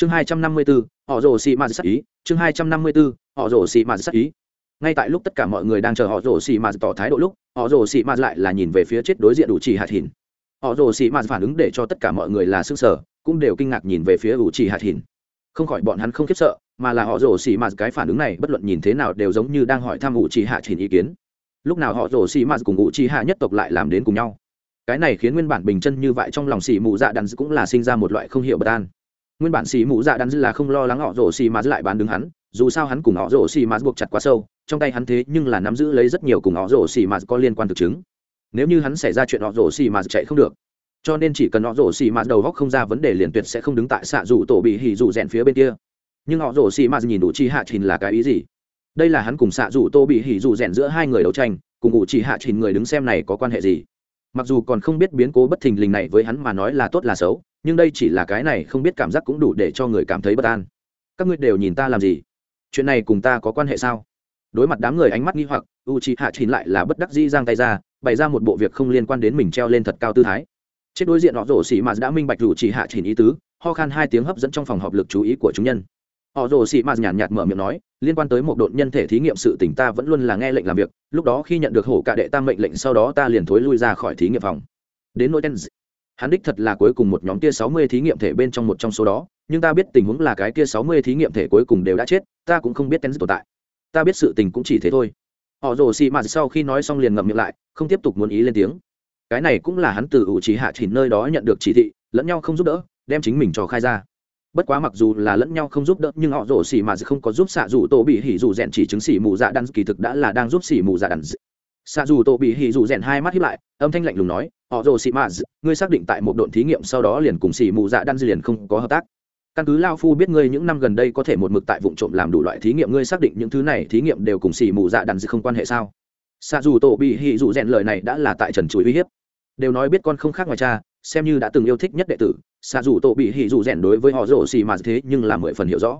chương hai trăm năm mươi bốn họ rồ xì mạt sắc ý. Chương hai trăm năm mươi bốn họ rồ xì mạt sắc ý. Ngay tại lúc tất cả mọi người đang chờ họ rồ xì mạt tỏ thái độ lúc, họ rồ xì mạt lại là nhìn về phía chết đối diện đủ chỉ hạt hìn họ rồ xì mạt phản ứng để cho tất cả mọi người là sức sở cũng đều kinh ngạc nhìn về phía đủ chỉ hạt hìn không khỏi bọn hắn không khiếp sợ, mà là họ rồ xì mạt cái phản ứng này, bất luận nhìn thế nào đều giống như đang hỏi thăm ủ chỉ hạ hình ý kiến. Lúc nào họ rồ xì mạt cùng ủ chỉ hạ nhất tộc lại làm đến cùng nhau? Cái này khiến nguyên bản bình chân như vậy trong lòng xì mù dạ đàn cũng là sinh ra một loại không hiểu bất an nguyên bản xì mũ dạ đàn là không lo lắng họ rổ xì mà lại bán đứng hắn, dù sao hắn cùng họ rổ xì mà buộc chặt quá sâu, trong tay hắn thế nhưng là nắm giữ lấy rất nhiều cùng họ rổ xì mà có liên quan thực chứng. Nếu như hắn xảy ra chuyện họ rổ xì mà chạy không được, cho nên chỉ cần họ rổ xì mà đầu góc không ra vấn đề liền tuyệt sẽ không đứng tại xạ dù tổ bị hỉ dù rèn phía bên kia. Nhưng họ rổ xì mà nhìn đủ chi hạ trình là cái ý gì? Đây là hắn cùng xạ dù tô bị hỉ dù rèn giữa hai người đấu tranh, cùng ngụ chỉ hạ trình người đứng xem này có quan hệ gì? Mặc dù còn không biết biến cố bất thình lình này với hắn mà nói là tốt là xấu nhưng đây chỉ là cái này không biết cảm giác cũng đủ để cho người cảm thấy bất an. Các ngươi đều nhìn ta làm gì? Chuyện này cùng ta có quan hệ sao? Đối mặt đám người ánh mắt nghi hoặc u c h i hạ chín lại là bất đắc di giang tay ra, bày ra một bộ việc không liên quan đến mình treo lên thật cao tư thái. Chết đối diện họ rổ xỉ mà đã minh bạch u c h i hạ chín ý tứ, ho khan hai tiếng hấp dẫn trong phòng họp lực chú ý của chúng nhân. Họ rồ xị mạt nhàn nhạt mở miệng nói, liên quan tới một đội nhân thể thí nghiệm sự tỉnh ta vẫn luôn là nghe lệnh làm việc, lúc đó khi nhận được hổ cả đệ tam mệnh lệnh sau đó ta liền thối lui ra khỏi thí nghiệm phòng. Đến nỗi ten hắn đích thật là cuối cùng một nhóm kia sáu mươi thí nghiệm thể bên trong một trong số đó, nhưng ta biết tình huống là cái kia sáu mươi thí nghiệm thể cuối cùng đều đã chết, ta cũng không biết ten tồn tại. Ta biết sự tình cũng chỉ thế thôi. Họ rồ xì mạt sau khi nói xong liền ngậm miệng lại, không tiếp tục muốn ý lên tiếng. Cái này cũng là hắn từ ủ trí hạ chỉ nơi đó nhận được chỉ thị, lẫn nhau không giúp đỡ, đem chính mình cho khai ra. Bất quá mặc dù là lẫn nhau không giúp đỡ, nhưng họ rổ xỉ mà không có giúp xạ dù tổ bị hỉ dù rèn chỉ chứng xỉ mù dạ đan, kỳ thực đã là đang giúp xỉ mù dạ đan xạ dù tổ bị hỉ dù rèn hai mắt hiếp lại, âm thanh lạnh lùng nói, họ Rồ Sĩ mà ngươi xác định tại một độn thí nghiệm sau đó liền cùng xì mù dạ đan liền không có hợp tác. Căn cứ lao phu biết ngươi những năm gần đây có thể một mực tại vụ trộm làm đủ loại thí nghiệm, ngươi xác định những thứ này thí nghiệm đều cùng xì mù dạ đan không quan hệ sao? Xạ dù tổ bị hỉ dù rèn lời này đã là tại trần chuối uy hiếp. Đều nói biết con không khác ngoài cha, xem như đã từng yêu thích nhất đệ tử xạ dù tổ bị hỉ dù rèn đối với họ rồ xì mạt thế nhưng là mười phần hiểu rõ.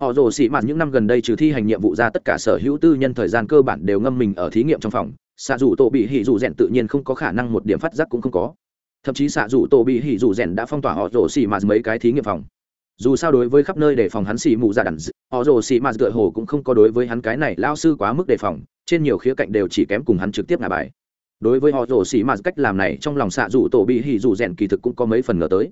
Họ rồ Sĩ mạt những năm gần đây trừ thi hành nhiệm vụ ra tất cả sở hữu tư nhân thời gian cơ bản đều ngâm mình ở thí nghiệm trong phòng xạ dù tổ bị hỉ dù rèn tự nhiên không có khả năng một điểm phát giác cũng không có. Thậm chí xạ dù tổ bị hỉ dù rèn đã phong tỏa họ rồ xì mạt mấy cái thí nghiệm phòng. Dù sao đối với khắp nơi để phòng hắn xì mù ra đẳng, họ rồ xì mạt tựa hồ cũng không có đối với hắn cái này lao sư quá mức đề phòng, trên nhiều khía cạnh đều chỉ kém cùng hắn trực tiếp ngả bài. Đối với họ rồ xì mạt cách làm này, trong lòng xạ dù tổ bị hỉ dù rèn kỳ thực cũng có mấy phần ngờ tới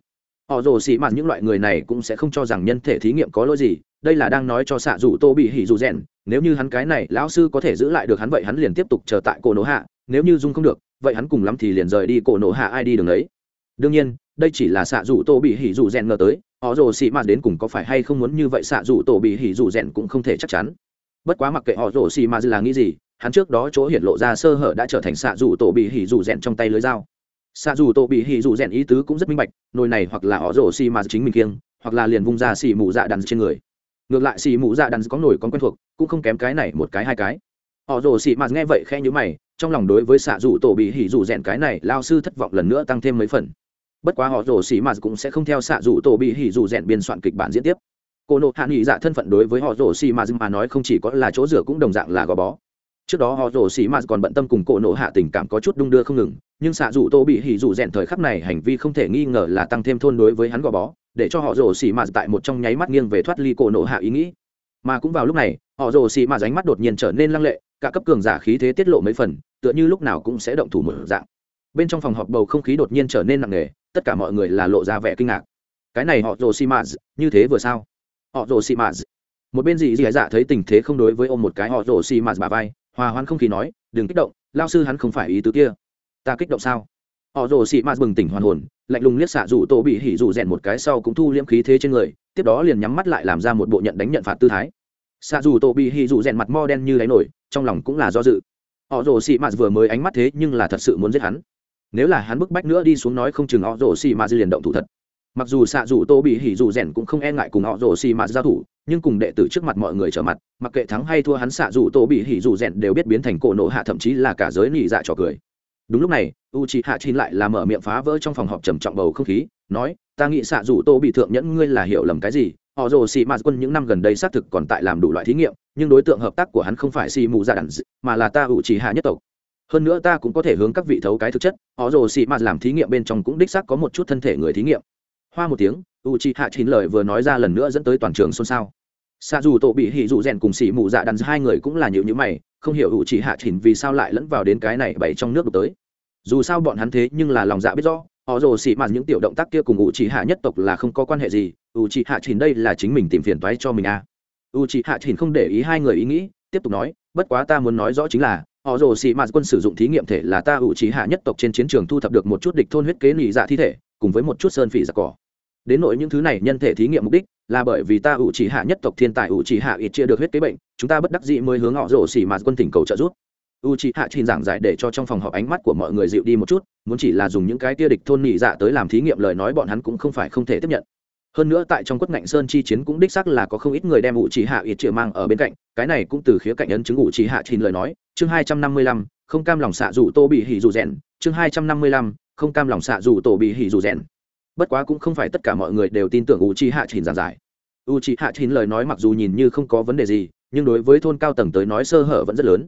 họ rồ xì mạt những loại người này cũng sẽ không cho rằng nhân thể thí nghiệm có lỗi gì, đây là đang nói cho xạ dù tô bị hỉ dù rèn, nếu như hắn cái này lão sư có thể giữ lại được hắn vậy hắn liền tiếp tục chờ tại cổ nổ hạ, nếu như dung không được, vậy hắn cùng lắm thì liền rời đi cổ nổ hạ ai đi đường ấy. Đương nhiên, đây chỉ là xạ dù tô bị hỉ dù rèn ngờ tới, họ rồ xì mạt đến cùng có phải hay không muốn như vậy xạ dù tô bị hỉ dù rèn cũng không thể chắc chắn. Bất quá mặc kệ họ rồ xì mạt là nghĩ gì, hắn trước đó chỗ hiện lộ ra sơ hở đã trở thành xạ dù tổ bị hỉ dù rèn trong tay lưới dao xa dù tổ bị hỉ dù rèn ý tứ cũng rất minh bạch, nồi này hoặc là họ rổ xì mà chính mình kiêng, hoặc là liền vung ra xì mù dạ đàn trên người. Ngược lại xì mù dạ đàn có nổi con quen thuộc, cũng không kém cái này một cái hai cái. Họ rổ xì mà nghe vậy khe nhữ mày, trong lòng đối với xạ dù tổ bị hỉ dù rèn cái này, lao sư thất vọng lần nữa tăng thêm mấy phần. Bất quá họ rổ xì mà cũng sẽ không theo xạ dù tổ bị hỉ dù rèn biên soạn kịch bản diễn tiếp. Cô nộp hạ nghị dạ thân phận đối với họ rổ xì mà mà nói không chỉ có là chỗ rửa cũng đồng dạng là gò bó trước đó họ rồ xì mạt còn bận tâm cùng cổ nộ hạ tình cảm có chút đung đưa không ngừng, nhưng xạ dù tô bị hỉ dù rèn thời khắc này hành vi không thể nghi ngờ là tăng thêm thôn đối với hắn gò bó, để cho họ rồ xì mạt tại một trong nháy mắt nghiêng về thoát ly cổ nộ hạ ý nghĩ. Mà cũng vào lúc này, họ rồ xì mạt ánh mắt đột nhiên trở nên lăng lệ, cả cấp cường giả khí thế tiết lộ mấy phần, tựa như lúc nào cũng sẽ động thủ mở dạng. Bên trong phòng họp bầu không khí đột nhiên trở nên nặng nề, tất cả mọi người là lộ ra vẻ kinh ngạc. Cái này họ rồ xì mạt như thế vừa sao? Họ rồ xì mạt một bên dì dì dạ thấy tình thế không đối với ôm một cái, họ rồ xì mạt bà vai hòa hoãn không khí nói, đừng kích động, lao sư hắn không phải ý tứ kia. Ta kích động sao? Họ rồ xị mạt bừng tỉnh hoàn hồn, lạnh lùng liếc xạ rủ tổ bị hỉ rủ rèn một cái sau cũng thu liễm khí thế trên người, tiếp đó liền nhắm mắt lại làm ra một bộ nhận đánh nhận phạt tư thái. Xạ rủ tổ bị hỉ rủ rèn mặt mo đen như đáy nổi, trong lòng cũng là do dự. Họ rồ xị mạt vừa mới ánh mắt thế nhưng là thật sự muốn giết hắn. Nếu là hắn bức bách nữa đi xuống nói không chừng họ rồ xị mạt liền động thủ thật mặc dù xạ dù tô bị hỉ dù rèn cũng không e ngại cùng họ rồ xì mạt giao thủ, nhưng cùng đệ tử trước mặt mọi người trở mặt, mặc kệ thắng hay thua hắn xạ dù tô bị hỉ dù rèn đều biết biến thành cổ nộ hạ thậm chí là cả giới nỉ dạ trò cười. Đúng lúc này u c hạ chín lại là mở miệng phá vỡ trong phòng họp trầm trọng bầu không khí, nói, ta nghĩ xạ dù tô bị thượng nhẫn ngươi là hiểu lầm cái gì, họ rồ xì mạt quân những năm gần đây xác thực còn tại làm đủ loại thí nghiệm, nhưng đối tượng hợp tác của hắn không phải xì mù dạ đản mà là ta u c hạ nhất tộc. Hơn nữa ta cũng có thể hướng các vị thấu cái thực chất, họ rồ xì mạt làm thí nghiệm bên trong cũng đích xác có một chút thân thể người thí nghiệm hoa một tiếng u c hạ chín lời vừa nói ra lần nữa dẫn tới toàn trường xôn xao. Xa dù tổ bị hỉ dụ rèn cùng xỉ mù dạ đàn hai người cũng là nhịu nhữ mày, không hiểu u c hạ chín vì sao lại lẫn vào đến cái này bày trong nước đục tới. Dù sao bọn hắn thế nhưng là lòng dạ biết rõ, họ rồ xỉ mạt những tiểu động tác kia cùng u c hạ nhất tộc là không có quan hệ gì u c hạ chín đây là chính mình tìm phiền toái cho mình à. u c hạ chín không để ý hai người ý nghĩ, tiếp tục nói, bất quá ta muốn nói rõ chính là, họ rồ xì mạt quân sử dụng thí nghiệm thể là ta ủ trí hạ nhất tộc trên chiến trường thu thập được một chút địch thôn huyết kế lì dạ thi thể, cùng với một chút sơn phỉ giặc cỏ đến nội những thứ này nhân thể thí nghiệm mục đích là bởi vì ta ủ chỉ hạ nhất tộc thiên tài ủ chỉ hạ ít chia được huyết kế bệnh, chúng ta bất đắc dĩ mới hướng họ rổ xỉ mạt quân tỉnh cầu trợ giúp. U chỉ hạ trình giảng giải để cho trong phòng họp ánh mắt của mọi người dịu đi một chút, muốn chỉ là dùng những cái tia địch thôn nhị dạ tới làm thí nghiệm lời nói bọn hắn cũng không phải không thể tiếp nhận. Hơn nữa tại trong quất ngạnh sơn chi chiến cũng đích xác là có không ít người đem ủ chỉ hạ ít chia mang ở bên cạnh, cái này cũng từ khía cạnh ấn chứng ủ chỉ hạ trình lời nói. Chương hai trăm năm mươi lăm, không cam lòng xạ dù tô bị hỉ dù rèn. Chương hai trăm năm mươi lăm, không cam lòng xạ dù tổ bị hỉ dù rèn bất quá cũng không phải tất cả mọi người đều tin tưởng u chi hạ trình giảng giải. U chi hạ trình lời nói mặc dù nhìn như không có vấn đề gì, nhưng đối với thôn cao tầng tới nói sơ hở vẫn rất lớn.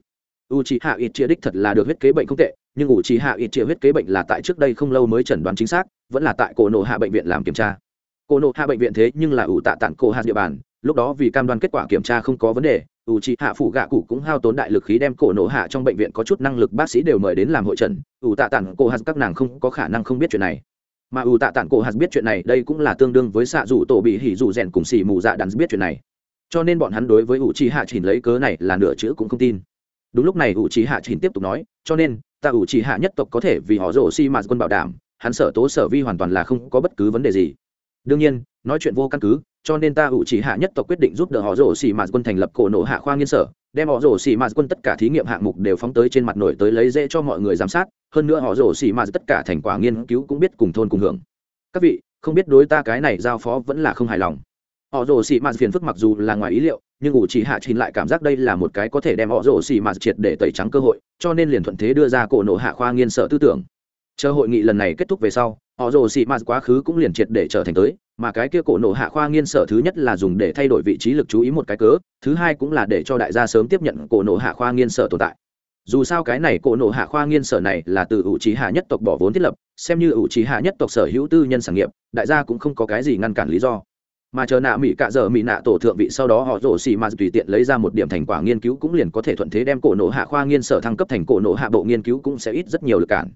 U chi hạ ít chia đích thật là được huyết kế bệnh không tệ, nhưng u chi hạ ít chia huyết kế bệnh là tại trước đây không lâu mới chẩn đoán chính xác, vẫn là tại cổ Nộ hạ bệnh viện làm kiểm tra. Cổ nộ hạ bệnh viện thế nhưng là ủ tạ tản cổ Hạ địa bàn, lúc đó vì cam đoan kết quả kiểm tra không có vấn đề ủ trị hạ phụ gạ cụ cũng hao tốn đại lực khí đem cổ nộ hạ trong bệnh viện có chút năng lực bác sĩ đều mời đến làm hội trần, ủ tạ tản cổ hạt các nàng không có khả năng không biết chuyện này mà ủ tạ tản cổ hạt biết chuyện này đây cũng là tương đương với xạ dù tổ bị hỉ dù rèn cùng xì mù dạ đắn biết chuyện này. Cho nên bọn hắn đối với ủ trì hạ chỉnh lấy cớ này là nửa chữ cũng không tin. Đúng lúc này ủ trì hạ chỉnh tiếp tục nói, cho nên, ta ủ trì hạ nhất tộc có thể vì họ rổ xi mạt quân bảo đảm, hắn sở tố sở vi hoàn toàn là không có bất cứ vấn đề gì đương nhiên, nói chuyện vô căn cứ, cho nên ta ủ chỉ hạ nhất tộc quyết định giúp đỡ họ rổ xì mạt quân thành lập cổ nổ hạ khoa nghiên sở, đem họ rổ xì mạt quân tất cả thí nghiệm hạng mục đều phóng tới trên mặt nổi tới lấy dễ cho mọi người giám sát, hơn nữa họ rổ xì mạt tất cả thành quả nghiên cứu cũng biết cùng thôn cùng hưởng. Các vị, không biết đối ta cái này giao phó vẫn là không hài lòng. Họ rổ xì mạt phiền phức mặc dù là ngoài ý liệu, nhưng ủ chỉ hạ trình lại cảm giác đây là một cái có thể đem họ rổ xì mạt triệt để tẩy trắng cơ hội, cho nên liền thuận thế đưa ra cổ nổ hạ khoa nghiên sở tư tưởng. Chờ hội nghị lần này kết thúc về sau họ rồ xị mạt quá khứ cũng liền triệt để trở thành tới, mà cái kia cổ nổ hạ khoa nghiên sở thứ nhất là dùng để thay đổi vị trí lực chú ý một cái cớ, thứ hai cũng là để cho đại gia sớm tiếp nhận cổ nổ hạ khoa nghiên sở tồn tại. Dù sao cái này cổ nổ hạ khoa nghiên sở này là từ ủ trí hạ nhất tộc bỏ vốn thiết lập, xem như ủ trí hạ nhất tộc sở hữu tư nhân sản nghiệp, đại gia cũng không có cái gì ngăn cản lý do. Mà chờ nạ mỹ cạ giờ mỹ nạ tổ thượng vị sau đó họ rổ xì mà tùy tiện lấy ra một điểm thành quả nghiên cứu cũng liền có thể thuận thế đem cổ nổ hạ khoa nghiên sở thăng cấp thành cổ nổ hạ bộ nghiên cứu cũng sẽ ít rất nhiều lực cản.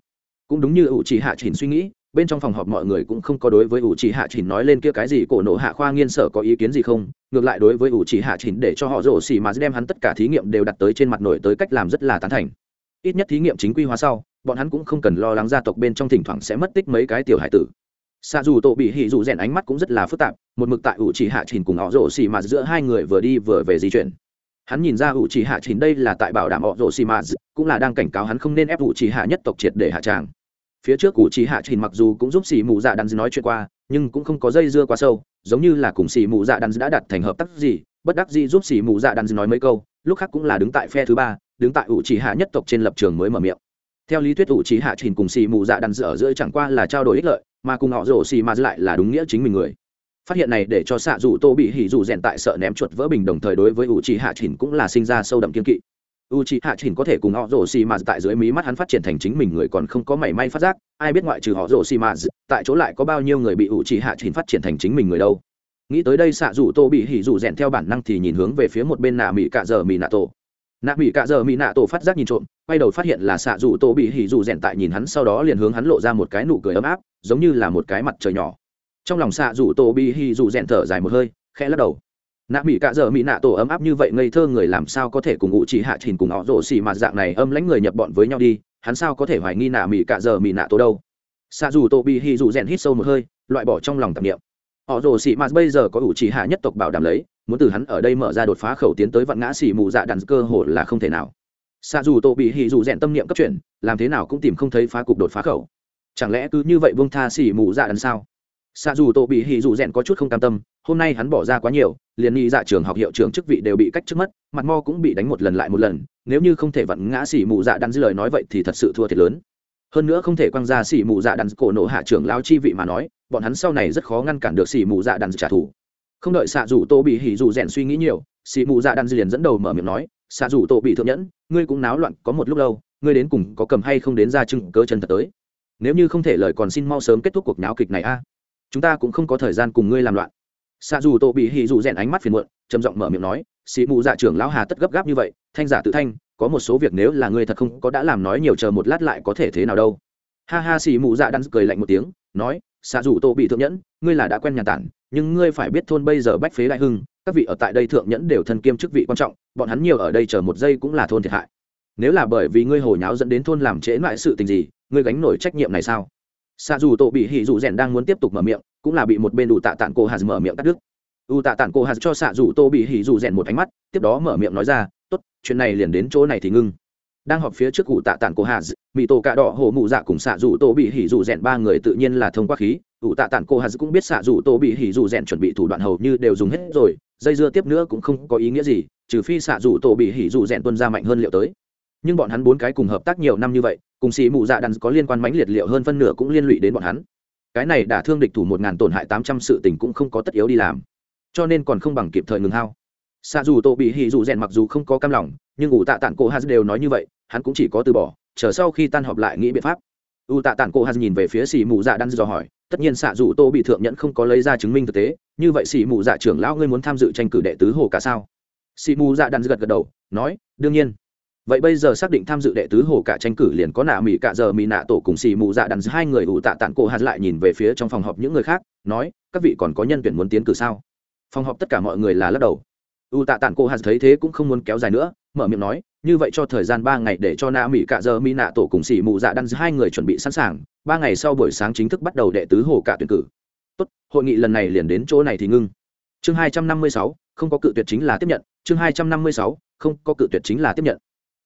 Cũng đúng như ủ trì hạ chỉnh suy nghĩ bên trong phòng họp mọi người cũng không có đối với ủ trì hạ chỉnh nói lên kia cái gì, cổ nộ hạ khoa nghiên sở có ý kiến gì không? Ngược lại đối với ủ trì hạ chỉnh để cho họ rổ xì mà đem hắn tất cả thí nghiệm đều đặt tới trên mặt nổi tới cách làm rất là tán thành. Ít nhất thí nghiệm chính quy hóa sau, bọn hắn cũng không cần lo lắng gia tộc bên trong thỉnh thoảng sẽ mất tích mấy cái tiểu hải tử. Xa dù tổ bị hỉ dù rèn ánh mắt cũng rất là phức tạp, một mực tại ủ trì hạ chỉnh cùng họ rổ xì mà giữa hai người vừa đi vừa về di chuyển. Hắn nhìn ra ủ trì hạ chỉnh đây là tại bảo đảm họ rổ xì mà, cũng là đang cảnh cáo hắn không nên ép ủ trì hạ nhất tộc triệt để hạ tràng phía trước cụ chỉ hạ trình mặc dù cũng giúp xì mù dạ đắn nói chuyện qua, nhưng cũng không có dây dưa quá sâu, giống như là cùng xì mù dạ đắn đã đặt thành hợp tác gì, bất đắc gì giúp xì mù dạ đắn nói mấy câu, lúc khác cũng là đứng tại phe thứ ba, đứng tại ủ chỉ hạ nhất tộc trên lập trường mới mở miệng. Theo lý thuyết ủ chỉ hạ trình cùng xì mù dạ đắn ở giữa chẳng qua là trao đổi ích lợi, mà cùng họ rổ xì mà lại là đúng nghĩa chính mình người. Phát hiện này để cho xạ dù tô bị hỉ dù rèn tại sợ ném chuột vỡ bình đồng thời đối với ủ chỉ hạ trình cũng là sinh ra sâu đậm kiên kỵ u c h i hạ chỉnh có thể cùng họ rổ xì mà tại dưới mí mắt hắn phát triển thành chính mình người còn không có mảy may phát giác, ai biết ngoại trừ họ rổ xì mà tại chỗ lại có bao nhiêu người bị u c h i hạ chỉnh phát triển thành chính mình người đâu. Nghĩ tới đây xạ rủ tô bị hỉ rủ rèn theo bản năng thì nhìn hướng về phía một bên nạ mỹ cạ giờ mỹ nạ tổ nạ mỹ cạ giờ mỹ nạ tổ phát giác nhìn trộm, quay đầu phát hiện là xạ rủ tô bị hỉ rủ rèn tại nhìn hắn sau đó liền hướng hắn lộ ra một cái nụ cười ấm áp, giống như là một cái mặt trời nhỏ. Trong lòng xạ rủ tô bị hỉ rủ rèn thở dài một hơi, khẽ lắc đầu nạ mỹ cạ giờ mỹ nạ tổ ấm áp như vậy ngây thơ người làm sao có thể cùng ngụ chỉ hạ trình cùng họ rổ xì mà dạng này âm lãnh người nhập bọn với nhau đi, hắn sao có thể hoài nghi nạ mỹ cạ giờ mỹ nạ tổ đâu? Xa dù tổ bị hì dù rèn hít sâu một hơi, loại bỏ trong lòng tạp niệm. Họ rổ xì mà bây giờ có ủ chỉ hạ nhất tộc bảo đảm lấy, muốn từ hắn ở đây mở ra đột phá khẩu tiến tới vạn ngã xì mù dạ đàn cơ hồ là không thể nào. Xa dù tổ bị hì dù rèn tâm niệm cấp chuyển, làm thế nào cũng tìm không thấy phá cục đột phá khẩu. Chẳng lẽ cứ như vậy vương tha xì mù dạ đàn sao? Xa dù tổ bị hì dù rèn có chút không cam tâm, hôm nay hắn bỏ ra quá nhiều, liền nghĩ dạ trường học hiệu trưởng chức vị đều bị cách trước mất, mặt mo cũng bị đánh một lần lại một lần, nếu như không thể vặn ngã xỉ mù dạ đắn dư lời nói vậy thì thật sự thua thiệt lớn. Hơn nữa không thể quăng ra xỉ mù dạ đắn cổ nổ hạ trưởng lao chi vị mà nói, bọn hắn sau này rất khó ngăn cản được xỉ mù dạ đắn trả thù. Không đợi xạ dù tô bị hỉ dù rèn suy nghĩ nhiều, xỉ mù dạ đắn liền dẫn đầu mở miệng nói, xạ dù tô bị thượng nhẫn, ngươi cũng náo loạn, có một lúc lâu, ngươi đến cùng có cầm hay không đến ra chừng cơ chân thật tới? Nếu như không thể lời còn xin mau sớm kết thúc cuộc náo kịch này a chúng ta cũng không có thời gian cùng ngươi làm loạn. Xạ dù tổ bị hỉ dù rèn ánh mắt phiền muộn, trầm giọng mở miệng nói, sĩ mù dạ trưởng lão hà tất gấp gáp như vậy, thanh giả tự thanh, có một số việc nếu là ngươi thật không có đã làm nói nhiều chờ một lát lại có thể thế nào đâu. Ha ha xì mù dạ đắn cười lạnh một tiếng, nói xạ dù tổ bị thượng nhẫn, ngươi là đã quen nhà tản, nhưng ngươi phải biết thôn bây giờ bách phế đại hưng, các vị ở tại đây thượng nhẫn đều thân kiêm chức vị quan trọng, bọn hắn nhiều ở đây chờ một giây cũng là thôn thiệt hại. Nếu là bởi vì ngươi hồi nháo dẫn đến thôn làm trễ mãi sự tình gì, ngươi gánh nổi trách nhiệm này sao? Xa dù tổ bị hỉ dù rèn đang muốn tiếp tục mở miệng, cũng là bị một bên đủ tạ tản cô hạt mở miệng cắt đứt. U tạ tản cô hạt cho xạ dù tô bị hỉ dù rèn một ánh mắt, tiếp đó mở miệng nói ra, tốt, chuyện này liền đến chỗ này thì ngưng. Đang họp phía trước cụ tạ tản cô hạt mỹ tổ cạ đỏ hổ mụ dạ cùng xạ dù tô bị hỉ dù rèn ba người tự nhiên là thông qua khí. U tạ tản cô hạt cũng biết xạ dù tô bị hỉ dù rèn chuẩn bị thủ đoạn hầu như đều dùng hết rồi, dây dưa tiếp nữa cũng không có ý nghĩa gì, trừ phi xạ dù tô bị hỉ dù rèn tuân ra mạnh hơn liệu tới nhưng bọn hắn bốn cái cùng hợp tác nhiều năm như vậy, cùng xì mụ dạ đàn có liên quan mãnh liệt liệu hơn phân nửa cũng liên lụy đến bọn hắn. Cái này đã thương địch thủ một ngàn tổn hại tám trăm sự tình cũng không có tất yếu đi làm. Cho nên còn không bằng kịp thời ngừng hao. Xạ dù tô bị hỉ dù rèn mặc dù không có cam lòng, nhưng ủ tạ tản cô haz đều nói như vậy, hắn cũng chỉ có từ bỏ, chờ sau khi tan họp lại nghĩ biện pháp. U tạ tản cô haz nhìn về phía xì mù dạ đan dò hỏi, tất nhiên xạ dù tô bị thượng nhẫn không có lấy ra chứng minh thực tế, như vậy xì mù dạ trưởng lão ngươi muốn tham dự tranh cử đệ tứ hồ cả sao? Xì mù dạ đan gật gật đầu, nói, đương nhiên vậy bây giờ xác định tham dự đệ tứ hồ cả tranh cử liền có nạ mỹ cả giờ mỹ nạ tổ cùng xì mù dạ đan hai người ủ tạ tản cô hạt lại nhìn về phía trong phòng họp những người khác, nói, các vị còn có nhân tuyển muốn tiến cử sao? Phòng họp tất cả mọi người là lắc đầu. U tạ tản cô hạt thấy thế cũng không muốn kéo dài nữa, mở miệng nói, như vậy cho thời gian ba ngày để cho nạ mỹ cạ giờ mỹ nạ tổ cùng xì mụ dạ đan hai người chuẩn bị sẵn sàng, ba ngày sau buổi sáng chính thức bắt đầu đệ tứ hồ cả tuyển cử. Tốt, hội nghị lần này liền đến chỗ này thì ngưng. Chương hai trăm năm mươi sáu, không có cự tuyệt chính là tiếp nhận. Chương hai trăm năm mươi sáu, không có cự tuyệt chính là tiếp nhận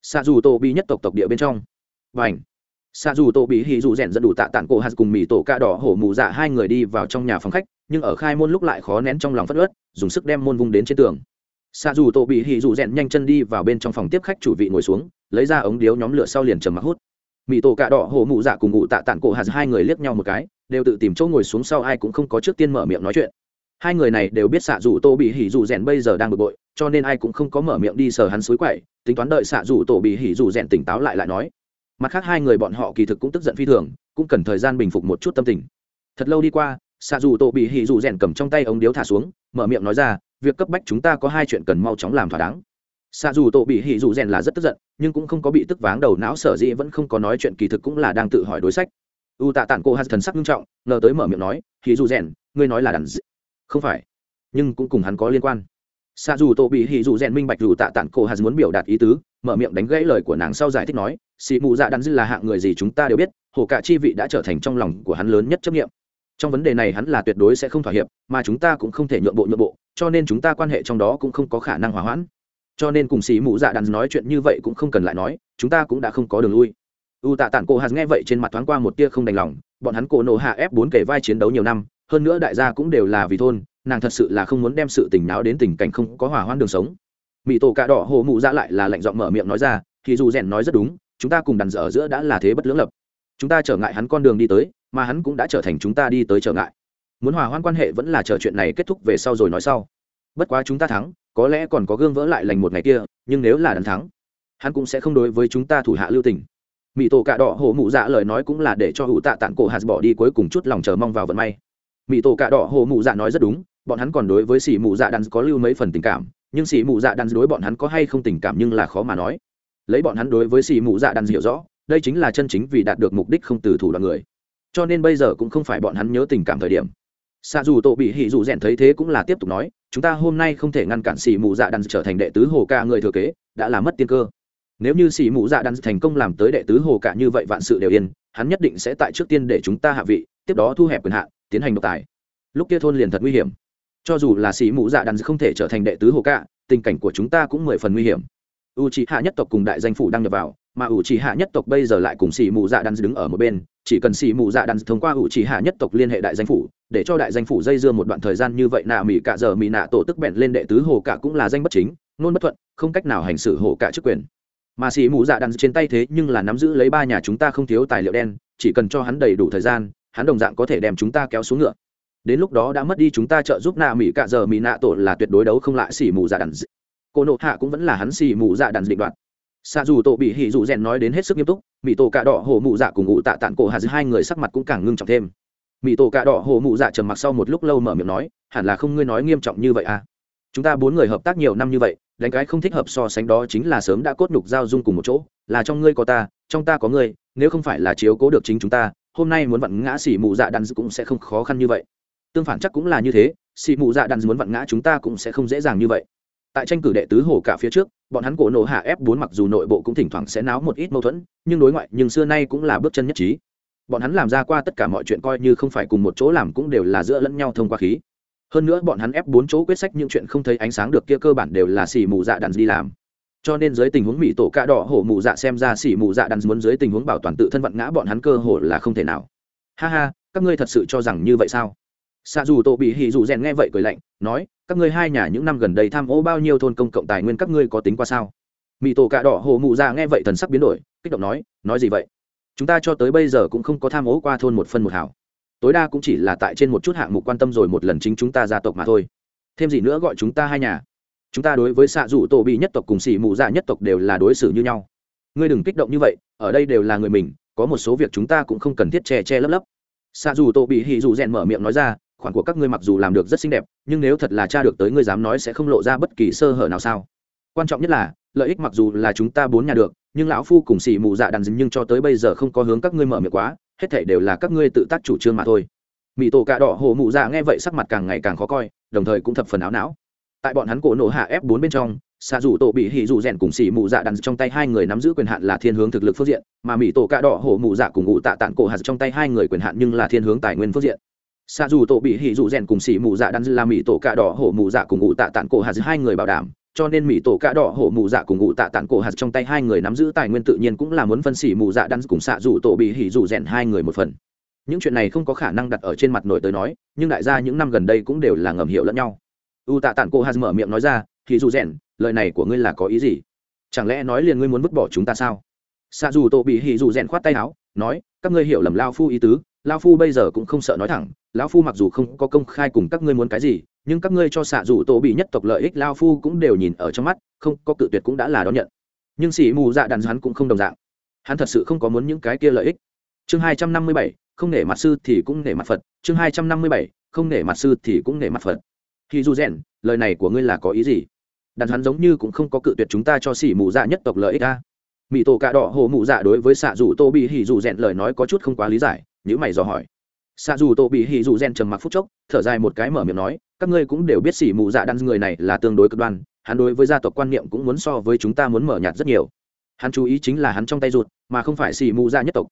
xạ dù tô bị nhất tộc tộc địa bên trong. Và ảnh xạ dù tô bị hì dù rèn dẫn đủ tạ tản cổ hạt cùng mì tổ ca đỏ hổ mù dạ hai người đi vào trong nhà phòng khách, nhưng ở khai môn lúc lại khó nén trong lòng phất ớt dùng sức đem môn vung đến trên tường. Xạ dù tổ bị hì dù rèn nhanh chân đi vào bên trong phòng tiếp khách chủ vị ngồi xuống, lấy ra ống điếu nhóm lửa sau liền trầm mặc hút. Mỹ tổ cạ đỏ hổ mụ dạ cùng ngụ tạ tản cổ hạt hai người liếc nhau một cái, đều tự tìm chỗ ngồi xuống sau ai cũng không có trước tiên mở miệng nói chuyện hai người này đều biết xạ dù tô bị hỉ dù rèn bây giờ đang bực bội, cho nên ai cũng không có mở miệng đi sờ hắn suối quậy, tính toán đợi xạ dù tổ bị hỉ dù rèn tỉnh táo lại lại nói. Mặt khác hai người bọn họ kỳ thực cũng tức giận phi thường, cũng cần thời gian bình phục một chút tâm tình. Thật lâu đi qua, xạ dù tổ bị hỉ dù rèn cầm trong tay ống điếu thả xuống, mở miệng nói ra, việc cấp bách chúng ta có hai chuyện cần mau chóng làm thỏa đáng. Xạ dù tổ bị hỉ dù rèn là rất tức giận, nhưng cũng không có bị tức váng đầu não sở dĩ vẫn không có nói chuyện kỳ thực cũng là đang tự hỏi đối sách. U tạ tản cô hát thần sắc nghiêm trọng, ngờ tới mở miệng nói, hỉ dù rèn, ngươi nói là đàn d không phải. Nhưng cũng cùng hắn có liên quan. Xạ dù tổ bị hỉ dù rèn minh bạch dù tạ tản cô hà muốn biểu đạt ý tứ, mở miệng đánh gãy lời của nàng sau giải thích nói xì mù dạ đắn dư là hạng người gì chúng ta đều biết, hồ cả chi vị đã trở thành trong lòng của hắn lớn nhất chấp nghiệm trong vấn đề này hắn là tuyệt đối sẽ không thỏa hiệp, mà chúng ta cũng không thể nhượng bộ nhượng bộ, cho nên chúng ta quan hệ trong đó cũng không có khả năng hòa hoãn. Cho nên cùng xì mù dạ đắn nói chuyện như vậy cũng không cần lại nói, chúng ta cũng đã không có đường lui. U tạ tản cô hà nghe vậy trên mặt thoáng qua một tia không đành lòng, bọn hắn cổ nổ hạ ép bốn kể vai chiến đấu nhiều năm hơn nữa đại gia cũng đều là vì thôn, nàng thật sự là không muốn đem sự tình náo đến tình cảnh không có hòa hoãn đường sống. Mỹ tổ cạ đỏ hồ mụ dạ lại là lệnh giọng mở miệng nói ra, thì dù rèn nói rất đúng, chúng ta cùng đàn dở giữa đã là thế bất lưỡng lập. Chúng ta trở ngại hắn con đường đi tới, mà hắn cũng đã trở thành chúng ta đi tới trở ngại. Muốn hòa hoãn quan hệ vẫn là chờ chuyện này kết thúc về sau rồi nói sau. Bất quá chúng ta thắng, có lẽ còn có gương vỡ lại lành một ngày kia, nhưng nếu là đàn thắng, hắn cũng sẽ không đối với chúng ta thủ hạ lưu tình. Mỹ tổ cạ đỏ hổ mụ dạ lời nói cũng là để cho hữu tạ tản cổ hạt bỏ đi, cuối cùng chút lòng chờ mong vào vận may mỹ tổ cạ đỏ hồ mụ dạ nói rất đúng, bọn hắn còn đối với xỉ mụ dạ đan có lưu mấy phần tình cảm, nhưng xỉ mụ dạ đan đối bọn hắn có hay không tình cảm nhưng là khó mà nói. Lấy bọn hắn đối với xỉ mụ dạ đan hiểu rõ, đây chính là chân chính vì đạt được mục đích không từ thủ đoạn người. Cho nên bây giờ cũng không phải bọn hắn nhớ tình cảm thời điểm. Xa dù tổ bị hỉ dù rèn thấy thế cũng là tiếp tục nói, chúng ta hôm nay không thể ngăn cản xỉ mụ dạ đan trở thành đệ tứ hồ ca người thừa kế, đã là mất tiên cơ. Nếu như xỉ mụ dạ đan thành công làm tới đệ tứ hồ ca như vậy vạn sự đều yên, hắn nhất định sẽ tại trước tiên để chúng ta hạ vị, tiếp đó thu hẹp quyền hạn tiến hành độc tài. Lúc kia thôn liền thật nguy hiểm. Cho dù là sĩ mù dạ đàn không thể trở thành đệ tứ hồ cạ tình cảnh của chúng ta cũng mười phần nguy hiểm. U c hạ nhất tộc cùng đại danh phủ đang nhập vào, mà u chỉ hạ nhất tộc bây giờ lại cùng sĩ mù dạ đan đứng ở một bên. Chỉ cần sĩ mù dạ đan thông qua u chỉ hạ nhất tộc liên hệ đại danh phủ, để cho đại danh phủ dây dưa một đoạn thời gian như vậy nạ mỹ cả giờ mỹ nạ tổ tức bẹn lên đệ tứ hồ cả cũng là danh bất chính, nôn bất thuận, không cách nào hành xử hồ cả chức quyền. Mà sĩ mù dạ đan trên tay thế nhưng là nắm giữ lấy ba nhà chúng ta không thiếu tài liệu đen, chỉ cần cho hắn đầy đủ thời gian hắn đồng dạng có thể đem chúng ta kéo xuống ngựa. Đến lúc đó đã mất đi chúng ta trợ giúp nạ mỹ cả giờ mỹ nạ tổ là tuyệt đối đấu không lại xỉ mù dạ đan cô nộ hạ cũng vẫn là hắn xỉ mù dạ đàn định đoạt. Xa dù tổ bị hỉ dù rèn nói đến hết sức nghiêm túc mỹ tổ cạ đỏ hổ mụ dạ cùng ngụ tạ tản cổ hà hai người sắc mặt cũng càng ngưng trọng thêm. Mỹ tổ cạ đỏ hổ mụ dạ trầm mặc sau một lúc lâu mở miệng nói, hẳn là không ngươi nói nghiêm trọng như vậy à? Chúng ta bốn người hợp tác nhiều năm như vậy, đánh cái không thích hợp so sánh đó chính là sớm đã cốt nhục giao dung cùng một chỗ, là trong ngươi có ta, trong ta có ngươi, nếu không phải là chiếu cố được chính chúng ta hôm nay muốn vặn ngã xỉ mù dạ đàn cũng sẽ không khó khăn như vậy. Tương phản chắc cũng là như thế, xỉ mù dạ đàn muốn vặn ngã chúng ta cũng sẽ không dễ dàng như vậy. Tại tranh cử đệ tứ hồ cả phía trước, bọn hắn cổ nổ hạ ép bốn mặc dù nội bộ cũng thỉnh thoảng sẽ náo một ít mâu thuẫn, nhưng đối ngoại, nhưng xưa nay cũng là bước chân nhất trí. Bọn hắn làm ra qua tất cả mọi chuyện coi như không phải cùng một chỗ làm cũng đều là giữa lẫn nhau thông qua khí. Hơn nữa bọn hắn ép bốn chỗ quyết sách những chuyện không thấy ánh sáng được kia cơ bản đều là xỉ mù dạ đàn đi làm cho nên dưới tình huống mỹ tổ cạ đỏ hổ Mụ dạ xem ra xỉ Mụ dạ đắn muốn dưới tình huống bảo toàn tự thân vận ngã bọn hắn cơ hồ là không thể nào. Ha ha, các ngươi thật sự cho rằng như vậy sao? Xạ dù tổ bị hỉ dù rèn nghe vậy cười lạnh, nói, các ngươi hai nhà những năm gần đây tham ô bao nhiêu thôn công cộng tài nguyên các ngươi có tính qua sao? Mỹ tổ cạ đỏ hổ Mụ dạ nghe vậy thần sắc biến đổi, kích động nói nói gì vậy? Chúng ta cho tới bây giờ cũng không có tham ô qua thôn một phân một hảo tối đa cũng chỉ là tại trên một chút hạng mục quan tâm rồi một lần chính chúng ta gia tộc mà thôi. Thêm gì nữa gọi chúng ta hai nhà chúng ta đối với xạ dù tổ bị nhất tộc cùng xỉ mù dạ nhất tộc đều là đối xử như nhau. Ngươi đừng kích động như vậy, ở đây đều là người mình, có một số việc chúng ta cũng không cần thiết che che lấp lấp. Xạ dù tổ bị hì dù rèn mở miệng nói ra, khoản của các ngươi mặc dù làm được rất xinh đẹp, nhưng nếu thật là cha được tới ngươi dám nói sẽ không lộ ra bất kỳ sơ hở nào sao? Quan trọng nhất là, lợi ích mặc dù là chúng ta bốn nhà được, nhưng lão phu cùng xỉ mù dạ đàn dính nhưng cho tới bây giờ không có hướng các ngươi mở miệng quá, hết thể đều là các ngươi tự tác chủ trương mà thôi. Mỹ tổ cạ đỏ hồ mụ dạ nghe vậy sắc mặt càng ngày càng khó coi, đồng thời cũng thập phần áo não tại bọn hắn cổ nổ hạ ép bốn bên trong, xạ dù tổ bị hỉ dù rèn cùng xỉ mù dạ đàn trong tay hai người nắm giữ quyền hạn là thiên hướng thực lực phương diện, mà mỹ tổ cạ đỏ hổ mù dạ cùng ngụ tạ tạng cổ hạt trong tay hai người quyền hạn nhưng là thiên hướng tài nguyên phương diện. Xạ dù tổ bị hỉ dù rèn cùng xỉ mù dạ đàn là mỹ tổ cạ đỏ hổ mù dạ cùng ngụ tạ tạng cổ hạt hai người bảo đảm, cho nên mỹ tổ cạ đỏ hổ mù dạ cùng ngụ tạ tạng cổ hạt trong tay hai người nắm giữ tài nguyên tự nhiên cũng là muốn phân xỉ mù dạ đàn cùng xạ dù tổ bị hỉ dù rèn hai người một phần. Những chuyện này không có khả năng đặt ở trên mặt nổi tới nói, nhưng đại gia những năm gần đây cũng đều là ngầm hiểu lẫn nhau u tạ tản cô hạt mở miệng nói ra, thì dù rèn, lời này của ngươi là có ý gì? Chẳng lẽ nói liền ngươi muốn vứt bỏ chúng ta sao? Xạ dù tổ bị hì dù rèn khoát tay áo, nói, các ngươi hiểu lầm lao phu ý tứ, lao phu bây giờ cũng không sợ nói thẳng, lao phu mặc dù không có công khai cùng các ngươi muốn cái gì, nhưng các ngươi cho xạ dù tổ bị nhất tộc lợi ích lao phu cũng đều nhìn ở trong mắt, không có cự tuyệt cũng đã là đón nhận. Nhưng sĩ mù dạ đàn hắn cũng không đồng dạng. Hắn thật sự không có muốn những cái kia lợi ích. Chương hai trăm năm mươi bảy, không nể mặt sư thì cũng nể mặt phật. Chương hai trăm năm mươi bảy, không nể mặt sư thì cũng nể mặt phật khi du rèn lời này của ngươi là có ý gì? Đàn hắn giống như cũng không có cự tuyệt chúng ta cho xỉ mù dạ nhất tộc lợi ích ta mỹ tổ cạ đỏ hồ mụ dạ đối với xạ dù tô bị hỉ dù rèn lời nói có chút không quá lý giải nếu mày dò hỏi. Xạ dù tô bị hỉ dù rèn trầm mặc phút chốc, thở dài một cái mở miệng nói, các ngươi cũng đều biết xỉ mù dạ đan người này là tương đối cực đoan, hắn đối với gia tộc quan niệm cũng muốn so với chúng ta muốn mở nhạt rất nhiều. Hắn chú ý chính là hắn trong tay ruột, mà không phải xỉ mù dạ nhất tộc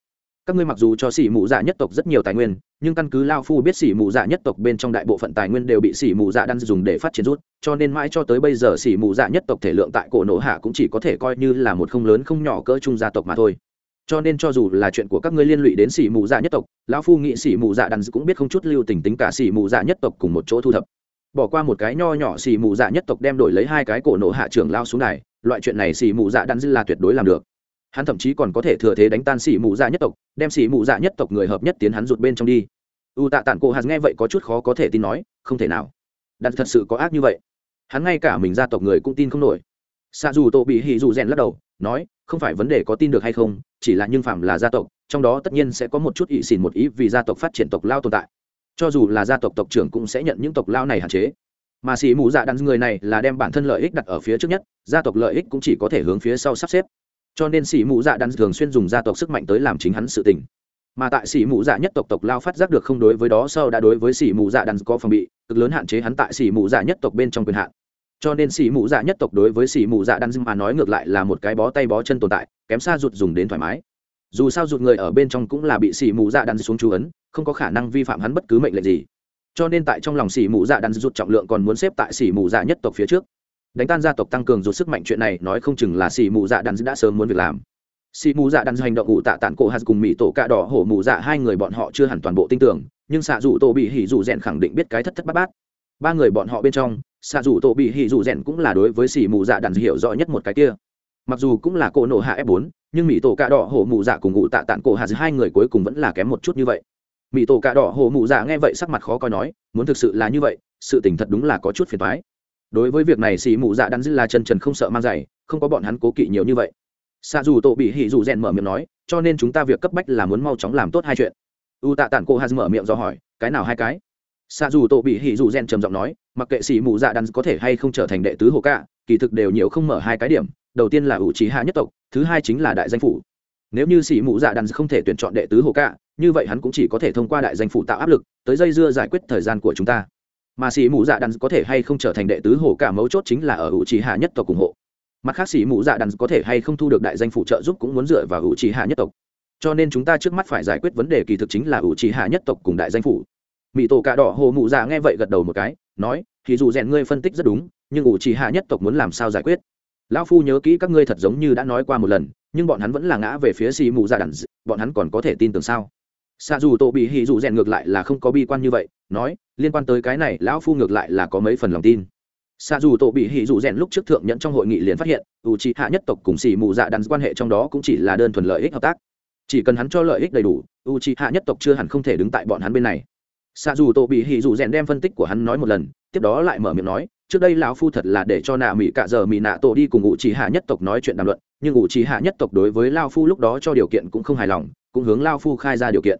các ngươi mặc dù cho xỉ mù dạ nhất tộc rất nhiều tài nguyên, nhưng căn cứ lao phu biết xỉ mù dạ nhất tộc bên trong đại bộ phận tài nguyên đều bị xỉ mù dạ đan dùng để phát triển rút, cho nên mãi cho tới bây giờ xỉ mù dạ nhất tộc thể lượng tại cổ nổ hạ cũng chỉ có thể coi như là một không lớn không nhỏ cỡ trung gia tộc mà thôi. Cho nên cho dù là chuyện của các ngươi liên lụy đến xỉ mù dạ nhất tộc, lão phu nghĩ xỉ mù dạ đan cũng biết không chút lưu tình tính cả xỉ mù dạ nhất tộc cùng một chỗ thu thập. Bỏ qua một cái nho nhỏ xỉ mù dạ nhất tộc đem đổi lấy hai cái cổ nổ hạ trưởng lao xuống này, loại chuyện này xỉ mù dạ đan là tuyệt đối làm được hắn thậm chí còn có thể thừa thế đánh tan xỉ mù dạ nhất tộc, đem xỉ mù dạ nhất tộc người hợp nhất tiến hắn rụt bên trong đi. U tạ tản cổ hạt nghe vậy có chút khó có thể tin nói, không thể nào. Đặt thật sự có ác như vậy. Hắn ngay cả mình gia tộc người cũng tin không nổi. Xa dù tổ bị hì dù rèn lắc đầu, nói, không phải vấn đề có tin được hay không, chỉ là nhưng phạm là gia tộc, trong đó tất nhiên sẽ có một chút ỵ xỉn một ý vì gia tộc phát triển tộc lao tồn tại. Cho dù là gia tộc tộc trưởng cũng sẽ nhận những tộc lao này hạn chế. Mà xỉ mù dạ đắn người này là đem bản thân lợi ích đặt ở phía trước nhất, gia tộc lợi ích cũng chỉ có thể hướng phía sau sắp xếp cho nên xỉ mụ dạ đắn thường xuyên dùng gia tộc sức mạnh tới làm chính hắn sự tình. Mà tại xỉ mụ dạ nhất tộc tộc lao phát giác được không đối với đó sau đã đối với xỉ mụ dạ đắn có phòng bị, cực lớn hạn chế hắn tại xỉ mụ dạ nhất tộc bên trong quyền hạn. Cho nên xỉ mụ dạ nhất tộc đối với xỉ mụ dạ đắn mà nói ngược lại là một cái bó tay bó chân tồn tại, kém xa rụt dùng đến thoải mái. Dù sao rụt người ở bên trong cũng là bị xỉ mụ dạ đắn xuống chú ấn, không có khả năng vi phạm hắn bất cứ mệnh lệnh gì. Cho nên tại trong lòng xỉ mụ dạ đắn rụt trọng lượng còn muốn xếp tại xỉ mụ dạ nhất tộc phía trước đánh tan gia tộc tăng cường rụt sức mạnh chuyện này nói không chừng là xỉ mù dạ đắn đã sớm muốn việc làm. Xì mù dạ đắn hành động ủ tạ tản cổ hạt cùng mỹ tổ cạ đỏ hổ mù dạ hai người bọn họ chưa hẳn toàn bộ tin tưởng, nhưng xạ dù tổ bị hỉ dù rèn khẳng định biết cái thất thất bát bát. Ba người bọn họ bên trong, xạ dù tổ bị hỉ dù rèn cũng là đối với xì mù dạ đắn hiểu rõ nhất một cái kia. Mặc dù cũng là cổ nổ hạ f 4 nhưng mỹ tổ cạ đỏ hổ mù dạ cùng ủ tạ tản cổ hạt hai người cuối cùng vẫn là kém một chút như vậy. Mỹ tổ cạ đỏ hổ mù dạ nghe vậy sắc mặt khó coi nói, muốn thực sự là như vậy, sự tình thật đúng là có chút phiền toái đối với việc này xì mù dạ đắn là chân trần không sợ mang giày, không có bọn hắn cố kỵ nhiều như vậy. Xạ dù tổ bị hỉ dù rèn mở miệng nói, cho nên chúng ta việc cấp bách là muốn mau chóng làm tốt hai chuyện. U tạ tản cô hà mở miệng do hỏi, cái nào hai cái? Xạ dù tổ bị hỉ dù rèn trầm giọng nói, mặc kệ xì mù dạ đắn có thể hay không trở thành đệ tứ hồ cạ kỳ thực đều nhiều không mở hai cái điểm, đầu tiên là ủ trí hạ nhất tộc, thứ hai chính là đại danh phủ. Nếu như xì mù dạ đắn không thể tuyển chọn đệ tứ hồ cạ như vậy hắn cũng chỉ có thể thông qua đại danh phủ tạo áp lực, tới dây dưa giải quyết thời gian của chúng ta mà sĩ mù dạ đàn có thể hay không trở thành đệ tứ hồ cả mấu chốt chính là ở ủ trí hạ nhất tộc ủng hộ. Mặt khác sĩ mù dạ đàn có thể hay không thu được đại danh phụ trợ giúp cũng muốn dựa vào ủ trí hạ nhất tộc. Cho nên chúng ta trước mắt phải giải quyết vấn đề kỳ thực chính là ủ trí hạ nhất tộc cùng đại danh phủ mỹ tổ cạ đỏ hồ mụ dạ nghe vậy gật đầu một cái, nói, thì dù rèn ngươi phân tích rất đúng, nhưng ủ trì hạ nhất tộc muốn làm sao giải quyết? Lão phu nhớ kỹ các ngươi thật giống như đã nói qua một lần, nhưng bọn hắn vẫn là ngã về phía xì mù dạ đàn, bọn hắn còn có thể tin tưởng sao? Xa dù tổ bị Hỉ dù rèn ngược lại là không có bi quan như vậy, nói, liên quan tới cái này, lão phu ngược lại là có mấy phần lòng tin. Xa dù tổ bị Hỉ dù rèn lúc trước thượng nhận trong hội nghị liền phát hiện, U trí hạ nhất tộc cùng xì mù dạ đắn quan hệ trong đó cũng chỉ là đơn thuần lợi ích hợp tác. Chỉ cần hắn cho lợi ích đầy đủ, u c h hạ nhất tộc chưa hẳn không thể đứng tại bọn hắn bên này. Xa dù tổ bị hỉ dù rèn đem phân tích của hắn nói một lần, tiếp đó lại mở miệng nói, trước đây lão phu thật là để cho nạ mỹ cạ giờ mỹ nạ tổ đi cùng u c h hạ nhất tộc nói chuyện đàm luận, nhưng u c h hạ nhất tộc đối với lao phu lúc đó cho điều kiện cũng không hài lòng, cũng hướng lao phu khai ra điều kiện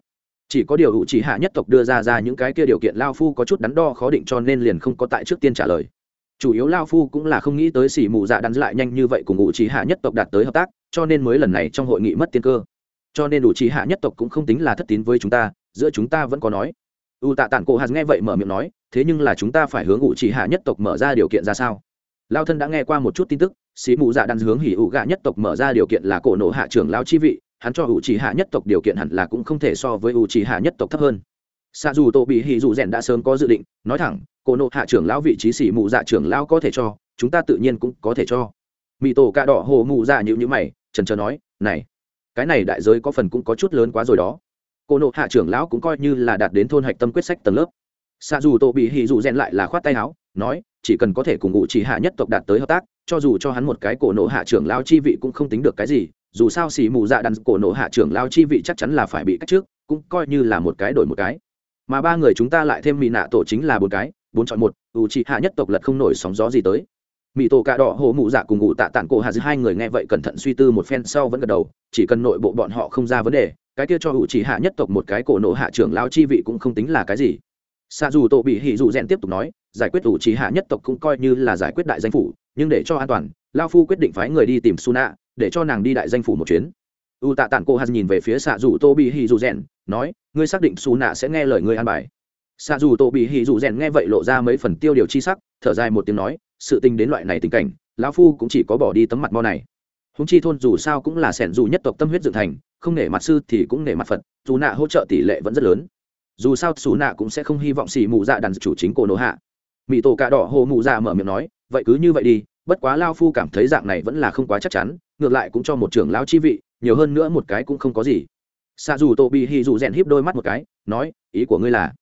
chỉ có điều u Chỉ hạ nhất tộc đưa ra ra những cái kia điều kiện lao phu có chút đắn đo khó định cho nên liền không có tại trước tiên trả lời. Chủ yếu lao phu cũng là không nghĩ tới xỉ mù dạ đắn lại nhanh như vậy cùng u Chỉ hạ nhất tộc đạt tới hợp tác, cho nên mới lần này trong hội nghị mất tiên cơ. Cho nên đủ trí hạ nhất tộc cũng không tính là thất tín với chúng ta, giữa chúng ta vẫn có nói. U tạ tản cổ hạt nghe vậy mở miệng nói, thế nhưng là chúng ta phải hướng ủ trí hạ nhất tộc mở ra điều kiện ra sao? Lao thân đã nghe qua một chút tin tức, xỉ mù dạ đắn hướng hỉ ủ gạ nhất tộc mở ra điều kiện là cổ nộ hạ trưởng lao chi vị hắn cho U trí hạ nhất tộc điều kiện hẳn là cũng không thể so với U trí hạ nhất tộc thấp hơn. Xa dù tổ bị hỉ dù rèn đã sớm có dự định, nói thẳng cổ nộ hạ trưởng lão vị trí xỉ mù dạ trưởng lão có thể cho, chúng ta tự nhiên cũng có thể cho. Mỹ tổ cà đỏ hồ mù dạ như như mày trần trờ nói, này, cái này đại giới có phần cũng có chút lớn quá rồi đó. Cô nộ hạ trưởng lão cũng coi như là đạt đến thôn hạch tâm quyết sách tầng lớp. Xa dù tổ bị hì dù rèn lại là khoát tay áo, nói, chỉ cần có thể cùng ngụ chỉ hạ nhất tộc đạt tới hợp tác, cho dù cho hắn một cái cổ nộ hạ trưởng lao chi vị cũng không tính được cái gì dù sao xì mù dạ đàn cổ nổ hạ trưởng lao chi vị chắc chắn là phải bị cách trước, cũng coi như là một cái đổi một cái. Mà ba người chúng ta lại thêm mỹ nạ tổ chính là bốn cái, bốn chọn một, ủ trị hạ nhất tộc lật không nổi sóng gió gì tới. Mỹ tổ cà đỏ hồ mụ dạ cùng ngụ tạ tản cổ hạ hai người nghe vậy cẩn thận suy tư một phen sau vẫn gật đầu, chỉ cần nội bộ bọn họ không ra vấn đề, cái kia cho hữu chỉ hạ nhất tộc một cái cổ nổ hạ trưởng lao chi vị cũng không tính là cái gì. Xa dù tổ bị hỉ dù rèn tiếp tục nói, giải quyết hữu chỉ hạ nhất tộc cũng coi như là giải quyết đại danh phủ, nhưng để cho an toàn, lao phu quyết định phái người đi tìm suna để cho nàng đi đại danh phủ một chuyến. U tạ tản cô hạt nhìn về phía xạ dù tô bị hỉ dù rèn nói, ngươi xác định suna sẽ nghe lời ngươi an bài. Xạ dù tô bị hỉ dù rèn nghe vậy lộ ra mấy phần tiêu điều chi sắc, thở dài một tiếng nói, sự tình đến loại này tình cảnh, lão phu cũng chỉ có bỏ đi tấm mặt mo này. Húng chi thôn dù sao cũng là sẻn dù nhất tộc tâm huyết dựng thành, không nể mặt sư thì cũng nể mặt phật, dù nạ hỗ trợ tỷ lệ vẫn rất lớn. Dù sao xù nạ cũng sẽ không hy vọng xì mù dạ đàn chủ chính cổ nổ hạ. Mỹ tổ cà đỏ hồ mù dạ mở miệng nói, vậy cứ như vậy đi bất quá lao phu cảm thấy dạng này vẫn là không quá chắc chắn, ngược lại cũng cho một trưởng lao chi vị, nhiều hơn nữa một cái cũng không có gì. Xa dù tô bị hì dù rèn híp đôi mắt một cái, nói, ý của ngươi là?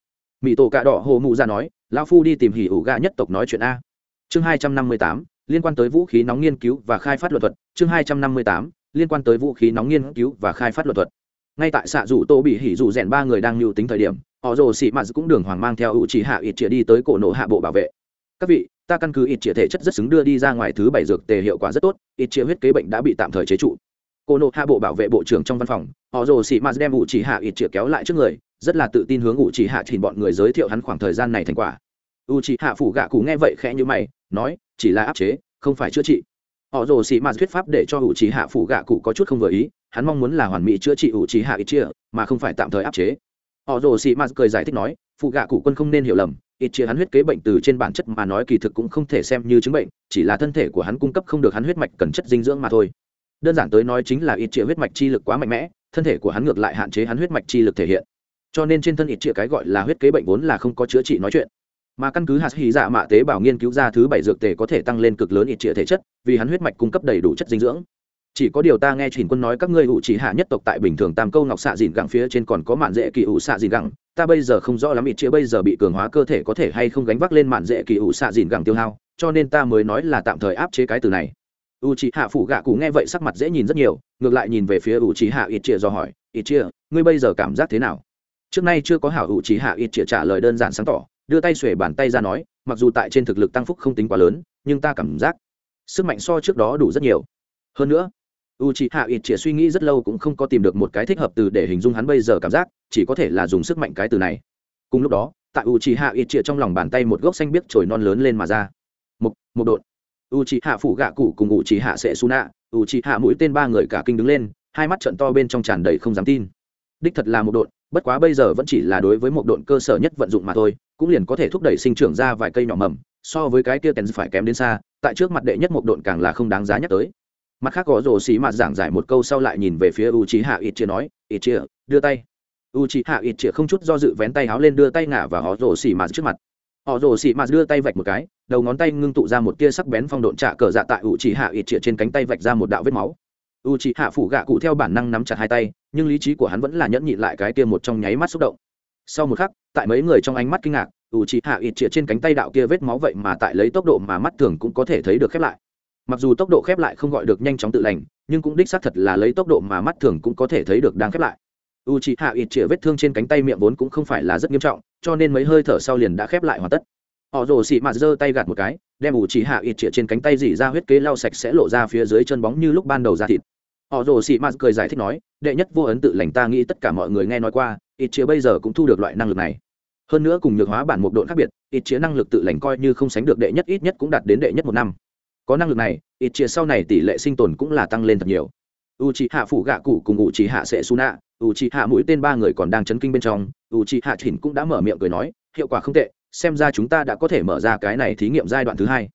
Mỹ tổ cà đỏ hồ mụ ra nói, lao phu đi tìm hỉ ủ gà nhất tộc nói chuyện a. Chương hai trăm năm mươi tám, liên quan tới vũ khí nóng nghiên cứu và khai phát luật thuật. Chương hai trăm năm mươi tám, liên quan tới vũ khí nóng nghiên cứu và khai phát luật thuật. Ngay tại xạ rủ tô bị hỉ rủ rèn ba người đang mưu tính thời điểm, họ rồ xị mạt cũng đường hoàng mang theo ủ chỉ hạ ít chĩa đi tới cổ nổ hạ bộ bảo vệ. Các vị ta căn cứ ít chĩa thể chất rất xứng đưa đi ra ngoài thứ bảy dược tề hiệu quả rất tốt ít chĩa huyết kế bệnh đã bị tạm thời chế trụ. Cô nổ hạ bộ bảo vệ bộ trưởng trong văn phòng họ rồ xị mạt đem ủ chỉ hạ ít chĩa kéo lại trước người rất là tự tin hướng ủ chỉ hạ chỉnh bọn người giới thiệu hắn khoảng thời gian này thành quả. U chỉ hạ phủ gạ cụ nghe vậy khẽ như mày nói chỉ là áp chế không phải chữa trị. Họ rồ xì mạt thuyết pháp để cho ủ chỉ hạ phủ gạ cụ có chút không vừa ý hắn mong muốn là hoàn mỹ chữa trị ủ chỉ hạ ít triệu, mà không phải tạm thời áp chế. Họ rồ xì mạt cười giải thích nói phụ gạ cụ quân không nên hiểu lầm ít chia hắn huyết kế bệnh từ trên bản chất mà nói kỳ thực cũng không thể xem như chứng bệnh, chỉ là thân thể của hắn cung cấp không được hắn huyết mạch cần chất dinh dưỡng mà thôi. Đơn giản tới nói chính là ít chia huyết mạch chi lực quá mạnh mẽ, thân thể của hắn ngược lại hạn chế hắn huyết mạch chi lực thể hiện. Cho nên trên thân ít chia cái gọi là huyết kế bệnh vốn là không có chữa trị nói chuyện. Mà căn cứ hạt hy dạ mạ tế bào nghiên cứu ra thứ bảy dược tề có thể tăng lên cực lớn ít chia thể chất, vì hắn huyết mạch cung cấp đầy đủ chất dinh dưỡng. Chỉ có điều ta nghe chỉnh quân nói các ngươi hữu chỉ hạ nhất tộc tại bình thường tam câu ngọc xạ dìn gẳng phía trên còn có mạn dễ kỳ hữu xạ dìn gẳng ta bây giờ không rõ lắm ít chia bây giờ bị cường hóa cơ thể có thể hay không gánh vác lên mạn dễ kỳ ủ xạ dìn gẳng tiêu hao, cho nên ta mới nói là tạm thời áp chế cái từ này. U chỉ hạ phủ gạ cụ nghe vậy sắc mặt dễ nhìn rất nhiều, ngược lại nhìn về phía u chỉ hạ ít chia do hỏi, ít chia ngươi bây giờ cảm giác thế nào? Trước nay chưa có hảo u chỉ hạ ít chia trả lời đơn giản sáng tỏ, đưa tay xuể bàn tay ra nói, mặc dù tại trên thực lực tăng phúc không tính quá lớn, nhưng ta cảm giác sức mạnh so trước đó đủ rất nhiều. Hơn nữa u c hạ ít chĩa suy nghĩ rất lâu cũng không có tìm được một cái thích hợp từ để hình dung hắn bây giờ cảm giác, chỉ có thể là dùng sức mạnh cái từ này. Cùng lúc đó, tại u c hạ ít chĩa trong lòng bàn tay một gốc xanh biếc trồi non lớn lên mà ra. Một một đột. U c hạ phủ gạ cụ cùng u c hạ sẽ su nạ u c hạ mũi tên ba người cả kinh đứng lên, hai mắt trận to bên trong tràn đầy không dám tin. Đích thật là một đột, bất quá bây giờ vẫn chỉ là đối với một độn cơ sở nhất vận dụng mà thôi, cũng liền có thể thúc đẩy sinh trưởng ra vài cây nhỏ mầm, so với cái kia kèn phải kém đến xa, tại trước mặt đệ nhất một độn càng là không đáng giá nhắc tới mặt khác có rồ xì mà giảng giải một câu sau lại nhìn về phía u trí hạ ít chia nói, ít chia đưa tay. U trí hạ ít chia không chút do dự vén tay háo lên đưa tay ngả và họ rồ xì mà trước mặt. Họ rồ xì mà đưa tay vạch một cái, đầu ngón tay ngưng tụ ra một tia sắc bén phong độn trạ cờ dạ tại u trí hạ ít chia trên cánh tay vạch ra một đạo vết máu. U trí hạ phủ gạ cụ theo bản năng nắm chặt hai tay, nhưng lý trí của hắn vẫn là nhẫn nhịn lại cái kia một trong nháy mắt xúc động. Sau một khắc, tại mấy người trong ánh mắt kinh ngạc u trí hạ ít chia trên cánh tay đạo kia vết máu vậy mà tại lấy tốc độ mà mắt thường cũng có thể thấy được khép lại mặc dù tốc độ khép lại không gọi được nhanh chóng tự lành, nhưng cũng đích xác thật là lấy tốc độ mà mắt thường cũng có thể thấy được đang khép lại. U c h ị hạ ít chĩa vết thương trên cánh tay miệng vốn cũng không phải là rất nghiêm trọng, cho nên mấy hơi thở sau liền đã khép lại hoàn tất. Họ rồ xị mạt giơ tay gạt một cái, đem u c h ị hạ ít chĩa trên cánh tay dỉ ra huyết kế lau sạch sẽ lộ ra phía dưới chân bóng như lúc ban đầu ra thịt. Họ rồ xị mạt cười giải thích nói, đệ nhất vô ấn tự lành ta nghĩ tất cả mọi người nghe nói qua ít chĩa bây giờ cũng thu được loại năng lực này. Hơn nữa cùng nhược hóa bản mục độn khác biệt ít chĩa năng lực tự lành coi như không sánh được đệ nhất ít nhất cũng đạt đến đệ nhất một năm có năng lực này, ít chia sau này tỷ lệ sinh tồn cũng là tăng lên thật nhiều. U c h i hạ phủ gạ cụ cùng u c h i hạ sẽ su nạ u c h i hạ mũi tên ba người còn đang chấn kinh bên trong u c h i hạ chỉnh cũng đã mở miệng cười nói, hiệu quả không tệ, xem ra chúng ta đã có thể mở ra cái này thí nghiệm giai đoạn thứ hai.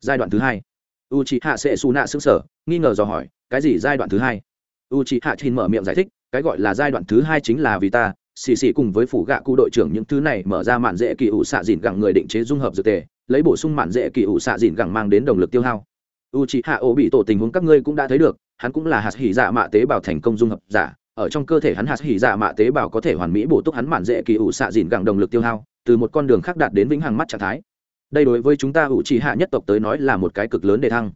Giai đoạn thứ hai. U c h i hạ sẽ su nạ xứng sở nghi ngờ dò hỏi, cái gì giai đoạn thứ hai? U c h i hạ chỉnh mở miệng giải thích, cái gọi là giai đoạn thứ hai chính là vì ta xì xì cùng với phủ gạ cụ đội trưởng những thứ này mở ra mạn dễ kỳ ủ xạ dìn gẳng người định chế dung hợp dược tề, lấy bổ sung mạn dễ kỳ ủ xạ dìn gẳng mang đến động lực tiêu hao. U c h hạ ô bị tổ tình huống các ngươi cũng đã thấy được, hắn cũng là hạt hỉ dạ mạ tế bào thành công dung hợp giả, ở trong cơ thể hắn hạt hỉ dạ mạ tế bào có thể hoàn mỹ bổ túc hắn mạn dễ kỳ ủ xạ dìn gẳng động lực tiêu hao, từ một con đường khác đạt đến vĩnh hằng mắt trạng thái. Đây đối với chúng ta u c hạ nhất tộc tới nói là một cái cực lớn để thăng.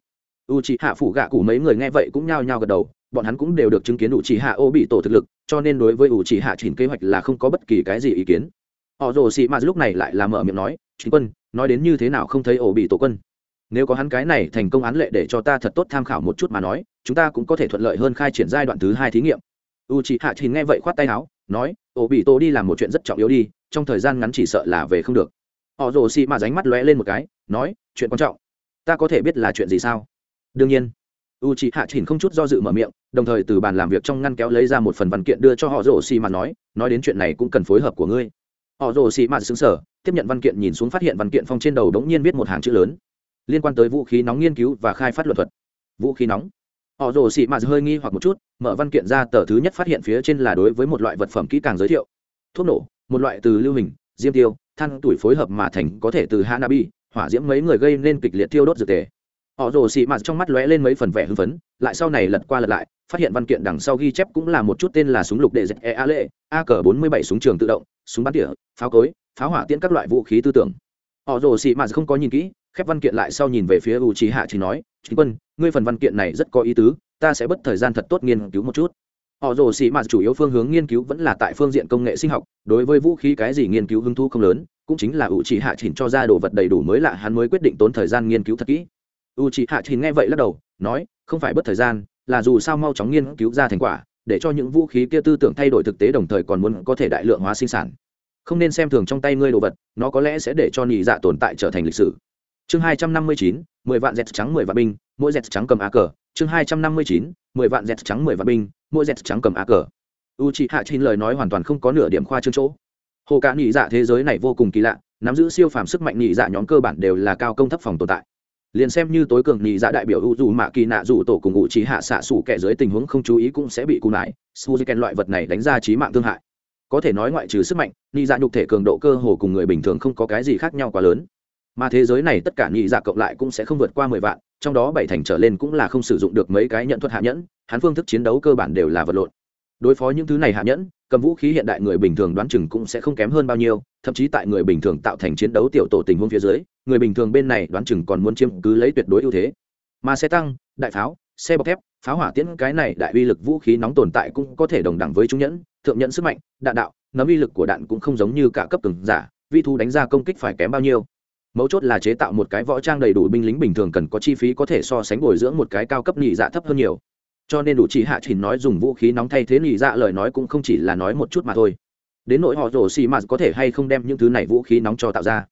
U c hạ phủ gạ cụ mấy người nghe vậy cũng nhao nhao gật đầu bọn hắn cũng đều được chứng kiến ủ c hạ ô bị tổ thực lực, cho nên đối với ủ c hạ chỉnh kế hoạch là không có bất kỳ cái gì ý kiến. Họ rồ xị mạt lúc này lại là mở miệng nói chính quân, nói đến như thế nào không thấy ổ bị tổ quân? Nếu có hắn cái này thành công án lệ để cho ta thật tốt tham khảo một chút mà nói, chúng ta cũng có thể thuận lợi hơn khai triển giai đoạn thứ hai thí nghiệm. U c hạ thì nghe vậy khoát tay áo, nói ổ bị tổ đi làm một chuyện rất trọng yếu đi, trong thời gian ngắn chỉ sợ là về không được. Họ rồ xị mà ránh mắt lóe lên một cái, nói, chuyện quan trọng. Ta có thể biết là chuyện gì sao? Đương nhiên u c h ị hạ chỉnh không chút do dự mở miệng, đồng thời từ bàn làm việc trong ngăn kéo lấy ra một phần văn kiện đưa cho họ rồ xì mà nói nói đến chuyện này cũng cần phối hợp của ngươi. Họ rồ xì mà xứng sở tiếp nhận văn kiện nhìn xuống phát hiện văn kiện phong trên đầu đống nhiên viết một hàng chữ lớn. Liên quan tới vũ khí nóng nghiên cứu và khai phát luật thuật. Vũ khí nóng. Họ rồ xị mạt hơi nghi hoặc một chút, mở văn kiện ra tờ thứ nhất phát hiện phía trên là đối với một loại vật phẩm kỹ càng giới thiệu. Thuốc nổ, một loại từ lưu hình, diêm tiêu, than tuổi phối hợp mà thành có thể từ hanabi, hỏa diễm mấy người gây nên kịch liệt tiêu đốt dược tề họ rồ xị mạt trong mắt lóe lên mấy phần vẻ hưng phấn, lại sau này lật qua lật lại, phát hiện văn kiện đằng sau ghi chép cũng là một chút tên là súng lục đệ dẹp e a lệ, a cờ bốn mươi bảy súng trường tự động, súng bắn tỉa, pháo cối, pháo hỏa tiễn các loại vũ khí tư tưởng. Họ rồ xị mạt không có nhìn kỹ, khép văn kiện lại sau nhìn về phía u trí hạ chỉ nói, chính quân, ngươi phần văn kiện này rất có ý tứ, ta sẽ bất thời gian thật tốt nghiên cứu một chút. Họ rồ xị mạt chủ yếu phương hướng nghiên cứu vẫn là tại phương diện công nghệ sinh học, đối với vũ khí cái gì nghiên cứu hứng thu không lớn, cũng chính là u trí hạ chỉnh cho ra đồ vật đầy đủ mới lạ, hắn mới quyết định tốn thời gian nghiên cứu thật kỹ u trí hạ chín nghe vậy lắc đầu, nói, không phải bất thời gian, là dù sao mau chóng nghiên cứu ra thành quả, để cho những vũ khí kia tư tưởng thay đổi thực tế đồng thời còn muốn có thể đại lượng hóa sinh sản. Không nên xem thường trong tay ngươi đồ vật, nó có lẽ sẽ để cho nhị dạ tồn tại trở thành lịch sử. Chương hai trăm năm mươi chín, mười vạn dẹt trắng, mười vạn binh, mỗi dẹt trắng cầm a cờ chương hai trăm năm mươi chín, mười vạn dẹt trắng, mười vạn binh, mỗi dẹt trắng cầm a cờ u c hạ chín lời nói hoàn toàn không có nửa điểm khoa trương chỗ. Hồ cả nhị dạ thế giới này vô cùng kỳ lạ, nắm giữ siêu phàm sức mạnh nhị dạ nhóm cơ bản đều là cao công thấp phòng tồn tại liền xem như tối cường nhị dạ đại biểu u dù mạ kỳ nạ dù tổ cùng ngụ trí hạ xạ xủ kẻ dưới tình huống không chú ý cũng sẽ bị cù nải. Suzuken loại vật này đánh ra trí mạng thương hại. Có thể nói ngoại trừ sức mạnh, nhị dạ nhục thể cường độ cơ hồ cùng người bình thường không có cái gì khác nhau quá lớn. Mà thế giới này tất cả nhị dạ cộng lại cũng sẽ không vượt qua mười vạn, trong đó bảy thành trở lên cũng là không sử dụng được mấy cái nhận thuật hạ nhẫn, hắn phương thức chiến đấu cơ bản đều là vật lộn. Đối phó những thứ này hạ nhẫn, cầm vũ khí hiện đại người bình thường đoán chừng cũng sẽ không kém hơn bao nhiêu, thậm chí tại người bình thường tạo thành chiến đấu tiểu tổ tình huống phía dưới người bình thường bên này đoán chừng còn muốn chiếm cứ lấy tuyệt đối ưu thế. Mà xe tăng, đại pháo, xe bọc thép, pháo hỏa tiễn, cái này đại uy lực vũ khí nóng tồn tại cũng có thể đồng đẳng với trung nhẫn, thượng nhẫn sức mạnh, đạn đạo nấm uy lực của đạn cũng không giống như cả cấp từng giả, vi thu đánh ra công kích phải kém bao nhiêu. Mấu chốt là chế tạo một cái võ trang đầy đủ binh lính bình thường cần có chi phí có thể so sánh bồi dưỡng một cái cao cấp nhị dạ thấp hơn nhiều. Cho nên đủ chỉ hạ chỉ nói dùng vũ khí nóng thay thế nhị dạ lời nói cũng không chỉ là nói một chút mà thôi. Đến nỗi họ rổ xì mà có thể hay không đem những thứ này vũ khí nóng cho tạo ra.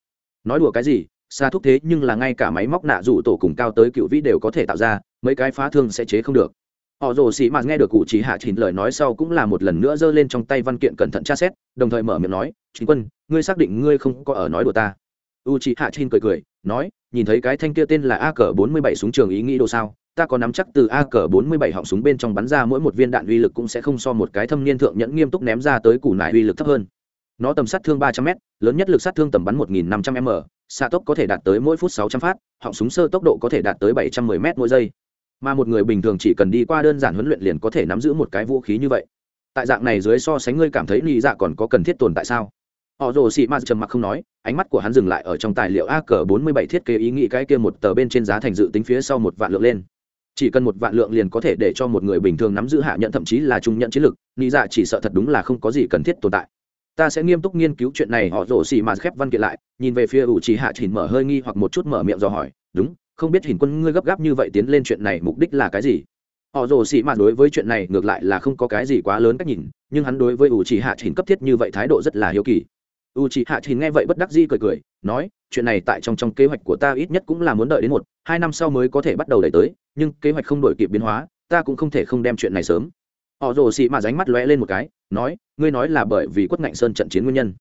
Nói đùa cái gì xa thúc thế nhưng là ngay cả máy móc nạ rủ tổ cùng cao tới cựu vĩ đều có thể tạo ra, mấy cái phá thương sẽ chế không được. Họ rồ xì mà nghe được cụ chỉ hạ chỉnh lời nói sau cũng là một lần nữa giơ lên trong tay văn kiện cẩn thận tra xét, đồng thời mở miệng nói chính quân, ngươi xác định ngươi không có ở nói đùa ta? U chỉ hạ chỉnh cười cười, nói, nhìn thấy cái thanh kia tên là a cờ bốn mươi bảy súng trường ý nghĩ đồ sao, ta có nắm chắc từ a cờ bốn mươi bảy họng súng bên trong bắn ra mỗi một viên đạn uy lực cũng sẽ không so một cái thâm niên thượng nhẫn nghiêm túc ném ra tới củ nải uy lực thấp hơn. Nó tầm sát thương ba trăm m lớn nhất lực sát thương tầm bắn một nghìn năm trăm m xạ tốc có thể đạt tới mỗi phút sáu trăm phát, họng súng sơ tốc độ có thể đạt tới bảy trăm mười m mỗi giây. Mà một người bình thường chỉ cần đi qua đơn giản huấn luyện liền có thể nắm giữ một cái vũ khí như vậy. Tại dạng này dưới so sánh ngươi cảm thấy lý dạ còn có cần thiết tồn tại sao? Họ rồ xị ma trầm mặc không nói, ánh mắt của hắn dừng lại ở trong tài liệu a cờ bốn mươi bảy thiết kế ý nghĩ cái kia một tờ bên trên giá thành dự tính phía sau một vạn lượng lên. Chỉ cần một vạn lượng liền có thể để cho một người bình thường nắm giữ hạ nhận thậm chí là trung nhận chiến lực lý dạ chỉ sợ thật đúng là không có gì cần thiết tồn tại ta sẽ nghiêm túc nghiên cứu chuyện này, họ rồ xì mà khép văn kiện lại, nhìn về phía ủ trì hạ chỉnh mở hơi nghi hoặc một chút mở miệng dò hỏi, đúng, không biết hình quân ngươi gấp gáp như vậy tiến lên chuyện này mục đích là cái gì? Họ rồ xì mà đối với chuyện này ngược lại là không có cái gì quá lớn cách nhìn, nhưng hắn đối với ủ trì hạ chỉnh cấp thiết như vậy thái độ rất là hiếu kỳ. U c hạ chỉnh nghe vậy bất đắc dĩ cười cười, nói, chuyện này tại trong trong kế hoạch của ta ít nhất cũng là muốn đợi đến một, hai năm sau mới có thể bắt đầu đẩy tới, nhưng kế hoạch không đổi kịp biến hóa, ta cũng không thể không đem chuyện này sớm. Họ rồ xị mà ránh mắt lóe lên một cái nói, ngươi nói là bởi vì quất ngạnh sơn trận chiến nguyên nhân.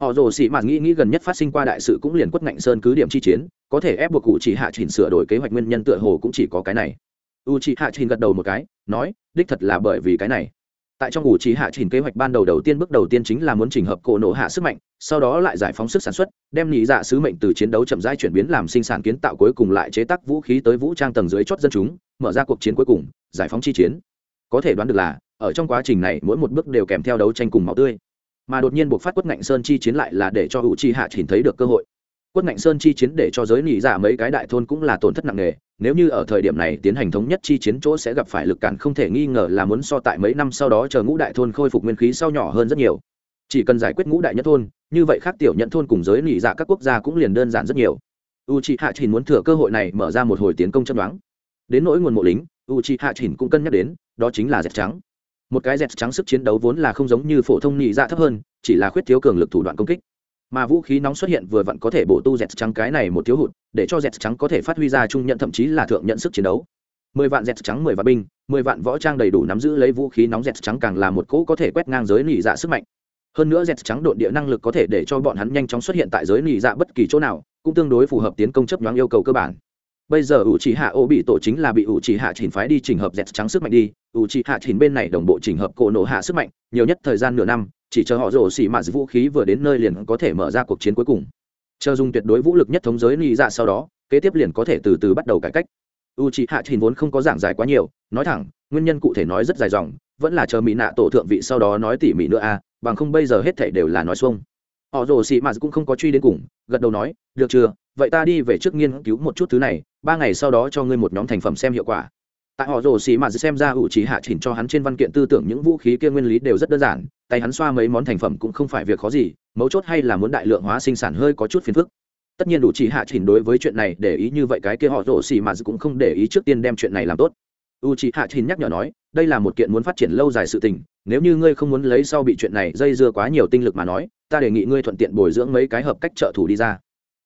Họ rồ sĩ mạt nghĩ nghĩ gần nhất phát sinh qua đại sự cũng liền quất ngạnh sơn cứ điểm chi chiến, có thể ép buộc cụ chỉ hạ chỉnh sửa đổi kế hoạch nguyên nhân tựa hồ cũng chỉ có cái này. U chỉ hạ chỉnh gật đầu một cái, nói, đích thật là bởi vì cái này. Tại trong ủ chỉ hạ chỉnh kế hoạch ban đầu đầu tiên bước đầu tiên chính là muốn chỉnh hợp cổ nổ hạ sức mạnh, sau đó lại giải phóng sức sản xuất, đem nhị dạ sứ mệnh từ chiến đấu chậm rãi chuyển biến làm sinh sản kiến tạo cuối cùng lại chế tác vũ khí tới vũ trang tầng dưới chót dân chúng, mở ra cuộc chiến cuối cùng, giải phóng chi chiến. Có thể đoán được là ở trong quá trình này, mỗi một bước đều kèm theo đấu tranh cùng máu tươi. Mà đột nhiên buộc phát quất ngạnh sơn chi chiến lại là để cho hữu chi hạ chỉnh thấy được cơ hội. Quất ngạnh sơn chi chiến để cho giới nỉ dạ mấy cái đại thôn cũng là tổn thất nặng nề. Nếu như ở thời điểm này tiến hành thống nhất chi chiến chỗ sẽ gặp phải lực cản không thể nghi ngờ là muốn so tại mấy năm sau đó chờ ngũ đại thôn khôi phục nguyên khí sau nhỏ hơn rất nhiều. Chỉ cần giải quyết ngũ đại nhất thôn, như vậy khác tiểu nhận thôn cùng giới nỉ dạ các quốc gia cũng liền đơn giản rất nhiều. U c hạ chỉnh muốn thừa cơ hội này mở ra một hồi tiến công chân đoán đến nỗi nguồn mộ lính u c hạ chỉnh cũng cân nhắc đến, đó chính là dẹp trắng một cái dẹt trắng sức chiến đấu vốn là không giống như phổ thông nhị dạ thấp hơn, chỉ là khuyết thiếu cường lực thủ đoạn công kích. Mà vũ khí nóng xuất hiện vừa vặn có thể bổ tu dẹt trắng cái này một thiếu hụt, để cho dẹt trắng có thể phát huy ra trung nhận thậm chí là thượng nhận sức chiến đấu. Mười vạn dẹt trắng, mười vạn binh, mười vạn võ trang đầy đủ nắm giữ lấy vũ khí nóng dẹt trắng càng là một cỗ có thể quét ngang giới nhị dạ sức mạnh. Hơn nữa dẹt trắng độn địa năng lực có thể để cho bọn hắn nhanh chóng xuất hiện tại giới nhị dạ bất kỳ chỗ nào, cũng tương đối phù hợp tiến công chấp nhoáng yêu cầu cơ bản bây giờ ủ trì hạ ô bị tổ chính là bị ủ chỉ hạ chỉnh phái đi chỉnh hợp dẹt trắng sức mạnh đi. Ủ chỉ hạ chỉnh bên này đồng bộ chỉnh hợp cổ nổ hạ sức mạnh nhiều nhất thời gian nửa năm chỉ chờ họ rổ xỉ mạt vũ khí vừa đến nơi liền có thể mở ra cuộc chiến cuối cùng. Chờ dùng tuyệt đối vũ lực nhất thống giới ly dạ sau đó kế tiếp liền có thể từ từ bắt đầu cải cách. U chỉ hạ chỉnh vốn không có giảng giải quá nhiều nói thẳng nguyên nhân cụ thể nói rất dài dòng vẫn là chờ mỹ nạ tổ thượng vị sau đó nói tỉ mỉ nữa a à, bằng không bây giờ hết thể đều là nói xuông. Họ rồ xị mạt cũng không có truy đến cùng gật đầu nói được chưa? Vậy ta đi về trước nghiên cứu một chút thứ này ba ngày sau đó cho ngươi một nhóm thành phẩm xem hiệu quả. Tại họ rồ xì mà xem ra ủ trí hạ chỉnh cho hắn trên văn kiện tư tưởng những vũ khí kia nguyên lý đều rất đơn giản, tay hắn xoa mấy món thành phẩm cũng không phải việc khó gì, mấu chốt hay là muốn đại lượng hóa sinh sản hơi có chút phiền phức. Tất nhiên đủ chỉ hạ chỉnh đối với chuyện này để ý như vậy cái kia họ rồ xì mà cũng không để ý trước tiên đem chuyện này làm tốt. U chỉ hạ chỉnh nhắc nhở nói, đây là một kiện muốn phát triển lâu dài sự tình, nếu như ngươi không muốn lấy sau bị chuyện này dây dưa quá nhiều tinh lực mà nói, ta đề nghị ngươi thuận tiện bồi dưỡng mấy cái hợp cách trợ thủ đi ra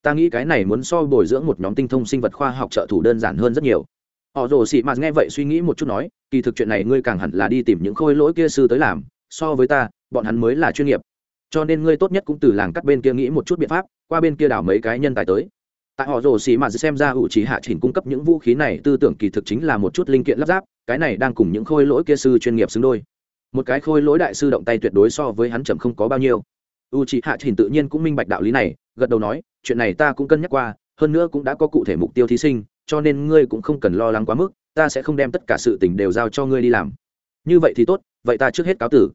ta nghĩ cái này muốn so bồi dưỡng một nhóm tinh thông sinh vật khoa học trợ thủ đơn giản hơn rất nhiều. Họ rồ xị mạt nghe vậy suy nghĩ một chút nói, kỳ thực chuyện này ngươi càng hẳn là đi tìm những khôi lỗi kia sư tới làm, so với ta, bọn hắn mới là chuyên nghiệp. Cho nên ngươi tốt nhất cũng từ làng cắt bên kia nghĩ một chút biện pháp, qua bên kia đảo mấy cái nhân tài tới. Tại họ rồ xì mà xem ra ủ trí hạ chỉnh cung cấp những vũ khí này tư tưởng kỳ thực chính là một chút linh kiện lắp ráp, cái này đang cùng những khôi lỗi kia sư chuyên nghiệp xứng đôi. Một cái khôi lỗi đại sư động tay tuyệt đối so với hắn chậm không có bao nhiêu. U trí hạ chỉnh tự nhiên cũng minh bạch đạo lý này, gật đầu nói chuyện này ta cũng cân nhắc qua, hơn nữa cũng đã có cụ thể mục tiêu thí sinh, cho nên ngươi cũng không cần lo lắng quá mức, ta sẽ không đem tất cả sự tình đều giao cho ngươi đi làm. Như vậy thì tốt, vậy ta trước hết cáo tử.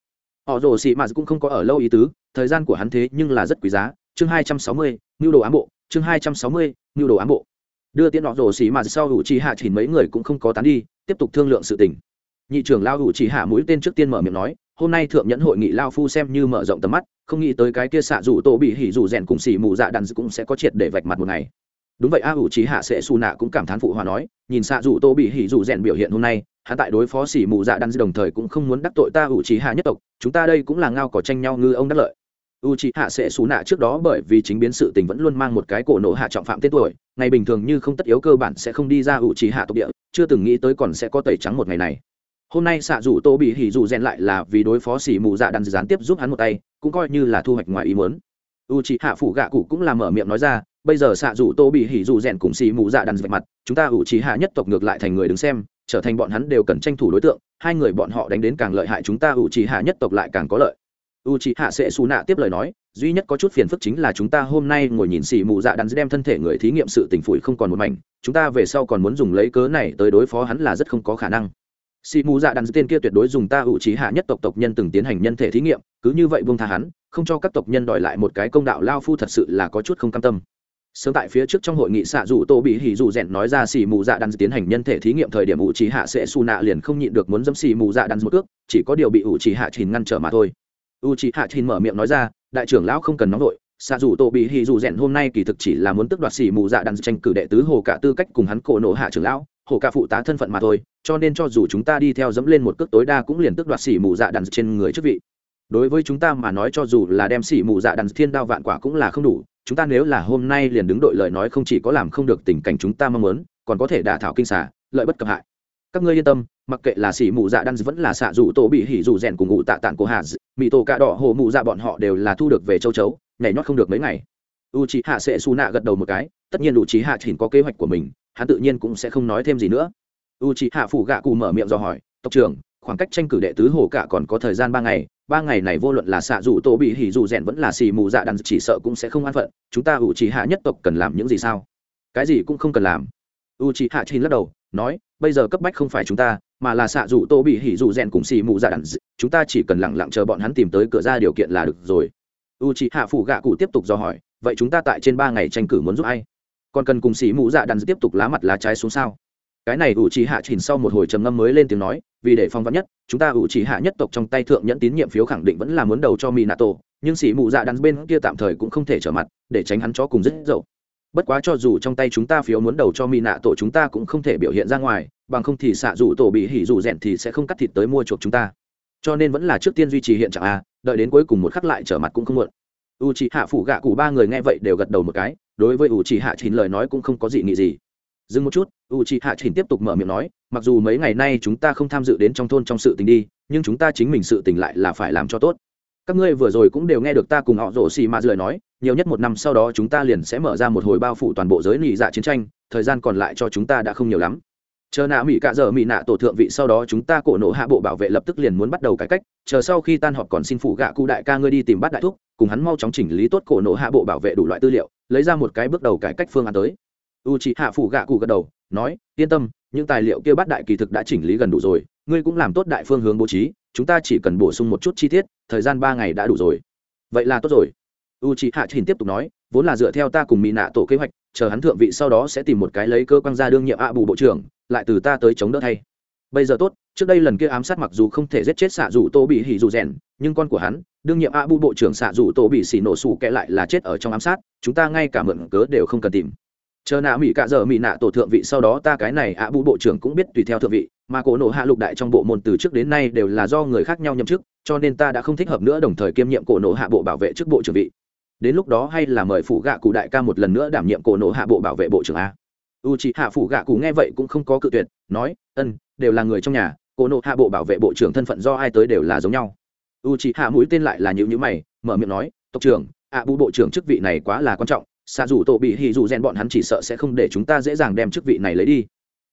Họ rồ xị mạt cũng không có ở lâu ý tứ, thời gian của hắn thế nhưng là rất quý giá. Chương hai trăm sáu mươi mưu đồ ám bộ. Chương hai trăm sáu mươi mưu đồ ám bộ. Đưa tiễn họ rồ xị mạt sau hữu trí hạ chỉ mấy người cũng không có tán đi, tiếp tục thương lượng sự tình. Nhị trưởng lao hữu trí hạ mũi tên trước tiên mở miệng nói hôm nay thượng nhẫn hội nghị lao phu xem như mở rộng tầm mắt, không nghĩ tới cái kia xạ dù tổ bị hỉ dù rèn cùng xỉ mù dạ đàn cũng sẽ có triệt để vạch mặt một ngày. Đúng vậy, a ủ trí hạ sẽ xù nạ cũng cảm thán phụ hòa nói, nhìn xạ dù tô bị hỉ dù rèn biểu hiện hôm nay, hắn tại đối phó xỉ mù dạ đan đồng thời cũng không muốn đắc tội ta ủ trí hạ nhất tộc, chúng ta đây cũng là ngao có tranh nhau ngư ông đắc lợi. U trí hạ sẽ xù nạ trước đó bởi vì chính biến sự tình vẫn luôn mang một cái cổ nộ hạ trọng phạm tên tuổi, ngày bình thường như không tất yếu cơ bản sẽ không đi ra ủ trí hạ tộc địa, chưa từng nghĩ tới còn sẽ có tẩy trắng một ngày này hôm nay xạ rủ tô bị hỉ rủ rèn lại là vì đối phó xỉ mù dạ đan gián tiếp giúp hắn một tay, cũng coi như là thu hoạch ngoài ý muốn. U trí hạ phủ gạ cụ cũng làm mở miệng nói ra, bây giờ xạ rủ tô bị hỉ rủ rèn cùng xỉ mù dạ đan vạch mặt, chúng ta u trí hạ nhất tộc ngược lại thành người đứng xem, trở thành bọn hắn đều cần tranh thủ đối tượng, hai người bọn họ đánh đến càng lợi hại chúng ta u trí hạ nhất tộc lại càng có lợi. U trí hạ sẽ xù nạ tiếp lời nói, duy nhất có chút phiền phức chính là chúng ta hôm nay ngồi nhìn xì mù dạ đắn đem thân thể người thí nghiệm sự tình phủi không còn một mảnh, chúng ta về sau còn muốn dùng lấy cớ này tới đối phó hắn là rất không có khả năng xì mù dạ đắn tên kia tuyệt đối dùng ta u trí hạ nhất tộc tộc nhân từng tiến hành nhân thể thí nghiệm, cứ như vậy buông tha hắn, không cho các tộc nhân đòi lại một cái công đạo lao phu thật sự là có chút không cam tâm. Sớm tại phía trước trong hội nghị xạ dù tô bị hỉ dù rèn nói ra xì mù dạ đan tiến hành nhân thể thí nghiệm thời điểm ủ trí hạ sẽ xù nạ liền không nhịn được muốn dẫm xì mù dạ đan một ước chỉ có điều bị ủ trí hạ trình ngăn trở mà thôi. U trí hạ trình mở miệng nói ra, đại trưởng lão không cần nóng vội, xạ dù tô bị hỉ dù rèn hôm nay kỳ thực chỉ là muốn tức đoạt xì mù dạ đan tranh cử đệ tứ hồ cả tư cách cùng hắn cổ nổ hạ trưởng lão hổ cả phụ tá thân phận mà thôi, cho nên cho dù chúng ta đi theo dẫm lên một cước tối đa cũng liền tức đoạt xỉ mù dạ đàn trên người chức vị. Đối với chúng ta mà nói cho dù là đem xỉ mù dạ đàn thiên đao vạn quả cũng là không đủ, chúng ta nếu là hôm nay liền đứng đội lời nói không chỉ có làm không được tình cảnh chúng ta mong muốn, còn có thể đả thảo kinh xả lợi bất cập hại. Các ngươi yên tâm, mặc kệ là xỉ mù dạ đan vẫn là xạ dù tổ bị hỉ dù rèn cùng ngụ tạ tản của hà mỹ tổ cạ đỏ, hồ mù dạ bọn họ đều là thu được về châu chấu, nhảy nhót không được mấy ngày. U c hạ sẽ xù nạ gật đầu một cái, tất nhiên u c hạ chỉ có kế hoạch của mình hắn tự nhiên cũng sẽ không nói thêm gì nữa. U c hạ phủ gạ cụ mở miệng do hỏi, tộc trưởng, khoảng cách tranh cử đệ tứ hồ cả còn có thời gian ba ngày ba ngày này vô luận là xạ dù tổ bị hỉ dù rèn vẫn là xì mù dạ đàn, chỉ sợ cũng sẽ không an phận. Chúng ta ủ trì hạ nhất tộc cần làm những gì sao? Cái gì cũng không cần làm. U trì hạ chín lắc đầu, nói, bây giờ cấp bách không phải chúng ta, mà là xạ dù tổ bị hỉ dù rèn cùng xì mù dạ đàn. Chúng ta chỉ cần lẳng lặng chờ bọn hắn tìm tới cửa ra điều kiện là được rồi. U trì hạ phủ gạ cụ tiếp tục do hỏi, vậy chúng ta tại trên ba ngày tranh cử muốn giúp ai? Còn cần cùng sĩ mù dạ đàn tiếp tục lá mặt lá trái xuống sao? Cái này ủ trì hạ chỉnh sau một hồi trầm ngâm mới lên tiếng nói, vì để phong vắn nhất, chúng ta ủ trì hạ nhất tộc trong tay thượng nhẫn tín nhiệm phiếu khẳng định vẫn là muốn đầu cho mỹ nato nhưng sĩ mụ dạ đắn bên kia tạm thời cũng không thể trở mặt, để tránh hắn chó cùng rất dậu. Bất quá cho dù trong tay chúng ta phiếu muốn đầu cho mỹ nạ tổ chúng ta cũng không thể biểu hiện ra ngoài, bằng không thì xạ dù tổ bị hỉ dù rèn thì sẽ không cắt thịt tới mua chuộc chúng ta. Cho nên vẫn là trước tiên duy trì hiện trạng a, đợi đến cuối cùng một khắc lại trở mặt cũng không muộn. U chị hạ phủ gạ cụ ba người nghe vậy đều gật đầu một cái đối với u c hạ chỉnh lời nói cũng không có gì nghị gì. Dừng một chút u c h hạ chỉnh tiếp tục mở miệng nói, mặc dù mấy ngày nay chúng ta không tham dự đến trong thôn trong sự tình đi, nhưng chúng ta chính mình sự tình lại là phải làm cho tốt. Các ngươi vừa rồi cũng đều nghe được ta cùng họ rổ xì mạt lời nói, nhiều nhất một năm sau đó chúng ta liền sẽ mở ra một hồi bao phủ toàn bộ giới nị dạ chiến tranh, thời gian còn lại cho chúng ta đã không nhiều lắm. Chờ nạ mỹ cạ dở mỹ nạ tổ thượng vị sau đó chúng ta cổ nộ hạ bộ bảo vệ lập tức liền muốn bắt đầu cải cách, chờ sau khi tan họp còn xin phụ gạ cụ đại ca ngươi đi tìm bắt đại thúc, cùng hắn mau chóng chỉnh lý tốt cổ nộ hạ bộ bảo vệ đủ loại tư liệu lấy ra một cái bước đầu cải cách phương án tới. U c hạ phủ gạ cụ gật đầu, nói, yên tâm, những tài liệu kia bắt đại kỳ thực đã chỉnh lý gần đủ rồi, ngươi cũng làm tốt đại phương hướng bố trí, chúng ta chỉ cần bổ sung một chút chi tiết, thời gian ba ngày đã đủ rồi. Vậy là tốt rồi. U c hạ trình tiếp tục nói, vốn là dựa theo ta cùng mỹ nạ tổ kế hoạch, chờ hắn thượng vị sau đó sẽ tìm một cái lấy cơ quan gia đương nhiệm ạ bù bộ trưởng, lại từ ta tới chống đỡ thay. Bây giờ tốt trước đây lần kia ám sát mặc dù không thể giết chết xạ dù tô bị hỉ dù rèn, nhưng con của hắn, đương nhiệm a bu bộ trưởng xạ dù tô bị xỉ nổ sủ kẽ lại là chết ở trong ám sát, chúng ta ngay cả mượn cớ đều không cần tìm. Chờ nạ mỹ cạ dở mỹ nạ tổ thượng vị sau đó ta cái này ạ bu bộ trưởng cũng biết tùy theo thượng vị, mà cổ nộ hạ lục đại trong bộ môn từ trước đến nay đều là do người khác nhau nhậm chức, cho nên ta đã không thích hợp nữa đồng thời kiêm nhiệm cổ nộ hạ bộ bảo vệ chức bộ trưởng vị. Đến lúc đó hay là mời phủ gạ cụ đại ca một lần nữa đảm nhiệm cổ nộ hạ bộ bảo vệ bộ trưởng a. U c hạ phủ gạ cụ nghe vậy cũng không có cự tuyệt, nói, ân, đều là người trong nhà cô nộ hạ bộ bảo vệ bộ trưởng thân phận do ai tới đều là giống nhau. U c hạ mũi tên lại là nhữ nhữ mày, mở miệng nói, tộc trưởng, ạ bù bộ trưởng chức vị này quá là quan trọng xa dù tổ bị hì dù rèn bọn hắn chỉ sợ sẽ không để chúng ta dễ dàng đem chức vị này lấy đi.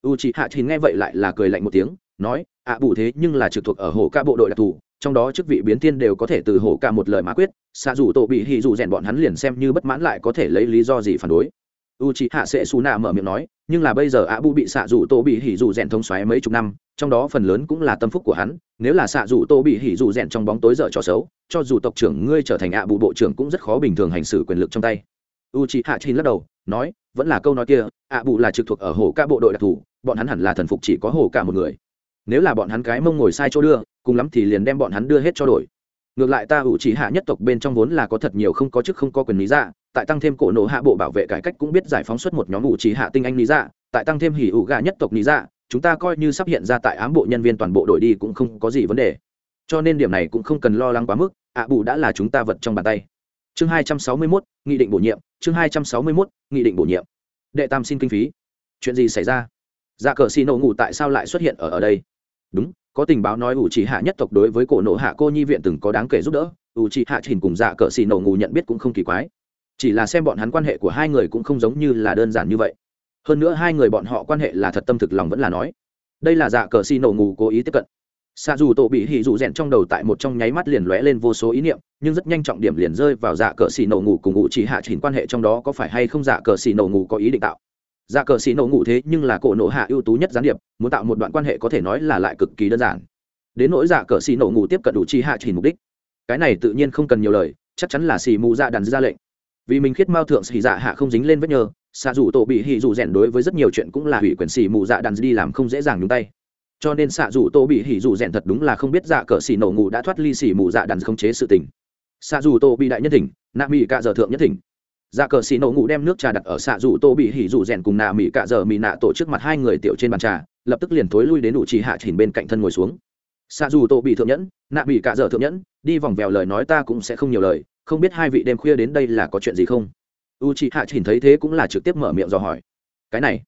U c hạ thì nghe vậy lại là cười lạnh một tiếng, nói, ạ bù thế nhưng là trực thuộc ở hồ ca bộ đội đặc thù, trong đó chức vị biến thiên đều có thể từ hồ ca một lời mà quyết xa dù tổ bị hì dù rèn bọn hắn liền xem như bất mãn lại có thể lấy lý do gì phản đối u c hạ sẽ xù nạ mở miệng nói, nhưng là bây giờ ạ bù bị xạ dù tô bị hỉ dù rèn thống xoáy mấy chục năm, trong đó phần lớn cũng là tâm phúc của hắn, nếu là xạ dù tô bị hỉ dù rèn trong bóng tối dở trò xấu, cho dù tộc trưởng ngươi trở thành ạ bù bộ trưởng cũng rất khó bình thường hành xử quyền lực trong tay. U c hạ chín lắc đầu, nói, vẫn là câu nói kia ạ bù là trực thuộc ở hồ ca bộ đội đặc thù, bọn hắn hẳn là thần phục chỉ có hồ cả một người. Nếu là bọn hắn cái mông ngồi sai chỗ đưa, cùng lắm thì liền đem bọn hắn đưa hết cho đổi ngược lại ta ủ trí hạ nhất tộc bên trong vốn là có thật nhiều không có chức không có quyền lý dạ tại tăng thêm cổ nộ hạ bộ bảo vệ cải cách cũng biết giải phóng xuất một nhóm ủ trí hạ tinh anh lý dạ tại tăng thêm hỉ ủ gà nhất tộc lý dạ chúng ta coi như sắp hiện ra tại ám bộ nhân viên toàn bộ đội đi cũng không có gì vấn đề. Cho nên điểm này cũng không cần lo lắng quá mức, ạ bù đã là chúng ta vật trong bàn tay. Chương hai trăm sáu mươi mốt, nghị định bổ nhiệm, chương hai trăm sáu mươi mốt, nghị định bổ nhiệm. Đệ tam xin kinh phí. Chuyện gì xảy ra? Dạ cờ xì nổ ngủ tại sao lại xuất hiện ở ở đây? Đúng có tình báo nói ủ trì hạ nhất tộc đối với cổ nộ hạ cô nhi viện từng có đáng kể giúp đỡ, ủ trì hạ chỉnh cùng dạ cờ xì nổ ngủ nhận biết cũng không kỳ quái. Chỉ là xem bọn hắn quan hệ của hai người cũng không giống như là đơn giản như vậy. Hơn nữa hai người bọn họ quan hệ là thật tâm thực lòng vẫn là nói. Đây là dạ cờ xì nổ ngủ cố ý tiếp cận. Xạ dù tổ bị hỉ dù rèn trong đầu tại một trong nháy mắt liền lóe lên vô số ý niệm, nhưng rất nhanh trọng điểm liền rơi vào dạ cờ xì nổ ngủ cùng ngụ chỉ hạ chỉnh quan hệ trong đó có phải hay không dạ cờ xì nổ ngủ có ý định tạo dạ cờ xì nổ ngủ thế nhưng là cổ nổ hạ ưu tú nhất gián điệp, muốn tạo một đoạn quan hệ có thể nói là lại cực kỳ đơn giản. Đến nỗi dạ cờ xì nổ ngủ tiếp cận đủ chi hạ chỉ mục đích. Cái này tự nhiên không cần nhiều lời, chắc chắn là xì mù dạ đàn ra lệnh. Vì mình khiết mao thượng xì dạ hạ không dính lên vết nhơ, xạ dù tổ bị hỉ dù rèn đối với rất nhiều chuyện cũng là hủy quyền xì mù dạ đàn đi làm không dễ dàng nhúng tay. Cho nên xạ dù tô bị hỉ dù rèn thật đúng là không biết dạ cờ xì nổ ngủ đã thoát ly xì mù dạ đàn không chế sự tình. Xạ dù tô bị đại nhân thỉnh, nạ mỹ cạ giờ thượng nhất thỉnh dạ cờ xì nổ ngủ đem nước trà đặt ở xạ dù tô bị hỉ dù rèn cùng nạ mỹ cạ giờ mỹ nạ tổ trước mặt hai người tiểu trên bàn trà, lập tức liền thối lui đến đủ trì hạ chỉnh bên cạnh thân ngồi xuống. Xạ dù tô bị thượng nhẫn, nạ mỹ cạ giờ thượng nhẫn, đi vòng vèo lời nói ta cũng sẽ không nhiều lời, không biết hai vị đêm khuya đến đây là có chuyện gì không? U trì hạ chỉnh thấy thế cũng là trực tiếp mở miệng dò hỏi. Cái này,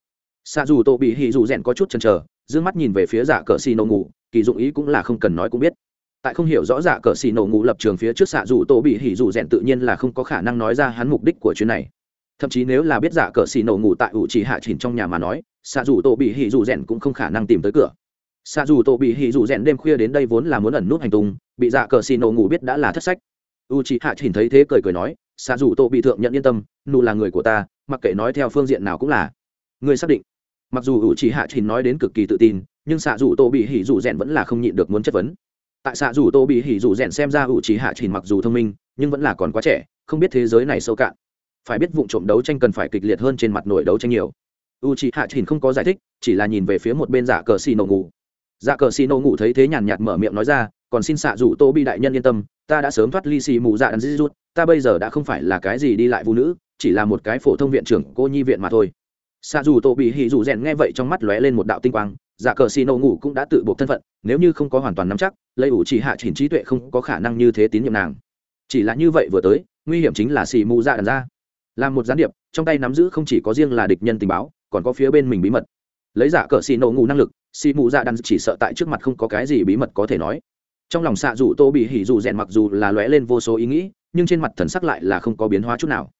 xạ dù tô bị hỉ dù rèn có chút chần chờ, dương mắt nhìn về phía dạ cờ xì nổ ngủ, kỳ dụng ý cũng là không cần nói cũng biết tại không hiểu rõ dạ cờ xì nổ ngủ lập trường phía trước xạ dù tổ bị hỉ dù rèn tự nhiên là không có khả năng nói ra hắn mục đích của chuyến này. Thậm chí nếu là biết dạ cờ xì nổ ngủ tại ủ chỉ hạ chỉnh trong nhà mà nói, xạ dù tổ bị hỉ dù rèn cũng không khả năng tìm tới cửa. Xạ dù tổ bị hỉ dù rèn đêm khuya đến đây vốn là muốn ẩn nút hành tung, bị dạ cờ xì nổ ngủ biết đã là thất sách. U chỉ hạ chỉnh thấy thế cười cười nói, xạ dù tổ bị thượng nhận yên tâm, nụ là người của ta, mặc kệ nói theo phương diện nào cũng là người xác định. Mặc dù u chỉ hạ chỉnh nói đến cực kỳ tự tin, nhưng xạ dù tổ bị hỉ dù rèn vẫn là không nhịn được muốn chất vấn tại xạ dù tô bị hỉ dù rèn xem ra ủ trí hạ Chỉ mặc dù thông minh, nhưng vẫn là còn quá trẻ, không biết thế giới này sâu cạn. Phải biết vụ trộm đấu tranh cần phải kịch liệt hơn trên mặt nổi đấu tranh nhiều. U chỉ hạ trình không có giải thích, chỉ là nhìn về phía một bên giả cờ xì nổ ngủ. Giả cờ xì nổ ngủ thấy thế nhàn nhạt mở miệng nói ra, còn xin xạ rủ tô bị đại nhân yên tâm, ta đã sớm thoát ly xì mù dạ đàn dí rút, ta bây giờ đã không phải là cái gì đi lại phụ nữ, chỉ là một cái phổ thông viện trưởng cô nhi viện mà thôi. Xạ dù tô bị hì dù rèn nghe vậy trong mắt lóe lên một đạo tinh quang dạ cờ xì nổ ngủ cũng đã tự buộc thân phận, nếu như không có hoàn toàn nắm chắc lấy ủ chỉ hạ chỉnh trí tuệ không có khả năng như thế tín nhiệm nàng. Chỉ là như vậy vừa tới, nguy hiểm chính là xì mù dạ đàn ra làm một gián điệp, trong tay nắm giữ không chỉ có riêng là địch nhân tình báo, còn có phía bên mình bí mật. Lấy giả dạ cờ xì nổ ngủ năng lực xì mù dạ đàn chỉ sợ tại trước mặt không có cái gì bí mật có thể nói. Trong lòng xạ dù tô bị hỉ dù rèn mặc dù là lóe lên vô số ý nghĩ, nhưng trên mặt thần sắc lại là không có biến hóa chút nào.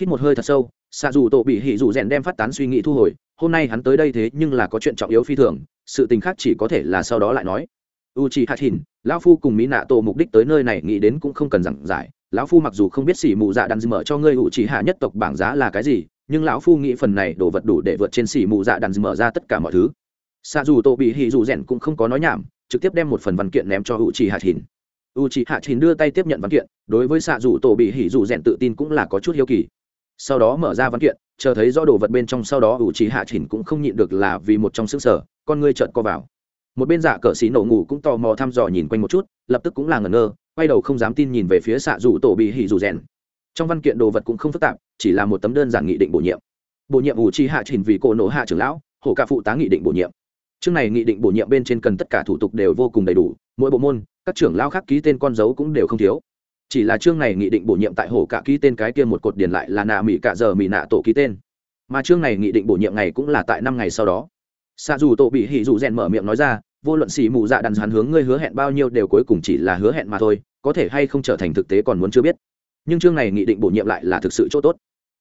Hít một hơi thật sâu, xạ dù tô bị hỉ dù rèn đem phát tán suy nghĩ thu hồi hôm nay hắn tới đây thế nhưng là có chuyện trọng yếu phi thường, sự tình khác chỉ có thể là sau đó lại nói. U chi hạt hìn lão phu cùng mỹ nạ tổ mục đích tới nơi này nghĩ đến cũng không cần giảng giải. Lão phu mặc dù không biết xỉ mù dạ đàn mở cho ngươi u chi hạ nhất tộc bảng giá là cái gì, nhưng lão phu nghĩ phần này đổ vật đủ để vượt trên xỉ mù dạ đàn mở ra tất cả mọi thứ. Xạ dù tổ bị hỉ dù rèn cũng không có nói nhảm, trực tiếp đem một phần văn kiện ném cho u chi hạ hìn u chi hạ hìn đưa tay tiếp nhận văn kiện, đối với xạ dù tổ bị hỉ dù rèn tự tin cũng là có chút hiếu kỳ. Sau đó mở ra văn kiện chờ thấy rõ đồ vật bên trong sau đó ủ trí hạ chỉnh cũng không nhịn được là vì một trong xứ sở, con ngươi trợn co vào. Một bên giả cờ xí nổ ngủ cũng tò mò thăm dò nhìn quanh một chút, lập tức cũng là ngẩn ngơ, quay đầu không dám tin nhìn về phía xạ rủ tổ bị hỉ rủ rèn. Trong văn kiện đồ vật cũng không phức tạp, chỉ là một tấm đơn giản nghị định bổ nhiệm. Bổ nhiệm ủ chi hạ chỉnh vì cổ nổ hạ trưởng lão, hổ ca phụ tá nghị định bổ nhiệm. Chương này nghị định bổ nhiệm bên trên cần tất cả thủ tục đều vô cùng đầy đủ, mỗi bộ môn, các trưởng lão khác ký tên con dấu cũng đều không thiếu chỉ là chương này nghị định bổ nhiệm tại hồ cả ký tên cái kia một cột điển lại là nạ mỹ cả giờ mỹ nạ tổ ký tên. Mà chương này nghị định bổ nhiệm ngày cũng là tại năm ngày sau đó. Xa dù tổ bị hỉ dù rèn mở miệng nói ra, vô luận xì mù dạ đàn hắn hướng ngươi hứa hẹn bao nhiêu đều cuối cùng chỉ là hứa hẹn mà thôi, có thể hay không trở thành thực tế còn muốn chưa biết. Nhưng chương này nghị định bổ nhiệm lại là thực sự chỗ tốt.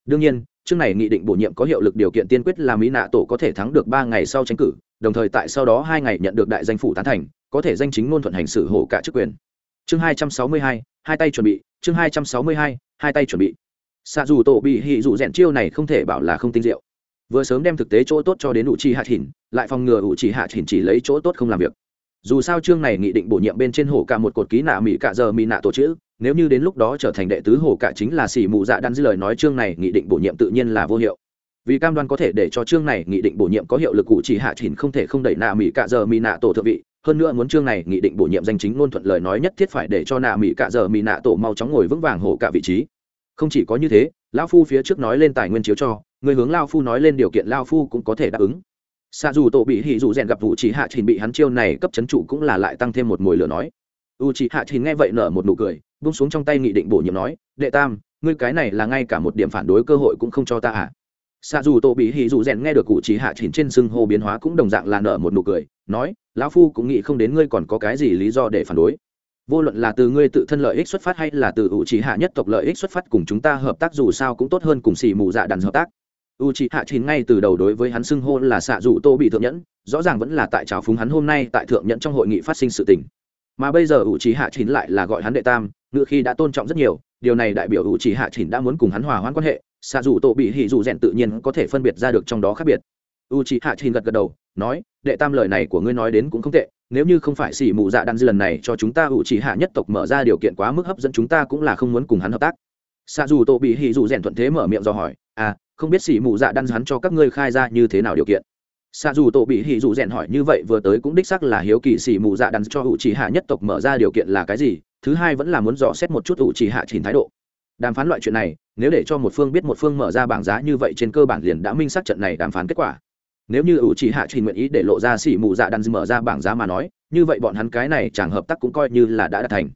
Đương nhiên, chương này nghị định bổ nhiệm có hiệu lực điều kiện tiên quyết là mỹ nạ tổ có thể thắng được ba ngày sau tranh cử, đồng thời tại sau đó hai ngày nhận được đại danh phủ tán thành, có thể danh chính ngôn thuận hành xử hổ cả chức quyền. Chương hai trăm sáu mươi hai hai tay chuẩn bị, chương hai trăm sáu mươi hai hai tay chuẩn bị. Xạ dù tổ bị hỉ dù rèn chiêu này không thể bảo là không tinh diệu. Vừa sớm đem thực tế chỗ tốt cho đến ủ trì hạ thìn, lại phòng ngừa ủ trì hạ thìn chỉ lấy chỗ tốt không làm việc. Dù sao chương này nghị định bổ nhiệm bên trên hồ cả một cột ký nạ mỹ cả giờ mỹ nạ tổ chữ, nếu như đến lúc đó trở thành đệ tứ hồ cả chính là xỉ mù dạ đan dư lời nói chương này nghị định bổ nhiệm tự nhiên là vô hiệu. Vì cam đoan có thể để cho chương này nghị định bổ nhiệm có hiệu lực cụ chỉ hạ thìn không thể không đẩy nạ mỹ cả giờ mỹ nạ tổ thượng vị hơn nữa muốn chương này nghị định bổ nhiệm danh chính luôn thuận lời nói nhất thiết phải để cho nạ mỹ cạ giờ mỹ nạ tổ mau chóng ngồi vững vàng hổ cả vị trí. Không chỉ có như thế, lão phu phía trước nói lên tài nguyên chiếu cho, người hướng lao phu nói lên điều kiện lao phu cũng có thể đáp ứng. Xa dù tổ bị hỉ dù rèn gặp vũ trí hạ trình bị hắn chiêu này cấp chấn trụ cũng là lại tăng thêm một mồi lửa nói. U trí hạ trình nghe vậy nở một nụ cười bung xuống trong tay nghị định bổ nhiệm nói, đệ tam, ngươi cái này là ngay cả một điểm phản đối cơ hội cũng không cho ta à? Xạ dù tổ bị hì dù rèn nghe được cụ chỉ hạ chỉnh trên sưng hô biến hóa cũng đồng dạng là nở một nụ cười, nói, lão phu cũng nghĩ không đến ngươi còn có cái gì lý do để phản đối. Vô luận là từ ngươi tự thân lợi ích xuất phát hay là từ u chỉ hạ nhất tộc lợi ích xuất phát cùng chúng ta hợp tác dù sao cũng tốt hơn cùng xì mù dạ đàn hợp tác. U chỉ hạ chỉnh ngay từ đầu đối với hắn xưng hô là xạ dù tô bị thượng nhẫn, rõ ràng vẫn là tại trào phúng hắn hôm nay tại thượng nhẫn trong hội nghị phát sinh sự tình. Mà bây giờ u chỉ hạ chỉnh lại là gọi hắn đệ tam ngự khi đã tôn trọng rất nhiều điều này đại biểu u chỉ hạ chỉnh đã muốn cùng hắn hòa hoãn quan hệ, xạ dù tổ bị hỉ dù rèn tự nhiên có thể phân biệt ra được trong đó khác biệt. U Chỉ hạ chỉnh gật gật đầu, nói, đệ tam lời này của ngươi nói đến cũng không tệ, nếu như không phải xỉ mù dạ đan dư lần này cho chúng ta u chỉ hạ nhất tộc mở ra điều kiện quá mức hấp dẫn chúng ta cũng là không muốn cùng hắn hợp tác. Xạ dù tổ bị hỉ dù rèn thuận thế mở miệng do hỏi à không biết xỉ mù dạ đan hắn cho các ngươi khai ra như thế nào điều kiện? Xạ dù tổ bị hỉ dù rèn hỏi như vậy vừa tới cũng đích xác là hiếu kỳ xỉ mù dạ đan cho u chỉ hạ nhất tộc mở ra điều kiện là cái gì thứ hai vẫn là muốn dò xét một chút ủ chỉ hạ chín thái độ. Đàm phán loại chuyện này, nếu để cho một phương biết một phương mở ra bảng giá như vậy trên cơ bản liền đã minh xác trận này đàm phán kết quả. Nếu như ủ chỉ hạ trình nguyện ý để lộ ra xỉ mù dạ đan mở ra bảng giá mà nói, như vậy bọn hắn cái này chẳng hợp tác cũng coi như là đã đạt thành.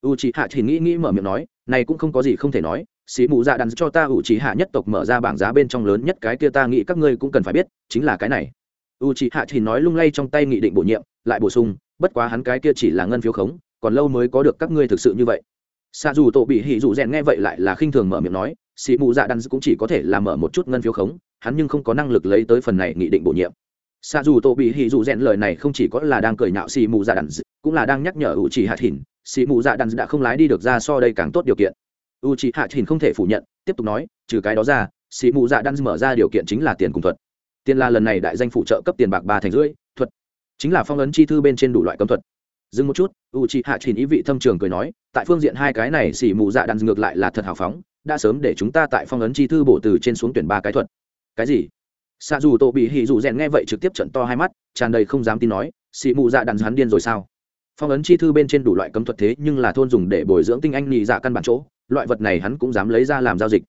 U chỉ hạ trình nghĩ nghĩ mở miệng nói, này cũng không có gì không thể nói, xỉ mù dạ đan cho ta ủ chỉ hạ nhất tộc mở ra bảng giá bên trong lớn nhất cái kia ta nghĩ các ngươi cũng cần phải biết, chính là cái này. U chỉ hạ trình nói lung lay trong tay nghị định bổ nhiệm, lại bổ sung, bất quá hắn cái kia chỉ là ngân phiếu khống còn lâu mới có được các ngươi thực sự như vậy. Xa dù tổ bị hỉ dù rèn nghe vậy lại là khinh thường mở miệng nói, sĩ mù dạ đan cũng chỉ có thể là mở một chút ngân phiếu khống, hắn nhưng không có năng lực lấy tới phần này nghị định bổ nhiệm. Xa dù tổ bị hỉ dù rèn lời này không chỉ có là đang cười nhạo sĩ mù dạ đan, cũng là đang nhắc nhở u chỉ hạ thìn sĩ mù dạ đan đã không lái đi được ra so đây càng tốt điều kiện. U chỉ hạ thìn không thể phủ nhận, tiếp tục nói, trừ cái đó ra, sĩ mù dạ đan mở ra điều kiện chính là tiền cùng thuật. Tiền là lần này đại danh phụ trợ cấp tiền bạc ba thành rưỡi, thuật. Chính là phong ấn chi thư bên trên đủ loại cấm thuật dừng một chút u c h i hạ trình ý vị thâm trường cười nói, tại phương diện hai cái này xỉ mù dạ đàn ngược lại là thật hào phóng, đã sớm để chúng ta tại phong ấn chi thư bổ từ trên xuống tuyển ba cái thuật. Cái gì? Xạ dù tổ bị hỉ dù rèn nghe vậy trực tiếp trận to hai mắt, tràn đầy không dám tin nói xỉ mù dạ đàn hắn điên rồi sao? Phong ấn chi thư bên trên đủ loại cấm thuật thế nhưng là thôn dùng để bồi dưỡng tinh anh nhị dạ căn bản chỗ, loại vật này hắn cũng dám lấy ra làm giao dịch.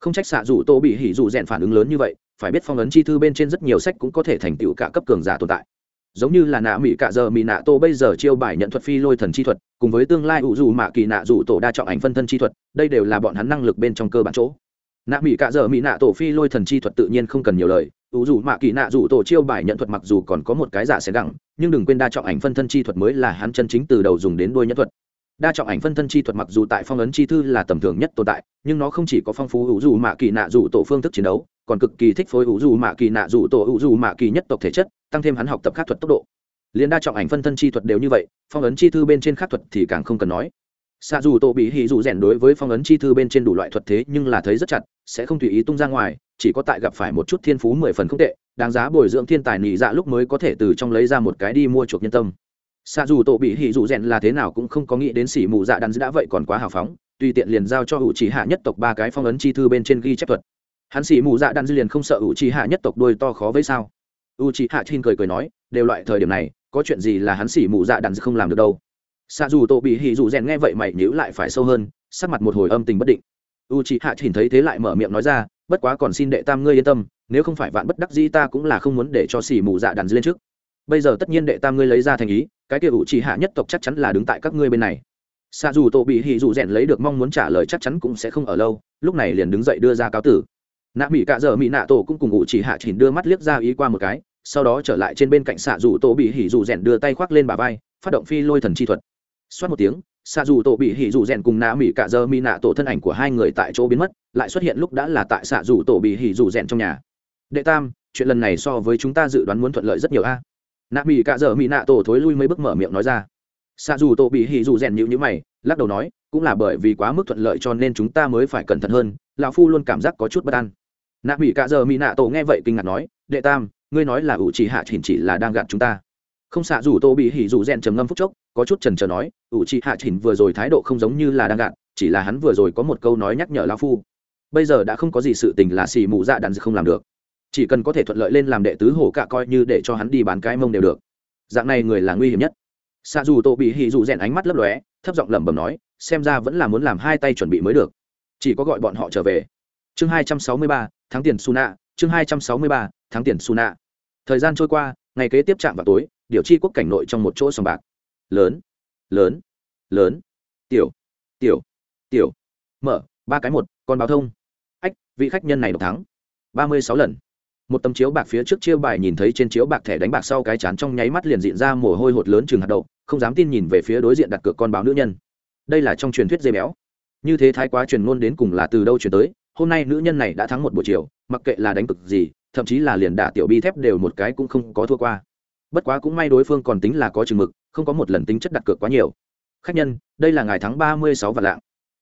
Không trách xạ dù tô bị hỉ dù rèn phản ứng lớn như vậy, phải biết phong ấn chi thư bên trên rất nhiều sách cũng có thể thành tựu cả cấp cường giả tồn tại giống như là nạ mỹ cạ giờ mỹ nạ tô bây giờ chiêu bài nhận thuật phi lôi thần chi thuật, cùng với tương lai ủ dù mạ kỳ nạ dù tổ đa trọng ảnh phân thân chi thuật, đây đều là bọn hắn năng lực bên trong cơ bản chỗ. Nạ mỹ cạ giờ mỹ nạ tổ phi lôi thần chi thuật tự nhiên không cần nhiều lời, ủ dù mạ kỳ nạ dù tổ chiêu bài nhận thuật mặc dù còn có một cái giả sẽ gẳng nhưng đừng quên đa trọng ảnh phân thân chi thuật mới là hắn chân chính từ đầu dùng đến đuôi nhận thuật đa trọng ảnh phân thân chi thuật mặc dù tại phong ấn chi thư là tầm thường nhất tồn tại, nhưng nó không chỉ có phong phú hữu dù mạ kỳ nạ dù tổ phương thức chiến đấu, còn cực kỳ thích phối hữu dù mạ kỳ nạ dù tổ hữu dù mạ kỳ nhất tộc thể chất, tăng thêm hắn học tập khắc thuật tốc độ. Liền đa trọng ảnh phân thân chi thuật đều như vậy, phong ấn chi thư bên trên khắc thuật thì càng không cần nói. Xạ dù tổ bị hì dù rèn đối với phong ấn chi thư bên trên đủ loại thuật thế nhưng là thấy rất chặt, sẽ không tùy ý tung ra ngoài, chỉ có tại gặp phải một chút thiên phú mười phần không tệ, đáng giá bồi dưỡng thiên tài nỉ dạ lúc mới có thể từ trong lấy ra một cái đi mua chuộc nhân tâm xa dù tổ bị hỉ dù rèn là thế nào cũng không có nghĩ đến xỉ mù dạ đắn đã vậy còn quá hào phóng, tùy tiện liền giao cho ủ trì hạ nhất tộc ba cái phong ấn chi thư bên trên ghi chép thuật. Hắn xỉ mù dạ đắn liền không sợ ủ trì hạ nhất tộc đôi to khó với sao. U trì hạ trên cười cười nói, đều loại thời điểm này, có chuyện gì là hắn xỉ mù dạ đắn không làm được đâu. Xa dù tổ bị hỉ dù rèn nghe vậy mày nhữ lại phải sâu hơn, sắc mặt một hồi âm tình bất định. U trì hạ chin thấy thế lại mở miệng nói ra, bất quá còn xin đệ tam ngươi yên tâm, nếu không phải vạn bất đắc dĩ ta cũng là không muốn để cho xỉ mù dạ đắn lên trước bây giờ tất nhiên đệ tam ngươi lấy ra thành ý, cái kia ủ trì hạ nhất tộc chắc chắn là đứng tại các ngươi bên này. Xa dù tổ bị hỉ dù rèn lấy được mong muốn trả lời chắc chắn cũng sẽ không ở lâu, lúc này liền đứng dậy đưa ra cáo tử. Nạ mỹ cạ dở mỹ nạ tổ cũng cùng ủ trì hạ chỉnh đưa mắt liếc ra ý qua một cái, sau đó trở lại trên bên cạnh xạ dù tổ bị hỉ dù rèn đưa tay khoác lên bà vai, phát động phi lôi thần chi thuật. Xoát một tiếng xạ dù tổ bị hỉ dù rèn cùng nạ mỹ cạ dơ mỹ nạ tổ thân ảnh của hai người tại chỗ biến mất, lại xuất hiện lúc đã là tại xạ dù tổ bị hỉ dù rèn trong nhà. Đệ tam, chuyện lần này so với chúng ta dự đoán muốn thuận lợi rất nhiều a nạ mỹ cạ dở mỹ nạ tổ thối lui mấy bước mở miệng nói ra. Xạ dù tổ bị hỉ dù rèn nhịu nhữ mày, lắc đầu nói, cũng là bởi vì quá mức thuận lợi cho nên chúng ta mới phải cẩn thận hơn, lão phu luôn cảm giác có chút bất an. Nạ mỹ cạ dở mỹ nạ tổ nghe vậy kinh ngạc nói, đệ tam, ngươi nói là ủ trì hạ chỉnh chỉ là đang gạt chúng ta. Không, xạ dù tô bị hỉ dù rèn trầm ngâm phúc chốc, có chút trần trờ nói, ủ trì hạ chỉnh vừa rồi thái độ không giống như là đang gạt, chỉ là hắn vừa rồi có một câu nói nhắc nhở lão phu. Bây giờ đã không có gì sự tình là xì mù dạ đàn không làm được chỉ cần có thể thuận lợi lên làm đệ tứ hổ cả coi như để cho hắn đi bán cái mông đều được. Dạng này người là nguy hiểm nhất. Xa dù tô bị hì dù rèn ánh mắt lấp lóe, thấp giọng lẩm bẩm nói, xem ra vẫn là muốn làm hai tay chuẩn bị mới được. Chỉ có gọi bọn họ trở về. Chương hai trăm sáu mươi ba tháng tiền su nạ chương hai trăm sáu mươi ba tháng tiền su nạ thời gian trôi qua, ngày kế tiếp chạm vào tối, điều chi quốc cảnh nội trong một chỗ sòng bạc. Lớn lớn lớn. Tiểu tiểu tiểu. Mở, ba cái một, con báo thông. Ách, vị khách nhân này độc thắng. Ba mươi sáu lần một tấm chiếu bạc phía trước chia bài nhìn thấy trên chiếu bạc thẻ đánh bạc sau cái chán trong nháy mắt liền diện ra mồ hôi hột lớn chừng hạt đậu, không dám tin nhìn về phía đối diện đặt cược con báo nữ nhân. Đây là trong truyền thuyết dây béo. Như thế thái quá truyền ngôn đến cùng là từ đâu truyền tới, hôm nay nữ nhân này đã thắng một buổi chiều, mặc kệ là đánh cực gì, thậm chí là liền đả tiểu bi thép đều một cái cũng không có thua qua. Bất quá cũng may đối phương còn tính là có chừng mực, không có một lần tính chất đặt cược quá nhiều. Khách nhân, đây là ngày tháng ba mươi sáu vạn lạng.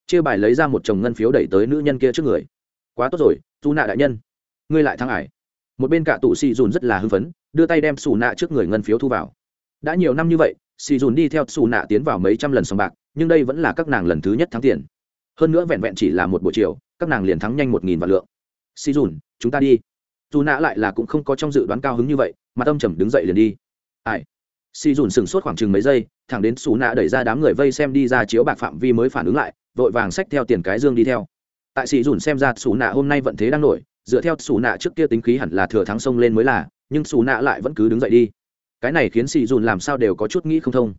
Chia bài lấy ra một chồng ngân phiếu đẩy tới nữ nhân kia trước người. Quá tốt rồi tu nạ đại nhân. Ngươi lại thắng ải một bên cả tù xì dùn rất là hưng phấn, đưa tay đem xù nạ trước người ngân phiếu thu vào. Đã nhiều năm như vậy, xì dùn đi theo xù nạ tiến vào mấy trăm lần sòng bạc, nhưng đây vẫn là các nàng lần thứ nhất thắng tiền. Hơn nữa vẹn vẹn chỉ là một buổi chiều, các nàng liền thắng nhanh một nghìn vạn lượng. Xì dùn, chúng ta đi. Dù nạ lại là cũng không có trong dự đoán cao hứng như vậy, mà tâm trầm đứng dậy liền đi. Ai? Xì dùn sừng sốt khoảng chừng mấy giây, thẳng đến xù nạ đẩy ra đám người vây xem đi ra chiếu bạc phạm vi mới phản ứng lại, vội vàng xách theo tiền cái dương đi theo. Tại xì dùn xem ra xù nạ hôm nay vận thế đang nổi dựa theo xù nạ trước kia tính khí hẳn là thừa thắng sông lên mới là, nhưng xù nạ lại vẫn cứ đứng dậy đi. Cái này khiến xì dùn làm sao đều có chút nghĩ không thông.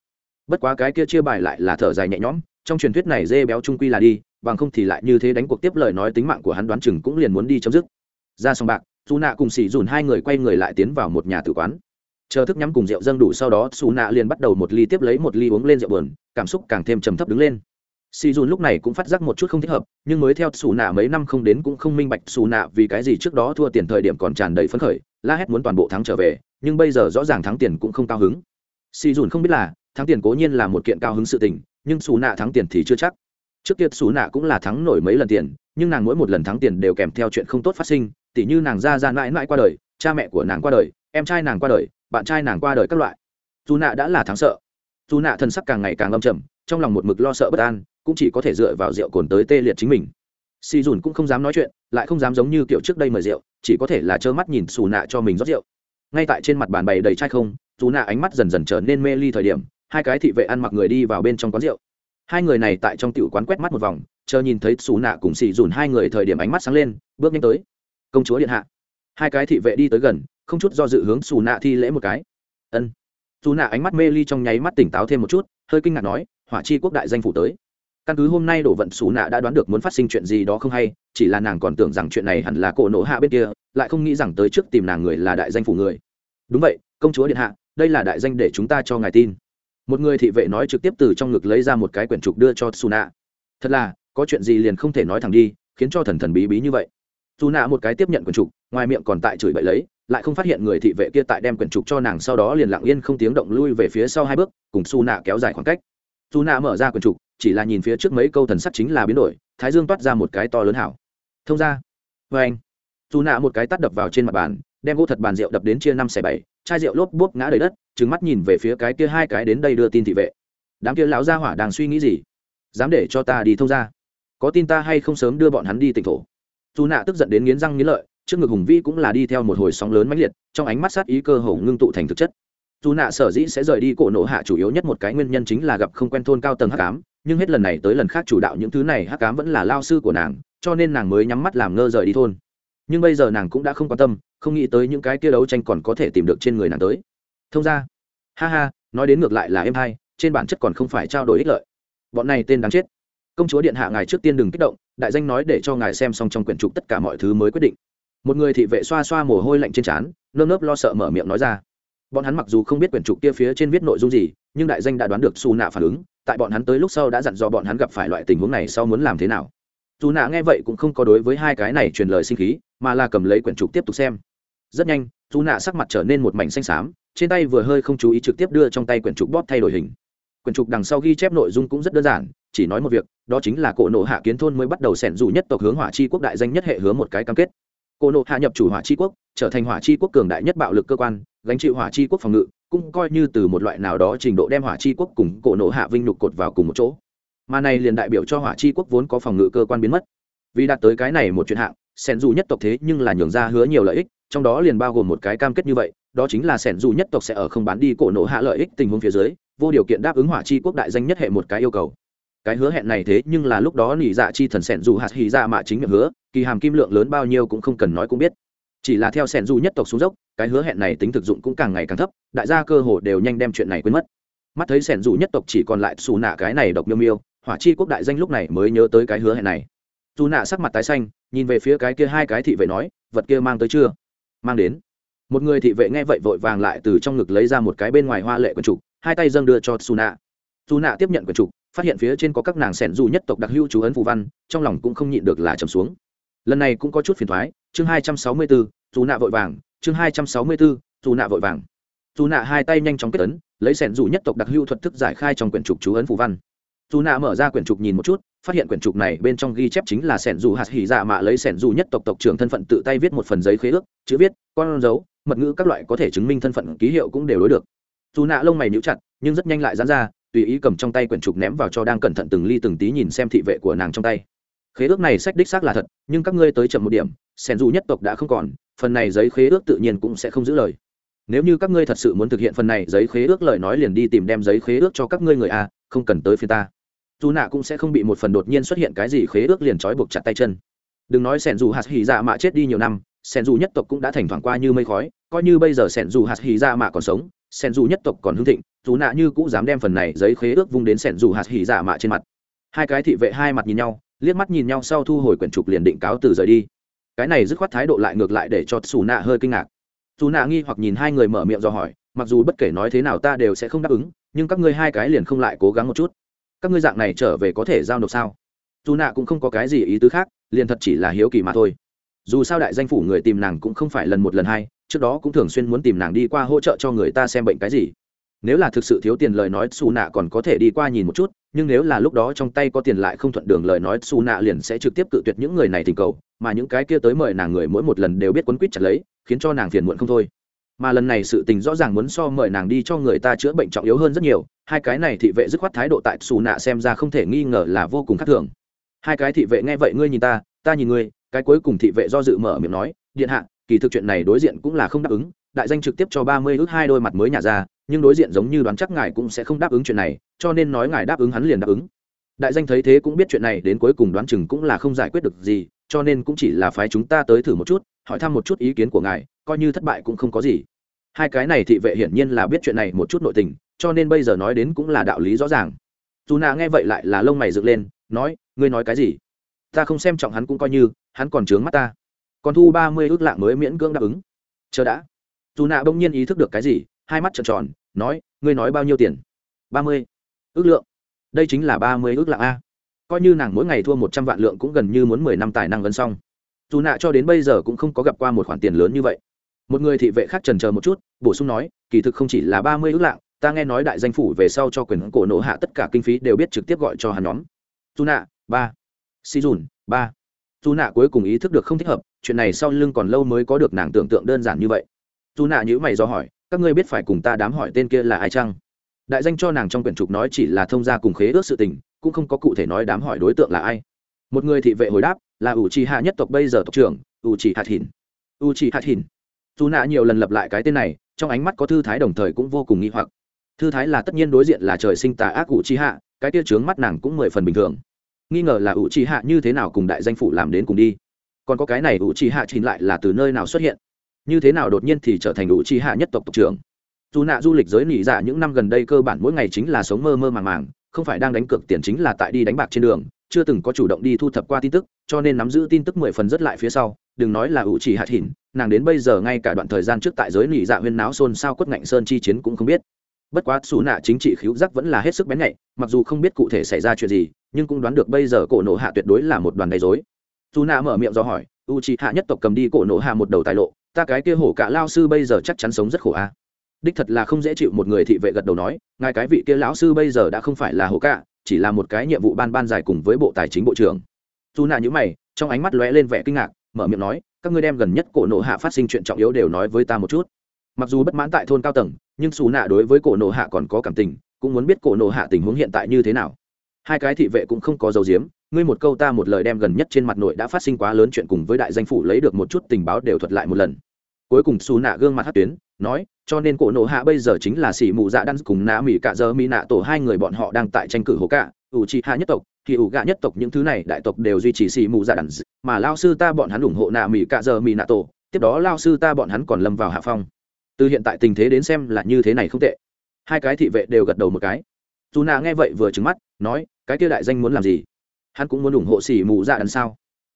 Bất quá cái kia chia bài lại là thở dài nhẹ nhõm, trong truyền thuyết này dê béo trung quy là đi, bằng không thì lại như thế đánh cuộc tiếp lời nói tính mạng của hắn đoán chừng cũng liền muốn đi chấm dứt. Ra xong bạc dù nạ cùng xì dùn hai người quay người lại tiến vào một nhà tử quán. Chờ thức nhắm cùng rượu dâng đủ sau đó, xù nạ liền bắt đầu một ly tiếp lấy một ly uống lên rượu bờn cảm xúc càng thêm trầm thấp đứng lên. Si dùn lúc này cũng phát giác một chút không thích hợp, nhưng mới theo xù nạ mấy năm không đến cũng không minh bạch xù nạ vì cái gì trước đó thua tiền thời điểm còn tràn đầy phấn khởi, la hét muốn toàn bộ thắng trở về, nhưng bây giờ rõ ràng thắng tiền cũng không cao hứng. Si dùn không biết là, thắng tiền cố nhiên là một kiện cao hứng sự tình, nhưng xù nạ thắng tiền thì chưa chắc. Trước kia xù nạ cũng là thắng nổi mấy lần tiền, nhưng nàng mỗi một lần thắng tiền đều kèm theo chuyện không tốt phát sinh, tỉ như nàng ra ra mãi mãi qua đời, cha mẹ của nàng qua đời, em trai nàng qua đời, bạn trai nàng qua đời các loại. Dù nạ đã là thắng sợ. Dù nạ thân sắc càng ngày càng âm trầm, trong lòng một mực lo sợ bất an cũng chỉ có thể dựa vào rượu cồn tới tê liệt chính mình. Si dùn cũng không dám nói chuyện, lại không dám giống như kiểu trước đây mời rượu, chỉ có thể là trơ mắt nhìn xù nạ cho mình rót rượu. Ngay tại trên mặt bàn bày đầy chai không dù nạ ánh mắt dần dần trở nên mê ly thời điểm, hai cái thị vệ ăn mặc người đi vào bên trong quán rượu. Hai người này tại trong tiểu quán quét mắt một vòng, chờ nhìn thấy xù nạ cùng xì dùn hai người thời điểm ánh mắt sáng lên, bước nhanh tới. Công chúa điện hạ. Hai cái thị vệ đi tới gần, không chút do dự hướng xù nạ thi lễ một cái. Ân. Xù nạ ánh mắt mê ly trong nháy mắt tỉnh táo thêm một chút, hơi kinh ngạc nói, hỏa chi quốc đại danh phủ tới căn cứ hôm nay đổ vận xù nạ đã đoán được muốn phát sinh chuyện gì đó không hay, chỉ là nàng còn tưởng rằng chuyện này hẳn là cổ nổ hạ bên kia, lại không nghĩ rằng tới trước tìm nàng người là đại danh phủ người. Đúng vậy, công chúa điện hạ, đây là đại danh để chúng ta cho ngài tin. Một người thị vệ nói trực tiếp từ trong ngực lấy ra một cái quyển trục đưa cho xù nạ. Thật là, có chuyện gì liền không thể nói thẳng đi, khiến cho thần thần bí bí như vậy. Dù nạ một cái tiếp nhận quyển trục, ngoài miệng còn tại chửi bậy lấy, lại không phát hiện người thị vệ kia tại đem quyển trục cho nàng sau đó liền lặng yên không tiếng động lui về phía sau hai bước, cùng xù nạ kéo dài khoảng cách. Dù nạ mở ra quyển trục chỉ là nhìn phía trước mấy câu thần sắc chính là biến đổi, thái dương toát ra một cái to lớn hảo. Thông ra. Vê anh. Dù nạ một cái tắt đập vào trên mặt bàn, đem gỗ thật bàn rượu đập đến chia năm xẻ bảy, chai rượu lốp bốp ngã đầy đất trứng mắt nhìn về phía cái kia hai cái đến đây đưa tin thị vệ. Đám kia lão gia hỏa đang suy nghĩ gì? Dám để cho ta đi thông ra. Có tin ta hay không sớm đưa bọn hắn đi tỉnh thổ? Dù nạ tức giận đến nghiến răng nghiến lợi, trước ngực hùng vĩ cũng là đi theo một hồi sóng lớn mãnh liệt, trong ánh mắt sát ý cơ hồ ngưng tụ thành thực chất. Dù nạ sở dĩ sẽ rời đi cổ nộ hạ chủ yếu nhất một cái nguyên nhân chính là gặp không quen thôn cao tầng hắc tám nhưng hết lần này tới lần khác chủ đạo những thứ này hắc cám vẫn là lao sư của nàng, cho nên nàng mới nhắm mắt làm ngơ rời đi thôn. Nhưng bây giờ nàng cũng đã không quan tâm, không nghĩ tới những cái kia đấu tranh còn có thể tìm được trên người nàng tới. Thông ra, ha ha, nói đến ngược lại là em hai, trên bản chất còn không phải trao đổi ích lợi. Bọn này tên đáng chết. Công chúa điện hạ ngài trước tiên đừng kích động, đại danh nói để cho ngài xem xong trong quyển trục tất cả mọi thứ mới quyết định. Một người thị vệ xoa xoa mồ hôi lạnh trên trán, nơm nớp lo sợ mở miệng nói ra bọn hắn mặc dù không biết quyển trục kia phía trên viết nội dung gì, nhưng đại danh đã đoán được xù nạ phản ứng, tại bọn hắn tới lúc sau đã dặn dò bọn hắn gặp phải loại tình huống này sau muốn làm thế nào. Dù nạ nghe vậy cũng không có đối với hai cái này truyền lời sinh khí, mà là cầm lấy quyển trục tiếp tục xem. Rất nhanh dù nạ sắc mặt trở nên một mảnh xanh xám, trên tay vừa hơi không chú ý trực tiếp đưa trong tay quyển trục bóp thay đổi hình. Quyển trục đằng sau ghi chép nội dung cũng rất đơn giản, chỉ nói một việc, đó chính là cổ nộ hạ kiến thôn mới bắt đầu xẻn dù nhất tộc hướng hỏa chi quốc đại danh nhất hệ hướng một cái cam kết. Cổ nộ hạ nhập chủ hỏa chi quốc, trở thành hỏa chi quốc cường đại nhất bạo lực cơ quan gánh chịu hỏa chi quốc phòng ngự, cũng coi như từ một loại nào đó trình độ đem hỏa chi quốc cùng cổ nổ hạ vinh nhục cột vào cùng một chỗ. Mà này liền đại biểu cho hỏa chi quốc vốn có phòng ngự cơ quan biến mất. Vì đạt tới cái này một chuyện hạng sẻn dù nhất tộc thế nhưng là nhường ra hứa nhiều lợi ích, trong đó liền bao gồm một cái cam kết như vậy, đó chính là sẻn dù nhất tộc sẽ ở không bán đi cổ nổ hạ lợi ích tình huống phía dưới, vô điều kiện đáp ứng hỏa chi quốc đại danh nhất hệ một cái yêu cầu. Cái hứa hẹn này thế nhưng là lúc đó nỉ dạ chi thần sẻn dù hạt hì ra dạ mạ chính miệng hứa, kỳ hàm kim lượng lớn bao nhiêu cũng không cần nói cũng biết chỉ là theo sẻn du nhất tộc xuống dốc, cái hứa hẹn này tính thực dụng cũng càng ngày càng thấp, đại gia cơ hồ đều nhanh đem chuyện này quên mất. Mắt thấy sẻn du nhất tộc chỉ còn lại xù nạ cái này độc miêu miêu, hỏa chi quốc đại danh lúc này mới nhớ tới cái hứa hẹn này. Dù nạ sắc mặt tái xanh, nhìn về phía cái kia hai cái thị vệ nói, vật kia mang tới chưa? Mang đến. Một người thị vệ nghe vậy vội vàng lại từ trong ngực lấy ra một cái bên ngoài hoa lệ quần trục, hai tay dâng đưa cho su nạ. Su nạ tiếp nhận quần trục, phát hiện phía trên có các nàng sẻn dù nhất tộc đặc hữu chú ấn phù văn, trong lòng cũng không nhịn được là trầm xuống lần này cũng có chút phiền thoái, chương hai trăm sáu mươi bốn, dù nạ vội vàng, chương hai trăm sáu mươi bốn, dù nạ vội vàng. Dù nạ hai tay nhanh chóng kết ấn, lấy sẻn dù nhất tộc đặc hữu thuật thức giải khai trong quyển trục chú ấn phù văn. Dù nạ mở ra quyển trục nhìn một chút, phát hiện quyển trục này bên trong ghi chép chính là sẻn dù hạt hỉ dạ mạ lấy sẻn dù nhất tộc tộc trưởng thân phận tự tay viết một phần giấy khế ước, chữ viết, con dấu, mật ngữ các loại có thể chứng minh thân phận, ký hiệu cũng đều đối được. Dù nạ lông mày níu chặt, nhưng rất nhanh lại dán ra, tùy ý cầm trong tay quyển trục ném vào cho đang cẩn thận từng ly từng tí nhìn xem thị vệ của nàng trong tay khế ước này sách đích xác là thật, nhưng các ngươi tới chậm một điểm sẻn dù nhất tộc đã không còn, phần này giấy khế ước tự nhiên cũng sẽ không giữ lời. Nếu như các ngươi thật sự muốn thực hiện phần này giấy khế ước lời nói liền đi tìm đem giấy khế ước cho các ngươi người a, không cần tới phía ta. Dù nạ cũng sẽ không bị một phần đột nhiên xuất hiện cái gì khế ước liền trói buộc chặt tay chân. Đừng nói sẻn dù hạt hỉ dạ mạ chết đi nhiều năm sẻn dù nhất tộc cũng đã thành thoảng qua như mây khói, coi như bây giờ sẻn dù hạt hỉ dạ mạ còn sống sẻn dù nhất tộc còn hưng thịnh, dù nạ như cũng dám đem phần này giấy khế ước vung đến sẻn dù hạt hỉ dạ mạ trên mặt. Hai cái thị vệ hai mặt nhìn nhau liếc mắt nhìn nhau sau thu hồi quyển trục liền định cáo từ rời đi. Cái này dứt khoát thái độ lại ngược lại để cho xù nạ hơi kinh ngạc. Dù nạ nghi hoặc nhìn hai người mở miệng do hỏi, mặc dù bất kể nói thế nào ta đều sẽ không đáp ứng, nhưng các ngươi hai cái liền không lại cố gắng một chút. Các ngươi dạng này trở về có thể giao nộp sao? Dù nạ cũng không có cái gì ý tứ khác, liền thật chỉ là hiếu kỳ mà thôi. Dù sao đại danh phủ người tìm nàng cũng không phải lần một lần hai, trước đó cũng thường xuyên muốn tìm nàng đi qua hỗ trợ cho người ta xem bệnh cái gì nếu là thực sự thiếu tiền lời nói xù nạ còn có thể đi qua nhìn một chút, nhưng nếu là lúc đó trong tay có tiền lại không thuận đường lời nói xù nạ liền sẽ trực tiếp cự tuyệt những người này tình cầu, mà những cái kia tới mời nàng người mỗi một lần đều biết quấn quýt chặt lấy, khiến cho nàng phiền muộn không thôi. Mà lần này sự tình rõ ràng muốn so mời nàng đi cho người ta chữa bệnh trọng yếu hơn rất nhiều, hai cái này thị vệ dứt khoát thái độ tại xù nạ xem ra không thể nghi ngờ là vô cùng khác thường. Hai cái thị vệ nghe vậy, ngươi nhìn ta ta nhìn ngươi, cái cuối cùng thị vệ do dự mở miệng nói, điện hạ, kỳ thực chuyện này đối diện cũng là không đáp ứng, đại danh trực tiếp cho ba mươi ước hai đôi mặt mới nhà ra nhưng đối diện giống như đoán chắc ngài cũng sẽ không đáp ứng chuyện này, cho nên nói ngài đáp ứng hắn liền đáp ứng. Đại danh thấy thế cũng biết chuyện này, đến cuối cùng đoán chừng cũng là không giải quyết được gì, cho nên cũng chỉ là phái chúng ta tới thử một chút, hỏi thăm một chút ý kiến của ngài, coi như thất bại cũng không có gì. Hai cái này thị vệ hiển nhiên là biết chuyện này một chút nội tình, cho nên bây giờ nói đến cũng là đạo lý rõ ràng. Dù Na nghe vậy lại là lông mày dựng lên, nói, ngươi nói cái gì? Ta không xem trọng hắn cũng coi như, hắn còn trướng mắt ta. Còn thu ba mươi ước lạng mới miễn cưỡng đáp ứng. Chờ đã. Dù nạ bỗng nhiên ý thức được cái gì hai mắt trợn tròn, nói, ngươi nói bao nhiêu tiền? Ba mươi. Ước lượng. Đây chính là ba mươi ước lạng a. Coi như nàng mỗi ngày thua một trăm vạn lượng cũng gần như muốn mười năm tài năng gần xong. Dù nạ cho đến bây giờ cũng không có gặp qua một khoản tiền lớn như vậy. Một người thị vệ khác trần chờ một chút, bổ sung nói, kỳ thực không chỉ là ba mươi ước lạng, ta nghe nói đại danh phủ về sau cho quyền cổ nổ hạ tất cả kinh phí đều biết trực tiếp gọi cho hắn nhóm. Dù nạ, ba. Si dùn, ba. Dù nạ cuối cùng ý thức được không thích hợp, chuyện này sau lưng còn lâu mới có được nàng tưởng tượng đơn giản như vậy. Dù nạ nhữ mày do hỏi các ngươi biết phải cùng ta đám hỏi tên kia là ai chăng? Đại danh cho nàng trong quyển trục nói chỉ là thông gia cùng khế ước sự tình, cũng không có cụ thể nói đám hỏi đối tượng là ai. Một người thị vệ hồi đáp, là ủ trì hạ nhất tộc bây giờ tộc trưởng, ủ trì hạt hìn ủ trì hạt hìn dù nạ nhiều lần lặp lại cái tên này, trong ánh mắt có thư thái đồng thời cũng vô cùng nghi hoặc. Thư thái là tất nhiên đối diện là trời sinh tà ác ủ trì hạ, cái tia trướng mắt nàng cũng mười phần bình thường. Nghi ngờ là ủ trì hạ như thế nào cùng đại danh phủ làm đến cùng đi. Còn có cái này ủ trì hạ chín lại là từ nơi nào xuất hiện? Như thế nào đột nhiên thì trở thành ủ trì hạ nhất tộc tộc trưởng? Dù nạ du lịch giới nỉ dạ những năm gần đây cơ bản mỗi ngày chính là sống mơ mơ màng màng, không phải đang đánh cược tiền chính là tại đi đánh bạc trên đường, chưa từng có chủ động đi thu thập qua tin tức, cho nên nắm giữ tin tức mười phần rất lại phía sau, đừng nói là ủ chỉ hạt hỉn nàng đến bây giờ ngay cả đoạn thời gian trước tại giới nỉ dạ huyên náo xôn xao quất ngạnh sơn chi chiến cũng không biết. Bất quá xù nạ chính trị khiếu giác vẫn là hết sức bén nhạy, mặc dù không biết cụ thể xảy ra chuyện gì, nhưng cũng đoán được bây giờ cổ nổ hạ tuyệt đối là một đoàn gây dối dù nạ mở miệng do hỏi u c hạ nhất tộc cầm đi cổ nổ hạ một đầu tài lộ ta cái kia hổ cả lao sư bây giờ chắc chắn sống rất khổ a. Đích thật là không dễ chịu, một người thị vệ gật đầu nói, ngài cái vị kia lão sư bây giờ đã không phải là hổ cả, chỉ là một cái nhiệm vụ ban ban dài cùng với bộ tài chính bộ trưởng. Dù nạ nhữ mày, trong ánh mắt lóe lên vẻ kinh ngạc, mở miệng nói, các ngươi đem gần nhất cổ nộ hạ phát sinh chuyện trọng yếu đều nói với ta một chút. Mặc dù bất mãn tại thôn cao tầng, nhưng xù nạ đối với cổ nộ hạ còn có cảm tình, cũng muốn biết cổ nộ hạ tình huống hiện tại như thế nào. Hai cái thị vệ cũng không có dấu diếm ngươi một câu ta một lời đem gần nhất trên mặt nội đã phát sinh quá lớn chuyện cùng với đại danh phủ lấy được một chút tình báo đều thuật lại một lần. Cuối cùng xù nạ gương mặt hát tuyến, nói, cho nên cổ nộ hạ bây giờ chính là xỉ mụ dạ đan cùng nạ mỹ cạ giờ mỹ nạ tổ hai người bọn họ đang tại tranh cử hồ cạ, ủ trị hạ nhất tộc, thì ủ gạ nhất tộc những thứ này đại tộc đều duy trì xỉ mụ dạ đan, mà lao sư ta bọn hắn ủng hộ nạ mỹ cạ giờ mỹ nạ tổ, tiếp đó lao sư ta bọn hắn còn lâm vào hạ phong. Từ hiện tại tình thế đến xem là như thế này không tệ. Hai cái thị vệ đều gật đầu một cái. Dù nạ nghe vậy vừa trứng mắt, nói, cái kia đại danh muốn làm gì? Hắn cũng muốn ủng hộ xỉ mù dạ đằng sao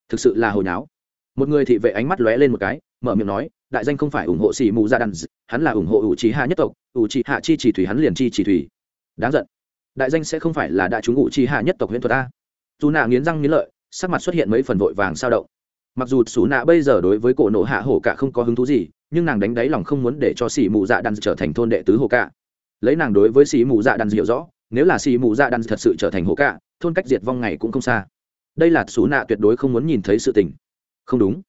thực sự là hồi náo một người thị vệ ánh mắt lóe lên một cái, mở miệng nói, đại danh không phải ủng hộ xỉ mù dạ đằng, hắn là ủng hộ ủ trí hạ nhất tộc, ủ trí hạ chi chỉ thủy hắn liền chi chỉ thủy. Đáng giận. Đại danh sẽ không phải là đại chúng ủ trí hạ nhất tộc huyện thuật a. Dù nạ nghiến răng nghiến lợi, sắc mặt xuất hiện mấy phần vội vàng sao động. Mặc dù xù nạ bây giờ đối với cổ nộ hạ hổ cả không có hứng thú gì, nhưng nàng đánh đáy lòng không muốn để cho xỉ mù dạ đan trở thành thôn đệ tứ hổ cả. Lấy nàng đối với xỉ mù dạ đan hiểu rõ, nếu là xỉ mù dạ đan thật sự trở thành hổ cả thôn cách diệt vong ngày cũng không xa. Đây là xú nạ tuyệt đối không muốn nhìn thấy sự tình. Không đúng.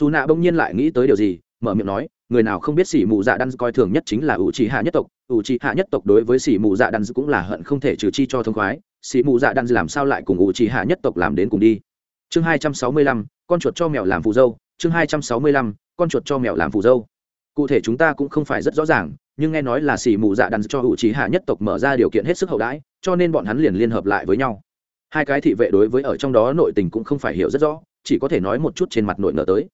Dù nạ bỗng nhiên lại nghĩ tới điều gì, mở miệng nói, người nào không biết xỉ mù dạ đan coi thường nhất chính là ủ trì hạ nhất tộc. Ủ trì hạ nhất tộc đối với xỉ mù dạ đan cũng là hận không thể trừ chi cho thông khoái. Xỉ mù dạ đan làm sao lại cùng ủ trì hạ nhất tộc làm đến cùng đi? Chương hai trăm sáu mươi lăm, con chuột cho mèo làm phù dâu. Chương hai trăm sáu mươi lăm, con chuột cho mèo làm phù dâu. Cụ thể chúng ta cũng không phải rất rõ ràng, nhưng nghe nói là xỉ mù dạ đan cho ủ trì hạ nhất tộc mở ra điều kiện hết sức hậu đãi, cho nên bọn hắn liền liên hợp lại với nhau hai cái thị vệ đối với ở trong đó nội tình cũng không phải hiểu rất rõ, chỉ có thể nói một chút trên mặt nội nở tới.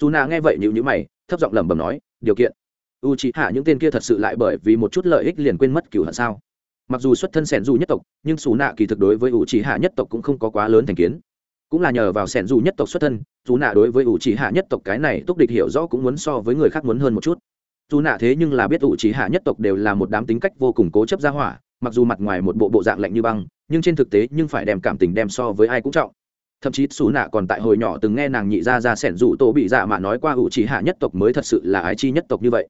Dù nà nghe vậy nhịu nhữ mày, thấp giọng lẩm bẩm nói, điều kiện? U c hạ những tên kia thật sự lại bởi vì một chút lợi ích liền quên mất cửu hận sao? Mặc dù xuất thân sẻn dù nhất tộc, nhưng xù nạ kỳ thực đối với u c hạ nhất tộc cũng không có quá lớn thành kiến. Cũng là nhờ vào sẻn dù nhất tộc xuất thân dù nạ đối với u c hạ nhất tộc cái này túc địch hiểu rõ cũng muốn so với người khác muốn hơn một chút. Dù nạ thế nhưng là biết u c hạ nhất tộc đều là một đám tính cách vô cùng cố chấp gia hỏa, mặc dù mặt ngoài một bộ bộ dạng lạnh như băng nhưng trên thực tế nhưng phải đem cảm tình đem so với ai cũng trọng. Thậm chí xù nạ còn tại hồi nhỏ từng nghe nàng nhị ra ra sẻn rủ tổ bị dạ mà nói qua ủ trì hạ nhất tộc mới thật sự là ái chi nhất tộc như vậy.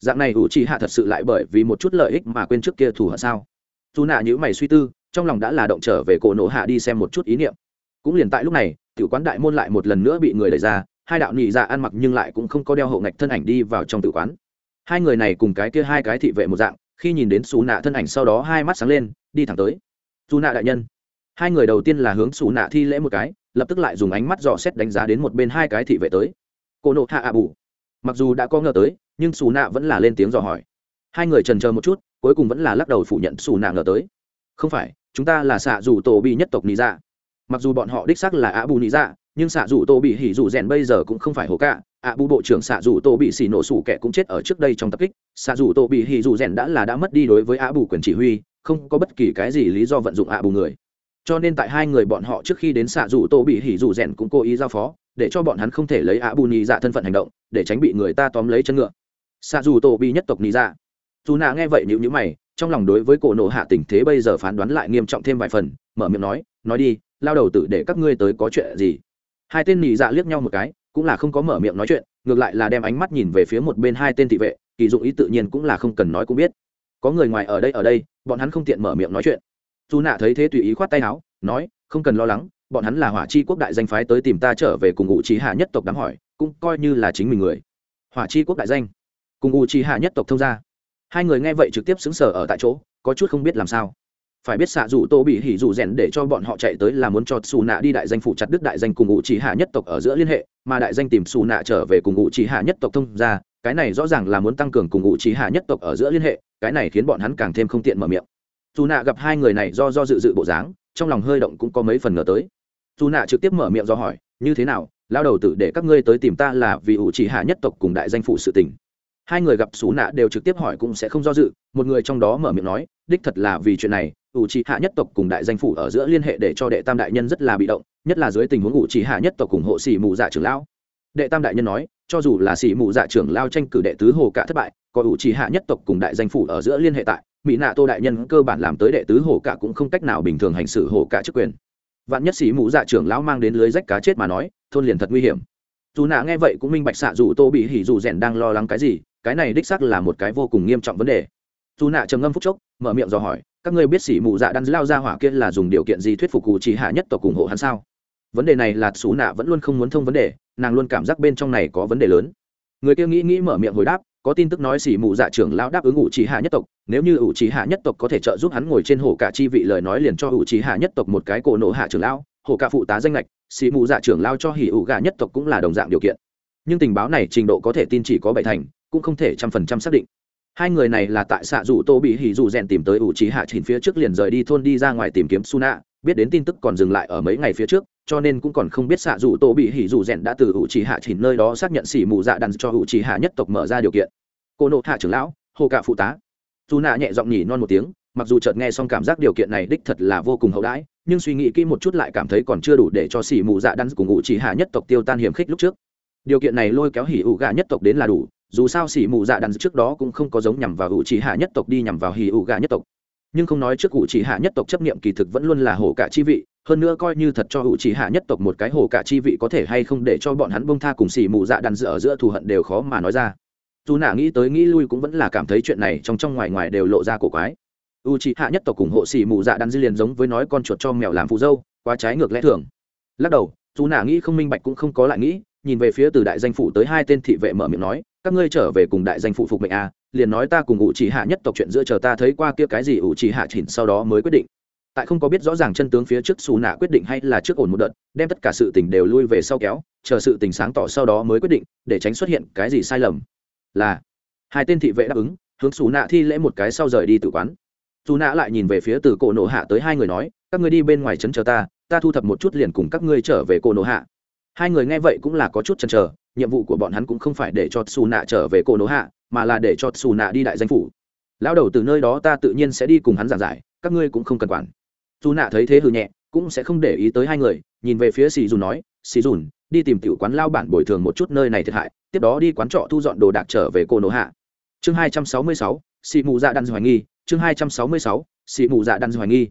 Dạng này ủ trì hạ thật sự lại bởi vì một chút lợi ích mà quên trước kia thủ hạ sao? Dù nạ nhữ mày suy tư, trong lòng đã là động trở về cổ nổ hạ đi xem một chút ý niệm. Cũng liền tại lúc này, tiểu quán đại môn lại một lần nữa bị người đẩy ra, hai đạo nhị dạ ăn mặc nhưng lại cũng không có đeo hậu ngạch thân ảnh đi vào trong tử quán. Hai người này cùng cái kia hai cái thị vệ một dạng, khi nhìn đến xù nạ thân ảnh sau đó hai mắt sáng lên, đi thẳng tới dù nạ đại nhân. Hai người đầu tiên là hướng xù nạ thi lễ một cái, lập tức lại dùng ánh mắt dò xét đánh giá đến một bên hai cái thị vệ tới. Cô nộ hạ ạ bù. Mặc dù đã có ngờ tới, nhưng xù nạ vẫn là lên tiếng dò hỏi. Hai người trần chờ một chút, cuối cùng vẫn là lắc đầu phủ nhận xù nạ ngờ tới. Không phải, chúng ta là xạ dù tổ bị nhất tộc nị dạ. Mặc dù bọn họ đích sắc là ạ bù nị dạ nhưng xạ dù tổ bị hỉ dù rèn bây giờ cũng không phải hồ cả ạ bù bộ trưởng xạ dù tổ bị xỉ nổ sủ kẻ cũng chết ở trước đây trong tập kích. Xạ dù tổ bị hỉ dù rèn đã là đã mất đi đối với ạ bù quyền chỉ huy không có bất kỳ cái gì lý do vận dụng ạ bù người. Cho nên tại hai người bọn họ trước khi đến xạ dù tô bị hỉ dù rèn cũng cố ý giao phó, để cho bọn hắn không thể lấy ạ bù nhì dạ thân phận hành động, để tránh bị người ta tóm lấy chân ngựa. Xạ dù tô bị nhất tộc nhì dạ. Dù nạ nghe vậy nhữ nhữ mày, trong lòng đối với cổ nộ hạ tình thế bây giờ phán đoán lại nghiêm trọng thêm vài phần, mở miệng nói nói đi, lao đầu tử để các ngươi tới có chuyện gì? Hai tên nhì dạ liếc nhau một cái, cũng là không có mở miệng nói chuyện, ngược lại là đem ánh mắt nhìn về phía một bên hai tên thị vệ, kỳ dụng ý tự nhiên cũng là không cần nói cũng biết. Có người ngoài ở đây ở đây bọn hắn không tiện mở miệng nói chuyện. Dù nạ thấy thế tùy ý khoát tay áo, nói, không cần lo lắng, bọn hắn là hỏa chi quốc đại danh phái tới tìm ta trở về cùng ngụ trí hạ nhất tộc đám hỏi, cũng coi như là chính mình người. Hỏa chi quốc đại danh. Cùng ngụ trí hạ nhất tộc thông gia. hai người nghe vậy trực tiếp xứng sở ở tại chỗ, có chút không biết làm sao. Phải biết xạ dù tô bị hỉ dù rèn để cho bọn họ chạy tới là muốn cho xù nạ đi đại danh phụ chặt đức đại danh cùng ngụ trí hạ nhất tộc ở giữa liên hệ, mà đại danh tìm xù nạ trở về cùng ngụ trí hạ nhất tộc thông ra cái này rõ ràng là muốn tăng cường cùng ngụ trí hạ nhất tộc ở giữa liên hệ, cái này khiến bọn hắn càng thêm không tiện mở miệng. Dù nạ gặp hai người này do do dự dự bộ dáng, trong lòng hơi động cũng có mấy phần ngờ tới. Dù nạ trực tiếp mở miệng do hỏi, như thế nào, lao đầu tử để các ngươi tới tìm ta là vì ủ chỉ hạ nhất tộc cùng đại danh phụ sự tình? Hai người gặp xú nạ đều trực tiếp hỏi cũng sẽ không do dự, một người trong đó mở miệng nói, đích thật là vì chuyện này ủ chỉ hạ nhất tộc cùng đại danh phụ ở giữa liên hệ để cho đệ tam đại nhân rất là bị động, nhất là dưới tình huống ủ chỉ hạ nhất tộc cùng hộ xỉ mù dạ trưởng lão. Đệ tam đại nhân nói cho dù là sĩ mù dạ trưởng lao tranh cử đệ tứ hồ cả thất bại, có ủ chỉ hạ nhất tộc cùng đại danh phủ ở giữa liên hệ tại, mỹ nạ tô đại nhân cơ bản làm tới đệ tứ hồ cả cũng không cách nào bình thường hành xử hồ cả chức quyền. Vạn nhất sĩ mụ dạ trưởng lão mang đến lưới rách cá chết mà nói, thôn liền thật nguy hiểm. Dù nạ nghe vậy cũng minh bạch xạ dù tô bị hỉ dù rèn đang lo lắng cái gì, cái này đích xác là một cái vô cùng nghiêm trọng vấn đề. Dù nạ trầm ngâm phúc chốc, mở miệng dò hỏi, các ngươi biết sĩ mù dạ đang lao ra hỏa kia là dùng điều kiện gì thuyết phục cụ chỉ hạ nhất tộc ủng hộ hắn sao? Vấn đề này là xú nạ vẫn luôn không muốn thông vấn đề nàng luôn cảm giác bên trong này có vấn đề lớn. Người kia nghĩ nghĩ mở miệng hồi đáp, có tin tức nói xỉ mù dạ trưởng lão đáp ứng ủ trì hạ nhất tộc, nếu như ủ trì hạ nhất tộc có thể trợ giúp hắn ngồi trên hồ cả chi vị lời nói liền cho ủ trì hạ nhất tộc một cái cổ nổ hạ trưởng lão, hồ cả phụ tá danh lệch xỉ mù dạ trưởng lão cho hỉ ủ gà nhất tộc cũng là đồng dạng điều kiện. Nhưng tình báo này trình độ có thể tin chỉ có bảy thành, cũng không thể trăm phần trăm xác định hai người này là tại xạ dù tô bị hỉ dù rèn tìm tới ủ trì hạ chỉnh phía trước liền rời đi thôn đi ra ngoài tìm kiếm suna, biết đến tin tức còn dừng lại ở mấy ngày phía trước, cho nên cũng còn không biết xạ dù tô bị hỉ dù rèn đã từ ủ trì hạ chỉnh nơi đó xác nhận xỉ mù dạ đàn cho ủ trì hạ nhất tộc mở ra điều kiện. Cô nộ hạ trưởng lão, hồ cạ phụ tá. Dù nạ nhẹ giọng nhỉ non một tiếng, mặc dù chợt nghe xong cảm giác điều kiện này đích thật là vô cùng hậu đãi, nhưng suy nghĩ kỹ một chút lại cảm thấy còn chưa đủ để cho xỉ mù dạ đan cùng ủ trì hạ nhất tộc tiêu tan hiểm khích lúc trước. Điều kiện này lôi kéo hỉ ủ gà nhất tộc đến là đủ dù sao xỉ mù dạ đan trước đó cũng không có giống nhằm vào hữu trí hạ nhất tộc đi nhằm vào hỉ ủ gà nhất tộc. Nhưng không nói trước hữu trí hạ nhất tộc chấp niệm kỳ thực vẫn luôn là hổ cả chi vị, hơn nữa coi như thật cho hữu trí hạ nhất tộc một cái hổ cả chi vị có thể hay không để cho bọn hắn bông tha cùng xỉ mù dạ đan dựa giữa thù hận đều khó mà nói ra. Dù nạ nghĩ tới nghĩ lui cũng vẫn là cảm thấy chuyện này trong trong ngoài ngoài đều lộ ra cổ quái. U trí hạ nhất tộc cùng hộ xỉ mù dạ đan dư liền giống với nói con chuột cho mèo làm phù dâu, quá trái ngược lẽ thường. Lắc đầu, dù nạ nghĩ không minh bạch cũng không có lại nghĩ nhìn về phía từ đại danh phụ tới hai tên thị vệ mở miệng nói, các ngươi trở về cùng đại danh phụ phục mệnh a liền nói ta cùng ủ trì hạ nhất tộc chuyện giữa chờ ta thấy qua kia cái gì ủ trì hạ chỉnh sau đó mới quyết định. Tại không có biết rõ ràng chân tướng phía trước xù nạ quyết định hay là trước ổn một đợt, đem tất cả sự tình đều lui về sau kéo, chờ sự tình sáng tỏ sau đó mới quyết định, để tránh xuất hiện cái gì sai lầm. Là, hai tên thị vệ đáp ứng, hướng xù nạ thi lễ một cái sau rời đi tự quán. Xù nạ lại nhìn về phía từ cổ nộ hạ tới hai người nói, các ngươi đi bên ngoài trấn chờ ta ta thu thập một chút liền cùng các ngươi trở về cổ nộ hạ hai người nghe vậy cũng là có chút chần chờ, nhiệm vụ của bọn hắn cũng không phải để cho xù nạ trở về cổ nộ hạ, mà là để cho xù nạ đi đại danh phủ. Lão đầu từ nơi đó ta tự nhiên sẽ đi cùng hắn giảng giải, các ngươi cũng không cần quản. Dù nạ thấy thế hừ nhẹ, cũng sẽ không để ý tới hai người, nhìn về phía xì dùn nói, xì dùn, đi tìm tiểu quán lao bản bồi thường một chút nơi này thiệt hại, tiếp đó đi quán trọ thu dọn đồ đạc trở về cổ nộ hạ. Chương hai trăm sáu mươi sáu, xì mù dạ đan hoài nghi, chương hai trăm sáu mươi sáu, xì mù dạ đan hoài nghi.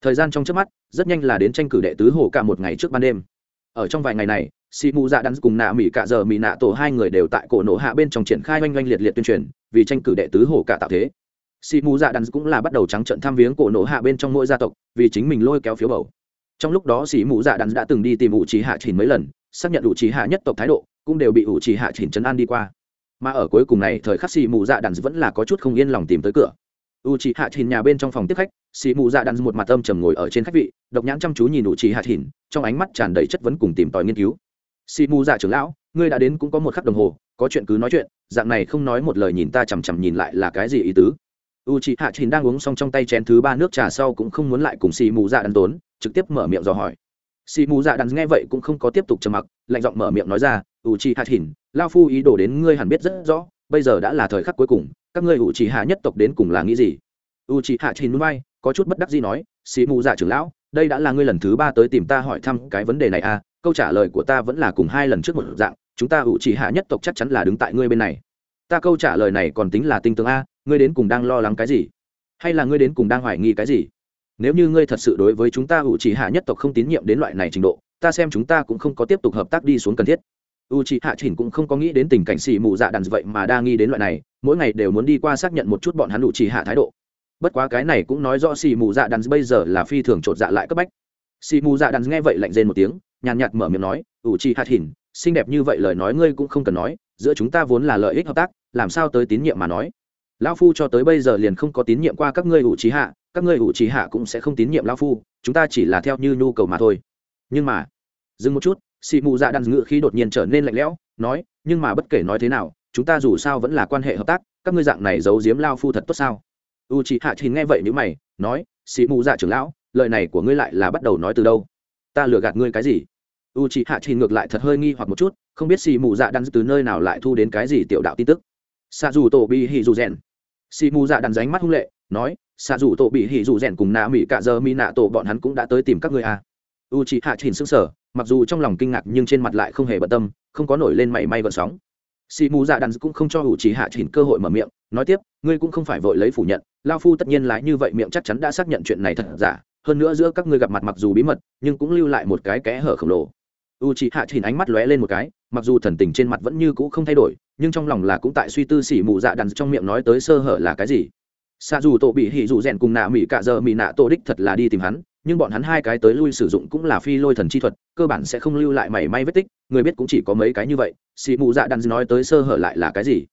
Thời gian trong trước mắt, rất nhanh là đến tranh cử đệ tứ hồ cả một ngày trước ban đêm ở trong vài ngày này xì mù dạ đắn cùng nạ mỹ cả giờ mỹ nạ tổ hai người đều tại cổ nổ hạ bên trong triển khai oanh oanh liệt liệt tuyên truyền, vì tranh cử đệ tứ hổ cả tạo thế. Xì mù dạ đắn cũng là bắt đầu trắng trận tham viếng cổ nổ hạ bên trong mỗi gia tộc, vì chính mình lôi kéo phiếu bầu. Trong lúc đó xì mù dạ đắn đã từng đi tìm ủ trí hạ chỉnh mấy lần, xác nhận ủ trí hạ nhất tộc thái độ, cũng đều bị ủ trí hạ chỉnh chấn an đi qua. Mà ở cuối cùng này, thời khắc xì mù dạ đắn vẫn là có chút không yên lòng tìm tới cửa u c h hạ thìn nhà bên trong phòng tiếp khách xì mù dạ đan một mặt âm trầm ngồi ở trên khách vị, độc nhãn chăm chú nhìn u c h hạ thìn trong ánh mắt tràn đầy chất vấn cùng tìm tòi nghiên cứu. Xì mù dạ trưởng lão, ngươi đã đến cũng có một khắc đồng hồ, có chuyện cứ nói chuyện, dạng này không nói một lời nhìn ta chằm chằm nhìn lại là cái gì ý tứ? U c h hạ thìn đang uống xong trong tay chén thứ ba nước trà sau cũng không muốn lại cùng xì mù dạ đan tốn, trực tiếp mở miệng dò hỏi. Xì mù dạ đan nghe vậy cũng không có tiếp tục trầm mặc, lạnh giọng mở miệng nói ra u chị hạ thìn lao phu ý đồ đến ngươi hẳn biết rất rõ bây giờ đã là thời khắc cuối cùng, các ngươi u chỉ hạ nhất tộc đến cùng là nghĩ gì? U chỉ hạ chín núi bay có chút bất đắc gì nói, xì mù dạ trưởng lão, đây đã là ngươi lần thứ ba tới tìm ta hỏi thăm cái vấn đề này à? Câu trả lời của ta vẫn là cùng hai lần trước một dạng, chúng ta u chỉ hạ nhất tộc chắc chắn là đứng tại ngươi bên này. Ta câu trả lời này còn tính là tinh tướng a, ngươi đến cùng đang lo lắng cái gì? Hay là ngươi đến cùng đang hoài nghi cái gì? Nếu như ngươi thật sự đối với chúng ta ủ chỉ hạ nhất tộc không tín nhiệm đến loại này trình độ, ta xem chúng ta cũng không có tiếp tục hợp tác đi xuống cần thiết u c h ị hạ chỉnh cũng không có nghĩ đến tình cảnh xì mù dạ đàn vậy mà đa nghi đến loại này, mỗi ngày đều muốn đi qua xác nhận một chút bọn hắn u c h ị hạ thái độ. Bất quá cái này cũng nói rõ xì mù dạ đàn bây giờ là phi thường chột dạ lại cấp bách. Xì mù dạ đàn nghe vậy lạnh rên một tiếng, nhàn nhạt mở miệng nói u c h ị hạ chỉnh xinh đẹp như vậy lời nói ngươi cũng không cần nói, giữa chúng ta vốn là lợi ích hợp tác, làm sao tới tín nhiệm mà nói? Lão phu cho tới bây giờ liền không có tín nhiệm qua các ngươi ủ trí hạ các ngươi ủ trí hạ cũng sẽ không tín nhiệm lão phu, chúng ta chỉ là theo như nhu cầu mà thôi. Nhưng mà, dừng một chút xì mù dạ đan ngự khí đột nhiên trở nên lạnh lẽo, nói, nhưng mà bất kể nói thế nào, chúng ta dù sao vẫn là quan hệ hợp tác, các ngươi dạng này giấu giếm lao phu thật tốt sao? U chị hạ chín nghe vậy nếu mày, nói, xì mù dạ trưởng lão, lời này của ngươi lại là bắt đầu nói từ đâu? Ta lừa gạt ngươi cái gì? U chị hạ chín ngược lại thật hơi nghi hoặc một chút, không biết xì mù dạ đan từ nơi nào lại thu đến cái gì tiểu đạo tin tức. Xa dù tổ bị hì dù rèn xì mù dạ đan ránh mắt hung lệ, nói xa dù tổ bị hì dù rèn cùng nạ mỹ cả giờ mi nạ tổ bọn hắn cũng đã tới tìm các ngươi à. u chị hạ chín sững sờ mặc dù trong lòng kinh ngạc nhưng trên mặt lại không hề bận tâm, không có nổi lên mảy may gợn sóng. Xì mù dạ đàn cũng không cho hữu trí hạ chỉnh cơ hội mở miệng, nói tiếp, ngươi cũng không phải vội lấy phủ nhận, lao phu tất nhiên lái như vậy miệng chắc chắn đã xác nhận chuyện này thật giả, hơn nữa giữa các ngươi gặp mặt mặc dù bí mật, nhưng cũng lưu lại một cái kẽ hở khổng lồ. U trí hạ chỉnh ánh mắt lóe lên một cái, mặc dù thần tình trên mặt vẫn như cũ không thay đổi, nhưng trong lòng là cũng tại suy tư xỉ mù dạ đàn trong miệng nói tới sơ hở là cái gì. Xa dù tổ bị hỉ dù rèn cùng nạ mỹ cả giờ mỹ nạ tổ đích thật là đi tìm hắn nhưng bọn hắn hai cái tới lui sử dụng cũng là phi lôi thần chi thuật, cơ bản sẽ không lưu lại mảy may vết tích, người biết cũng chỉ có mấy cái như vậy. Xì mù dạ đàn nói tới sơ hở lại là cái gì?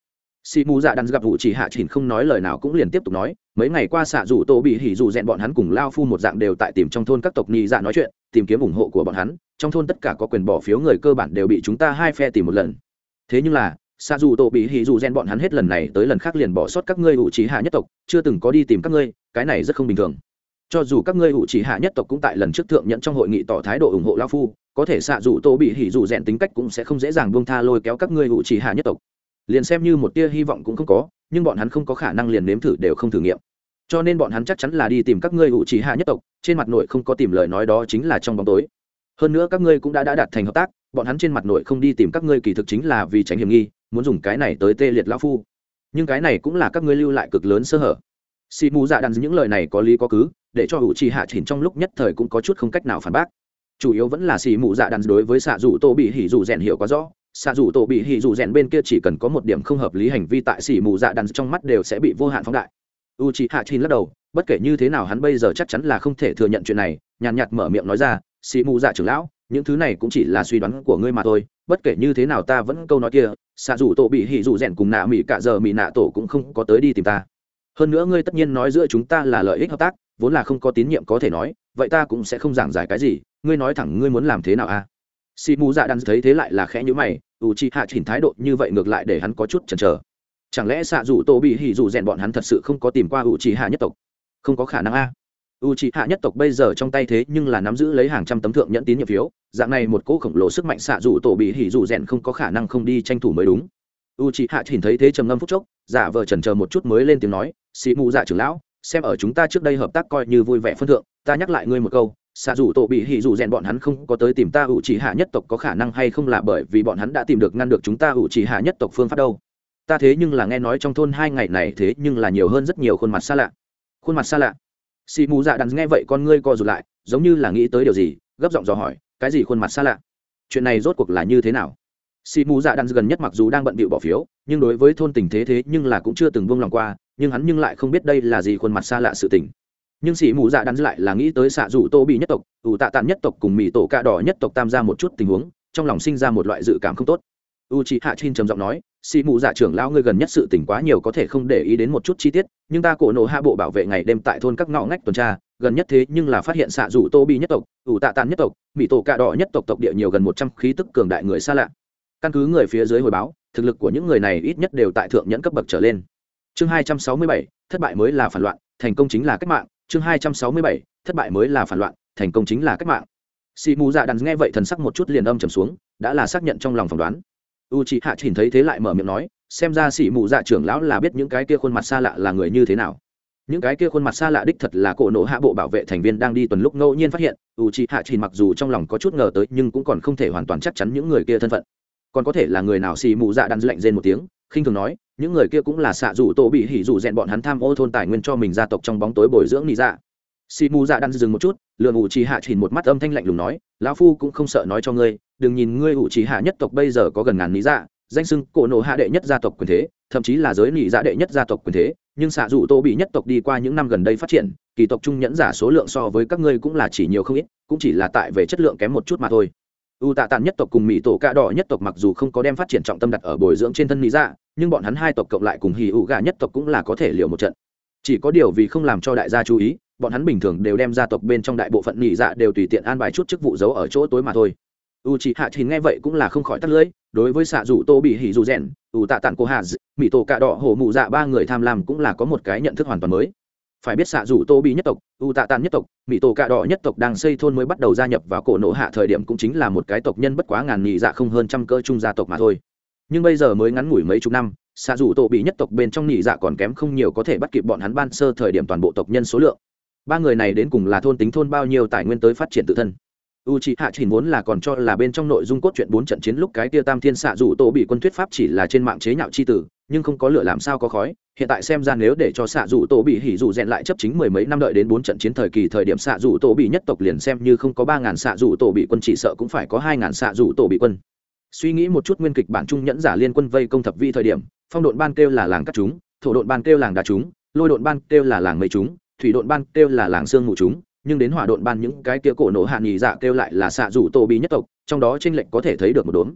Xì mù dạ đan gặp vụ chỉ hạ chỉnh không nói lời nào cũng liền tiếp tục nói, mấy ngày qua xạ rủ tô bị hỉ dù rèn bọn hắn cùng lao phu một dạng đều tại tìm trong thôn các tộc nhị dạ nói chuyện, tìm kiếm ủng hộ của bọn hắn, trong thôn tất cả có quyền bỏ phiếu người cơ bản đều bị chúng ta hai phe tìm một lần. Thế nhưng là xạ dù tổ bị hỉ dù rèn bọn hắn hết lần này tới lần khác liền bỏ sót các ngươi ủ trí hạ nhất tộc, chưa từng có đi tìm các ngươi, cái này rất không bình thường cho dù các ngươi hữu chỉ hạ nhất tộc cũng tại lần trước thượng nhận trong hội nghị tỏ thái độ ủng hộ lao phu, có thể xạ dù tô bị hỉ dù rèn tính cách cũng sẽ không dễ dàng buông tha lôi kéo các ngươi hữu chỉ hạ nhất tộc. Liền xem như một tia hy vọng cũng không có, nhưng bọn hắn không có khả năng liền nếm thử đều không thử nghiệm. Cho nên bọn hắn chắc chắn là đi tìm các ngươi hữu chỉ hạ nhất tộc, trên mặt nội không có tìm lời nói đó chính là trong bóng tối. Hơn nữa các ngươi cũng đã đã đạt thành hợp tác, bọn hắn trên mặt nội không đi tìm các ngươi kỳ thực chính là vì tránh hiểm nghi, muốn dùng cái này tới tê liệt lao phu. Nhưng cái này cũng là các ngươi lưu lại cực lớn sơ hở. Xì mù dạ đàn những lời này có lý có cứ để cho hữu trì hạ chỉnh trong lúc nhất thời cũng có chút không cách nào phản bác. Chủ yếu vẫn là xì mù dạ đàn đối với xạ dù tô bị hỉ dù rèn hiểu quá rõ. Xạ dù tô bị hỉ dù rèn bên kia chỉ cần có một điểm không hợp lý hành vi tại xì mù dạ đàn trong mắt đều sẽ bị vô hạn phóng đại. U c hạ chỉnh lắc đầu, bất kể như thế nào hắn bây giờ chắc chắn là không thể thừa nhận chuyện này, nhàn nhạt mở miệng nói ra, xì mù dạ trưởng lão, những thứ này cũng chỉ là suy đoán của ngươi mà thôi, bất kể như thế nào ta vẫn câu nói kia, xạ dù tổ bị hỉ dù rèn cùng nạ mỹ cả giờ mỹ nạ tổ cũng không có tới đi tìm ta. Hơn nữa ngươi tất nhiên nói giữa chúng ta là lợi ích hợp tác vốn là không có tín nhiệm có thể nói, vậy ta cũng sẽ không giảng giải cái gì, ngươi nói thẳng ngươi muốn làm thế nào a à? xì mù dạ đan thấy thế lại là khẽ nhữ mày u chi hạ chỉnh thái độ như vậy ngược lại để hắn có chút chần chờ. Chẳng lẽ xạ dù tổ bị hỉ dù rèn bọn hắn thật sự không có tìm qua u chi hạ nhất tộc? Không có khả năng a u chi hạ nhất tộc bây giờ trong tay thế nhưng là nắm giữ lấy hàng trăm tấm thượng nhẫn tín nhiệm phiếu, dạng này một cỗ khổng lồ sức mạnh xạ dù tổ bị hỉ dù rèn không có khả năng không đi tranh thủ mới đúng. U chi hạ nhìn thấy thế trầm ngâm phút chốc, giả vờ chần chờ một chút mới lên tiếng nói, xì mù dạ trưởng lão xem ở chúng ta trước đây hợp tác coi như vui vẻ phân thượng, ta nhắc lại ngươi một câu, xạ dù tổ bị hỉ dù rèn bọn hắn không có tới tìm ta, ủ chỉ hạ nhất tộc có khả năng hay không là bởi vì bọn hắn đã tìm được ngăn được chúng ta, ủ chỉ hạ nhất tộc phương pháp đâu. Ta thế nhưng là nghe nói trong thôn hai ngày này thế nhưng là nhiều hơn rất nhiều khuôn mặt xa lạ. Khuôn mặt xa lạ. Xì mù dạ đắn nghe vậy con ngươi co rụt lại, giống như là nghĩ tới điều gì, gấp giọng dò hỏi, cái gì khuôn mặt xa lạ? Chuyện này rốt cuộc là như thế nào? Sĩ mù dạ đang gần nhất mặc dù đang bận bịu bỏ phiếu, nhưng đối với thôn tình thế thế nhưng là cũng chưa từng buông lòng qua, nhưng hắn nhưng lại không biết đây là gì khuôn mặt xa lạ sự tình. Nhưng sĩ mù dạ đàn lại là nghĩ tới xạ dù tô bị nhất tộc, ủ tạ tàn nhất tộc cùng mỹ tổ cạ đỏ nhất tộc tam ra một chút tình huống, trong lòng sinh ra một loại dự cảm không tốt. U c hạ chin trầm giọng nói sĩ mù dạ trưởng lão ngươi gần nhất sự tỉnh quá nhiều có thể không để ý đến một chút chi tiết, nhưng ta cổ nổ hạ bộ bảo vệ ngày đêm tại thôn các ngõ ngách tuần tra, gần nhất thế nhưng là phát hiện xạ rủ tô bi nhất tộc, ủ tạ tàn nhất tộc mỹ tổ cạ đỏ nhất tộc tộc địa nhiều gần một trăm khí tức cường đại người xa lạ căn cứ người phía dưới hồi báo, thực lực của những người này ít nhất đều tại thượng nhẫn cấp bậc trở lên. Chương hai trăm sáu mươi bảy, thất bại mới là phản loạn, thành công chính là cách mạng. Chương hai trăm sáu mươi bảy, thất bại mới là phản loạn, thành công chính là cách mạng. Xì mù dạ đàn nghe vậy thần sắc một chút liền âm trầm xuống, đã là xác nhận trong lòng phỏng đoán. U chị hạ chỉnh thấy thế lại mở miệng nói, xem ra sĩ mụ dạ trưởng lão là biết những cái kia khuôn mặt xa lạ là người như thế nào. Những cái kia khuôn mặt xa lạ đích thật là cổ nổ hạ bộ bảo vệ thành viên đang đi tuần lúc ngẫu nhiên phát hiện u c h hạ chỉnh mặc dù trong lòng có chút ngờ tới nhưng cũng còn không thể hoàn toàn chắc chắn những người kia thân phận còn có thể là người nào xì mù dạ đan lạnh rên một tiếng, khinh thường nói, những người kia cũng là xạ rủ tổ bị hỉ rủ rèn bọn hắn tham ô thôn tài nguyên cho mình gia tộc trong bóng tối bồi dưỡng nị dạ. Xì mù dạ đan dừng một chút lừa ủ trì hạ chỉnh một mắt âm thanh lạnh lùng nói, lão phu cũng không sợ nói cho ngươi, đừng nhìn ngươi ủ trì hạ nhất tộc bây giờ có gần ngàn nị dạ danh sưng cổ nộ hạ đệ nhất gia tộc quyền thế, thậm chí là giới nị dạ đệ nhất gia tộc quyền thế, nhưng xạ dù tô bị nhất tộc đi qua những năm gần đây phát triển, kỳ tộc trung nhẫn giả số lượng so với các ngươi cũng là chỉ nhiều không ít, cũng chỉ là tại về chất lượng kém một chút mà thôi u tạ tàn nhất tộc cùng mỹ tổ cạ đỏ nhất tộc mặc dù không có đem phát triển trọng tâm đặt ở bồi dưỡng trên thân lý dạ nhưng bọn hắn hai tộc cộng lại cùng hì ụ gà nhất tộc cũng là có thể liều một trận. Chỉ có điều vì không làm cho đại gia chú ý, bọn hắn bình thường đều đem gia tộc bên trong đại bộ phận nhị dạ đều tùy tiện an bài chút chức vụ giấu ở chỗ tối mà thôi. U chị hạ thì nghe vậy cũng là không khỏi tắt lưỡi, đối với xạ dù tô bị hỉ dù rèn, u tạ tản cô hà mỹ tổ cạ đỏ hổ mụ dạ ba người tham lam cũng là có một cái nhận thức hoàn toàn mới phải biết xạ dù tô bị nhất tộc, u tạ tàn nhất tộc mỹ tổ cạ đỏ nhất tộc đang xây thôn mới bắt đầu gia nhập vào cổ nổ hạ thời điểm cũng chính là một cái tộc nhân bất quá ngàn nhị dạ không hơn trăm cơ chung gia tộc mà thôi. Nhưng bây giờ mới ngắn ngủi mấy chục năm, xạ dù tổ bị nhất tộc bên trong nhị dạ còn kém không nhiều có thể bắt kịp bọn hắn ban sơ thời điểm toàn bộ tộc nhân số lượng. Ba người này đến cùng là thôn tính thôn bao nhiêu tài nguyên tới phát triển tự thân. U c h hạ chỉ vốn là còn cho là bên trong nội dung cốt truyện bốn trận chiến lúc cái tia tam thiên xạ dù tổ bị quân thuyết pháp chỉ là trên mạng chế nhạo c h i tử nhưng không có lửa làm sao có khói. Hiện tại xem ra nếu để cho xạ dù tổ bị hỉ dù rèn lại chấp chính mười mấy năm đợi đến bốn trận chiến thời kỳ thời điểm xạ dù tổ bị nhất tộc liền xem như không có ba ngàn xạ dù tổ bị quân chỉ sợ cũng phải có hai ngàn xạ dù tổ bị quân. Suy nghĩ một chút nguyên kịch bản trung nhẫn giả liên quân vây công thập vi thời điểm, phong độn ban kêu là làng cắt chúng, thổ độn ban kêu làng đá chúng, lôi độn ban kêu là làng mây chúng, thủy độn ban kêu là làng sương mù chúng, nhưng đến hỏa độn ban những cái kia cổ nổ hạ nghỉ dạ kêu lại là xạ dù tổ bị nhất tộc, trong đó tranh lệch có thể thấy được một đốm.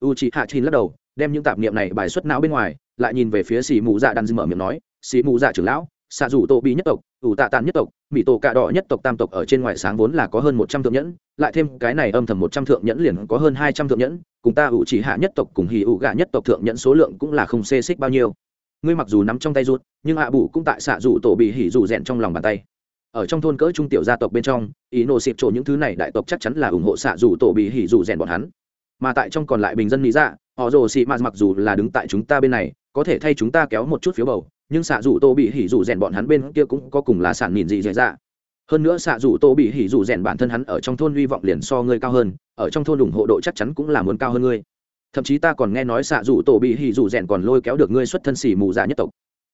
U chị hạ chín lắc đầu đem những tạp niệm này bài xuất não bên ngoài, lại nhìn về phía xì mù dạ đan dư mở miệng nói xì mù dạ trưởng lão xạ dù tô bi nhất tộc, ủ tạ tàn nhất tộc mỹ tổ cạ đỏ nhất tộc tam tộc ở trên ngoài sáng vốn là có hơn một trăm thượng nhẫn, lại thêm cái này âm thầm một trăm thượng nhẫn liền có hơn hai trăm thượng nhẫn, cùng ta ủ chỉ hạ nhất tộc cùng hì ủ gạ nhất tộc thượng nhẫn số lượng cũng là không xê xích bao nhiêu. Ngươi mặc dù nắm trong tay rút nhưng hạ à cũng tại xạ dù tổ bị hỉ dù rèn trong lòng bàn tay. Ở trong thôn cỡ trung tiểu gia tộc bên trong, ý nổ xịp trộn những thứ này đại tộc chắc chắn là ủng hộ xạ dù tổ bị hỉ dù rèn bọn hắn. Mà tại trong còn lại bình dân mỹ dạ họ rồ xị mạt mặc dù là đứng tại chúng ta bên này, có thể thay chúng ta kéo một chút phiếu bầu, nhưng xạ dù tô bị hỉ dù rèn bọn hắn bên kia cũng có cùng là sản nhìn gì dễ ra hơn nữa xạ dù tô bị hỉ dù rèn bản thân hắn ở trong thôn hy vọng liền so ngươi cao hơn, ở trong thôn ủng hộ độ chắc chắn cũng là muốn cao hơn ngươi. Thậm chí ta còn nghe nói xạ dù tổ bị hỉ dù rèn còn lôi kéo được ngươi xuất thân xỉ mù dạ nhất tộc.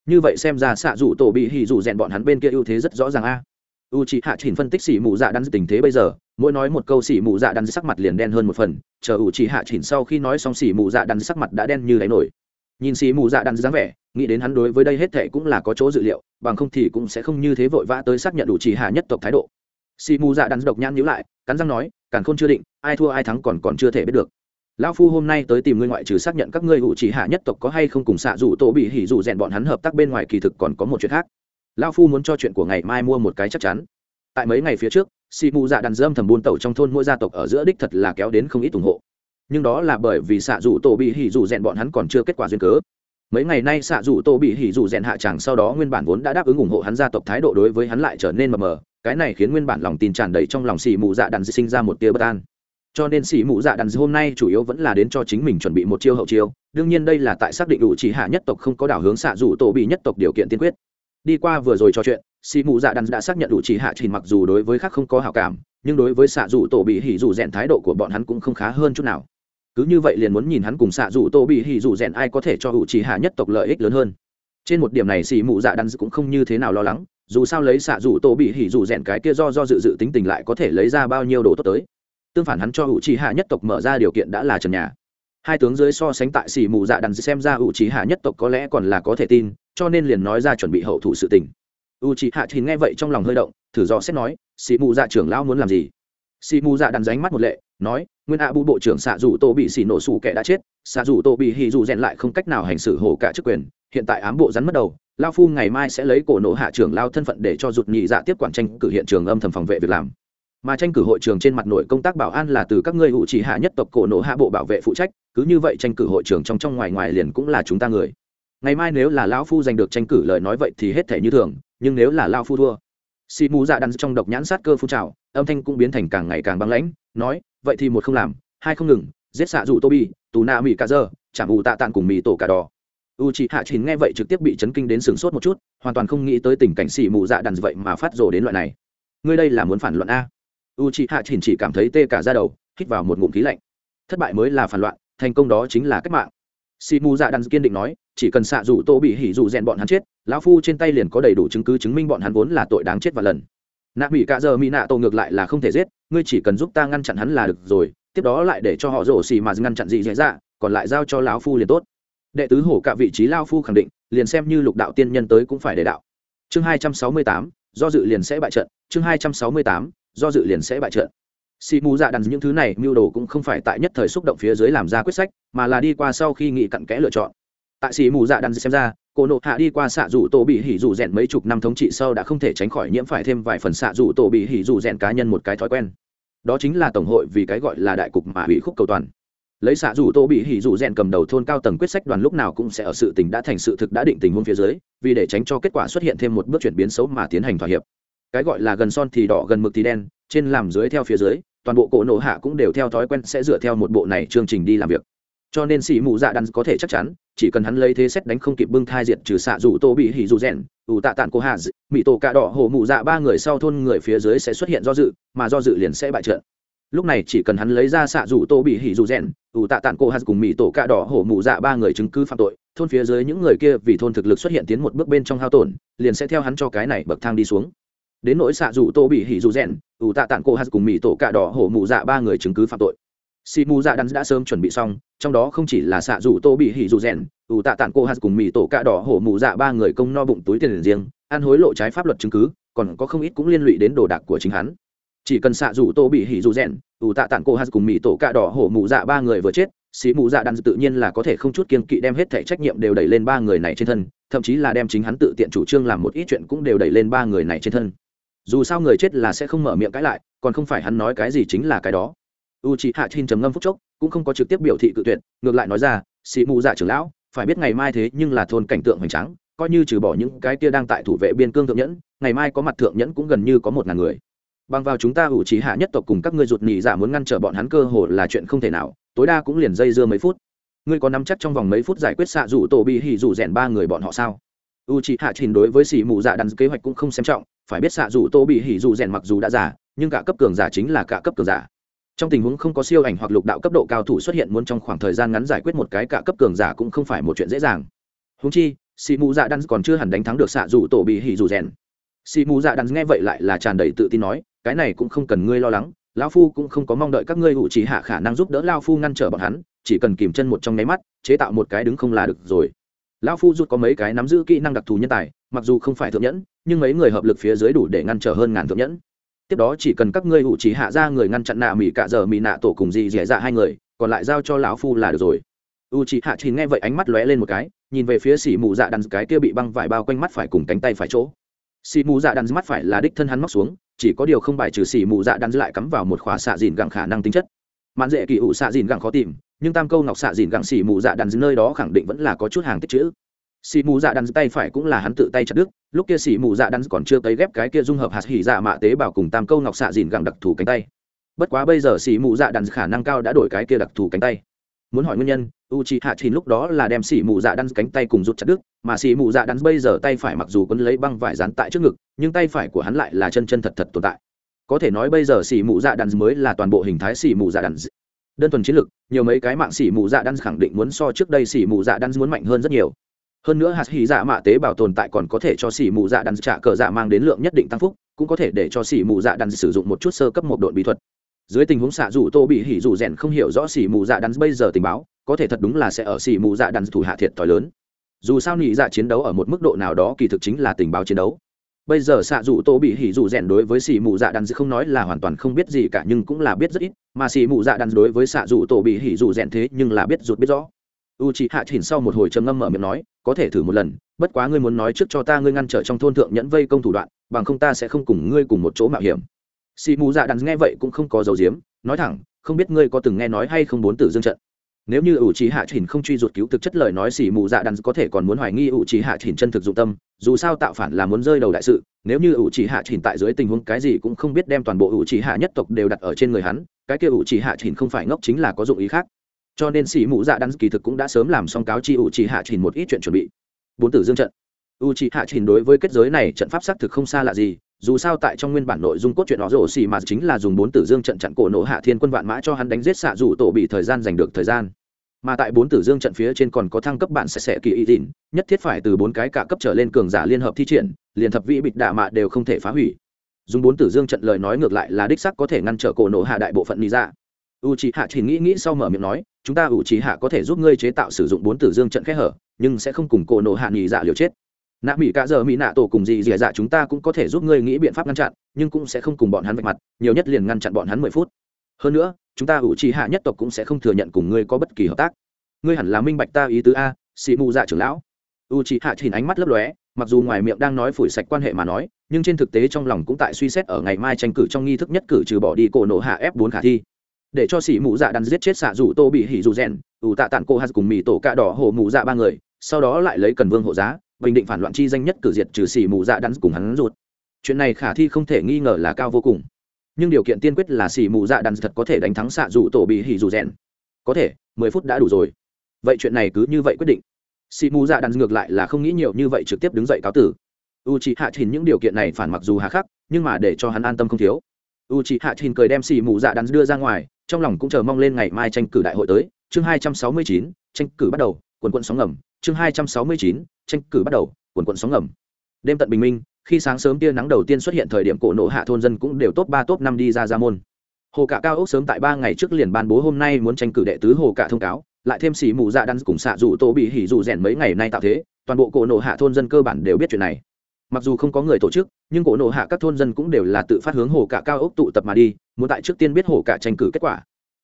Như vậy xem ra xạ dù tổ bị hỉ dù rèn bọn hắn bên kia ưu thế rất rõ ràng a u c h ị hạ chỉnh phân tích xỉ mù dạ đan tình thế bây giờ, mỗi nói một câu xỉ mù dạ đan sắc mặt liền đen hơn một phần, chờ u c h ị hạ chỉnh sau khi nói xong xỉ mù dạ đan sắc mặt đã đen như đáy nổi. Nhìn xỉ mù dạ đan dáng vẻ, nghĩ đến hắn đối với đây hết thệ cũng là có chỗ dự liệu, bằng không thì cũng sẽ không như thế vội vã tới xác nhận đủ chỉ hạ nhất tộc thái độ. Xỉ mù dạ đan độc nhãn nhíu lại, cắn răng nói càng khôn chưa định, ai thua ai thắng còn còn chưa thể biết được. Lão phu hôm nay tới tìm ngươi ngoại trừ xác nhận các ngươi ủ chỉ hạ nhất tộc có hay không cùng xạ dù tổ bị hỉ dù rèn bọn hắn hợp tác bên ngoài kỳ thực còn có một chuyện khác lão phu muốn cho chuyện của ngày mai mua một cái chắc chắn. Tại mấy ngày phía trước xì mù dạ đàn dâm thầm buôn tẩu trong thôn mỗi gia tộc ở giữa đích thật là kéo đến không ít ủng hộ. Nhưng đó là bởi vì xạ rủ tổ bị hỉ rủ rèn bọn hắn còn chưa kết quả duyên cớ. Mấy ngày nay xạ rủ tổ bị hỉ rủ rèn hạ tràng sau đó nguyên bản vốn đã đáp ứng ủng hộ hắn gia tộc thái độ đối với hắn lại trở nên mờ mờ. Cái này khiến nguyên bản lòng tin tràn đầy trong lòng xì mù dạ đàn sinh ra một tia bất an. Cho nên xì mù dạ đàn hôm nay chủ yếu vẫn là đến cho chính mình chuẩn bị một chiêu hậu chiêu. Đương nhiên đây là tại xác định đủ chỉ hạ nhất tộc không có đảo hướng xạ rủ tổ bị nhất tộc điều kiện tiên quyết đi qua vừa rồi trò chuyện xì mù dạ đắn đã xác nhận đủ chỉ hạ trình mặc dù đối với khác không có hảo cảm, nhưng đối với xạ dù tổ bị hỉ dù rèn thái độ của bọn hắn cũng không khá hơn chút nào. Cứ như vậy liền muốn nhìn hắn cùng xạ dù tổ bị hỉ dù rèn ai có thể cho hữu chỉ hạ nhất tộc lợi ích lớn hơn. Trên một điểm này xì mù dạ đắn cũng không như thế nào lo lắng, dù sao lấy xạ dù tổ bị hỉ dù rèn cái kia do do dự dự tính tình lại có thể lấy ra bao nhiêu đồ tốt tới. Tương phản hắn cho hữu chỉ hạ nhất tộc mở ra điều kiện đã là trần nhà hai tướng dưới so sánh tại xỉ mù dạ đàn xem ra u trí hạ nhất tộc có lẽ còn là có thể tin, cho nên liền nói ra chuẩn bị hậu thủ sự tình. U trí hạ thì nghe vậy trong lòng hơi động, thử dò xét nói, xỉ mù dạ trưởng lão muốn làm gì? Xỉ mù dạ đàn ránh mắt một lệ, nói, nguyên ạ bù bộ trưởng xạ dù tô bị xỉ nổ sủ kẻ đã chết xạ dù tô bị hì dù rèn lại không cách nào hành xử hổ cả chức quyền, hiện tại ám bộ rắn mất đầu lao phu ngày mai sẽ lấy cổ nổ hạ trưởng lao thân phận để cho rụt nhị dạ tiếp quản tranh cử hiện trường âm thầm phòng vệ việc làm mà tranh cử hội trường trên mặt nội công tác bảo an là từ các ngươi hữu chỉ hạ nhất tộc cổ nổ hạ bộ bảo vệ phụ trách, cứ như vậy tranh cử hội trường trong trong ngoài ngoài liền cũng là chúng ta người. Ngày mai nếu là lão phu giành được tranh cử lời nói vậy thì hết thể như thường, nhưng nếu là lao phu thua xì mù dạ đắn trong độc nhãn sát cơ phun trào, âm thanh cũng biến thành càng ngày càng băng lãnh, nói, vậy thì một không làm, hai không ngừng, giết xạ dụ tô bi tù na mỹ cà dơ chẳng ù tạ tạng cùng mì tổ cà đỏ u chị hạ chín nghe vậy trực tiếp bị chấn kinh đến sửng sốt một chút, hoàn toàn không nghĩ tới tình cảnh xì mù dạ đắn vậy mà phát rồ đến loại này. Ngươi đây là muốn phản loạn a? U chị hạ chỉnh chỉ cảm thấy tê cả ra đầu, hít vào một ngụm khí lạnh. Thất bại mới là phản loạn, thành công đó chính là cách mạng. Xì mù dạ đan kiên định nói, chỉ cần xạ rủ tô bị hỉ dù rèn bọn hắn chết, lão phu trên tay liền có đầy đủ chứng cứ chứng minh bọn hắn vốn là tội đáng chết và lần. Nạ mỹ cả giờ mỹ nạ tô ngược lại là không thể giết, ngươi chỉ cần giúp ta ngăn chặn hắn là được rồi, tiếp đó lại để cho họ rổ xì mà ngăn chặn gì dễ dạ còn lại giao cho lão phu liền tốt. Đệ tứ hổ cả vị trí lao phu khẳng định, liền xem như lục đạo tiên nhân tới cũng phải để đạo. Chương hai trăm sáu mươi tám, do dự liền sẽ bại trận, chương hai trăm sáu mươi tám do dự liền sẽ bại trận. Xì mù dạ đàn những thứ này mưu đồ cũng không phải tại nhất thời xúc động phía dưới làm ra quyết sách, mà là đi qua sau khi nghị cặn kẽ lựa chọn. Tại xì mù dạ đàn xem ra, cô nộ hạ đi qua xạ rủ tổ bị hỉ rủ rèn mấy chục năm thống trị sau đã không thể tránh khỏi nhiễm phải thêm vài phần xạ rủ tổ bị hỉ rủ rèn cá nhân một cái thói quen. Đó chính là tổng hội vì cái gọi là đại cục mà hủy khúc cầu toàn. Lấy xạ rủ tổ bị hỉ rủ rèn cầm đầu thôn cao tầng quyết sách đoàn lúc nào cũng sẽ ở sự tình đã thành sự thực đã định tình huống phía dưới, vì để tránh cho kết quả xuất hiện thêm một bước chuyển biến xấu mà tiến hành thỏa hiệp cái gọi là gần son thì đỏ, gần mực thì đen, trên làm dưới theo phía dưới, toàn bộ cổ nổ hạ cũng đều theo thói quen sẽ dựa theo một bộ này chương trình đi làm việc. Cho nên sĩ mù dạ đắn có thể chắc chắn, chỉ cần hắn lấy thế xét đánh không kịp bưng thai diệt trừ xạ dù tô bị hỉ dù rèn, ủ tạ tản cô hà mỹ tổ cạ đỏ, hồ mù dạ ba người sau thôn người phía dưới sẽ xuất hiện do dự, mà do dự liền sẽ bại trận. Lúc này chỉ cần hắn lấy ra xạ dù tô bị hỉ dù rèn, ủ tạ tản cô hạ cùng mỹ tổ cạ đỏ, hồ mù dạ ba người chứng cứ phạm tội, thôn phía dưới những người kia vì thôn thực lực xuất hiện tiến một bước bên trong hao tổn, liền sẽ theo hắn cho cái này bậc thang đi xuống đến nỗi xạ dù tô bị hỉ dù rèn, ủ tạ tản cô hạt cùng mỹ tổ cạ đỏ hổ mụ dạ ba người chứng cứ phạm tội. Si mù dạ đắn đã sớm chuẩn bị xong, trong đó không chỉ là xạ dù tô bị hỉ dù rèn, ủ tạ tản cô hạt cùng mỹ tổ cạ đỏ hổ mụ dạ ba người công no bụng túi tiền riêng, ăn hối lộ trái pháp luật chứng cứ, còn có không ít cũng liên lụy đến đồ đạc của chính hắn. Chỉ cần xạ dù tô bị hỉ dù rèn, ủ tạ tản cô hạt cùng mỹ tổ cạ đỏ hổ mụ dạ ba người vừa chết sĩ mù dạ đắn tự nhiên là có thể không chút kiên kỵ đem hết thẻ trách nhiệm đều đẩy lên ba người này trên thân, thậm chí là đem chính hắn tự tiện chủ trương làm một ít chuyện cũng đều đẩy lên ba người này trên thân dù sao người chết là sẽ không mở miệng cãi lại, còn không phải hắn nói cái gì chính là cái đó. U c h ị hạ chin trầm ngâm phúc chốc, cũng không có trực tiếp biểu thị cự tuyệt, ngược lại nói ra xị mù dạ trưởng lão, phải biết ngày mai thế nhưng là thôn cảnh tượng hoành tráng, coi như trừ bỏ những cái kia đang tại thủ vệ biên cương thượng nhẫn, ngày mai có mặt thượng nhẫn cũng gần như có một ngàn người. Bằng vào chúng ta ủ trí hạ nhất tộc cùng các ngươi rụt nỉ giả muốn ngăn trở bọn hắn cơ hồ là chuyện không thể nào, tối đa cũng liền dây dưa mấy phút. Ngươi có nắm chắc trong vòng mấy phút giải quyết xạ rủ tổ bị hỉ rủ rèn ba người bọn họ sao? U c hạ trình đối với xỉ mù dạ đắn kế hoạch cũng không xem trọng, phải biết xạ dù tô bị hỉ dù rèn mặc dù đã giả nhưng cả cấp cường giả chính là cả cấp cường giả. Trong tình huống không có siêu ảnh hoặc lục đạo cấp độ cao thủ xuất hiện muốn trong khoảng thời gian ngắn giải quyết một cái cả cấp cường giả cũng không phải một chuyện dễ dàng. Húng chi xì mù dạ đắn còn chưa hẳn đánh thắng được xạ dù tổ bị hỉ dù rèn. Xì mù dạ đắn nghe vậy lại là tràn đầy tự tin nói, cái này cũng không cần ngươi lo lắng, lão phu cũng không có mong đợi các ngươi hữu chỉ hạ khả năng giúp đỡ lao phu ngăn trở bọn hắn, chỉ cần kìm chân một trong nháy mắt, chế tạo một cái đứng không là được rồi lão phu rút có mấy cái nắm giữ kỹ năng đặc thù nhân tài, mặc dù không phải thượng nhẫn, nhưng mấy người hợp lực phía dưới đủ để ngăn trở hơn ngàn thượng nhẫn. Tiếp đó chỉ cần các ngươi hụ trí hạ ra người ngăn chặn nạ mỹ cả giờ mỹ nạ tổ cùng dì dẻ dạ hai người, còn lại giao cho lão phu là được rồi. U trí hạ chỉ nghe vậy ánh mắt lóe lên một cái, nhìn về phía xỉ mù dạ đàn cái kia bị băng vải bao quanh mắt phải cùng cánh tay phải chỗ. Xỉ mù dạ đàn mắt phải là đích thân hắn móc xuống, chỉ có điều không bài trừ xỉ mù dạ đàn lại cắm vào một khóa xạ dìn gặng khả năng tính chất. Mạn dễ kỳ ủ xạ dìn gặng khó tìm nhưng tam câu ngọc xạ dìn gặng xỉ mù dạ đàn nơi đó khẳng định vẫn là có chút hàng tích chữ. Xỉ mù dạ đàn tay phải cũng là hắn tự tay chặt đứt, lúc kia xỉ mù dạ đàn còn chưa tới ghép cái kia dung hợp hạt hỉ dạ mạ tế bào cùng tam câu ngọc xạ dìn gặng đặc thù cánh tay. Bất quá bây giờ xỉ mù dạ đàn khả năng cao đã đổi cái kia đặc thù cánh tay. Muốn hỏi nguyên nhân u c h i hạ chín lúc đó là đem xỉ mù dạ đan cánh tay cùng rút chặt đứt, mà xỉ mù dạ đan bây giờ tay phải mặc dù quấn lấy băng vải dán tại trước ngực, nhưng tay phải của hắn lại là chân chân thật thật tồn tại. Có thể nói bây giờ xỉ mù dạ đan mới là toàn bộ hình thái xỉ mù dạ đan đơn thuần chiến lực, nhiều mấy cái mạng xỉ mù dạ đan khẳng định muốn so trước đây xỉ mù dạ đan muốn mạnh hơn rất nhiều. Hơn nữa hạt hỉ dạ mạ tế bào tồn tại còn có thể cho xỉ mù dạ đan trả cờ dạ mang đến lượng nhất định tăng phúc, cũng có thể để cho xỉ mù dạ đan sử dụng một chút sơ cấp một độn bí thuật. Dưới tình huống xạ dù tô bị hỉ dù rèn không hiểu rõ xỉ mù dạ đan bây giờ tình báo, có thể thật đúng là sẽ ở xỉ mù dạ đan thủ hạ thiệt thòi lớn. Dù sao nhị dạ chiến đấu ở một mức độ nào đó kỳ thực chính là tình báo chiến đấu bây giờ xạ dù tô bị hỉ dù rèn đối với xì mù dạ đan không nói là hoàn toàn không biết gì cả, nhưng cũng là biết rất ít. Mà xì mù dạ đan đối với xạ dù tô bị hỉ dù rèn thế nhưng là biết rụt biết rõ. U chị hạ chỉnh sau một hồi trầm ngâm mở miệng nói, có thể thử một lần, bất quá ngươi muốn nói trước cho ta ngươi ngăn trở trong thôn thượng nhẫn vây công thủ đoạn, bằng không ta sẽ không cùng ngươi cùng một chỗ mạo hiểm. Xì mù dạ đàn nghe vậy cũng không có dấu diếm, nói thẳng, không biết ngươi có từng nghe nói hay không bốn tử dương trận? Nếu như ủ trí hạ chỉnh không truy ruột cứu thực chất lời nói xỉ mù dạ đàn có thể còn muốn hoài nghi ủ trí hạ chỉnh chân thực dụng tâm, dù sao tạo phản là muốn rơi đầu đại sự. Nếu như ủ trí hạ chỉnh tại dưới tình huống cái gì cũng không biết đem toàn bộ ủ trí hạ nhất tộc đều đặt ở trên người hắn, cái kia ủ trí hạ chỉnh không phải ngốc chính là có dụng ý khác. Cho nên xỉ mù dạ đàn kỳ thực cũng đã sớm làm xong cáo chi ủ trí hạ chỉnh một ít chuyện chuẩn bị. Bốn tử dương trận. Ủ trí hạ chỉnh đối với kết giới này trận pháp xác thực không xa lạ gì dù sao tại trong nguyên bản nội dung cốt truyện họ rổ xì mà chính là dùng bốn tử dương trận chặn cổ nổ hạ thiên quân vạn mã cho hắn đánh giết xạ dù tổ bị thời gian giành được thời gian. Mà tại bốn tử dương trận phía trên còn có thăng cấp bản sạch sẽ kỳ y tín nhất thiết phải từ bốn cái cả cấp trở lên cường giả liên hợp thi triển, liền thập vị bịch đạ mạ đều không thể phá hủy. Dùng bốn tử dương trận lời nói ngược lại là đích sắc có thể ngăn trở cổ nổ hạ đại bộ phận lý ra u c hạ chỉ nghĩ nghĩ sau mở miệng nói, chúng ta u c hạ có thể giúp ngươi chế tạo sử dụng bốn tử dương trận khẽ hở, nhưng sẽ không cùng cổ nổ hạ nghỉ dạ liều chết nạ mỹ cả giờ mỹ nạ tổ cùng gì dì dạ chúng ta cũng có thể giúp ngươi nghĩ biện pháp ngăn chặn, nhưng cũng sẽ không cùng bọn hắn vạch mặt, nhiều nhất liền ngăn chặn bọn hắn mười phút. Hơn nữa, chúng ta ủ trì hạ nhất tộc cũng sẽ không thừa nhận cùng ngươi có bất kỳ hợp tác. Ngươi hẳn là minh bạch ta ý tứ a xị mù dạ trưởng lão. U trì hạ chỉnh ánh mắt lấp lóe, mặc dù ngoài miệng đang nói phủi sạch quan hệ mà nói, nhưng trên thực tế trong lòng cũng tại suy xét ở ngày mai tranh cử trong nghi thức nhất cử trừ bỏ đi cổ nổ hạ f bốn khả thi. Để cho xỉ mù dạ đắn giết chết xạ rủ tô bị hỉ dù rèn, ủ tạ tản cô hạt cùng mì tổ cạ đỏ hồ mù dạ ba người, sau đó lại lấy cần vương hộ giá bình định phản loạn chi danh nhất cử diệt trừ xỉ mù dạ đắn cùng hắn ruột. Chuyện này khả thi không thể nghi ngờ là cao vô cùng. Nhưng điều kiện tiên quyết là xỉ mù dạ đắn thật có thể đánh thắng xạ dù tổ bị hỉ dù rèn. Có thể, mười phút đã đủ rồi. Vậy chuyện này cứ như vậy quyết định. Xỉ mù dạ đắn ngược lại là không nghĩ nhiều như vậy trực tiếp đứng dậy cáo tử. U chị hạ trình những điều kiện này phản mặc dù hà khắc, nhưng mà để cho hắn an tâm không thiếu. U chị hạ trình cười đem xỉ mù dạ đắn đưa ra ngoài, trong lòng cũng chờ mong lên ngày mai tranh cử đại hội tới. Chương hai trăm sáu mươi chín, tranh cử bắt đầu, quần quận sóng ngầm chương hai trăm sáu mươi chín, tranh cử bắt đầu, quần quận sóng ngầm. Đêm tận bình minh, khi sáng sớm tia nắng đầu tiên xuất hiện thời điểm cổ nộ hạ thôn dân cũng đều top ba, top năm đi ra ra môn. Hồ cả cao ốc sớm tại ba ngày trước liền ban bố hôm nay muốn tranh cử đệ tứ hồ cả thông cáo, lại thêm xì mù dạ đan cùng xạ dù tô bị hỉ dù rèn mấy ngày nay tạo thế, toàn bộ cổ nộ hạ thôn dân cơ bản đều biết chuyện này. Mặc dù không có người tổ chức, nhưng cổ nộ hạ các thôn dân cũng đều là tự phát hướng hồ cả cao ốc tụ tập mà đi, muốn tại trước tiên biết hồ cả tranh cử kết quả.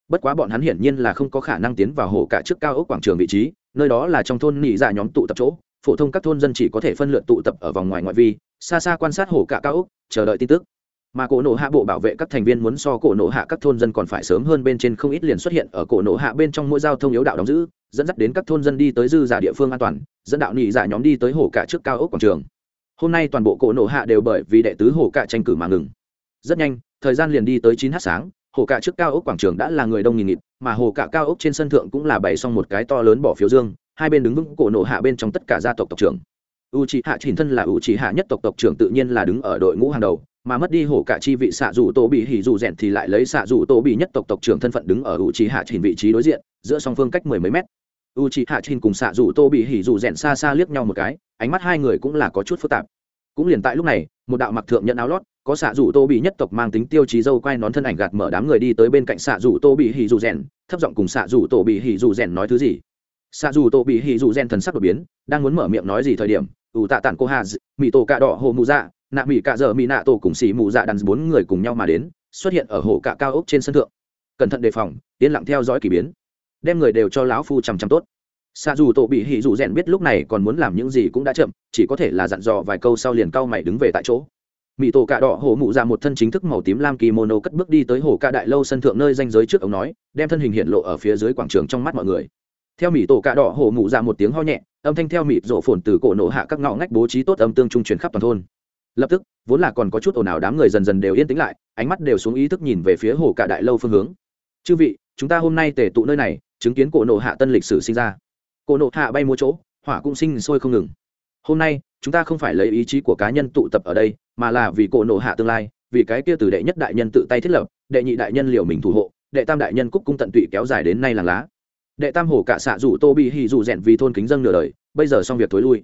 Bất quá bọn hắn hiển nhiên là không có khả năng tiến vào hồ cả trước cao ốc quảng trường vị trí nơi đó là trong thôn nỉ dạ nhóm tụ tập chỗ, phổ thông các thôn dân chỉ có thể phân lượt tụ tập ở vòng ngoài ngoại vi, xa xa quan sát hồ cả cao ốc, chờ đợi tin tức. Mà cổ nổ hạ bộ bảo vệ các thành viên muốn so cổ nổ hạ các thôn dân còn phải sớm hơn bên trên không ít liền xuất hiện ở cổ nổ hạ bên trong mỗi giao thông yếu đạo đóng giữ, dẫn dắt đến các thôn dân đi tới dư giả địa phương an toàn, dẫn đạo nhị giả dạ nhóm đi tới hồ cả trước cao ốc quảng trường. Hôm nay toàn bộ cổ nổ hạ đều bởi vì đệ tứ hồ cả tranh cử mà ngừng. Rất nhanh, thời gian liền đi tới chín h sáng hồ cả trước cao ốc quảng trường đã là người đông nghìn nghịt, mà hồ cả cao ốc trên sân thượng cũng là bày xong một cái to lớn bỏ phiếu dương, hai bên đứng vững cổ nộ hạ bên trong tất cả gia tộc tộc trưởng. U c hạ trình thân là u c hạ nhất tộc tộc trưởng tự nhiên là đứng ở đội ngũ hàng đầu, mà mất đi hổ cả chi vị xạ dù tổ bị hỉ dù rèn thì lại lấy xạ dù tổ bị nhất tộc tộc trưởng thân phận đứng ở u c hạ trình vị trí đối diện, giữa song phương cách mười mấy mét. U c hạ trình cùng xạ dù tô bị hỉ dù rèn xa xa liếc nhau một cái, ánh mắt hai người cũng là có chút phức tạp. Cũng liền tại lúc này, một đạo mặc thượng nhận áo lót có xạ rủ tô bị nhất tộc mang tính tiêu chí dâu quay nón thân ảnh gạt mở đám người đi tới bên cạnh xạ rủ tô bị hỉ dù rèn, thấp giọng cùng xạ rủ tô bị hỉ dù rèn nói thứ gì? Xạ dù tô bị hỉ dù rèn thần sắc đột biến, đang muốn mở miệng nói gì thời điểm, ủ tạ tản cô hà mỹ tổ cạ đỏ hồ mù dạ nạ mỹ cạ dở mỹ nạ tổ cùng xì mù dạ đàn bốn người cùng nhau mà đến, xuất hiện ở hồ cạ cao ốc trên sân thượng. Cẩn thận đề phòng, yên lặng theo dõi k ỳ biến. Đem người đều cho lão phu chằm chằm tốt. Xa dù tổ bị hỉ dù rèn biết lúc này còn muốn làm những gì cũng đã chậm, chỉ có thể là dặn dò vài câu sau liền cau mày đứng về tại chỗ mỹ tổ cạ đỏ hồ mụ ra một thân chính thức màu tím lam kimono cất bước đi tới hồ ca đại lâu sân thượng nơi danh giới trước ông nói, đem thân hình hiện lộ ở phía dưới quảng trường trong mắt mọi người. Theo mỹ tổ cạ đỏ hồ mụ ra một tiếng ho nhẹ, âm thanh theo mịt rộ phồn từ cổ nổ hạ các ngõ ngách bố trí tốt âm tương trung truyền khắp toàn thôn. Lập tức, vốn là còn có chút ồn ào đám người dần dần đều yên tĩnh lại, ánh mắt đều xuống ý thức nhìn về phía hồ cả đại lâu phương hướng. Chư vị, chúng ta hôm nay tề tụ nơi này, chứng kiến cổ nộ hạ tân lịch sử sinh ra. Cổ nộ hạ bay mua chỗ, hỏa cũng sinh sôi không ngừng. Hôm nay chúng ta không phải lấy ý chí của cá nhân tụ tập ở đây, mà là vì cổ nộ hạ tương lai, vì cái kia từ đệ nhất đại nhân tự tay thiết lập, đệ nhị đại nhân liều mình thủ hộ, đệ tam đại nhân cúc cung tận tụy kéo dài đến nay làng lá. Đệ tam hồ cả xạ rủ tô bị hì dù rèn vì thôn kính dân nửa đời, bây giờ xong việc thối lui.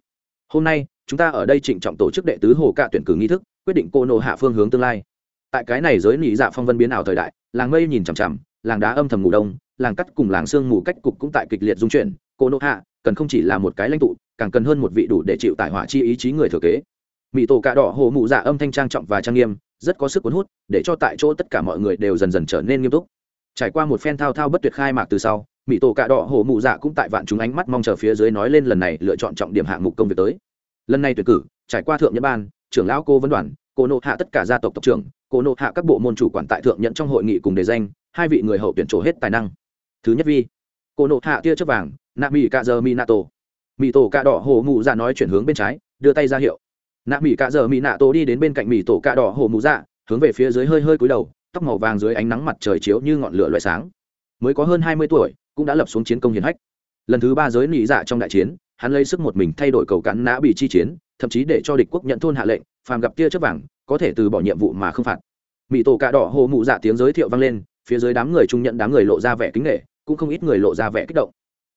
Hôm nay, chúng ta ở đây trịnh trọng tổ chức đệ tứ hồ cả tuyển cử nghi thức, quyết định cô nộ hạ phương hướng tương lai. Tại cái này giới nỉ dạ phong vân biến ảo thời đại, làng mây nhìn chằm chằm, làng đá âm thầm ngủ đông, làng cắt cùng làng sương mù cách cục cũng tại kịch liệt dung chuyển cô nộ hạ cần không chỉ là một cái lãnh tụ, càng cần hơn một vị đủ để chịu tải hỏa chi ý chí người thừa kế. Mỹ tổ cạ đỏ hồ mụ dạ âm thanh trang trọng và trang nghiêm, rất có sức cuốn hút, để cho tại chỗ tất cả mọi người đều dần dần trở nên nghiêm túc. Trải qua một phen thao thao bất tuyệt khai mạc từ sau mỹ tổ cạ đỏ hồ mụ dạ cũng tại vạn chúng ánh mắt mong chờ phía dưới nói lên lần này lựa chọn trọng điểm hạng mục công việc tới. Lần này tuyển cử, trải qua thượng nhật ban, trưởng lão cô vấn đoàn, cô nộ hạ tất cả gia tộc tộc trưởng, cô nộ hạ các bộ môn chủ quản tại thượng nhận trong hội nghị cùng đề danh, hai vị người hậu tuyển trổ hết tài năng. Thứ nhất vi, cô nộ hạ tia chớp vàng nạ mỹ cạ giờ mỹ nato mỹ tổ cạ đỏ hồ mụ dạ nói chuyển hướng bên trái, đưa tay ra hiệu. Nạ mỹ cạ giờ mỹ nạ tổ đi đến bên cạnh mỹ tổ cạ đỏ hồ mụ dạ hướng về phía dưới hơi hơi cúi đầu, tóc màu vàng dưới ánh nắng mặt trời chiếu như ngọn lửa loại sáng. Mới có hơn hai mươi tuổi, cũng đã lập xuống chiến công hiển hách. Lần thứ ba giới nị dạ trong đại chiến, hắn lấy sức một mình thay đổi cầu cắn nã bị chi chiến, thậm chí để cho địch quốc nhận thôn hạ lệnh, phàm gặp tia chớp vàng, có thể từ bỏ nhiệm vụ mà không phạt. Mỹ tổ cạ đỏ hồ mụ dạ tiếng giới thiệu vang lên, phía dưới đám người trung nhận đám người lộ ra vẻ kính nghệ cũng không ít người lộ ra vẻ kích động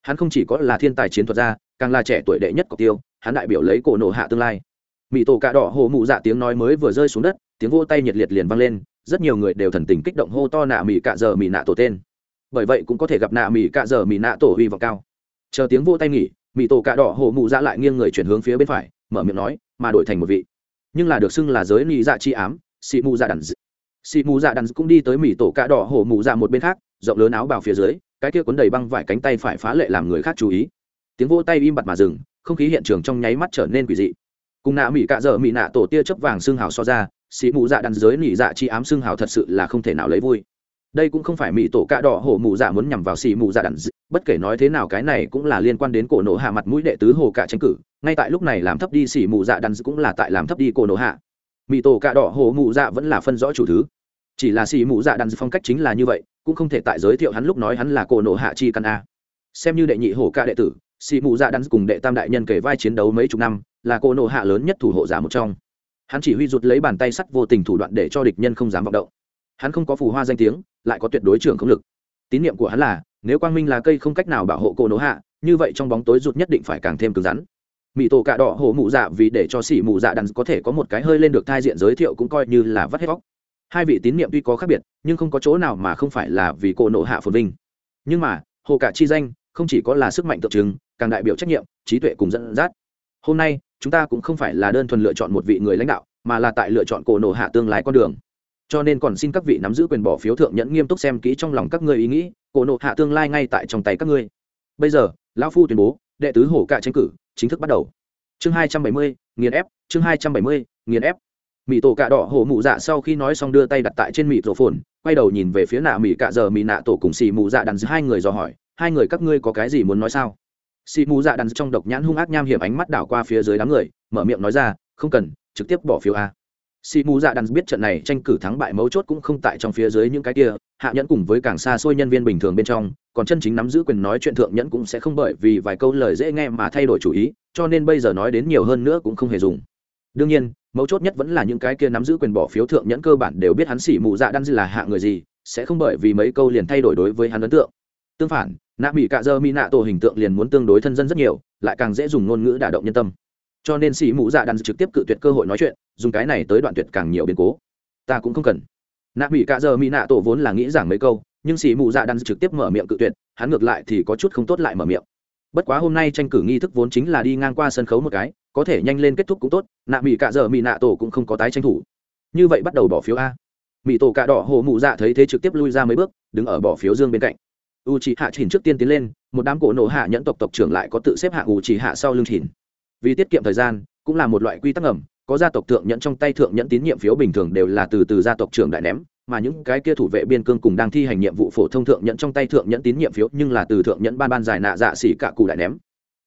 hắn không chỉ có là thiên tài chiến thuật gia, càng là trẻ tuổi đệ nhất cọc tiêu, hắn đại biểu lấy cổ nổ hạ tương lai. Mỹ tổ cạ đỏ hồ mụ dạ tiếng nói mới vừa rơi xuống đất, tiếng vô tay nhiệt liệt liền vang lên, rất nhiều người đều thần tình kích động hô to nạ mỹ cạ giờ mỹ nạ tổ tên. Bởi vậy cũng có thể gặp nạ mỹ cạ giờ mỹ nạ tổ huy vọng cao. Chờ tiếng vô tay nghỉ mỹ tổ cạ đỏ hồ mụ dạ lại nghiêng người chuyển hướng phía bên phải, mở miệng nói, mà đổi thành một vị. Nhưng là được xưng là giới nị dạ chi ám, xị mù dạ đàn xị mù dạ đàn cũng đi tới mỹ tổ cạ đỏ hồ mụ dạ một bên khác, rộng lớn áo bào phía dưới cái kia cuốn đầy băng vải cánh tay phải phá lệ làm người khác chú ý. Tiếng vỗ tay im bặt mà dừng, không khí hiện trường trong nháy mắt trở nên quỷ dị. Cùng nạ mỹ cạ dở mỹ nạ tổ tia chớp vàng xương hào so ra sĩ mụ dạ đàn giới nỉ dạ chi ám xương hào thật sự là không thể nào lấy vui. Đây cũng không phải mỹ tổ cạ đỏ hổ mụ dạ muốn nhằm vào sĩ mụ dạ đàn, bất kể nói thế nào cái này cũng là liên quan đến cổ nổ hạ mặt mũi đệ tứ hồ cạ tranh cử, ngay tại lúc này làm thấp đi sĩ mụ dạ đàn cũng là tại làm thấp đi cổ nổ hạ. Mỹ tổ cạ đỏ hổ mụ dạ vẫn là phân rõ chủ thứ. Chỉ là sĩ mụ dạ đàn phong cách chính là như vậy cũng không thể tại giới thiệu hắn lúc nói hắn là cổ nổ hạ chi căn a. Xem như đệ nhị hổ ca đệ tử xì mù dạ đắn cùng đệ tam đại nhân kể vai chiến đấu mấy chục năm, là cổ nổ hạ lớn nhất thủ hộ giả một trong. Hắn chỉ huy rụt lấy bàn tay sắt vô tình thủ đoạn để cho địch nhân không dám vọng động. Hắn không có phù hoa danh tiếng, lại có tuyệt đối trưởng không lực. Tín niệm của hắn là, nếu quang minh là cây không cách nào bảo hộ cổ nổ hạ, như vậy trong bóng tối rụt nhất định phải càng thêm cứng rắn. Mỹ tổ cạ đỏ hổ mụ dạ vì để cho xỉ mụ dạ đắn có thể có một cái hơi lên được thai diện giới thiệu cũng coi như là vắt hết vóc hai vị tín nhiệm tuy có khác biệt, nhưng không có chỗ nào mà không phải là vì cổ nộ hạ phồn vinh. Nhưng mà, hồ cả chi danh không chỉ có là sức mạnh tượng trưng, càng đại biểu trách nhiệm, trí tuệ cùng dẫn dắt. Hôm nay, chúng ta cũng không phải là đơn thuần lựa chọn một vị người lãnh đạo, mà là tại lựa chọn cổ nộ hạ tương lai con đường. Cho nên còn xin các vị nắm giữ quyền bỏ phiếu thượng nhẫn nghiêm túc xem kỹ trong lòng các ngươi ý nghĩ cổ nộ hạ tương lai ngay tại trong tay các ngươi. Bây giờ, lão phu tuyên bố, đệ tứ hổ cạ tranh cử chính thức bắt đầu. Chương hai trăm bảy mươi, nghiền ép, chương hai trăm bảy mươi, nghiền ép mỹ tổ cạ đỏ hổ mụ dạ sau khi nói xong đưa tay đặt tại trên mỹ tổ phồn quay đầu nhìn về phía nạ mỹ cạ giờ mỹ nạ tổ cùng xì mụ dạ đàn hai người dò hỏi, hai người các ngươi có cái gì muốn nói sao? Xì mụ dạ đàn trong độc nhãn hung ác nham hiểm ánh mắt đảo qua phía dưới đám người, mở miệng nói ra, không cần, trực tiếp bỏ phiếu a. Xì mù dạ đàn biết trận này tranh cử thắng bại mấu chốt cũng không tại trong phía dưới những cái kia, hạ nhẫn cùng với càng xa xôi nhân viên bình thường bên trong, còn chân chính nắm giữ quyền nói chuyện thượng nhẫn cũng sẽ không bởi vì vài câu lời dễ nghe mà thay đổi chủ ý, cho nên bây giờ nói đến nhiều hơn nữa cũng không hề dùng. Đương nhiên mấu chốt nhất vẫn là những cái kia nắm giữ quyền bỏ phiếu thượng nhẫn cơ bản đều biết hắn xỉ mù dạ đan là hạ người gì, sẽ không bởi vì mấy câu liền thay đổi đối với hắn ấn tượng. Tương phản, nạ mỹ cạ dơ mỹ nạ tổ hình tượng liền muốn tương đối thân dân rất nhiều, lại càng dễ dùng ngôn ngữ đả động nhân tâm. Cho nên xỉ mù dạ đan trực tiếp cự tuyệt cơ hội nói chuyện, dùng cái này tới đoạn tuyệt càng nhiều biến cố. Ta cũng không cần. Nạ mỹ cạ dơ mỹ nạ tổ vốn là nghĩ giảng mấy câu, nhưng xỉ mù dạ đan trực tiếp mở miệng cự tuyệt, hắn ngược lại thì có chút không tốt lại mở miệng. Bất quá hôm nay tranh cử nghi thức vốn chính là đi ngang qua sân khấu một cái có thể nhanh lên kết thúc cũng tốt, nạ mỹ cạ dợ mỹ nạ tổ cũng không có tái tranh thủ. Như vậy bắt đầu bỏ phiếu a. Mỹ tổ cạ đỏ hồ mụ dạ thấy thế trực tiếp lui ra mấy bước, đứng ở bỏ phiếu dương bên cạnh. U c hạ chỉnh trước tiên tiến lên, một đám cổ nổ hạ nhẫn tộc tộc trưởng lại có tự xếp hạng u c hạ sau lưng chỉnh. Vì tiết kiệm thời gian, cũng là một loại quy tắc ẩm có gia tộc thượng nhẫn trong tay thượng nhẫn tín nhiệm phiếu bình thường đều là từ từ gia tộc trưởng đại ném, mà những cái kia thủ vệ biên cương cùng đang thi hành nhiệm vụ phổ thông thượng nhẫn trong tay thượng nhẫn tín nhiệm phiếu nhưng là từ thượng nhẫn ban ban giải nạ dạ xỉ cả cụ đại ném.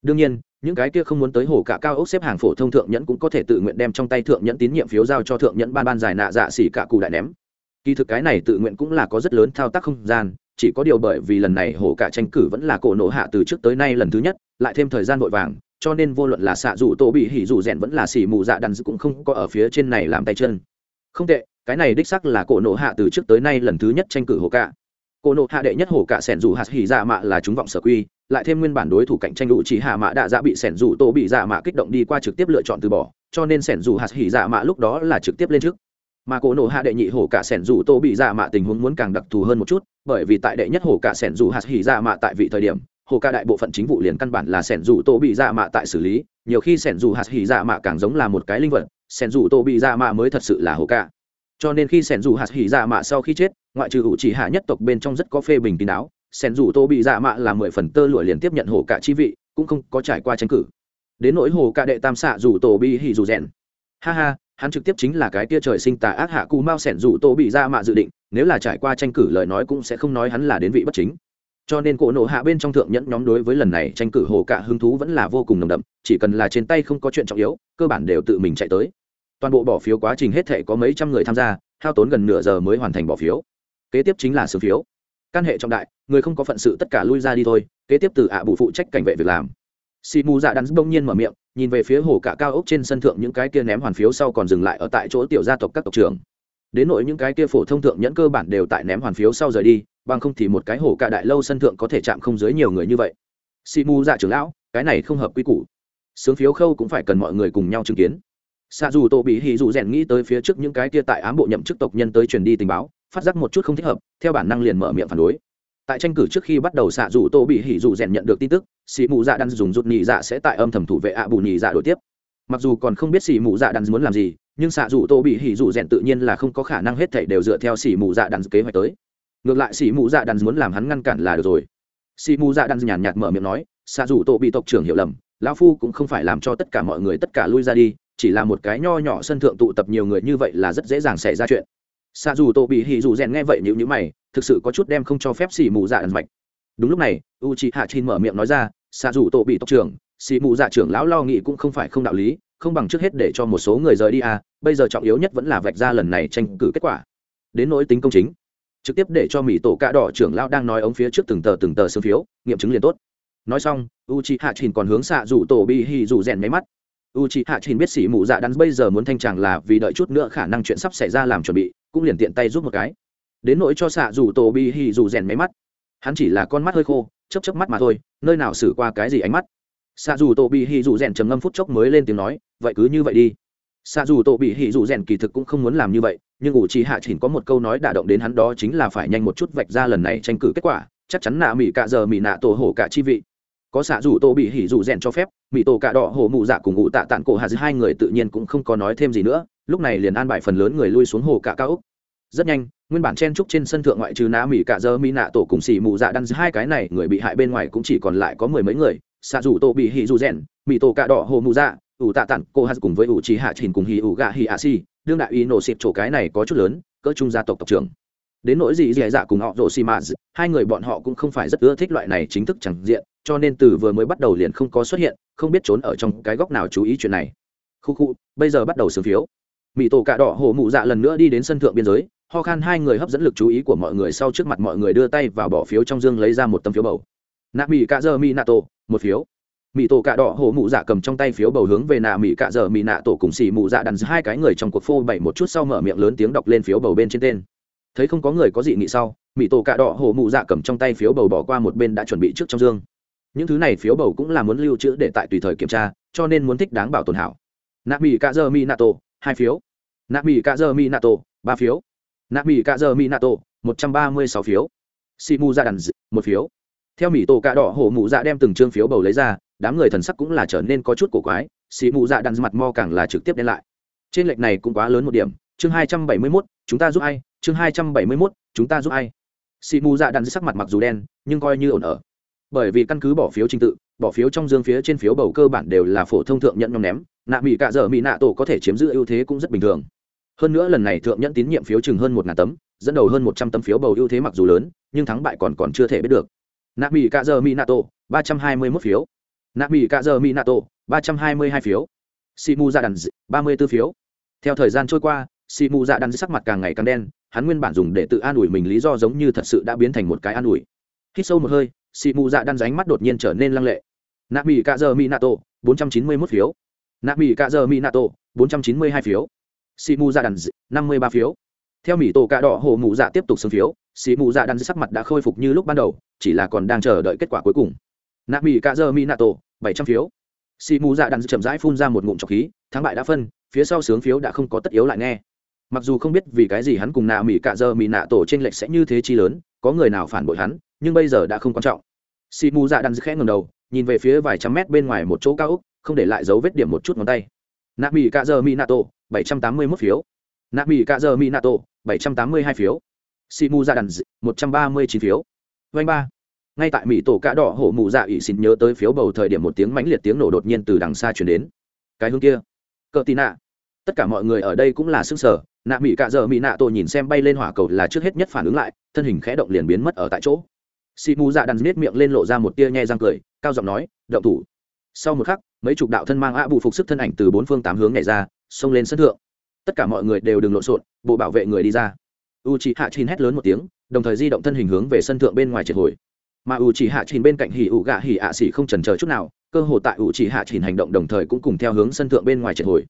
Đương nhiên những cái kia không muốn tới hồ cả cao ốc xếp hàng phổ thông thượng nhẫn cũng có thể tự nguyện đem trong tay thượng nhẫn tín nhiệm phiếu giao cho thượng nhẫn ban ban giải nạ dạ xỉ cả cụ đại ném. Kỳ thực cái này tự nguyện cũng là có rất lớn thao tác không gian, chỉ có điều bởi vì lần này hồ cả tranh cử vẫn là cổ nổ hạ từ trước tới nay lần thứ nhất, lại thêm thời gian vội vàng, cho nên vô luận là xạ dù tổ bị hỉ dù rèn vẫn là xỉ mù dạ đàn cũng không có ở phía trên này làm tay chân. Không tệ, cái này đích sắc là cổ nộ hạ từ trước tới nay lần thứ nhất tranh cử hồ cạ cổ nộ hạ đệ nhất hồ cạ sẻn dù hạt hỉ dạ mạ là chúng vọng sở quy lại thêm nguyên bản đối thủ cạnh tranh lũ chỉ hạ mạ đạ dạ bị sẻn dù tổ bị dạ mạ kích động đi qua trực tiếp lựa chọn từ bỏ, cho nên sẻn dù hạt hỉ dạ mạ lúc đó là trực tiếp lên trước. Mà cổ nổ hạ đệ nhị hổ cả sẻn dù tô bị dạ mạ tình huống muốn càng đặc thù hơn một chút, bởi vì tại đệ nhất hổ cả sẻn dù hạt hỉ dạ mạ tại vị thời điểm, hổ cả đại bộ phận chính vụ liền căn bản là sẻn dù tô bị dạ mạ tại xử lý, nhiều khi sẻn dù hạt hỉ dạ mạ càng giống là một cái linh vật, sẻn dù tô bị dạ mạ mới thật sự là hổ cả. Cho nên khi sẻn dù hạt hỉ dạ mạ sau khi chết, ngoại trừ hữu chỉ hạ nhất tộc bên trong rất có phê bình kín đáo sen dù tô bị dạ mạ là mười phần tơ lụa liền tiếp nhận hồ cả chi vị, cũng không có trải qua tranh cử. Đến nỗi hồ cả đệ tam xạ dù tô bị hỉ dù rèn. Ha ha, hắn trực tiếp chính là cái tia trời sinh tà ác hạ cù mao sẻn dù tô bị dạ mạ dự định, nếu là trải qua tranh cử lời nói cũng sẽ không nói hắn là đến vị bất chính. Cho nên cổ nộ hạ bên trong thượng nhẫn nhóm đối với lần này tranh cử hồ cạ hứng thú vẫn là vô cùng nồng đậm, chỉ cần là trên tay không có chuyện trọng yếu, cơ bản đều tự mình chạy tới. Toàn bộ bỏ phiếu quá trình hết thể có mấy trăm người tham gia, hao tốn gần nửa giờ mới hoàn thành bỏ phiếu. Kế tiếp chính là sướng phiếu căn hệ trọng đại, người không có phận sự tất cả lui ra đi thôi, kế tiếp từ ạ bù phụ trách cảnh vệ việc làm. Xì mù dạ đắn bỗng nhiên mở miệng, nhìn về phía hồ cả cao ốc trên sân thượng những cái kia ném hoàn phiếu sau còn dừng lại ở tại chỗ tiểu gia tộc các tộc trưởng. Đến nội những cái kia phổ thông thượng nhẫn cơ bản đều tại ném hoàn phiếu sau rời đi, bằng không thì một cái hồ cả đại lâu sân thượng có thể chạm không dưới nhiều người như vậy. Xì mù dạ trưởng lão, cái này không hợp quy củ. Sướng phiếu khâu cũng phải cần mọi người cùng nhau chứng kiến. Xa dù tổ bị hì dù rèn nghĩ tới phía trước những cái kia tại ám bộ nhậm chức tộc nhân tới truyền đi tình báo phát giác một chút không thích hợp, theo bản năng liền mở miệng phản đối. Tại tranh cử trước khi bắt đầu xạ dù tô bị hỉ dù rèn nhận được tin tức, xì mù dạ đang dùng rụt nhị dạ sẽ tại âm thầm thủ vệ ạ bù nhị dạ đổi tiếp. Mặc dù còn không biết xì mù dạ đang muốn làm gì, nhưng xạ dù tô bị hỉ dù rèn tự nhiên là không có khả năng hết thảy đều dựa theo xì mù dạ đang kế hoạch tới. Ngược lại xì mù dạ đang muốn làm hắn ngăn cản là được rồi. Xì mù dạ đang nhàn nhạt mở miệng nói, xạ dù tô bị tộc trưởng hiểu lầm, lão phu cũng không phải làm cho tất cả mọi người tất cả lui ra đi, chỉ là một cái nho nhỏ sân thượng tụ tập nhiều người như vậy là rất dễ dàng xảy ra chuyện xạ dù tổ bị hỉ dù rèn nghe vậy nhữ nhữ mày, thực sự có chút đem không cho phép xì mù dạ ẩn mạch. Đúng lúc này u chị hạ chin mở miệng nói ra xạ dù tổ bị tộc trưởng, xì mù dạ trưởng lão lo nghĩ cũng không phải không đạo lý, không bằng trước hết để cho một số người rời đi à bây giờ trọng yếu nhất vẫn là vạch ra lần này tranh cử kết quả. Đến nỗi tính công chính, trực tiếp để cho mỹ tổ cạ đỏ trưởng lão đang nói ống phía trước từng tờ từng tờ xương phiếu, nghiệm chứng liền tốt. Nói xong u c h i hạ trình còn hướng xạ rủ tổ bị hì rủ rèn máy mắt. U c h i hạ trình biết xỉ mù dạ đắn bây giờ muốn thanh tràng là vì đợi chút nữa khả năng chuyện sắp xảy ra làm chuẩn bị cũng liền tiện tay giúp một cái. Đến nỗi cho xạ dù tổ bị hì dù rèn máy mắt. Hắn chỉ là con mắt hơi khô chấp chấp mắt mà thôi, nơi nào xử qua cái gì ánh mắt. Xạ dù tổ bị hì dù rèn trầm ngâm phút chốc mới lên tiếng nói, vậy cứ như vậy đi. Xạ dù tổ bị hì dù rèn kỳ thực cũng không muốn làm như vậy, nhưng ủ trì hạ chỉnh có một câu nói đả động đến hắn đó chính là phải nhanh một chút vạch ra lần này tranh cử kết quả, chắc chắn nạ mỹ cạ giờ mỹ nạ tổ hổ cả chi vị. Có xạ dù tô bị hỉ dù rèn cho phép mỹ tổ cạ đỏ hổ mụ dạ cùng ngụ tạ tản cổ hạ hai người tự nhiên cũng không có nói thêm gì nữa lúc này liền an bài phần lớn người lui xuống hồ cả cao úc rất nhanh, nguyên bản chen trúc trên sân thượng ngoại trừ nã mỹ cả giờ mỹ nạ tổ cùng xì mù dạ đăng hai cái này người bị hại bên ngoài cũng chỉ còn lại có mười mấy người. Xạ dù tổ bị hì dù rèn mỹ tổ cạ đỏ hồ mù dạ ủ tạ tặng cô hát cùng với ủ trí hạ trình cùng hì ủ gạ hì ạ si, đương đại ý nổ xịp chỗ cái này có chút lớn, cỡ trung gia tộc tộc trưởng. Đến nỗi gì dì dạ cùng họ rổ xì mã hai người bọn họ cũng không phải rất ưa thích loại này chính thức chẳng diện, cho nên từ vừa mới bắt đầu liền không có xuất hiện, không biết trốn ở trong cái góc nào chú ý chuyện này. Khu khu, bây giờ bắt đầu sướng phiếu mỹ tổ cạ đỏ hổ mụ dạ lần nữa đi đến sân thượng biên giới, ho khan hai người hấp dẫn lực chú ý của mọi người sau trước mặt mọi người đưa tay vào bỏ phiếu trong dương lấy ra một tấm phiếu bầu. Nạ mỹ cạ dơ mỹ nạ tổ, một phiếu. Mỹ tổ cạ đỏ hổ mụ dạ cầm trong tay phiếu bầu hướng về nạ mỹ cạ dơ mỹ nạ tổ cùng xì mụ dạ đàn hai cái người trong cuộc phô bảy một chút sau mở miệng lớn tiếng đọc lên phiếu bầu bên trên tên. Thấy không có người có dị nghị sau mỹ tổ cạ đỏ hổ mụ dạ cầm trong tay phiếu bầu bỏ qua một bên đã chuẩn bị trước trong dương. Những thứ này phiếu bầu cũng là muốn lưu trữ để tại tùy thời kiểm tra, cho nên muốn thích đáng bảo tồn hảo. Nạ mỹ cạ dơ mỹ nạ tổ, hai phiếu nạ mỹ cạ dơ mỹ nạ tổ, ba phiếu. Nạ mỹ cạ dơ mỹ nạ tổ, một trăm ba mươi sáu phiếu. Si mu ra đàn một phiếu. Theo mỹ tổ cạ đỏ hổ mụ dạ đem từng trương phiếu bầu lấy ra, đám người thần sắc cũng là trở nên có chút cổ quái xì mụ dạ đàn mặt mo càng là trực tiếp đen lại. Trên lệch này cũng quá lớn một điểm, chương hai trăm bảy mươi mốt, chúng ta giúp ai? Chương hai trăm bảy mươi mốt, chúng ta giúp ai? Xì mù dạ đàn sắc mặt mặc dù đen, nhưng coi như ổn ở. Bởi vì căn cứ bỏ phiếu trình tự, bỏ phiếu trong dương phía trên phiếu bầu cơ bản đều là phổ thông thượng nhận nhom ném, nạ mỹ cạ dở mỹ nạ tổ có thể chiếm giữ ưu thế cũng rất bình thường hơn nữa lần này thượng nhẫn tín nhiệm phiếu chừng hơn một ngàn tấm, dẫn đầu hơn một trăm tấm phiếu bầu ưu thế mặc dù lớn, nhưng thắng bại còn còn chưa thể biết được. Nạp mỹ cạ dơ mỹ nato ba trăm hai mươi mốt phiếu. Nạp mỹ cạ dơ mỹ nato ba trăm hai mươi hai phiếu. Simu ra đàn ba mươi b ố phiếu. Theo thời gian trôi qua simu ra đàn sắc mặt càng ngày càng đen, hắn nguyên bản dùng để tự an ủi mình lý do giống như thật sự đã biến thành một cái an ủi. Hít sâu một hơi simu ra đàn ránh mắt đột nhiên trở nên lăng lệ. Nạp mỹ cạ dơ mỹ nato bốn trăm chín mươi mốt phiếu. Nạp mỹ cạ dơ mỹ nato bốn trăm chín mươi hai phiếu xị mù dạ đan năm mươi ba phiếu. Theo mỹ tổ cạ đỏ, hồ mù dạ tiếp tục xưng phiếu. Xị mù dạ đan sắc mặt đã khôi phục như lúc ban đầu, chỉ là còn đang chờ đợi kết quả cuối cùng. Nạ mỹ cạ giờ mỹ tổ, bảy trăm phiếu. Xị mù dạ đan chậm rãi phun ra một ngụm trọc khí, thắng bại đã phân, phía sau sướng phiếu đã không có tất yếu lại nghe. Mặc dù không biết vì cái gì hắn cùng nạ mỹ cạ giờ mỹ nạ tổ t r ê n lệch sẽ như thế chi lớn, có người nào phản bội hắn, nhưng bây giờ đã không quan trọng. Xì mù dạ đàn khẽ ngầm đầu, nhìn về phía vài trăm mét bên ngoài một chỗ cao úc không để lại dấu vết điểm một chút ngón tay nạ mỹ cạ giờ mỹ nato bảy trăm tám mươi mốt phiếu. Nạ mỹ cạ giờ mỹ nato bảy trăm tám mươi hai phiếu. Simu mù dạ đàn một trăm ba mươi chín phiếu. Vanh ba. Ngay tại mỹ tổ cạ đỏ hổ mụ dạ ỉ xin nhớ tới phiếu bầu thời điểm một tiếng mãnh liệt tiếng nổ đột nhiên từ đằng xa chuyển đến. Cái hướng kia. Cờ tì nạ. Tất cả mọi người ở đây cũng là sức sở nạ mỹ cạ giờ mỹ nạ tổ nhìn xem bay lên hỏa cầu là trước hết nhất phản ứng lại, thân hình khẽ động liền biến mất ở tại chỗ. Simu mù dạ đàn nết miệng lên lộ ra một tia nhai răng cười, cao giọng nói, động thủ. Sau một khắc mấy chục đạo thân mang ạ bù phục sức thân ảnh từ bốn phương tám hướng nhảy ra, xông lên sân thượng. Tất cả mọi người đều đừng lộn xộn, bộ bảo vệ người đi ra. U chị hạ chín hét lớn một tiếng, đồng thời di động thân hình hướng về sân thượng bên ngoài triệt hồi. Mà u chỉ hạ chín bên cạnh hỉ ụ gạ hỉ ạ xỉ không trần chờ chút nào, cơ hồ tại u chỉ hạ chín hành động đồng thời cũng cùng theo hướng sân thượng bên ngoài triệt hồi.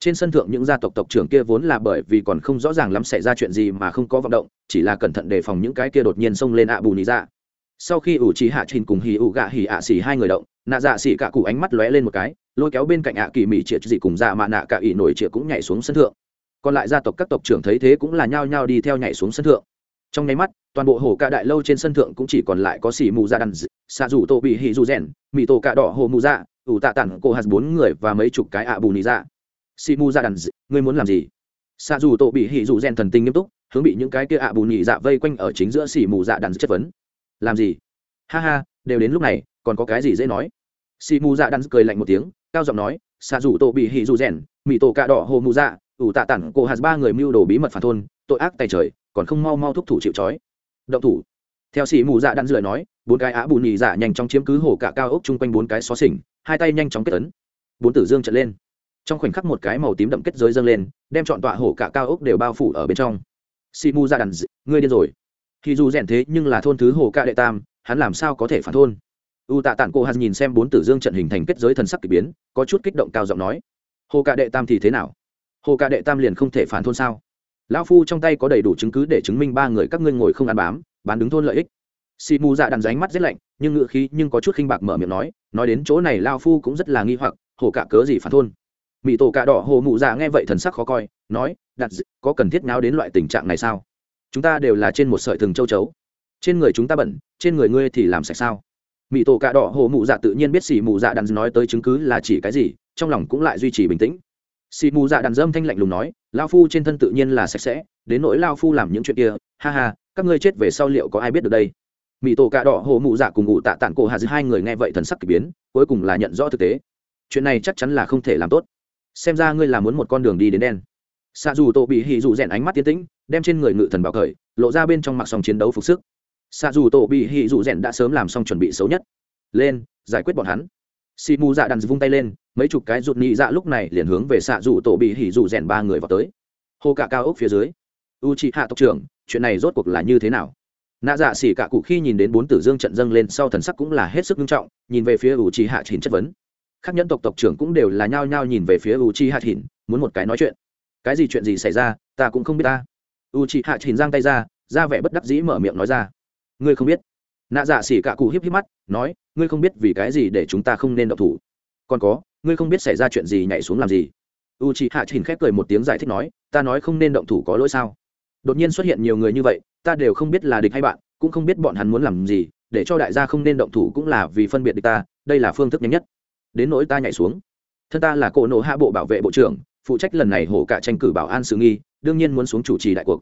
Trên sân thượng những gia tộc tộc trưởng kia vốn là bởi vì còn không rõ ràng lắm xảy ra chuyện gì mà không có vận động, chỉ là cẩn thận đề phòng những cái kia đột nhiên xông lên ạ bù nị ra sau khi ủ trí hạ trình cùng hì ủ gạ hì ạ xì hai người động, nạ dạ xì cả cụ ánh mắt lóe lên một cái, lôi kéo bên cạnh ạ kỳ mỹ triệt dị cùng dạ mạ nạ cả ỉ nổi triệt cũng nhảy xuống sân thượng. Còn lại gia tộc các tộc trưởng thấy thế cũng là nhao nhao đi theo nhảy xuống sân thượng. Trong nháy mắt, toàn bộ hồ ca đại lâu trên sân thượng cũng chỉ còn lại có xì mù dạ đàn xạ rủ tổ bị hì dù rèn mỹ tổ cạ đỏ hồ mù dạ ủ tạ tản cô hạt bốn người và mấy chục cái ạ bù nị dạ. Xì mù dạ đàn ngươi muốn làm gì? Xạ rủ tổ bị hì dù rèn thần tinh nghiêm túc, hướng bị những cái kia ạ bù nị dạ vây quanh ở chính giữa xì mù dạ đàn chất vấn làm gì? Ha ha, đều đến lúc này, còn có cái gì dễ nói? Si mu dạ đắn cười lạnh một tiếng, cao giọng nói xạ rủ tổ bị hỉ dù rèn mỹ tổ cạ đỏ hồ mu dạ ủ tạ tản cổ hạt ba người mưu đồ bí mật phản thôn, tội ác tay trời, còn không mau mau thúc thủ chịu trói. Động thủ. Theo sĩ mù dạ đạn rời nói, bốn cái á bù nhì dạ nhanh chóng chiếm cứ hồ cả cao ốc chung quanh bốn cái xó xỉnh, hai tay nhanh chóng kết ấn. Bốn tử dương trận lên. Trong khoảnh khắc một cái màu tím đậm kết giới dâng lên, đem chọn tọa hổ cả cao ốc đều bao phủ ở bên trong. Sĩ mù dạ đắn ngươi điên rồi thì dù rèn thế nhưng là thôn thứ hồ ca đệ tam, hắn làm sao có thể phản thôn? U tạ tản cô hắn nhìn xem bốn tử dương trận hình thành kết giới thần sắc k ỳ biến, có chút kích động cao giọng nói, hồ ca đệ tam thì thế nào? Hồ ca đệ tam liền không thể phản thôn sao? Lão phu trong tay có đầy đủ chứng cứ để chứng minh ba người các ngươi ngồi không ăn bám, bán đứng thôn lợi ích. Xì mù dạ đàn ránh mắt rét lạnh, nhưng ngự khí nhưng có chút khinh bạc mở miệng nói nói đến chỗ này lao phu cũng rất là nghi hoặc, hồ cả cớ gì phản thôn? Mỹ tổ cạ đỏ hồ mụ dạ nghe vậy thần sắc khó coi, nói, đặt có cần thiết nào đến loại tình trạng này sao? Chúng ta đều là trên một sợi thừng châu chấu. Trên người chúng ta bẩn, trên người ngươi thì làm sạch sao? Mỹ tổ cà đỏ hồ mụ dạ tự nhiên biết xì mụ dạ đàn nói tới chứng cứ là chỉ cái gì, trong lòng cũng lại duy trì bình tĩnh. Xì mụ dạ đàn dâm thanh lạnh lùng nói, lao phu trên thân tự nhiên là sạch sẽ, đến nỗi lao phu làm những chuyện kia, ha ha, các ngươi chết về sau liệu có ai biết được đây? Mỹ tổ cà đỏ hồ mụ dạ cùng ngụ tạ tản cổ hà giữa hai người nghe vậy thần sắc k ỳ biến, cuối cùng là nhận rõ thực tế. Chuyện này chắc chắn là không thể làm tốt. Xem ra ngươi là muốn một con đường đi đến đen. Xa dù tổ bị hỉ dù rèn ánh mắt tiến tĩnh đem trên người ngự thần bảo khởi, lộ ra bên trong mặc sòng chiến đấu phục sức. Xạ dù tổ bị hỉ dù rèn đã sớm làm xong chuẩn bị xấu nhất. Lên, giải quyết bọn hắn. Xì mù dạ đàn vung tay lên, mấy chục cái rụt nhị dạ lúc này liền hướng về xạ dù tổ bị hỉ dù rèn ba người vào tới. Hồ cả cao ốc phía dưới. U chị hạ tộc trưởng, chuyện này rốt cuộc là như thế nào? Nạ dạ xỉ cả cụ khi nhìn đến bốn tử dương trận dâng lên sau thần sắc cũng là hết sức nghiêm trọng, nhìn về phía u chị hạ chín chất vấn. Các nhân tộc tộc trưởng cũng đều là nhao nhao nhìn về phía u chi hạ chỉnh muốn một cái nói chuyện. Cái gì chuyện gì xảy ra, ta cũng không biết ta u chị hạ chỉnh giang tay ra ra vẻ bất đắc dĩ mở miệng nói ra. Ngươi không biết. Nạ dạ xỉ cả cụ híp híp mắt, nói, ngươi không biết vì cái gì để chúng ta không nên động thủ. Còn có, ngươi không biết xảy ra chuyện gì nhảy xuống làm gì. U chị hạ chỉnh khép cười một tiếng giải thích nói, ta nói không nên động thủ có lỗi sao? Đột nhiên xuất hiện nhiều người như vậy, ta đều không biết là địch hay bạn, cũng không biết bọn hắn muốn làm gì, để cho đại gia không nên động thủ cũng là vì phân biệt địch ta, đây là phương thức nhanh nhất. Đến nỗi ta nhảy xuống. Thân ta là cổ nộ hạ bộ bảo vệ bộ trưởng, phụ trách lần này hổ cả tranh cử bảo an sự nghi đương nhiên muốn xuống chủ trì đại cuộc.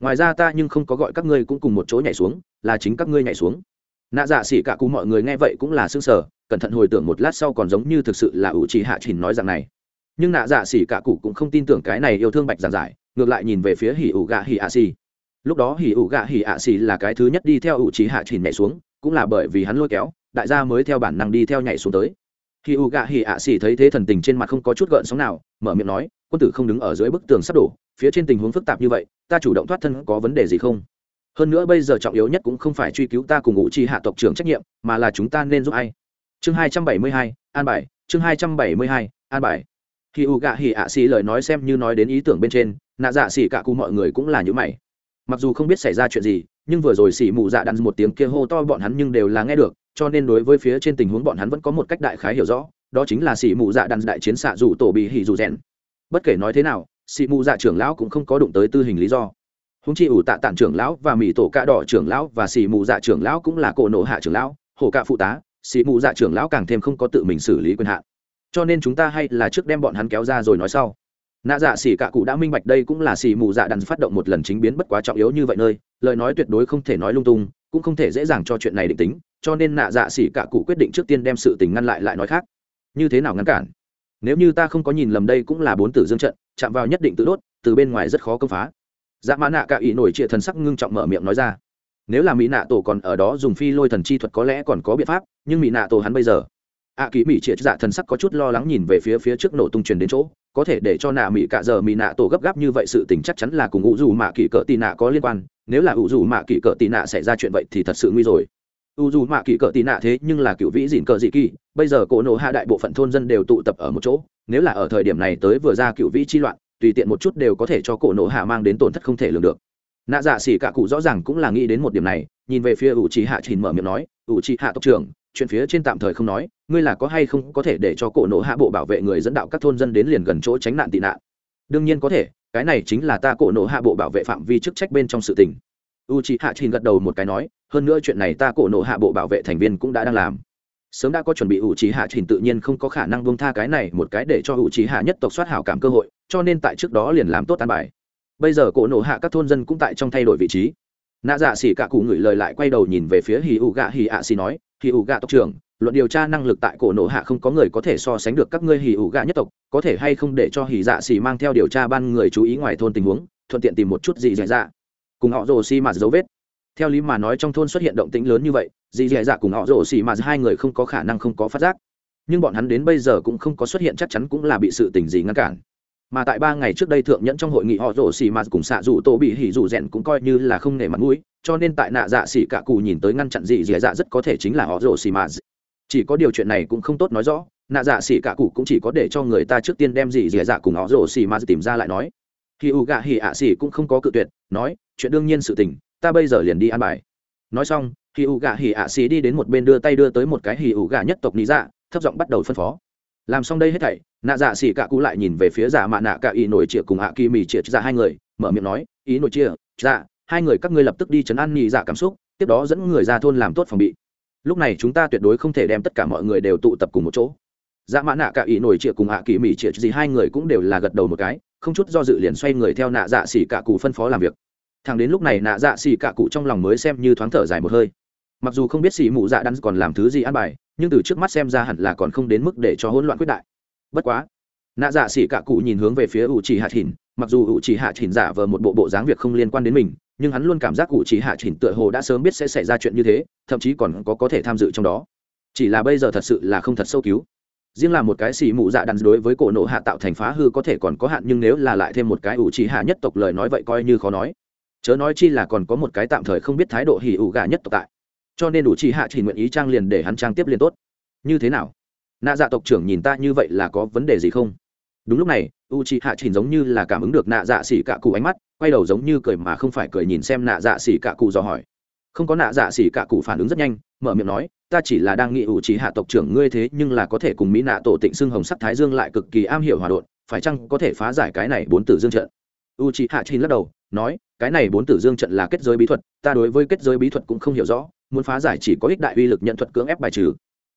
Ngoài ra ta nhưng không có gọi các ngươi cũng cùng một chỗ nhảy xuống, là chính các ngươi nhảy xuống. Nạ dạ xỉ cả cụ mọi người nghe vậy cũng là xương sở cẩn thận hồi tưởng một lát sau còn giống như thực sự là ủ trì hạ trình nói rằng này. Nhưng nạ dạ xỉ cả cụ cũng không tin tưởng cái này yêu thương bạch giảng giải, ngược lại nhìn về phía hỉ ủ gạ hỉ ạ xỉ. Lúc đó hỉ ủ gạ hỉ ạ xỉ là cái thứ nhất đi theo ủ trì hạ trình nhảy xuống, cũng là bởi vì hắn lôi kéo, đại gia mới theo bản năng đi theo nhảy xuống tới. Hỉ ủ gạ hỉ ạ xỉ thấy thế thần tình trên mặt không có chút gợn sóng nào, mở miệng nói, quân tử không đứng ở dưới bức tường sắp đổ phía trên tình huống phức tạp như vậy, ta chủ động thoát thân có vấn đề gì không? Hơn nữa bây giờ trọng yếu nhất cũng không phải truy cứu ta cùng ngụ chi hạ tộc trưởng trách nhiệm, mà là chúng ta nên giúp ai? Chương hai trăm bảy mươi hai, an bài, chương hai trăm bảy mươi hai, an bài. Khi u gạ hỉ ạ xì lời nói xem như nói đến ý tưởng bên trên, nạ dạ xỉ cả cụ mọi người cũng là những mày. Mặc dù không biết xảy ra chuyện gì, nhưng vừa rồi xỉ mù dạ đắn một tiếng kia hô to bọn hắn nhưng đều là nghe được, cho nên đối với phía trên tình huống bọn hắn vẫn có một cách đại khái hiểu rõ, đó chính là xỉ mù dạ đắn đại chiến xạ dù tổ bị hỉ dù rèn. Bất kể nói thế nào sĩ mù dạ trưởng lão cũng không có đụng tới tư hình lý do. Húng chi ủ tạ tản trưởng lão và mỹ tổ cạ đỏ trưởng lão và sĩ mù dạ trưởng lão cũng là cổ nộ hạ trưởng lão, hổ cạ phụ tá sĩ mù dạ trưởng lão càng thêm không có tự mình xử lý quyền hạn. Cho nên chúng ta hay là trước đem bọn hắn kéo ra rồi nói sau. Nạ dạ xỉ cạ cụ đã minh bạch đây cũng là xì mù dạ đàn phát động một lần chính biến bất quá trọng yếu như vậy nơi, lời nói tuyệt đối không thể nói lung tung, cũng không thể dễ dàng cho chuyện này định tính, cho nên nạ dạ xỉ cạ cụ quyết định trước tiên đem sự tình ngăn lại lại nói khác. Như thế nào ngăn cản? Nếu như ta không có nhìn lầm đây cũng là bốn tử dương trận chạm vào nhất định tự đốt từ bên ngoài rất khó công phá. Dạ mã nạ cả ý nổi trịa thần sắc ngưng trọng mở miệng nói ra. Nếu là mỹ nạ tổ còn ở đó dùng phi lôi thần chi thuật có lẽ còn có biện pháp nhưng mỹ nạ tổ hắn bây giờ ạ à, mỹ trịa dạ thần sắc có chút lo lắng nhìn về phía phía trước nổ tung truyền đến chỗ có thể để cho nạ mỹ cả giờ mỹ nạ tổ gấp gáp như vậy sự tình chắc chắn là cùng ủ dù mạ kỳ cỡ tị nạ có liên quan nếu là ủ dù mạ kỳ cỡ tị nạ xảy ra chuyện vậy thì thật sự nguy rồi u dù mạ kỳ cỡ tì nạ thế nhưng là cựu vĩ dìn cỡ dị kỳ, bây giờ cổ nộ hạ đại bộ phận thôn dân đều tụ tập ở một chỗ, nếu là ở thời điểm này tới vừa ra cựu vĩ chi loạn, tùy tiện một chút đều có thể cho cổ nộ hạ mang đến tổn thất không thể lường được. Nạ dạ xỉ cả cụ rõ ràng cũng là nghĩ đến một điểm này, nhìn về phía u trí hạ trình mở miệng nói, u trí hạ tộc trưởng, chuyện phía trên tạm thời không nói, ngươi là có hay không có thể để cho cổ nộ hạ bộ bảo vệ người dẫn đạo các thôn dân đến liền gần chỗ tránh nạn tị nạn? Đương nhiên có thể, cái này chính là ta cổ nộ hạ bộ bảo vệ phạm vi chức trách bên trong sự tình u c hạ chìn gật đầu một cái nói, hơn nữa chuyện này ta cổ nổ hạ bộ bảo vệ thành viên cũng đã đang làm. Sớm đã có chuẩn bị U trí hạ trình tự nhiên không có khả năng bông tha cái này một cái để cho u trí hạ nhất tộc soát hảo cảm cơ hội, cho nên tại trước đó liền làm tốt an bài. Bây giờ cổ nổ hạ các thôn dân cũng tại trong thay đổi vị trí. Nạ dạ xỉ cả cụ ngửi lời lại quay đầu nhìn về phía hì ụ gạ hì ạ xì nói hì ụ gạ tộc trưởng, luận điều tra năng lực tại cổ nổ hạ không có người có thể so sánh được các ngươi hì ụ gạ nhất tộc, có thể hay không để cho hì dạ xì mang theo điều tra ban người chú ý ngoài thôn tình huống, thuận tiện tìm một chút gì dạy dạ cùng họ rồ xi mà dấu vết. Theo lý mà nói trong thôn xuất hiện động tĩnh lớn như vậy, dì dì dạ cùng họ rồ xì mà hai người không có khả năng không có phát giác. Nhưng bọn hắn đến bây giờ cũng không có xuất hiện chắc chắn cũng là bị sự tình gì ngăn cản. Mà tại ba ngày trước đây thượng nhẫn trong hội nghị họ rổ xì mà cùng xạ dù tô bị hỉ dù rèn cũng coi như là không nể mặt mũi, cho nên tại nạ dạ xỉ cả cù nhìn tới ngăn chặn dì dì dạ rất có thể chính là họ rổ xì mà. Chỉ có điều chuyện này cũng không tốt nói rõ, nạ dạ xỉ cả cụ cũng chỉ có để cho người ta trước tiên đem dì dì dạ cùng họ rổ xì mà tìm ra lại nói. Hỉ u gạ hỉ ạ xỉ cũng không có cự tuyệt, nói, chuyện đương nhiên sự tình, ta bây giờ liền đi ăn bài. Nói xong hì ủ gà hì ạ Sĩ đi đến một bên đưa tay đưa tới một cái hì ủ gà nhất tộc lý dạ thấp giọng bắt đầu phân phó. Làm xong đây hết thảy, nạ dạ xỉ cả cụ lại nhìn về phía giả mạ nạ cả ý nổi chia cùng hạ kỳ mì chia ra dạ hai người, mở miệng nói, ý nổi chia dạ hai người các ngươi lập tức đi chấn an nhị dạ cảm xúc, tiếp đó dẫn người ra thôn làm tốt phòng bị. Lúc này chúng ta tuyệt đối không thể đem tất cả mọi người đều tụ tập cùng một chỗ. Dạ mạ nạ cả ý nổi chia cùng hạ kỳ mì chia gì dạ hai người cũng đều là gật đầu một cái không chút do dự liền xoay người theo nạ dạ xỉ cả cụ phân phó làm việc. Thằng đến lúc này nạ dạ xỉ cả cụ trong lòng mới xem như thoáng thở dài một hơi. Mặc dù không biết xỉ mụ dạ đắn còn làm thứ gì ăn bài, nhưng từ trước mắt xem ra hẳn là còn không đến mức để cho hỗn loạn quyết đại. Bất quá, nạ dạ xỉ cả cụ nhìn hướng về phía ủ Chỉ hạ chỉnh mặc dù ủ Chỉ hạ chỉnh giả vờ một bộ bộ dáng việc không liên quan đến mình, nhưng hắn luôn cảm giác ủ Chỉ hạ chỉnh tựa hồ đã sớm biết sẽ xảy ra chuyện như thế, thậm chí còn có có thể tham dự trong đó. Chỉ là bây giờ thật sự là không thật sâu cứu riêng là một cái xì mụ dạ đàn đối với cổ nộ hạ tạo thành phá hư có thể còn có hạn, nhưng nếu là lại thêm một cái ủ trì hạ nhất tộc lời nói vậy coi như khó nói. Chớ nói chi là còn có một cái tạm thời không biết thái độ hỉ ủ gà nhất tộc tại. Cho nên ủ trì hạ chỉ nguyện ý trang liền để hắn trang tiếp liền tốt. Như thế nào? Nạ dạ tộc trưởng nhìn ta như vậy là có vấn đề gì không? Đúng lúc này u c h i hạ chỉnh giống như là cảm ứng được nạ dạ xỉ cả cụ ánh mắt, quay đầu giống như cười mà không phải cười nhìn xem nạ dạ xỉ cả cụ dò hỏi. Không có nạ dạ xỉ cả cụ phản ứng rất nhanh mở miệng nói, ta chỉ là đang nghĩ u trí hạ tộc trưởng ngươi thế, nhưng là có thể cùng mỹ nạ tổ tịnh xưng hồng sắc thái dương lại cực kỳ am hiểu hòa đột phải chăng có thể phá giải cái này bốn tử dương trận? U trí hạ chỉnh lắc đầu, nói, cái này bốn tử dương trận là kết giới bí thuật, ta đối với kết giới bí thuật cũng không hiểu rõ, muốn phá giải chỉ có ích đại uy lực nhận thuật cưỡng ép bài trừ.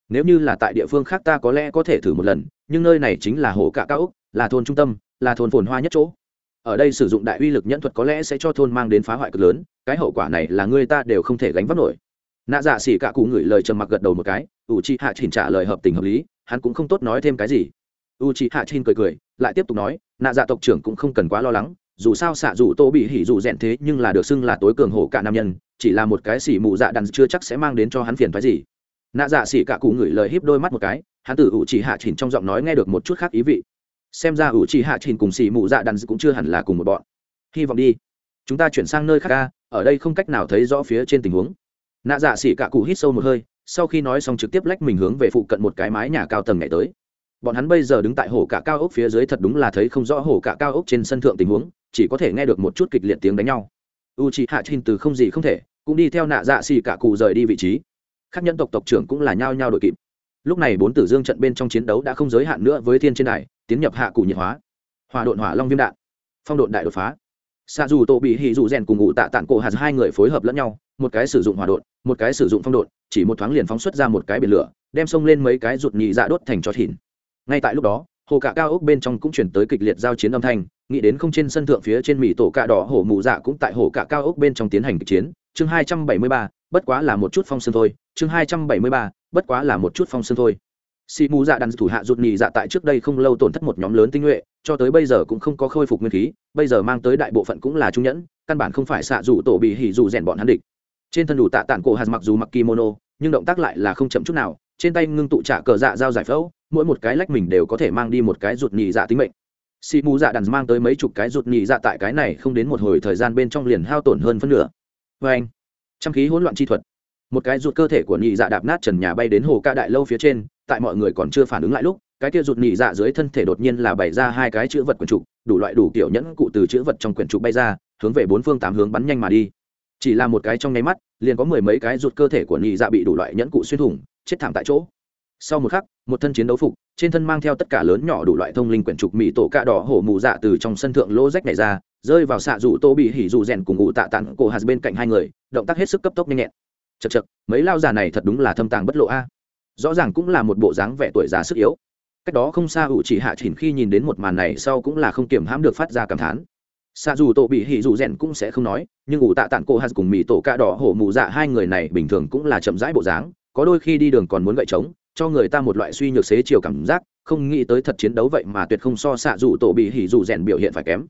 Nếu như là tại địa phương khác ta có lẽ có thể thử một lần, nhưng nơi này chính là hồ cạ cao úc, là thôn trung tâm, là thôn phồn hoa nhất chỗ. Ở đây sử dụng đại uy lực nhận thuật có lẽ sẽ cho thôn mang đến phá hoại cực lớn, cái hậu quả này là người ta đều không thể gánh vác nổi nạ dạ xỉ cả cụ ngửi lời trầm mặc gật đầu một cái, u chi hạ chỉnh trả lời hợp tình hợp lý, hắn cũng không tốt nói thêm cái gì. U chi hạ chỉnh cười cười, lại tiếp tục nói, nạ dạ tộc trưởng cũng không cần quá lo lắng, dù sao xạ dù tô bị hỉ dù rèn thế nhưng là được xưng là tối cường hổ cả nam nhân, chỉ là một cái xỉ mù dạ đàn chưa chắc sẽ mang đến cho hắn phiền phái gì. Nạ dạ xỉ cả cụ ngửi lời híp đôi mắt một cái, hắn tử u chi hạ chỉnh trong giọng nói nghe được một chút khác ý vị. Xem ra u chi hạ chỉnh cùng xỉ mù dạ đàn cũng chưa hẳn là cùng một bọn. Hy vọng đi. Chúng ta chuyển sang nơi khác ca ở đây không cách nào thấy rõ phía trên tình huống nạ dạ xỉ cả cụ hít sâu một hơi, sau khi nói xong trực tiếp lách mình hướng về phụ cận một cái mái nhà cao tầng nhảy tới. Bọn hắn bây giờ đứng tại hồ cả cao ốc phía dưới thật đúng là thấy không rõ hồ cả cao ốc trên sân thượng tình huống, chỉ có thể nghe được một chút kịch liệt tiếng đánh nhau. U c h ị hạ trình từ không gì không thể, cũng đi theo nạ dạ xì cả cụ rời đi vị trí. Khác nhân tộc tộc trưởng cũng là nhao nhao đội kịp. Lúc này bốn tử dương trận bên trong chiến đấu đã không giới hạn nữa với thiên trên này tiến nhập hạ cụ nhiệt hóa. Hòa đột hỏa long viêm đạn. Phong độn đại đột phá. Xa dù tổ bị hì dù rèn cùng ngụ tạ tạng cổ hạt hai người phối hợp lẫn nhau một cái sử dụng hỏa đột, một cái sử dụng phong đột, chỉ một thoáng liền phóng xuất ra một cái biển lửa đem xông lên mấy cái rụt nhị dạ đốt thành cho thịt. ngay tại lúc đó hồ cạ cao ốc bên trong cũng chuyển tới kịch liệt giao chiến âm thanh nghĩ đến không trên sân thượng phía trên mỹ tổ cạ đỏ hổ mù dạ cũng tại hồ cạ cao ốc bên trong tiến hành kịch chiến. Chương hai trăm bảy mươi ba bất quá là một chút phong sương thôi. Chương hai trăm bảy mươi ba bất quá là một chút phong sương thôi. Xì mù dạ đàn thủ hạ rụt nhị dạ tại trước đây không lâu tổn thất một nhóm lớn tinh nhuệ cho tới bây giờ cũng không có khôi phục nguyên khí bây giờ mang tới đại bộ phận cũng là trung nhẫn căn bản không phải xạ dù tổ bị hỉ dù rèn bọn hắn địch trên thân đủ tạ tản cổ hạt mặc dù mặc kimono, nhưng động tác lại là không chậm chút nào. Trên tay ngưng tụ trả cờ dạ dao giải phẫu, mỗi một cái lách mình đều có thể mang đi một cái rụt nhị dạ tính mệnh. Xì mù dạ đàn mang tới mấy chục cái rụt nhị dạ tại cái này không đến một hồi thời gian bên trong liền hao tổn hơn phân nửa. Vê anh, trăm khí hỗn loạn chi thuật. Một cái rụt cơ thể của nhị dạ đạp nát trần nhà bay đến hồ ca đại lâu phía trên, tại mọi người còn chưa phản ứng lại lúc, cái kia rụt nhị dạ dưới thân thể đột nhiên là bày ra hai cái chữ vật quyển trục, đủ loại đủ kiểu nhẫn cụ từ chữ vật trong quyển trục bay ra, hướng về bốn phương tám hướng bắn nhanh mà đi chỉ là một cái trong nháy mắt, liền có mười mấy cái rụt cơ thể của nhị dạ bị đủ loại nhẫn cụ xuyên thủng, chết thảm tại chỗ. Sau một khắc, một thân chiến đấu phục, trên thân mang theo tất cả lớn nhỏ đủ loại thông linh quyển trục mỹ tổ cạ đỏ hổ mù dạ từ trong sân thượng lỗ rách này ra, rơi vào xạ rủ tô bị hỉ rụ rèn cùng ngụ tạ tặng cổ hạt bên cạnh hai người, động tác hết sức cấp tốc nhanh nhẹn. Chật chật mấy lao già này thật đúng là thâm tàng bất lộ a. Rõ ràng cũng là một bộ dáng vẻ tuổi già sức yếu. Cách đó không xa ủ chỉ hạ chỉnh khi nhìn đến một màn này sau cũng là không kiểm hãm được phát ra cảm thán xa dù tổ bị hỉ dù rèn cũng sẽ không nói, nhưng ủ tạ tản cô hạt cùng mỹ tổ cạ đỏ hổ mù dạ hai người này bình thường cũng là chậm rãi bộ dáng, có đôi khi đi đường còn muốn gậy trống, cho người ta một loại suy nhược xế chiều cảm giác, không nghĩ tới thật chiến đấu vậy mà tuyệt không so xạ dù tổ bị hỉ dù rèn biểu hiện phải kém.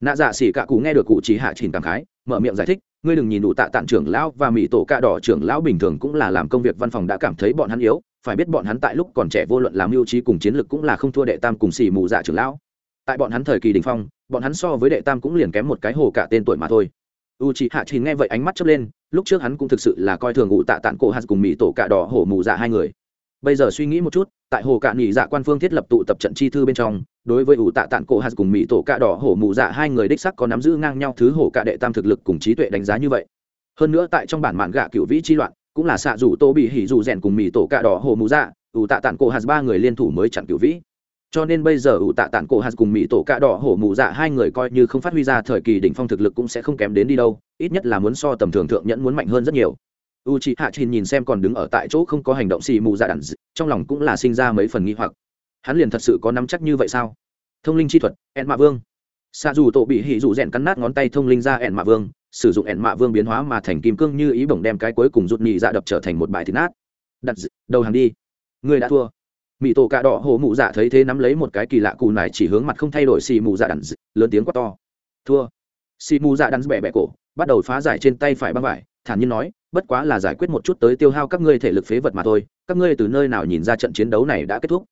Nạ dạ xỉ cạ cụ nghe được cụ chỉ hạ chỉnh cảm khái, mở miệng giải thích, ngươi đừng nhìn đủ tạ tạng trưởng lão và mỹ tổ cạ đỏ trưởng lão bình thường cũng là làm công việc văn phòng đã cảm thấy bọn hắn yếu, phải biết bọn hắn tại lúc còn trẻ vô luận làm mưu trí cùng chiến lược cũng là không thua đệ tam cùng xỉ mù dạ trưởng lão. Tại bọn hắn thời kỳ đình phong bọn hắn so với đệ tam cũng liền kém một cái hồ cả tên tuổi mà thôi. U chị hạ chỉ nghe vậy ánh mắt chớp lên, lúc trước hắn cũng thực sự là coi thường ngụ tạ tạng cổ hạt cùng mỹ tổ cạ đỏ hổ mù dạ hai người. Bây giờ suy nghĩ một chút, tại hồ cạn nghỉ dạ quan phương thiết lập tụ tập trận chi thư bên trong, đối với ủ tạ tạng cổ hạt cùng mỹ tổ cạ đỏ hổ mù dạ hai người đích sắc có nắm giữ ngang nhau thứ hổ cạ đệ tam thực lực cùng trí tuệ đánh giá như vậy. Hơn nữa tại trong bản mạn gạ cựu vĩ chi loạn, cũng là xạ rủ tô bị hỉ rủ rèn cùng mỹ tổ cạ đỏ hổ mù dạ ủ tạ tạng cổ hạt ba người liên thủ mới chặn cựu vĩ cho nên bây giờ ủ tạ tạng cổ hạt cùng mỹ tổ cạ đỏ hổ mù dạ hai người coi như không phát huy ra thời kỳ đỉnh phong thực lực cũng sẽ không kém đến đi đâu, ít nhất là muốn so tầm thường thượng nhẫn muốn mạnh hơn rất nhiều. U c h hạ trình nhìn xem còn đứng ở tại chỗ không có hành động xì mù dạ đản trong lòng cũng là sinh ra mấy phần nghi hoặc. Hắn liền thật sự có nắm chắc như vậy sao? Thông linh chi thuật ẹn mạ vương. Xa dù tổ bị hỉ dù rèn cắn nát ngón tay thông linh ra ẹn mạ vương, sử dụng ẹn mạ vương biến hóa mà thành kim cương như ý bổng đem cái cuối cùng rụt nhị dạ đập trở thành một bài thịt nát. Đặt đầu hàng đi. Người đã thua mỹ tổ cạ đỏ hổ mụ dạ thấy thế nắm lấy một cái kỳ lạ cù này chỉ hướng mặt không thay đổi xì mù dạ đắn lớn tiếng quát to. Thua. Xì mù dạ đắn bẹ bẹ cổ, bắt đầu phá giải trên tay phải băng vải, thản nhiên nói, bất quá là giải quyết một chút tới tiêu hao các ngươi thể lực phế vật mà thôi, các ngươi từ nơi nào nhìn ra trận chiến đấu này đã kết thúc?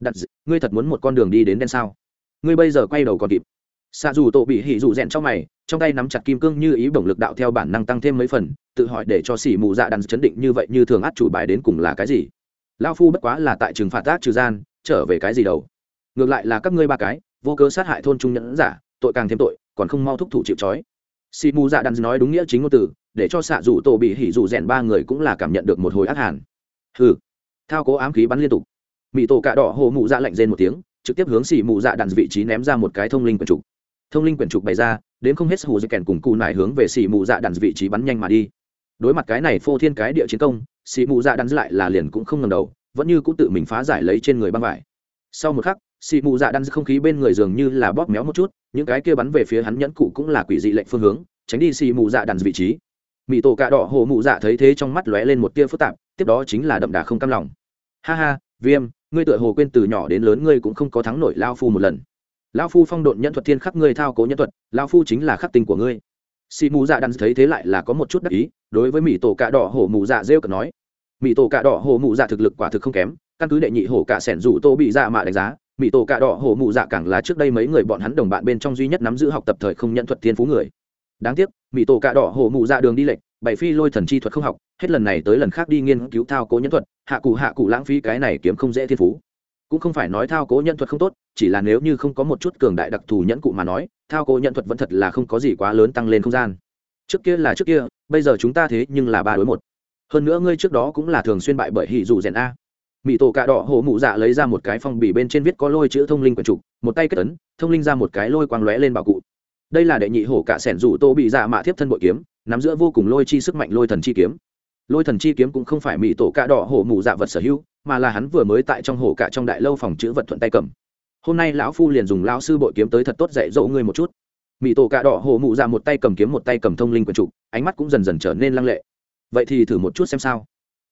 Đặt ngươi thật muốn một con đường đi đến đen sao? Ngươi bây giờ quay đầu còn kịp. Xạ dù tổ bị hỉ dù rèn trong mày, trong tay nắm chặt kim cương như ý bổng lực đạo theo bản năng tăng thêm mấy phần, tự hỏi để cho xỉ mù dạ đàn chấn định như vậy như thường át chủ bài đến cùng là cái gì lao phu bất quá là tại trừng phạt tác trừ gian, trở về cái gì đâu ngược lại là các ngươi ba cái, vô cớ sát hại thôn trung nhẫn giả, tội càng thêm tội, còn không mau thúc thủ chịu trói. Si mù dạ đàn nói đúng nghĩa chính ngôn từ, để cho xạ dù tổ bị hỉ dù rèn ba người cũng là cảm nhận được một hồi ác hàn. Hừ, thao cố ám khí bắn liên tục. Mỹ tổ cạ đỏ hồ mụ dạ lạnh rên một tiếng, trực tiếp hướng xì mụ dạ đàn vị trí ném ra một cái thông linh quyển trục. Thông linh quyển trục bày ra, đến không hết hồ dây kèn cùng cù nải hướng về xì mụ dạ đàn vị trí bắn nhanh mà đi. Đối mặt cái này phô thiên cái địa chiến công xì mù dạ đắn lại là liền cũng không ngầm đầu, vẫn như cũng tự mình phá giải lấy trên người băng vải. Sau một khắc, xì mù dạ đắn không khí bên người dường như là bóp méo một chút, những cái kia bắn về phía hắn nhẫn cụ cũng là quỷ dị lệnh phương hướng, tránh đi xì mù dạ đắn vị trí. Mỹ tổ cạ đỏ hồ mụ dạ thấy thế trong mắt lóe lên một tia phức tạp, tiếp đó chính là đậm đà không cam lòng. Ha ha, viêm, ngươi tựa hồ quên từ nhỏ đến lớn ngươi cũng không có thắng nổi lao phu một lần. Lao phu phong độn nhân thuật thiên khắc ngươi thao cố nhân thuật, lao phu chính là khắc tinh của ngươi xì mù dạ đắn thấy thế lại là có một chút đắc ý, đối với mỹ tổ cạ đỏ hổ mù dạ rêu cực nói. Mỹ tổ cạ đỏ hổ mù dạ thực lực quả thực không kém, căn cứ đệ nhị hổ cạ sẻn rủ tô bị dạ mạ đánh giá mỹ tổ cạ đỏ hổ mù dạ càng là trước đây mấy người bọn hắn đồng bạn bên trong duy nhất nắm giữ học tập thời không nhận thuật thiên phú người. Đáng tiếc mỹ tổ cạ đỏ hổ mù dạ đường đi lệch, bảy phi lôi thần chi thuật không học, hết lần này tới lần khác đi nghiên cứu thao cố nhẫn thuật, hạ cụ hạ cụ lãng phí cái này kiếm không dễ thiên phú cũng không phải nói thao cố nhân thuật không tốt, chỉ là nếu như không có một chút cường đại đặc thù nhẫn cụ mà nói, thao cố nhân thuật vẫn thật là không có gì quá lớn tăng lên không gian. Trước kia là trước kia, bây giờ chúng ta thế nhưng là ba đối một. Hơn nữa ngươi trước đó cũng là thường xuyên bại bởi hỉ dù rèn a. Mỹ tổ cạ đỏ hổ mụ dạ lấy ra một cái phong bì bên trên viết có lôi chữ thông linh quần trục, một tay kết tấn thông linh ra một cái lôi quang lóe lên bảo cụ. Đây là đệ nhị hổ cạ sẻn rủ tô bị dạ mạ thiếp thân bội kiếm, nắm giữa vô cùng lôi chi sức mạnh lôi thần chi kiếm. Lôi thần chi kiếm cũng không phải mỹ tổ cạ đỏ hổ mụ dạ vật sở hữu mà là hắn vừa mới tại trong hồ cạ trong đại lâu phòng chữ vật thuận tay cầm. Hôm nay lão phu liền dùng lão sư bội kiếm tới thật tốt dạy dỗ ngươi một chút. Mỹ tổ cạ đỏ hồ mụ ra một tay cầm kiếm một tay cầm thông linh quần trục ánh mắt cũng dần dần trở nên lăng lệ. Vậy thì thử một chút xem sao.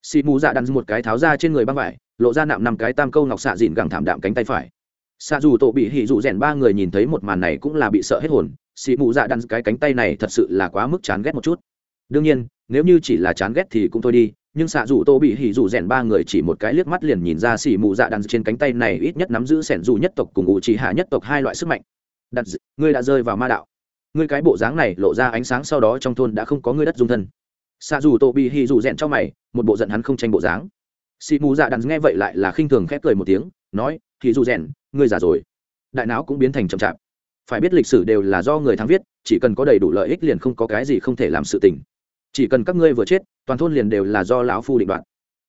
Xì mù dạ đan một cái tháo ra trên người băng vải, lộ ra nạm năm cái tam câu ngọc xạ dịn gẳng thảm đạm cánh tay phải. Xạ dù tổ bị hỉ dụ rèn ba người nhìn thấy một màn này cũng là bị sợ hết hồn xì mù dạ đan cái cánh tay này thật sự là quá mức chán ghét một chút. Đương nhiên, nếu như chỉ là chán ghét thì cũng thôi đi nhưng xạ dù tô bị hỉ dù rèn ba người chỉ một cái liếc mắt liền nhìn ra xỉ mù dạ đan trên cánh tay này ít nhất nắm giữ sẻn dù nhất tộc cùng ngụ chỉ hạ nhất tộc hai loại sức mạnh. Đặt ngươi đã rơi vào ma đạo. Ngươi cái bộ dáng này lộ ra ánh sáng sau đó trong thôn đã không có ngươi đất dung thân. Xạ dù tô bị hỉ dù rèn cho mày, một bộ giận hắn không tranh bộ dáng. Xỉ mù dạ đằng nghe vậy lại là khinh thường khép cười một tiếng, nói, hỉ dù rèn, ngươi già rồi. Đại não cũng biến thành chậm chạp. Phải biết lịch sử đều là do người thắng viết, chỉ cần có đầy đủ lợi ích liền không có cái gì không thể làm sự tình. Chỉ cần các ngươi vừa chết toàn thôn liền đều là do lão phu định đoạt.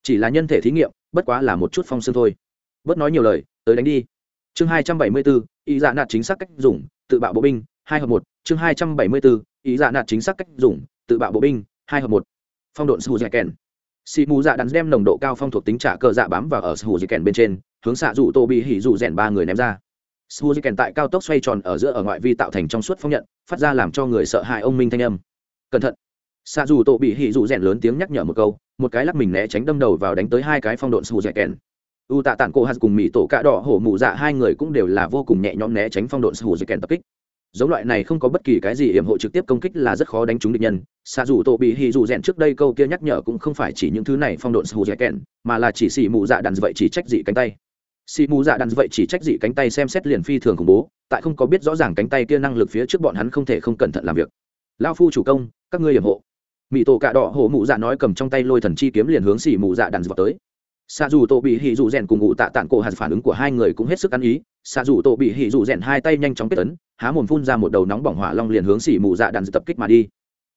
Chỉ là nhân thể thí nghiệm bất quá là một chút phong xương thôi. Bớt nói nhiều lời tới đánh đi. Chương hai trăm bảy mươi bốn ý dạ nạt chính xác cách dùng tự bạo bộ binh hai hợp một. Chương hai trăm bảy mươi bốn ý dạ nạt chính xác cách dùng tự bạo bộ binh hai hợp một. Phong độn sù dạ kèn. Xị mù dạ đắn đem nồng độ cao phong thuộc tính trả cờ dạ bám vào ở sù dạ kèn bên trên hướng xạ dụ tô bị hỉ dụ rèn ba người ném ra. Suzy kèn tại cao tốc xoay tròn ở giữa ở ngoại vi tạo thành trong suốt phong nhận, phát ra làm cho người sợ hãi ông minh thanh âm. Cẩn thận. Sa dù tổ bị hỉ dù rèn lớn tiếng nhắc nhở một câu, một cái lắc mình né tránh đâm đầu vào đánh tới hai cái phong độn Suzy kèn. U tạ tản cổ hạt cùng mỹ tổ cạ đỏ hổ mù dạ hai người cũng đều là vô cùng nhẹ nhõm né tránh phong độn Suzy kèn tập kích. Giống loại này không có bất kỳ cái gì hiểm hộ trực tiếp công kích là rất khó đánh trúng địch nhân. Sa dù tổ bị hỉ dù rèn trước đây câu kia nhắc nhở cũng không phải chỉ những thứ này phong độn Suzy kèn, mà là chỉ xỉ mù dạ đàn vậy chỉ trách dị cánh tay xì mù dạ đàn vậy chỉ trách dị cánh tay xem xét liền phi thường khủng bố tại không có biết rõ ràng cánh tay kia năng lực phía trước bọn hắn không thể không cẩn thận làm việc lao phu chủ công các ngươi hiểm hộ mỹ tổ cạ đỏ hổ mụ dạ nói cầm trong tay lôi thần chi kiếm liền hướng xỉ mù dạ đàn dọc tới. Xa dù tổ bị hỉ dù rèn cùng ngụ tạ tạng cổ hạt phản ứng của hai người cũng hết sức ăn ý. Xa dù tổ bị hỉ dù rèn hai tay nhanh chóng kết tấn há mồm phun ra một đầu nóng bỏng hỏa long liền hướng xỉ mù dạ đàn tập kích mà đi.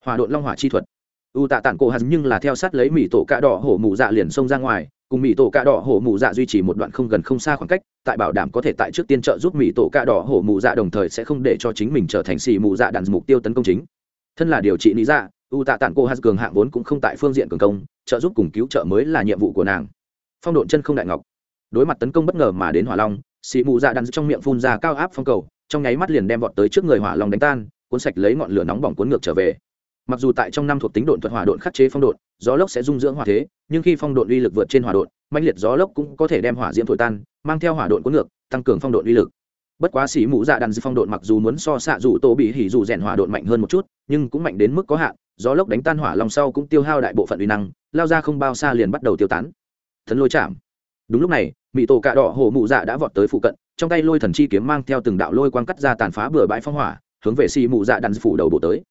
Hòa đội long hỏa chi thuật. U tạ tạng cổ hạt nhưng là theo sát lấy mỹ tổ cạ đỏ hổ mụ dạ liền xông ra ngoài, cùng mỹ tổ cạ đỏ hổ mụ dạ duy trì một đoạn không gần không xa khoảng cách, tại bảo đảm có thể tại trước tiên trợ giúp mỹ tổ cạ đỏ hổ mụ dạ đồng thời sẽ không để cho chính mình trở thành xỉ mụ dạ đàn mục tiêu tấn công chính. Thân là điều trị lý dạ u tạ tản cô hát cường hạng vốn cũng không tại phương diện cường công, trợ giúp cùng cứu trợ mới là nhiệm vụ của nàng. Phong độn chân không đại ngọc. Đối mặt tấn công bất ngờ mà đến hỏa long xị mụ dạ đắn trong miệng phun ra cao áp phong cầu, trong nháy mắt liền đem vọt tới trước người hỏa long đánh tan, cuốn sạch lấy ngọn lửa nóng bỏng cuốn ngược trở về. Mặc dù tại trong năm thuộc tính độn thuật hỏa độn khắc chế phong độn, gió lốc sẽ dung dưỡng hỏa thế, nhưng khi phong độn uy lực vượt trên hỏa độn mạnh liệt gió lốc cũng có thể đem hỏa diễm thổi tan, mang theo hỏa độn cuốn ngược, tăng cường phong độn uy lực bất quá xỉ mũ dạ đàn dư phong độn mặc dù muốn so xạ dù tô bị hỉ dù rèn hỏa độn mạnh hơn một chút, nhưng cũng mạnh đến mức có hạn, gió lốc đánh tan hỏa lòng sau cũng tiêu hao đại bộ phận uy năng, lao ra không bao xa liền bắt đầu tiêu tán. Thần lôi chạm. Đúng lúc này mỹ tổ cạ đỏ hổ mụ dạ đã vọt tới phụ cận, trong tay lôi thần chi kiếm mang theo từng đạo lôi quang cắt ra tàn phá bừa bãi phong hỏa, hướng về xì mụ dạ đàn phủ đầu bộ tới.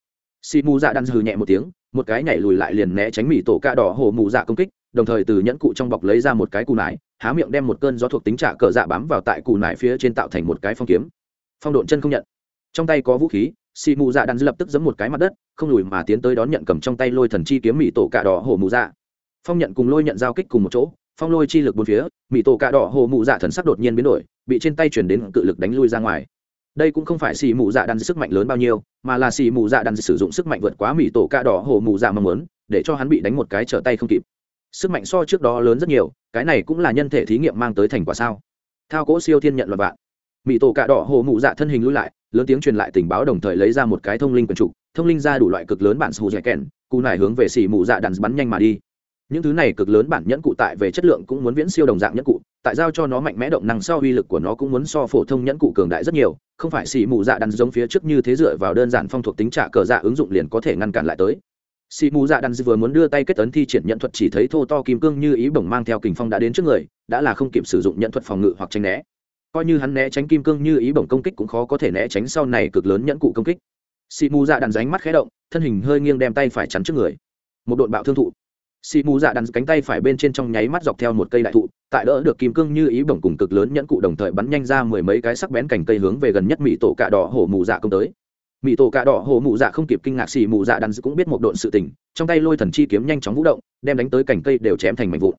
Xì mụ dạ đàn hừ nhẹ một tiếng, một cái nhảy lùi lại liền né tránh mỹ tổ cạ đỏ hổ mụ dạ công kích, đồng thời từ nhẫn cụ trong bọc lấy ra một cái cù nải há miệng đem một cơn gió thuộc tính trả cờ dạ bám vào tại cù nải phía trên tạo thành một cái phong kiếm. Phong độn chân không nhận. Trong tay có vũ khí, xì mù dạ đan lập tức giấm một cái mặt đất, không lùi mà tiến tới đón nhận cầm trong tay lôi thần chi kiếm mỹ tổ cạ đỏ hổ mù dạ. Phong nhận cùng lôi nhận giao kích cùng một chỗ, phong lôi chi lực bốn phía mỹ tổ cạ đỏ hồ mù dạ thần sắc đột nhiên biến đổi, bị trên tay chuyển đến cự lực đánh lui ra ngoài. Đây cũng không phải xì mù dạ đan sức mạnh lớn bao nhiêu, mà là xì mù dạ đan sử dụng sức mạnh vượt quá mỹ tổ cạ đỏ hồ mù dạ mong muốn, để cho hắn bị đánh một cái trở tay không kịp sức mạnh so trước đó lớn rất nhiều, cái này cũng là nhân thể thí nghiệm mang tới thành quả sao? Thao cỗ siêu thiên nhận luật vạn. Mỹ tổ cạ đỏ hồ mụ dạ thân hình lui lại, lớn tiếng truyền lại tình báo đồng thời lấy ra một cái thông linh quần trục thông linh ra đủ loại cực lớn bản sù dẻ kèn cụ này hướng về xỉ mù dạ đàn bắn nhanh mà đi. Những thứ này cực lớn bản nhẫn cụ tại về chất lượng cũng muốn viễn siêu đồng dạng nhẫn cụ, tại giao cho nó mạnh mẽ động năng so uy lực của nó cũng muốn so phổ thông nhẫn cụ cường đại rất nhiều, không phải xỉ mù dạ đàn giống phía trước như thế dựa vào đơn giản phong thuộc tính trả cờ dạ ứng dụng liền có thể ngăn cản lại tới sĩ mù dạ đắn vừa muốn đưa tay kết tấn thi triển nhận thuật chỉ thấy thô to kim cương như ý bổng mang theo kình phong đã đến trước người, đã là không kịp sử dụng nhận thuật phòng ngự hoặc tranh né. Coi như hắn né tránh kim cương như ý bổng công kích cũng khó có thể né tránh sau này cực lớn nhẫn cụ công kích. Sĩ mù dạ Đàn ránh mắt khé động, thân hình hơi nghiêng đem tay phải chắn trước người. Một đội bạo thương thụ. Sĩ mù dạ Đàn cánh tay phải bên trên trong nháy mắt dọc theo một cây đại thụ, tại đỡ được kim cương như ý bổng cùng cực lớn nhẫn cụ đồng thời bắn nhanh ra mười mấy cái sắc bén cành cây hướng về gần nhất mỹ tổ cạ đỏ hổ mù dạ công tới mỹ tổ cạ đỏ hổ mụ dạ không kịp kinh ngạc xì mù dạ đắn cũng biết một độn sự tình, trong tay lôi thần chi kiếm nhanh chóng vũ động, đem đánh tới cành cây đều chém thành mảnh vụn.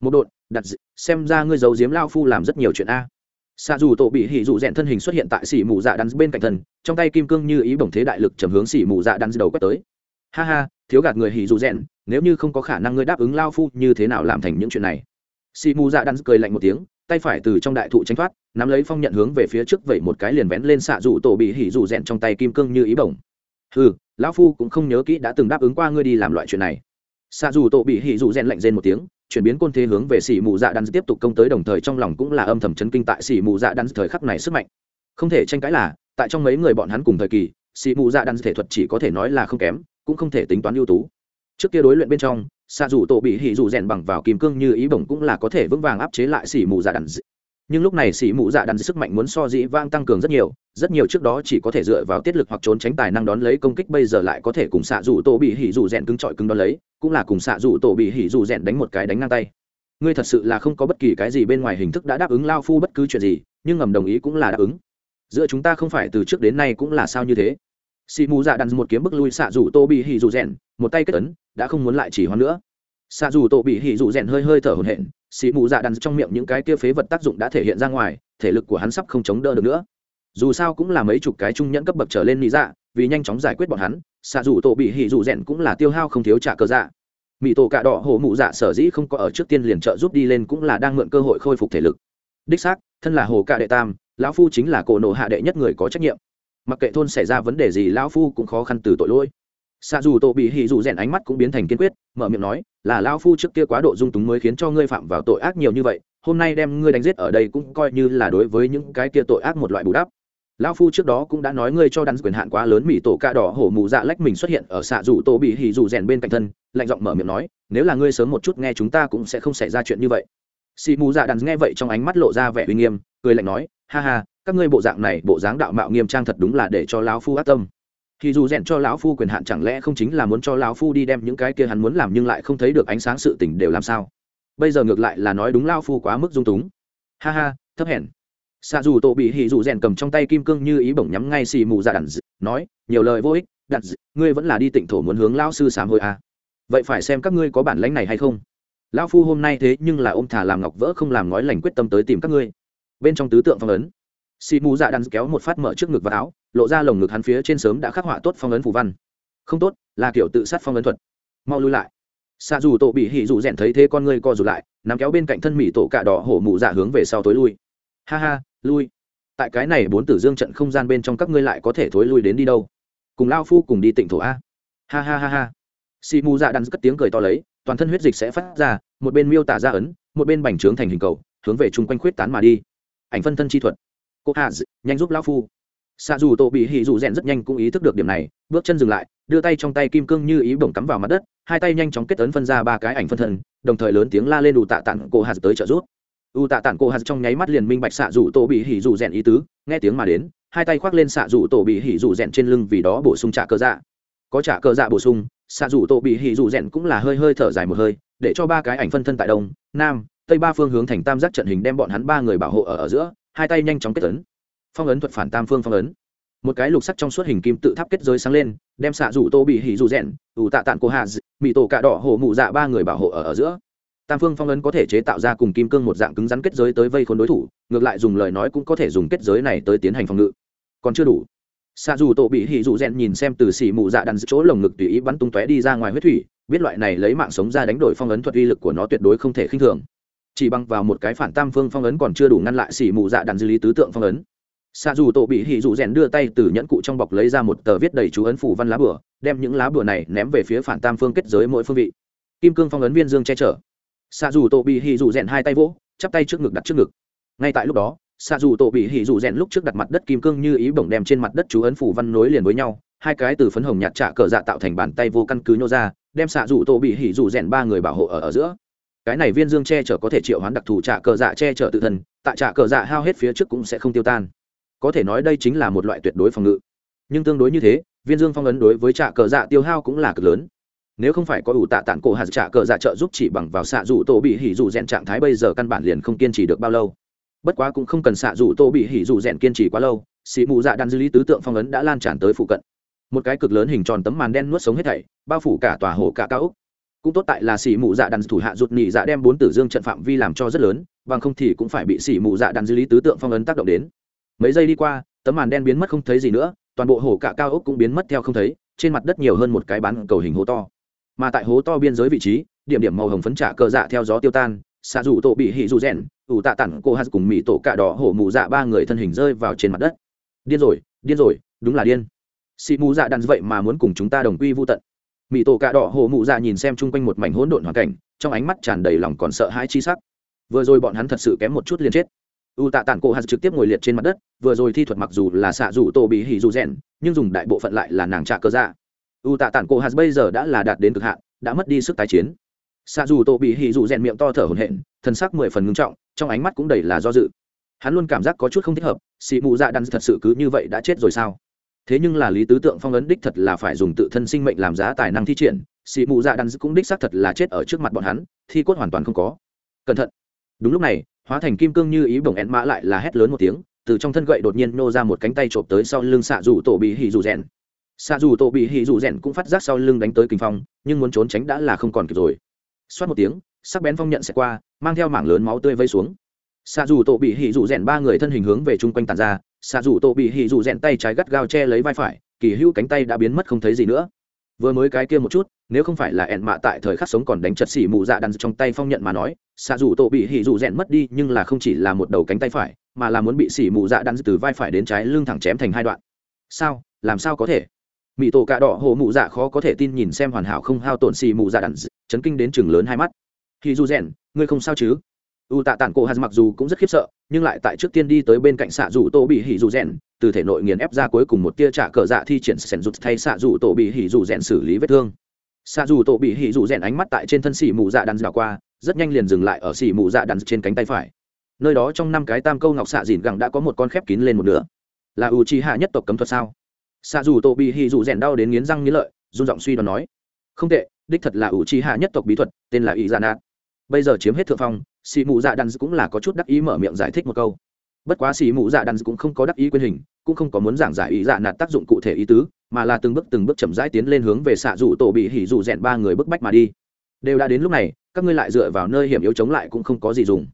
Một độn, đặt xem ra ngươi giấu giếm lao phu làm rất nhiều chuyện a. Xa dù tổ bị hỉ dụ rèn thân hình xuất hiện tại xì mù dạ đắn bên cạnh thần, trong tay kim cương như ý bổng thế đại lực chầm hướng xỉ mù dạ đắn đầu quét tới. Ha ha, thiếu gạt người hỉ dụ rèn, nếu như không có khả năng ngươi đáp ứng lao phu, như thế nào làm thành những chuyện này? Xì mù dạ đắn cười lạnh một tiếng, tay phải từ trong đại thụ tránh thoát nắm lấy phong nhận hướng về phía trước vậy một cái liền vén lên xạ dù tổ bị hỉ dù rèn trong tay kim cương như ý bổng. Ừ lão phu cũng không nhớ kỹ đã từng đáp ứng qua ngươi đi làm loại chuyện này. Xạ dù tổ bị hỉ dù rèn lạnh rên một tiếng, chuyển biến côn thế hướng về xỉ mù dạ đắn tiếp tục công tới đồng thời trong lòng cũng là âm thầm chấn kinh tại xỉ mù dạ đắn thời khắc này sức mạnh. Không thể tranh cãi là, tại trong mấy người bọn hắn cùng thời kỳ, xỉ mù dạ đắn thể thuật chỉ có thể nói là không kém, cũng không thể tính toán ưu tú. Trước kia đối luyện bên trong, xạ dù tổ bị hỉ dù rèn bằng vào kim cương như ý bổng cũng là có thể vững vàng áp chế lại xỉ mù dạ đàn nhưng lúc này sĩ mụ dạ đàn sức mạnh muốn so dĩ vang tăng cường rất nhiều rất nhiều trước đó chỉ có thể dựa vào tiết lực hoặc trốn tránh tài năng đón lấy công kích, bây giờ lại có thể cùng xạ dù tổ bị hỉ dù rèn cứng trọi cứng đón lấy, cũng là cùng xạ dù tổ bị hỉ dù rèn đánh một cái đánh ngang tay. Ngươi thật sự là không có bất kỳ cái gì bên ngoài hình thức đã đáp ứng lao phu bất cứ chuyện gì, nhưng ngầm đồng ý cũng là đáp ứng. Giữa chúng ta không phải từ trước đến nay cũng là sao như thế. Xì mù dạ đàn một kiếm bức lui xạ dù tô bị hỉ dù rèn một tay kết ấn, đã không muốn lại chỉ hoãn nữa. Xạ dù tô bị hỉ dù rèn hơi hơi thở hổn hển xì mù dạ đàn trong miệng những cái kia phế vật tác dụng đã thể hiện ra ngoài, thể lực của hắn sắp không chống đỡ được nữa. Dù sao cũng là mấy chục cái trung nhẫn cấp bậc trở lên mỹ dạ vì nhanh chóng giải quyết bọn hắn, xạ dù tổ bị hỉ dù rèn cũng là tiêu hao không thiếu trả cơ dạ. Mỹ tổ cạ đỏ hổ mụ dạ sở dĩ không có ở trước tiên liền trợ giúp đi lên cũng là đang mượn cơ hội khôi phục thể lực. Đích xác, thân là hồ cạ đệ tam, lão phu chính là cổ nộ hạ đệ nhất người có trách nhiệm. Mặc kệ thôn xảy ra vấn đề gì, lão phu cũng khó khăn từ tội lỗi xa dù tổ bị hỉ dù rèn ánh mắt cũng biến thành kiên quyết, mở miệng nói, là lão phu trước kia quá độ dung túng mới khiến cho ngươi phạm vào tội ác nhiều như vậy, hôm nay đem ngươi đánh giết ở đây cũng coi như là đối với những cái kia tội ác một loại bù đắp. Lão phu trước đó cũng đã nói ngươi cho đắn quyền hạn quá lớn mỹ tổ ca đỏ hổ mù dạ lách mình xuất hiện ở xạ dù tổ bị hỉ dù rèn bên cạnh thân, lạnh giọng mở miệng nói, nếu là ngươi sớm một chút nghe chúng ta cũng sẽ không xảy ra chuyện như vậy. Xì mù dạ đắn nghe vậy trong ánh mắt lộ ra vẻ uy nghiêm, cười lạnh nói, ha ha, các ngươi bộ dạng này, bộ dáng đạo mạo nghiêm trang thật đúng là để cho lão phu ác tâm thì dù rèn cho lão phu quyền hạn chẳng lẽ không chính là muốn cho lão phu đi đem những cái kia hắn muốn làm nhưng lại không thấy được ánh sáng sự tình đều làm sao? Bây giờ ngược lại là nói đúng lão phu quá mức dung túng. Ha ha, thấp hèn. Xa dù tổ bị hỉ dù rèn cầm trong tay kim cương như ý bổng nhắm ngay xì mù dạ ra đàn d... nói, nhiều lời vô ích đặt d... ngươi vẫn là đi tịnh thổ muốn hướng lão sư sám hồi à. vậy phải xem các ngươi có bản lãnh này hay không. Lão phu hôm nay thế nhưng là ôm thả làm ngọc vỡ không làm ngói lành quyết tâm tới tìm các ngươi. Bên trong tứ tượng phong ấn xì mù dạ đan kéo một phát mở trước ngực và áo, lộ ra lồng ngực hắn phía trên sớm đã khắc họa tốt phong ấn phù văn. Không tốt, là kiểu tự sát phong ấn thuật. Mau lui lại. Sa dù tổ bị hỉ dù rèn thấy thế con ngươi co rụt lại, nắm kéo bên cạnh thân mỹ tổ cạ đỏ hổ mụ dạ hướng về sau tối lui. Ha ha, lui. Tại cái này bốn tử dương trận không gian bên trong các ngươi lại có thể thối lui đến đi đâu? Cùng lao phu cùng đi tịnh thổ a. Ha ha ha ha. Xì mù dạ đan cất tiếng cười to lấy, toàn thân huyết dịch sẽ phát ra, một bên miêu tả ra ấn, một bên bành trướng thành hình cầu, hướng về chung quanh khuyết tán mà đi. Ảnh phân thân chi thuật cô Hà nhanh giúp lão phu. Xạ dù tổ bị hỉ dù rèn rất nhanh cũng ý thức được điểm này bước chân dừng lại đưa tay trong tay kim cương như ý bổng cắm vào mặt đất hai tay nhanh chóng kết ấn phân ra ba cái ảnh phân thân đồng thời lớn tiếng la lên đủ tạ tặng cô Hà tới trợ giúp. U tạ tặng cô Hà trong nháy mắt liền minh bạch xạ dù tổ bị hỉ dù rèn ý tứ nghe tiếng mà đến hai tay khoác lên xạ dù tổ bị hỉ dù rèn trên lưng vì đó bổ sung trả cơ dạ. Có trả cơ dạ bổ sung xạ dù tổ bị hỉ dù rèn cũng là hơi hơi thở dài một hơi để cho ba cái ảnh phân thân tại đông nam tây ba phương hướng thành tam giác trận hình đem bọn hắn ba người bảo hộ ở, ở giữa hai tay nhanh chóng kết ấn. Phong ấn thuật phản tam phương phong ấn. Một cái lục sắc trong suốt hình kim tự tháp kết giới sáng lên đem xạ rủ tô bị hỉ rủ rèn ủ tạ tạn cô hà mỹ tổ cạ đỏ hổ mụ dạ ba người bảo hộ ở, ở giữa. Tam phương phong ấn có thể chế tạo ra cùng kim cương một dạng cứng rắn kết giới tới vây khốn đối thủ ngược lại dùng lời nói cũng có thể dùng kết giới này tới tiến hành phòng ngự. Còn chưa đủ. Xạ dù tổ bị hỉ dụ rèn nhìn xem từ xỉ mụ dạ đàn chỗ lồng ngực tùy ý bắn tung tóe đi ra ngoài huyết thủy biết loại này lấy mạng sống ra đánh đổi phong ấn thuật uy lực của nó tuyệt đối không thể khinh thường chỉ bằng vào một cái phản tam phương phong ấn còn chưa đủ ngăn lại xỉ mụ dạ đàn dư lý tứ tượng phong ấn. Xạ dù tổ bị hỉ dù rèn đưa tay từ nhẫn cụ trong bọc lấy ra một tờ viết đầy chú ấn phủ văn lá bửa, đem những lá bửa này ném về phía phản tam phương kết giới mỗi phương vị. Kim cương phong ấn viên dương che chở. Xạ dù tổ bị hỉ dù rèn hai tay vỗ, chắp tay trước ngực đặt trước ngực. Ngay tại lúc đó xạ dù tổ bị hỉ dù rèn lúc trước đặt mặt đất kim cương như ý bổng đem trên mặt đất chú ấn phủ văn nối liền với nhau, hai cái từ phấn hồng nhạt trạ cờ dạ tạo thành bàn tay vô căn cứ nhô ra, đem xạ dù tổ bị hỉ dù rèn ba người bảo hộ ở ở giữa cái này viên dương che chở có thể triệu hoán đặc thù trả cờ dạ che chở tự thân, tại trả cờ dạ hao hết phía trước cũng sẽ không tiêu tan. Có thể nói đây chính là một loại tuyệt đối phòng ngự. Nhưng tương đối như thế, viên dương phong ấn đối với trả cờ dạ tiêu hao cũng là cực lớn. Nếu không phải có ủ tạ tản cổ hạt trả cờ dạ trợ giúp chỉ bằng vào xạ dù tổ bị hỉ dù rèn trạng thái bây giờ căn bản liền không kiên trì được bao lâu. Bất quá cũng không cần xạ dù tô bị hỉ dù rèn kiên trì quá lâu xị mù dạ đan dư lý tứ tượng phong ấn đã lan tràn tới phụ cận. Một cái cực lớn hình tròn tấm màn đen nuốt sống hết thảy, bao phủ cả tòa hồ cả cao úc cũng tốt tại là xỉ mù dạ đàn thủ hạ rụt nhị dạ đem bốn tử dương trận phạm vi làm cho rất lớn, bằng không thì cũng phải bị xỉ mù dạ đàn dư lý tứ tượng phong ấn tác động đến. Mấy giây đi qua, tấm màn đen biến mất không thấy gì nữa, toàn bộ hồ cả cao ốc cũng biến mất theo không thấy, trên mặt đất nhiều hơn một cái bán cầu hình hố to. Mà tại hố to biên giới vị trí, điểm điểm màu hồng phấn trả cờ dạ theo gió tiêu tan, xạ dù tổ bị hỉ dù rèn, ủ tạ tặng cô hát cùng mỹ tổ cạ đỏ hổ mù dạ ba người thân hình rơi vào trên mặt đất. Điên rồi điên rồi, đúng là điên. Xị mù dạ đàn vậy mà muốn cùng chúng ta đồng quy vô tận mỹ tổ cạ đỏ hổ mụ dạ nhìn xem chung quanh một mảnh hỗn độn hoàn cảnh, trong ánh mắt tràn đầy lòng còn sợ hãi chi sắc. Vừa rồi bọn hắn thật sự kém một chút liền chết. U tạ tản cổ hạt trực tiếp ngồi liệt trên mặt đất, vừa rồi thi thuật mặc dù là xạ rủ tổ bị hỉ dù rèn nhưng dùng đại bộ phận lại là nàng trạ cơ dạ. U tạ tản cổ hạt bây giờ đã là đạt đến cực hạn, đã mất đi sức tái chiến. Xạ dù tổ bị hỉ dù rèn miệng to thở hổn hển, thân sắc mười phần ngưng trọng, trong ánh mắt cũng đầy là do dự. Hắn luôn cảm giác có chút không thích hợp xị mụ dạ đan thật sự cứ như vậy đã chết rồi sao? Thế nhưng là lý tứ tượng phong ấn đích thật là phải dùng tự thân sinh mệnh làm giá tài năng thi triển xị mụ dạ đan cũng đích xác thật là chết ở trước mặt bọn hắn, thi cốt hoàn toàn không có. Cẩn thận. Đúng lúc này, hóa thành kim cương như ý bổng én mã lại là hét lớn một tiếng, từ trong thân gậy đột nhiên nô ra một cánh tay trộm tới sau lưng xạ dù tổ bị hỉ dù rèn. Xạ dù tổ bị hỉ dù rèn cũng phát giác sau lưng đánh tới kinh phong, nhưng muốn trốn tránh đã là không còn kịp rồi. Xoát một tiếng, sắc bén phong nhận sẽ qua, mang theo mảng lớn máu tươi vây xuống. Xạ dù tổ bị hỉ dù rèn ba người thân hình hướng về chung quanh tàn ra xạ dù tổ bị hỉ dù rèn tay trái gắt gao che lấy vai phải, kỳ hữu cánh tay đã biến mất không thấy gì nữa. Vừa mới cái kia một chút, nếu không phải là ẹn mạ tại thời khắc sống còn đánh chật xỉ mù dạ đàn trong tay phong nhận mà nói xạ dù tổ bị hỉ dù rèn mất đi nhưng là không chỉ là một đầu cánh tay phải, mà là muốn bị xỉ mù dạ đàn từ vai phải đến trái lưng thẳng chém thành hai đoạn. Sao? Làm sao có thể? Mỹ tổ cạ đỏ hồ mụ dạ khó có thể tin nhìn xem hoàn hảo không hao tổn xì mụ dạ đàn, chấn kinh đến chừng lớn hai mắt. Hỉ dù rèn, ngươi không sao chứ? U tạ tản cổ hạt mặc dù cũng rất khiếp sợ, nhưng lại tại trước tiên đi tới bên cạnh xạ dù tô bị hỉ dù rèn, từ thể nội nghiền ép ra cuối cùng một tia trả cờ dạ thi triển sẻn rụt thay xạ dù tổ bị hỉ dù rèn xử lý vết thương. Xạ dù tổ bị hỉ dù rèn ánh mắt tại trên thân xỉ mù dạ đàn dạo qua, rất nhanh liền dừng lại ở xỉ mù dạ đàn trên cánh tay phải. Nơi đó trong năm cái tam câu ngọc xạ dìn gẳng đã có một con khép kín lên một nửa. Là u chi hạ nhất tộc cấm thuật sao? Xạ dù tổ bị hỉ dù rèn đau đến nghiến răng nghiến lợi, run giọng suy đoán nói, không tệ, đích thật là u chi hạ nhất tộc bí thuật, tên là Y dạ nạt. Bây giờ chiếm hết thượng phong xì mù dạ đàn cũng là có chút đắc ý mở miệng giải thích một câu. Bất quá xì mù dạ đàn cũng không có đắc ý quyền hình, cũng không có muốn giảng giải ý dạ nạt tác dụng cụ thể ý tứ, mà là từng bước từng bước chậm rãi tiến lên hướng về xạ rủ tổ bị hỉ rủ rèn ba người bức bách mà đi. Đều đã đến lúc này, các ngươi lại dựa vào nơi hiểm yếu chống lại cũng không có gì dùng.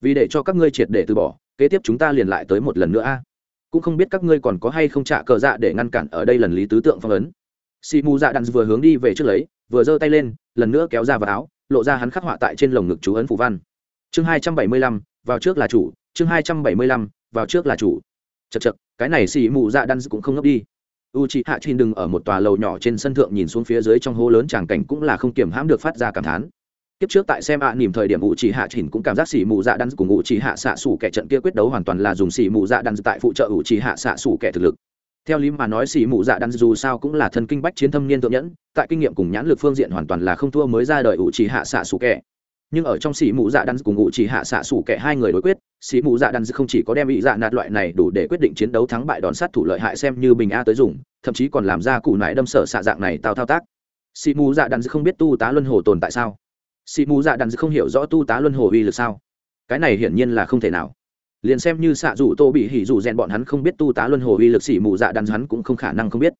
Vì để cho các ngươi triệt để từ bỏ, kế tiếp chúng ta liền lại tới một lần nữa a. Cũng không biết các ngươi còn có hay không trả cờ dạ để ngăn cản ở đây lần lý tứ tượng phong ấn. Xì mù dạ đàn vừa hướng đi về trước lấy, vừa giơ tay lên, lần nữa kéo ra vào áo, lộ ra hắn khắc họa tại trên lồng ngực chú ấn phủ văn chương hai trăm bảy mươi lăm vào trước là chủ chương hai trăm bảy mươi lăm vào trước là chủ. Chật chật cái này xì mù dạ đan cũng không ngốc đi. U c h hạ chin đừng ở một tòa lầu nhỏ trên sân thượng nhìn xuống phía dưới trong hố lớn tràng cảnh cũng là không kiểm hãm được phát ra cảm thán. Kiếp trước tại xem ạ à, nỉm thời điểm u c h hạ chin cũng cảm giác xì mù dạ đan cùng u c h hạ xạ xủ kẻ trận kia quyết đấu hoàn toàn là dùng xì mù dạ đan tại phụ trợ u c h hạ xạ xủ kẻ thực lực. Theo lý mà nói xì mù dạ đan dù sao cũng là thân kinh bách chiến thâm niên thượng nhẫn tại kinh nghiệm cùng nhãn lực phương diện hoàn toàn là không thua mới ra đời u c h hạ xạ xủ kẻ nhưng ở trong xỉ mù dạ đan cùng ngụ chỉ hạ xạ xủ kẻ hai người đối quyết, xỉ mù dạ đan không chỉ có đem ý dạ nạt loại này đủ để quyết định chiến đấu thắng bại đòn sát thủ lợi hại xem như bình a tới dùng, thậm chí còn làm ra cụ nải đâm sở xạ dạng này tao thao tác. Xỉ mù dạ đan không biết tu tá luân hồ tồn tại sao? Xỉ mù dạ đan không hiểu rõ tu tá luân hồ uy lực sao? Cái này hiển nhiên là không thể nào. Liền xem như xạ dù tô bị hỉ dù rèn bọn hắn không biết tu tá luân hồ uy lực xỉ mù dạ đan hắn cũng không khả năng không biết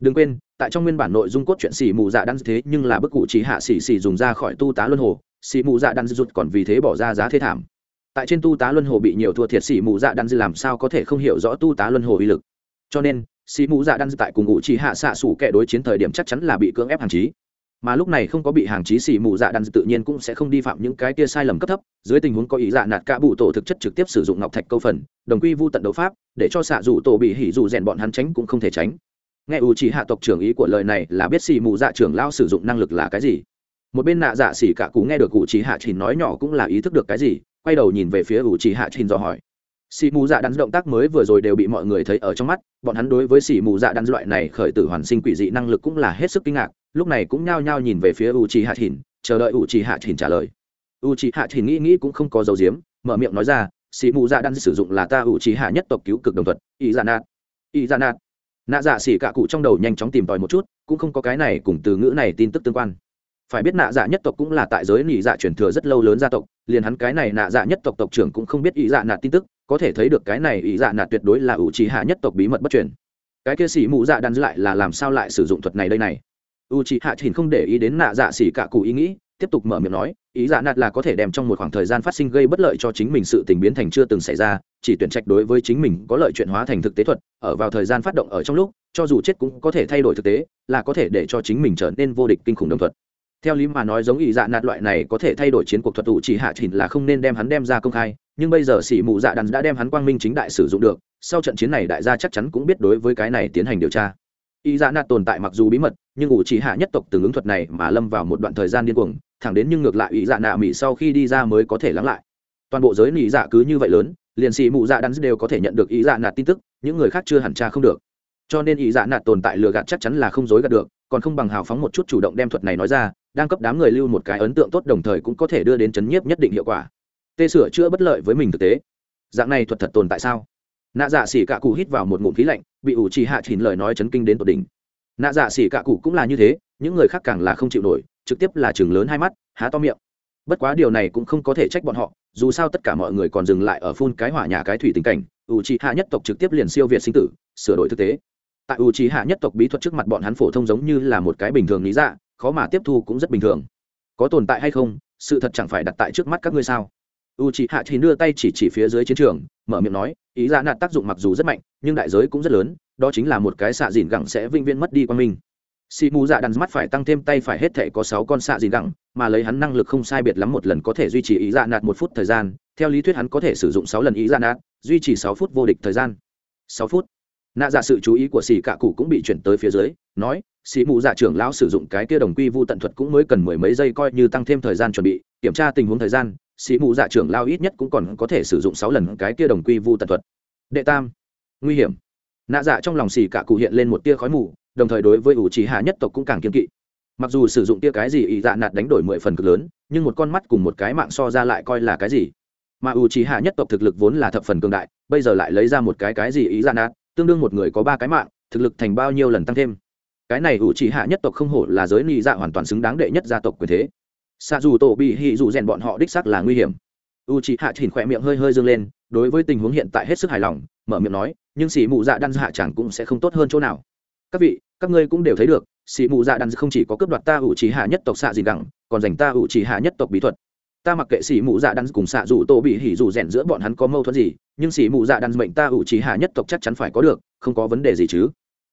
đừng quên, tại trong nguyên bản nội dung cốt truyện xỉ mù dạ đan thế nhưng là bức cụ chỉ hạ xỉ xỉ dùng ra khỏi tu tá luân hồ xì mù dạ đan rụt còn vì thế bỏ ra giá thế thảm. Tại trên tu tá luân hồ bị nhiều thua thiệt xì mù dạ đan làm sao có thể không hiểu rõ tu tá luân hồ uy lực. Cho nên xì mù dạ đan tại cùng ngụ chỉ hạ xạ sủ kẻ đối chiến thời điểm chắc chắn là bị cưỡng ép hàng trí. Mà lúc này không có bị hàng trí xì mù dạ đan tự nhiên cũng sẽ không đi phạm những cái kia sai lầm cấp thấp, dưới tình huống có ý dạ nạt cả bụ tổ thực chất trực tiếp sử dụng ngọc thạch câu phần, đồng quy vu tận đấu pháp, để cho xạ dù tổ bị hỉ dù rèn bọn hắn tránh cũng không thể tránh nghe U chỉ hạ tộc trưởng ý của lời này là biết xì mù dạ trưởng lao sử dụng năng lực là cái gì. Một bên nạ dạ xỉ cả cú nghe được u trì hạ trình nói nhỏ cũng là ý thức được cái gì, quay đầu nhìn về phía U trì hạ trình dò hỏi. Xì mù dạ đắn động tác mới vừa rồi đều bị mọi người thấy ở trong mắt, bọn hắn đối với xì mù dạ đắn loại này khởi tử hoàn sinh quỷ dị năng lực cũng là hết sức kinh ngạc, lúc này cũng nhao nhao nhìn về phía u trì hạ trình chờ đợi u trì hạ trình trả lời. U trì hạ trình nghĩ nghĩ cũng không có dấu diếm mở miệng nói ra, xì mù dạ đắn sử dụng là ta u trì hạ nhất tộc cứu cực đồng thuật ý dạ nạt. Ý dạ nạt nạ dạ xỉ cả cụ trong đầu nhanh chóng tìm tòi một chút, cũng không có cái này cùng từ ngữ này tin tức tương quan. Phải biết nạ dạ nhất tộc cũng là tại giới nị dạ truyền thừa rất lâu lớn gia tộc, liền hắn cái này nạ dạ nhất tộc tộc trưởng cũng không biết ý dạ nạt tin tức, có thể thấy được cái này ý dạ nạt tuyệt đối là ủ trì hạ nhất tộc bí mật bất truyền. Cái kia xỉ mụ dạ đan lại là làm sao lại sử dụng thuật này đây này? U trì hạ thìn không để ý đến nạ dạ xỉ cả cụ ý nghĩ tiếp tục mở miệng nói, ý dạ nạt là có thể đem trong một khoảng thời gian phát sinh gây bất lợi cho chính mình sự tình biến thành chưa từng xảy ra, chỉ tuyển trạch đối với chính mình có lợi chuyển hóa thành thực tế thuật, ở vào thời gian phát động ở trong lúc, cho dù chết cũng có thể thay đổi thực tế, là có thể để cho chính mình trở nên vô địch kinh khủng đồng thuật. Theo lý mà nói giống ý dạ nạt loại này có thể thay đổi chiến cuộc thuật tụ chỉ hạ chỉnh là không nên đem hắn đem ra công khai, nhưng bây giờ sĩ mù dạ đàn đã đem hắn quang minh chính đại sử dụng được, sau trận chiến này đại gia chắc chắn cũng biết đối với cái này tiến hành điều tra ý dạ nạt tồn tại mặc dù bí mật, nhưng ủ chỉ hạ nhất tộc từng ứng thuật này mà lâm vào một đoạn thời gian điên cuồng, thẳng đến nhưng ngược lại ý dạ nạ mỹ sau khi đi ra mới có thể lắng lại. Toàn bộ giới nị dạ cứ như vậy lớn, liền sĩ mụ dạ đắn đều có thể nhận được ý dạ nạt tin tức, những người khác chưa hẳn tra không được. Cho nên ý dạ nạt tồn tại lừa gạt chắc chắn là không dối gạt được, còn không bằng hào phóng một chút chủ động đem thuật này nói ra, đang cấp đám người lưu một cái ấn tượng tốt đồng thời cũng có thể đưa đến chấn nhiếp nhất định hiệu quả. Tê sửa chữa bất lợi với mình thực tế. Dạng này thuật thật tồn tại sao? Nạ dạ xỉ cạ cụ hít vào một ngụm khí lạnh bị ủ trì hạ chỉnh lời nói chấn kinh đến tột đỉnh. Nạ dạ xỉ cạ cụ cũng là như thế, những người khác càng là không chịu nổi, trực tiếp là chừng lớn hai mắt, há to miệng. Bất quá điều này cũng không có thể trách bọn họ, dù sao tất cả mọi người còn dừng lại ở phun cái hỏa nhà cái thủy tình cảnh, ủ trì hạ nhất tộc trực tiếp liền siêu việt sinh tử, sửa đổi thực tế. Tại ủ trì hạ nhất tộc bí thuật trước mặt bọn hắn phổ thông giống như là một cái bình thường lý dạ khó mà tiếp thu cũng rất bình thường. Có tồn tại hay không, sự thật chẳng phải đặt tại trước mắt các ngươi sao? U c h ị hạ thì đưa tay chỉ chỉ phía dưới chiến trường mở miệng nói, ý ra nạt tác dụng mặc dù rất mạnh, nhưng đại giới cũng rất lớn, đó chính là một cái xạ dìn gẳng sẽ vĩnh viễn mất đi qua mình xì mù dạ đàn mắt phải tăng thêm tay phải hết thể có sáu con xạ dìn gẳng, mà lấy hắn năng lực không sai biệt lắm một lần có thể duy trì ý dạ nạt một phút thời gian, theo lý thuyết hắn có thể sử dụng sáu lần ý dạ nạt, duy trì sáu phút vô địch thời gian. Sáu phút. Nạ dạ sự chú ý của xì cạ cụ cũng bị chuyển tới phía dưới, nói xì mù dạ trưởng lão sử dụng cái kia đồng quy vu tận thuật cũng mới cần mười mấy giây coi như tăng thêm thời gian chuẩn bị, kiểm tra tình huống thời gian Sĩ mù dạ trưởng lao ít nhất cũng còn có thể sử dụng sáu lần cái kia đồng quy vu tật thuật. Đệ tam, nguy hiểm. Nạ dạ trong lòng xì cả cụ hiện lên một tia khói mù, đồng thời đối với ủ trí hạ nhất tộc cũng càng kiên kỵ. Mặc dù sử dụng tia cái gì ý dạ nạt đánh đổi mười phần cực lớn, nhưng một con mắt cùng một cái mạng so ra lại coi là cái gì? Mà ủ trí hạ nhất tộc thực lực vốn là thập phần cường đại, bây giờ lại lấy ra một cái cái gì ý dạ nạt, tương đương một người có ba cái mạng, thực lực thành bao nhiêu lần tăng thêm? Cái này ủ chỉ hạ nhất tộc không hổ là giới nị dạ hoàn toàn xứng đáng đệ nhất gia tộc quyền thế xa dù tổ bị hỉ dù rèn bọn họ đích xác là nguy hiểm. U chỉ hạ chỉnh khỏe miệng hơi hơi dâng lên, đối với tình huống hiện tại hết sức hài lòng, mở miệng nói, nhưng xì mụ dạ đan hạ chẳng cũng sẽ không tốt hơn chỗ nào. Các vị, các ngươi cũng đều thấy được, xì mụ dạ đan không chỉ có cướp đoạt ta ủ chỉ hạ nhất tộc xạ gì đẳng còn dành ta ủ chỉ hạ nhất tộc bí thuật. Ta mặc kệ xì mụ dạ đan cùng xạ dù tổ bị hỉ dù rèn giữa bọn hắn có mâu thuẫn gì, nhưng xì mụ dạ đan mệnh ta ủ chỉ hạ nhất tộc chắc chắn phải có được, không có vấn đề gì chứ.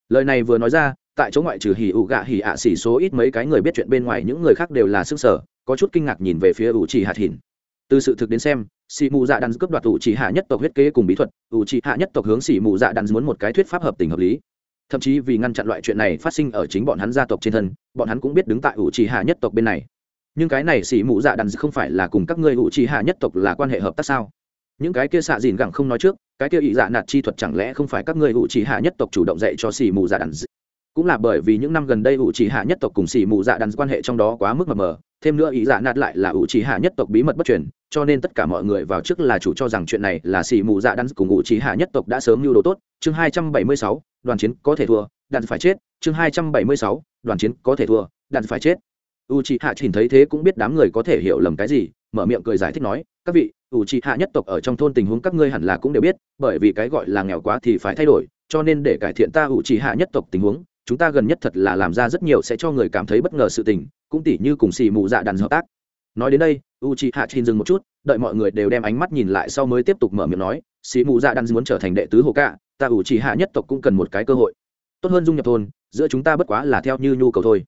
Lời này vừa nói ra tại chỗ ngoại trừ hỉ ủ gạ hỉ ạ xỉ số ít mấy cái người biết chuyện bên ngoài, những người khác đều là sức sở, có chút kinh ngạc nhìn về phía ủ trì hạt hìn từ sự thực đến xem xì mù dạ đàn cướp đoạt ủ trì hạ nhất tộc huyết kế cùng bí thuật ủ trì hạ nhất tộc hướng xì mù dạ đàn muốn một cái thuyết pháp hợp tình hợp lý. Thậm chí vì ngăn chặn loại chuyện này phát sinh ở chính bọn hắn gia tộc trên thân, bọn hắn cũng biết đứng tại ủ trì hạ nhất tộc bên này. Nhưng cái này xỉ mù dạ đàn không phải là cùng các ngươi ủ trì hạ nhất tộc là quan hệ hợp tác sao? Những cái kia xạ dìn gẳng không nói trước, cái kia ị dạ nạt chi thuật chẳng lẽ không phải các ngươi ủ trì hạ nhất tộc chủ động dạy cho xỉ mù dạ đàn cũng là bởi vì những năm gần đây ủ trì hạ nhất tộc cùng xỉ mù dạ đàn quan hệ trong đó quá mức mờ mờ, thêm nữa ý dạ nạt lại là ủ trì hạ nhất tộc bí mật bất truyền, cho nên tất cả mọi người vào trước là chủ cho rằng chuyện này là xỉ mù dạ đàn cùng ủ trì hạ nhất tộc đã sớm mưu đồ tốt. Chương hai trăm bảy mươi sáu, đoàn chiến có thể thua đàn phải chết. Chương hai trăm bảy mươi sáu, đoàn chiến có thể thua đàn phải chết. U trì hạ nhìn thấy thế cũng biết đám người có thể hiểu lầm cái gì, mở miệng cười giải thích nói, các vị u trì hạ nhất tộc ở trong thôn tình huống các ngươi hẳn là cũng đều biết, bởi vì cái gọi là nghèo quá thì phải thay đổi, cho nên để cải thiện ta u trì hạ nhất tộc tình huống chúng ta gần nhất thật là làm ra rất nhiều sẽ cho người cảm thấy bất ngờ sự tình, cũng tỉ như cùng xì mù dạ đàn hợp tác. Nói đến đây u c hạ nhìn dừng một chút, đợi mọi người đều đem ánh mắt nhìn lại sau mới tiếp tục mở miệng nói, xì mù dạ đàn muốn trở thành đệ tứ hồ cả ta u c hạ nhất tộc cũng cần một cái cơ hội. Tốt hơn dung nhập thôn, giữa chúng ta bất quá là theo như nhu cầu thôi.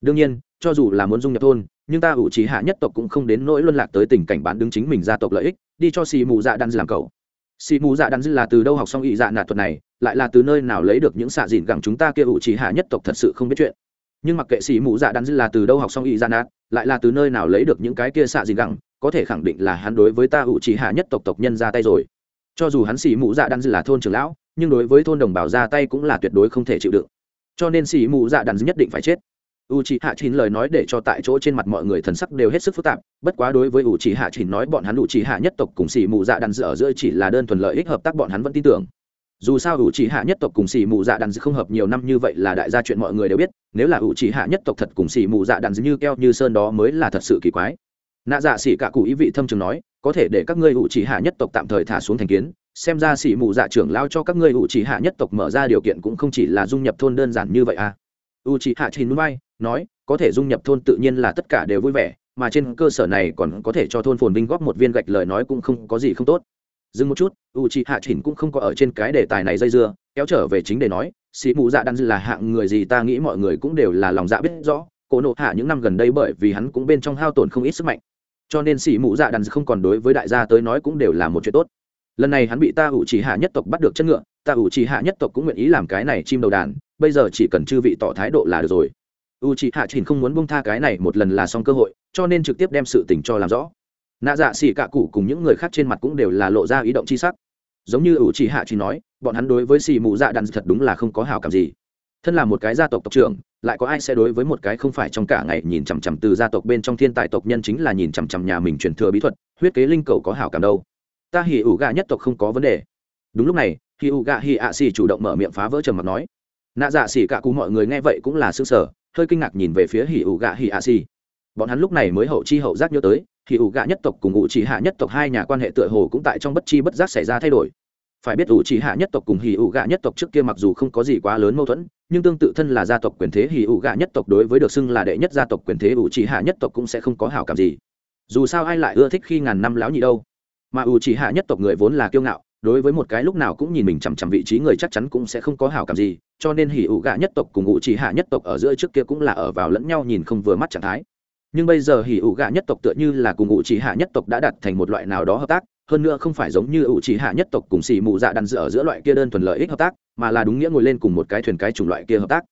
Đương nhiên, cho dù là muốn dung nhập thôn, nhưng ta ủ trí hạ nhất tộc cũng không đến nỗi luân lạc tới tình cảnh bán đứng chính mình gia tộc lợi ích, đi cho xì mù dạ đàn làm cầu xì mù dạ đan là từ đâu học xong ý dạ nạt thuật này, lại là từ nơi nào lấy được những xạ dịn gẳng chúng ta kia ủ chỉ hạ nhất tộc thật sự không biết chuyện. Nhưng mặc kệ xì mù dạ đan là từ đâu học xong ý dạ nạt lại là từ nơi nào lấy được những cái kia xạ dịn gẳng, có thể khẳng định là hắn đối với ta ủ chỉ hạ nhất tộc tộc nhân ra tay rồi. Cho dù hắn xì mù dạ đan là thôn trưởng lão, nhưng đối với thôn đồng bào ra tay cũng là tuyệt đối không thể chịu đựng. Cho nên xì mù dạ đan nhất định phải chết u c h i hạ chín lời nói để cho tại chỗ trên mặt mọi người thần sắc đều hết sức phức tạp, bất quá đối với u c h i hạ chín nói bọn hắn u c h i hạ nhất tộc cùng xì mù dạ đàn dự ở giữa chỉ là đơn thuần lợi ích hợp tác bọn hắn vẫn tin tưởng. Dù sao u c h i hạ nhất tộc cùng xì mù dạ đàn dự không hợp nhiều năm như vậy là đại gia chuyện mọi người đều biết, nếu là u c h i hạ nhất tộc thật cùng xì mù dạ đàn dự như keo như sơn đó mới là thật sự kỳ quái. Nạ dạ xỉ cả cụ ý vị thâm trường nói, có thể để các ngươi u c h hạ nhất tộc tạm thời thả xuống thành kiến, xem ra xỉ mù dạ trưởng lao cho các ngươi u c hạ nhất tộc mở ra điều kiện cũng không chỉ là dung nhập thôn đơn giản như vậy à. U c hạ chín núi bay nói, có thể dung nhập thôn tự nhiên là tất cả đều vui vẻ, mà trên cơ sở này còn có thể cho thôn phồn vinh góp một viên gạch lời nói cũng không có gì không tốt. Dừng một chút u chị hạ chỉnh cũng không có ở trên cái đề tài này dây dưa, kéo trở về chính để nói, sĩ mù dạ đan là hạng người gì ta nghĩ mọi người cũng đều là lòng dạ biết rõ, cổ nộ hạ những năm gần đây bởi vì hắn cũng bên trong hao tổn không ít sức mạnh. Cho nên sĩ mù dạ đan không còn đối với đại gia tới nói cũng đều là một chuyện tốt. Lần này hắn bị ta ủ chỉ hạ nhất tộc bắt được chân ngựa, ta ủ chỉ hạ nhất tộc cũng nguyện ý làm cái này chim đầu đàn, bây giờ chỉ cần chư vị tỏ thái độ là được rồi u chị hạ trình không muốn bông tha cái này một lần là xong cơ hội, cho nên trực tiếp đem sự tình cho làm rõ. Nạ dạ xỉ cạ cụ cùng những người khác trên mặt cũng đều là lộ ra ý động c h i sắc. Giống như u chị hạ chỉ nói, bọn hắn đối với xì mù dạ đàn thật đúng là không có hào cảm gì. Thân là một cái gia tộc tộc trưởng, lại có ai sẽ đối với một cái không phải trong cả ngày nhìn chằm chằm từ gia tộc bên trong thiên tài tộc nhân chính là nhìn chằm chằm nhà mình truyền thừa bí thuật, huyết kế linh cầu có hảo cảm đâu. Ta hỉ ủ gà nhất tộc không có vấn đề. Đúng lúc này, hỉ ủ gà hỉ ạ xỉ chủ động mở miệng phá vỡ trầm mặt nói. Nạ dạ xỉ cả cụ mọi người nghe vậy cũng là s ư sở hơi kinh ngạc nhìn về phía hỉ ủ gạ hỉ ạ xì. Bọn hắn lúc này mới hậu chi hậu giác nhớ tới, hỉ ủ gạ nhất tộc cùng ủ chỉ hạ nhất tộc hai nhà quan hệ tựa hồ cũng tại trong bất chi bất giác xảy ra thay đổi. Phải biết ủ chỉ hạ nhất tộc cùng hỉ ủ gạ nhất tộc trước kia mặc dù không có gì quá lớn mâu thuẫn, nhưng tương tự thân là gia tộc quyền thế hỉ ủ gạ nhất tộc đối với được xưng là đệ nhất gia tộc quyền thế ủ chỉ hạ nhất tộc cũng sẽ không có hảo cảm gì. Dù sao ai lại ưa thích khi ngàn năm láo nhị đâu. Mà ủ chỉ hạ nhất tộc người vốn là kiêu ngạo, đối với một cái lúc nào cũng nhìn mình chằm chằm vị trí người chắc chắn cũng sẽ không có hảo cảm gì cho nên hỉ ủ gạ nhất tộc cùng ngụ chỉ hạ nhất tộc ở giữa trước kia cũng là ở vào lẫn nhau nhìn không vừa mắt trạng thái. Nhưng bây giờ hỉ ủ gạ nhất tộc tựa như là cùng ngụ chỉ hạ nhất tộc đã đặt thành một loại nào đó hợp tác, hơn nữa không phải giống như ủ chỉ hạ nhất tộc cùng xì mù dạ đàn dựa ở giữa loại kia đơn thuần lợi ích hợp tác, mà là đúng nghĩa ngồi lên cùng một cái thuyền cái chủng loại kia hợp tác.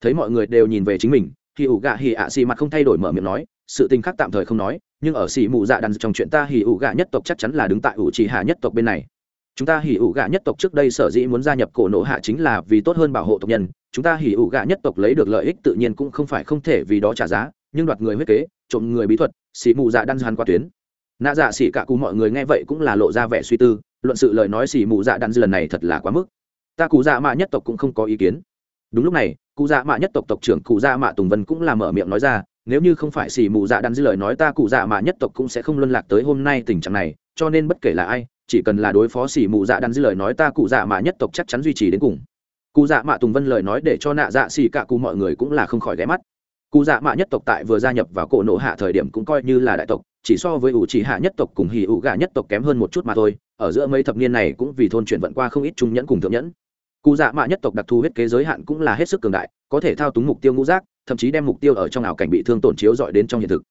Thấy mọi người đều nhìn về chính mình, hỉ ủ gạ hỉ ạ xì mặt không thay đổi mở miệng nói, sự tình khác tạm thời không nói, nhưng ở xì mù dạ đàn trong chuyện ta hỉ ủ gạ nhất tộc chắc chắn là đứng tại ủ chỉ hạ nhất tộc bên này chúng ta hỉ ủ gạ nhất tộc trước đây sở dĩ muốn gia nhập cổ nộ hạ chính là vì tốt hơn bảo hộ tộc nhân. Chúng ta hỉ ủ gạ nhất tộc lấy được lợi ích tự nhiên cũng không phải không thể vì đó trả giá, nhưng đoạt người huyết kế, trộm người bí thuật xỉ mù dạ đan dàn qua tuyến. Nạ dạ xỉ cả cụ mọi người nghe vậy cũng là lộ ra vẻ suy tư, luận sự lời nói xỉ mù dạ đan lần này thật là quá mức. Ta cụ dạ mạ nhất tộc cũng không có ý kiến. Đúng lúc này, cụ dạ mạ nhất tộc tộc trưởng cụ dạ mạ tùng vân cũng là mở miệng nói ra, nếu như không phải xỉ mù dạ đan lời nói ta cụ dạ mạ nhất tộc cũng sẽ không luân lạc tới hôm nay tình trạng này, cho nên bất kể là ai chỉ cần là đối phó xỉ mù dạ đan dư lời nói ta cụ dạ mạ nhất tộc chắc chắn duy trì đến cùng. Cụ dạ mạ tùng vân lời nói để cho nạ dạ xỉ cả cụ mọi người cũng là không khỏi ghé mắt. Cụ dạ mạ nhất tộc tại vừa gia nhập vào cổ nộ hạ thời điểm cũng coi như là đại tộc, chỉ so với ủ chỉ hạ nhất tộc cùng hì ủ gà nhất tộc kém hơn một chút mà thôi, ở giữa mấy thập niên này cũng vì thôn chuyển vận qua không ít trung nhẫn cùng thượng nhẫn. Cụ dạ mạ nhất tộc đặc thù huyết kế giới hạn cũng là hết sức cường đại, có thể thao túng mục tiêu ngũ giác, thậm chí đem mục tiêu ở trong ảo cảnh bị thương tổn chiếu dọi đến trong hiện thực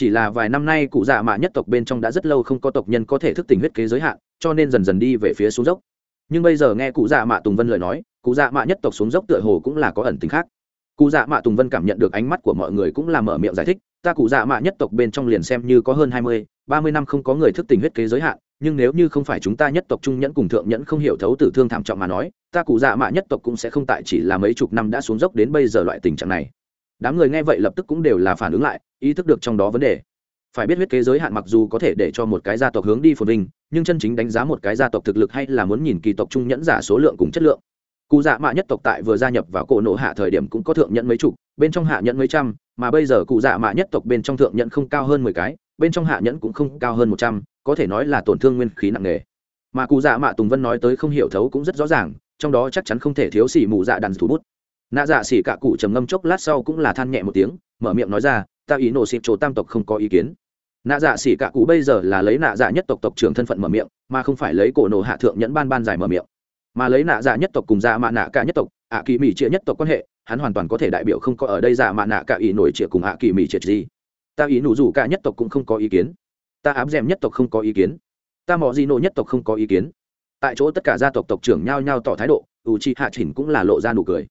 chỉ là vài năm nay cụ dạ mạ nhất tộc bên trong đã rất lâu không có tộc nhân có thể thức tỉnh huyết kế giới hạn, cho nên dần dần đi về phía xuống dốc. Nhưng bây giờ nghe cụ dạ mạ tùng vân lời nói, cụ dạ mạ nhất tộc xuống dốc tựa hồ cũng là có ẩn tính khác. Cụ dạ mạ tùng vân cảm nhận được ánh mắt của mọi người cũng là mở miệng giải thích, ta cụ dạ mạ nhất tộc bên trong liền xem như có hơn hai mươi, ba mươi năm không có người thức tỉnh huyết kế giới hạn, nhưng nếu như không phải chúng ta nhất tộc trung nhẫn cùng thượng nhẫn không hiểu thấu tử thương thảm trọng mà nói, ta cụ dạ mạ nhất tộc cũng sẽ không tại chỉ là mấy chục năm đã xuống dốc đến bây giờ loại tình trạng này đám người nghe vậy lập tức cũng đều là phản ứng lại, ý thức được trong đó vấn đề. Phải biết huyết kế giới hạn mặc dù có thể để cho một cái gia tộc hướng đi phồn vinh, nhưng chân chính đánh giá một cái gia tộc thực lực hay là muốn nhìn kỳ tộc trung nhẫn giả số lượng cùng chất lượng. Cụ dạ mạ nhất tộc tại vừa gia nhập vào cổ nộ hạ thời điểm cũng có thượng nhẫn mấy chục, bên trong hạ nhẫn mấy trăm, mà bây giờ cụ dạ mạ nhất tộc bên trong thượng nhẫn không cao hơn mười cái, bên trong hạ nhẫn cũng không cao hơn một trăm, có thể nói là tổn thương nguyên khí nặng nề. Mà cụ dạ mạ tùng vân nói tới không hiểu thấu cũng rất rõ ràng, trong đó chắc chắn không thể thiếu xỉ mù dạ đàn thủ bút nạ dạ xỉ cả cụ trầm ngâm chốc lát sau cũng là than nhẹ một tiếng, mở miệng nói ra, ta ý nổ xịt chỗ tam tộc không có ý kiến. Nạ dạ xỉ cả cụ bây giờ là lấy nạ dạ nhất tộc tộc trưởng thân phận mở miệng, mà không phải lấy cổ nổ hạ thượng nhẫn ban ban giải mở miệng. Mà lấy nạ dạ nhất tộc cùng dạ mạ nạ cả nhất tộc, ạ kỳ mỹ trịa nhất tộc quan hệ, hắn hoàn toàn có thể đại biểu không có ở đây dạ mạ nạ cả ý nổi trịa cùng ạ kỳ mỹ triệt gì. Ta ý nụ rủ cả nhất tộc cũng không có ý kiến. Ta ám d nhất tộc không có ý kiến. Ta mò di nộ nhất tộc không có ý kiến. Tại chỗ tất cả gia tộc tộc trưởng nhao nhao tỏ thái độ u chi hạ chỉnh cũng là lộ ra nụ cười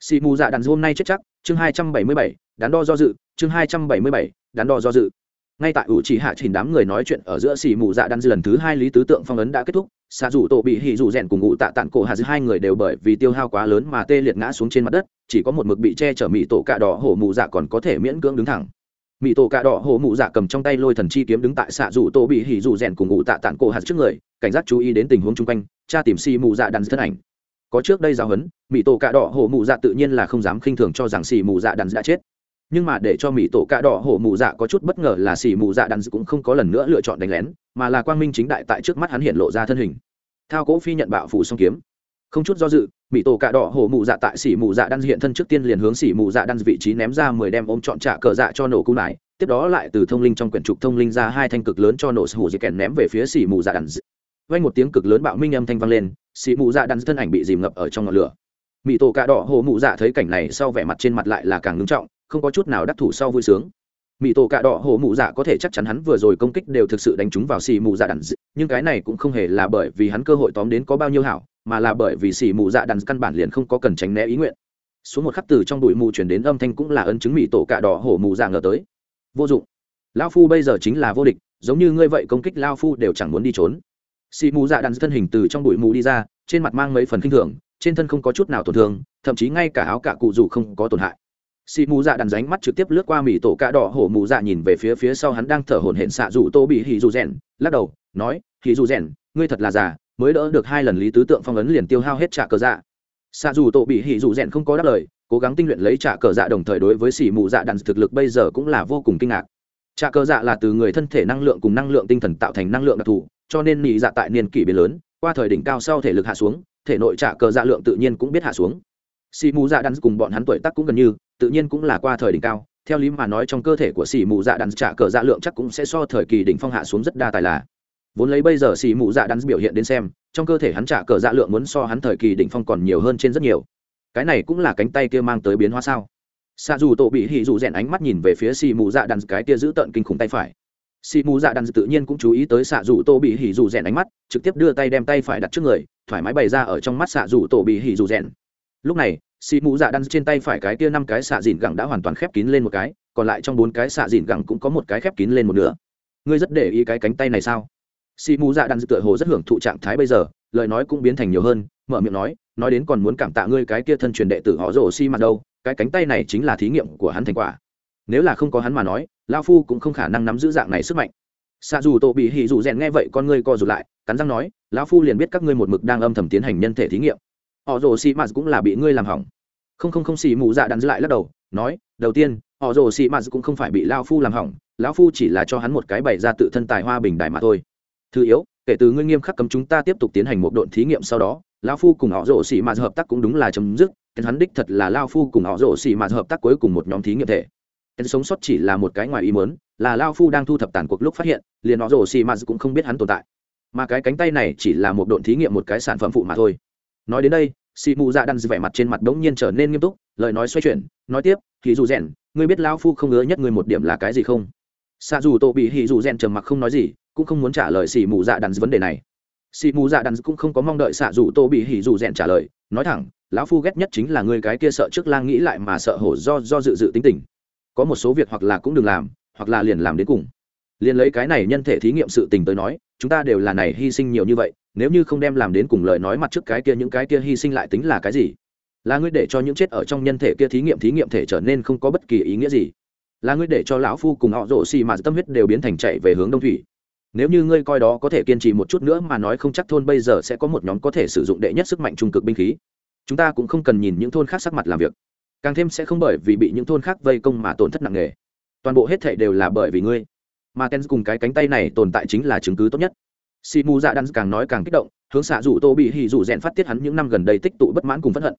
xì mù dạ đàn hôm nay chết chắc, chương hai trăm bảy mươi bảy, đắn đo do dự, chương hai trăm bảy mươi bảy, đắn đo do dự. Ngay tại ủ chỉ hạ chỉnh đám người nói chuyện ở giữa xì mù dạ đan lần thứ hai lý tứ tượng phong ấn đã kết thúc, xạ dù tổ bị hỉ dù rèn cùng ngụ tạ tản cổ hạ dư hai người đều bởi vì tiêu hao quá lớn mà tê liệt ngã xuống trên mặt đất, chỉ có một mực bị che chở mỹ tổ cạ đỏ hổ mù dạ còn có thể miễn cưỡng đứng thẳng. Mỹ tổ cạ đỏ hổ mù dạ cầm trong tay lôi thần chi kiếm đứng tại xạ dù tổ bị hỉ dù rèn cùng ngụ tạ tản cổ hạ trước người, cảnh giác chú ý đến tình huống chung quanh cha tìm xì mù dạ đan thân ảnh có trước đây giáo huấn mỹ tổ cạ đỏ hổ mù dạ tự nhiên là không dám khinh thường cho rằng xì mù dạ đan đã dạ chết. Nhưng mà để cho mỹ tổ cạ đỏ hổ mù dạ có chút bất ngờ là xì mù dạ đan cũng không có lần nữa lựa chọn đánh lén, mà là quang minh chính đại tại trước mắt hắn hiện lộ ra thân hình. Thao cỗ phi nhận bạo phủ song kiếm. Không chút do dự mỹ tổ cạ đỏ hổ mù dạ tại xỉ mù dạ đan hiện thân trước tiên liền hướng xỉ mù dạ đan vị trí ném ra mười đem ôm chọn trả cờ dạ cho nổ cung lại, tiếp đó lại từ thông linh trong quyển trục thông linh ra hai thanh cực lớn cho nổ sủ dị kèn ném về phía xỉ mù dạ đan vang một tiếng cực lớn bạo minh âm thanh vang lên, xì mù dạ đan thân ảnh bị dìm ngập ở trong ngọn lửa. Mỹ tổ cạ đỏ hổ mù dạ thấy cảnh này sau vẻ mặt trên mặt lại là càng ngưng trọng, không có chút nào đắc thủ sau vui sướng. Mỹ tổ cạ đỏ hổ mụ dạ có thể chắc chắn hắn vừa rồi công kích đều thực sự đánh trúng vào xì mù dạ đàn nhưng cái này cũng không hề là bởi vì hắn cơ hội tóm đến có bao nhiêu hảo, mà là bởi vì xì mù dạ đàn căn bản liền không có cần tránh né ý nguyện. Xuống một khắc từ trong bụi mù chuyển đến âm thanh cũng là ấn chứng mỹ tổ cạ đỏ hổ mù dạ ngờ tới. Vô dụng. Lao phu bây giờ chính là vô địch, giống như ngươi vậy công kích lao phu đều chẳng muốn đi trốn xì mù dạ đàn thân hình từ trong bụi mù đi ra, trên mặt mang mấy phần kinh thường, trên thân không có chút nào tổn thương, thậm chí ngay cả áo cả cụ dù không có tổn hại. Xì mù dạ đàn ránh mắt trực tiếp lướt qua mỹ tổ cạ đỏ hổ mù dạ nhìn về phía phía sau hắn đang thở hổn hển xạ dù tô bị hì dù rèn, lắc đầu, nói hì dù rèn, ngươi thật là già, mới đỡ được hai lần lý tứ tượng phong ấn liền tiêu hao hết trả cờ dạ. Xạ dù tô bị hì dù rèn không có đáp lời, cố gắng tinh luyện lấy trả cờ dạ đồng thời đối với xì mù dạ đàn thực lực bây giờ cũng là vô cùng kinh ngạc. Trả cờ dạ là từ người thân thể năng lượng cùng năng lượng tinh thần tạo thành năng lượng đặc thù cho nên nị dạ tại niên kỷ biến lớn, qua thời đỉnh cao sau thể lực hạ xuống, thể nội trả cờ dạ lượng tự nhiên cũng biết hạ xuống. Xì mù dạ đắn cùng bọn hắn tuổi tác cũng gần như, tự nhiên cũng là qua thời đỉnh cao, theo lý mà nói trong cơ thể của xì mù dạ đắn trả cờ dạ lượng chắc cũng sẽ so thời kỳ đỉnh phong hạ xuống rất đa tài là. Vốn lấy bây giờ xì mù dạ đắn biểu hiện đến xem, trong cơ thể hắn trả cờ dạ lượng muốn so hắn thời kỳ đỉnh phong còn nhiều hơn trên rất nhiều. Cái này cũng là cánh tay kia mang tới biến hóa sao? Xa dù tổ bị hỉ dù rèn ánh mắt nhìn về phía xì mù dạ đắn cái kia giữ tận kinh khủng tay phải xì mù dạ Đan tự nhiên cũng chú ý tới xạ dù tô bị hỉ dù rèn ánh mắt, trực tiếp đưa tay đem tay phải đặt trước người, thoải mái bày ra ở trong mắt xạ dù tổ bị hỉ dù rèn. Lúc này, xì mù dạ đan trên tay phải cái kia năm cái xạ dìn gẳng đã hoàn toàn khép kín lên một cái, còn lại trong bốn cái xạ dìn gẳng cũng có một cái khép kín lên một nửa. Ngươi rất để ý cái cánh tay này sao? Xì mù dạ đan tựa hồ rất hưởng thụ trạng thái bây giờ, lời nói cũng biến thành nhiều hơn, mở miệng nói nói đến còn muốn cảm tạ ngươi cái kia thân truyền đệ tử họ rổ xi mặt đâu, cái cánh tay này chính là thí nghiệm của hắn thành quả. Nếu là không có hắn mà nói lao phu cũng không khả năng nắm giữ dạng này sức mạnh. Xạ dù tổ bị hỉ dù rèn nghe vậy con ngươi co rụt lại, cắn răng nói, lão phu liền biết các ngươi một mực đang âm thầm tiến hành nhân thể thí nghiệm. Họ rồ xì mạt cũng là bị ngươi làm hỏng. Không không không, xì mù dạ đắn lại lắc đầu, nói, đầu tiên, họ rồ xì mạt cũng không phải bị lao phu làm hỏng, lão phu chỉ là cho hắn một cái bày ra tự thân tài hoa bình đại mà thôi. Thứ yếu, kể từ ngươi nghiêm khắc cấm chúng ta tiếp tục tiến hành một độn thí nghiệm sau đó, lão phu cùng họ rồ xì mạt hợp tác cũng đúng là chấm dứt hắn đích thật là lao phu cùng họ rồ xì mạt hợp tác cuối cùng một nhóm thí nghiệm thể cái sống sót chỉ là một cái ngoài ý muốn, là lao phu đang thu thập tàn cuộc lúc phát hiện, liền nó rồ xì mạt cũng không biết hắn tồn tại. Mà cái cánh tay này chỉ là một độn thí nghiệm một cái sản phẩm phụ mà thôi. Nói đến đây, xì mù dạ đan vẻ mặt trên mặt đống nhiên trở nên nghiêm túc, lời nói xoay chuyển, nói tiếp thì dù rèn, ngươi biết lão phu không ngứa nhất ngươi một điểm là cái gì không? Xa dù tổ bị hì dù rèn trầm mặc không nói gì, cũng không muốn trả lời xì mù dạ đan vấn đề này. Xì mù dạ đàn cũng không có mong đợi xạ dù tô bị hỉ dù rèn trả lời, nói thẳng, lão phu ghét nhất chính là người cái kia sợ trước lang nghĩ lại mà sợ hổ do do dự dự tính tình có một số việc hoặc là cũng đừng làm, hoặc là liền làm đến cùng. Liền lấy cái này nhân thể thí nghiệm sự tình tới nói, chúng ta đều là này hy sinh nhiều như vậy, nếu như không đem làm đến cùng lời nói mặt trước cái kia những cái kia hy sinh lại tính là cái gì? Là ngươi để cho những chết ở trong nhân thể kia thí nghiệm thí nghiệm thể trở nên không có bất kỳ ý nghĩa gì. Là ngươi để cho lão phu cùng họ rộ xì mà tâm huyết đều biến thành chạy về hướng đông thủy. Nếu như ngươi coi đó có thể kiên trì một chút nữa mà nói không chắc thôn bây giờ sẽ có một nhóm có thể sử dụng đệ nhất sức mạnh trung cực binh khí. Chúng ta cũng không cần nhìn những thôn khác sắc mặt làm việc càng thêm sẽ không bởi vì bị những thôn khác vây công mà tổn thất nặng nề. Toàn bộ hết thể đều là bởi vì ngươi. Mà ken cùng cái cánh tay này tồn tại chính là chứng cứ tốt nhất. Si mu dạ đan càng nói càng kích động, hướng xạ dù tô bị hỉ dù rèn phát tiết hắn những năm gần đây tích tụ bất mãn cùng phẫn hận.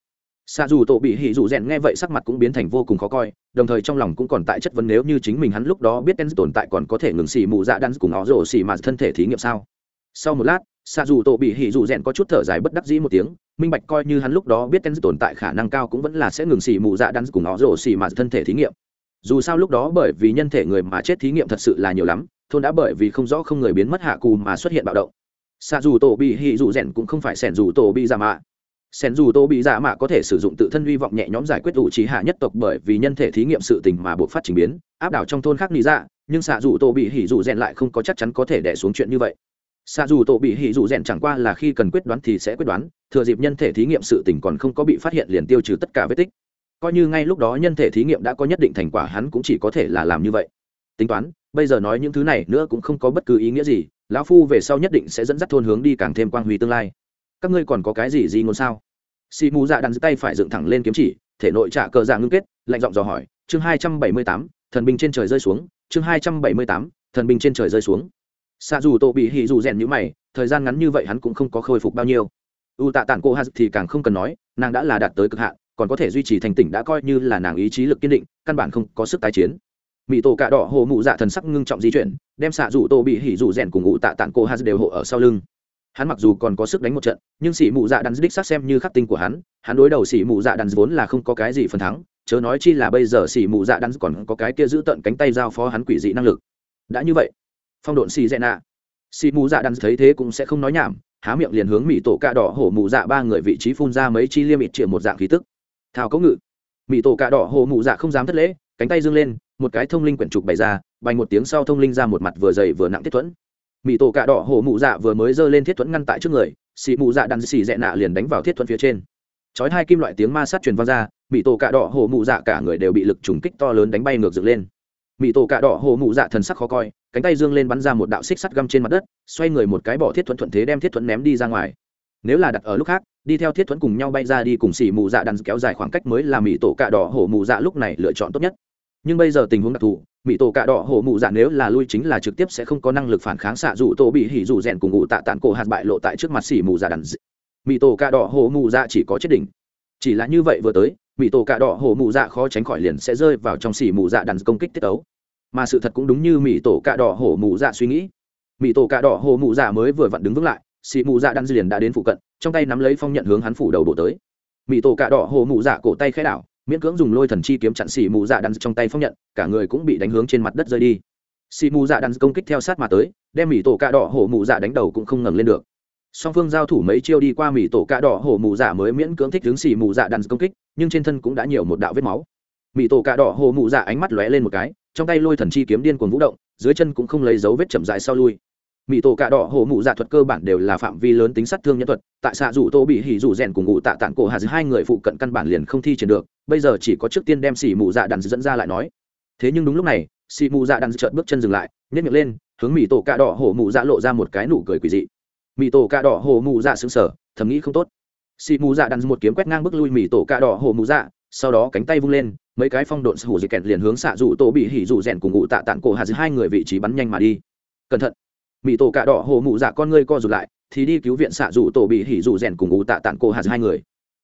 Xạ dù tô bị hỉ dù rèn nghe vậy sắc mặt cũng biến thành vô cùng khó coi, đồng thời trong lòng cũng còn tại chất vấn nếu như chính mình hắn lúc đó biết ken tồn tại còn có thể ngừng xì mù dạ đan cùng nó rổ xì mà thân thể thí nghiệm sao. Sau một lát xạ dù tổ bị hỉ dù rèn có chút thở dài bất đắc dĩ một tiếng, minh bạch coi như hắn lúc đó biết tên tồn tại khả năng cao cũng vẫn là sẽ ngừng xì mù dạ đan cùng nó rổ xì mà thân thể thí nghiệm. Dù sao lúc đó bởi vì nhân thể người mà chết thí nghiệm thật sự là nhiều lắm, thôn đã bởi vì không rõ không người biến mất hạ cù mà xuất hiện bạo động. Xạ dù tổ bị hỉ dù rèn cũng không phải sẻn dù tổ bị giả mạ. Sẻn dù tổ bị giả mạ có thể sử dụng tự thân hy vọng nhẹ nhõm giải quyết ủ trí hạ nhất tộc bởi vì nhân thể thí nghiệm sự tình mà buộc phát trình biến, áp đảo trong thôn khác lý ra dạ, nhưng xạ dù tổ bị hỉ dù rèn lại không có chắc chắn có thể đẻ xuống chuyện như vậy xa dù tổ bị hỉ dù rèn chẳng qua là khi cần quyết đoán thì sẽ quyết đoán, thừa dịp nhân thể thí nghiệm sự tình còn không có bị phát hiện liền tiêu trừ tất cả vết tích. Coi như ngay lúc đó nhân thể thí nghiệm đã có nhất định thành quả, hắn cũng chỉ có thể là làm như vậy. Tính toán, bây giờ nói những thứ này nữa cũng không có bất cứ ý nghĩa gì, lão phu về sau nhất định sẽ dẫn dắt thôn hướng đi càng thêm quang huy tương lai. Các ngươi còn có cái gì gì ngôn sao? Xì mù dạ đắn tay phải dựng thẳng lên kiếm chỉ, thể nội trả cờ dạ ngưng kết, lạnh giọng dò hỏi, chương hai trăm bảy mươi tám, thần binh trên trời rơi xuống, chương hai trăm bảy mươi tám, thần binh trên trời rơi xuống xa dù tổ bị hỉ dù rèn như mày, thời gian ngắn như vậy hắn cũng không có khôi phục bao nhiêu. U tạ tản cô ha thì càng không cần nói, nàng đã là đạt tới cực hạn, còn có thể duy trì thành tỉnh đã coi như là nàng ý chí lực kiên định, căn bản không có sức tái chiến. Mỹ tổ cạ đỏ hồ mụ dạ thần sắc ngưng trọng di chuyển, đem xạ rủ tô bị hỉ rủ rèn cùng ngụ tạ tản cô ha đều hộ ở sau lưng. Hắn mặc dù còn có sức đánh một trận, nhưng xỉ mụ dạ đắn đích sắc xem như khắc tinh của hắn hắn đối đầu xỉ mụ dạ đắn vốn là không có cái gì phần thắng, chớ nói chi là bây giờ xỉ mụ dạ đắn còn có cái kia giữ tận cánh tay giao phó hắn quỷ dị năng lực. Đã như vậy phong độn xì dẹ nạ. Xì mù dạ đắn thấy thế cũng sẽ không nói nhảm, há miệng liền hướng mỹ tổ cạ đỏ hổ mù dạ ba người vị trí phun ra mấy chi liêm ịt triệu một dạng khí tức. Thao cấu ngự. Mỹ tổ cạ đỏ hổ mù dạ không dám thất lễ, cánh tay dương lên, một cái thông linh quyển trục bày ra, bành một tiếng sau thông linh ra một mặt vừa dày vừa nặng thiết thuẫn. Mỹ tổ cạ đỏ hổ mù dạ vừa mới giơ lên thiết thuẫn ngăn tại trước người, xì mù dạ đắn xì dẹ nạ liền đánh vào thiết thuẫn phía trên. Chói hai kim loại tiếng ma sát truyền vang ra mỹ tổ cạ đỏ hổ mụ dạ cả người đều bị lực trùng kích to lớn đánh bay ngược dựng lên. Mỹ tổ cạ đỏ hổ mụ dạ thần sắc khó coi cánh tay dương lên bắn ra một đạo xích sắt găm trên mặt đất, xoay người một cái bỏ thiết thuẫn thuận thế đem thiết thuẫn ném đi ra ngoài. Nếu là đặt ở lúc khác, đi theo thiết thuẫn cùng nhau bay ra đi cùng xỉ mù dạ đàn kéo dài khoảng cách mới là mỹ tổ cạ đỏ hổ mù dạ lúc này lựa chọn tốt nhất. Nhưng bây giờ tình huống đặc thù mỹ tổ cạ đỏ hổ Mù dạ nếu là lui chính là trực tiếp sẽ không có năng lực phản kháng xạ dù tổ bị hỉ dù rèn cùng ngụ tạ tản cổ hạt bại lộ tại trước mặt xỉ mù dạ đàn. Mỹ tổ cạ đỏ hổ Mù dạ chỉ có chết đỉnh. Chỉ là như vậy vừa tới mỹ tổ cạ đỏ hổ Mù dạ khó tránh khỏi liền sẽ rơi vào trong xỉ mù dạ đàn công kích tiết ấu mà sự thật cũng đúng như mỹ tổ cạ đỏ hổ mụ dạ suy nghĩ mỹ tổ cạ đỏ hổ mụ dạ mới vừa vặn đứng vững lại xỉ mù dạ đàn liền đã đến phụ cận trong tay nắm lấy phong nhận hướng hắn phủ đầu đổ tới mỹ tổ cạ đỏ hổ mụ dạ cổ tay khẽ đảo miễn cưỡng dùng lôi thần chi kiếm chặn xị mù dạ đắn trong tay phong nhận cả người cũng bị đánh hướng trên mặt đất rơi đi xị mù dạ đắn công kích theo sát mà tới đem mỹ tổ cạ đỏ hổ mù dạ đánh đầu cũng không ngẩng lên được song phương giao thủ mấy chiêu đi qua mỹ tổ cạ đỏ hổ mù dạ mới miễn cưỡng thích hướng xì mù dạ đắn công kích nhưng trên thân cũng đã nhiều một đạo vết máu mỹ tổ cạ đỏ hổ mù dạ ánh mắt lóe lên một cái trong tay lôi thần chi kiếm điên cuồng vũ động dưới chân cũng không lấy dấu vết chậm dài sau lui. Mỹ tổ cạ đỏ hổ mụ dạ thuật cơ bản đều là phạm vi lớn tính sát thương nhân thuật tại xạ rủ tô bị hỉ rủ rèn cùng ngụ tạ tạng cổ hà hai người phụ cận căn bản liền không thi triển được bây giờ chỉ có trước tiên đem xỉ mụ dạ đàn dẫn ra lại nói. Thế nhưng đúng lúc này xỉ mụ dạ đàn chợt bước chân dừng lại nhét miệng lên hướng mỹ tổ cạ đỏ hổ mụ dạ lộ ra một cái nụ cười quỷ dị. Mỹ tổ cạ đỏ hổ mụ dạ sững sờ, thầm nghĩ không tốt. Xỉ mụ dạ đàn một kiếm quét ngang bước lui mỹ tổ cạ đỏ hổ mụ dạ sau đó cánh tay vung lên mấy cái phong độn hủ dị kẹt liền hướng xạ dù tổ bị hỉ dù rèn cùng ngụ tạ tạng cổ hà hai người vị trí bắn nhanh mà đi. Cẩn thận. Mỹ tổ cạ đỏ hồ mụ dạ con ngươi co rụt lại, thì đi cứu viện xạ dù tổ bị hỉ dù rèn cùng ngụ tạ tạng cổ hà hai người.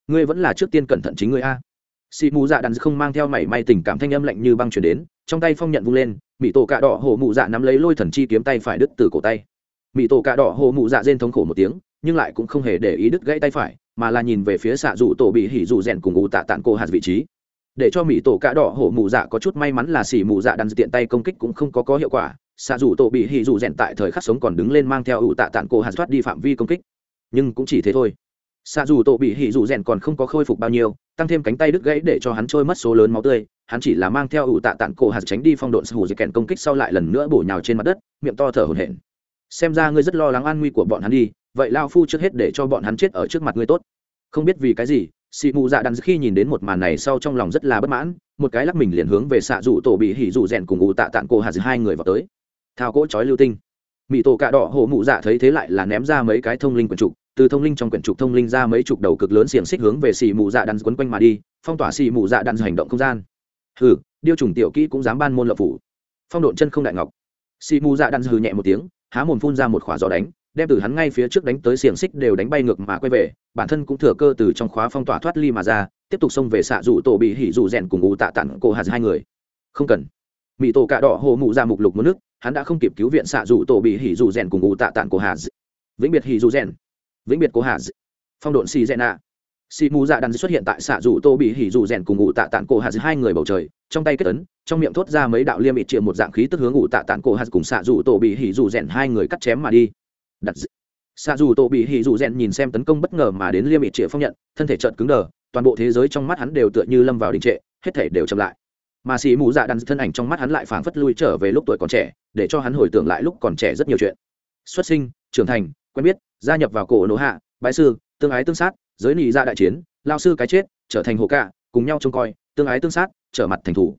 Ngươi vẫn là trước tiên cẩn thận chính ngươi a. Xị mù dạ đàn không mang theo mảy may tình cảm thanh âm lạnh như băng chuyển đến, trong tay phong nhận vung lên mỹ tổ cạ đỏ hồ mụ dạ nắm lấy lôi thần chi kiếm tay phải đứt từ cổ tay. Mỹ tổ cạ đỏ hồ mụ dạ rên thống khổ một tiếng, nhưng lại cũng không hề để ý đứt gãy tay phải, mà là nhìn về phía xạ dù tổ bị hỉ dù rèn cùng ngụ tạ tạng cổ hạt vị trí để cho mỹ tổ cạ đỏ hổ mù dạ có chút may mắn là xỉ mù dạ đàn tiện tay công kích cũng không có có hiệu quả. Xạ dù tổ bị hì dù rèn tại thời khắc sống còn đứng lên mang theo ủ tạ tản cổ hạt thoát đi phạm vi công kích. Nhưng cũng chỉ thế thôi. Xạ dù tổ bị hì dù rèn còn không có khôi phục bao nhiêu, tăng thêm cánh tay đứt gãy để cho hắn trôi mất số lớn máu tươi. Hắn chỉ là mang theo ủ tạ tản cổ hạt tránh đi phong độn hủ dịch kèn công kích sau lại lần nữa bổ nhào trên mặt đất, miệng to thở hổn hển. Xem ra ngươi rất lo lắng an nguy của bọn hắn đi, vậy lao phu trước hết để cho bọn hắn chết ở trước mặt ngươi tốt. Không biết vì cái gì xị mù dạ đàn khi nhìn đến một màn này sau trong lòng rất là bất mãn, một cái lắc mình liền hướng về xạ rủ tổ bị hỉ rủ rèn cùng ủ tạ tản cổ hạt hai người vào tới. Thao cỗ chói lưu tinh. Mỹ tổ cạ đỏ hổ mụ dạ thấy thế lại là ném ra mấy cái thông linh quyển trục, từ thông linh trong quyển trục thông linh ra mấy chục đầu cực lớn xiềng xích hướng về xì mù dạ đan quấn quanh mà đi, phong tỏa xì mù dạ đan hành động không gian. Hừ, điêu trùng tiểu kỹ cũng dám ban môn lập phủ. Phong độn chân không đại ngọc. Xì mù dạ đan hừ nhẹ một tiếng, há mồm phun ra một khỏa gió đánh đem từ hắn ngay phía trước đánh tới xiềng xích đều đánh bay ngược mà quay về, bản thân cũng thừa cơ từ trong khóa phong tỏa thoát ly mà ra, tiếp tục xông về xạ rủ tổ bị hỉ rủ rèn cùng ủ tạ tặng cô hạt hai người. Không cần. Mỹ tổ cạ đỏ hồ mụ ra mục lục mất nước, hắn đã không kịp cứu viện xạ rủ tổ bị hỉ rủ rèn cùng ủ tạ tặng cô hạt. Vĩnh biệt hỉ rủ rèn. Vĩnh biệt cô hạt. Phong độn xì rèn ạ. Xì mù dạ đàn xuất hiện tại xạ rủ tô bị hỉ rủ rèn cùng ủ tạ tặng cô hạt hai người bầu trời, trong tay kết ấn, trong miệng thốt ra mấy đạo liêm bị triệu một dạng khí tức hướng ủ tạ tặng cô hạt cùng xạ rủ tổ bị hỉ rủ rèn hai người cắt chém mà đi đặt xa dù tổ bị hỉ dù rèn nhìn xem tấn công bất ngờ mà đến liêm ị triệu phong nhận, thân thể trợn cứng đờ, toàn bộ thế giới trong mắt hắn đều tựa như lâm vào đình trệ, hết thể đều chậm lại. Mà xì mù dạ đàn thân ảnh trong mắt hắn lại phảng phất lui trở về lúc tuổi còn trẻ, để cho hắn hồi tưởng lại lúc còn trẻ rất nhiều chuyện. Xuất sinh, trưởng thành, quen biết, gia nhập vào cổ nổ hạ, bái sư, tương ái tương sát, giới nị ra đại chiến, lao sư cái chết, trở thành hồ cạ, cùng nhau trông coi, tương ái tương sát, trở mặt thành thủ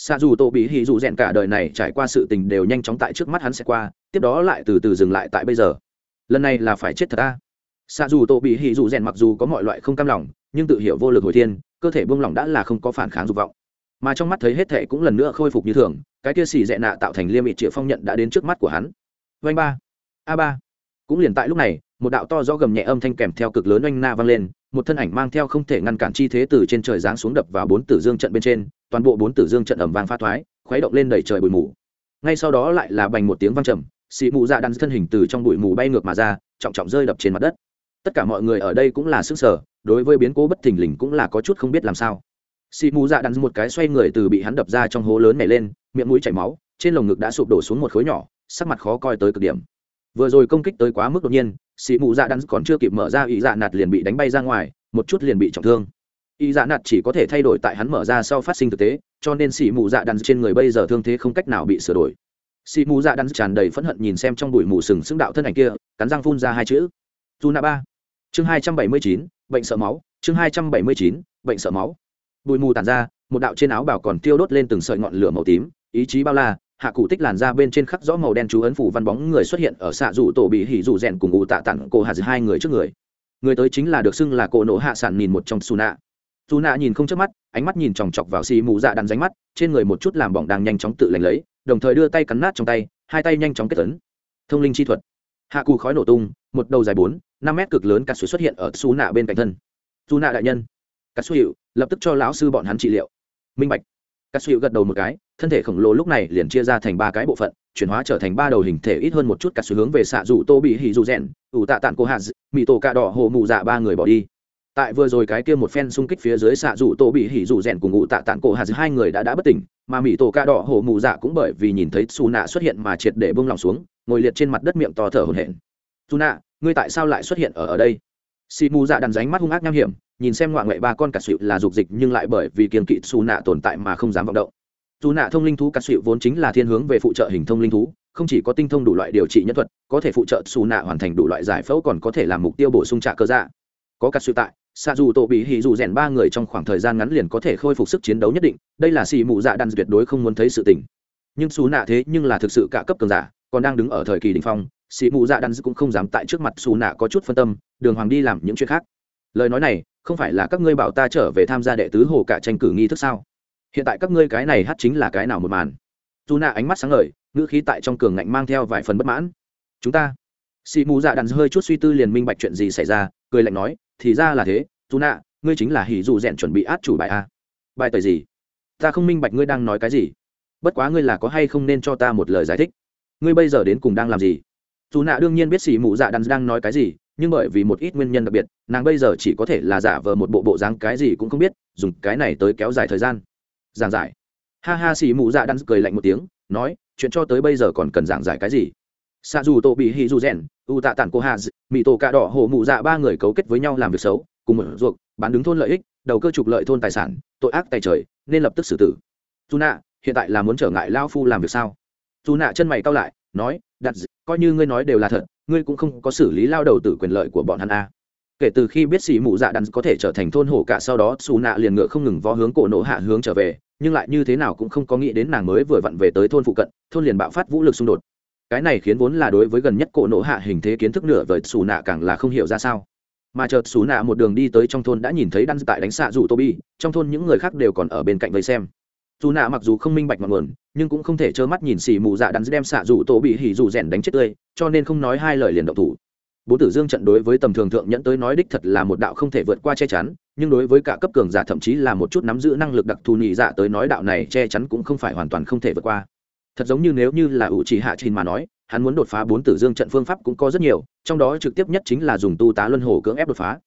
xa dù tổ bị hì dù rèn cả đời này trải qua sự tình đều nhanh chóng tại trước mắt hắn sẽ qua, tiếp đó lại từ từ dừng lại tại bây giờ. Lần này là phải chết thật ta xa dù tổ bị hì dù rèn mặc dù có mọi loại không cam lòng, nhưng tự hiểu vô lực hồi thiên, cơ thể buông lỏng đã là không có phản kháng dục vọng. Mà trong mắt thấy hết thệ cũng lần nữa khôi phục như thường, cái kia xì dẹ nạ tạo thành liêm bị triệu phong nhận đã đến trước mắt của hắn. Vanh ba, a ba. Cũng liền tại lúc này, một đạo to do gầm nhẹ âm thanh kèm theo cực lớn oanh na vang lên một thân ảnh mang theo không thể ngăn cản chi thế từ trên trời giáng xuống đập vào bốn tử dương trận bên trên, toàn bộ bốn tử dương trận ẩm vang pha thoái, khuấy động lên đầy trời bụi mù. Ngay sau đó lại là bành một tiếng vang trầm xị mù dạ đan thân hình từ trong bụi mù bay ngược mà ra, trọng trọng rơi đập trên mặt đất. Tất cả mọi người ở đây cũng là sức sở đối với biến cố bất thình lình cũng là có chút không biết làm sao. Xị mù dạ đan một cái xoay người từ bị hắn đập ra trong hố lớn này lên, miệng mũi chảy máu, trên lồng ngực đã sụp đổ xuống một khối nhỏ, sắc mặt khó coi tới cực điểm vừa rồi công kích tới quá mức đột nhiên, sĩ mù dạ đan còn chưa kịp mở ra ý dạ nạt liền bị đánh bay ra ngoài, một chút liền bị trọng thương. Ý dạ nạt chỉ có thể thay đổi tại hắn mở ra sau phát sinh thực tế, cho nên sĩ mù dạ đan trên người bây giờ thương thế không cách nào bị sửa đổi. Sĩ mù dạ đan tràn đầy phẫn hận nhìn xem trong bụi mù sừng sững đạo thân ảnh kia, cắn răng phun ra hai chữ. Dù nạ ba chương hai trăm bảy mươi chín, bệnh sợ máu, chương hai trăm bảy mươi chín, bệnh sợ máu. Bụi mù tàn ra, một đạo trên áo bảo còn tiêu đốt lên từng sợi ngọn lửa màu tím, ý chí bao la hạ cụ tích làn ra bên trên khắc rõ màu đen chú ấn phủ văn bóng người xuất hiện ở xạ rủ tổ bị hỉ rủ rèn cùng ủ tạ tặng cô hạ dự hai người trước người. Người tới chính là được xưng là cổ nổ hạ sản nhìn một trong su nạ su nạ nhìn không chớp mắt, ánh mắt nhìn chòng chọc vào xì mù dạ đắn ránh mắt, trên người một chút làm bỏng đang nhanh chóng tự lành lấy, đồng thời đưa tay cắn nát trong tay, hai tay nhanh chóng kết tấn thông linh chi thuật. Hạ cụ khói nổ tung, một đầu dài bốn, năm mét cực lớn cà suối xuất hiện ở su nạ bên cạnh thân. Su nạ đại nhân. Cà suối hiệu, lập tức cho lão sư bọn hắn trị liệu. Minh bạch cắt suối gật đầu một cái, thân thể khổng lồ lúc này liền chia ra thành ba cái bộ phận, chuyển hóa trở thành ba đầu hình thể ít hơn một chút Cát xu hướng về xạ dụ tô bị hỉ dù rèn, ủ tạ tản cô hạt mì tổ cà đỏ hồ mụ dạ ba người bỏ đi. Tại vừa rồi cái kia một phen xung kích phía dưới xạ dụ tô bị hỉ dù rèn cùng ủ tạ tản cổ hạt hai người đã đã bất tỉnh, mà mỹ tổ cà đỏ hồ mù dạ cũng bởi vì nhìn thấy xù nạ xuất hiện mà triệt để bông lòng xuống, ngồi liệt trên mặt đất miệng to thở hổn hển. Xù nạ ngươi tại sao lại xuất hiện ở ở đây? Xì mù dạ đàn ránh mắt hung ác nham hiểm, nhìn xem ngoại ngoại ba con cả sụi là dục dịch nhưng lại bởi vì kiên kỵ xù nạ tồn tại mà không dám vọng động. Dù nạ thông linh thú cắt xịu vốn chính là thiên hướng về phụ trợ hình thông linh thú, không chỉ có tinh thông đủ loại điều trị nhân thuật, có thể phụ trợ xù nạ hoàn thành đủ loại giải phẫu còn có thể làm mục tiêu bổ sung trả cơ dạ. Có cắt xịu tại, xạ dù tổ bị hì dù rèn ba người trong khoảng thời gian ngắn liền có thể khôi phục sức chiến đấu nhất định, đây là xì mù dạ đan tuyệt đối không muốn thấy sự tình. Nhưng xù nạ thế nhưng là thực sự cả cấp cường giả, còn đang đứng ở thời kỳ đ ỉ n h phong Sĩ mù dạ đan cũng không dám tại trước mặt xù nạ có chút phân tâm, đường hoàng đi làm những chuyện khác. Lời nói này, không phải là các ngươi bảo ta trở về tham gia đệ tứ hồ cả tranh cử nghi thức sao? Hiện tại các ngươi cái này hát chính là cái nào một màn? Dù nạ ánh mắt sáng ngời, ngữ khí tại trong cường ngạnh mang theo vài phần bất mãn. Chúng ta. Sĩ mù dạ đàn hơi chút suy tư liền minh bạch chuyện gì xảy ra, cười lạnh nói, thì ra là thế, dù nạ, ngươi chính là hỉ dù rèn chuẩn bị át chủ bài a. Bài tời gì? Ta không minh bạch ngươi đang nói cái gì. Bất quá ngươi là có hay không nên cho ta một lời giải thích? Ngươi bây giờ đến cùng đang làm gì? Dù nạ đương nhiên biết xì mù dạ đàn đang nói cái gì, nhưng bởi vì một ít nguyên nhân đặc biệt, nàng bây giờ chỉ có thể là giả vờ một bộ bộ dáng cái gì cũng không biết, dùng cái này tới kéo dài thời gian. Giảng giải. Ha ha, xì mù dạ đan cười lạnh một tiếng, nói, chuyện cho tới bây giờ còn cần giảng giải cái gì? Xa dù tô bị hì dù rèn, u tạ tản cô hà mỹ tổ cạ đỏ hổ mụ dạ ba người cấu kết với nhau làm việc xấu, cùng một ruộng bán đứng thôn lợi ích, đầu cơ trục lợi thôn tài sản, tội ác tài trời, nên lập tức xử tử. Dù nạ, hiện tại là muốn trở ngại lao phu làm việc sao? Dù nạ chân mày cao lại, nói đặt coi như ngươi nói đều là thật, ngươi cũng không có xử lý lao đầu tử quyền lợi của bọn hắn a. À. kể từ khi biết xì mụ dạ đắn có thể trở thành thôn hổ cả sau đó, xù nạ liền ngựa không ngừng vó hướng cổ nổ hạ hướng trở về, nhưng lại như thế nào cũng không có nghĩ đến nàng mới vừa vặn về tới thôn phụ cận, thôn liền bạo phát vũ lực xung đột. Cái này khiến vốn là đối với gần nhất cổ nổ hạ hình thế kiến thức nửa vời, xù nạ càng là không hiểu ra sao. Mà chợt xù nạ một đường đi tới trong thôn đã nhìn thấy đan tại đánh xạ dù tô bi trong thôn những người khác đều còn ở bên cạnh vây xem dù nạ mặc dù không minh bạch ngọn nguồn, nhưng cũng không thể trơ mắt nhìn xì mù dạ đắn đem xạ dù tổ bị hỉ dù rèn đánh chết tươi, cho nên không nói hai lời liền động thủ. Bố tử dương trận đối với tầm thường thượng nhẫn tới nói đích thật là một đạo không thể vượt qua che chắn, nhưng đối với cả cấp cường giả thậm chí là một chút nắm giữ năng lực đặc thù nhị dạ tới nói đạo này che chắn cũng không phải hoàn toàn không thể vượt qua. Thật giống như nếu như là ủ trì hạ trình mà nói, hắn muốn đột phá bốn tử dương trận phương pháp cũng có rất nhiều, trong đó trực tiếp nhất chính là dùng tu tá luân hồ cưỡng ép đột phá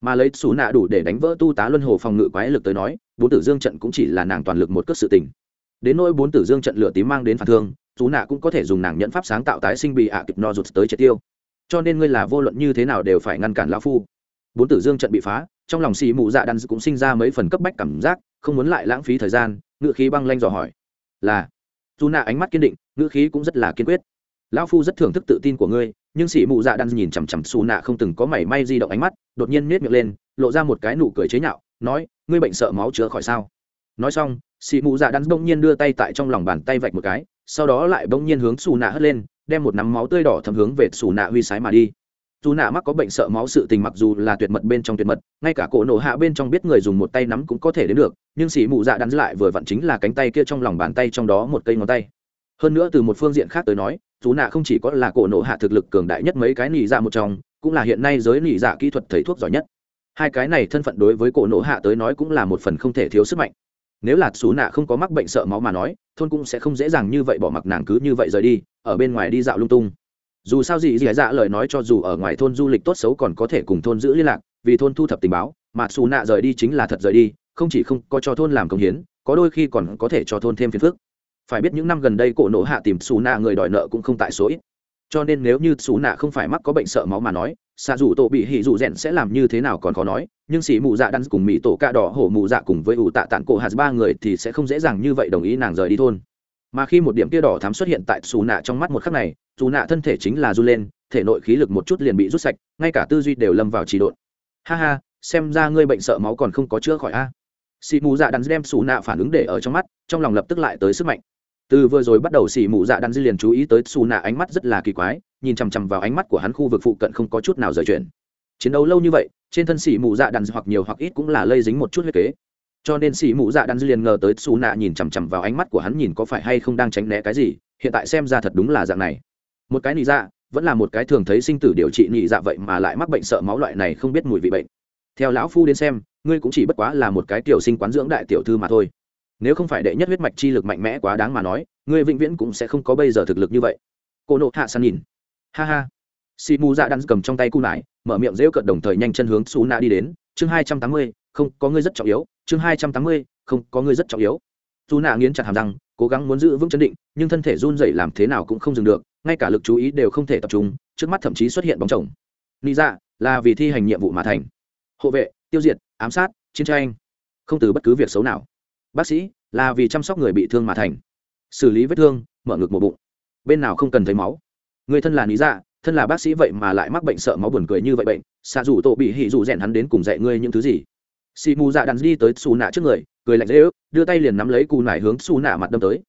mà lấy xù nạ đủ để đánh vỡ tu tá luân hồ phòng ngự quái lực tới nói, bốn tử dương trận cũng chỉ là nàng toàn lực một cất sự tình. Đến nỗi bốn tử dương trận lửa tím mang đến phản thương, xù nạ cũng có thể dùng nàng nhẫn pháp sáng tạo tái sinh bị ạ kịp no rụt tới triệt tiêu. Cho nên ngươi là vô luận như thế nào đều phải ngăn cản lão phu. Bốn tử dương trận bị phá, trong lòng xì mụ dạ đan cũng sinh ra mấy phần cấp bách cảm giác, không muốn lại lãng phí thời gian, ngự khí băng lanh dò hỏi. Là dù nạ ánh mắt kiên định ngự khí cũng rất là kiên quyết lão phu rất thưởng thức tự tin của ngươi, nhưng sĩ mụ dạ đan nhìn chằm chằm xù nạ không từng có mảy may di động ánh mắt, đột nhiên nết miệng lên, lộ ra một cái nụ cười chế nhạo, nói, ngươi bệnh sợ máu chữa khỏi sao? Nói xong, sĩ mụ dạ đan bỗng nhiên đưa tay tại trong lòng bàn tay vạch một cái, sau đó lại bỗng nhiên hướng xù nạ hất lên, đem một nắm máu tươi đỏ thấm hướng về xù nạ huy sái mà đi. Dù nạ mắc có bệnh sợ máu sự tình mặc dù là tuyệt mật bên trong tuyệt mật, ngay cả cổ nổ hạ bên trong biết người dùng một tay nắm cũng có thể đến được, nhưng sĩ mụ dạ đắn lại vừa vặn chính là cánh tay kia trong lòng bàn tay trong đó một cây ngón tay. Hơn nữa từ một phương diện khác tới nói dù nạ không chỉ có là cổ nổ hạ thực lực cường đại nhất mấy cái nỉ dạ một trong, cũng là hiện nay giới nỉ dạ kỹ thuật thầy thuốc giỏi nhất. Hai cái này thân phận đối với cổ nổ hạ tới nói cũng là một phần không thể thiếu sức mạnh. Nếu là xú nạ không có mắc bệnh sợ máu mà nói, thôn cũng sẽ không dễ dàng như vậy bỏ mặc nàng cứ như vậy rời đi, ở bên ngoài đi dạo lung tung. Dù sao gì dì dạ lời nói cho dù ở ngoài thôn du lịch tốt xấu còn có thể cùng thôn giữ liên lạc, vì thôn thu thập tình báo, mà xù nạ rời đi chính là thật rời đi, không chỉ không có cho thôn làm công hiến, có đôi khi còn có thể cho thôn thêm phiền phức phải biết những năm gần đây cổ nổ hạ tìm xù nạ người đòi nợ cũng không tại số ít. Cho nên nếu như xù nạ không phải mắc có bệnh sợ máu mà nói, xạ dù tổ bị hỉ dù rèn sẽ làm như thế nào còn khó nói, nhưng xỉ mù dạ đắn cùng mỹ tổ ca đỏ hổ mù dạ cùng với ủ tạ tạng cổ hạt ba người thì sẽ không dễ dàng như vậy đồng ý nàng rời đi thôn. Mà khi một điểm tia đỏ thám xuất hiện tại xù nạ trong mắt một khắc này, xù nạ thân thể chính là r u lên, thể nội khí lực một chút liền bị rút sạch, ngay cả tư duy đều lâm vào trì độn. Ha ha, xem ra ngươi bệnh sợ máu còn không có chữa khỏi a. Xì mù dạ đắn đem xù nạ phản ứng để ở trong mắt, trong lòng lập tức lại tới sức mạnh từ vừa rồi bắt đầu xì mụ dạ đan dư liền chú ý tới xù nạ ánh mắt rất là kỳ quái, nhìn chằm chằm vào ánh mắt của hắn khu vực phụ cận không có chút nào rời chuyển chiến đấu lâu như vậy, trên thân xì mụ dạ đan dư hoặc nhiều hoặc ít cũng là lây dính một chút huyết kế. Cho nên xì mụ dạ đan dư liền ngờ tới xù nạ nhìn chằm chằm vào ánh mắt của hắn nhìn có phải hay không đang tránh né cái gì, hiện tại xem ra thật đúng là dạng này. Một cái nị dạ vẫn là một cái thường thấy sinh tử điều trị nị dạ vậy mà lại mắc bệnh sợ máu loại này không biết mùi vị bệnh. Theo lão phu đến xem, ngươi cũng chỉ bất quá là một cái tiểu sinh quán dưỡng đại tiểu thư mà thôi nếu không phải đệ nhất huyết mạch chi lực mạnh mẽ quá đáng mà nói, ngươi vĩnh viễn cũng sẽ không có bây giờ thực lực như vậy. Cô nộ hạ san nhìn. Ha ha. Si mu dạ đắn cầm trong tay cu nải mở miệng rêu cợt đồng thời nhanh chân hướng xú nạ đi đến. Chương hai trăm tám mươi, không, có ngươi rất trọng yếu. Chương hai trăm tám mươi, không, có ngươi rất trọng yếu. Dù nạ nghiến chặt hàm răng, cố gắng muốn giữ vững chấn định, nhưng thân thể run dậy làm thế nào cũng không dừng được, ngay cả lực chú ý đều không thể tập trung, trước mắt thậm chí xuất hiện bóng chồng. Lý dạ là vì thi hành nhiệm vụ mà thành. Hộ vệ, tiêu diệt, ám sát, chiến tranh. Không từ bất cứ việc xấu nào bác sĩ, là vì chăm sóc người bị thương mà thành. Xử lý vết thương, mở ngực một bụng. Bên nào không cần thấy máu. Người thân là lý dạ thân là bác sĩ vậy mà lại mắc bệnh sợ máu buồn cười như vậy bệnh, xạ dù tổ bị hỉ dù rèn hắn đến cùng dạy ngươi những thứ gì. Xì mù dạ đàn đi tới xù nạ trước người, cười lạnh dễ ước, đưa tay liền nắm lấy cù nải hướng xù nạ mặt đâm tới.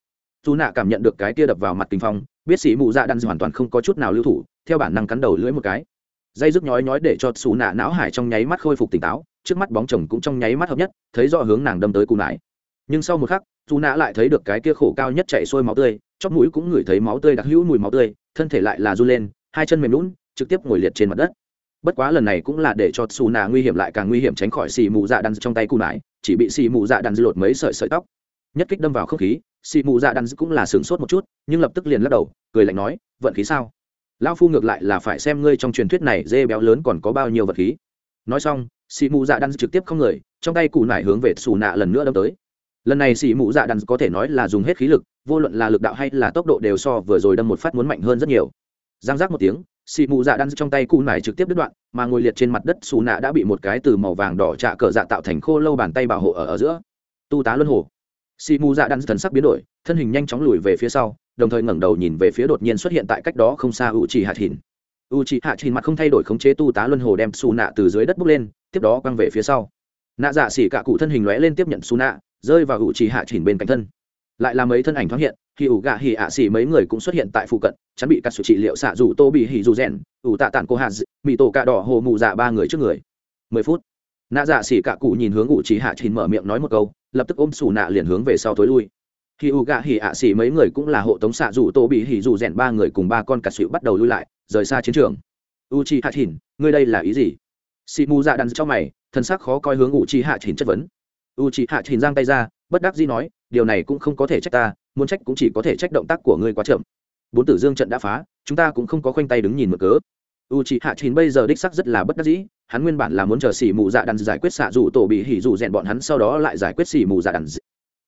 Xù nạ cảm nhận được cái tia đập vào mặt kinh phong, biết xì mù dạ đàn hoàn toàn không có chút nào lưu thủ, theo bản năng cắn đầu lưỡi một cái. Dây rút nhói nhói để cho xù nạ não hải trong nháy mắt khôi phục tỉnh táo, trước mắt bóng chồng cũng trong nháy mắt hợp nhất, thấy rõ hướng nàng đâm tới cù nải nhưng sau một khắc dù nã lại thấy được cái kia khổ cao nhất chạy sôi máu tươi, chóp mũi cũng ngửi thấy máu tươi đặc hữu mùi máu tươi, thân thể lại là r u lên, hai chân mềm lún trực tiếp ngồi liệt trên mặt đất. Bất quá lần này cũng là để cho xù nạ nguy hiểm lại càng nguy hiểm tránh khỏi xì mù dạ đan trong tay cù nải, chỉ bị xì mù dạ đan lột mấy sợi sợi tóc. Nhất kích đâm vào không khí, xì mù dạ đan cũng là sửng sốt một chút, nhưng lập tức liền lắc đầu, cười lạnh nói, vận khí sao? Lao phu ngược lại là phải xem ngươi trong truyền thuyết này dê béo lớn còn có bao nhiêu vật khí. Nói xong, xì mù dạ đan trực tiếp không người, trong tay cù nải hướng về xù nạ lần nữa đâm tới lần này xỉ mụ dạ đàn có thể nói là dùng hết khí lực vô luận là lực đạo hay là tốc độ đều so vừa rồi đâm một phát muốn mạnh hơn rất nhiều. Giang giác một tiếng xì mụ dạ đan trong tay cụ nải trực tiếp đứt đoạn mà ngồi liệt trên mặt đất xù nạ đã bị một cái từ màu vàng đỏ trạ cờ dạ tạo thành khô lâu bàn tay bảo hộ ở, ở giữa. Tu tá luân hồ. Xì mù dạ đan thần sắc biến đổi thân hình nhanh chóng lùi về phía sau đồng thời ngẩng đầu nhìn về phía đột nhiên xuất hiện tại cách đó không xa u trì hạt hìn u trì hạt hìn mặt không thay đổi khống chế tu tá luân hồ đem xù nạ từ dưới đất bốc lên tiếp đó quăng về phía sau. Nạ dạ xỉ cả cụ thân hình lóe lên tiếp nhận xù nạ rơi vào hữu trì hạ chỉnh bên cạnh thân. Lại là mấy thân ảnh thoáng hiện khi ủ gạ hỉ ạ xỉ mấy người cũng xuất hiện tại phụ cận chắn bị cắt sự trị liệu xạ dù tô bị hỉ dù rèn ủ tạ tản cô hạt mì tổ cạ đỏ hồ mụ dạ ba người trước người. Mười phút nạ dạ xỉ cạ cụ nhìn hướng ủ trí hạ chỉnh mở miệng nói một câu lập tức ôm xù nạ liền hướng về sau thối lui. Khi ủ gạ hỉ ạ xỉ mấy người cũng là hộ tống xạ dù tô bị hỉ dù rèn ba người cùng ba con cắt sự bắt đầu lui lại rời xa chiến trường. U chi hạ chỉnh, ngươi đây là ý gì? Xị mù dạ đắn cho mày thân sắc khó coi hướng u chi hạ chỉnh chất vấn u chi hạ trình giang tay ra, bất đắc dĩ nói, điều này cũng không có thể trách ta, muốn trách cũng chỉ có thể trách động tác của ngươi quá chậm. Bốn tử dương trận đã phá, chúng ta cũng không có khoanh tay đứng nhìn mở cớ. U c hạ chín bây giờ đích sắc rất là bất đắc dĩ, hắn nguyên bản là muốn chờ xỉ mù dạ đàn giải quyết xạ dù tổ bị hỉ dù rèn bọn hắn sau đó lại giải quyết xỉ mù dạ đàn.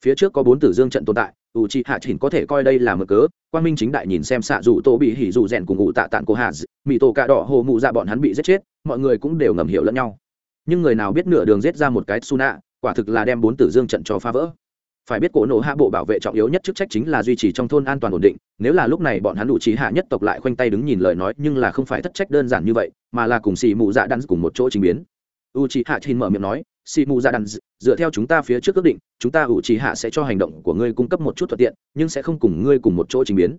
Phía trước có bốn tử dương trận tồn tại, u c hạ chín có thể coi đây là mở cớ quan minh chính đại nhìn xem xạ dù tổ bị hỉ dù rèn cùng ngụ tạ tạng cô hạ mỹ tổ cà đỏ hồ mụ dạ bọn hắn bị giết chết, mọi người cũng đều ngầm hiểu lẫn nhau. Nhưng người nào biết nửa đường giết ra một cái suna? Quả thực là đem bốn tử dương trận cho phá vỡ. Phải biết cổ nổ hạ bộ bảo vệ trọng yếu nhất chức trách chính là duy trì trong thôn an toàn ổn định, nếu là lúc này bọn hắn đủ trí hạ nhất tộc lại khoanh tay đứng nhìn lời nói, nhưng là không phải thất trách đơn giản như vậy, mà là cùng xì mù dạ đắn cùng một chỗ trình biến. U trí hạ xin mở miệng nói, xì mù dạ đắn dựa theo chúng ta phía trước ước định, chúng ta u trí hạ sẽ cho hành động của ngươi cung cấp một chút thuận tiện, nhưng sẽ không cùng ngươi cùng một chỗ trình biến.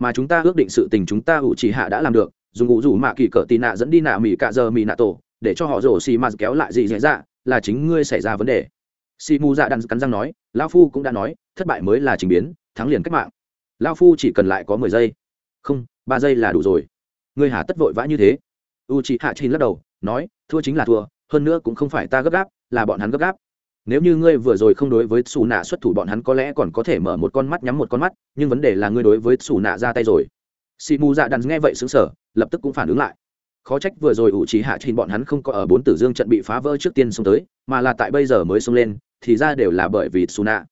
Mà chúng ta ước định sự tình chúng ta u trí hạ đã làm được, dùng ngụ rủ mạ kỳ cỡ tì nạ dẫn đi nạ mỹ cạ giờ mỹ nạ tổ, để cho họ rổ xì mà kéo lại gì dễ dạ là chính ngươi xảy ra vấn đề. Xì mù dạ đan cắn răng nói lao phu cũng đã nói, thất bại mới là trình biến, thắng liền cách mạng. Lao phu chỉ cần lại có mười giây. Không, ba giây là đủ rồi. Ngươi hà tất vội vã như thế. U chị hạ chín lắc đầu, nói, thua chính là thua, hơn nữa cũng không phải ta gấp gáp, là bọn hắn gấp gáp. Nếu như ngươi vừa rồi không đối với xù nạ xuất thủ bọn hắn có lẽ còn có thể mở một con mắt nhắm một con mắt, nhưng vấn đề là ngươi đối với xù nạ ra tay rồi. Xì mù dạ đàn nghe vậy xứng sở lập tức cũng phản ứng lại khó trách vừa rồi ủ trí hạ trên bọn hắn không có ở bốn tử dương trận bị phá vỡ trước tiên xông tới, mà là tại bây giờ mới xông lên, thì ra đều là bởi vì su nạ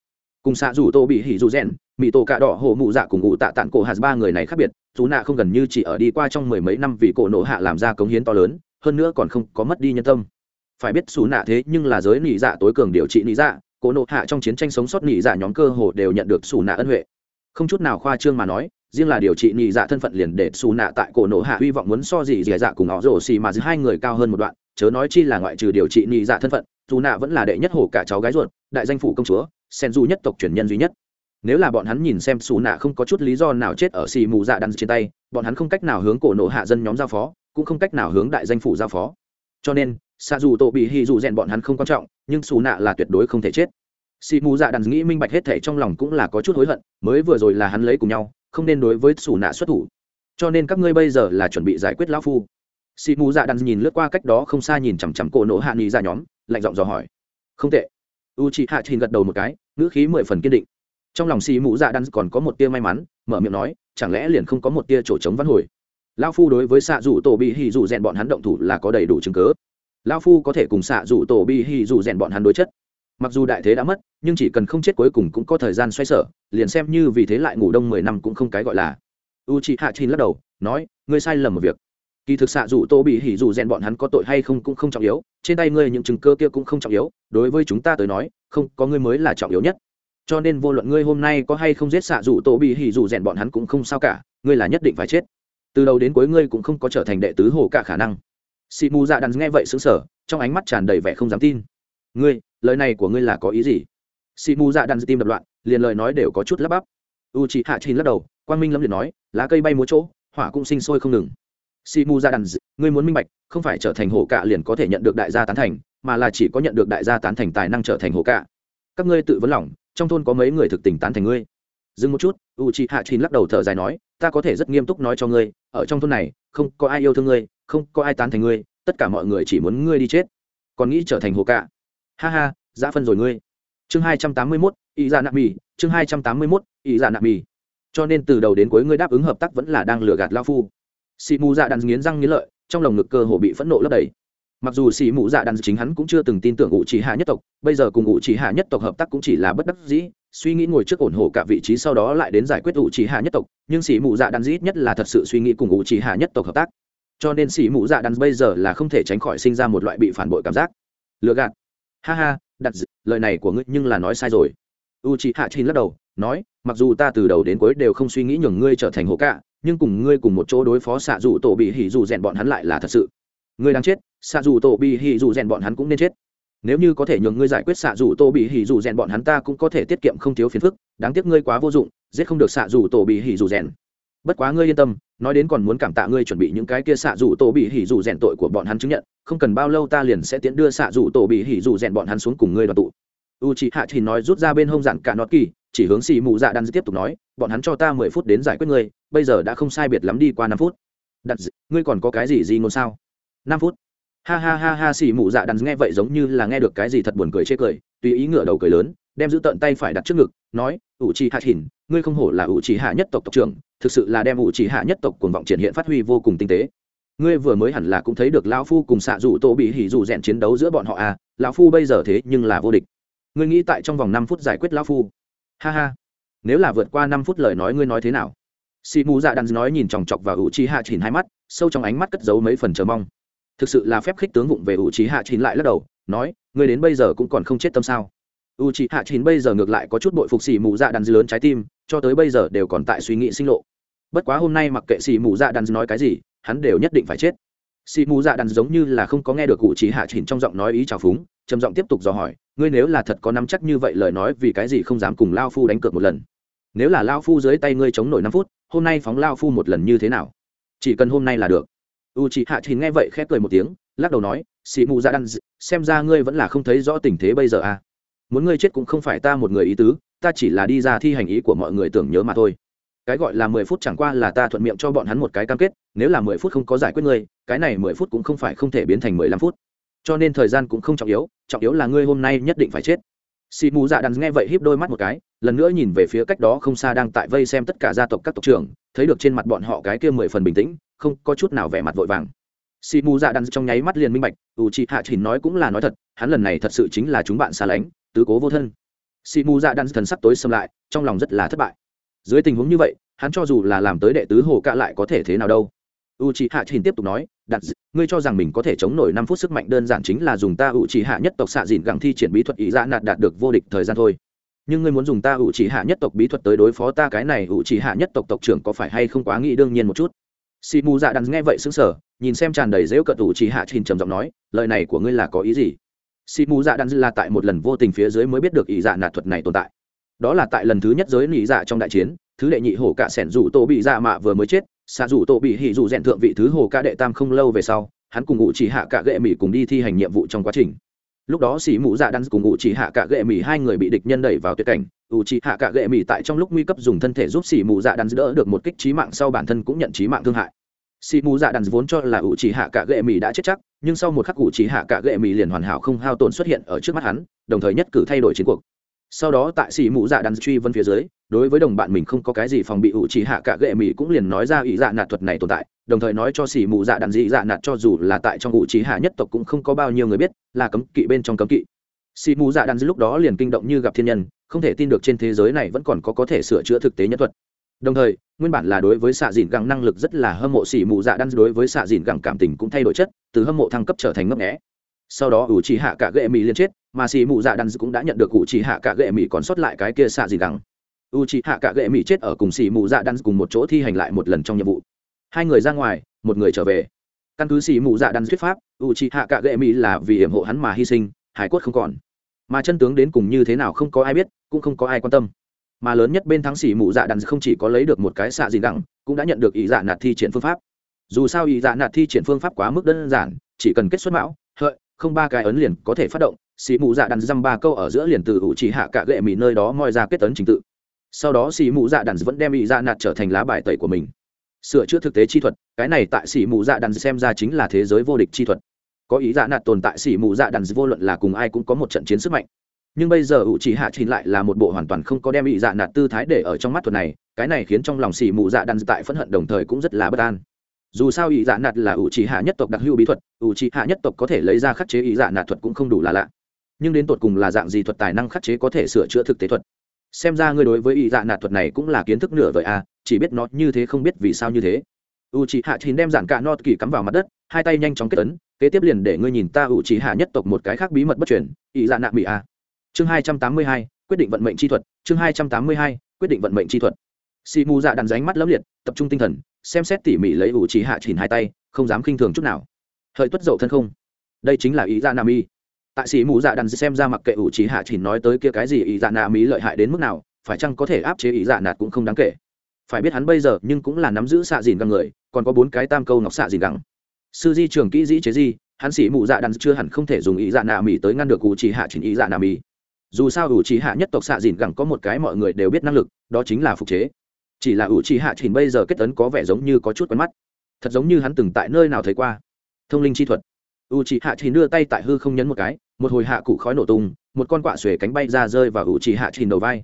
cùng xạ rủ tô bị hỉ dù rèn mỹ tổ cạ đỏ hồ mụ dạ cùng ngụ tạ tản cổ hạt ba người này khác biệt su nạ không gần như chỉ ở đi qua trong mười mấy năm vì cổ nổ hạ làm ra cống hiến to lớn, hơn nữa còn không có mất đi nhân tâm. Phải biết su nạ thế nhưng là giới nỉ dạ tối cường điều trị nỉ dạ cổ nổ hạ trong chiến tranh sống sót nỉ dạ nhóm cơ hồ đều nhận được su nạ ân huệ. Không chút nào khoa trương mà nói riêng là điều trị nhị dạ thân phận liền để xù nạ tại cổ nổ hạ hy vọng muốn so gì dì dạ cùng họ rổ xì mà giữa hai người cao hơn một đoạn, chớ nói chi là ngoại trừ điều trị nhị dạ thân phận dù nạ vẫn là đệ nhất hổ cả cháu gái ruột, đại danh phủ công chúa sen du nhất tộc truyền nhân duy nhất. Nếu là bọn hắn nhìn xem xù nạ không có chút lý do nào chết ở xì mù dạ đan trên tay, bọn hắn không cách nào hướng cổ nổ hạ dân nhóm giao phó, cũng không cách nào hướng đại danh phủ giao phó. Cho nên xa dù tổ bị hy dù rèn bọn hắn không quan trọng, nhưng xù nạ là tuyệt đối không thể chết. Xì mù dạ đan nghĩ minh bạch hết thể trong lòng cũng là có chút hối hận, mới vừa rồi là hắn lấy cùng nhau không nên đối với xù nạ xuất thủ. Cho nên các ngươi bây giờ là chuẩn bị giải quyết lão phu. Xì mù dạ đan nhìn lướt qua cách đó không xa nhìn chằm chằm cổ nổ hạ nghị ra dạ nhóm, lạnh giọng dò hỏi. Không tệ. U chị hạ trình gật đầu một cái, ngữ khí mười phần kiên định. Trong lòng xì mũ dạ đan còn có một tia may mắn, mở miệng nói, chẳng lẽ liền không có một tia chỗ trống văn hồi? Lão phu đối với xạ dù tổ bị hì dù rèn bọn hắn động thủ là có đầy đủ chứng cớ lão phu có thể cùng xạ dù tổ bị hì dù rèn bọn hắn đối chất mặc dù đại thế đã mất, nhưng chỉ cần không chết cuối cùng cũng có thời gian xoay sở, liền xem như vì thế lại ngủ đông mười năm cũng không cái gọi là. U chị hạ chín lắc đầu, nói, ngươi sai lầm một việc. Kỳ thực xạ dù tô bị hỉ dù rèn bọn hắn có tội hay không cũng không trọng yếu, trên tay ngươi những chứng cơ kia cũng không trọng yếu, đối với chúng ta tới nói, không, có ngươi mới là trọng yếu nhất. Cho nên vô luận ngươi hôm nay có hay không giết xạ dù tô bị hỉ dù rèn bọn hắn cũng không sao cả, ngươi là nhất định phải chết. Từ đầu đến cuối ngươi cũng không có trở thành đệ tứ hồ cả khả năng. Xị mù dạ đắn nghe vậy xứng sở trong ánh mắt tràn đầy vẻ không dám tin ngươi, lời này của ngươi là có ý gì? Xị mù dạ đàn tim đập loạn, liền lời nói đều có chút lắp bắp. U chị hạ chín lắc đầu, quang minh lâm liền nói, lá cây bay múa chỗ, hỏa cũng sinh sôi không ngừng. Si Mù Dạ đàn ngươi muốn minh bạch, không phải trở thành hổ cạ liền có thể nhận được đại gia tán thành, mà là chỉ có nhận được đại gia tán thành tài năng trở thành hổ cạ các ngươi tự vấn lòng, trong thôn có mấy người thực tình tán thành ngươi? Dừng một chút u chị hạ chín lắc đầu thở dài nói, ta có thể rất nghiêm túc nói cho ngươi, ở trong thôn này, không có ai yêu thương ngươi, không có ai tán thành ngươi, tất cả mọi người chỉ muốn ngươi đi chết, còn nghĩ trở thành hồ cạ ha ha giã phân rồi ngươi. Chương hai trăm tám mươi mốt, ý ra nạp mì, chương hai trăm tám mươi mốt, ý ra nạp mì. Cho nên từ đầu đến cuối ngươi đáp ứng hợp tác vẫn là đang lừa gạt lao phu. Xị mù dạ đàn nghiến răng nghiến lợi, trong lồng ngực cơ hồ bị phẫn nộ lấp đầy. Mặc dù xì mù dạ đàn chính hắn cũng chưa từng tin tưởng ủ trì hạ nhất tộc, bây giờ cùng ủ trì hạ nhất tộc hợp tác cũng chỉ là bất đắc dĩ, suy nghĩ ngồi trước ổn hộ cả vị trí sau đó lại đến giải quyết ủ trì hạ nhất tộc, nhưng xì mù dạ đàn dĩ nhất là thật sự suy nghĩ cùng ủ trì hạ nhất tộc hợp tác. Cho nên xì mù dạ đàn bây giờ là không thể tránh khỏi sinh ra một loại bị phản bội cảm giác. Lừa gạt ha ha, đặt lời này của ngươi nhưng là nói sai rồi. U c h i hạ chín lắc đầu, nói, mặc dù ta từ đầu đến cuối đều không suy nghĩ nhường ngươi trở thành hổ cả nhưng cùng ngươi cùng một chỗ đối phó xạ dù tổ bị hỉ dù rèn bọn hắn lại là thật sự. Ngươi đang chết, xạ dù tổ bị hỉ dù rèn bọn hắn cũng nên chết. Nếu như có thể nhường ngươi giải quyết xạ dù tổ bị hỉ dù rèn bọn hắn ta cũng có thể tiết kiệm không thiếu phiền phức, đáng tiếc ngươi quá vô dụng, giết không được xạ dù tổ bị hỉ dù rèn. Bất quá ngươi yên tâm nói đến còn muốn cảm tạ ngươi chuẩn bị những cái kia xạ dù tổ bị hỉ dù rèn tội của bọn hắn chứng nhận, không cần bao lâu ta liền sẽ tiến đưa xạ dù tổ bị hỉ dù rèn bọn hắn xuống cùng ngươi đoàn tụ. U c hạ thì nói rút ra bên hông dạn cả nọt kỳ, chỉ hướng xì mù dạ đan tiếp tục nói, bọn hắn cho ta mười phút đến giải quyết ngươi, bây giờ đã không sai biệt lắm đi qua năm phút. Đặt ngươi còn có cái gì gì ngôn sao? Năm phút. Ha ha ha ha xì mù dạ đan nghe vậy giống như là nghe được cái gì thật buồn cười chê cười, tùy ý ngửa đầu cười lớn đem giữ tận tay phải đặt trước ngực, nói, ủ trì hạ thìn, ngươi không hổ là ủ trì hạ nhất tộc tộc trưởng, thực sự là đem ủ trì hạ nhất tộc cuồng vọng triển hiện phát huy vô cùng tinh tế. Ngươi vừa mới hẳn là cũng thấy được lão phu cùng xạ dù tô bị hỉ dù rèn chiến đấu giữa bọn họ à lão phu bây giờ thế nhưng là vô địch. Ngươi nghĩ tại trong vòng năm phút giải quyết lão phu? Ha ha, nếu là vượt qua năm phút lời nói ngươi nói thế nào? Xì mù dạ đàn nói nhìn chòng chọc vào ủ trì hạ chỉnh hai mắt, sâu trong ánh mắt cất giấu mấy phần chờ mong. Thực sự là phép khích tướng vụng về ủ trì hạ chỉnh lại lắc đầu, nói, ngươi đến bây giờ cũng còn không chết tâm sao? U c hạ chín bây giờ ngược lại có chút bội phục xì mù dạ đàn lớn trái tim, cho tới bây giờ đều còn tại suy nghĩ sinh lộ. Bất quá hôm nay mặc kệ xì mù dạ đàn nói cái gì, hắn đều nhất định phải chết. Xì mù dạ đàn giống như là không có nghe được cụ chị hạ chín trong giọng nói ý trào phúng, trầm giọng tiếp tục dò hỏi, ngươi nếu là thật có nắm chắc như vậy lời nói vì cái gì không dám cùng lao phu đánh cược một lần? Nếu là lao phu dưới tay ngươi chống nổi năm phút, hôm nay phóng lao phu một lần như thế nào? Chỉ cần hôm nay là được. U chị hạ chín nghe vậy khép cười một tiếng, lắc đầu nói xì mù dạ đàn, xem ra ngươi vẫn là không thấy rõ tình thế bây giờ à? Muốn ngươi chết cũng không phải ta một người ý tứ, ta chỉ là đi ra thi hành ý của mọi người tưởng nhớ mà thôi. Cái gọi là mười phút chẳng qua là ta thuận miệng cho bọn hắn một cái cam kết, nếu là mười phút không có giải quyết ngươi, cái này mười phút cũng không phải không thể biến thành mười lăm phút. Cho nên thời gian cũng không trọng yếu trọng yếu là ngươi hôm nay nhất định phải chết. Xì mù dạ đàn nghe vậy híp đôi mắt một cái, lần nữa nhìn về phía cách đó không xa đang tại vây xem tất cả gia tộc các tộc trưởng, thấy được trên mặt bọn họ cái kia mười phần bình tĩnh, không có chút nào vẻ mặt vội vàng xì mù dạ Đan trong nháy mắt liền minh bạch U chị hạ Chỉnh nói cũng là nói thật, hắn lần này thật sự chính là chúng bạn xa lánh, tứ cố vô thân. Xì mù dạ đan thần sắc tối xâm lại, trong lòng rất là thất bại. Dưới tình huống như vậy, hắn cho dù là làm tới đệ tứ hồ cạ lại có thể thế nào đâu. U c hạ trình tiếp tục nói đặt ngươi cho rằng mình có thể chống nổi năm phút sức mạnh đơn giản chính là dùng ta u c hạ nhất tộc xạ dìn gẳng thi triển bí thuật ý dạ nạt đạt được vô địch thời gian thôi. Nhưng ngươi muốn dùng ta u chỉ hạ nhất tộc bí thuật tới đối phó ta cái này u chỉ hạ nhất tộc tộc trưởng có phải hay không quá nghĩ đương nhiên một chút? Xì mù dạ Đằng nghe vậy xứng sở nhìn xem tràn đầy dễu cợt tủ chỉ hạ trình trầm giọng nói, lời này của ngươi là có ý gì? Xì mù dạ Đằng là tại một lần vô tình phía dưới mới biết được ý dạ nạt thuật này tồn tại. Đó là tại lần thứ nhất giới nỉ dạ trong đại chiến, thứ đệ nhị hổ cả sẻn rủ tổ bị dạ mạ vừa mới chết, xạ rủ tổ bị hỉ rủ rèn thượng vị thứ hồ ca đệ tam không lâu về sau, hắn cùng ngụ chỉ hạ cả gệ mỹ cùng đi thi hành nhiệm vụ trong quá trình lúc đó xì mũ dạ đan cùng ngụ chỉ hạ cạ gệ mỹ hai người bị địch nhân đẩy vào tuyệt cảnh. Ủ chỉ hạ cạ gệ mỹ tại trong lúc nguy cấp dùng thân thể giúp xì mũ dạ đan đỡ được một kích trí mạng, sau bản thân cũng nhận trí mạng thương hại. Xì mũ dạ đan vốn cho là ủ chỉ hạ cả gệ mì đã chết chắc, nhưng sau một khắc ủ chỉ hạ cả gệ mì liền hoàn hảo không hao tổn xuất hiện ở trước mắt hắn, đồng thời nhất cử thay đổi chiến cuộc sau đó tại xì mù dạ đàn truy vân phía dưới, đối với đồng bạn mình không có cái gì phòng bị ủ chỉ hạ cả gệ mỹ cũng liền nói ra ý dạ nạt thuật này tồn tại, đồng thời nói cho xì mù dạ đàn dị dạ nạt cho dù là tại trong ủ chỉ hạ nhất tộc cũng không có bao nhiêu người biết, là cấm kỵ bên trong cấm kỵ. Xì mù dạ đàn lúc đó liền kinh động như gặp thiên nhân, không thể tin được trên thế giới này vẫn còn có có thể sửa chữa thực tế nhất thuật. Đồng thời, nguyên bản là đối với xạ dìn gẳng năng lực rất là hâm mộ xỉ mù dạ đan đối với xạ dìn gẳng cảm tình cũng thay đổi chất, từ hâm mộ thăng cấp trở thành ngấp nghẽ sau đó ủ chỉ hạ cả gệ mỹ liên chết, mà xỉ mụ dạ đan cũng đã nhận được ủ chỉ hạ cả gệ mỹ còn sót lại cái kia xạ gì gẳng. U chỉ hạ cả gệ mỹ chết ở cùng xỉ mụ dạ đan cùng một chỗ thi hành lại một lần trong nhiệm vụ. Hai người ra ngoài, một người trở về. Căn cứ xỉ mụ dạ đan thuyết pháp u chỉ hạ cả gệ mỹ là vì hiểm hộ hắn mà hy sinh, hải quất không còn. Mà chân tướng đến cùng như thế nào không có ai biết, cũng không có ai quan tâm. Mà lớn nhất bên thắng xỉ mụ dạ đàn không chỉ có lấy được một cái xạ gì đẳng cũng đã nhận được ý dạ nạt thi triển phương pháp. Dù sao ý dạ nạt thi triển phương pháp quá mức đơn giản, chỉ cần kết xuất mão, hợi không ba cái ấn liền có thể phát động, xì mù dạ đàn dăm ba câu ở giữa liền từ ủ chỉ hạ cả gệ mì nơi đó moi ra kết ấn trình tự. Sau đó xì mù dạ đàn vẫn đem ý dạ nạt trở thành lá bài tẩy của mình. Sửa chữa thực tế chi thuật, cái này tại xì mù dạ đàn xem ra chính là thế giới vô địch chi thuật. Có ý dạ nạt tồn tại xì mù dạ đàn vô luận là cùng ai cũng có một trận chiến sức mạnh. Nhưng bây giờ ủ chỉ hạ trình lại là một bộ hoàn toàn không có đem ý dạ nạt tư thái để ở trong mắt thuật này, cái này khiến trong lòng xì mù dạ đàn tại phẫn hận đồng thời cũng rất là bất an dù sao ý dạ nạt là ủ trì hạ nhất tộc đặc hữu bí thuật ủ trì hạ nhất tộc có thể lấy ra khắc chế ý dạ nạt thuật cũng không đủ là lạ. Nhưng đến tột cùng là dạng gì thuật tài năng khắc chế có thể sửa chữa thực tế thuật? Xem ra ngươi đối với ý dạ nạt thuật này cũng là kiến thức nửa vời a à, chỉ biết nó như thế không biết vì sao như thế. U c hạ chín đem giản cả not kỳ cắm vào mặt đất hai tay nhanh chóng kết tấn kế tiếp liền để ngươi nhìn ta u c hạ nhất tộc một cái khác bí mật bất chuyển ý dạ nạ bị a chương hai trăm tám mươi hai quyết định vận mệnh chi thuật chương hai trăm tám mươi hai quyết định vận mệnh chi thuật. Xì mù dạ đàn ránh mắt lấp liệt tập trung tinh thần xem xét tỉ mỉ lấy ủ trí hạ chỉnh hai tay, không dám khinh thường chút nào. Hợi tuất dậu thân không? Đây chính là ý dạ nam y tại sĩ mù dạ đàn xem ra mặc kệ ủ trí hạ chỉnh nói tới kia cái gì, ý dạ nam y lợi hại đến mức nào, phải chăng có thể áp chế ý dạ nạt cũng không đáng kể. Phải biết hắn bây giờ nhưng cũng là nắm giữ xạ dìn găng người, còn có bốn cái tam câu ngọc xạ dìn găng sư di trường kỹ dĩ chế di, hắn sĩ mù dạ đàn chưa hẳn không thể dùng ý dạ nạ mì tới ngăn được ủ trí hạ chỉnh ý dạ nà mì dù sao ủ trí hạ nhất tộc xạ dìn gẳng có một cái mọi người đều biết năng lực, đó chính là phục chế chỉ là ủ trì hạ trình bây giờ kết tấn có vẻ giống như có chút quen mắt. Thật giống như hắn từng tại nơi nào thấy qua. Thông linh chi thuật. U trì hạ trình đưa tay tại hư không nhấn một cái, một hồi hạ cụ khói nổ tung, một con quạ xuề cánh bay ra rơi vào ủ trì hạ trình đầu vai.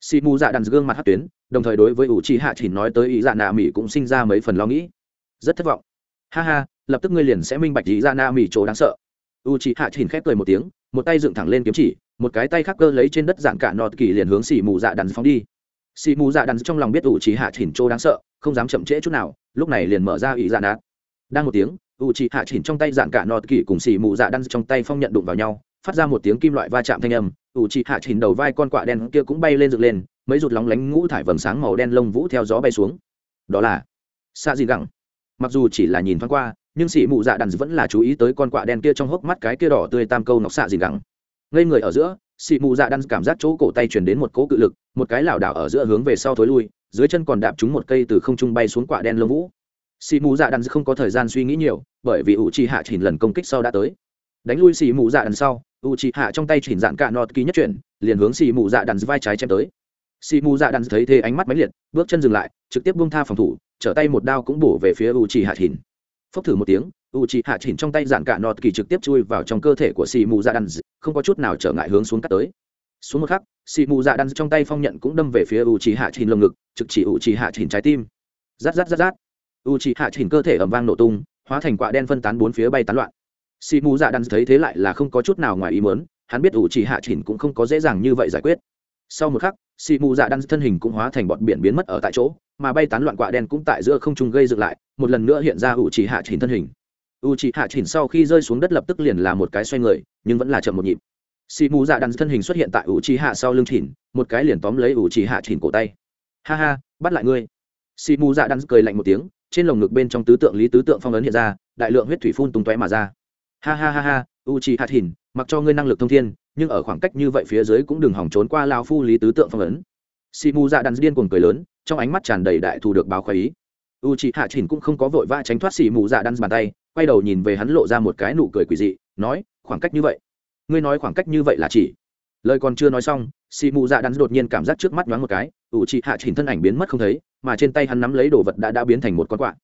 Xì mù dạ đàn gương mặt hát tuyến, đồng thời đối với ủ trì hạ trình nói tới ý dạ nạ mỹ cũng sinh ra mấy phần lo nghĩ. Rất thất vọng. Ha ha, lập tức ngươi liền sẽ minh bạch ý dạ nạ mỹ chỗ đáng sợ. U trì hạ trình khép cười một tiếng, một tay dựng thẳng lên kiếm chỉ, một cái tay khác cơ lấy trên đất dạng cả nọt kỳ liền hướng xì mù dạ đàn phóng đi xì mù dạ đàn trong lòng biết ủ trí hạ chỉnh trô đáng sợ, không dám chậm trễ chút nào, lúc này liền mở ra ý dạ nạt. Đang một tiếng u trí hạ chỉnh trong tay dạng cả nọt kỳ cùng xì mù dạ đan trong tay phong nhận đụng vào nhau, phát ra một tiếng kim loại va chạm thanh âm u trí hạ chỉnh đầu vai con quạ đen kia cũng bay lên dựng lên, mấy rụt lóng lánh ngũ thải vầng sáng màu đen lông vũ theo gió bay xuống. Đó là xa gì gẳng. Mặc dù chỉ là nhìn thoáng qua, nhưng sĩ mụ dạ đàn vẫn là chú ý tới con quạ đen kia trong hốc mắt cái kia đỏ tươi tam câu nọc xạ gì gẳng. Ngây người ở giữa xị mù dạ đan cảm giác chỗ cổ tay chuyển đến một cỗ cự lực, một cái lảo đảo ở giữa hướng về sau thối lui, dưới chân còn đạp trúng một cây từ không trung bay xuống quả đen lông vũ. Xị mù dạ đan không có thời gian suy nghĩ nhiều, bởi vì u chi hạ chỉnh lần công kích sau đã tới. Đánh lui sĩ mù dạ đan sau u chi hạ trong tay chỉnh dạn cả nọt ký nhất chuyển, liền hướng sĩ mù dạ đan vai trái chém tới. Sĩ mù dạ đan thấy thế ánh mắt máy liệt, bước chân dừng lại, trực tiếp buông tha phòng thủ, trở tay một đao cũng bổ về phía u chi hạ chỉnh. Phốc thử một tiếng u c hạ chỉnh trong tay dạn cả nọt kỳ trực tiếp chui vào trong cơ thể của xì mù dạ đan không có chút nào trở ngại hướng xuống cắt tới. Xuống một khắc, xì mù dạ đan trong tay phong nhận cũng đâm về phía u c hạ chỉnh lồng ngực, trực chỉ u c hạ chỉnh trái tim. Rát rát rát rát. U c hạ chỉnh cơ thể ẩm vang nổ tung, hóa thành quả đen phân tán bốn phía bay tán loạn. Xì mù dạ đan thấy thế lại là không có chút nào ngoài ý mớn hắn biết u c hạ chỉnh cũng không có dễ dàng như vậy giải quyết. Sau một khắc, xì mù dạ đan thân hình cũng hóa thành bọt biển biến mất ở tại chỗ, mà bay tán loạn quạ đen cũng tại giữa không trung gây dựng lại, một lần nữa hiện ra u chỉ hạ chỉnh thân hình u c h ị hạ chỉnh sau khi rơi xuống đất lập tức liền là một cái xoay người, nhưng vẫn là chậm một nhịp. Xì mù dạ đắn thân hình xuất hiện tại u c h ị hạ sau lưng chỉnh, một cái liền tóm lấy u c h ị hạ chỉnh cổ tay. Ha ha, bắt lại ngươi. Xì mù dạ đắn cười lạnh một tiếng, trên lồng ngực bên trong tứ tượng lý tứ tượng phong ấn hiện ra, đại lượng huyết thủy phun tung tóe mà ra. Ha ha ha ha u c h ị hạ chỉnh, mặc cho ngươi năng lực thông thiên, nhưng ở khoảng cách như vậy phía dưới cũng đừng hỏng trốn qua lao phu lý tứ tượng phong ấn. Xì mù dạ đắn điên cuồng cười lớn, trong ánh mắt tràn đầy đại thù được báo khoái ý. U c h ị hạ chỉnh cũng không có vội vã tránh thoát xì mù dạ đan bàn tay quay đầu nhìn về hắn lộ ra một cái nụ cười quỷ dị, nói, khoảng cách như vậy? Ngươi nói khoảng cách như vậy là chỉ? Lời còn chưa nói xong, xì mù dạ đắn đột nhiên cảm giác trước mắt nhoáng một cái, ủ chị hạ chỉnh thân ảnh biến mất không thấy, mà trên tay hắn nắm lấy đồ vật đã đã biến thành một con quạ.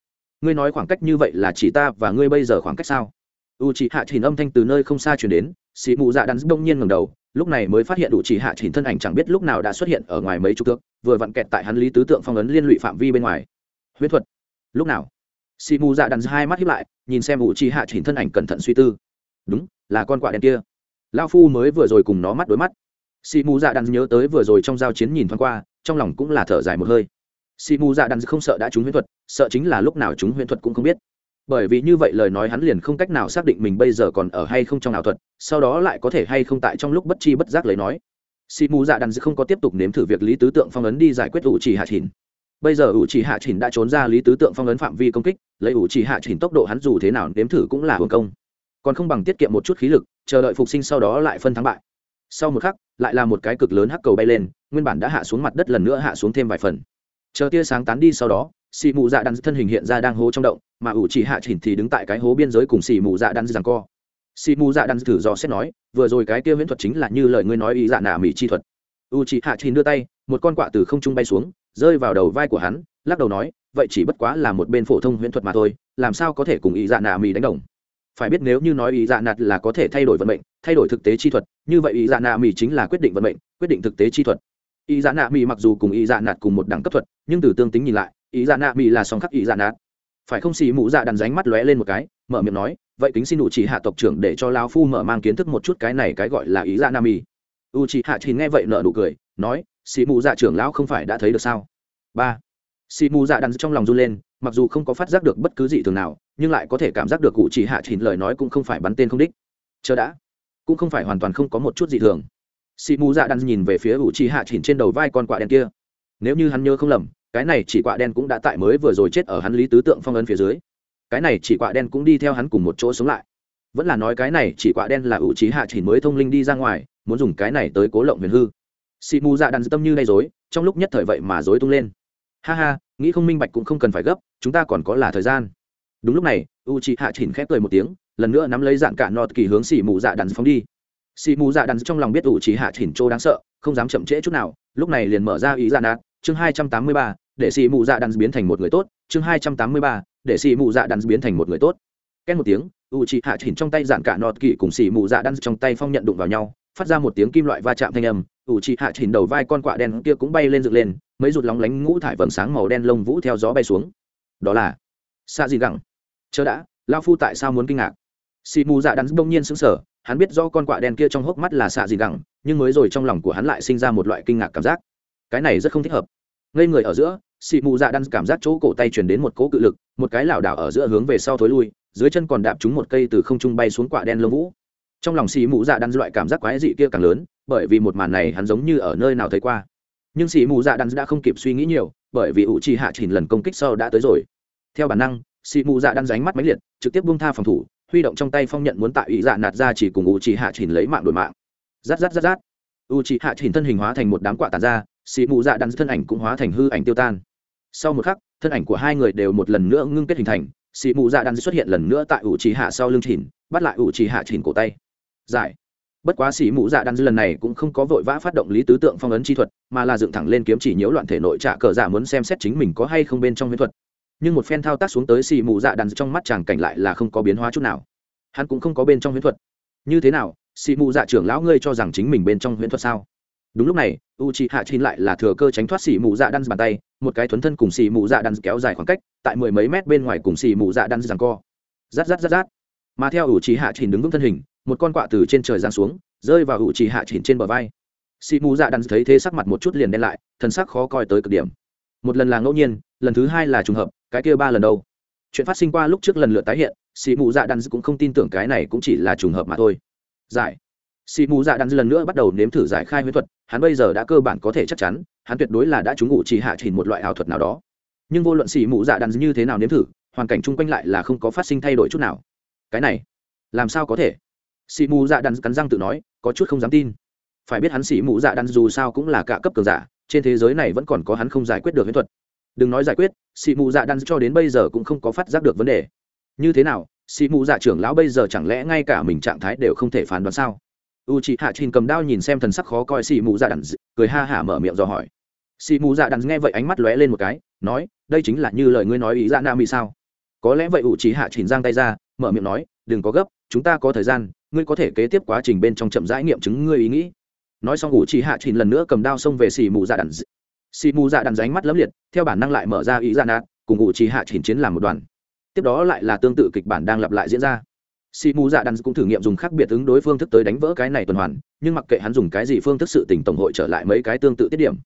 Ngươi nói khoảng cách như vậy là chỉ ta và ngươi bây giờ khoảng cách sao? U chị hạ chỉnh âm thanh từ nơi không xa chuyển đến, xì mù dạ đắn đông nhiên ngầm đầu, lúc này mới phát hiện u chị hạ chỉnh thân ảnh chẳng biết lúc nào đã xuất hiện ở ngoài mấy chục thước, vừa vặn kẹt tại hắn lý tứ tượng phong ấn liên lụy phạm vi bên ngoài. Huyễn thuật? Lúc nào? Xì mù dạ Đàn hai mắt hiếp lại, nhìn xem ủ trì hạ chỉnh thân ảnh cẩn thận suy tư. Đúng, là con quạ đen kia. Lao phu mới vừa rồi cùng nó mắt đối mắt. Xì mù dạ Đàn nhớ tới vừa rồi trong giao chiến nhìn thoáng qua, trong lòng cũng là thở dài một hơi. Xì mù dạ Đàn không sợ đã trúng huyễn thuật, sợ chính là lúc nào trúng huyễn thuật cũng không biết. Bởi vì như vậy lời nói hắn liền không cách nào xác định mình bây giờ còn ở hay không trong ảo thuật, sau đó lại có thể hay không tại trong lúc bất chi bất giác lấy nói. Xì mù dạ Đàn không có tiếp tục nếm thử việc lý tứ tượng phong ấn đi giải quyết ủ trì hạ chỉnh bây giờ ủ chỉ hạ chỉnh đã trốn ra lý tứ tượng phong ấn phạm vi công kích, lấy ủ chỉ hạ chỉnh tốc độ hắn dù thế nào nếm thử cũng là hưởng công. Còn không bằng tiết kiệm một chút khí lực, chờ đợi phục sinh sau đó lại phân thắng bại. Sau một khắc, lại là một cái cực lớn hắc cầu bay lên, nguyên bản đã hạ xuống mặt đất lần nữa hạ xuống thêm vài phần. Chờ tia sáng tán đi sau đó, xì mù dạ đắn thân hình hiện ra đang hố trong động, mà ủ chỉ hạ chỉnh thì đứng tại cái hố biên giới cùng xì mù dạ đắn rằng co. Xì mù dạ đắn thử dò xét nói, vừa rồi cái kia viễn thuật chính là như lời ngươi nói ý dạ nả mỹ chi thuật. U chỉ hạ chỉnh đưa tay, một con quạ từ không trung bay xuống rơi vào đầu vai của hắn, lắc đầu nói, vậy chỉ bất quá là một bên phổ thông huyễn thuật mà thôi, làm sao có thể cùng ý dạ nạ mì đánh đồng? Phải biết nếu như nói ý dạ nạt là có thể thay đổi vận mệnh, thay đổi thực tế chi thuật, như vậy ý dạ nạ mì chính là quyết định vận mệnh, quyết định thực tế chi thuật. Ý dạ nạ mì mặc dù cùng ý dạ nạt cùng một đẳng cấp thuật, nhưng từ tương tính nhìn lại, ý dạ nạ mì là song khắc ý dạ nạt phải không xì mụ dạ đàn ránh mắt lóe lên một cái, mở miệng nói, vậy kính xin u chỉ hạ tộc trưởng để cho lao phu mở mang kiến thức một chút cái này cái gọi là ý dạ nam y u chỉ hạ thì nghe vậy nợ nụ cười, nói xì mù dạ trưởng lão không phải đã thấy được sao? Ba. Xì mù dạ đàn trong lòng run lên, mặc dù không có phát giác được bất cứ gì thường nào, nhưng lại có thể cảm giác được cụ chỉ hạ chỉnh lời nói cũng không phải bắn tên không đích. Chờ đã. Cũng không phải hoàn toàn không có một chút gì thường. Xì mù dạ đàn nhìn về phía cụ chỉ hạ chỉnh trên đầu vai con quạ đen kia. Nếu như hắn nhớ không lầm, cái này chỉ quạ đen cũng đã tại mới vừa rồi chết ở hắn lý tứ tượng phong ấn phía dưới. Cái này chỉ quạ đen cũng đi theo hắn cùng một chỗ sống lại. Vẫn là nói cái này chỉ quạ đen là ủ trí hạ chỉ mới thông linh đi ra ngoài, muốn dùng cái này tới cố lộng huyền hư xị mù dạ đàn tâm như gây dối trong lúc nhất thời vậy mà dối tung lên. Ha ha, nghĩ không minh bạch cũng không cần phải gấp, chúng ta còn có là thời gian. Đúng lúc này u chị hạ chỉnh khép cười một tiếng, lần nữa nắm lấy dạn cả nọt kỳ hướng xì mù dạ đàn phóng đi. Xì mù dạ đàn trong lòng biết u chị hạ chỉnh trô đáng sợ, không dám chậm trễ chút nào, lúc này liền mở ra ý dạ nạt, chương hai trăm tám mươi ba, để xì mù dạ đàn biến thành một người tốt, chương hai trăm tám mươi ba, để xì mù dạ đàn biến thành một người tốt. Két một tiếng u chị hạ chỉnh trong tay dạn cả nọt kỳ cùng xì mù dạ đàn trong tay phong nhận đụng vào nhau, phát ra một tiếng kim loại va chạm thanh âm ủ trị hạ chỉnh đầu vai con quạ đen kia cũng bay lên dựng lên, mấy rụt lóng lánh ngũ thải vầng sáng màu đen lông vũ theo gió bay xuống. Đó là xa gì gẳng. Chớ đã lao phu tại sao muốn kinh ngạc? Xì mù dạ đắn bỗng nhiên sững sờ, hắn biết do con quạ đen kia trong hốc mắt là xạ gì gẳng, nhưng mới rồi trong lòng của hắn lại sinh ra một loại kinh ngạc cảm giác. Cái này rất không thích hợp. Ngây người ở giữa, xì mù dạ đắn cảm giác chỗ cổ tay truyền đến một cỗ cự lực, một cái lảo đảo ở giữa hướng về sau thối lui, dưới chân còn đạp trúng một cây từ không trung bay xuống quả đen lông vũ trong lòng xì mù dạ đắn loại cảm giác quái dị kia càng lớn, bởi vì một màn này hắn giống như ở nơi nào thấy qua. Nhưng xì mù dạ đắn đã không kịp suy nghĩ nhiều, bởi vì ủ trì hạ chỉnh lần công kích sau đã tới rồi. Theo bản năng, xì mù dạ đắn ránh mắt máy liệt, trực tiếp buông tha phòng thủ, huy động trong tay phong nhận muốn tạo ý dạ nạt ra chỉ cùng ủ trì hạ chỉnh lấy mạng đổi mạng. Rát rát rát rát. U trì hạ chỉnh thân hình hóa thành một đám quạ tàn ra, xì mù dạ đắn thân ảnh cũng hóa thành hư ảnh tiêu tan. Sau một khắc, thân ảnh của hai người đều một lần nữa ngưng kết hình thành, xì mù dạ đắn xuất hiện lần nữa tại ủ trì hạ sau lưng chỉnh bắt lại ủ trì hạ chỉnh cổ tay giải. Bất quá sĩ mụ dạ đan dư lần này cũng không có vội vã phát động lý tứ tượng phong ấn chi thuật, mà là dựng thẳng lên kiếm chỉ nhiễu loạn thể nội trạ cờ dạ muốn xem xét chính mình có hay không bên trong huyễn thuật. Nhưng một phen thao tác xuống tới sĩ mụ dạ đan dư trong mắt chàng cảnh lại là không có biến hóa chút nào. Hắn cũng không có bên trong huyễn thuật. Như thế nào sĩ mụ dạ trưởng lão ngươi cho rằng chính mình bên trong huyễn thuật sao? Đúng lúc này u c h i hạ chín lại là thừa cơ tránh thoát xỉ mụ dạ đan bàn tay, một cái thuấn thân cùng xỉ mụ dạ đan kéo dài khoảng cách, tại mười mấy mét bên ngoài cùng xỉ mụ dạ đan rằng co. Rát rát rát rát. Mà theo u c h i hạ chín đứng vững thân hình một con quạ từ trên trời giáng xuống, rơi vào hữu trì hạ chỉnh trên bờ vai. Xị mù dạ đắn thấy thế sắc mặt một chút liền đen lại, thần sắc khó coi tới cực điểm. Một lần là ngẫu nhiên, lần thứ hai là trùng hợp, cái kia ba lần đâu? Chuyện phát sinh qua lúc trước lần lượt tái hiện, xị mù dạ đắn cũng không tin tưởng cái này cũng chỉ là trùng hợp mà thôi. Giải. Xị mù dạ đắn lần nữa bắt đầu nếm thử giải khai huyết thuật, hắn bây giờ đã cơ bản có thể chắc chắn, hắn tuyệt đối là đã trúng ngụ trì hạ chỉnh một loại ảo thuật nào đó. Nhưng vô luận xị mù dạ đắn như thế nào nếm thử, hoàn cảnh chung quanh lại là không có phát sinh thay đổi chút nào. Cái này, làm sao có thể? Sĩ mù dạ đắn cắn răng tự nói, có chút không dám tin. Phải biết hắn sĩ mù dạ đắn dù sao cũng là cả cấp cường giả, trên thế giới này vẫn còn có hắn không giải quyết được huyễn thuật. Đừng nói giải quyết, sĩ mù dạ đắn cho đến bây giờ cũng không có phát giác được vấn đề. Như thế nào, sĩ mù dạ trưởng lão bây giờ chẳng lẽ ngay cả mình trạng thái đều không thể phán đoán sao? U chị hạ trình cầm đao nhìn xem thần sắc khó coi sĩ mù dạ đắn cười ha hả mở miệng dò hỏi. Sĩ mù dạ đắn nghe vậy ánh mắt lóe lên một cái, nói, đây chính là như lời ngươi nói ý dạ nam mỹ sao? Có lẽ vậy u chị hạ trình giang tay ra, mở miệng nói, đừng có gấp, chúng ta có thời gian ngươi có thể kế tiếp quá trình bên trong chậm rãi nghiệm chứng ngươi ý nghĩ. Nói xong, ủ chỉ hạ trình lần nữa cầm đao xông về xì mù dạ đàn xì mù dạ đàn ránh mắt lấm liệt, theo bản năng lại mở ra ý dạ nạt, cùng ủ chỉ hạ trình chiến làm một đoàn. Tiếp đó lại là tương tự kịch bản đang lặp lại diễn ra. Xì mù dạ đàn cũng thử nghiệm dùng khác biệt ứng đối phương thức tới đánh vỡ cái này tuần hoàn, nhưng mặc kệ hắn dùng cái gì phương thức sự tình tổng hội trở lại mấy cái tương tự tiết điểm.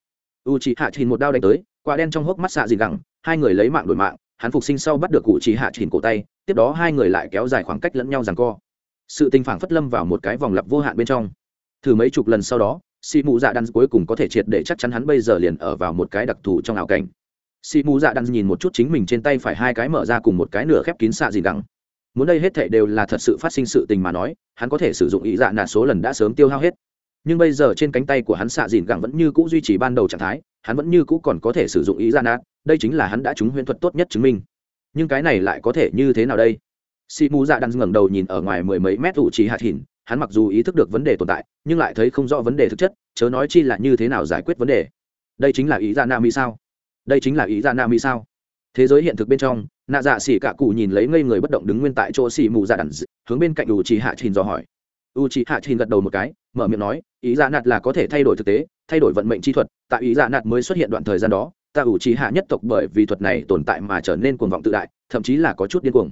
U chỉ hạ trình một đao đánh tới, quả đen trong hốc mắt xạ gì gẳng, hai người lấy mạng đổi mạng, hắn phục sinh sau bắt được cụ chỉ hạ trình cổ tay, tiếp đó hai người lại kéo dài khoảng cách lẫn nhau rằng co sự tình phản phất lâm vào một cái vòng lặp vô hạn bên trong. Thử mấy chục lần sau đó xì mù dạ đan cuối cùng có thể triệt để chắc chắn hắn bây giờ liền ở vào một cái đặc thù trong ảo cảnh. Xì mù dạ đan nhìn một chút chính mình trên tay phải hai cái mở ra cùng một cái nửa khép kín xạ gì đắng. Muốn đây hết thệ đều là thật sự phát sinh sự tình mà nói, hắn có thể sử dụng ý dạ nạ số lần đã sớm tiêu hao hết. Nhưng bây giờ trên cánh tay của hắn xạ dìn gẳng vẫn như cũ duy trì ban đầu trạng thái, hắn vẫn như cũ còn có thể sử dụng ý dạ nạ, đây chính là hắn đã trúng huyễn thuật tốt nhất chứng minh. Nhưng cái này lại có thể như thế nào đây? Si mù dạ đang ngẩng đầu nhìn ở ngoài mười mấy mét ủ trì hạt hỉn hắn mặc dù ý thức được vấn đề tồn tại, nhưng lại thấy không rõ vấn đề thực chất, chớ nói chi là như thế nào giải quyết vấn đề. Đây chính là ý dạ nam mỹ sao? Đây chính là ý dạ nam mỹ sao? Thế giới hiện thực bên trong nạ dạ xỉ cả cụ nhìn lấy ngây người bất động đứng nguyên tại chỗ xỉ mù dạ đàn hướng bên cạnh ủ trì hạ trình dò hỏi. U trì hạ trình gật đầu một cái, mở miệng nói, ý dạ nạt là có thể thay đổi thực tế, thay đổi vận mệnh chi thuật, tại ý dạ nạt mới xuất hiện đoạn thời gian đó, ta ủ trí hạ nhất tộc bởi vì thuật này tồn tại mà trở nên cuồng vọng tự đại, thậm chí là có chút điên cuồng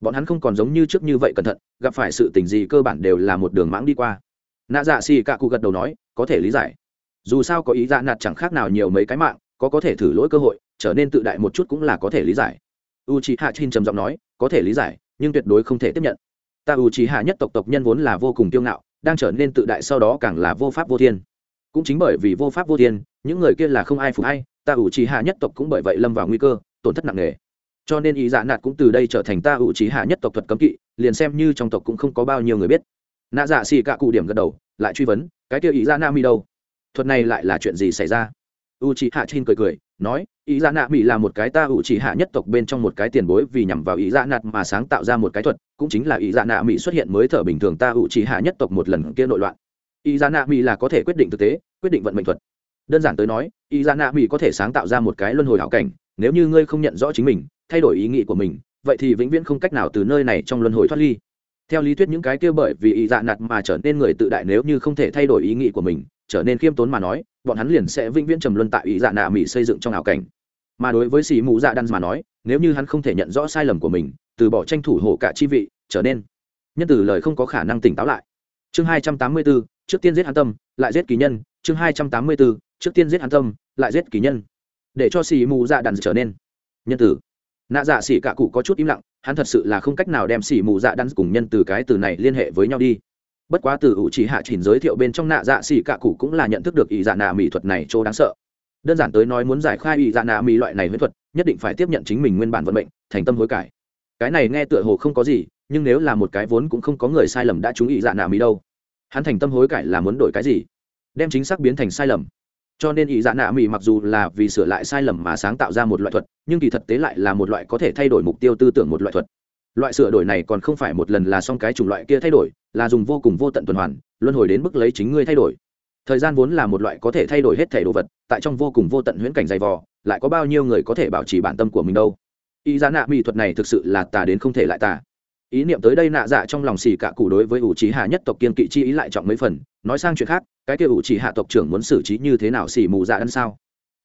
bọn hắn không còn giống như trước như vậy cẩn thận, gặp phải sự tình gì cơ bản đều là một đường mãng đi qua. Nạ dạ xì cạ cụ gật đầu nói, có thể lý giải. Dù sao có ý dạ nạt chẳng khác nào nhiều mấy cái mạng, có có thể thử lỗi cơ hội, trở nên tự đại một chút cũng là có thể lý giải. U c h i hạ chin trầm giọng nói, có thể lý giải, nhưng tuyệt đối không thể tiếp nhận. Ta u c h i hạ nhất tộc tộc nhân vốn là vô cùng kiêu ngạo, đang trở nên tự đại sau đó càng là vô pháp vô thiên. Cũng chính bởi vì vô pháp vô thiên, những người kia là không ai phục hay ta u c h i hạ nhất tộc cũng bởi vậy lâm vào nguy cơ, tổn thất nặng nề cho nên ý dạ nạt cũng từ đây trở thành ta u trí hạ nhất tộc thuật cấm kỵ, liền xem như trong tộc cũng không có bao nhiêu người biết. Nạ dạ xì cả cụ điểm gật đầu, lại truy vấn, cái kia ý dạ na mi đâu? Thuật này lại là chuyện gì xảy ra? U trí hạ trên cười cười, nói, ý dạ nạ mỹ là một cái ta ủ trí hạ nhất tộc bên trong một cái tiền bối vì nhằm vào ý dạ nạt mà sáng tạo ra một cái thuật, cũng chính là ý dạ nạ mỹ xuất hiện mới thở bình thường ta ủ trí hạ nhất tộc một lần kia nội loạn. Ý dạ nạ mỹ là có thể quyết định thực tế, quyết định vận mệnh thuật. Đơn giản tới nói, ý dạ nạ mỹ có thể sáng tạo ra một cái luân hồi hảo cảnh, nếu như ngươi không nhận rõ chính mình thay đổi ý nghĩ của mình, vậy thì vĩnh viễn không cách nào từ nơi này trong luân hồi thoát ly. Theo lý thuyết những cái kia bởi vì ý dạ nạt mà trở nên người tự đại nếu như không thể thay đổi ý nghĩ của mình, trở nên khiêm tốn mà nói, bọn hắn liền sẽ vĩnh viễn trầm luân tại ý dạ nạ mỹ xây dựng trong ảo cảnh. Mà đối với xì mù dạ đan mà nói, nếu như hắn không thể nhận rõ sai lầm của mình, từ bỏ tranh thủ hổ cả chi vị, trở nên nhân từ lời không có khả năng tỉnh táo lại. Chương hai trăm tám mươi bốn trước tiên giết hắn tâm, lại giết kỳ nhân. Chương hai trăm tám mươi bốn trước tiên giết hắn tâm, lại giết kỳ nhân. Để cho xì mù dạ đan trở nên nhân tử nạ dạ xỉ cả cụ có chút im lặng, hắn thật sự là không cách nào đem xỉ mù dạ đan cùng nhân từ cái từ này liên hệ với nhau đi. Bất quá từ ủ chỉ hạ chỉnh giới thiệu bên trong nạ dạ xỉ cả cụ cũng là nhận thức được ý dạ nạ mỹ thuật này chỗ đáng sợ. Đơn giản tới nói muốn giải khai ý dạ nạ mỹ loại này huyết thuật, nhất định phải tiếp nhận chính mình nguyên bản vận mệnh, thành tâm hối cải. Cái này nghe tựa hồ không có gì, nhưng nếu là một cái vốn cũng không có người sai lầm đã trúng ý dạ nạ mỹ đâu, hắn thành tâm hối cải là muốn đổi cái gì? Đem chính xác biến thành sai lầm cho nên ý dạ nạ mỹ mặc dù là vì sửa lại sai lầm mà sáng tạo ra một loại thuật, nhưng kỳ thực tế lại là một loại có thể thay đổi mục tiêu tư tưởng một loại thuật. Loại sửa đổi này còn không phải một lần là xong cái chủng loại kia thay đổi, là dùng vô cùng vô tận tuần hoàn, luân hồi đến mức lấy chính ngươi thay đổi. Thời gian vốn là một loại có thể thay đổi hết thể đồ vật, tại trong vô cùng vô tận huyễn cảnh dày vò, lại có bao nhiêu người có thể bảo trì bản tâm của mình đâu? Ý giá nạ mỹ thuật này thực sự là tà đến không thể lại tà ý niệm tới đây nạ dạ trong lòng xì cạ cụ đối với ủ trí hạ nhất tộc kiên kỵ chi ý lại trọng mấy phần. Nói sang chuyện khác, cái kia ủ trí hạ tộc trưởng muốn xử trí như thế nào xì mù dạ ăn sao?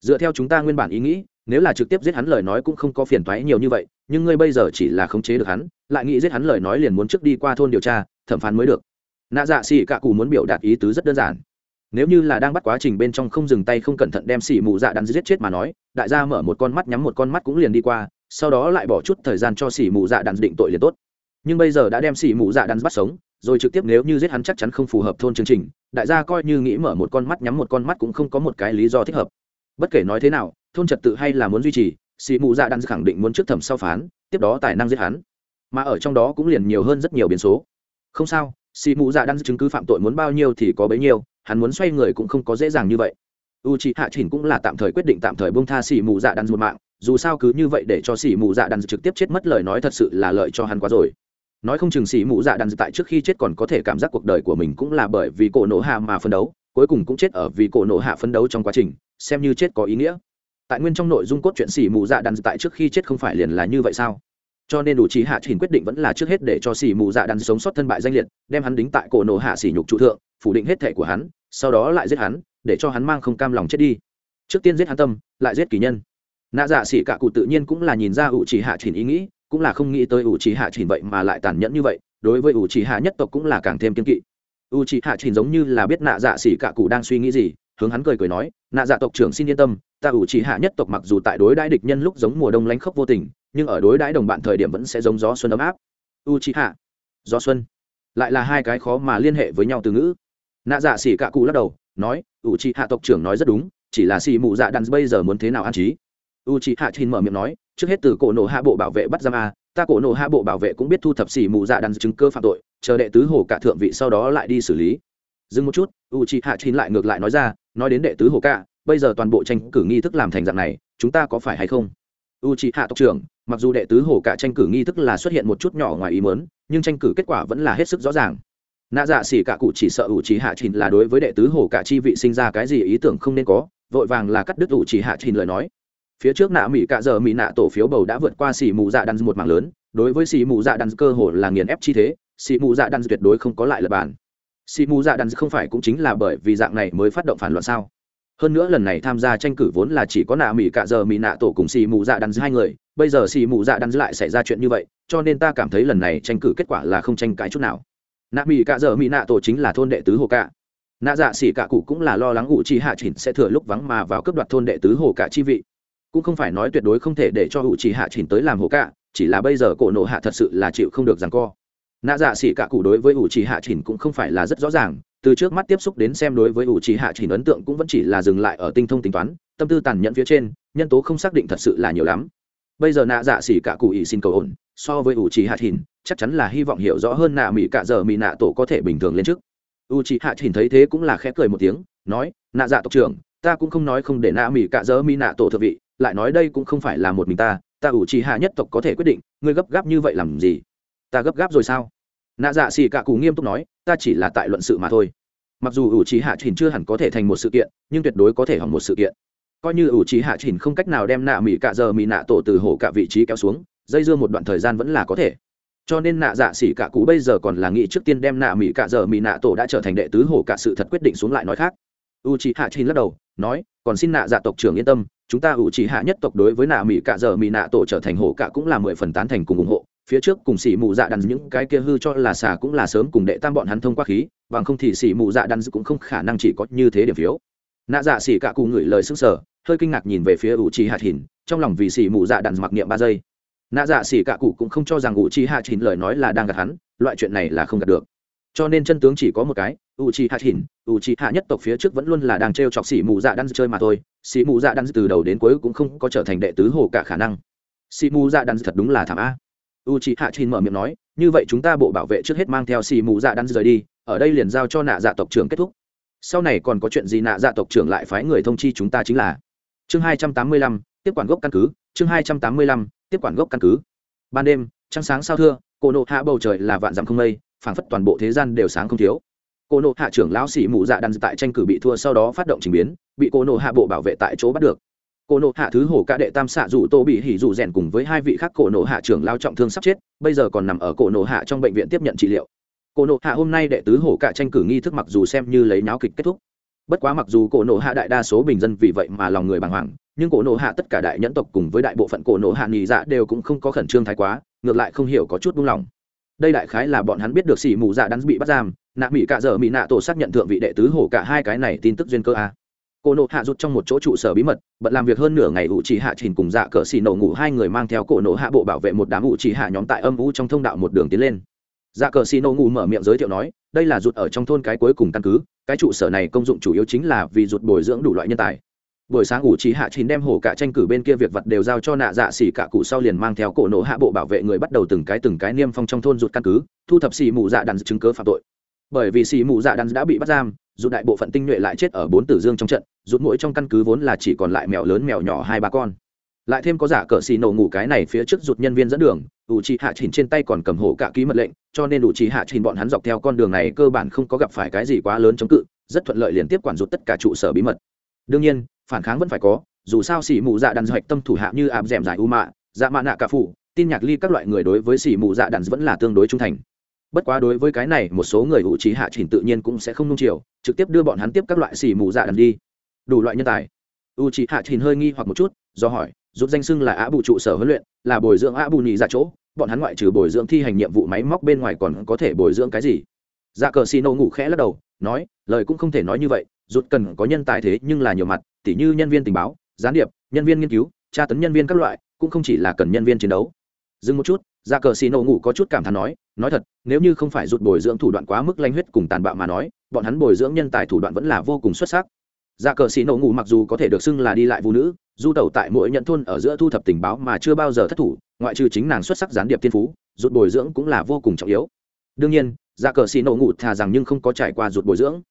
Dựa theo chúng ta nguyên bản ý nghĩ, nếu là trực tiếp giết hắn lời nói cũng không có phiền toái nhiều như vậy, nhưng ngươi bây giờ chỉ là khống chế được hắn, lại nghĩ giết hắn lời nói liền muốn trước đi qua thôn điều tra, thẩm phán mới được. Nạ dạ xì cạ cụ muốn biểu đạt ý tứ rất đơn giản. Nếu như là đang bắt quá trình bên trong không dừng tay không cẩn thận đem xì mù dạ đắn giết chết mà nói, đại gia mở một con mắt nhắm một con mắt cũng liền đi qua, sau đó lại bỏ chút thời gian cho xì mù dạ đắn định tội liền tốt nhưng bây giờ đã đem xỉ mù dạ đắn bắt sống, rồi trực tiếp nếu như giết hắn chắc chắn không phù hợp thôn chương trình, đại gia coi như nghĩ mở một con mắt, nhắm một con mắt cũng không có một cái lý do thích hợp. Bất kể nói thế nào, thôn trật tự hay là muốn duy trì, xỉ mù dạ đắn khẳng định muốn trước thẩm sau phán, tiếp đó tài năng giết hắn. Mà ở trong đó cũng liền nhiều hơn rất nhiều biến số. Không sao xì mụ dạ đắn chứng cứ phạm tội muốn bao nhiêu thì có bấy nhiêu, hắn muốn xoay người cũng không có dễ dàng như vậy. U c h ị hạ chỉnh cũng là tạm thời quyết định tạm thời bông tha xỉ mụ dạ đắn một mạng, dù sao cứ như vậy để cho xỉ mù dạ đắn trực tiếp chết mất lời nói thật sự là lợi cho hắn quá rồi nói không chừng xỉ mụ dạ đắn tại trước khi chết còn có thể cảm giác cuộc đời của mình cũng là bởi vì cổ nổ hạ mà phân đấu, cuối cùng cũng chết ở vì cổ nổ hạ phân đấu trong quá trình, xem như chết có ý nghĩa. Tại nguyên trong nội dung cốt truyện xỉ mụ dạ đắn tại trước khi chết không phải liền là như vậy sao? Cho nên đủ trí hạ trình quyết định vẫn là trước hết để cho xỉ mụ dạ đắn sống sót thân bại danh liệt, đem hắn đính tại cổ nổ hạ xỉ nhục trụ thượng, phủ định hết thể của hắn, sau đó lại giết hắn, để cho hắn mang không cam lòng chết đi. Trước tiên giết hắn tâm, lại giết kỳ nhân. Nạ dạ xỉ cả cụ tự nhiên cũng là nhìn ra ủ chỉ hạ trình ý nghĩ cũng là không nghĩ tới ủ trí hạ trình vậy mà lại tàn nhẫn như vậy, đối với ủ trí hạ nhất tộc cũng là càng thêm kiên kỵ. Ủ trí hạ trình giống như là biết nạ dạ xỉ cả cụ đang suy nghĩ gì, hướng hắn cười cười nói, nạ dạ tộc trưởng xin yên tâm, ta ủ trí hạ nhất tộc mặc dù tại đối đãi địch nhân lúc giống mùa đông lánh khốc vô tình, nhưng ở đối đãi đồng bạn thời điểm vẫn sẽ giống gió xuân ấm áp. U trí hạ gió xuân. Lại là hai cái khó mà liên hệ với nhau từ ngữ. Nạ dạ xỉ cả cụ lắc đầu, nói u trí hạ tộc trưởng nói rất đúng, chỉ là xỉ mụ dạ đàn bây giờ muốn thế nào an trí? U c hạ trình mở miệng nói trước hết từ cổ nổ hạ bộ bảo vệ bắt giam a, ta cổ nổ hạ bộ bảo vệ cũng biết thu thập xỉ mù dạ đàn chứng cơ phạm tội, chờ đệ tứ hồ cả thượng vị sau đó lại đi xử lý. Dừng một chút u c hạ chín lại ngược lại nói ra, nói đến đệ tứ hồ cả, bây giờ toàn bộ tranh cử nghi thức làm thành dạng này, chúng ta có phải hay không? U c hạ tộc trưởng, mặc dù đệ tứ hồ cả tranh cử nghi thức là xuất hiện một chút nhỏ ngoài ý mớn nhưng tranh cử kết quả vẫn là hết sức rõ ràng. Nạ dạ xỉ cả cụ chỉ sợ ủ trí hạ chín là đối với đệ tứ hồ cả chi vị sinh ra cái gì ý tưởng không nên có, vội vàng là cắt đứt ủ trí hạ chín lời nói phía trước nạ mỹ cạ giờ mỹ nạ tổ phiếu bầu đã vượt qua xỉ mù dạ đan một mảng lớn, đối với xỉ mù dạ đan cơ hồ là nghiền ép chi thế xỉ mù dạ đan tuyệt đối không có lại lập bản xỉ mù dạ đan không phải cũng chính là bởi vì dạng này mới phát động phản loạn sao? Hơn nữa lần này tham gia tranh cử vốn là chỉ có nạ mỹ cạ giờ mỹ nạ tổ cùng xì mù dạ đan hai người, bây giờ xì mù dạ đan lại xảy ra chuyện như vậy, cho nên ta cảm thấy lần này tranh cử kết quả là không tranh cãi chút nào. Nạ mỹ cạ giờ mỹ nạ tổ chính là thôn đệ tứ hồ cạ. Nạ dạ xỉ cạ cụ cũng là lo lắng ủ chi hạ chỉnh sẽ thừa lúc vắng mà vào cấp đoạt thôn đệ tứ hồ cạ chi vị cũng không phải nói tuyệt đối không thể để cho hữu trí hạ chỉnh tới làm hổ cả chỉ là bây giờ cổ nộ hạ thật sự là chịu không được rằng co. Nạ dạ xỉ Cả cụ đối với ủ trì hạ chỉnh cũng không phải là rất rõ ràng, từ trước mắt tiếp xúc đến xem đối với ủ trì hạ chỉnh ấn tượng cũng vẫn chỉ là dừng lại ở tinh thông tính toán, tâm tư tàn nhẫn phía trên, nhân tố không xác định thật sự là nhiều lắm. Bây giờ nạ dạ xỉ Cả cụ ý xin cầu ổn, so với ủ trì hạ chỉnh, chắc chắn là hy vọng hiểu rõ hơn nạ mỹ Cả giờ mỹ nạ tổ có thể bình thường lên trước. U c hạ chỉnh thấy thế cũng là khẽ cười một tiếng, nói, nạ dạ tộc trưởng ta cũng không nói không để nạ mỹ cạ dỡ mỹ nạ tổ thượng vị, lại nói đây cũng không phải là một mình ta ta ủ trì hạ nhất tộc có thể quyết định, ngươi gấp gáp như vậy làm gì? Ta gấp gáp rồi sao? Nạ dạ xì cạ cụ nghiêm túc nói, ta chỉ là tại luận sự mà thôi. Mặc dù ủ trì hạ trình chưa hẳn có thể thành một sự kiện, nhưng tuyệt đối có thể hỏng một sự kiện. Coi như ủ trì hạ trình không cách nào đem nạ mỹ cạ giờ mỹ nạ tổ từ hổ cả vị trí kéo xuống, dây dưa một đoạn thời gian vẫn là có thể. Cho nên nạ dạ xỉ cạ cụ bây giờ còn là nghĩ trước tiên đem nạ mỹ cạ giờ mỹ nạ tổ đã trở thành đệ tứ hổ cả sự thật quyết định xuống lại nói khác u trí hạ chín lắc đầu, nói, còn xin nạ dạ tộc trưởng yên tâm, chúng ta ủ trí hạ nhất tộc đối với nạ mỹ cạ giờ mỹ nạ tổ trở thành hổ cạ cũng là mười phần tán thành cùng ủng hộ. Phía trước cùng xỉ mù dạ đàn những cái kia hư cho là xà cũng là sớm cùng đệ tam bọn hắn thông qua khí, bằng không thì xỉ mù dạ đàn cũng không khả năng chỉ có như thế điểm phiếu. Nạ dạ xỉ cạ cụ ngửi lời sức sở hơi kinh ngạc nhìn về phía u trì hạ hìn trong lòng vì xỉ mù dạ đàn mặc niệm ba giây. Nạ dạ xỉ cạ cụ cũng không cho rằng u trì hạ chín lời nói là đang gạt hắn, loại chuyện này là không gạt được. Cho nên chân tướng chỉ có một cái u chi hạ hìn u chi hạ nhất tộc phía trước vẫn luôn là đang t r e o chọc xỉ mù dạ đan chơi mà thôi. Xỉ mù dạ đan từ đầu đến cuối cũng không có trở thành đệ tứ hồ cả khả năng. Xỉ mù dạ đan thật đúng là thảm a. U c h hạ chín mở miệng nói, như vậy chúng ta bộ bảo vệ trước hết mang theo xỉ mù dạ đắn rời đi, ở đây liền giao cho nạ dạ tộc trưởng kết thúc. Sau này còn có chuyện gì nạ dạ tộc trưởng lại phái người thông chi chúng ta chính là chương hai trăm tám mươi lăm, tiếp quản gốc căn cứ, chương hai trăm tám mươi lăm, tiếp quản gốc căn cứ. Ban đêm, trăng sáng sao thưa, cổ nộ hạ bầu trời là vạn dặm không mây, phảng phất toàn bộ thế gian đều sáng không thiếu cổ nộ hạ trưởng lão sĩ mù dạ đan tại tranh cử bị thua sau đó phát động trình biến, bị cổ nộ hạ bộ bảo vệ tại chỗ bắt được. Cổ nộ hạ thứ hổ ca đệ tam xạ dù tô bị hỉ dù rèn cùng với hai vị khác cổ nộ hạ trưởng lao trọng thương sắp chết, bây giờ còn nằm ở cổ nộ hạ trong bệnh viện tiếp nhận trị liệu. Cổ nộ hạ hôm nay đệ tứ hổ ca tranh cử nghi thức mặc dù xem như lấy náo kịch kết thúc, bất quá mặc dù cổ nộ hạ đại đa số bình dân vì vậy mà lòng người bàng hoàng, nhưng cổ nộ hạ tất cả đại nhẫn tộc cùng với đại bộ phận cổ nộ hạ nghỉ dạ đều cũng không có khẩn trương thái quá, ngược lại không hiểu có chút buông lỏng. Đây đại khái là bọn hắn biết được xỉ mù dạ đắn bị bắt giam nạ mỹ cạ dở mỹ nạ tổ xác nhận thượng vị đệ tứ hổ cả hai cái này tin tức duyên cơ a. Cô nộ hạ rút trong một chỗ trụ sở bí mật, bận làm việc hơn nửa ngày ủ trì hạ trình cùng dạ cờ xì nổ ngủ hai người mang theo cổ nộ hạ bộ bảo vệ một đám ủ trì hạ nhóm tại âm vũ trong thông đạo một đường tiến lên. Dạ cờ xì nổ ngủ mở miệng giới thiệu nói, đây là rụt ở trong thôn cái cuối cùng căn cứ, cái trụ sở này công dụng chủ yếu chính là vì rụt bồi dưỡng đủ loại nhân tài. Buổi sáng ủ trì hạ chín đem hổ cả tranh cử bên kia việc vật đều giao cho nạ dạ xỉ cả cụ sau liền mang theo cổ nộ hạ bộ bảo vệ người bắt đầu từng cái từng cái niêm phong trong thôn rụt căn cứ, thu thập xỉ mù dạ đàn chứng cớ phạm tội bởi vì xì mù dạ đàn đã bị bắt giam, rụt đại bộ phận tinh nhuệ lại chết ở bốn tử dương trong trận, rụt mỗi trong căn cứ vốn là chỉ còn lại mèo lớn mèo nhỏ hai ba con. Lại thêm có giả cờ xì nổ ngủ cái này phía trước rụt nhân viên dẫn đường, ủ trì hạ chỉnh trên tay còn cầm hổ cả ký mật lệnh, cho nên ủ trì hạ chỉnh bọn hắn dọc theo con đường này cơ bản không có gặp phải cái gì quá lớn chống cự, rất thuận lợi liên tiếp quản rụt tất cả trụ sở bí mật. Đương nhiên, phản kháng vẫn phải có, dù sao xì mù dạ đàn hoạch tâm thủ hạ như áp d giải u mạ dạ mạ nạ cả phủ, tin nhạc ly các loại người đối với xì mù dạ đàn vẫn là tương đối trung thành bất quá đối với cái này, một số người hữu trí hạ chỉnh tự nhiên cũng sẽ không nung chiều, trực tiếp đưa bọn hắn tiếp các loại xì mù dạ đàn đi. Đủ loại nhân tài. U trí hạ chỉnh hơi nghi hoặc một chút, do hỏi, giúp danh xưng là á bù trụ sở huấn luyện, là bồi dưỡng á bù nhị ra chỗ, bọn hắn ngoại trừ bồi dưỡng thi hành nhiệm vụ máy móc bên ngoài còn có thể bồi dưỡng cái gì? Dạ cờ xì nổ ngủ khẽ lắc đầu, nói, lời cũng không thể nói như vậy, rút cần có nhân tài thế nhưng là nhiều mặt, tỉ như nhân viên tình báo, gián điệp, nhân viên nghiên cứu, tra tấn nhân viên các loại, cũng không chỉ là cần nhân viên chiến đấu. Dừng một chút dạ cờ xì nổ ngủ có chút cảm thán nói nói thật, nếu như không phải rụt bồi dưỡng thủ đoạn quá mức lanh huyết cùng tàn bạo mà nói, bọn hắn bồi dưỡng nhân tài thủ đoạn vẫn là vô cùng xuất sắc. Dạ cờ xì nổ ngủ mặc dù có thể được xưng là đi lại vũ nữ, du tẩu tại mỗi nhận thôn ở giữa thu thập tình báo mà chưa bao giờ thất thủ, ngoại trừ chính nàng xuất sắc gián điệp tiên phú, rụt bồi dưỡng cũng là vô cùng trọng yếu. Đương nhiên dạ cờ xì nổ ngủ thà rằng nhưng không có trải qua rụt bồi dưỡng.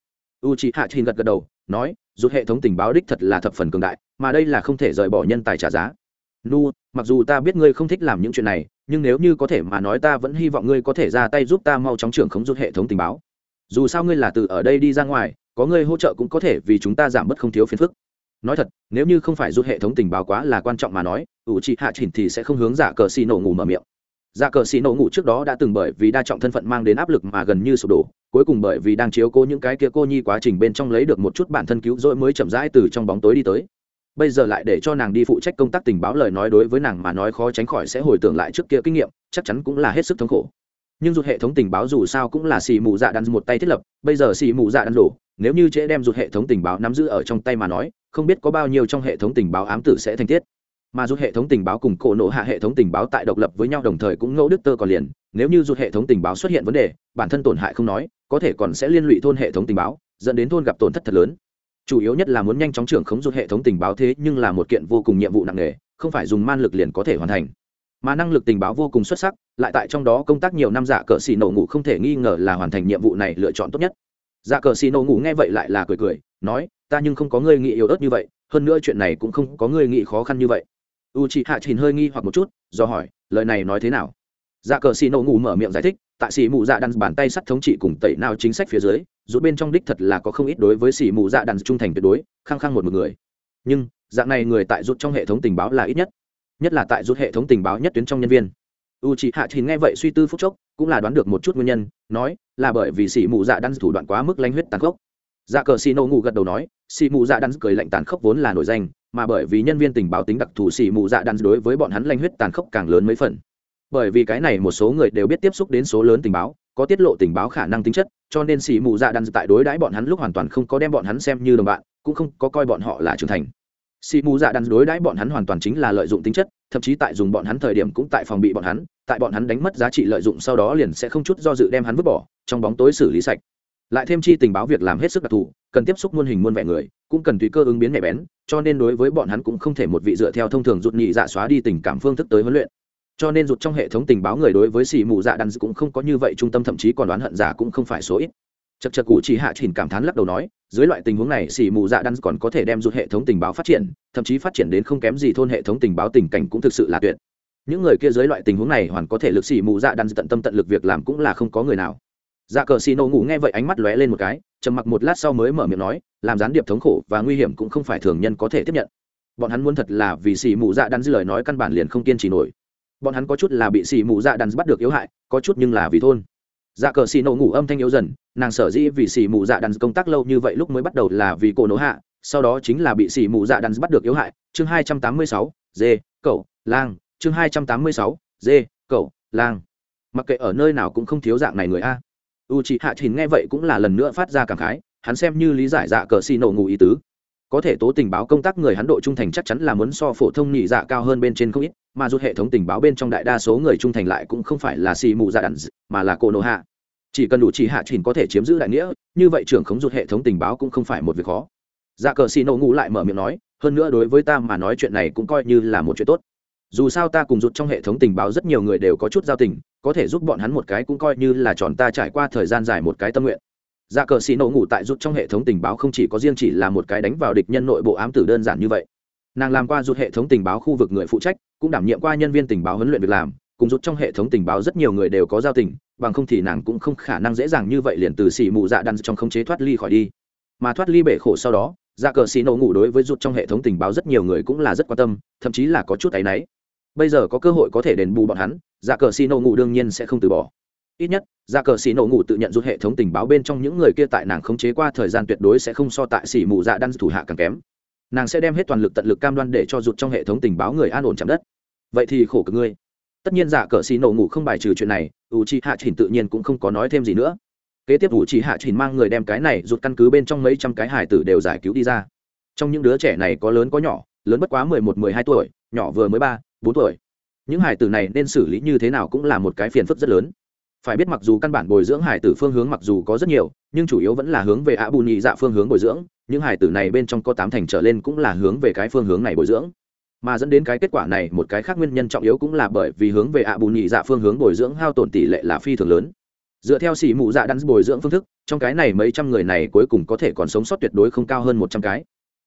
U c hạ trình gật gật đầu, nói, rụt hệ thống tình báo đích thật là thập phần cường đại, mà đây là không thể rời bỏ nhân tài trả giá nu, mặc dù ta biết ngươi không thích làm những chuyện này, nhưng nếu như có thể mà nói ta vẫn hy vọng ngươi có thể ra tay giúp ta mau chóng trưởng khống rút hệ thống tình báo. Dù sao ngươi là từ ở đây đi ra ngoài, có ngươi hỗ trợ cũng có thể vì chúng ta giảm bớt không thiếu phiền phức. Nói thật, nếu như không phải rút hệ thống tình báo quá là quan trọng mà nói, ủ chị hạ chỉnh thì sẽ không hướng giả cờ xì nổ ngủ mở miệng. Giả cờ xì nổ ngủ trước đó đã từng bởi vì đa trọng thân phận mang đến áp lực mà gần như sụp đổ, cuối cùng bởi vì đang chiếu cố những cái kia cô nhi quá trình bên trong lấy được một chút bản thân cứu rỗi mới chậm rãi từ trong bóng tối đi tới bây giờ lại để cho nàng đi phụ trách công tác tình báo lời nói đối với nàng mà nói khó tránh khỏi sẽ hồi tưởng lại trước kia kinh nghiệm, chắc chắn cũng là hết sức thống khổ. Nhưng rụt hệ thống tình báo dù sao cũng là xì mù dạ đắn một tay thiết lập, bây giờ xì mù dạ đắn đổ nếu như trễ đem rụt hệ thống tình báo nắm giữ ở trong tay mà nói, không biết có bao nhiêu trong hệ thống tình báo ám tử sẽ thành tiết mà dù hệ thống tình báo cùng cổ nộ hạ hệ thống tình báo tại độc lập với nhau đồng thời cũng ngẫu đức tơ còn liền, nếu như dù hệ thống tình báo xuất hiện vấn đề, bản thân tổn hại không nói, có thể còn sẽ liên lụy thôn hệ thống tình báo, dẫn đến thôn gặp tổn thất thật lớn chủ yếu nhất là muốn nhanh chóng trưởng khống rút hệ thống tình báo thế nhưng là một kiện vô cùng nhiệm vụ nặng nề, không phải dùng man lực liền có thể hoàn thành. Mà năng lực tình báo vô cùng xuất sắc, lại tại trong đó công tác nhiều năm giả cờ xì nổ ngủ không thể nghi ngờ là hoàn thành nhiệm vụ này lựa chọn tốt nhất. Giả cờ xì nổ ngủ nghe vậy lại là cười cười, nói, ta nhưng không có ngươi nghĩ yếu ớt như vậy, hơn nữa chuyện này cũng không có ngươi nghĩ khó khăn như vậy. U chị hạ trình hơi nghi hoặc một chút, do hỏi, lời này nói thế nào? Dạ cờ xì nổ ngủ mở miệng giải thích, tại xì mụ dạ đan bàn tay sắt thống trị cùng tẩy nào chính sách phía dưới rút bên trong đích thật là có không ít đối với xỉ mù dạ đàn trung thành tuyệt đối, khăng khăng một một người. Nhưng, dạng này người tại rút trong hệ thống tình báo là ít nhất. Nhất là tại rút hệ thống tình báo nhất tuyến trong nhân viên. U chị hạ chỉnh nghe vậy suy tư phúc chốc, cũng là đoán được một chút nguyên nhân, nói, là bởi vì xỉ mù dạ đan thủ đoạn quá mức lanh huyết tàn khốc. Dạ cờ xì nổ ngủ gật đầu nói xỉ mù dạ đan cười lạnh tàn khốc vốn là nổi danh, mà bởi vì nhân viên tình báo tính đặc thù xỉ mù dạ đan đối với bọn hắn lanh huyết tàn khốc càng lớn mấy phần. Bởi vì cái này một số người đều biết tiếp xúc đến số lớn tình báo có tiết lộ tình báo khả năng tính chất, cho nên xì mù dạ đan tại đối đãi bọn hắn lúc hoàn toàn không có đem bọn hắn xem như đồng bạn, cũng không có coi bọn họ là trưởng thành. Xì mù dạ đan đối đãi bọn hắn hoàn toàn chính là lợi dụng tính chất, thậm chí tại dùng bọn hắn thời điểm cũng tại phòng bị bọn hắn, tại bọn hắn đánh mất giá trị lợi dụng sau đó liền sẽ không chút do dự đem hắn vứt bỏ, trong bóng tối xử lý sạch. Lại thêm chi tình báo việc làm hết sức đặc thù, cần tiếp xúc muôn hình muôn vẻ người, cũng cần tùy cơ ứng biến nhạy bén, cho nên đối với bọn hắn cũng không thể một vị dựa theo thông thường rụt nhị dạ xóa đi tình cảm phương thức tới huấn luyện cho nên rụt trong hệ thống tình báo người đối với xì mù dạ đan cũng không có như vậy trung tâm, thậm chí còn đoán hận giả cũng không phải số ít. Chật chật cụ chỉ hạ chỉnh cảm thán lắc đầu nói, dưới loại tình huống này xì mù dạ đan còn có thể đem rụt hệ thống tình báo phát triển, thậm chí phát triển đến không kém gì thôn hệ thống tình báo tình cảnh cũng thực sự là tuyệt. Những người kia dưới loại tình huống này hoàn có thể lực xì mù dạ đan tận tâm tận lực việc làm cũng là không có người nào. Dạ cờ xì nổ ngủ nghe vậy ánh mắt lóe lên một cái, trầm mặc một lát sau mới mở miệng nói, làm gián điệp thống khổ và nguy hiểm cũng không phải thường nhân có thể tiếp nhận. Bọn hắn muốn thật là vì xì mù dạ đan dư lời nói căn bản liền không kiên trì nổi bọn hắn có chút là bị xì mù dạ đan bắt được yếu hại, có chút nhưng là vì thôn. Dạ cờ xì nổ ngủ âm thanh yếu dần, nàng sở dĩ vì xì mù dạ đan công tác lâu như vậy lúc mới bắt đầu là vì cổ nổ hạ, sau đó chính là bị xì mù dạ đan bắt được yếu hại. Chương hai trăm tám mươi sáu, dê, cậu, lang. Chương hai trăm tám mươi sáu, dê, cậu, lang. Mặc kệ ở nơi nào cũng không thiếu dạng này người a. U c hạ thìn nghe vậy cũng là lần nữa phát ra cảm khái, hắn xem như lý giải dạ cờ xì nổ ngủ ý tứ có thể tố tình báo công tác người hắn độ trung thành chắc chắn là muốn so phổ thông nhị dạ cao hơn bên trên không ít, mà rút hệ thống tình báo bên trong đại đa số người trung thành lại cũng không phải là xì mù dạ đàn mà là cô nô hạ. Chỉ cần đủ chỉ hạ trình có thể chiếm giữ đại nghĩa, như vậy trưởng khống rút hệ thống tình báo cũng không phải một việc khó. Dạ cờ xì nổ ngủ lại mở miệng nói, hơn nữa đối với ta mà nói chuyện này cũng coi như là một chuyện tốt. Dù sao ta cùng rút trong hệ thống tình báo rất nhiều người đều có chút giao tình, có thể giúp bọn hắn một cái cũng coi như là tròn ta trải qua thời gian dài một cái tâm nguyện dạ cờ xì nổ ngủ tại rút trong hệ thống tình báo không chỉ có riêng chỉ là một cái đánh vào địch nhân nội bộ ám tử đơn giản như vậy. Nàng làm qua rút hệ thống tình báo khu vực người phụ trách, cũng đảm nhiệm qua nhân viên tình báo huấn luyện việc làm, cùng rút trong hệ thống tình báo rất nhiều người đều có giao tình, bằng không thì nàng cũng không khả năng dễ dàng như vậy liền từ xì mù dạ đan trong khống chế thoát ly khỏi đi. Mà thoát ly bể khổ sau đó dạ cờ xì nổ ngủ đối với rút trong hệ thống tình báo rất nhiều người cũng là rất quan tâm, thậm chí là có chút áy náy. Bây giờ có cơ hội có thể đền bù bọn hắn dạ cờ xì nổ ngủ đương nhiên sẽ không từ bỏ ít nhất ra cờ xì nổ ngủ tự nhận rút hệ thống tình báo bên trong những người kia tại nàng khống chế qua thời gian tuyệt đối sẽ không so tại xì mù dạ đan thủ hạ càng kém. Nàng sẽ đem hết toàn lực tận lực cam đoan để cho rụt trong hệ thống tình báo người an ổn chạm đất. Vậy thì khổ cực ngươi. Tất nhiên giả cờ xì nổ ngủ không bài trừ chuyện này u chi hạ chỉnh tự nhiên cũng không có nói thêm gì nữa. Kế tiếp u chi hạ chỉnh mang người đem cái này rụt căn cứ bên trong mấy trăm cái hải tử đều giải cứu đi ra. Trong những đứa trẻ này có lớn có nhỏ, lớn bất quá mười một, mười hai tuổi, nhỏ vừa mới ba, bốn tuổi. Những hải tử này nên xử lý như thế nào cũng là một cái phiền phức rất lớn phải biết mặc dù căn bản bồi dưỡng hải tử phương hướng mặc dù có rất nhiều, nhưng chủ yếu vẫn là hướng về ạ bù nhị dạ phương hướng bồi dưỡng, những hải tử này bên trong có tám thành trở lên cũng là hướng về cái phương hướng này bồi dưỡng. Mà dẫn đến cái kết quả này, một cái khác nguyên nhân trọng yếu cũng là bởi vì hướng về ạ bù nhị dạ phương hướng bồi dưỡng hao tổn tỷ lệ là phi thường lớn. Dựa theo xỉ mụ dạ đắn bồi dưỡng phương thức, trong cái này mấy trăm người này cuối cùng có thể còn sống sót tuyệt đối không cao hơn một trăm cái,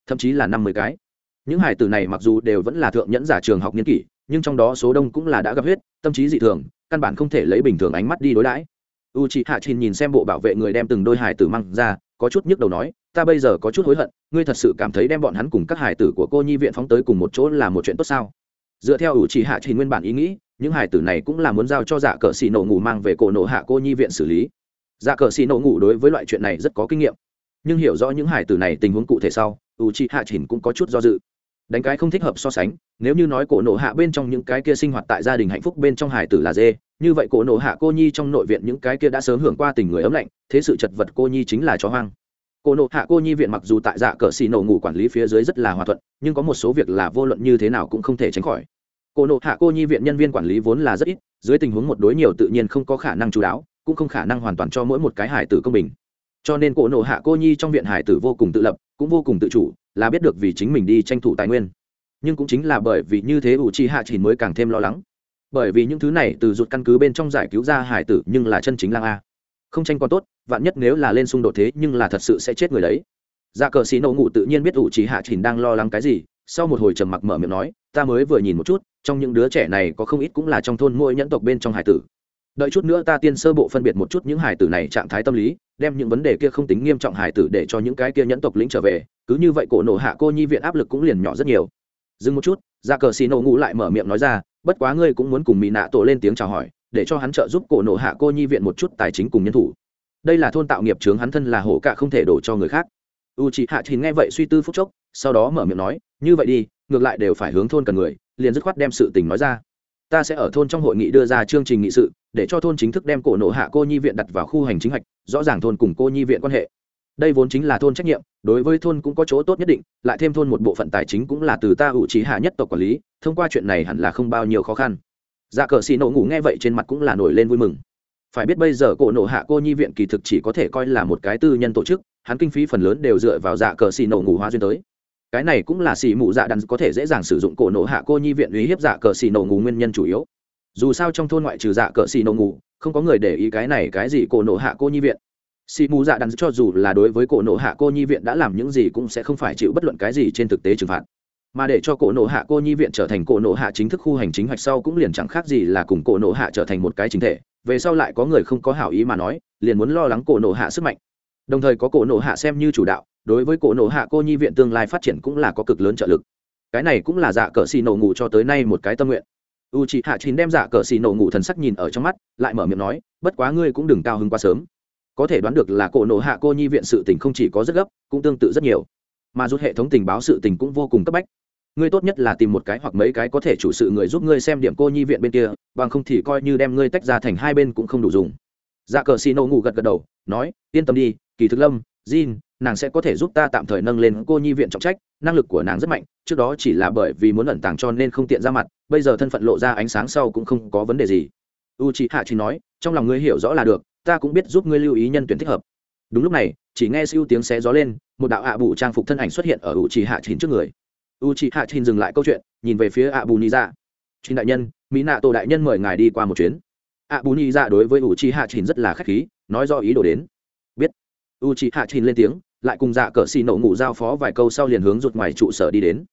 thậm chí là năm mươi cái. Những hải tử này mặc dù đều vẫn là thượng nhẫn giả trường học nghiên kỷ, nhưng trong đó số đông cũng là đã gặp huyết, tâm trí dị thường căn bản không thể lấy bình thường ánh mắt đi đối đãi. U chị hạ trình nhìn xem bộ bảo vệ người đem từng đôi hải tử măng ra, có chút nhức đầu nói, ta bây giờ có chút hối hận, ngươi thật sự cảm thấy đem bọn hắn cùng các hải tử của cô nhi viện phóng tới cùng một chỗ là một chuyện tốt sao? Dựa theo ủ chỉ hạ trình nguyên bản ý nghĩ, những hải tử này cũng là muốn giao cho dạ cờ xì nổ ngủ mang về cổ nổ hạ cô nhi viện xử lý. Dạ cờ xì nổ ngủ đối với loại chuyện này rất có kinh nghiệm. Nhưng hiểu rõ những hải tử này tình huống cụ thể sau u chi hạ Trình cũng có chút do dự đánh cái không thích hợp so sánh, nếu như nói cổ nổ hạ bên trong những cái kia sinh hoạt tại gia đình hạnh phúc bên trong hải tử là dê, như vậy cổ nổ hạ cô nhi trong nội viện những cái kia đã sớm hưởng qua tình người ấm lạnh, thế sự chật vật cô nhi chính là chó hoang. Cổ nổ hạ cô nhi viện mặc dù tại dạ cờ xì nổ ngủ quản lý phía dưới rất là hòa thuận, nhưng có một số việc là vô luận như thế nào cũng không thể tránh khỏi. Cổ nổ hạ cô nhi viện nhân viên quản lý vốn là rất ít, dưới tình huống một đối nhiều tự nhiên không có khả năng chú đáo, cũng không khả năng hoàn toàn cho mỗi một cái hải tử công bình. Cho nên cổ nổ hạ cô nhi trong viện hải tử vô cùng tự lập, cũng vô cùng tự chủ là biết được vì chính mình đi tranh thủ tài nguyên. Nhưng cũng chính là bởi vì như thế ủ chi hạ chỉ mới càng thêm lo lắng. Bởi vì những thứ này từ rụt căn cứ bên trong giải cứu ra hải tử nhưng là chân chính lang a. Không tranh còn tốt, vạn nhất nếu là lên xung đột thế nhưng là thật sự sẽ chết người đấy. Dạ cờ xì nổ ngủ tự nhiên biết ủ chỉ hạ Chỉ đang lo lắng cái gì, sau một hồi trầm mặc mở miệng nói, ta mới vừa nhìn một chút, trong những đứa trẻ này có không ít cũng là trong thôn mỗi nhẫn tộc bên trong hải tử. Đợi chút nữa ta tiên sơ bộ phân biệt một chút những hải tử này trạng thái tâm lý, đem những vấn đề kia không tính nghiêm trọng hải tử để cho những cái kia nhẫn tộc lĩnh trở về cứ như vậy cổ nổ hạ cô nhi viện áp lực cũng liền nhỏ rất nhiều. Dừng một chút ra cờ xì nổ ngủ lại mở miệng nói ra, bất quá ngươi cũng muốn cùng mỹ nạ tổ lên tiếng chào hỏi, để cho hắn trợ giúp cổ nổ hạ cô nhi viện một chút tài chính cùng nhân thủ. Đây là thôn tạo nghiệp chướng hắn thân là hổ cả không thể đổ cho người khác. U chị hạ thì nghe vậy suy tư phúc chốc, sau đó mở miệng nói, như vậy đi, ngược lại đều phải hướng thôn cần người, liền dứt khoát đem sự tình nói ra. Ta sẽ ở thôn trong hội nghị đưa ra chương trình nghị sự, để cho thôn chính thức đem cổ nộ hạ cô nhi viện đặt vào khu hành chính hạch rõ ràng thôn cùng cô nhi viện quan hệ đây vốn chính là thôn trách nhiệm, đối với thôn cũng có chỗ tốt nhất định, lại thêm thôn một bộ phận tài chính cũng là từ ta ủ trí hạ nhất tộc quản lý, thông qua chuyện này hẳn là không bao nhiêu khó khăn. Dạ cờ xì nổ ngủ nghe vậy trên mặt cũng là nổi lên vui mừng. Phải biết bây giờ cổ nổ hạ cô nhi viện kỳ thực chỉ có thể coi là một cái tư nhân tổ chức, hắn kinh phí phần lớn đều dựa vào dạ cờ xì nổ ngủ hóa duyên tới. Cái này cũng là xì mụ dạ đắn có thể dễ dàng sử dụng cổ nổ hạ cô nhi viện uy hiếp dạ cờ xì nổ ngủ nguyên nhân chủ yếu. Dù sao trong thôn ngoại trừ dạ cờ xì nổ ngủ, không có người để ý cái này cái gì cổ nổ hạ cô nhi viện xì mù dạ đắn cho dù là đối với cổ nộ hạ cô nhi viện đã làm những gì cũng sẽ không phải chịu bất luận cái gì trên thực tế trừng phạt. Mà để cho cổ nộ hạ cô nhi viện trở thành cổ nộ hạ chính thức khu hành chính hoạch sau cũng liền chẳng khác gì là cùng cổ nộ hạ trở thành một cái chính thể. Về sau lại có người không có hảo ý mà nói, liền muốn lo lắng cổ nộ hạ sức mạnh. Đồng thời có cổ nộ hạ xem như chủ đạo, đối với cổ nộ hạ cô nhi viện tương lai phát triển cũng là có cực lớn trợ lực. Cái này cũng là dạ cờ xì nổ ngủ cho tới nay một cái tâm nguyện. U chị hạ chín đem dạ cờ xì nổ ngủ thần sắc nhìn ở trong mắt, lại mở miệng nói, bất quá ngươi cũng đừng cao hứng quá sớm có thể đoán được là cổ nộ hạ cô nhi viện sự tình không chỉ có rất gấp, cũng tương tự rất nhiều. Mà rút hệ thống tình báo sự tình cũng vô cùng cấp bách. Ngươi tốt nhất là tìm một cái hoặc mấy cái có thể chủ sự người giúp ngươi xem điểm cô nhi viện bên kia, bằng không thì coi như đem ngươi tách ra thành hai bên cũng không đủ dùng. Dạ cờ xì nổ ngủ gật gật đầu, nói, yên tâm đi, kỳ thực lâm, jin, nàng sẽ có thể giúp ta tạm thời nâng lên cô nhi viện trọng trách, năng lực của nàng rất mạnh, trước đó chỉ là bởi vì muốn ẩn tàng cho nên không tiện ra mặt, bây giờ thân phận lộ ra ánh sáng sau cũng không có vấn đề gì. U chị hạ chỉ nói, trong lòng ngươi hiểu rõ là được ta cũng biết giúp ngươi lưu ý nhân tuyển thích hợp. Đúng lúc này, chỉ nghe siêu tiếng xé gió lên, một đạo ạ bù trang phục thân ảnh xuất hiện ở u trì hạ chín trước người. U trì hạ chín dừng lại câu chuyện, nhìn về phía ạ bù ni ra dạ. chín đại nhân mỹ nạ tổ đại nhân mời ngài đi qua một chuyến. Ạ bù ni ra dạ đối với u trì hạ chín rất là khách khí, nói do ý đồ đến. Biết. U trì hạ chín lên tiếng, lại cùng dạ cờ xì nổ ngủ giao phó vài câu sau liền hướng rụt ngoài trụ sở đi đến.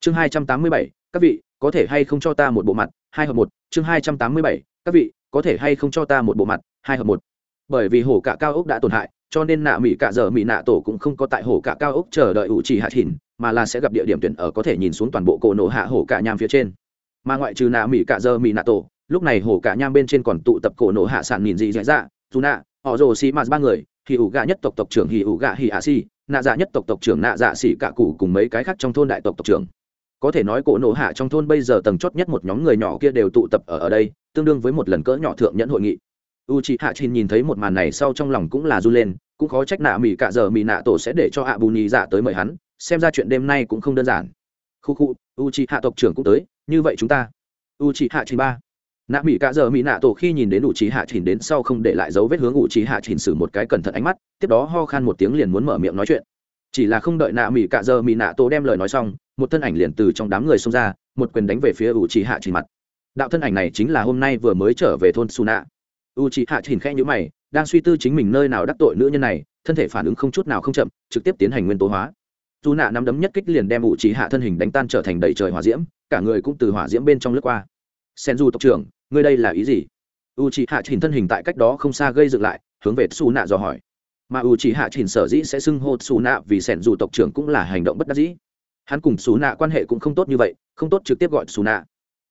Chương hai trăm tám mươi bảy, các vị, có thể hay không cho ta một bộ mặt? Hai hợp một. Chương hai trăm tám mươi bảy, các vị, có thể hay không cho ta một bộ mặt? Hai hợp một bởi vì hổ cả cao ốc đã tổn hại, cho nên nạ mỹ cả giờ mỹ nạ tổ cũng không có tại hổ cả cao ốc chờ đợi ủ trì hạ thìn mà là sẽ gặp địa điểm tuyển ở có thể nhìn xuống toàn bộ cổ nổ hạ hổ cả nham phía trên. Mà ngoại trừ nạ mỹ cả giờ mỹ nạ tổ, lúc này hổ cả nham bên trên còn tụ tập cổ nổ hạ sản nhìn gì dễ dạ dù nạ, họ rồ xì mạt ba người, hì ủ gạ nhất tộc tộc trưởng hì ủ gạ hì ạ xì, nạ dạ nhất tộc tộc trưởng nạ dạ xì cả cụ cùng mấy cái khác trong thôn đại tộc tộc trưởng. Có thể nói cổ nổ hạ trong thôn bây giờ tầng chót nhất một nhóm người nhỏ kia đều tụ tập ở ở đây, tương đương với một lần cỡ nhỏ thượng nhẫn hội nghị u chị hạ Trình nhìn thấy một màn này sau trong lòng cũng là run lên, cũng khó trách nạ mỹ cả giờ mỹ nạ tổ sẽ để cho ạ bù nhì dạ tới mời hắn, xem ra chuyện đêm nay cũng không đơn giản. Khu khu, u chị hạ tộc trưởng cũng tới, như vậy chúng ta. U chị hạ Trình ba. Nạ mỹ cả giờ mỹ nạ tổ khi nhìn đến u chị hạ Trình đến sau không để lại dấu vết hướng u chị hạ Trình xử một cái cẩn thận ánh mắt, tiếp đó ho khan một tiếng liền muốn mở miệng nói chuyện. Chỉ là không đợi nạ mỹ cả giờ mỹ nạ tổ đem lời nói xong, một thân ảnh liền từ trong đám người xông ra, một quyền đánh về phía u chị hạ Trình mặt. Đạo thân ảnh này chính là hôm nay vừa mới trở về thôn su nạ u chị hạ chỉnh khẽ nhữ mày, đang suy tư chính mình nơi nào đắc tội nữ nhân này, thân thể phản ứng không chút nào không chậm, trực tiếp tiến hành nguyên tố hóa. Dù nạ nắm đấm nhất kích liền đem u chị hạ thân hình đánh tan trở thành đầy trời hỏa diễm, cả người cũng từ hỏa diễm bên trong lướt qua. Sen du tộc trưởng, ngươi đây là ý gì? U chị hạ chỉnh thân hình tại cách đó không xa gây dựng lại, hướng về xù nạ dò hỏi. Mà u chị hạ chỉnh sở dĩ sẽ xưng hô xù nạ vì sen du tộc trưởng cũng là hành động bất đắc dĩ. Hắn cùng xù nạ quan hệ cũng không tốt như vậy, không tốt trực tiếp gọi xù nạ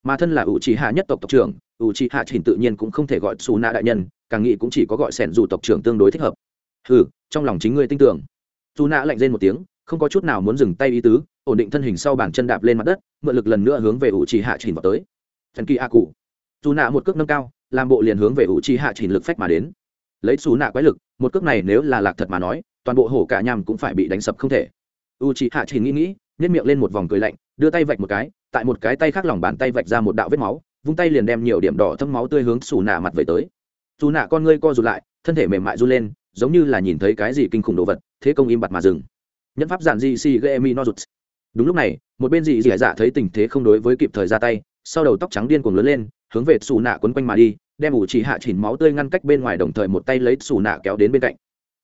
mà thân là ủ trì hạ nhất tộc tộc trưởng ủ trì hạ trình tự nhiên cũng không thể gọi xù nạ đại nhân, càng nghĩ cũng chỉ có gọi sẻn dù tộc trưởng tương đối thích hợp. Ừ trong lòng chính ngươi tin tưởng. Dù nạ lạnh lên một tiếng, không có chút nào muốn dừng tay ý tứ, ổn định thân hình sau bàn chân đạp lên mặt đất, mượn lực lần nữa hướng về ủ trì hạ trình vào tới. Thần kỳ a cụ dù nạ một cước nâng cao, làm bộ liền hướng về ủ trì hạ trình lực phách mà đến. Lấy xù nạ quái lực, một cước này nếu là lạc thật mà nói, toàn bộ hổ cả nhằm cũng phải bị đánh sập không thể. U trì hạ trình nghĩ nghĩ nhét miệng lên một vòng cười lạnh, đưa tay vạch một cái, tại một cái tay khác lòng bàn tay vạch ra một đạo vết máu, vung tay liền đem nhiều điểm đỏ thâm máu tươi hướng xù nạ mặt về tới. Dù nạ con ngươi co rụt lại, thân thể mềm mại run lên, giống như là nhìn thấy cái gì kinh khủng đồ vật, thế công im bặt mà dừng. Nhân pháp giản dị si gây mi no rụt. Đúng lúc này, một bên dị dị dạ thấy tình thế không đối với kịp thời ra tay, sau đầu tóc trắng điên cuồng lớn lên, hướng về xù nạ quấn quanh mà đi, đem ủ chỉ hạ chỉnh máu tươi ngăn cách bên ngoài đồng thời một tay lấy xù nạ kéo đến bên cạnh.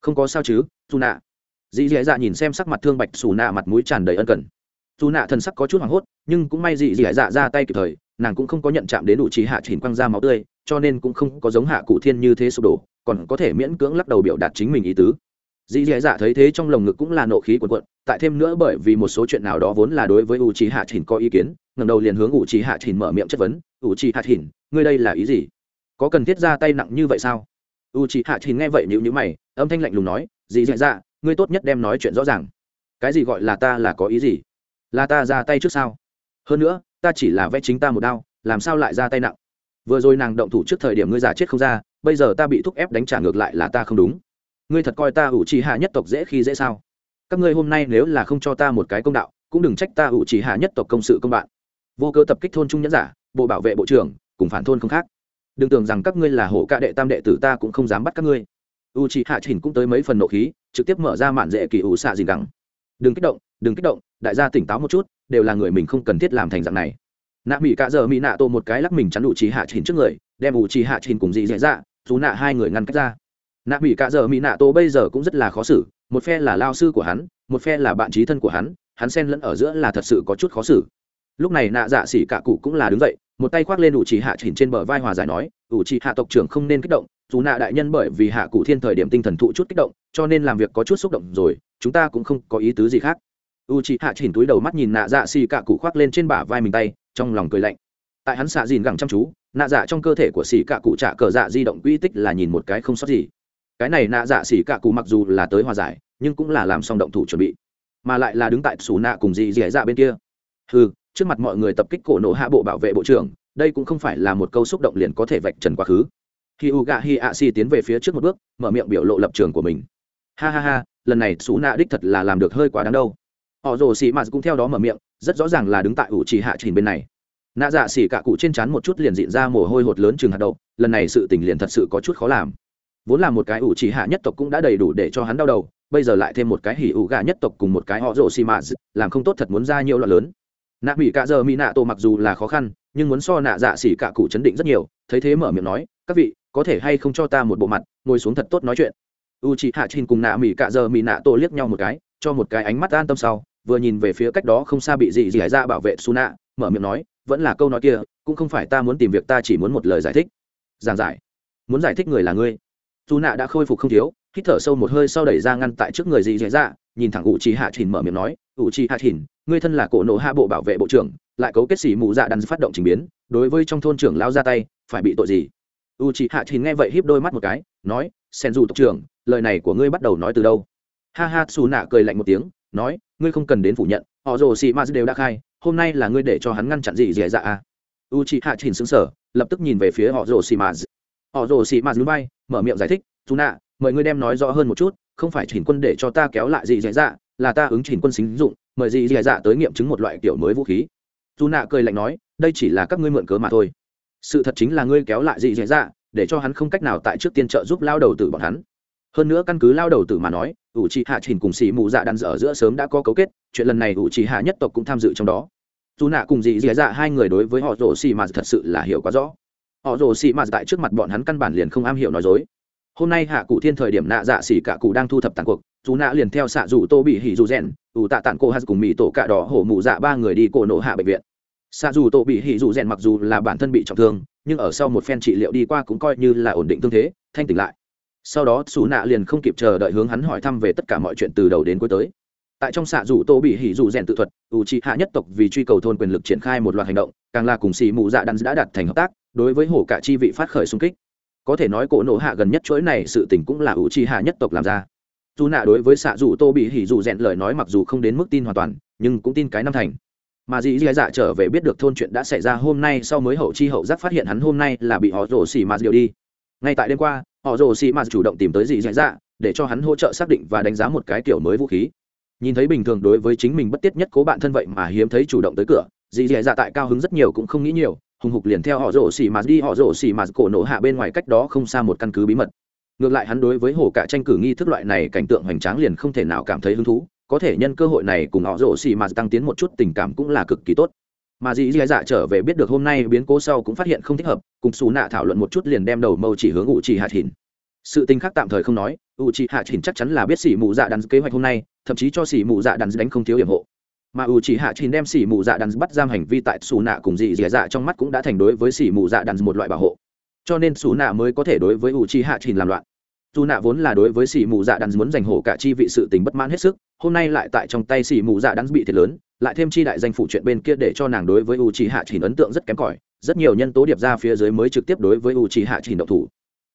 Không có sao chứ, xù nạ dị dị dạ nhìn xem sắc mặt thương bạch xù nạ mặt mũi tràn đầy ân cần. Dù nạ thần sắc có chút hoảng hốt, nhưng cũng may dị dị dạ ra tay kịp thời, nàng cũng không có nhận chạm đến ủ trí hạ chỉnh quăng ra máu tươi, cho nên cũng không có giống hạ cụ thiên như thế sụp đổ, còn có thể miễn cưỡng lắc đầu biểu đạt chính mình ý tứ. Dì dì dạ thấy thế trong lồng ngực cũng là nộ khí quần quận tại thêm nữa bởi vì một số chuyện nào đó vốn là đối với u trí hạ chỉnh có ý kiến ngầm đầu liền hướng u trí hạ chỉnh mở miệng chất vấn u trí hạ chỉnh, ngươi đây là ý gì? Có cần thiết ra tay nặng như vậy sao? U trí hạ chỉnh nghe vậy nhịu nhữ mày, âm thanh lạnh lùng nói dì dì dạ ngươi tốt nhất đem nói chuyện rõ ràng. Cái gì gọi là ta là có ý gì? Là ta ra tay trước sao? Hơn nữa, ta chỉ là vẽ chính ta một đao, làm sao lại ra tay nặng? Vừa rồi nàng động thủ trước thời điểm ngươi giả chết không ra, bây giờ ta bị thúc ép đánh trả ngược lại là ta không đúng. Ngươi thật coi ta ủ trì hạ nhất tộc dễ khi dễ sao? Các ngươi hôm nay nếu là không cho ta một cái công đạo, cũng đừng trách ta ủ trì hạ nhất tộc công sự công bạn. Vô cơ tập kích thôn trung nhẫn giả, bộ bảo vệ bộ trưởng, cùng phản thôn không khác. Đừng tưởng rằng các ngươi là hổ ca đệ tam đệ tử ta cũng không dám bắt các ngươi u trì hạ chỉnh cũng tới mấy phần nộ khí, trực tiếp mở ra mạn dễ kỳ ủ xạ dìn gắng. Đừng kích động, đừng kích động, đại gia tỉnh táo một chút, đều là người mình không cần thiết làm thành dạng này. Nạ mỹ cạ giờ mỹ nạ tô một cái lắc mình chắn ủ trì hạ chỉnh trước người, đem ủ trì hạ chỉnh cùng dị dạy dạ dù nạ hai người ngăn cách ra. Nạ mỹ cạ giờ mỹ nạ tô bây giờ cũng rất là khó xử, một phe là lao sư của hắn, một phe là bạn trí thân của hắn hắn xen lẫn ở giữa là thật sự có chút khó xử. Lúc này nạ dạ xỉ cạ cụ cũng là đứng dậy, một tay khoác lên ủ trì hạ chỉnh trên bờ vai hòa giải nói ủ trì hạ tộc trưởng không nên kích động dù nạ đại nhân bởi vì hạ cụ thiên thời điểm tinh thần thụ chút kích động, cho nên làm việc có chút xúc động rồi, chúng ta cũng không có ý tứ gì khác. U chị hạ chỉnh túi đầu mắt nhìn nạ dạ xì cạ cụ khoác lên trên bả vai mình tay, trong lòng cười lạnh. Tại hắn xạ dìn gẳng chăm chú, nạ dạ trong cơ thể của xì cạ cụ trả cờ dạ di động quy tích là nhìn một cái không sót gì. Cái này nạ dạ xì cạ cụ mặc dù là tới hòa giải, nhưng cũng là làm xong động thủ chuẩn bị. Mà lại là đứng tại xù nạ cùng dì dì dạ bên kia. Ừ trước mặt mọi người tập kích cổ nổ hạ bộ bảo vệ bộ trưởng, đây cũng không phải là một câu xúc động liền có thể vạch trần quá khứ khi u gạ hi a si tiến về phía trước một bước, mở miệng biểu lộ lập trường của mình. Ha ha ha, lần này xú nạ đích thật là làm được hơi quá đáng đâu. Họ rồ xì mạt cũng theo đó mở miệng, rất rõ ràng là đứng tại ủ trì hạ trình bên này. Nạ dạ xỉ cả cụ trên trán một chút liền diện ra mồ hôi hột lớn chừng hạt đậu, lần này sự tình liền thật sự có chút khó làm. Vốn là một cái ủ trì hạ nhất tộc cũng đã đầy đủ để cho hắn đau đầu, bây giờ lại thêm một cái hỉ ủ gà nhất tộc cùng một cái họ rồ xì mạt, làm không tốt thật muốn ra nhiều loại lớn. Nạ mỹ cả giờ mỹ nạ tổ mặc dù là khó khăn, nhưng muốn so nạ dạ xỉ cả cụ chấn định rất nhiều, thấy thế mở miệng nói, các vị có thể hay không cho ta một bộ mặt, ngồi xuống thật tốt nói chuyện. U chị hạ trình cùng nạ mỹ cả giờ mỹ nạ tổ liếc nhau một cái, cho một cái ánh mắt an tâm sau, vừa nhìn về phía cách đó không xa bị dị dị hải ra bảo vệ su nạ mở miệng nói, vẫn là câu nói kia, cũng không phải ta muốn tìm việc, ta chỉ muốn một lời giải thích. Giảng giải. Muốn giải thích người là ngươi. Su nạ đã khôi phục không thiếu, hít thở sâu một hơi sau đẩy ra ngăn tại trước người dị dị ra, nhìn thẳng u trì hạ trình mở miệng nói u trì hạ trình ngươi thân là cổ nộ hạ bộ bảo vệ bộ trưởng, lại cấu kết xỉ mụ dạ đắn phát động trình biến, đối với trong thôn trưởng lao ra tay, phải bị tội gì? U chị hạ thì nghe vậy híp đôi mắt một cái, nói, sen dù tộc trưởng, lời này của ngươi bắt đầu nói từ đâu? Ha ha xù nạ cười lạnh một tiếng, nói, ngươi không cần đến phủ nhận, họ rồ xì ma đều đã khai, hôm nay là ngươi để cho hắn ngăn chặn gì dễ dạ à? U chị hạ thì xứng sở lập tức nhìn về phía họ rồ xì ma. Họ rồ xì ma núi bay mở miệng giải thích dù nạ mời ngươi đem nói rõ hơn một chút, không phải chỉnh quân để cho ta kéo lại gì dễ dạ là ta ứng chỉnh quân xính dụng, mời gì dễ dạ tới nghiệm chứng một loại kiểu mới vũ khí. Dù nạ cười lạnh nói, đây chỉ là các ngươi mượn cớ mà thôi sự thật chính là ngươi kéo lại dị dễ dạ để cho hắn không cách nào tại trước tiên trợ giúp lao đầu tử bọn hắn. Hơn nữa căn cứ lao đầu tử mà nói ủ trì hạ trình cùng xì mù dạ đàn dở giữa sớm đã có cấu kết, chuyện lần này ủ trì hạ nhất tộc cũng tham dự trong đó. Dù nạ cùng dị dì dạ hai người đối với họ rồ xì mà thật sự là hiểu quá rõ. Họ rồ xì mà tại trước mặt bọn hắn căn bản liền không am hiểu nói dối. Hôm nay hạ cụ thiên thời điểm nạ dạ xỉ cả cụ đang thu thập tàn cuộc, dù nạ liền theo xạ dù tô bị hỉ dù rèn, ủ tạ tàn cô hát cùng mỹ tổ cạ đỏ hổ mụ dạ ba người đi cổ nộ hạ bệnh viện xạ dù tô bị hỉ dù rèn mặc dù là bản thân bị trọng thương, nhưng ở sau một phen trị liệu đi qua cũng coi như là ổn định tương thế, thanh tỉnh lại. Sau đó, xù nạ liền không kịp chờ đợi hướng hắn hỏi thăm về tất cả mọi chuyện từ đầu đến cuối tới. Tại trong xạ rủ tô bị hỉ dù rèn tự thuật, ủ trị hạ nhất tộc vì truy cầu thôn quyền lực triển khai một loạt hành động, càng là cùng xì mụ dạ đắn đã đặt thành hợp tác, đối với hổ cả chi vị phát khởi xung kích. Có thể nói cổ nổ hạ gần nhất chuỗi này sự tình cũng là ủ chi hạ nhất tộc làm ra. Dù nạ đối với xạ dù tô bị hỉ dù rèn lời nói mặc dù không đến mức tin hoàn toàn, nhưng cũng tin cái năm thành mà dì dì dạ trở về biết được thôn chuyện đã xảy ra hôm nay sau mới hậu chi hậu giác phát hiện hắn hôm nay là bị họ rổ xì mạt điều đi. Ngay tại đêm qua, họ rồ xì mạt chủ động tìm tới dì dì dạ để cho hắn hỗ trợ xác định và đánh giá một cái kiểu mới vũ khí. Nhìn thấy bình thường đối với chính mình bất tiết nhất cố bạn thân vậy mà hiếm thấy chủ động tới cửa dì dì dạ tại cao hứng rất nhiều cũng không nghĩ nhiều, hùng hục liền theo họ rổ xì mạt đi, họ rổ xì mạt cổ nổ hạ bên ngoài cách đó không xa một căn cứ bí mật. Ngược lại hắn đối với hồ cả tranh cử nghi thức loại này cảnh tượng hoành tráng liền không thể nào cảm thấy hứng thú có thể nhân cơ hội này cùng họ rổ xì mà tăng tiến một chút tình cảm cũng là cực kỳ tốt. Mà dì dì dạ trở về biết được hôm nay biến cố sau cũng phát hiện không thích hợp, cùng xù nạ thảo luận một chút liền đem đầu mâu chỉ hướng ủ trì hạt hìn sự tình khác tạm thời không nói, ủ trì hạt hìn chắc chắn là biết xỉ mù dạ đàn kế hoạch hôm nay, thậm chí cho xỉ mù dạ đàn đánh không thiếu hiểm hộ. Mà ủ trì hạt hìn đem xỉ mù dạ đàn bắt giam hành vi tại xù nạ cùng dì dì dạ trong mắt cũng đã thành đối với xỉ mù dạ đàn một loại bảo hộ. Cho nên xù nạ mới có thể đối với ủ trì hạt hìn làm loạn dù nạ vốn là đối với xỉ mù dạ đắn muốn giành hổ cả chi vị sự tình bất mãn hết sức, hôm nay lại tại trong tay xỉ mù dạ đắn bị thiệt lớn, lại thêm chi đại danh phụ chuyện bên kia để cho nàng đối với u trì hạ chỉ ấn tượng rất kém cỏi, rất nhiều nhân tố điệp ra phía dưới mới trực tiếp đối với u trì hạ chỉ độc thủ.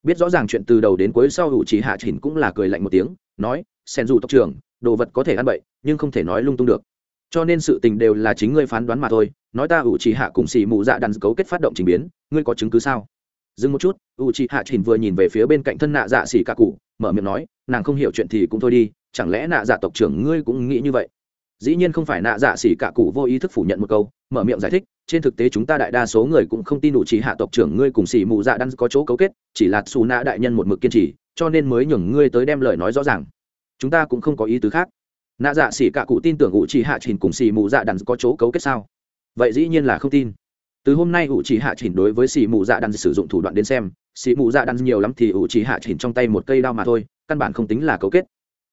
Biết rõ ràng chuyện từ đầu đến cuối sau u trì hạ chỉ cũng là cười lạnh một tiếng, nói, sen dù tộc trưởng, đồ vật có thể ăn bậy, nhưng không thể nói lung tung được. Cho nên sự tình đều là chính ngươi phán đoán mà thôi, nói ta u trì hạ cùng xì mù dạ đắn cấu kết phát động trình biến, ngươi có chứng cứ sao? Dừng một chút u trì hạ Trình vừa nhìn về phía bên cạnh thân nạ dạ xỉ cả cụ, mở miệng nói, nàng không hiểu chuyện thì cũng thôi đi, chẳng lẽ nạ dạ tộc trưởng ngươi cũng nghĩ như vậy? Dĩ nhiên không phải nạ dạ xỉ cả cụ vô ý thức phủ nhận một câu, mở miệng giải thích, trên thực tế chúng ta đại đa số người cũng không tin đủ chỉ hạ tộc trưởng ngươi cùng xỉ mù dạ đan có chỗ cấu kết, chỉ là xù nạ đại nhân một mực kiên trì, cho nên mới nhường ngươi tới đem lời nói rõ ràng. Chúng ta cũng không có ý tứ khác. Nạ dạ xỉ cả cụ tin tưởng ủ chỉ hạ Trình cùng xỉ mù dạ đan có chỗ cấu kết sao? Vậy dĩ nhiên là không tin từ hôm nay ủ chỉ hạ chỉnh đối với xì mù dạ đan sử dụng thủ đoạn đến xem xì mù dạ đan nhiều lắm thì ủ chỉ hạ chỉnh trong tay một cây đao mà thôi, căn bản không tính là cấu kết.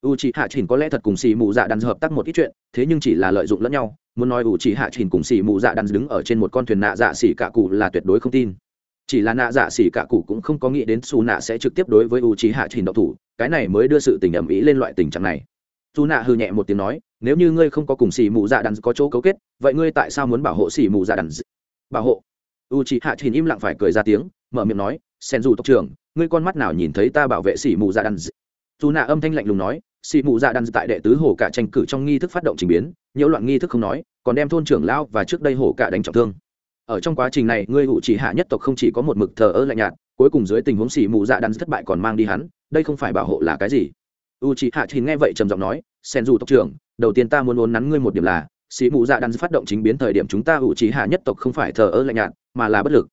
U Chỉ hạ chỉnh có lẽ thật cùng xì mù dạ đàn hợp tác một ít chuyện, thế nhưng chỉ là lợi dụng lẫn nhau. Muốn nói u Chỉ hạ chỉnh cùng xì mù dạ đàn đứng ở trên một con thuyền nạ dạ xỉ cả cụ là tuyệt đối không tin. Chỉ là nạ dạ xỉ cả cụ cũng không có nghĩ đến xù nạ sẽ trực tiếp đối với u Chỉ hạ chỉnh độc thủ, cái này mới đưa sự tình ẩm ý lên loại tình trạng này. Dù nạ hư nhẹ một tiếng nói, nếu như ngươi không có cùng xì mù dạ đàn có chỗ cấu kết, vậy ngươi tại sao muốn bảo hộ xì mù dạ đàn bảo hộ. U chị hạ thìn im lặng phải cười ra tiếng, mở miệng nói, sen dù tộc trưởng, ngươi con mắt nào nhìn thấy ta bảo vệ sĩ mù dạ đan dù nạ âm thanh lạnh lùng nói sĩ mù dạ đan tại đệ tứ hổ cả tranh cử trong nghi thức phát động trình biến, nhiễu loạn nghi thức không nói, còn đem thôn trưởng lao và trước đây hổ cả đánh trọng thương. Ở trong quá trình này, ngươi hụ chỉ hạ nhất tộc không chỉ có một mực thờ ơ lạnh nhạt, cuối cùng dưới tình huống sĩ mù dạ đan thất bại còn mang đi hắn, đây không phải bảo hộ là cái gì? U chỉ hạ thì nghe vậy trầm giọng nói, sen dù tộc trưởng, đầu tiên ta muốn uốn nắn ngươi một điểm là Sĩ Mụ dạ đan phát động chính biến thời điểm chúng ta ủ trí hạ nhất tộc không phải thờ ơ lạnh nhạt, mà là bất lực.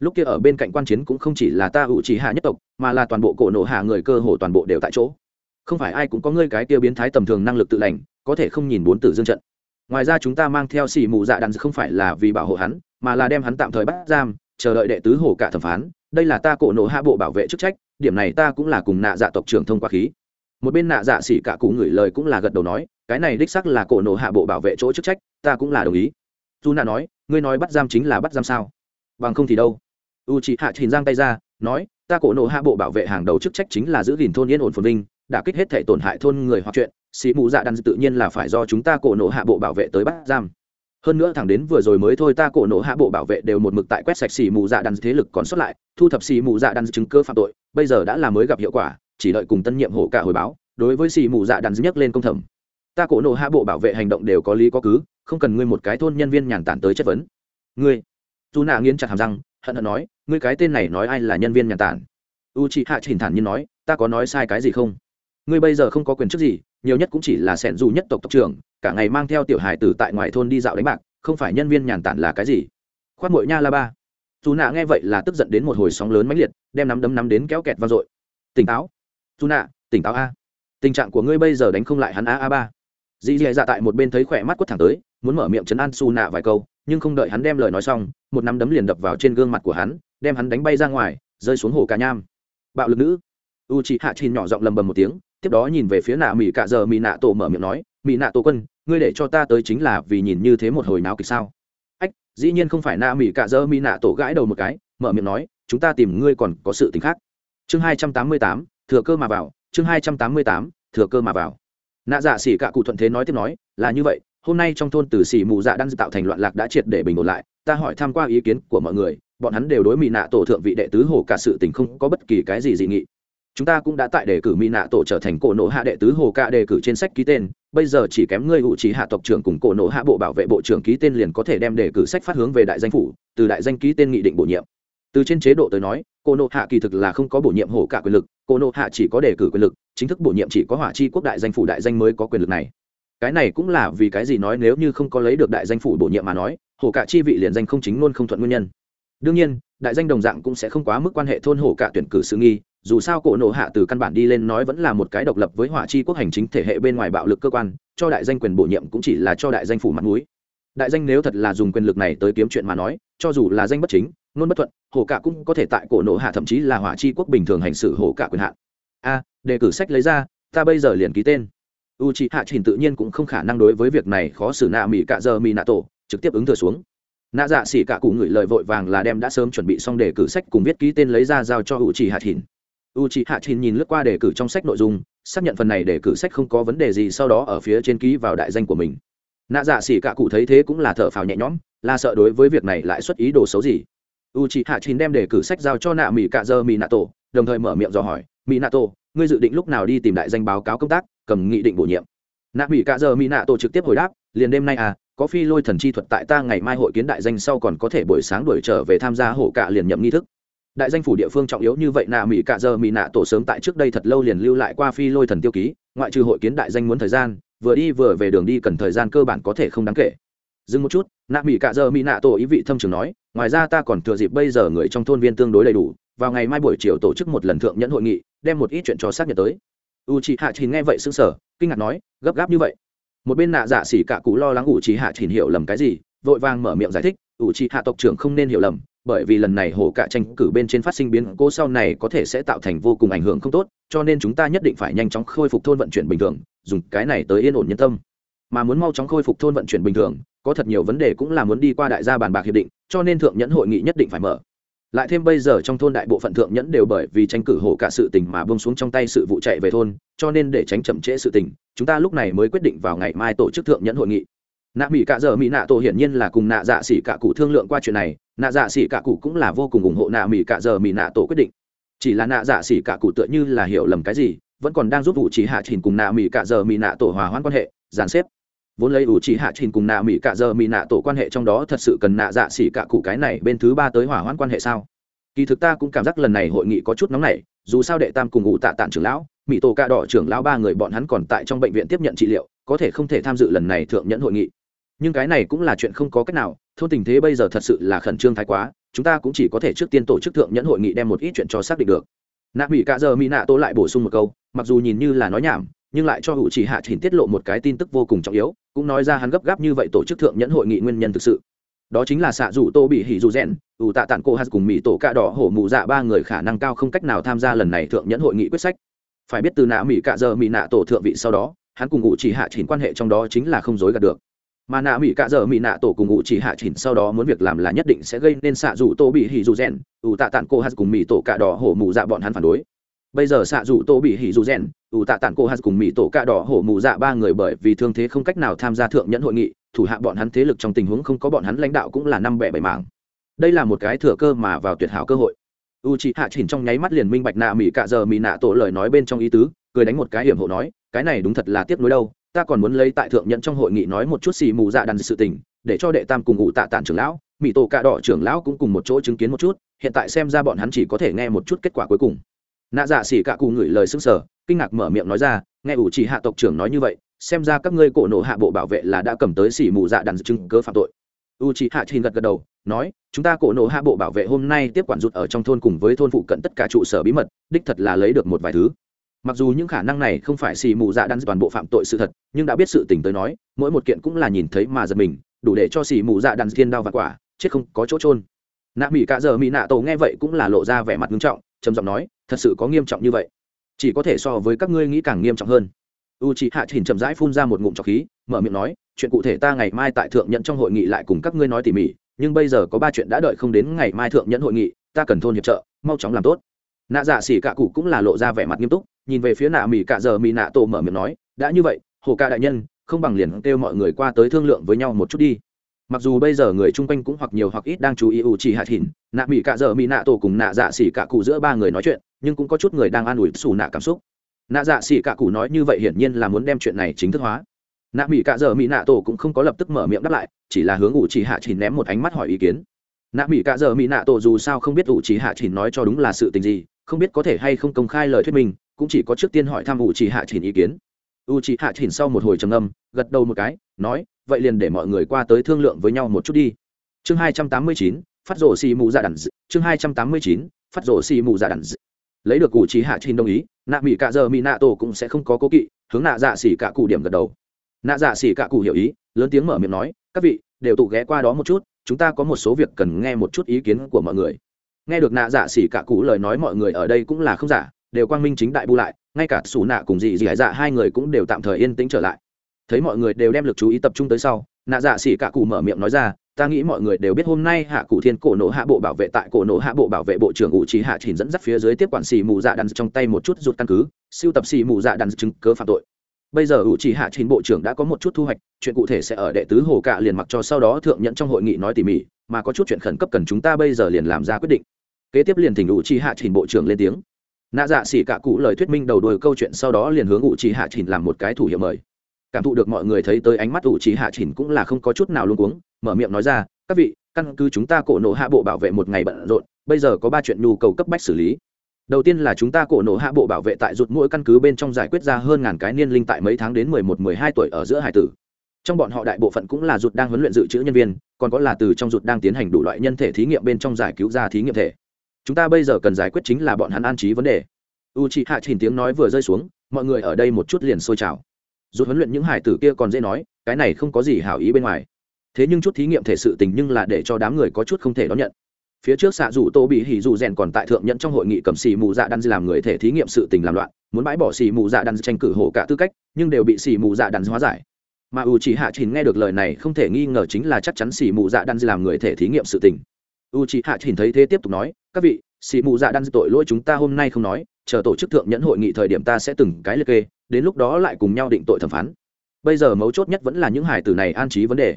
Lúc kia ở bên cạnh quan chiến cũng không chỉ là ta ủ trí hạ nhất tộc, mà là toàn bộ cổ nộ hạ người cơ hồ toàn bộ đều tại chỗ. Không phải ai cũng có ngươi cái tiêu biến thái tầm thường năng lực tự lành, có thể không nhìn bốn tử dương trận. Ngoài ra chúng ta mang theo xỉ mù dạ đàn không phải là vì bảo hộ hắn, mà là đem hắn tạm thời bắt giam, chờ đợi đệ tứ hồ cả thẩm phán. Đây là ta cổ nộ hạ bộ bảo vệ chức trách, điểm này ta cũng là cùng nạ dạ tộc trưởng thông qua khí một bên nạ dạ xỉ cả cụ ngửi lời cũng là gật đầu nói, cái này đích sắc là cổ nộ hạ bộ bảo vệ chỗ chức trách, ta cũng là đồng ý. Dù nạ nói, ngươi nói bắt giam chính là bắt giam sao? Bằng không thì đâu? U chị hạ trình giang tay ra, nói, ta cổ nộ hạ bộ bảo vệ hàng đầu chức trách chính là giữ gìn thôn yên ổn phồn vinh, đã kích hết thể tổn hại thôn người hoặc chuyện sĩ mụ dạ đan tự nhiên là phải do chúng ta cổ nộ hạ bộ bảo vệ tới bắt giam. Hơn nữa thẳng đến vừa rồi mới thôi ta cổ nộ hạ bộ bảo vệ đều một mực tại quét sạch xì mù dạ đan thế lực còn xuất lại, thu thập xì mù dạ đan chứng cơ phạm tội, bây giờ đã là mới gặp hiệu quả chỉ đợi cùng tân nhiệm hổ cả hồi báo, đối với xì mù dạ đan nhất lên công thẩm. Ta cổ nộ hạ bộ bảo vệ hành động đều có lý có cứ, không cần ngươi một cái thôn nhân viên nhàn tản tới chất vấn. Ngươi, dù nạ nghiến chặt hàm răng, hận hận nói, ngươi cái tên này nói ai là nhân viên nhàn tản? U chị hạ chỉnh thản nhiên nói, ta có nói sai cái gì không? Ngươi bây giờ không có quyền chức gì, nhiều nhất cũng chỉ là sẻn dù nhất tộc tộc trưởng, cả ngày mang theo tiểu hải tử tại ngoài thôn đi dạo đánh bạc, không phải nhân viên nhàn tản là cái gì? Khoát mội nha la ba. Dù nạ nghe vậy là tức giận đến một hồi sóng lớn mãnh liệt, đem nắm đấm nắm đến kéo kẹt vang dội. Tỉnh táo dù nạ, tỉnh táo a. Tình trạng của ngươi bây giờ đánh không lại hắn a a ba. Dì dì dạ tại một bên thấy khỏe mắt quất thẳng tới, muốn mở miệng chấn an su nạ vài câu, nhưng không đợi hắn đem lời nói xong, một nắm đấm liền đập vào trên gương mặt của hắn, đem hắn đánh bay ra ngoài, rơi xuống hồ cà nham. Bạo lực nữ. U chị hạ chin nhỏ giọng lầm bầm một tiếng, tiếp đó nhìn về phía nạ mỹ cạ giờ mỹ nạ tổ mở miệng nói mỹ nạ tổ quân, ngươi để cho ta tới chính là vì nhìn như thế một hồi náo kịch sao? Ách, dĩ nhiên không phải nạ mỹ cạ giờ mỹ nạ tổ gãi đầu một cái, mở miệng nói, chúng ta tìm ngươi còn có sự t khác. Chương hai trăm tám mươi tám thừa cơ mà vào, chương hai trăm tám mươi tám, thừa cơ mà vào. Nạ dạ xỉ cạ cụ thuận thế nói tiếp nói, là như vậy, hôm nay trong thôn từ xỉ mù dạ đang tạo thành loạn lạc đã triệt để bình ổn lại, ta hỏi tham q u a ý kiến của mọi người, bọn hắn đều đối mỹ nạ tổ thượng vị đệ tứ hồ cả sự tình không có bất kỳ cái gì dị nghị. Chúng ta cũng đã tại đề cử mỹ nạ tổ trở thành cổ nộ hạ đệ tứ hồ cả đề cử trên sách ký tên, bây giờ chỉ kém ngươi hữu trí hạ tộc trưởng cùng cổ nộ hạ bộ bảo vệ bộ trưởng ký tên liền có thể đem đề cử sách phát hướng về đại danh phủ, từ đại danh ký tên nghị định bổ nhiệm từ trên chế độ tới nói, cô nộ hạ kỳ thực là không có bổ nhiệm hồ cả quyền lực, cô nộ hạ chỉ có đề cử quyền lực, chính thức bổ nhiệm chỉ có hỏa chi quốc đại danh phủ đại danh mới có quyền lực này. Cái này cũng là vì cái gì nói nếu như không có lấy được đại danh phủ bổ nhiệm mà nói hồ cả chi vị liền danh không chính luôn không thuận nguyên nhân. Đương nhiên, đại danh đồng dạng cũng sẽ không quá mức quan hệ thôn hổ cả tuyển cử sự nghi, dù sao cổ nộ hạ từ căn bản đi lên nói vẫn là một cái độc lập với hỏa chi quốc hành chính thể hệ bên ngoài bạo lực cơ quan, cho đại danh quyền bổ nhiệm cũng chỉ là cho đại danh phủ mặt mũi. Đại danh nếu thật là dùng quyền lực này tới kiếm chuyện mà nói, cho dù là danh bất chính nôn bất thuận, hổ cả cũng có thể tại cổ nộ hạ thậm chí là hỏa chi quốc bình thường hành xử hổ cả quyền hạn. A, đề cử sách lấy ra, ta bây giờ liền ký tên. U c h i hạ trình tự nhiên cũng không khả năng đối với việc này khó xử nạ mỹ cạ giờ mỹ nạ tổ, trực tiếp ứng thừa xuống. Nạ dạ xỉ cả cụ ngửi lời vội vàng là đem đã sớm chuẩn bị xong đề cử sách cùng viết ký tên lấy ra giao cho u c h i hạ trình u c h i hạ trình nhìn lướt qua đề cử trong sách nội dung, xác nhận phần này đề cử sách không có vấn đề gì sau đó ở phía trên ký vào đại danh của mình. Nạ dạ xỉ cả cụ thấy thế cũng là thở phào nhẹ nhõm là sợ đối với việc này lại xuất ý đồ xấu gì u c h hạ trình đem đề cử sách giao cho nạ mỹ cạ dơ mỹ nạ tổ đồng thời mở miệng dò hỏi mỹ nạ tổ ngươi dự định lúc nào đi tìm đại danh báo cáo công tác, cầm nghị định bổ nhiệm? Nạ mỹ cạ Dơ mỹ nạ tổ trực tiếp hồi đáp, liền đêm nay à có phi lôi thần chi thuật tại ta ngày mai hội kiến đại danh sau còn có thể buổi sáng đuổi trở về tham gia hổ cạ liền nhậm nghi thức. Đại danh phủ địa phương trọng yếu như vậy nạ mỹ cạ Dơ mỹ nạ tổ sớm tại trước đây thật lâu liền lưu lại qua phi lôi thần tiêu ký, ngoại trừ hội kiến đại danh muốn thời gian, vừa đi vừa về đường đi cần thời gian cơ bản có thể không đáng kể dừng một chút, nạ mỹ cạ giờ mỹ nạ tổ ý vị thâm trường nói, ngoài ra ta còn thừa dịp bây giờ người trong thôn viên tương đối đầy đủ, vào ngày mai buổi chiều tổ chức một lần thượng nhẫn hội nghị, đem một ít chuyện cho xác nhận tới. U chị hạ trình nghe vậy sững sờ, kinh ngạc nói, gấp gáp như vậy. Một bên nạ dạ xỉ cả cụ lo lắng u chị hạ trình hiểu lầm cái gì, vội vàng mở miệng giải thích u chị hạ tộc trưởng không nên hiểu lầm, bởi vì lần này hồ cả tranh cử bên trên phát sinh biến cố sau này có thể sẽ tạo thành vô cùng ảnh hưởng không tốt, cho nên chúng ta nhất định phải nhanh chóng khôi phục thôn vận chuyển bình thường, dùng cái này tới yên ổn nhân tâm mà muốn mau chóng khôi phục thôn vận chuyển bình thường, có thật nhiều vấn đề cũng là muốn đi qua đại gia bàn bạc hiệp định, cho nên thượng nhẫn hội nghị nhất định phải mở. Lại thêm bây giờ trong thôn đại bộ phận thượng nhẫn đều bởi vì tranh cử hổ cả sự tình mà bông xuống trong tay sự vụ chạy về thôn, cho nên để tránh chậm trễ sự tình, chúng ta lúc này mới quyết định vào ngày mai tổ chức thượng nhẫn hội nghị. Nạ mỹ cạ giờ mỹ nạ tổ hiển nhiên là cùng nạ dạ xỉ cạ cụ thương lượng qua chuyện này, nạ dạ xỉ cạ cụ cũng là vô cùng ủng hộ nạ mỹ cạ giờ mỹ nạ tổ quyết định. Chỉ là nạ dạ xỉ cạ cụ tựa như là hiểu lầm cái gì, vẫn còn đang giúp vụ chỉ hạ trình cùng nạ mỹ cạ giờ mỹ nạ tổ hòa hoãn quan hệ, dàn xếp vốn lấy ủ chỉ hạ trình cùng nạ mỹ cạ giờ mỹ nạ tổ quan hệ trong đó thật sự cần nạ dạ xỉ cạ cụ cái này bên thứ ba tới hỏa hoãn quan hệ sao? Kỳ thực ta cũng cảm giác lần này hội nghị có chút nóng nảy, dù sao đệ tam cùng ngụ tạ tản trưởng lão mỹ tổ ca đỏ trưởng lão ba người bọn hắn còn tại trong bệnh viện tiếp nhận trị liệu, có thể không thể tham dự lần này thượng nhẫn hội nghị. Nhưng cái này cũng là chuyện không có cách nào, thôn tình thế bây giờ thật sự là khẩn trương thái quá, chúng ta cũng chỉ có thể trước tiên tổ chức thượng nhẫn hội nghị đem một ít chuyện cho xác định được. Nạ mỹ cạ giờ mỹ nạ tổ lại bổ sung một câu, mặc dù nhìn như là nói nhảm nhưng lại cho hữu chỉ hạ chỉnh tiết lộ một cái tin tức vô cùng trọng yếu, cũng nói ra hắn gấp gáp như vậy tổ chức thượng nhẫn hội nghị nguyên nhân thực sự. Đó chính là xạ rủ tô bị hỉ dù rèn, ủ tạ tản cô hạt cùng mỹ tổ cạ đỏ hổ mụ dạ ba người khả năng cao không cách nào tham gia lần này thượng nhẫn hội nghị quyết sách. Phải biết từ nạ mỹ cạ giờ mỹ nạ tổ thượng vị sau đó, hắn cùng ngụ chỉ hạ chỉnh quan hệ trong đó chính là không dối gạt được. Mà nạ mỹ cạ giờ mỹ nạ tổ cùng ngụ chỉ hạ chỉnh sau đó muốn việc làm là nhất định sẽ gây nên xạ rủ tô bị hỉ dù rèn, ủ tạ tản cô hạt cùng mỹ tổ cạ đỏ hổ mụ dạ bọn hắn phản đối bây giờ xạ dù tô bị hỉ dù rèn, ủ tạ tản cô hát cùng mỹ tổ cạ đỏ hổ mù dạ ba người bởi vì thương thế không cách nào tham gia thượng nhẫn hội nghị, thủ hạ bọn hắn thế lực trong tình huống không có bọn hắn lãnh đạo cũng là năm bẻ bảy mảng. Đây là một cái thừa cơ mà vào tuyệt hảo cơ hội. U chị hạ chỉnh trong nháy mắt liền minh bạch nạ mỹ cạ giờ mỹ nạ tổ lời nói bên trong ý tứ, cười đánh một cái hiểm hộ nói, cái này đúng thật là tiếc nuối đâu, ta còn muốn lấy tại thượng nhẫn trong hội nghị nói một chút xì mù dạ đàn sự tình, để cho đệ tam cùng ngụ tạ tản trưởng lão mỹ tổ cạ đỏ trưởng lão cũng cùng một chỗ chứng kiến một chút, hiện tại xem ra bọn hắn chỉ có thể nghe một chút kết quả cuối cùng nạ dạ xỉ cạ cụ ngửi lời xứng sở kinh ngạc mở miệng nói ra, nghe ủ chỉ hạ tộc trưởng nói như vậy, xem ra các ngươi cổ nộ hạ bộ bảo vệ là đã cầm tới xỉ mù dạ đàn chứng cớ phạm tội. U chỉ hạ trình gật gật đầu, nói, chúng ta cổ nộ hạ bộ bảo vệ hôm nay tiếp quản rụt ở trong thôn cùng với thôn phụ cận tất cả trụ sở bí mật, đích thật là lấy được một vài thứ. Mặc dù những khả năng này không phải xì mù dạ đan toàn bộ phạm tội sự thật, nhưng đã biết sự tình tới nói, mỗi một kiện cũng là nhìn thấy mà giật mình, đủ để cho xì mù dạ đan thiên đao và quả, chết không có chỗ trôn nạ mỹ cả giờ mỹ nạ tổ nghe vậy cũng là lộ ra vẻ mặt nghiêm trọng, trầm giọng nói thật sự có nghiêm trọng như vậy. Chỉ có thể so với các ngươi nghĩ càng nghiêm trọng hơn. U c h ị hạ chỉnh chậm rãi phun ra một ngụm trọc khí, mở miệng nói, chuyện cụ thể ta ngày mai tại thượng nhận trong hội nghị lại cùng các ngươi nói tỉ mỉ, nhưng bây giờ có ba chuyện đã đợi không đến ngày mai thượng nhận hội nghị, ta cần thôn hiệp trợ, mau chóng làm tốt. Nạ dạ xỉ cạ cụ cũng là lộ ra vẻ mặt nghiêm túc, nhìn về phía nạ mỹ cạ giờ mỹ nạ tổ mở miệng nói, đã như vậy, hồ ca đại nhân, không bằng liền kêu mọi người qua tới thương lượng với nhau một chút đi mặc dù bây giờ người chung quanh cũng hoặc nhiều hoặc ít đang chú ý u chỉ hạ thìn nạ mỹ cạ dợ mỹ nạ tổ cùng nạ dạ xỉ cạ cụ giữa ba người nói chuyện, nhưng cũng có chút người đang an ủi xù nạ cảm xúc. Nạ dạ xỉ cạ cụ nói như vậy hiển nhiên là muốn đem chuyện này chính thức hóa. Nạ mỹ cạ dợ mỹ nạ tổ cũng không có lập tức mở miệng đáp lại, chỉ là hướng ủ chỉ hạ chỉ ném một ánh mắt hỏi ý kiến. Nạ mỹ cạ dợ mỹ nạ tổ dù sao không biết ủ chỉ hạ chỉ nói cho đúng là sự tình gì, không biết có thể hay không công khai lời thuyết minh, cũng chỉ có trước tiên hỏi thăm ủ chỉ hạ chỉ ý kiến u chỉ hạ chỉnh sau một hồi trầm âm gật đầu một cái, nói, vậy liền để mọi người qua tới thương lượng với nhau một chút đi. Chương hai trăm tám mươi chín, phát rổ xì mù dạ đàn d... chương hai trăm tám mươi chín, phát rổ xì mù dạ đàn d... lấy được cụ chỉ hạ trình đồng ý, nạ mỹ cạ giờ mỹ nạ tổ cũng sẽ không có cố kỵ, hướng nạ dạ xỉ cả cụ điểm gật đầu. Nạ dạ xỉ cả cụ hiểu ý, lớn tiếng mở miệng nói, các vị, đều tụ ghé qua đó một chút, chúng ta có một số việc cần nghe một chút ý kiến của mọi người. Nghe được nạ dạ xỉ cả cụ lời nói mọi người ở đây cũng là không giả, đều quang minh chính đại bu lại ngay cả xù nạ cùng dị dị hải dạ hai người cũng đều tạm thời yên tĩnh trở lại. Thấy mọi người đều đem lực chú ý tập trung tới sau, nạ dạ xỉ cả cụ mở miệng nói ra, ta nghĩ mọi người đều biết hôm nay hạ cụ thiên cổ nổ hạ bộ bảo vệ tại cổ nổ hạ bộ bảo vệ bộ trưởng ủ trí hạ trình dẫn dắt phía dưới tiếp quản xì mù dạ đàn trong tay một chút rụt căn cứ, siêu tập xì mù dạ đàn chứng cớ phạm tội. Bây giờ ủ trí hạ trình bộ trưởng đã có một chút thu hoạch, chuyện cụ thể sẽ ở đệ tứ hồ cạ liền mặc cho sau đó thượng nhận trong hội nghị nói tỉ mỉ, mà có chút chuyện khẩn cấp cần chúng ta bây giờ liền làm ra quyết định. Kế tiếp liền thỉnh ủ trí hạ trình bộ trưởng lên tiếng nạ dạ xỉ cả cụ lời thuyết minh đầu đuôi câu chuyện sau đó liền hướng ủ trí hạ chỉnh làm một cái thủ hiệu mời. Cảm thụ được mọi người thấy tới ánh mắt ủ trí hạ chỉnh cũng là không có chút nào luôn cuống, mở miệng nói ra, các vị, căn cứ chúng ta cổ nổ hạ bộ bảo vệ một ngày bận rộn, bây giờ có ba chuyện nhu cầu cấp bách xử lý. Đầu tiên là chúng ta cổ nổ hạ bộ bảo vệ tại rụt mỗi căn cứ bên trong giải quyết ra hơn ngàn cái niên linh tại mấy tháng đến mười một, mười hai tuổi ở giữa hải tử. Trong bọn họ đại bộ phận cũng là rụt đang huấn luyện dự trữ nhân viên, còn có là từ trong rụt đang tiến hành đủ loại nhân thể thí nghiệm bên trong giải cứu ra thí nghiệm thể chúng ta bây giờ cần giải quyết chính là bọn hắn an trí vấn đề. U chị hạ chỉnh tiếng nói vừa rơi xuống, mọi người ở đây một chút liền sôi trào. Dù huấn luyện những hải tử kia còn dễ nói, cái này không có gì hảo ý bên ngoài. Thế nhưng chút thí nghiệm thể sự tình nhưng là để cho đám người có chút không thể đón nhận. Phía trước xạ dù tô bị hỉ dù rèn còn tại thượng nhận trong hội nghị cầm xì mù dạ đan làm người thể thí nghiệm sự tình làm loạn, muốn bãi bỏ xì mù dạ đan tranh cử hồ cả tư cách, nhưng đều bị xì mù dạ đan hóa giải. Mà u chỉ hạ chỉnh nghe được lời này không thể nghi ngờ chính là chắc chắn xì mù dạ đan làm người thể thí nghiệm sự tình u chỉ hạ nhìn thấy thế tiếp tục nói, các vị, sĩ mù dạ đan tội lỗi chúng ta hôm nay không nói, chờ tổ chức thượng nhẫn hội nghị thời điểm ta sẽ từng cái liệt kê, đến lúc đó lại cùng nhau định tội thẩm phán. Bây giờ mấu chốt nhất vẫn là những hải tử này an trí vấn đề.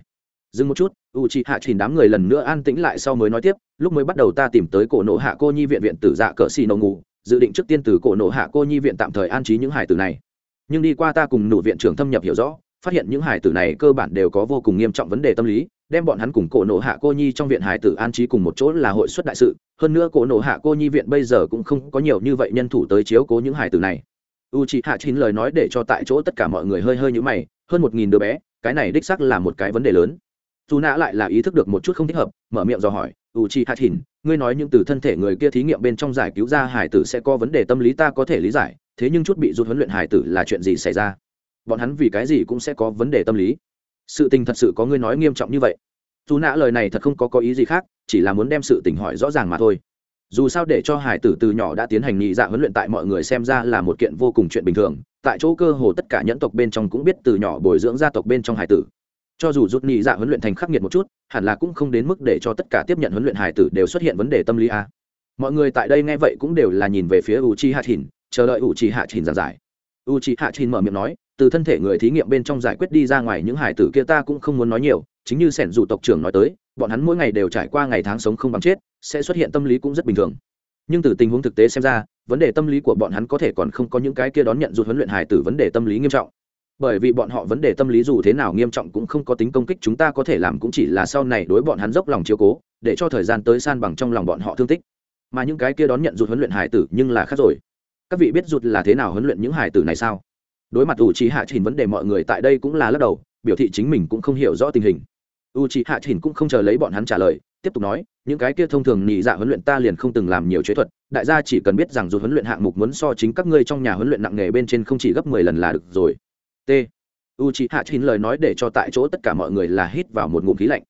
Dừng một chút u c h hạ chỉnh đám người lần nữa an tĩnh lại sau mới nói tiếp, lúc mới bắt đầu ta tìm tới cổ nộ hạ cô nhi viện viện tử dạ cỡ xì nổ ngủ, dự định trước tiên từ cổ nộ hạ cô nhi viện tạm thời an trí những hải tử này. Nhưng đi qua ta cùng nụ viện trưởng thâm nhập hiểu rõ, phát hiện những hải tử này cơ bản đều có vô cùng nghiêm trọng vấn đề tâm lý đem bọn hắn cùng cổ nộ hạ cô nhi trong viện hải tử an trí cùng một chỗ là hội xuất đại sự. Hơn nữa cổ nộ hạ cô nhi viện bây giờ cũng không có nhiều như vậy nhân thủ tới chiếu cố những hải tử này. U c h ị hạ chín lời nói để cho tại chỗ tất cả mọi người hơi hơi như mày, hơn một nghìn đứa bé, cái này đích sắc là một cái vấn đề lớn. Dù nã lại là ý thức được một chút không thích hợp, mở miệng dò hỏi u chi hạ chín ngươi nói những từ thân thể người kia thí nghiệm bên trong giải cứu ra hải tử sẽ có vấn đề tâm lý ta có thể lý giải, thế nhưng chút bị rút huấn luyện hải tử là chuyện gì xảy ra? Bọn hắn vì cái gì cũng sẽ có vấn đề tâm lý sự tình thật sự có ngươi nói nghiêm trọng như vậy. Dù nã lời này thật không có có ý gì khác, chỉ là muốn đem sự tình hỏi rõ ràng mà thôi. Dù sao để cho hải tử từ nhỏ đã tiến hành nhị dạ huấn luyện tại mọi người xem ra là một kiện vô cùng chuyện bình thường, tại chỗ cơ hồ tất cả nhẫn tộc bên trong cũng biết từ nhỏ bồi dưỡng gia tộc bên trong hải tử. Cho dù rút nhị dạ huấn luyện thành khắc nghiệt một chút, hẳn là cũng không đến mức để cho tất cả tiếp nhận huấn luyện hải tử đều xuất hiện vấn đề tâm lý a. Mọi người tại đây nghe vậy cũng đều là nhìn về phía u chi hạ thìn chờ đợi u chi hạ thìn giảng giải. U chi hạ thìn mở miệng nói từ thân thể người thí nghiệm bên trong giải quyết đi ra ngoài những hải tử kia ta cũng không muốn nói nhiều, chính như sẻn dù tộc trưởng nói tới, bọn hắn mỗi ngày đều trải qua ngày tháng sống không bằng chết, sẽ xuất hiện tâm lý cũng rất bình thường. Nhưng từ tình huống thực tế xem ra, vấn đề tâm lý của bọn hắn có thể còn không có những cái kia đón nhận rụt huấn luyện hải tử vấn đề tâm lý nghiêm trọng. Bởi vì bọn họ vấn đề tâm lý dù thế nào nghiêm trọng cũng không có tính công kích chúng ta có thể làm cũng chỉ là sau này đối bọn hắn dốc lòng chiếu cố, để cho thời gian tới san bằng trong lòng bọn họ thương tích. Mà những cái kia đón nhận rụt huấn luyện hải tử nhưng là khác rồi. Các vị biết rụt là thế nào huấn luyện những hải tử này sao? Đối mặt u trí hạ trình vấn đề mọi người tại đây cũng là lắc đầu, biểu thị chính mình cũng không hiểu rõ tình hình. U trí hạ trình cũng không chờ lấy bọn hắn trả lời, tiếp tục nói, những cái kia thông thường nhị dạ huấn luyện ta liền không từng làm nhiều chế thuật, đại gia chỉ cần biết rằng dù huấn luyện hạng mục muốn so chính các ngươi trong nhà huấn luyện nặng nghề bên trên không chỉ gấp mười lần là được rồi. T. U c h ị hạ chín lời nói để cho tại chỗ tất cả mọi người là hít vào một ngụm khí lạnh.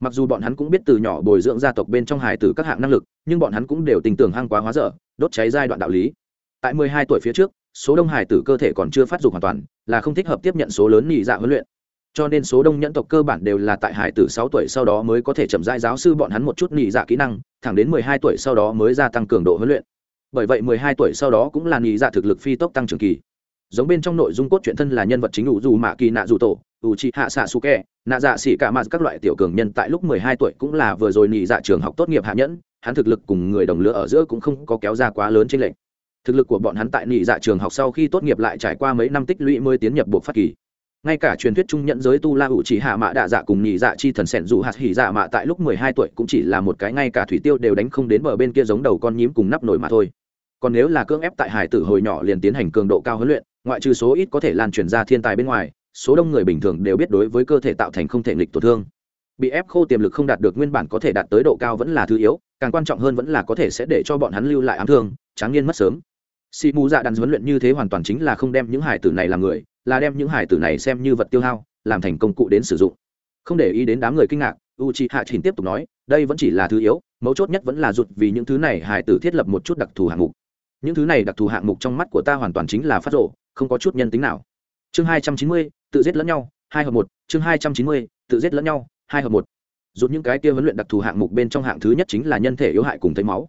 Mặc dù bọn hắn cũng biết từ nhỏ bồi dưỡng gia tộc bên trong hải tử các hạng năng lực, nhưng bọn hắn cũng đều tình tưởng hăng quá hóa dở, đốt cháy giai đoạn đạo lý. Tại mười hai tuổi phía trước số đông hải tử cơ thể còn chưa phát dục hoàn toàn, là không thích hợp tiếp nhận số lớn nhị dạ huấn luyện. Cho nên số đông nhẫn tộc cơ bản đều là tại hải tử sáu tuổi sau đó mới có thể chậm rãi giáo sư bọn hắn một chút nhị dạ kỹ năng, thẳng đến mười hai tuổi sau đó mới gia tăng cường độ huấn luyện. Bởi vậy mười hai tuổi sau đó cũng là nhị dạ thực lực phi tốc tăng trưởng kỳ. Giống bên trong nội dung cốt truyện thân là nhân vật chính ủ dù mạ kỳ nạ dù tổ, ủ trị hạ xạ su kẹ, nạ dạ xỉ cả mặt các loại tiểu cường nhân tại lúc mười hai tuổi cũng là vừa rồi nhị dạ trường học tốt nghiệp hạ nhẫn, hắn thực lực cùng người đồng lứa ở giữa cũng không có kéo ra quá lớn trên lệnh thực lực của bọn hắn tại nhị dạ trường học sau khi tốt nghiệp lại trải qua mấy năm tích lũy mới tiến nhập buộc phát kỳ. Ngay cả truyền thuyết trung nhận giới tu la hữu chỉ hạ mạ đạ dạ cùng nhị dạ chi thần sẻn dù hạt hỉ dạ mạ tại lúc mười hai tuổi cũng chỉ là một cái ngay cả thủy tiêu đều đánh không đến bờ bên kia giống đầu con nhím cùng nắp nổi mà thôi. Còn nếu là cưỡng ép tại hải tử hồi nhỏ liền tiến hành cường độ cao huấn luyện, ngoại trừ số ít có thể lan truyền ra thiên tài bên ngoài, số đông người bình thường đều biết đối với cơ thể tạo thành không thể nghịch tổn thương. Bị ép khô tiềm lực không đạt được nguyên bản có thể đạt tới độ cao vẫn là thứ yếu, càng quan trọng hơn vẫn là có thể sẽ để cho bọn hắn lưu lại ám thương, tráng niên mất sớm xì mù dạ đàn huấn luyện như thế hoàn toàn chính là không đem những hải tử này làm người, là đem những hải tử này xem như vật tiêu hao, làm thành công cụ đến sử dụng. Không để ý đến đám người kinh ngạc u c hạ trình tiếp tục nói, đây vẫn chỉ là thứ yếu, mấu chốt nhất vẫn là rụt vì những thứ này hải tử thiết lập một chút đặc thù hạng mục. Những thứ này đặc thù hạng mục trong mắt của ta hoàn toàn chính là phát rộ, không có chút nhân tính nào. Chương hai trăm chín mươi, tự giết lẫn nhau, hai hợp một, chương hai trăm chín mươi, tự giết lẫn nhau, hai hợp một. Rút những cái kia huấn luyện đặc thù hạng mục bên trong hạng thứ nhất chính là nhân thể yếu hại cùng thấy máu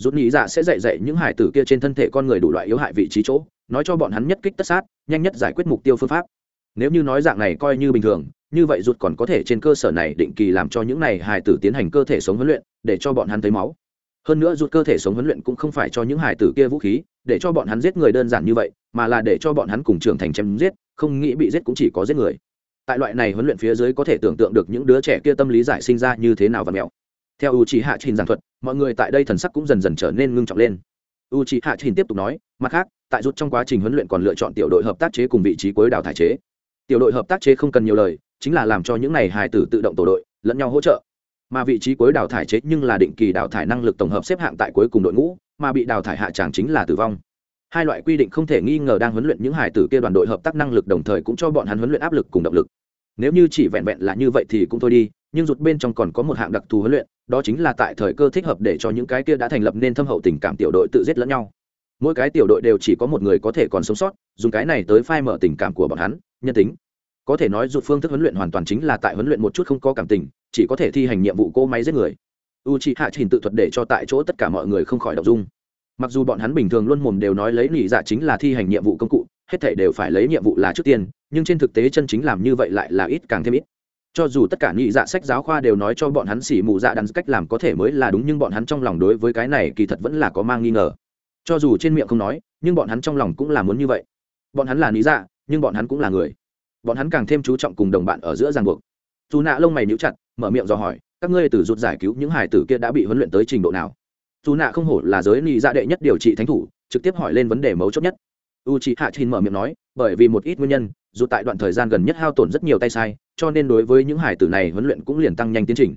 rút nghĩ dạ sẽ dạy dạy những hải tử kia trên thân thể con người đủ loại yếu hại vị trí chỗ, nói cho bọn hắn nhất kích tất sát, nhanh nhất giải quyết mục tiêu phương pháp. Nếu như nói dạng này coi như bình thường, như vậy rút còn có thể trên cơ sở này định kỳ làm cho những này hải tử tiến hành cơ thể sống huấn luyện, để cho bọn hắn thấy máu. Hơn nữa rút cơ thể sống huấn luyện cũng không phải cho những hải tử kia vũ khí, để cho bọn hắn giết người đơn giản như vậy, mà là để cho bọn hắn cùng trưởng thành chém giết, không nghĩ bị giết cũng chỉ có giết người. Tại loại này huấn luyện phía dưới có thể tưởng tượng được những đứa trẻ kia tâm lý giải sinh ra như thế nào và mẹo theo u trí hạ trình giảng thuật, mọi người tại đây thần sắc cũng dần dần trở nên ngưng trọng lên. U trí hạ trình tiếp tục nói, mặt khác, tại rút trong quá trình huấn luyện còn lựa chọn tiểu đội hợp tác chế cùng vị trí cuối đào thải chế. Tiểu đội hợp tác chế không cần nhiều lời, chính là làm cho những này hài tử tự động tổ đội, lẫn nhau hỗ trợ. Mà vị trí cuối đào thải chế nhưng là định kỳ đào thải năng lực tổng hợp xếp hạng tại cuối cùng đội ngũ, mà bị đào thải hạ tràng chính là tử vong. Hai loại quy định không thể nghi ngờ đang huấn luyện những hải tử kia đoàn đội hợp tác năng lực đồng thời cũng cho bọn hắn huấn luyện áp lực cùng động lực. Nếu như chỉ vẹn vẹn là như vậy thì cũng thôi đi, nhưng rụt bên trong còn có một hạng đặc thù huấn luyện đó chính là tại thời cơ thích hợp để cho những cái kia đã thành lập nên thâm hậu tình cảm tiểu đội tự giết lẫn nhau. Mỗi cái tiểu đội đều chỉ có một người có thể còn sống sót, dùng cái này tới phai mở tình cảm của bọn hắn, nhân tính. Có thể nói rụt phương thức huấn luyện hoàn toàn chính là tại huấn luyện một chút không có cảm tình, chỉ có thể thi hành nhiệm vụ cỗ máy giết người. U c hạ trình tự thuật để cho tại chỗ tất cả mọi người không khỏi đọc dung. Mặc dù bọn hắn bình thường luôn mồm đều nói lấy nỉ dạ chính là thi hành nhiệm vụ công cụ, hết thể đều phải lấy nhiệm vụ là trước tiên, nhưng trên thực tế chân chính làm như vậy lại là ít càng thêm ít cho dù tất cả nhị dạ sách giáo khoa đều nói cho bọn hắn xỉ mù dạ đắn cách làm có thể mới là đúng, nhưng bọn hắn trong lòng đối với cái này kỳ thật vẫn là có mang nghi ngờ. Cho dù trên miệng không nói, nhưng bọn hắn trong lòng cũng là muốn như vậy. Bọn hắn là lý dạ nhưng bọn hắn cũng là người. Bọn hắn càng thêm chú trọng cùng đồng bạn ở giữa ràng buộc. Dù nạ lông mày níu chặt, mở miệng dò hỏi, các ngươi từ rút giải cứu những hải tử kia đã bị huấn luyện tới trình độ nào? Dù nạ không hổ là giới lý dạ đệ nhất điều trị thánh thủ, trực tiếp hỏi lên vấn đề mấu chốt nhất u c h ị hạ chín mở miệng nói, bởi vì một ít nguyên nhân, dù tại đoạn thời gian gần nhất hao tổn rất nhiều tay sai, cho nên đối với những hải tử này huấn luyện cũng liền tăng nhanh tiến trình.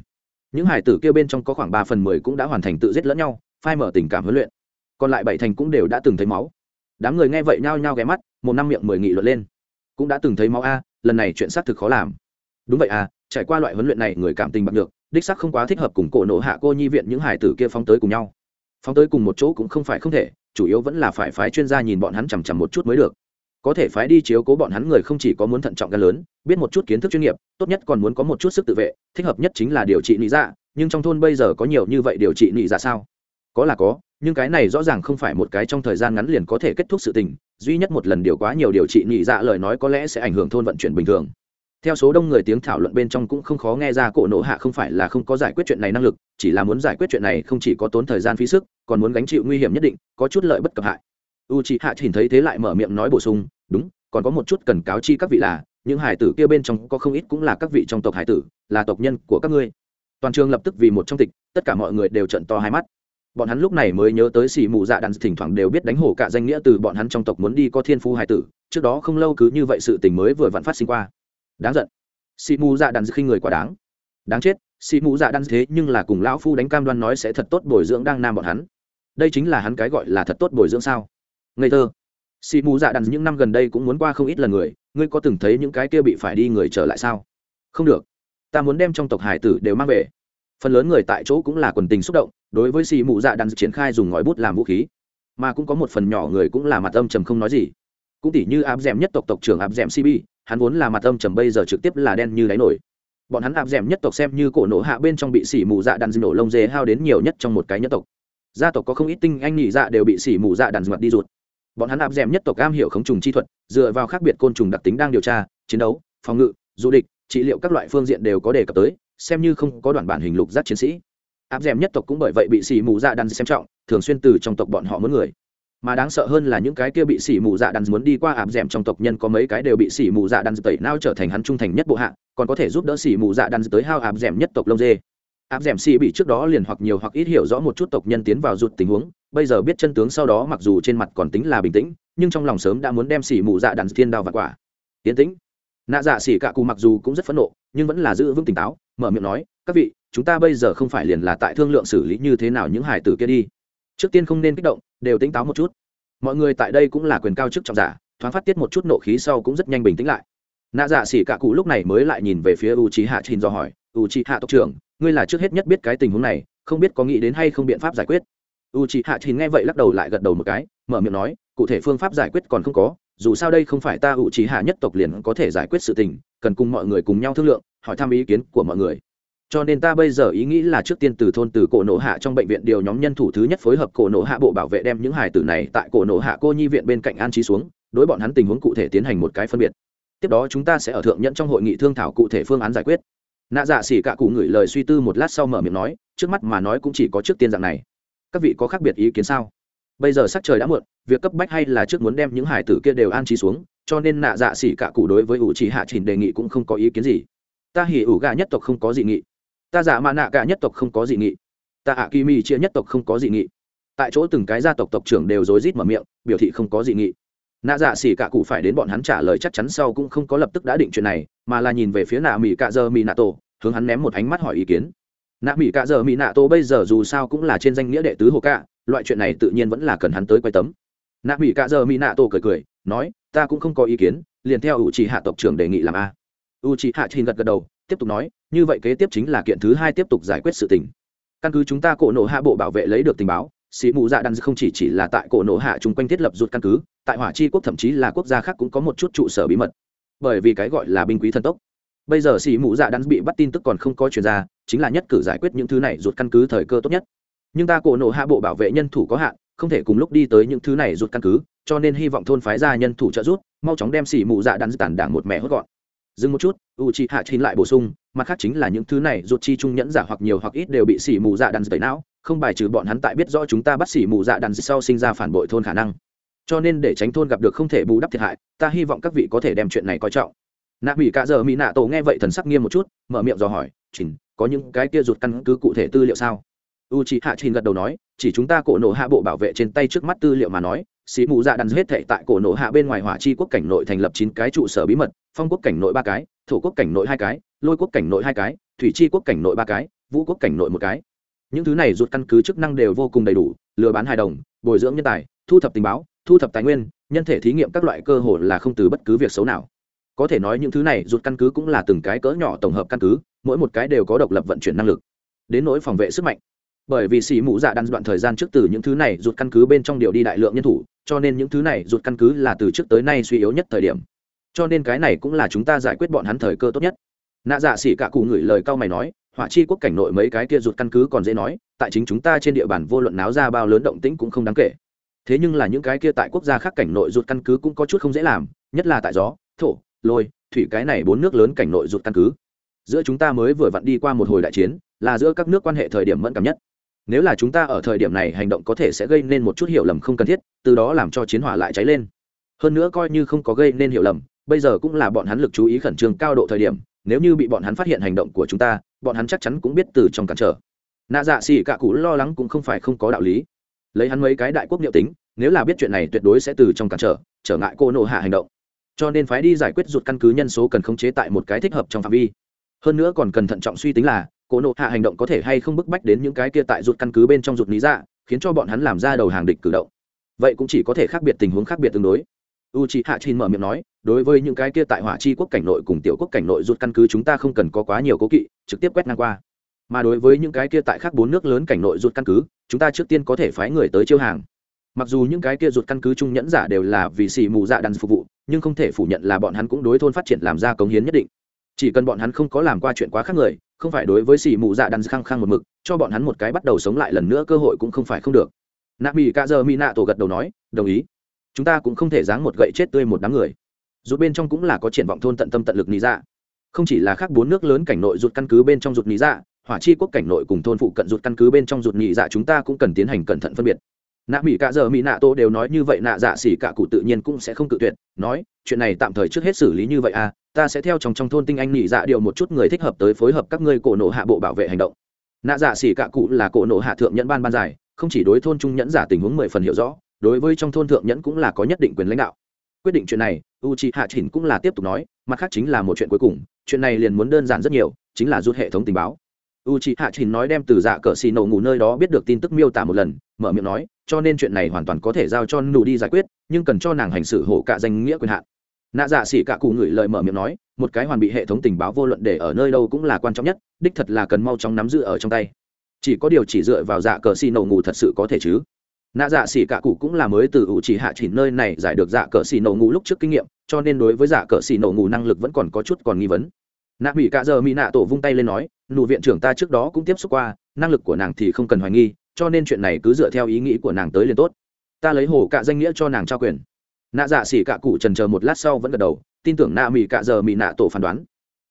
Những hải tử kia bên trong có khoảng ba phần mười cũng đã hoàn thành tự giết lẫn nhau, phai mở tình cảm huấn luyện. Còn lại bảy thành cũng đều đã từng thấy máu. Đám người nghe vậy nhao nhao ghé mắt, một năm miệng mười nghị luận lên. Cũng đã từng thấy máu a, lần này chuyện xác thực khó làm. Đúng vậy à trải qua loại huấn luyện này, người cảm tình bạc được đích sắc không quá thích hợp cùng cổ nộ hạ cô nhi viện những hải tử kia phóng tới cùng nhau phóng tới cùng một chỗ cũng không phải không thể, chủ yếu vẫn là phải phái chuyên gia nhìn bọn hắn chằm chằm một chút mới được. Có thể phái đi chiếu cố bọn hắn người không chỉ có muốn thận trọng gan lớn, biết một chút kiến thức chuyên nghiệp, tốt nhất còn muốn có một chút sức tự vệ, thích hợp nhất chính là điều trị nị dạ nhưng trong thôn bây giờ có nhiều như vậy điều trị nị dạ sao? Có là có, nhưng cái này rõ ràng không phải một cái trong thời gian ngắn liền có thể kết thúc sự tình, duy nhất một lần điều quá nhiều điều trị nị dạ lời nói có lẽ sẽ ảnh hưởng thôn vận chuyển bình thường theo số đông người tiếng thảo luận bên trong cũng không khó nghe ra cổ nộ hạ không phải là không có giải quyết chuyện này năng lực, chỉ là muốn giải quyết chuyện này không chỉ có tốn thời gian phí sức, còn muốn gánh chịu nguy hiểm nhất định, có chút lợi bất cập hại. U chị hạ nhìn thấy thế lại mở miệng nói bổ sung, đúng, còn có một chút cần cáo chi các vị là, những hải tử kia bên trong có không ít cũng là các vị trong tộc hải tử, là tộc nhân của các ngươi. Toàn trường lập tức vì một trong tịch, tất cả mọi người đều trận to hai mắt. Bọn hắn lúc này mới nhớ tới xì mù dạ đàn thỉnh thoảng đều biết đánh hổ cả danh nghĩa từ bọn hắn trong tộc muốn đi có thiên phu hải tử, trước đó không lâu cứ như vậy sự tình mới vừa vặn phát sinh qua đáng giận. Xì mù dạ đàn khi người quá đáng. Đáng chết xì mù dạ đàn thế nhưng là cùng lão phu đánh cam đoan nói sẽ thật tốt bồi dưỡng đang nam bọn hắn. Đây chính là hắn cái gọi là thật tốt bồi dưỡng sao? Ngây thơ. Xì mù dạ đàn những năm gần đây cũng muốn qua không ít lần người, ngươi có từng thấy những cái kia bị phải đi người trở lại sao? Không được. Ta muốn đem trong tộc hải tử đều mang về. Phần lớn người tại chỗ cũng là quần tình xúc động, đối với xì mù dạ đàn triển khai dùng ngòi bút làm vũ khí. Mà cũng có một phần nhỏ người cũng là mặt âm trầm không nói gì. Cũng tỉ như áp d nhất tộc tộc trưởng áp d cb hắn vốn là mặt âm trầm bây giờ trực tiếp là đen như đáy nổi. Bọn hắn áp d nhất tộc xem như cổ nổ hạ bên trong bị xỉ mù dạ đàn nổ lông dê hao đến nhiều nhất trong một cái nhất tộc. Gia tộc có không ít tinh anh nhị dạ đều bị xỉ mù dạ đàn mặt đi ruột. Bọn hắn áp d nhất tộc am hiểu khống trùng chi thuật, dựa vào khác biệt côn trùng đặc tính đang điều tra, chiến đấu, phòng ngự, du địch, trị liệu các loại phương diện đều có đề cập tới, xem như không có đoạn bản hình lục giác chiến sĩ. Áp d nhất tộc cũng bởi vậy bị xỉ mù dạ đàn xem trọng, thường xuyên từ trong tộc bọn họ muốn người mà đáng sợ hơn là những cái kia bị xỉ mù dạ đan muốn đi qua ảm d trong tộc nhân có mấy cái đều bị xỉ mù dạ đan tẩy nao trở thành hắn trung thành nhất bộ hạ, còn có thể giúp đỡ xỉ mù dạ đan tới hao ảm d nhất tộc lông dê. Ảm d xỉ bị trước đó liền hoặc nhiều hoặc ít hiểu rõ một chút tộc nhân tiến vào rụt tình huống, bây giờ biết chân tướng sau đó mặc dù trên mặt còn tính là bình tĩnh, nhưng trong lòng sớm đã muốn đem xỉ mù dạ đan thiên đao và quả. Tiến tĩnh. Nạ dạ xỉ cạ cụ mặc dù cũng rất phẫn nộ, nhưng vẫn là giữ vững tỉnh táo, mở miệng nói, các vị, chúng ta bây giờ không phải liền là tại thương lượng xử lý như thế nào những hải tử kia đi trước tiên không nên kích động, đều tỉnh táo một chút. Mọi người tại đây cũng là quyền cao chức trọng giả, thoáng phát tiết một chút nộ khí sau cũng rất nhanh bình tĩnh lại. Nạ dạ xỉ Cả cụ lúc này mới lại nhìn về phía u trí hạ trình do hỏi u trí hạ tộc trưởng, ngươi là trước hết nhất biết cái tình huống này, không biết có nghĩ đến hay không biện pháp giải quyết? U trí hạ trình nghe vậy lắc đầu lại gật đầu một cái, mở miệng nói, cụ thể phương pháp giải quyết còn không có, dù sao đây không phải ta u trí hạ nhất tộc liền có thể giải quyết sự tình, cần cùng mọi người cùng nhau thương lượng, hỏi thăm ý kiến của mọi người cho nên ta bây giờ ý nghĩ là trước tiên từ thôn từ cổ nổ hạ trong bệnh viện điều nhóm nhân thủ thứ nhất phối hợp cổ nổ hạ bộ bảo vệ đem những hài tử này tại cổ nổ hạ cô nhi viện bên cạnh an trí xuống, đối bọn hắn tình huống cụ thể tiến hành một cái phân biệt. Tiếp đó chúng ta sẽ ở thượng nhận trong hội nghị thương thảo cụ thể phương án giải quyết. Nạ dạ xỉ cả cụ ngửi lời suy tư một lát sau mở miệng nói, trước mắt mà nói cũng chỉ có trước tiên dạng này. Các vị có khác biệt ý kiến sao? Bây giờ sắc trời đã muộn, việc cấp bách hay là trước muốn đem những hải tử kia đều an trí xuống, cho nên nạ dạ xỉ cả cụ đối với ủ chỉ hạ trình đề nghị cũng không có ý kiến gì. Ta hỉ ủ gà nhất tộc không có dị nghị ta giả mạ nạ cả nhất tộc không có dị nghị. Ta ạ kỳ mi chia nhất tộc không có dị nghị. Tại chỗ từng cái gia tộc tộc trưởng đều rối rít mở miệng, biểu thị không có dị nghị. Nạ dạ xỉ cả cụ phải đến bọn hắn trả lời chắc chắn sau cũng không có lập tức đã định chuyện này, mà là nhìn về phía nạ mỹ cạ giờ mỹ nạ tổ, hướng hắn ném một ánh mắt hỏi ý kiến. Nạ mỹ cạ giờ mỹ nạ tổ bây giờ dù sao cũng là trên danh nghĩa đệ tứ hồ cạ, loại chuyện này tự nhiên vẫn là cần hắn tới quay tấm. Nạ mỹ cạ giờ mỹ nạ tổ cười cười, nói, ta cũng không có ý kiến, liền theo ủ trì hạ tộc trưởng đề nghị làm a. U trì hạ trình gật gật đầu, tiếp tục nói như vậy kế tiếp chính là kiện thứ hai tiếp tục giải quyết sự tình. Căn cứ chúng ta cổ nổ hạ bộ bảo vệ lấy được tình báo, sĩ mù dạ đan không chỉ chỉ là tại cổ nổ hạ chung quanh thiết lập rút căn cứ, tại hỏa chi quốc thậm chí là quốc gia khác cũng có một chút trụ sở bí mật. Bởi vì cái gọi là binh quý thần tốc. Bây giờ sĩ mù dạ đan bị bắt tin tức còn không có chuyên ra, chính là nhất cử giải quyết những thứ này rút căn cứ thời cơ tốt nhất. Nhưng ta cổ nổ hạ bộ bảo vệ nhân thủ có hạn, không thể cùng lúc đi tới những thứ này rút căn cứ, cho nên hy vọng thôn phái gia nhân thủ trợ rút mau chóng đem sĩ mù dạ đan tản đảng một mẹ hốt gọn. Dừng một chút u chị hạ chín lại bổ sung mặt khác chính là những thứ này, ruột chi trung nhẫn giả hoặc nhiều hoặc ít đều bị xỉ mù dạ đàn tẩy não, không bài trừ bọn hắn tại biết rõ chúng ta bắt xỉ mù dạ đàn sau sinh ra phản bội thôn khả năng. Cho nên để tránh thôn gặp được không thể bù đắp thiệt hại, ta hy vọng các vị có thể đem chuyện này coi trọng. Nạ mỹ cả giờ mỹ nạ tổ nghe vậy thần sắc nghiêm một chút, mở miệng dò hỏi, chỉnh, có những cái kia rụt căn cứ cụ thể tư liệu sao? U chỉ hạ trình gật đầu nói, chỉ chúng ta cổ nổ hạ bộ bảo vệ trên tay trước mắt tư liệu mà nói sĩ mù dạ đàn hết thệ tại cổ nổ hạ bên ngoài hỏa chi quốc cảnh nội thành lập chín cái trụ sở bí mật, phong quốc cảnh nội ba cái, thổ quốc cảnh nội hai cái lôi quốc cảnh nội hai cái, thủy chi quốc cảnh nội ba cái, vũ quốc cảnh nội một cái. Những thứ này rút căn cứ chức năng đều vô cùng đầy đủ, lừa bán hài đồng, bồi dưỡng nhân tài, thu thập tình báo, thu thập tài nguyên, nhân thể thí nghiệm các loại cơ hội là không từ bất cứ việc xấu nào. Có thể nói những thứ này rút căn cứ cũng là từng cái cỡ nhỏ tổng hợp căn cứ, mỗi một cái đều có độc lập vận chuyển năng lực. Đến nỗi phòng vệ sức mạnh. Bởi vì xì mũ dạ đan đoạn thời gian trước từ những thứ này rút căn cứ bên trong điều đi đại lượng nhân thủ, cho nên những thứ này rút căn cứ là từ trước tới nay suy yếu nhất thời điểm. Cho nên cái này cũng là chúng ta giải quyết bọn hắn thời cơ tốt nhất nạ dạ xỉ cả cụ ngửi lời cao mày nói, hỏa chi quốc cảnh nội mấy cái kia rụt căn cứ còn dễ nói, tại chính chúng ta trên địa bàn vô luận náo ra bao lớn động tĩnh cũng không đáng kể. Thế nhưng là những cái kia tại quốc gia khác cảnh nội rụt căn cứ cũng có chút không dễ làm, nhất là tại gió, thổ, lôi, thủy cái này bốn nước lớn cảnh nội rụt căn cứ. Giữa chúng ta mới vừa vặn đi qua một hồi đại chiến, là giữa các nước quan hệ thời điểm mẫn cảm nhất. Nếu là chúng ta ở thời điểm này hành động có thể sẽ gây nên một chút hiểu lầm không cần thiết, từ đó làm cho chiến hỏa lại cháy lên. Hơn nữa coi như không có gây nên hiểu lầm, bây giờ cũng là bọn hắn lực chú ý khẩn trương cao độ thời điểm nếu như bị bọn hắn phát hiện hành động của chúng ta, bọn hắn chắc chắn cũng biết từ trong cản trở. Nạ dạ xì cạ cụ lo lắng cũng không phải không có đạo lý. Lấy hắn mấy cái đại quốc liệu tính, nếu là biết chuyện này tuyệt đối sẽ từ trong cản trở trở ngại cô nộ hạ hành động. Cho nên phái đi giải quyết rụt căn cứ nhân số cần khống chế tại một cái thích hợp trong phạm vi. Hơn nữa còn cần thận trọng suy tính là, cô nộ hạ hành động có thể hay không bức bách đến những cái kia tại rụt căn cứ bên trong rụt lý dạ khiến cho bọn hắn làm ra đầu hàng địch cử động. Vậy cũng chỉ có thể khác biệt tình huống khác biệt tương đối u c h i hạ chin mở miệng nói, đối với những cái kia tại hỏa chi quốc cảnh nội cùng tiểu quốc cảnh nội rút căn cứ chúng ta không cần có quá nhiều cố kỵ, trực tiếp quét ngang qua. Mà đối với những cái kia tại khác bốn nước lớn cảnh nội rút căn cứ, chúng ta trước tiên có thể phái người tới chiêu hàng. Mặc dù những cái kia rút căn cứ trung nhẫn giả đều là vì xì mù dạ đàn phục vụ, nhưng không thể phủ nhận là bọn hắn cũng đối thôn phát triển làm ra cống hiến nhất định. Chỉ cần bọn hắn không có làm qua chuyện quá khác người, không phải đối với xì mù dạ đàn khăng khăng một mực, cho bọn hắn một cái bắt đầu sống lại lần nữa cơ hội cũng không phải không được. Nạ mỹ ca giờ mỹ nạ tổ gật đầu nói, đồng ý chúng ta cũng không thể giáng một gậy chết tươi một đám người. Rút bên trong cũng là có triển vọng thôn tận tâm tận lực lý dạ. Không chỉ là khác bốn nước lớn cảnh nội rút căn cứ bên trong rụt lý dạ hỏa chi quốc cảnh nội cùng thôn phụ cận rụt căn cứ bên trong rụt nhị dạ chúng ta cũng cần tiến hành cẩn thận phân biệt. Nạ mỹ cả giờ mỹ nạ tô đều nói như vậy, nạ dạ xỉ cả cụ tự nhiên cũng sẽ không cự tuyệt, nói, chuyện này tạm thời trước hết xử lý như vậy à ta sẽ theo trong trong thôn tinh anh nhị dạ điều một chút người thích hợp tới phối hợp các ngươi cổ nộ hạ bộ bảo vệ hành động. Nạ dạ xỉ cả cụ là cổ nộ hạ thượng nhẫn ban ban giải không chỉ đối thôn trung nhẫn giả tình huống mười phần hiểu rõ đối với trong thôn thượng nhẫn cũng là có nhất định quyền lãnh đạo. Quyết định chuyện này u c hạ chỉnh cũng là tiếp tục nói, mặt khác chính là một chuyện cuối cùng, chuyện này liền muốn đơn giản rất nhiều, chính là rút hệ thống tình báo. U c hạ chỉnh nói đem từ dạ cờ xì nổ ngủ nơi đó biết được tin tức miêu tả một lần, mở miệng nói, cho nên chuyện này hoàn toàn có thể giao cho nụ đi giải quyết, nhưng cần cho nàng hành xử hổ cả danh nghĩa quyền hạn. Nạ dạ xỉ cả cụ ngửi lời mở miệng nói, một cái hoàn bị hệ thống tình báo vô luận để ở nơi đâu cũng là quan trọng nhất, đích thật là cần mau chóng nắm giữ ở trong tay. Chỉ có điều chỉ dựa vào dạ cờ xì nổ ngủ thật sự có thể chứ? Nạ dạ xỉ cả cụ cũng là mới từ ủ chỉ hạ chỉ nơi này giải được dạ cờ xỉ nổ ngủ lúc trước kinh nghiệm, cho nên đối với dạ cờ xỉ nổ ngủ năng lực vẫn còn có chút còn nghi vấn. Nạ mỹ cả giờ mỹ nạ tổ vung tay lên nói, nụ viện trưởng ta trước đó cũng tiếp xúc qua, năng lực của nàng thì không cần hoài nghi, cho nên chuyện này cứ dựa theo ý nghĩ của nàng tới liền tốt. Ta lấy hồ cả danh nghĩa cho nàng trao quyền. Nạ dạ xỉ cả cụ trần chờ một lát sau vẫn gật đầu, tin tưởng nạ mỹ cả giờ mỹ nạ tổ phán đoán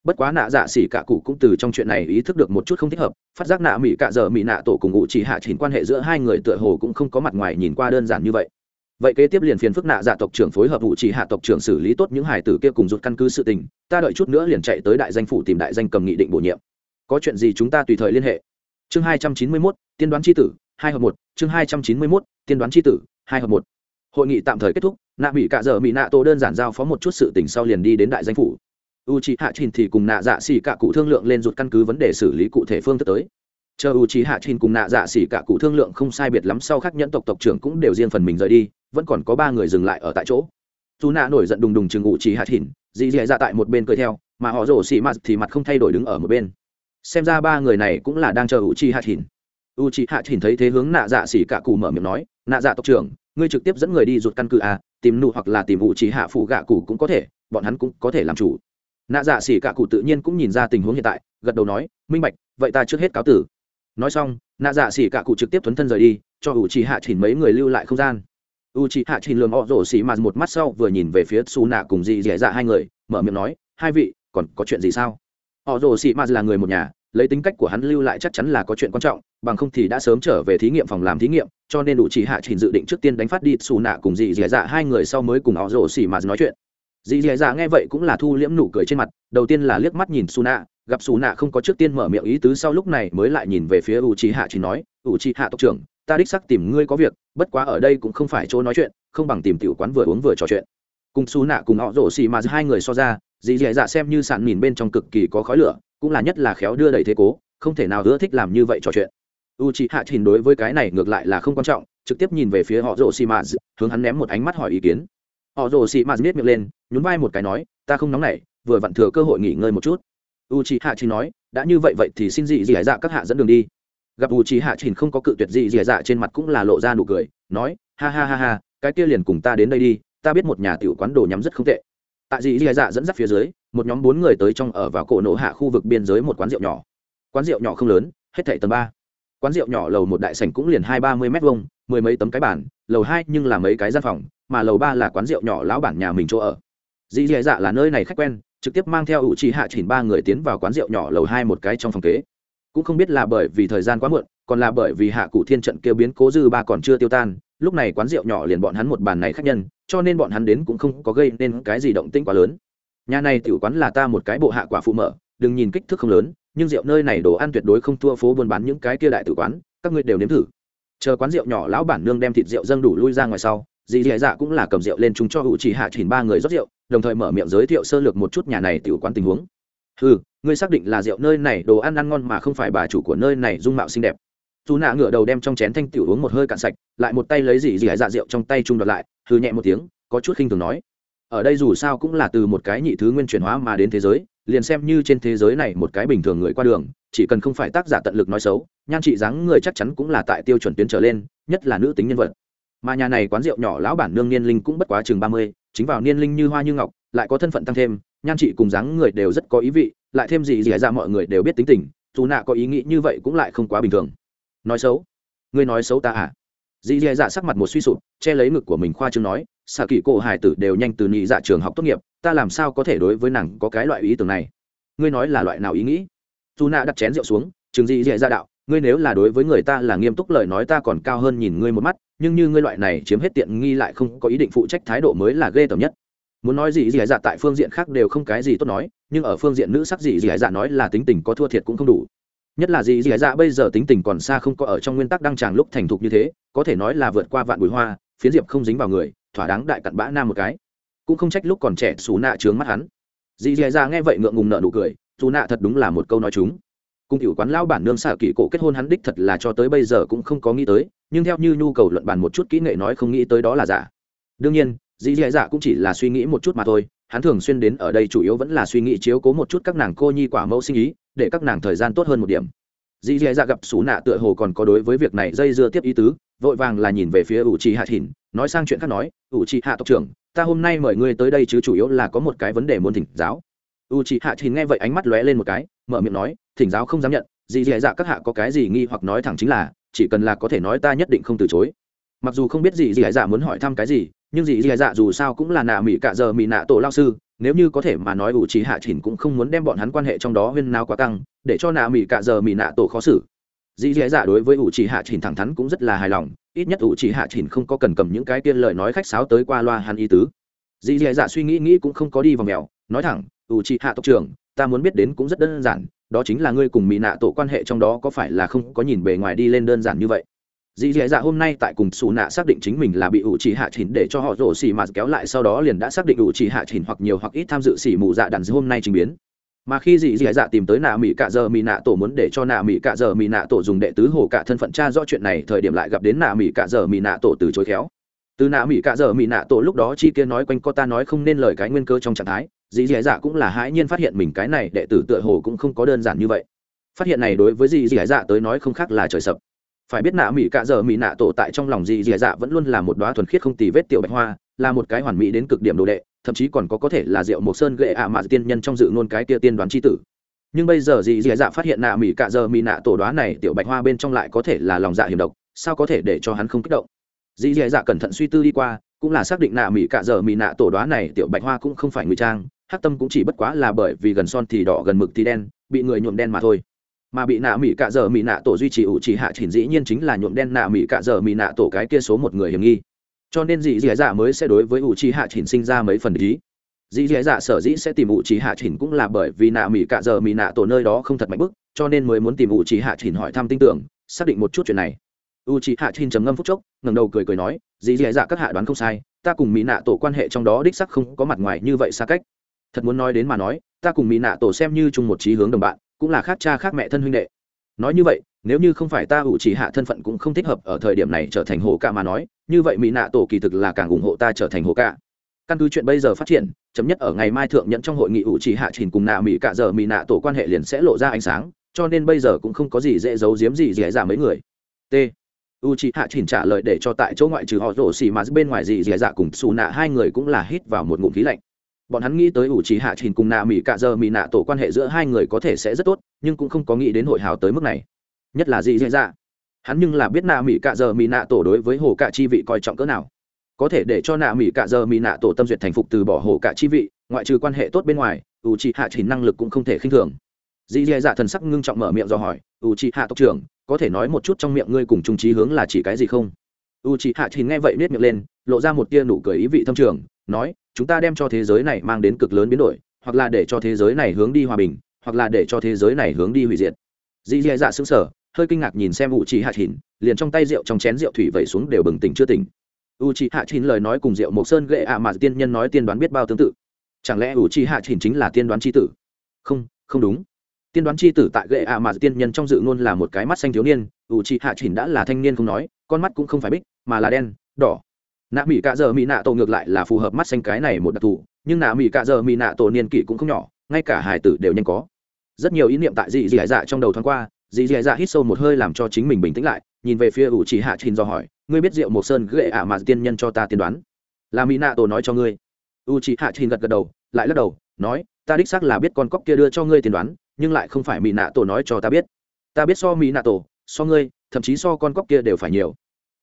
bất quá nạ dạ xỉ cả cụ cũng từ trong chuyện này ý thức được một chút không thích hợp, phát giác nạ mỹ cạ dở mỹ nạ tổ cùng ngụ chỉ hạ chỉnh quan hệ giữa hai người tựa hồ cũng không có mặt ngoài nhìn qua đơn giản như vậy. Vậy kế tiếp liền phiền phức nạ dạ tộc trưởng phối hợp ngụ chỉ hạ tộc trưởng xử lý tốt những hải tử kia cùng rút căn cứ sự tình, ta đợi chút nữa liền chạy tới đại danh phủ tìm đại danh cầm nghị định bổ nhiệm. Có chuyện gì chúng ta tùy thời liên hệ. Chương hai trăm chín mươi mốt, tiên đoán tri tử, hai hợp một, chương hai trăm chín mươi mốt, tiên đoán tri tử, hai hợp một. Hội nghị tạm thời kết thúc, nạ mỹ cạ dở mỹ nạ tổ đơn giản giao phó một chút sự tình sau liền đi đến đại danh phủ u c h i hạ trình thì cùng nạ dạ xỉ cả cụ thương lượng lên rụt căn cứ vấn đề xử lý cụ thể phương thức tới. Chờ u c h i hạ trình cùng nạ dạ xỉ cả cụ thương lượng không sai biệt lắm sau khác nhẫn tộc tộc trưởng cũng đều riêng phần mình rời đi, vẫn còn có ba người dừng lại ở tại chỗ. Dù nạ nổi giận đùng đùng chừng u c h i hạ trình dì dì dạ tại một bên cười theo, mà họ rổ xỉ mặt thì mặt không thay đổi đứng ở một bên. Xem ra ba người này cũng là đang chờ u c h hạ trình u c h hạ trình thấy thế hướng nạ dạ xỉ cả cụ mở miệng nói nạ dạ tộc trưởng, ngươi trực tiếp dẫn người đi rụt căn cứ à tìm nụ hoặc là tìm u c hạ phụ gạ cụ cũng có thể, bọn hắn cũng có thể làm chủ nạ dạ xỉ cả cụ tự nhiên cũng nhìn ra tình huống hiện tại, gật đầu nói, minh bạch, vậy ta trước hết cáo tử. Nói xong, nạ dạ xỉ cả cụ trực tiếp thuấn thân rời đi, cho u trì hạ chỉnh mấy người lưu lại không gian. U trì hạ chỉnh lường họ rổ xỉ mà một mắt sau vừa nhìn về phía xù nạ cùng dì dẻ dạ hai người, mở miệng nói, hai vị, còn có chuyện gì sao? Họ rổ xỉ mà là người một nhà, lấy tính cách của hắn lưu lại chắc chắn là có chuyện quan trọng, bằng không thì đã sớm trở về thí nghiệm phòng làm thí nghiệm, cho nên U chỉ hạ chỉnh dự định trước tiên đánh phát đi xù nạ cùng dì dẻ dạ hai người sau mới cùng họ rổ xỉ mà nói chuyện dì dì dạ nghe vậy cũng là thu liễm nụ cười trên mặt, đầu tiên là liếc mắt nhìn su nạ gặp su nạ không có trước tiên mở miệng ý tứ sau lúc này mới lại nhìn về phía u trí hạ chỉ nói, u trí hạ tộc trưởng, ta đích sắc tìm ngươi có việc, bất quá ở đây cũng không phải chỗ nói chuyện, không bằng tìm tiểu quán vừa uống vừa trò chuyện. Cùng su nạ cùng họ rổ xì mà hai người so ra, dì dì dạ xem như sạn mìn bên trong cực kỳ có khói lửa, cũng là nhất là khéo đưa đẩy thế cố, không thể nào ưa thích làm như vậy trò chuyện. U trí hạ trình đối với cái này ngược lại là không quan trọng, trực tiếp nhìn về phía họ rổ xì mà, hướng hắn ném một ánh mắt hỏi ý kiến họ rồ xì mạt miết miệng lên, nhún vai một cái nói, ta không nóng nảy, vừa vặn thừa cơ hội nghỉ ngơi một chút. U c hạ chỉ nói, đã như vậy vậy thì xin dị dị dạ các hạ dẫn đường đi. Gặp u c hạ chỉ không có cự tuyệt dị dị dạ trên mặt cũng là lộ ra nụ cười, nói, ha ha ha ha, cái kia liền cùng ta đến đây đi, ta biết một nhà tiểu quán đồ nhắm rất không tệ. Tại dị dị dạ dẫn dắt phía dưới, một nhóm bốn người tới trong ở vào cổ nổ hạ khu vực biên giới một quán rượu nhỏ. Quán rượu nhỏ không lớn, hết thảy tầng ba. Quán rượu nhỏ lầu một đại sảnh cũng liền hai ba mươi m hai mười mấy tấm cái bản lầu hai nhưng là mấy cái gian phòng mà lầu ba là quán rượu nhỏ lão bản nhà mình chỗ ở. Dì dì dạ là nơi này khách quen, trực tiếp mang theo ủ trì hạ chỉnh ba người tiến vào quán rượu nhỏ lầu hai một cái trong phòng kế. Cũng không biết là bởi vì thời gian quá muộn, còn là bởi vì hạ cụ thiên trận kêu biến cố dư ba còn chưa tiêu tan, lúc này quán rượu nhỏ liền bọn hắn một bàn này khách nhân, cho nên bọn hắn đến cũng không có gây nên cái gì động tĩnh quá lớn. Nhà này tiểu quán là ta một cái bộ hạ quả phụ mở, đừng nhìn kích thước không lớn, nhưng rượu nơi này đồ ăn tuyệt đối không thua phố buôn bán những cái kia đại tử quán, các ngươi đều nếm thử. Chờ quán rượu nhỏ lão bản nương đem thịt rượu dâng đủ lui ra ngoài sau dì dì dạ cũng là cầm rượu lên chúng cho hữu chỉ hạ chỉnh ba người rót rượu, đồng thời mở miệng giới thiệu sơ lược một chút nhà này tiểu quán tình huống. Ừ ngươi xác định là rượu nơi này đồ ăn ăn ngon mà không phải bà chủ của nơi này dung mạo xinh đẹp. Dù nạ ngửa đầu đem trong chén thanh tiểu uống một hơi cạn sạch, lại một tay lấy dì dì dạ rượu trong tay trung đoạt lại hư nhẹ một tiếng, có chút khinh thường nói, ở đây dù sao cũng là từ một cái nhị thứ nguyên chuyển hóa mà đến thế giới, liền xem như trên thế giới này một cái bình thường người qua đường, chỉ cần không phải tác giả tận lực nói xấu, nhan trị dáng người chắc chắn cũng là tại tiêu chuẩn tuyến trở lên, nhất là nữ tính nhân vật mà nhà này quán rượu nhỏ lão bản nương niên linh cũng bất quá chừng ba mươi, chính vào niên linh như hoa như ngọc, lại có thân phận tăng thêm, nhan trị cùng dáng người đều rất có ý vị, lại thêm gì gì ra mọi người đều biết tính tình, dù nạ có ý nghĩ như vậy cũng lại không quá bình thường. Nói xấu. Ngươi nói xấu ta à? Dì dì dạ sắc mặt một suy sụp, che lấy ngực của mình khoa chương nói xạ kỳ cổ hải tử đều nhanh từ nhị dạ trường học tốt nghiệp, ta làm sao có thể đối với nàng có cái loại ý tưởng này? Ngươi nói là loại nào ý nghĩ? Dù nạ đặt chén rượu xuống, chừng dị dạ đạo ngươi nếu là đối với người ta là nghiêm túc lời nói ta còn cao hơn nhìn ngươi một mắt, nhưng như ngươi loại này chiếm hết tiện nghi lại không có ý định phụ trách thái độ mới là ghê tởm nhất. Muốn nói gì gì dạ tại phương diện khác đều không cái gì tốt nói, nhưng ở phương diện nữ sắc gì gì dạ nói là tính tình có thua thiệt cũng không đủ. Nhất là gì gì dạ bây giờ tính tình còn xa không có ở trong nguyên tắc đăng tràng lúc thành thục như thế, có thể nói là vượt qua vạn bụi hoa, phiến diệp không dính vào người, thỏa đáng đại cặn bã nam một cái. Cũng không trách lúc còn trẻ xù nạ trướng mắt hắn. Dì dì dạ nghe vậy ngượng ngùng nợ nụ cười dù nạ thật đúng là một câu nói chúng cung cựu quán lao bản nương xạ kỹ cổ kết hôn hắn đích thật là cho tới bây giờ cũng không có nghĩ tới, nhưng theo như nhu cầu luận bàn một chút kỹ nghệ nói không nghĩ tới đó là giả. Đương nhiên dĩ dạ dạ cũng chỉ là suy nghĩ một chút mà thôi, hắn thường xuyên đến ở đây chủ yếu vẫn là suy nghĩ chiếu cố một chút các nàng cô nhi quả mẫu sinh ý, để các nàng thời gian tốt hơn một điểm. Dĩ dạ dạ gặp xú nạ tựa hồ còn có đối với việc này dây dưa tiếp ý tứ, vội vàng là nhìn về phía ủ trì hạ thìn, nói sang chuyện khác nói, ủ trì hạ tộc trưởng, ta hôm nay mời ngươi tới đây chứ chủ yếu là có một cái vấn đề muốn thỉnh giáo u trì hạ thìn nghe vậy ánh mắt lóe lên một cái, mở miệng nói, thỉnh giáo không dám nhận, dì dì dạ các hạ có cái gì nghi hoặc nói thẳng chính là, chỉ cần là có thể nói ta nhất định không từ chối. Mặc dù không biết dì dì dạ muốn hỏi thăm cái gì, nhưng dì dì dạ dù sao cũng là nạ mỹ cạ giờ mỹ nạ tổ lao sư, nếu như có thể mà nói ủ trì hạ thìn cũng không muốn đem bọn hắn quan hệ trong đó huyên nào quá căng, để cho nạ mỹ cạ giờ mỹ nạ tổ khó xử. Dì dì dạ đối với ủ trì hạ thìn thẳng thắn cũng rất là hài lòng, ít nhất ủ trì hạ thìn không có cần cầm những cái tiên lời nói khách sáo tới qua loa hắn ý tứ. Dì dì dạ suy nghĩ nghĩ cũng không có đi vào mèo, nói thẳng ủ trì hạ tộc trưởng, ta muốn biết đến cũng rất đơn giản, đó chính là ngươi cùng mỹ nạ tổ quan hệ trong đó có phải là không có nhìn bề ngoài đi lên đơn giản như vậy? Dì dì dạ hôm nay tại cùng xù nạ xác định chính mình là bị ủ trì hạ chỉnh để cho họ rổ xì mà kéo lại sau đó liền đã xác định ủ trì hạ chỉnh hoặc nhiều hoặc ít tham dự xì mù dạ đàn hôm nay trình biến. Mà khi dì dì dạ tìm tới nạ mỹ cạ giờ mỹ nạ tổ muốn để cho nạ mỹ cạ giờ mỹ nạ tổ dùng đệ tứ hồ cả thân phận cha rõ chuyện này, thời điểm lại gặp đến nạ mỹ cạ giờ mỹ nạ tổ từ chối khéo. Từ nạ mỹ cạ giờ mỹ nạ tổ lúc đó chi kia nói quanh co ta nói không nên lời cái nguyên cơ trong trạng thái dì dì dạ cũng là hãi nhiên phát hiện mình cái này đệ tử tựa hồ cũng không có đơn giản như vậy. Phát hiện này đối với dì dì dạ tới nói không khác là trời sập. Phải biết nạ mỹ cạ giờ mỹ nạ tổ tại trong lòng dì dì dạ vẫn luôn là một đoá thuần khiết không tì vết tiểu bạch hoa, là một cái hoàn mỹ đến cực điểm đồ đệ, thậm chí còn có có thể là rượu mộc sơn gệ ạ à mạ tiên nhân trong dự ngôn cái kia tiên đoán c h i tử. Nhưng bây giờ dì dì dạ phát hiện nạ mỹ cạ giờ mỹ nạ tổ đoá này tiểu bạch hoa bên trong lại có thể là lòng dạ hiểm độc, sao có thể để cho hắn không kích động? Dì dì dạ cẩn thận suy tư đi qua, cũng là xác định nạ mỹ cạ giờ mỹ nạ tổ đoá này tiểu bạch hoa cũng không phải ngụy trang hắc tâm cũng chỉ bất quá là bởi vì gần son thì đỏ, gần mực thì đen, bị người nhuộm đen mà thôi. Mà bị nạ mỹ cạ giờ mỹ nạ tổ duy trì ủ trì hạ chỉnh dĩ nhiên chính là nhuộm đen nạ mỹ cạ giờ mỹ nạ tổ cái kia số một người hiểm nghi. Cho nên dị dị dạ mới sẽ đối với ủ trì hạ chỉnh sinh ra mấy phần ý. Dị dị dạ sở dĩ sẽ tìm ủ trì hạ chỉnh cũng là bởi vì nạ mỹ cạ giờ mỹ nạ tổ nơi đó không thật mạnh bức, cho nên mới muốn tìm ủ trì hạ chỉnh hỏi thăm tin tưởng, xác định một chút chuyện này. U trì hạ chỉnh trầm ngâm phút chốc, ngẩng đầu cười cười nói dị dị dạ các hạ đoán không sai, ta cùng mỹ nạ tổ quan hệ trong đó đích sắc không có mặt ngoài như vậy xa cách thật muốn nói đến mà nói, ta cùng mỹ nạ tổ xem như chung một trí hướng đồng bạn, cũng là khác cha khác mẹ thân huynh đệ. Nói như vậy, nếu như không phải ta ủ chỉ hạ thân phận cũng không thích hợp ở thời điểm này trở thành hồ ca mà nói, như vậy mỹ nạ tổ kỳ thực là càng ủng hộ ta trở thành hồ ca. Căn cứ chuyện bây giờ phát triển, chấm nhất ở ngày mai thượng nhận trong hội nghị ủ chỉ hạ trình cùng nạ mỹ cả giờ mỹ nạ tổ quan hệ liền sẽ lộ ra ánh sáng, cho nên bây giờ cũng không có gì dễ giấu giếm gì dễ dàng mấy người. T. U c hạ chỉnh trả lời để cho tại chỗ ngoại trừ họ rổ xì mà bên ngoài gì dì dạ cùng xù nạ hai người cũng là hít vào một ngụm khí lạnh bọn hắn nghĩ tới ủ trí hạ Trình cùng nạ mỹ cạ giờ mỹ nạ tổ quan hệ giữa hai người có thể sẽ rất tốt, nhưng cũng không có nghĩ đến hội hào tới mức này. Nhất là gì dễ dạ. Hắn nhưng là biết nạ mỹ cạ giờ mỹ nạ tổ đối với hồ cạ chi vị coi trọng cỡ nào. Có thể để cho nạ mỹ cạ giờ mỹ nạ tổ tâm duyệt thành phục từ bỏ hồ cạ chi vị, ngoại trừ quan hệ tốt bên ngoài, ủ trí hạ Trình năng lực cũng không thể khinh thường. Dì dì dạ thần sắc ngưng trọng mở miệng do hỏi U trí hạ tộc trưởng, có thể nói một chút trong miệng ngươi cùng trung trí hướng là chỉ cái gì không? U trí hạ Trình nghe vậy nết miệng lên, lộ ra một tia nụ cười ý vị thâm trường, nói chúng ta đem cho thế giới này mang đến cực lớn biến đổi, hoặc là để cho thế giới này hướng đi hòa bình, hoặc là để cho thế giới này hướng đi hủy diệt. Dì dì dạ xứng sở hơi kinh ngạc nhìn xem u trí hạ chín liền trong tay rượu trong chén rượu thủy vẩy xuống đều bừng tỉnh chưa tỉnh. U trí hạ chín lời nói cùng rượu mộc sơn gệ ạ mà tiên nhân nói tiên đoán biết bao tương tự. Chẳng lẽ u trí hạ chín chính là tiên đoán c tử? Không không đúng. Tiên đoán c h i tử tại gệ ạ mà tiên nhân trong dự ngôn là một cái mắt xanh thiếu niên U trị hạ chín đã là thanh niên không nói, con mắt cũng không phải bích, mà là đen, đỏ nạ mỹ cạ giờ mỹ nạ tổ ngược lại là phù hợp mắt xanh cái này một đặc thù, nhưng nạ mỹ cạ giờ mỹ nạ tổ niên kỷ cũng không nhỏ, ngay cả hải tử đều nhanh có. Rất nhiều ý niệm tại dị dị dạ trong đầu thoáng qua, dị dị dạ hít sâu một hơi làm cho chính mình bình tĩnh lại, nhìn về phía ủ chỉ hạ trình do hỏi, ngươi biết rượu mộc sơn gệ ạ mà tiên nhân cho ta tiên đoán? Là mỹ nạ tổ nói cho ngươi. U chỉ hạ trình gật gật đầu, lại lắc đầu, nói, ta đích xác là biết con cóc kia đưa cho ngươi tiên đoán, nhưng lại không phải mỹ nạ tổ nói cho ta biết. Ta biết so mỹ nạ tổ, so ngươi, thậm chí so con cóc kia đều phải nhiều.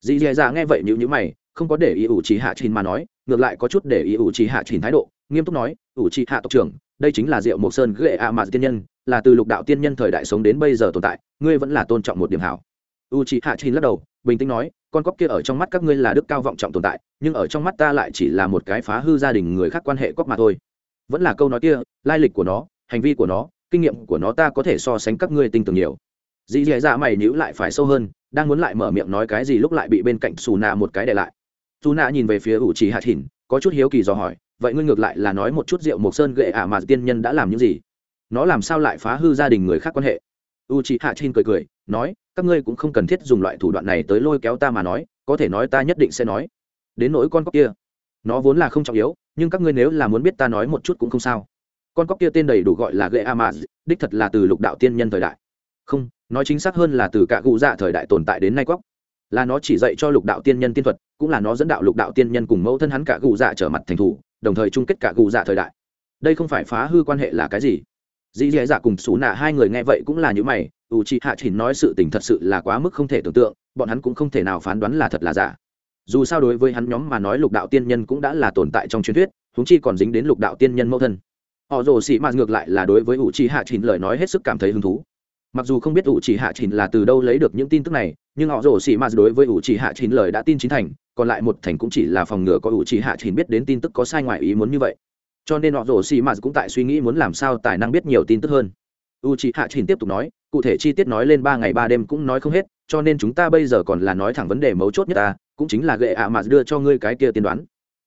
Dì dì dạ nghe vậy nhữ nhữ mày không có để ý ủ trì hạ trình mà nói, ngược lại có chút để ý ủ trì hạ trình thái độ, nghiêm túc nói, ủ trì hạ tộc trưởng, đây chính là diệu mộc sơn ghệ a mạ tiên nhân, là từ lục đạo tiên nhân thời đại sống đến bây giờ tồn tại, ngươi vẫn là tôn trọng một điểm hảo. U trì hạ trình lắc đầu, bình tĩnh nói, con cóc kia ở trong mắt các ngươi là đức cao vọng trọng tồn tại, nhưng ở trong mắt ta lại chỉ là một cái phá hư gia đình người khác quan hệ cóc mà thôi. Vẫn là câu nói kia, lai lịch của nó, hành vi của nó, kinh nghiệm của nó ta có thể so sánh các ngươi tinh tường nhiều. Dì dì dạ mày nhữ lại phải sâu hơn, đang muốn lại mở miệng nói cái gì lúc lại bị bên cạnh xù nạ một cái để lại dù nạ nhìn về phía ủ trì hạ thìn có chút hiếu kỳ dò hỏi, vậy ngươi ngược lại là nói một chút rượu mộc sơn gệ ả mà tiên nhân đã làm những gì? Nó làm sao lại phá hư gia đình người khác quan hệ? U c hạ chin cười cười, nói, các ngươi cũng không cần thiết dùng loại thủ đoạn này tới lôi kéo ta mà nói, có thể nói ta nhất định sẽ nói. Đến nỗi con cóc kia, nó vốn là không trọng yếu, nhưng các ngươi nếu là muốn biết ta nói một chút cũng không sao. Con cóc kia tên đầy đủ gọi là gệ amaz đích thật là từ lục đạo tiên nhân thời đại. Không, nói chính xác hơn là từ cả cụ dạ thời đại tồn tại đến nay cóc, là nó chỉ dạy cho lục đạo tiên nhân tiên thuật cũng là nó dẫn đạo lục đạo tiên nhân cùng mẫu thân hắn cả gù dạ trở mặt thành thủ, đồng thời chung kết cả gù dạ thời đại. Đây không phải phá hư quan hệ là cái gì? Dĩ dạ dạ cùng xú nạ hai người nghe vậy cũng là những mày u c h i hạ chỉ nói sự tình thật sự là quá mức không thể tưởng tượng, bọn hắn cũng không thể nào phán đoán là thật là giả. Dù sao đối với hắn nhóm mà nói lục đạo tiên nhân cũng đã là tồn tại trong truyền thuyết húng chi còn dính đến lục đạo tiên nhân mẫu thân. Họ rồ sĩ mạt ngược lại là đối với u c h i hạ chỉ lời nói hết sức cảm thấy hứng thú mặc dù không biết ủ chỉ hạ chín là từ đâu lấy được những tin tức này, nhưng họ rồ xị mạt đối với ủ chỉ hạ chín lời đã tin chính thành, còn lại một thành cũng chỉ là phòng ngừa có ủ chỉ hạ chín biết đến tin tức có sai ngoài ý muốn như vậy. Cho nên họ rồ xì mạt cũng tại suy nghĩ muốn làm sao tài năng biết nhiều tin tức hơn. U c hạ trình tiếp tục nói, cụ thể chi tiết nói lên ba ngày ba đêm cũng nói không hết, cho nên chúng ta bây giờ còn là nói thẳng vấn đề mấu chốt nhất ta, cũng chính là gậy ạ à mà đưa cho ngươi cái kia tiên đoán.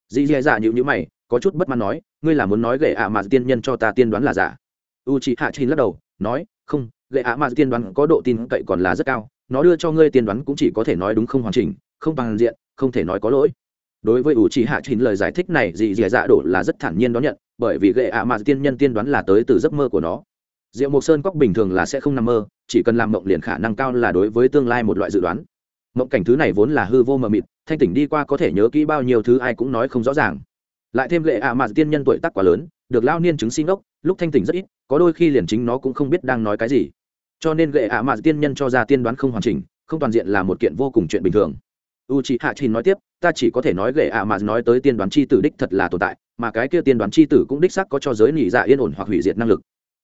Dì dì dạ nhịu nhữ mày, có chút bất mãn nói, ngươi là muốn nói gậy ạ à mà tiên nhân cho ta tiên đoán là giả. U c hạ trình lắc đầu, nói, không Lệ ạ mà tiên đoán có độ tin cậy còn là rất cao, nó đưa cho ngươi tiên đoán cũng chỉ có thể nói đúng không hoàn chỉnh, không bằng diện, không thể nói có lỗi. Đối với ủ trì hạ chín lời giải thích này dì dì dạ, dạ đổ là rất thản nhiên đón nhận, bởi vì gệ ạ mà tiên nhân tiên đoán là tới từ giấc mơ của nó. Diệu mộc sơn cóc bình thường là sẽ không nằm mơ, chỉ cần làm mộng liền khả năng cao là đối với tương lai một loại dự đoán. Mộng cảnh thứ này vốn là hư vô mờ mịt, thanh tỉnh đi qua có thể nhớ kỹ bao nhiêu thứ ai cũng nói không rõ ràng. Lại thêm gệ ạ mà tiên nhân tuổi tác quá lớn, được lao niên chứng sinh ốc, lúc thanh tỉnh rất ít, có đôi khi liền chính nó cũng không biết đang nói cái gì cho nên gệ ạ mạt tiên nhân cho ra tiên đoán không hoàn chỉnh, không toàn diện là một kiện vô cùng chuyện bình thường. U c h hạ chỉ nói tiếp, ta chỉ có thể nói gệ ạ mạt nói tới tiên đoán c h i tử đích thật là tồn tại, mà cái kia tiên đoán c h i tử cũng đích sắc có cho giới nỉ dạ yên ổn hoặc hủy diệt năng lực.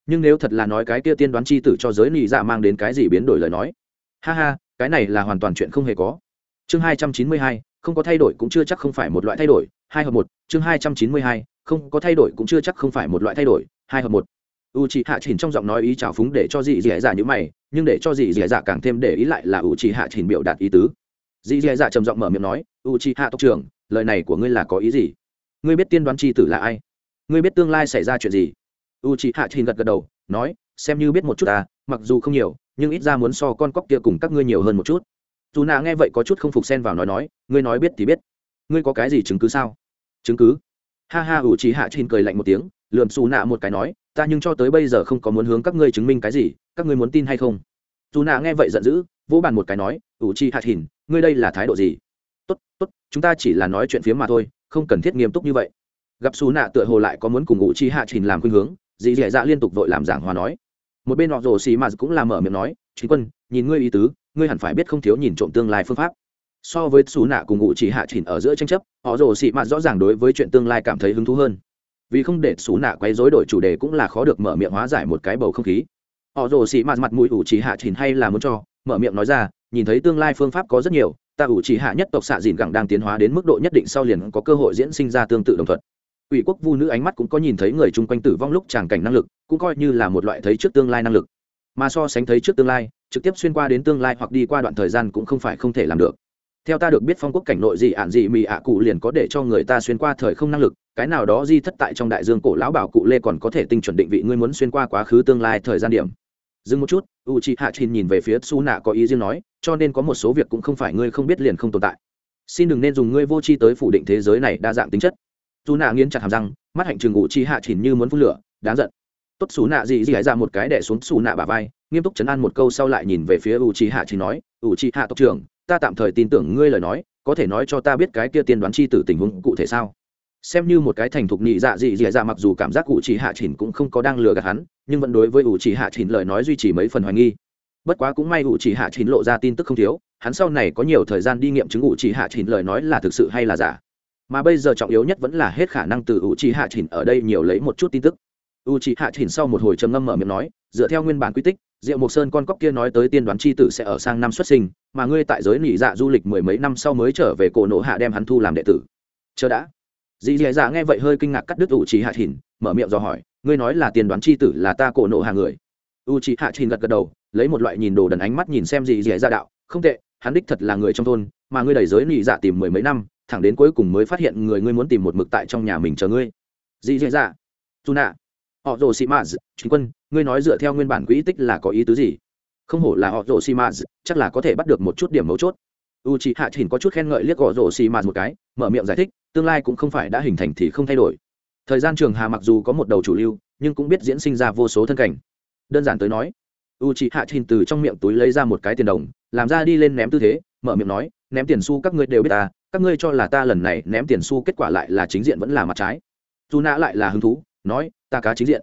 Nhưng nếu thật là nói cái kia tiên đoán c h i tử cho giới nỉ dạ mang đến cái gì biến đổi lời nói? Ha ha, cái này là hoàn toàn chuyện không hề có. Chương hai trăm chín mươi hai, không có thay đổi cũng chưa chắc không phải một loại thay đổi. Hai hợp một, chương hai trăm chín mươi hai, không có thay đổi cũng chưa chắc không phải một loại thay đổi. Hai hợp một u c h i hạ chỉnh trong giọng nói ý trào phúng để cho dì dì dạ như mày, nhưng để cho dì dì dạ càng thêm để ý lại là u c h i hạ chỉnh biểu đạt ý tứ. Dì dì dạ trầm giọng mở miệng nói, u chi hạ tộc trưởng, lời này của ngươi là có ý gì? Ngươi biết tiên đoán c h i tử là ai? Ngươi biết tương lai xảy ra chuyện gì? U chi hạ trình gật gật đầu, nói, xem như biết một chút ta, mặc dù không nhiều, nhưng ít ra muốn so con cóc kia cùng các ngươi nhiều hơn một chút. Dù nạ nghe vậy có chút không phục xen vào nói nói, ngươi nói biết thì biết. Ngươi có cái gì chứng cứ sao? Chứng cứ? Ha ha ủ trí hạ trình cười lạnh một tiếng lượm xù nạ một cái nói ta nhưng cho tới bây giờ không có muốn hướng các ngươi chứng minh cái gì các ngươi muốn tin hay không? Dù nạ nghe vậy giận dữ vỗ bàn một cái nói ủ chi hạ Hỉn, ngươi đây là thái độ gì? Tốt tốt chúng ta chỉ là nói chuyện phía mà thôi không cần thiết nghiêm túc như vậy. Gặp xù nạ tựa hồ lại có muốn cùng ngụ chi hạ Hỉn làm khuyên hướng dì dẻ dạ liên tục vội làm giảng hòa nói. Một bên họ rồ xì mà cũng làm mở miệng nói chính quân nhìn ngươi ý tứ ngươi hẳn phải biết không thiếu nhìn trộm tương lai phương pháp. So với xù nạ cùng ngụ chỉ hạ trình ở giữa tranh chấp họ rồ xì mà rõ ràng đối với chuyện tương lai cảm thấy hứng thú hơn vì không để xú nạ quấy rối đổi chủ đề cũng là khó được mở miệng hóa giải một cái bầu không khí. Họ rồ xì mạt mặt mũi ủ chỉ hạ chỉnh hay là muốn cho? Mở miệng nói ra, nhìn thấy tương lai phương pháp có rất nhiều, ta ủ chỉ hạ nhất tộc xạ dìn gẳng đang tiến hóa đến mức độ nhất định sau liền có cơ hội diễn sinh ra tương tự đồng thuận. Ủy quốc vu nữ ánh mắt cũng có nhìn thấy người chung quanh tử vong lúc tràng cảnh năng lực, cũng coi như là một loại thấy trước tương lai năng lực. Mà so sánh thấy trước tương lai, trực tiếp xuyên qua đến tương lai hoặc đi qua đoạn thời gian cũng không phải không thể làm được theo ta được biết phong quốc cảnh nội gì ạn gì mì ạ cụ liền có để cho người ta xuyên qua thời không năng lực, cái nào đó di thất tại trong đại dương cổ lão bảo cụ lê còn có thể tinh chuẩn định vị ngươi muốn xuyên qua quá khứ tương lai thời gian điểm. Dừng một chút u c h i hạ chin nhìn về phía su nạ có ý riêng nói, cho nên có một số việc cũng không phải ngươi không biết liền không tồn tại. Xin đừng nên dùng ngươi vô tri tới phủ định thế giới này đa dạng tính chất. Su nạ nghiến chặt hàm răng, mắt hạnh trường u c h i hạ chin như muốn phun lửa, đáng giận. Tốt Su nạ gì gì hãy ra một cái đẻ xuống Su nạ bà vai, nghiêm túc chấn an một câu sau lại nhìn về phía u c h i hạ chỉ nói u c h i hạ tộc trưởng ta tạm thời tin tưởng ngươi lời nói, có thể nói cho ta biết cái kia tiên đoán chi tử tình huống cụ thể sao? Xem như một cái thành thục nhị dạ dị dị dạ mặc dù cảm giác cụ chỉ hạ chỉnh cũng không có đang lừa gạt hắn, nhưng vẫn đối với ủ chỉ hạ chỉnh lời nói duy trì mấy phần hoài nghi. Bất quá cũng may ủ chỉ hạ chỉnh lộ ra tin tức không thiếu, hắn sau này có nhiều thời gian đi nghiệm chứng ủ chỉ hạ chỉnh lời nói là thực sự hay là giả. Mà bây giờ trọng yếu nhất vẫn là hết khả năng từ ủ chỉ hạ chỉnh ở đây nhiều lấy một chút tin tức u chị hạ chỉnh sau một hồi trầm ngâm mở miệng nói, dựa theo nguyên bản quy tích, diệu mộc sơn con cóc kia nói tới tiên đoán c h i tử sẽ ở sang năm xuất sinh, mà ngươi tại giới nỉ dạ du lịch mười mấy năm sau mới trở về cổ nộ hạ đem hắn thu làm đệ tử. Chờ đã. Dì dì dạ nghe vậy hơi kinh ngạc cắt đứt u chị hạ chỉnh mở miệng do hỏi, ngươi nói là tiên đoán c h i tử là ta cổ nộ hạ người? U chị hạ chỉnh gật gật đầu, lấy một loại nhìn đồ đần ánh mắt nhìn xem dì dì dạ đạo, không tệ, hắn đích thật là người trong thôn, mà ngươi đẩy giới nỉ dạ tìm mười mấy năm, thẳng đến cuối cùng mới phát hiện người ngươi muốn tìm một mực tại trong nhà mình chờ ngươi. Dì dì dạ dù nạ họ rồ xì maz chính quân, ngươi nói dựa theo nguyên bản quỹ tích là có ý tứ gì? Không hổ là họ rồ xì maz chắc là có thể bắt được một chút điểm mấu chốt. U chị hạ chỉnh có chút khen ngợi liếc họ rồ xì maz một cái, mở miệng giải thích, tương lai cũng không phải đã hình thành thì không thay đổi. Thời gian trường hà mặc dù có một đầu chủ lưu, nhưng cũng biết diễn sinh ra vô số thân cảnh. Đơn giản tới nói u chị hạ chỉnh từ trong miệng túi lấy ra một cái tiền đồng, làm ra đi lên ném tư thế, mở miệng nói, ném tiền xu các ngươi đều biết ta, các ngươi cho là ta lần này ném tiền xu kết quả lại là chính diện vẫn là mặt trái. Dù nã lại là hứng thú, nói ta cá chính diện.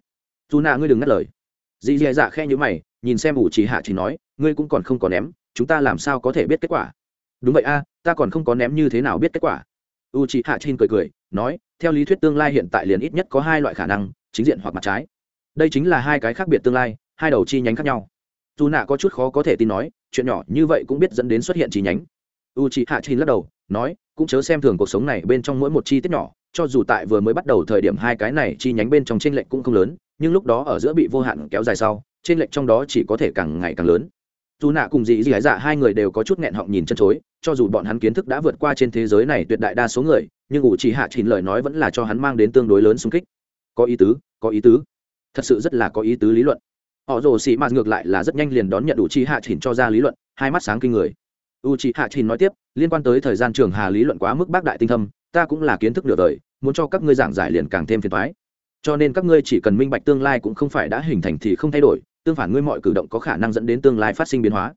Dù nạ ngươi đừng ngắt lời. Dì dì dạ khe nhữ mày, nhìn xem ủ trì hạ chỉ nói, ngươi cũng còn không có ném, chúng ta làm sao có thể biết kết quả? Đúng vậy a, ta còn không có ném như thế nào biết kết quả? U trì hạ chin cười cười, nói, theo lý thuyết tương lai hiện tại liền ít nhất có hai loại khả năng, chính diện hoặc mặt trái. Đây chính là hai cái khác biệt tương lai, hai đầu chi nhánh khác nhau. Dù nạ có chút khó có thể tin nói, chuyện nhỏ như vậy cũng biết dẫn đến xuất hiện chi nhánh. U c hạ chin lắc đầu, nói, cũng chớ xem thường cuộc sống này bên trong mỗi một chi tiết nhỏ cho dù tại vừa mới bắt đầu thời điểm hai cái này chi nhánh bên trong trên lệnh cũng không lớn, nhưng lúc đó ở giữa bị vô hạn kéo dài sau trên lệnh trong đó chỉ có thể càng ngày càng lớn. Dù nạ cùng dị dị dạ hai người đều có chút nghẹn họng nhìn chân chối, cho dù bọn hắn kiến thức đã vượt qua trên thế giới này tuyệt đại đa số người, nhưng ủ chỉ hạ chín lời nói vẫn là cho hắn mang đến tương đối lớn xung kích. Có ý tứ, có ý tứ. Thật sự rất là có ý tứ lý luận. Họ rồ xì mạt ngược lại là rất nhanh liền đón nhận ủ chi hạ chín cho ra lý luận, hai mắt sáng kinh người. U chi hạ chỉnh nói tiếp, liên quan tới thời gian trường hà lý luận quá mức bác đại tinh thâm, ta cũng là kiến thức nửa đời muốn cho các ngươi giảng giải liền càng thêm phiền toái. Cho nên các ngươi chỉ cần minh bạch tương lai cũng không phải đã hình thành thì không thay đổi, tương phản ngươi mọi cử động có khả năng dẫn đến tương lai phát sinh biến hóa.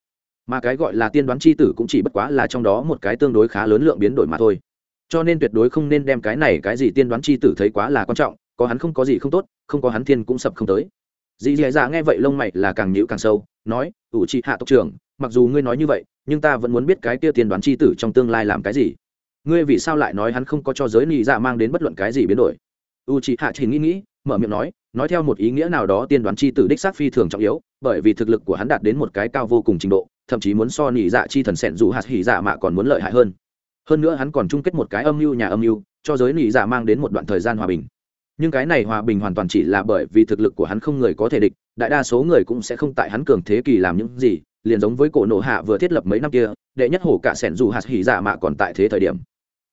Mà cái gọi là tiên đoán c h i tử cũng chỉ bất quá là trong đó một cái tương đối khá lớn lượng biến đổi mà thôi. Cho nên tuyệt đối không nên đem cái này cái gì tiên đoán c h i tử thấy quá là quan trọng, có hắn không có gì không tốt, không có hắn thiên cũng sập không tới. Dì dì dạ nghe vậy lông mày là càng nhữ càng sâu, nói, ủ trị hạ tộc trưởng, mặc dù ngươi nói như vậy, nhưng ta vẫn muốn biết cái kia tiên đoán c h i tử trong tương lai làm cái gì ngươi vì sao lại nói hắn không có cho giới nị dạ mang đến bất luận cái gì biến đổi? U c h ị hạ chỉ nghĩ nghĩ, mở miệng nói nói theo một ý nghĩa nào đó tiên đoán chi tử đích xác phi thường trọng yếu, bởi vì thực lực của hắn đạt đến một cái cao vô cùng trình độ, thậm chí muốn so nị dạ chi thần sẹn dù hạt hỉ dạ mạ còn muốn lợi hại hơn. Hơn nữa hắn còn chung kết một cái âm mưu nhà âm mưu, cho giới nị dạ mang đến một đoạn thời gian hòa bình. Nhưng cái này hòa bình hoàn toàn chỉ là bởi vì thực lực của hắn không người có thể địch, đại đa số người cũng sẽ không tại hắn cường thế kỳ làm những gì, liền giống với cổ nộ hạ vừa thiết lập mấy năm kia, đệ nhất hổ cả sẻn dù hạt hỉ dạ mạ còn tại thế thời điểm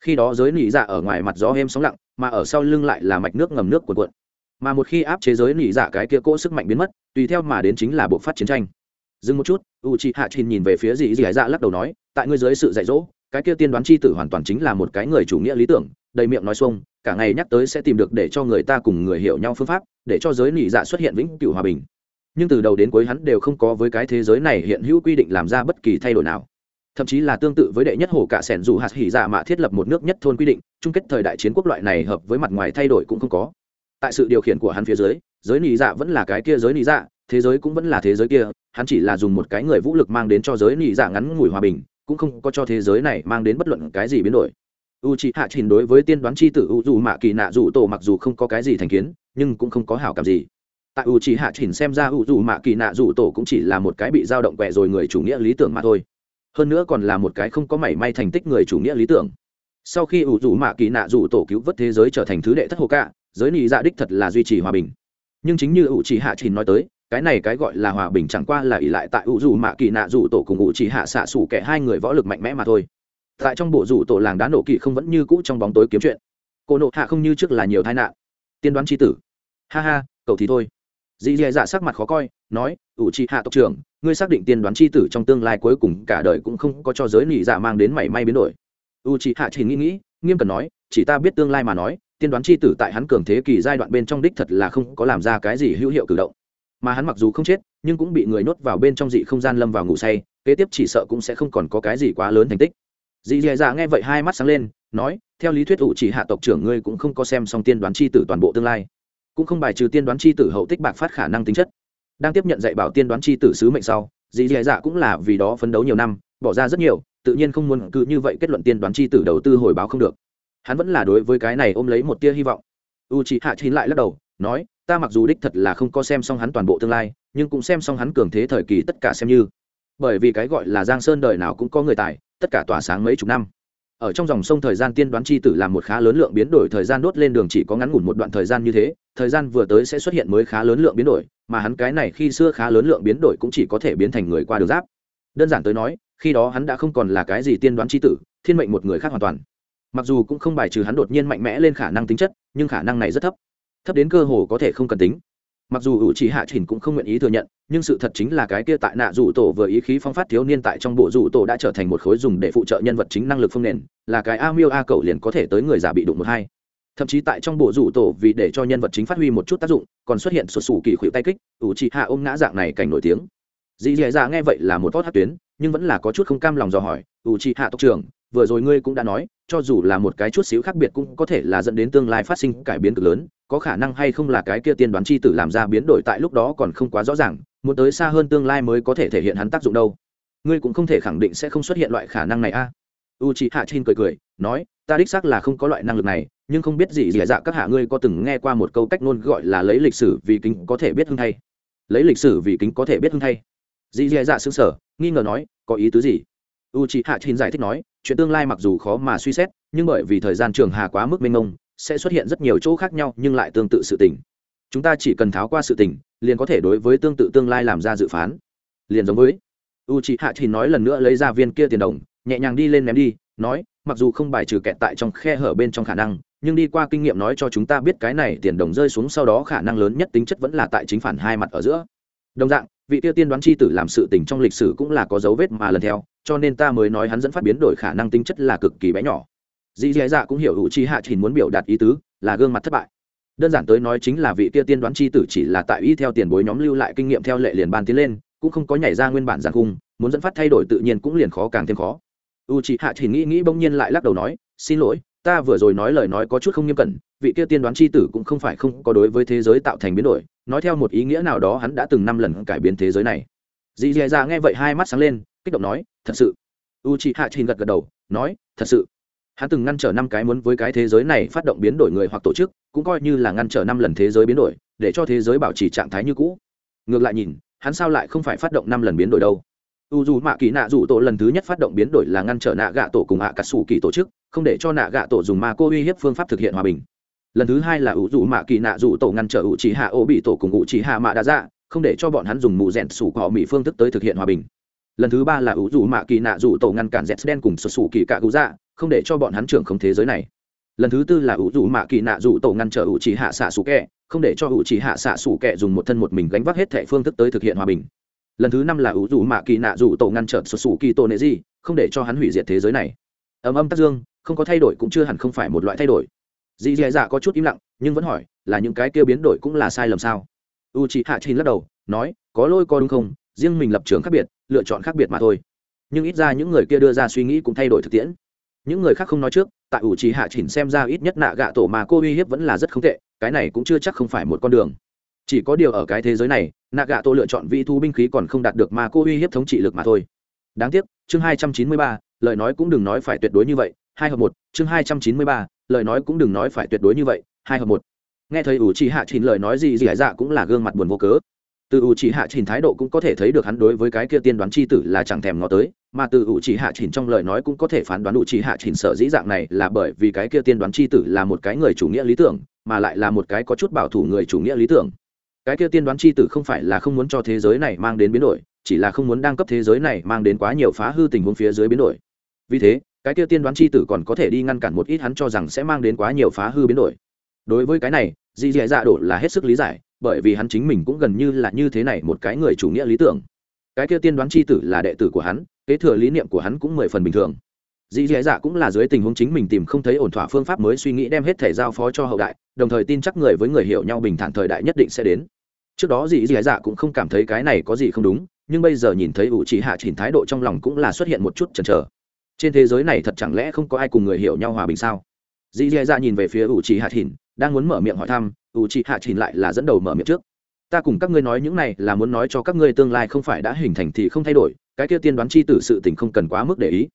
khi đó giới nỉ dạ ở ngoài mặt gió êm sóng lặng, mà ở sau lưng lại là mạch nước ngầm nước cuộn cuộn. Mà một khi áp chế giới nỉ dạ cái kia cỗ sức mạnh biến mất, tùy theo mà đến chính là buộc phát chiến tranh. Dừng một chút u chị hạ chin nhìn về phía dì dì dạ lắc đầu nói, tại ngươi dưới sự dạy dỗ, cái kia tiên đoán c h i tử hoàn toàn chính là một cái người chủ nghĩa lý tưởng, đầy miệng nói xuông, cả ngày nhắc tới sẽ tìm được để cho người ta cùng người hiểu nhau phương pháp, để cho giới nỉ dạ xuất hiện vĩnh cửu hòa bình. Nhưng từ đầu đến cuối hắn đều không có với cái thế giới này hiện hữu quy định làm ra bất kỳ thay đổi nào thậm chí là tương tự với đệ nhất hồ cả sẻn dù hạt hỉ dạ mạ thiết lập một nước nhất thôn quy định, chung kết thời đại chiến quốc loại này hợp với mặt ngoài thay đổi cũng không có. Tại sự điều khiển của hắn phía dưới, giới nị dạ vẫn là cái kia giới nị dạ thế giới cũng vẫn là thế giới kia, hắn chỉ là dùng một cái người vũ lực mang đến cho giới nị dạ ngắn ngủi hòa bình, cũng không có cho thế giới này mang đến bất luận cái gì biến đổi. U c h ị hạ trình đối với tiên đoán c h i tử u dù mạ kỳ nạ dù tổ mặc dù không có cái gì thành kiến, nhưng cũng không có hảo cảm gì. Tại u c h ị hạ trình xem ra u dù mạ kỳ nạ dù tổ cũng chỉ là một cái bị dao động quẹ rồi người chủ nghĩa lý tưởng mà thôi hơn nữa còn là một cái không có mảy may thành tích người chủ nghĩa lý tưởng. Sau khi ủ rủ mạ kỳ nạ rủ tổ cứu vớt thế giới trở thành thứ đệ thất hồ cả giới nị dạ đích thật là duy trì hòa bình. Nhưng chính như ủ chỉ hạ chỉ nói tới, cái này cái gọi là hòa bình chẳng qua là ỷ lại tại ủ rủ mạ kỳ nạ rủ tổ cùng ủ chỉ hạ xạ xủ kẻ hai người võ lực mạnh mẽ mà thôi. Tại trong bộ rủ tổ làng đá nổ kỳ không vẫn như cũ trong bóng tối kiếm chuyện. Cô nộ hạ không như trước là nhiều tai nạn. Tiên đoán tri tử. Ha ha, cậu thì thôi. Dì dì dạ sắc mặt khó coi, nói, ủ chỉ hạ tộc trưởng ngươi xác định tiên đoán chi tử trong tương lai cuối cùng cả đời cũng không có cho giới nị dạ mang đến mảy may biến đổi. U trị hạ chỉ nghĩ nghĩ, nghiêm cần nói, chỉ ta biết tương lai mà nói, tiên đoán c h i tử tại hắn cường thế kỳ giai đoạn bên trong đích thật là không có làm ra cái gì hữu hiệu cử động. Mà hắn mặc dù không chết, nhưng cũng bị người nhốt vào bên trong dị không gian lâm vào ngủ say, kế tiếp chỉ sợ cũng sẽ không còn có cái gì quá lớn thành tích. Dì dì dạ, dạ nghe vậy hai mắt sáng lên, nói, theo lý thuyết ủ chỉ hạ tộc trưởng ngươi cũng không có xem xong tiên đoán c h i tử toàn bộ tương lai. Cũng không bài trừ tiên đoán c h i tử hậu tích bạc phát khả năng tính chất đang tiếp nhận dạy bảo tiên đoán chi tử sứ mệnh sau, dì dì dạ cũng là vì đó phấn đấu nhiều năm, bỏ ra rất nhiều, tự nhiên không muốn cứ như vậy kết luận tiên đoán chi tử đầu tư hồi báo không được. Hắn vẫn là đối với cái này ôm lấy một tia hy vọng. U chị hạ chín lại lắc đầu, nói, ta mặc dù đích thật là không có xem xong hắn toàn bộ tương lai, nhưng cũng xem xong hắn cường thế thời kỳ tất cả xem như. Bởi vì cái gọi là giang sơn đời nào cũng có người tài, tất cả tỏa sáng mấy chục năm ở trong dòng sông thời gian tiên đoán chi tử làm một khá lớn lượng biến đổi, thời gian đốt lên đường chỉ có ngắn ngủn một đoạn thời gian như thế, thời gian vừa tới sẽ xuất hiện mới khá lớn lượng biến đổi, mà hắn cái này khi xưa khá lớn lượng biến đổi cũng chỉ có thể biến thành người qua đường giáp. Đơn giản tới nói, khi đó hắn đã không còn là cái gì tiên đoán chi tử, thiên mệnh một người khác hoàn toàn. Mặc dù cũng không bài trừ hắn đột nhiên mạnh mẽ lên khả năng tính chất, nhưng khả năng này rất thấp. Thấp đến cơ hồ có thể không cần tính mặc dù ủ chỉ hạ chỉnh cũng không nguyện ý thừa nhận, nhưng sự thật chính là cái kia tại nạ rủ tổ vừa ý khí phong phát thiếu niên tại trong bộ rủ tổ đã trở thành một khối dùng để phụ trợ nhân vật chính năng lực phương nền, là cái a miêu a cậu liền có thể tới người giả bị đụng một hai. Thậm chí tại trong bộ rủ tổ vì để cho nhân vật chính phát huy một chút tác dụng, còn xuất hiện sụt sù kỳ khuỷu tay kích, ủ chỉ hạ ôm ngã dạng này cảnh nổi tiếng. Dì dì dạ nghe vậy là một tốt hát tuyến, nhưng vẫn là có chút không cam lòng dò hỏi, ủ chỉ hạ tộc trưởng vừa rồi ngươi cũng đã nói, cho dù là một cái chút xíu khác biệt cũng có thể là dẫn đến tương lai phát sinh cải biến cực lớn, có khả năng hay không là cái kia tiên đoán chi tử làm ra biến đổi tại lúc đó còn không quá rõ ràng, muốn tới xa hơn tương lai mới có thể thể hiện hắn tác dụng đâu. Ngươi cũng không thể khẳng định sẽ không xuất hiện loại khả năng này a. À? u chị hạ trên cười cười, nói, ta đích xác là không có loại năng lực này, nhưng không biết gì gì dạ các hạ ngươi có từng nghe qua một câu cách ngôn gọi là lấy lịch sử vì kính có thể biết hưng thay. Lấy lịch sử vì kính có thể biết hưng thay. Dì dì dạ xứng sở nghi ngờ nói, có ý tứ gì? U chị hạ chin giải thích nói, chuyện tương lai mặc dù khó mà suy xét, nhưng bởi vì thời gian trường hà quá mức mênh mông, sẽ xuất hiện rất nhiều chỗ khác nhau nhưng lại tương tự sự tình. Chúng ta chỉ cần tháo qua sự tình, liền có thể đối với tương tự tương lai làm ra dự phán. Liền giống với u chị hạ thì nói lần nữa lấy ra viên kia tiền đồng, nhẹ nhàng đi lên ném đi, nói, mặc dù không bài trừ kẹt tại trong khe hở bên trong khả năng, nhưng đi qua kinh nghiệm nói cho chúng ta biết cái này tiền đồng rơi xuống sau đó khả năng lớn nhất tính chất vẫn là tại chính phản hai mặt ở giữa. Đồng dạng, vị tiêu tiên đoán chi tử làm sự tình trong lịch sử cũng là có dấu vết mà lần theo cho nên ta mới nói hắn dẫn phát biến đổi khả năng tính chất là cực kỳ bé nhỏ. Dì dì dạ cũng hiểu hữu chi hạ chỉ muốn biểu đạt ý tứ, là gương mặt thất bại. Đơn giản tới nói chính là vị kia tiên đoán chi tử chỉ là tại y theo tiền bối nhóm lưu lại kinh nghiệm theo lệ liền ban tiến lên, cũng không có nhảy ra nguyên bản giàn khung, muốn dẫn phát thay đổi tự nhiên cũng liền khó càng thêm khó. U Chi hạ chỉ nghĩ nghĩ bỗng nhiên lại lắc đầu nói, xin lỗi, ta vừa rồi nói lời nói có chút không nghiêm cẩn, vị kia tiên đoán chi tử cũng không phải không có đối với thế giới tạo thành biến đổi, nói theo một ý nghĩa nào đó hắn đã từng năm lần cải biến thế giới này. Dì dì dạ nghe vậy hai mắt sáng lên kích động nói, thật sự. U chị hạ chỉ gật gật đầu, nói, thật sự. Hắn từng ngăn trở năm cái muốn với cái thế giới này phát động biến đổi người hoặc tổ chức, cũng coi như là ngăn trở năm lần thế giới biến đổi, để cho thế giới bảo trì trạng thái như cũ. Ngược lại nhìn, hắn sao lại không phải phát động năm lần biến đổi đâu? U dù mạ kỳ nạ dù tổ lần thứ nhất phát động biến đổi là ngăn trở nạ gạ tổ cùng hạ cà sủ kỳ tổ chức, không để cho nạ gạ tổ dùng ma cô uy hiếp phương pháp thực hiện hòa bình. Lần thứ hai là u dù mạ kỳ nạ dù tổ ngăn trở u trí hạ ô bị tổ cùng u trí hạ mạ đa dạ không để cho bọn hắn dùng mụ rèn sủ cọ mỹ phương thức tới thực hiện hòa bình lần thứ ba là ủ dù mạ kỳ nạ dù tổ ngăn cản dẹt đen cùng sụt sủ kỳ cạ cụ dạ không để cho bọn hắn trưởng không thế giới này. Lần thứ tư là ủ dù mạ kỳ nạ dù tổ ngăn trở ủ chỉ hạ xạ sủ kẹ, không để cho ủ chỉ hạ xạ sủ kẹ dùng một thân một mình gánh vác hết thẻ phương thức tới thực hiện hòa bình. Lần thứ năm là ủ dù mạ kỳ nạ dù tổ ngăn trở sụt sù kỳ tổ nệ gì không để cho hắn hủy diệt thế giới này. Ầm âm tác dương, không có thay đổi cũng chưa hẳn không phải một loại thay đổi. Dì dì dạ có chút im lặng, nhưng vẫn hỏi, là những cái kia biến đổi cũng là sai lầm sao? U chị hạ chín lắc đầu, nói, có lôi có đúng không? Riêng mình lập trường khác biệt, lựa chọn khác biệt mà thôi. Nhưng ít ra những người kia đưa ra suy nghĩ cũng thay đổi thực tiễn. Những người khác không nói trước, tại ủ trì hạ chỉnh xem ra ít nhất nạ gạ tổ mà cô uy hiếp vẫn là rất không tệ, cái này cũng chưa chắc không phải một con đường. Chỉ có điều ở cái thế giới này, nạ gạ tổ lựa chọn vị thu binh khí còn không đạt được mà cô uy hiếp thống trị lực mà thôi. Đáng tiếc, chương hai trăm chín mươi ba, lời nói cũng đừng nói phải tuyệt đối như vậy, hai hợp một, chương hai trăm chín mươi ba, lời nói cũng đừng nói phải tuyệt đối như vậy, hai hợp một. Nghe thấy ủ trì hạ chỉnh lời nói gì gì hải dạ cũng là gương mặt buồn vô cớ từ ủ chỉ hạ chỉnh thái độ cũng có thể thấy được hắn đối với cái kia tiên đoán c h i tử là chẳng thèm ngó tới, mà từ ủ chỉ hạ chỉnh trong lời nói cũng có thể phán đoán ủ chỉ hạ chỉnh sở dĩ dạng này là bởi vì cái kia tiên đoán c h i tử là một cái người chủ nghĩa lý tưởng, mà lại là một cái có chút bảo thủ người chủ nghĩa lý tưởng. Cái kia tiên đoán c h i tử không phải là không muốn cho thế giới này mang đến biến đổi, chỉ là không muốn đang cấp thế giới này mang đến quá nhiều phá hư tình huống phía dưới biến đổi. Vì thế, cái kia tiên đoán c h i tử còn có thể đi ngăn cản một ít hắn cho rằng sẽ mang đến quá nhiều phá hư biến đổi. Đối với cái này dì dì dạ đổ là hết sức lý giải bởi vì hắn chính mình cũng gần như là như thế này một cái người chủ nghĩa lý tưởng. Cái kia tiên đoán c h i tử là đệ tử của hắn, kế thừa lý niệm của hắn cũng mười phần bình thường. Dĩ dì dạ cũng là dưới tình huống chính mình tìm không thấy ổn thỏa phương pháp mới suy nghĩ đem hết thể giao phó cho hậu đại, đồng thời tin chắc người với người hiểu nhau bình thản thời đại nhất định sẽ đến. Trước đó dĩ dì dạ cũng không cảm thấy cái này có gì không đúng, nhưng bây giờ nhìn thấy ủ chỉ hạ chỉnh thái độ trong lòng cũng là xuất hiện một chút chần chờ. Trên thế giới này thật chẳng lẽ không có ai cùng người hiểu nhau hòa bình sao? Dì dì dạ nhìn về phía ủ chỉ hạ chỉnh, đang muốn mở miệng hỏi thăm ủ chỉ hạ chỉnh lại là dẫn đầu mở miệng trước. Ta cùng các ngươi nói những này là muốn nói cho các ngươi tương lai không phải đã hình thành thì không thay đổi, cái kia tiên đoán chi tử sự tình không cần quá mức để ý.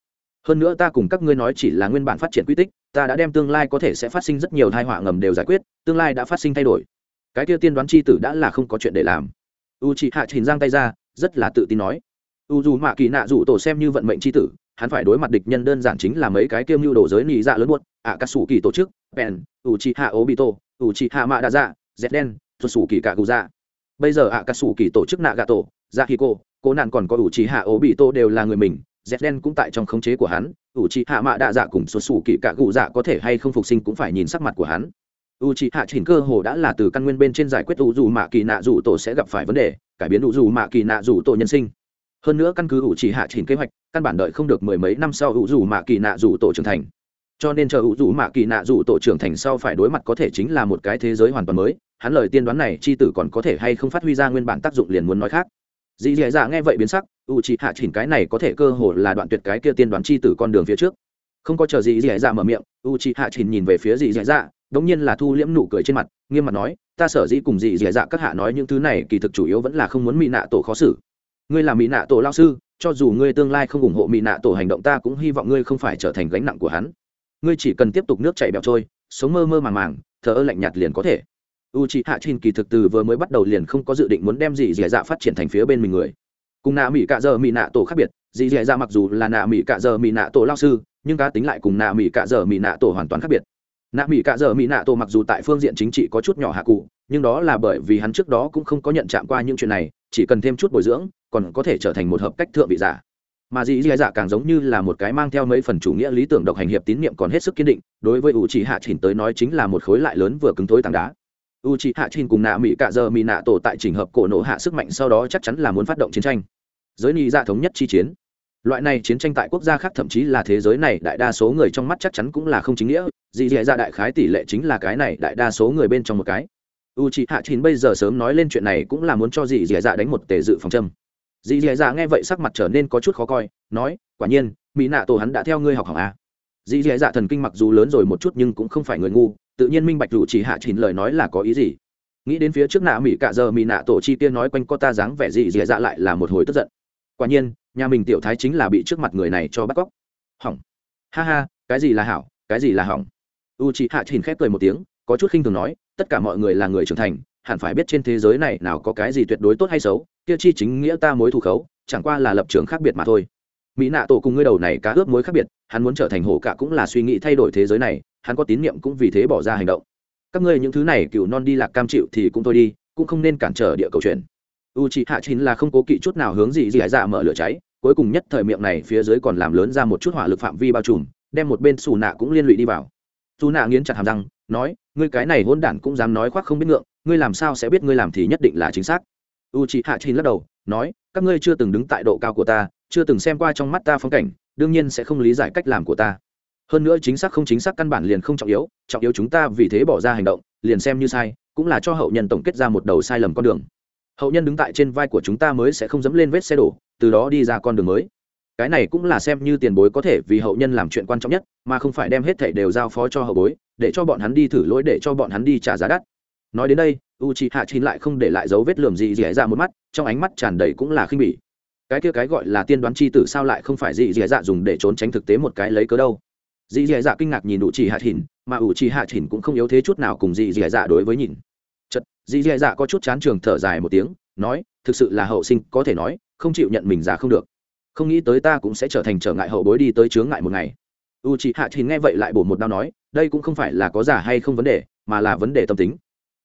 Hơn nữa ta cùng các ngươi nói chỉ là nguyên bản phát triển quy tích, ta đã đem tương lai có thể sẽ phát sinh rất nhiều tai họa ngầm đều giải quyết, tương lai đã phát sinh thay đổi. Cái kia tiên đoán c h i tử đã là không có chuyện để làm. U c h i hạ trình giang tay ra, rất là tự tin nói. U dù mạ kỳ nạ dù tổ xem như vận mệnh c h i tử, hắn phải đối mặt địch nhân đơn giản chính là mấy cái kiêm mưu đồ giới nị dạ lớn buốt ạ cà sủ kỳ tổ chức, pen u c h i hạ ô bị tổ ủ trị hạ mạ đa dạ z đen thuật sủ kỳ cả cụ dạ. Bây giờ ạ cà sủ kỳ tổ chức nạ gà tổ dạ khi cô cô nạn còn có ủ trị hạ ố bị tô đều là người mình z đen cũng tại trong khống chế của hắn, ủ trị hạ mạ đa dạ cùng xuất sủ kỳ cả cụ dạ có thể hay không phục sinh cũng phải nhìn sắc mặt của hắn. U c h hạ chỉnh cơ hồ đã là từ căn nguyên bên trên giải quyết u dù mạ kỳ nạ dù tổ sẽ gặp phải vấn đề, cải biến u dù mạ kỳ nạ dù tổ nhân sinh. Hơn nữa căn cứ u c h hạ chỉnh kế hoạch, căn bản đợi không được mười mấy năm sau u dù mạ kỳ nạ dù tổ trưởng thành cho nên chờ u dù mạ kỳ nạ dù tổ trưởng thành sau phải đối mặt có thể chính là một cái thế giới hoàn toàn mới, hắn lời tiên đoán này c h i tử còn có thể hay không phát huy ra nguyên bản tác dụng liền muốn nói khác. Dì dì dạ nghe vậy biến sắc u c h ị hạ chỉnh cái này có thể cơ hồ là đoạn tuyệt cái kia tiên đoán c h i tử con đường phía trước. Không có chờ dì dì dạ mở miệng u c h ị hạ chỉnh nhìn về phía dì dì dạ đống nhiên là thu liễm nụ cười trên mặt, nghiêm mặt nói, ta sở dĩ cùng dị dì dạ các hạ nói những thứ này, kỳ thực chủ yếu vẫn là không muốn mỹ nạ tổ khó xử. Ngươi là mỹ nạ tổ lao sư, cho dù ngươi tương lai không ủng hộ mỹ nạ tổ hành động, ta cũng hy vọng ngươi không phải trở thành gánh nặng của hắn ngươi chỉ cần tiếp tục nước chảy bẹo trôi, sống mơ mơ màng màng, thờ ơ lạnh nhạt liền có thể. U c h ị hạ trình kỳ thực từ vừa mới bắt đầu liền không có dự định muốn đem gì dì dạ phát triển thành phía bên mình người. Cùng nạ mỹ cạ giờ mỹ nạ tổ khác biệt dì dì dạ mặc dù là nạ mỹ cạ giờ mỹ nạ tổ lao sư, nhưng cá tính lại cùng nạ mỹ cạ giờ mỹ nạ tổ hoàn toàn khác biệt. Nạ mỹ cạ dơ mỹ nạ tổ mặc dù tại phương diện chính trị có chút nhỏ hạ cụ, nhưng đó là bởi vì hắn trước đó cũng không có nhận chạm qua những chuyện này, chỉ cần thêm chút bồi dưỡng, còn có thể trở thành một hợp cách thượng vị giả mà dì dì dạ càng giống như là một cái mang theo mấy phần chủ nghĩa lý tưởng độc hành hiệp tín nhiệm còn hết sức kiên định, đối với u c hạ Trình tới nói chính là một khối lại lớn vừa cứng thối tảng đá. U c hạ Trình cùng nạ mỹ cả giờ mỹ nạ tổ tại trình hợp cổ nổ hạ sức mạnh sau đó chắc chắn là muốn phát động chiến tranh. Giới ni dạ thống nhất chi chiến. Loại này chiến tranh tại quốc gia khác thậm chí là thế giới này đại đa số người trong mắt chắc chắn cũng là không chính nghĩa dì dì dạ đại khái tỷ lệ chính là cái này đại đa số người bên trong một cái. U chị hạ Trình bây giờ sớm nói lên chuyện này cũng là muốn cho dì dì dạ đánh một tề dự phòng châm dì dì dạ nghe vậy sắc mặt trở nên có chút khó coi, nói, quả nhiên, mỹ nạ tổ hắn đã theo ngươi học hỏng à. dì dì dạ thần kinh mặc dù lớn rồi một chút nhưng cũng không phải người ngu, tự nhiên minh bạch rủ chỉ hạ chín lời nói là có ý gì. Nghĩ đến phía trước nạ mỹ cả giờ mỹ nạ tổ chi tiên nói quanh co ta dáng vẻ dì dì dạ lại là một hồi tức giận. Quả nhiên, nhà mình tiểu thái chính là bị trước mặt người này cho bắt cóc. Hỏng. Ha ha, cái gì là hảo, cái gì là hỏng. U chị hạ chín khép cười một tiếng, có chút khinh thường nói, tất cả mọi người là người trưởng thành hẳn phải biết trên thế giới này nào có cái gì tuyệt đối tốt hay xấu, kia chi chính nghĩa ta mối thù khấu, chẳng qua là lập trường khác biệt mà thôi. Mỹ nạ tổ cùng ngươi đầu này cá ướp mối khác biệt, hắn muốn trở thành hổ cả cũng là suy nghĩ thay đổi thế giới này, hắn có tín nhiệm cũng vì thế bỏ ra hành động. Các ngươi những thứ này cựu non đi lạc cam chịu thì cũng thôi đi, cũng không nên cản trở địa cầu chuyện. U chị hạ chín là không cố kỵ chút nào hướng gì gì hải dạ mở lửa cháy, cuối cùng nhất thời miệng này phía dưới còn làm lớn ra một chút hỏa lực phạm vi bao trùm, đem một bên xù nạ cũng liên lụy đi vào. Xù nạ nghiến chặt hàm răng, nói, ngươi cái này hôn đản cũng dám nói khoác không biết ngượng ngươi làm sao sẽ biết ngươi làm thì nhất định là chính xác. U c h ị hạ chín lắc đầu, nói, các ngươi chưa từng đứng tại độ cao của ta, chưa từng xem qua trong mắt ta phong cảnh, đương nhiên sẽ không lý giải cách làm của ta. Hơn nữa chính xác không chính xác căn bản liền không trọng yếu trọng yếu chúng ta vì thế bỏ ra hành động, liền xem như sai, cũng là cho hậu nhân tổng kết ra một đầu sai lầm con đường. Hậu nhân đứng tại trên vai của chúng ta mới sẽ không dẫm lên vết xe đổ, từ đó đi ra con đường mới. Cái này cũng là xem như tiền bối có thể vì hậu nhân làm chuyện quan trọng nhất, mà không phải đem hết thảy đều giao phó cho hậu bối, để cho bọn hắn đi thử lỗi, để cho bọn hắn đi trả giá đắt nói đến đây u c h i hạ chín lại không để lại dấu vết lườm gì dì Dạ một mắt, trong ánh mắt tràn đầy cũng là khinh bỉ. Cái kia cái gọi là tiên đoán c h i tử sao lại không phải dì dì dạ dùng để trốn tránh thực tế một cái lấy cớ đâu. Dì dì dạ kinh ngạc nhìn u c h i hạ chín mà u c h i hạ chín cũng không yếu thế chút nào cùng dì dì dạ đối với nhìn. Chật dì dì dạ có chút chán trường thở dài một tiếng, nói, thực sự là hậu sinh, có thể nói, không chịu nhận mình già không được. Không nghĩ tới ta cũng sẽ trở thành trở ngại hậu bối đi tới chướng ngại một ngày. U chị hạ chín nghe vậy lại bổ một đao nói, đây cũng không phải là có giả hay không vấn đề, mà là vấn đề tâm tính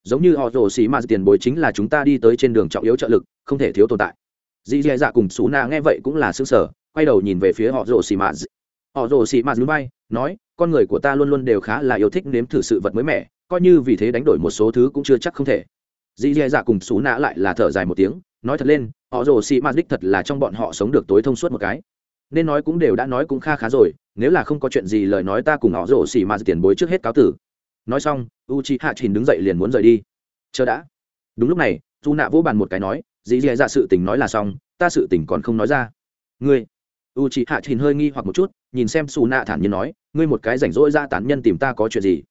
giống như họ rồ xì mà tiền bối chính là chúng ta đi tới trên đường trọng yếu trợ lực, không thể thiếu tồn tại. Dì dì dạ cùng xú na nghe vậy cũng là xương sở quay đầu nhìn về phía họ rồ xì mà. Họ rồ xì mà núi bay nói, con người của ta luôn luôn đều khá là yêu thích nếm thử sự vật mới mẻ, coi như vì thế đánh đổi một số thứ cũng chưa chắc không thể. Dì dì dạ cùng xú nã lại là thở dài một tiếng, nói thật lên, họ rồ xì ma đích thật là trong bọn họ sống được tối thông suốt một cái. Nên nói cũng đều đã nói cũng kha khá rồi, nếu là không có chuyện gì lời nói ta cùng họ rồ xì ma tiền bối trước hết cáo tử nói xong u chi hạ trình đứng dậy liền muốn rời đi. Chờ đã. Đúng lúc này dù nạ vỗ bàn một cái nói, dì dì dạ sự tình nói là xong, ta sự tình còn không nói ra. Ngươi? U chi hạ trình hơi nghi hoặc một chút, nhìn xem xù nạ thản nhiên nói, ngươi một cái rảnh rỗi ra tán nhân tìm ta có chuyện gì?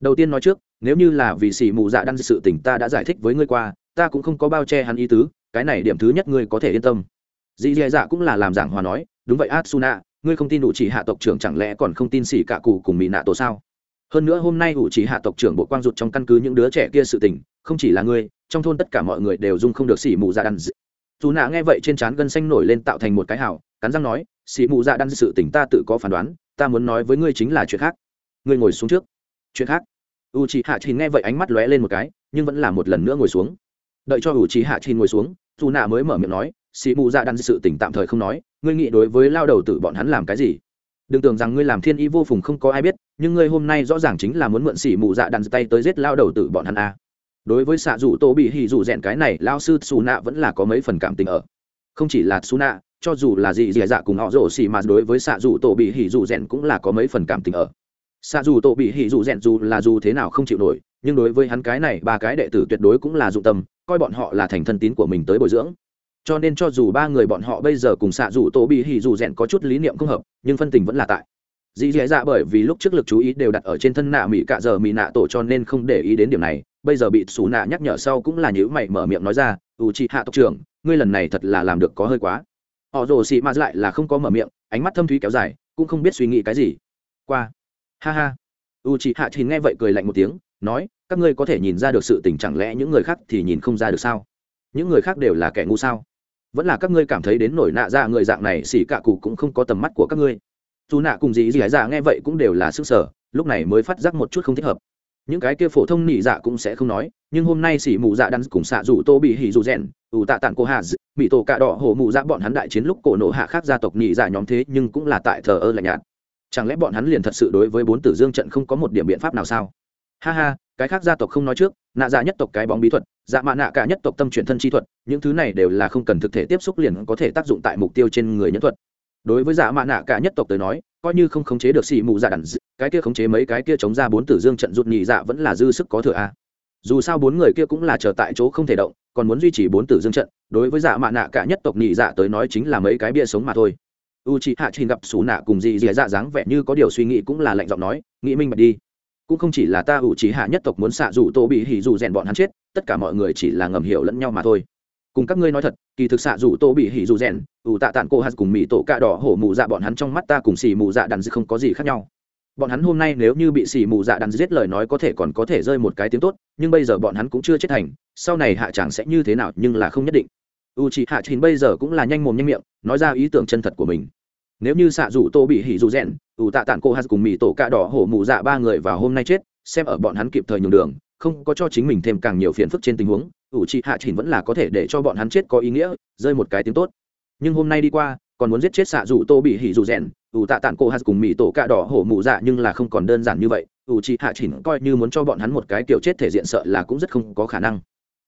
Đầu tiên nói trước, nếu như là vì xì mù dạ đang sự tình ta đã giải thích với ngươi qua, ta cũng không có bao che hắn ý tứ, cái này điểm thứ nhất ngươi có thể yên tâm. Dì dì dạ cũng là làm giảng hòa nói, đúng vậy, atsuna, ngươi không tin đủ chỉ hạ tộc trưởng chẳng lẽ còn không tin xỉ cả cụ cùng mỹ nạ tổ sao? Hơn nữa hôm nay ủ trí hạ tộc trưởng bộ quang rụt trong căn cứ những đứa trẻ kia sự tình, không chỉ là ngươi, trong thôn tất cả mọi người đều dung không được xỉ mù dạ đan dù nạ nghe vậy trên trán gân xanh nổi lên tạo thành một cái hào, cắn răng nói, xỉ mù dạ đan sự tình ta tự có phán đoán, ta muốn nói với ngươi chính là chuyện khác. Ngươi ngồi xuống trước. Chuyện khác. U trí hạ thì nghe vậy ánh mắt lóe lên một cái, nhưng vẫn là một lần nữa ngồi xuống. Đợi cho u trí hạ thì ngồi xuống, dù nạ mới mở miệng nói, xỉ mù dạ đan sự tình tạm thời không nói, ngươi nghĩ đối với lao đầu tử bọn hắn làm cái gì? Đừng tưởng rằng ngươi làm thiên y vô phùng không có ai biết, nhưng ngươi hôm nay rõ ràng chính là muốn mượn xỉ mù dạ đàn tay tới giết lao đầu tử bọn hắn a. Đối với xạ dù tô bị hỉ dù rèn cái này, lao sư xù nạ vẫn là có mấy phần cảm tình ở. Không chỉ là xù nạ cho dù là gì dì dạ cùng họ rổ xỉ mà đối với xạ dù tổ bị hỉ dù rèn cũng là có mấy phần cảm tình ở. Xạ dù tổ bị hỉ dù rèn dù là dù thế nào không chịu nổi, nhưng đối với hắn cái này, ba cái đệ tử tuyệt đối cũng là dụng tâm, coi bọn họ là thành thân tín của mình tới bồi dưỡng cho nên cho dù ba người bọn họ bây giờ cùng xạ dù tổ bị hỉ dù rèn có chút lý niệm không hợp, nhưng phân tình vẫn là tại. Dì dì dạ bởi vì lúc trước lực chú ý đều đặt ở trên thân nạ mỹ cạ giờ mỹ nạ tổ cho nên không để ý đến điểm này, bây giờ bị xù nạ nhắc nhở sau cũng là nhữ mày mở miệng nói ra, ủ chị hạ tộc trưởng, ngươi lần này thật là làm được có hơi quá. Họ rồ xị mà lại là không có mở miệng, ánh mắt thâm thúy kéo dài, cũng không biết suy nghĩ cái gì. Qua. Ha ha. U chị hạ thì nghe vậy cười lạnh một tiếng, nói, các ngươi có thể nhìn ra được sự tình chẳng lẽ những người khác thì nhìn không ra được sao? Những người khác đều là kẻ ngu sao? Vẫn là các ngươi cảm thấy đến nổi nạ ra người dạng này, xỉ cả cụ cũng không có tầm mắt của các ngươi. Dù nạ cùng dì dì gái dạ nghe vậy cũng đều là sức sở, lúc này mới phát giác một chút không thích hợp. Những cái kia phổ thông nỉ dạ cũng sẽ không nói, nhưng hôm nay xỉ mù dạ đắn cùng xạ dù tô bị hỉ dù rèn, ủ tạ tản cô hà mỹ tổ cạ đỏ hổ mù dạ bọn hắn đại chiến lúc cổ nộ hạ khác gia tộc nỉ dạ nhóm thế nhưng cũng là tại thờ ơ lạnh nhạt. Chẳng lẽ bọn hắn liền thật sự đối với bốn tử dương trận không có một điểm biện pháp nào sao? Ha ha cái khác gia tộc không nói trước, nạ dạ nhất tộc cái bóng bí thuật dạ mạ nạ cả nhất tộc tâm chuyển thân chi thuật, những thứ này đều là không cần thực thể tiếp xúc liền có thể tác dụng tại mục tiêu trên người nhân thuật. Đối với dạ mạ nạ cả nhất tộc tới nói, coi như không khống chế được xì mù dạ đẳng cái kia khống chế mấy cái kia chống ra bốn tử dương trận rụt nhị dạ vẫn là dư sức có thừa a. Dù sao bốn người kia cũng là chờ tại chỗ không thể động, còn muốn duy trì bốn tử dương trận, đối với dạ mạ nạ cả nhất tộc nhị dạ tới nói chính là mấy cái bia sống mà thôi. U chị hạ trình gặp xù nạ cùng dì dì dạ dáng vẻ như có điều suy nghĩ cũng là lạnh giọng nói, nghĩ minh bạch đi cũng không chỉ là ta u trí hạ nhất tộc muốn xạ dù tô bị hỉ dù rèn bọn hắn chết, tất cả mọi người chỉ là ngầm hiểu lẫn nhau mà thôi. Cùng các ngươi nói thật, kỳ thực xạ dù tô bị hỉ dù rèn, ủ tạ tản cô hạt cùng mỹ tổ cạ đỏ hổ mù dạ bọn hắn trong mắt ta cùng xì mù dạ đàn dư không có gì khác nhau. Bọn hắn hôm nay nếu như bị xì mù dạ đàn giết lời nói có thể còn có thể rơi một cái tiếng tốt, nhưng bây giờ bọn hắn cũng chưa chết thành, sau này hạ chẳng sẽ như thế nào nhưng là không nhất định. U chị hạ chín bây giờ cũng là nhanh mồm nhanh miệng, nói ra ý tưởng chân thật của mình nếu như xạ dù tô bị hỉ dù rèn ủ tạ tản cô hát cùng mỹ tổ cạ đỏ hổ mù dạ ba người vào hôm nay chết, xem ở bọn hắn kịp thời nhường đường, không có cho chính mình thêm càng nhiều phiền phức trên tình huống, ủ trị hạ chỉnh vẫn là có thể để cho bọn hắn chết có ý nghĩa, rơi một cái tiếng tốt nhưng hôm nay đi qua, còn muốn giết chết xạ dù tô bị hỉ dù rèn ủ tạ tản cô hát cùng mỹ tổ cạ đỏ hổ mụ dạ nhưng là không còn đơn giản như vậy, ủ trị hạ chỉnh coi như muốn cho bọn hắn một cái kiểu chết thể diện sợ là cũng rất không có khả năng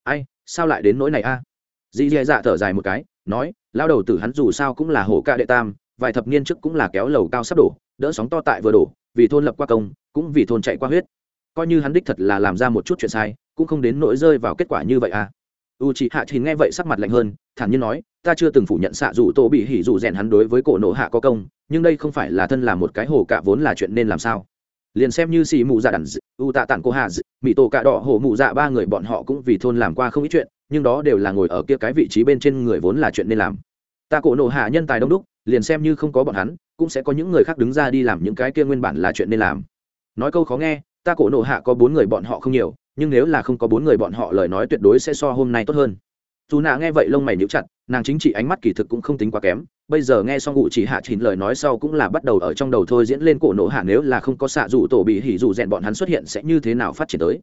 ai, sao lại đến nỗi này a à? dì dì dạ thở dài một cái, nói lao đầu tử hắn dù sao cũng là hổ ca đệ tam vài thập niên trước cũng là kéo lầu cao sắp đổ, đỡ sóng to tại vừa đổ, vì thôn lập qua công, cũng vì thôn chạy qua huyết. Coi như hắn đích thật là làm ra một chút chuyện sai, cũng không đến nỗi rơi vào kết quả như vậy à. U chị hạ thì nghe vậy sắc mặt lạnh hơn, thản nhiên nói, ta chưa từng phủ nhận xạ dù tô bị hỉ dù rèn hắn đối với cổ nộ hạ có công, nhưng đây không phải là thân là một cái hồ cạ vốn là chuyện nên làm sao? Liền xem như xì mù dạ đàn u tạ tản cô hạ mỹ tổ cạ đỏ hổ mù dạ ba người bọn họ cũng vì thôn làm qua không ít chuyện, nhưng đó đều là ngồi ở kia cái vị trí bên trên người vốn là chuyện nên làm. Ta cổ nộ hạ nhân tài đông đúc liền xem như không có bọn hắn, cũng sẽ có những người khác đứng ra đi làm những cái kia nguyên bản là chuyện nên làm. Nói câu khó nghe, ta cổ nộ hạ có bốn người bọn họ không nhiều, nhưng nếu là không có bốn người bọn họ lời nói tuyệt đối sẽ so hôm nay tốt hơn. Dù nạ nghe vậy lông mày níu chặt, nàng chính trị ánh mắt kỳ thực cũng không tính quá kém, bây giờ nghe xong ngụ chỉ hạ chín lời nói sau cũng là bắt đầu ở trong đầu thôi diễn lên cổ nộ hạ nếu là không có xạ dù tổ bị hỉ dù rèn bọn hắn xuất hiện sẽ như thế nào phát triển tới.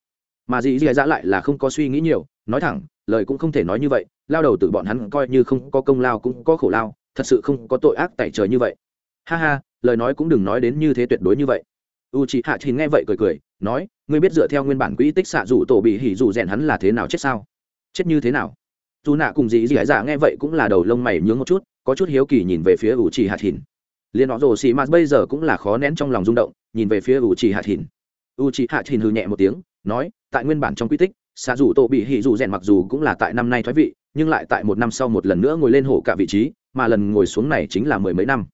Mà dì dì dạ lại là không có suy nghĩ nhiều, nói thẳng, lời cũng không thể nói như vậy, lao đầu từ bọn hắn coi như không có công lao cũng có khổ lao thật sự không có tội ác tại trời như vậy. Ha ha, lời nói cũng đừng nói đến như thế tuyệt đối như vậy. U chị hạ chỉnh nghe vậy cười cười, nói, ngươi biết dựa theo nguyên bản quỹ tích xạ rủ tổ bị hỉ rủ rèn hắn là thế nào chết sao? Chết như thế nào? Dù nạ cùng dì dì dạ nghe vậy cũng là đầu lông mày nhướng một chút, có chút hiếu kỳ nhìn về phía ủ trì hạt hìn liền họ rồ xì mạt bây giờ cũng là khó nén trong lòng rung động, nhìn về phía ủ trì hạt hìn u trì hạt hư nhẹ một tiếng, nói tại nguyên bản trong quy tích xạ dù tổ bị hỉ dù rèn mặc dù cũng là tại năm nay thoái vị, nhưng lại tại một năm sau một lần nữa ngồi lên hổ cả vị trí, mà lần ngồi xuống này chính là mười mấy năm.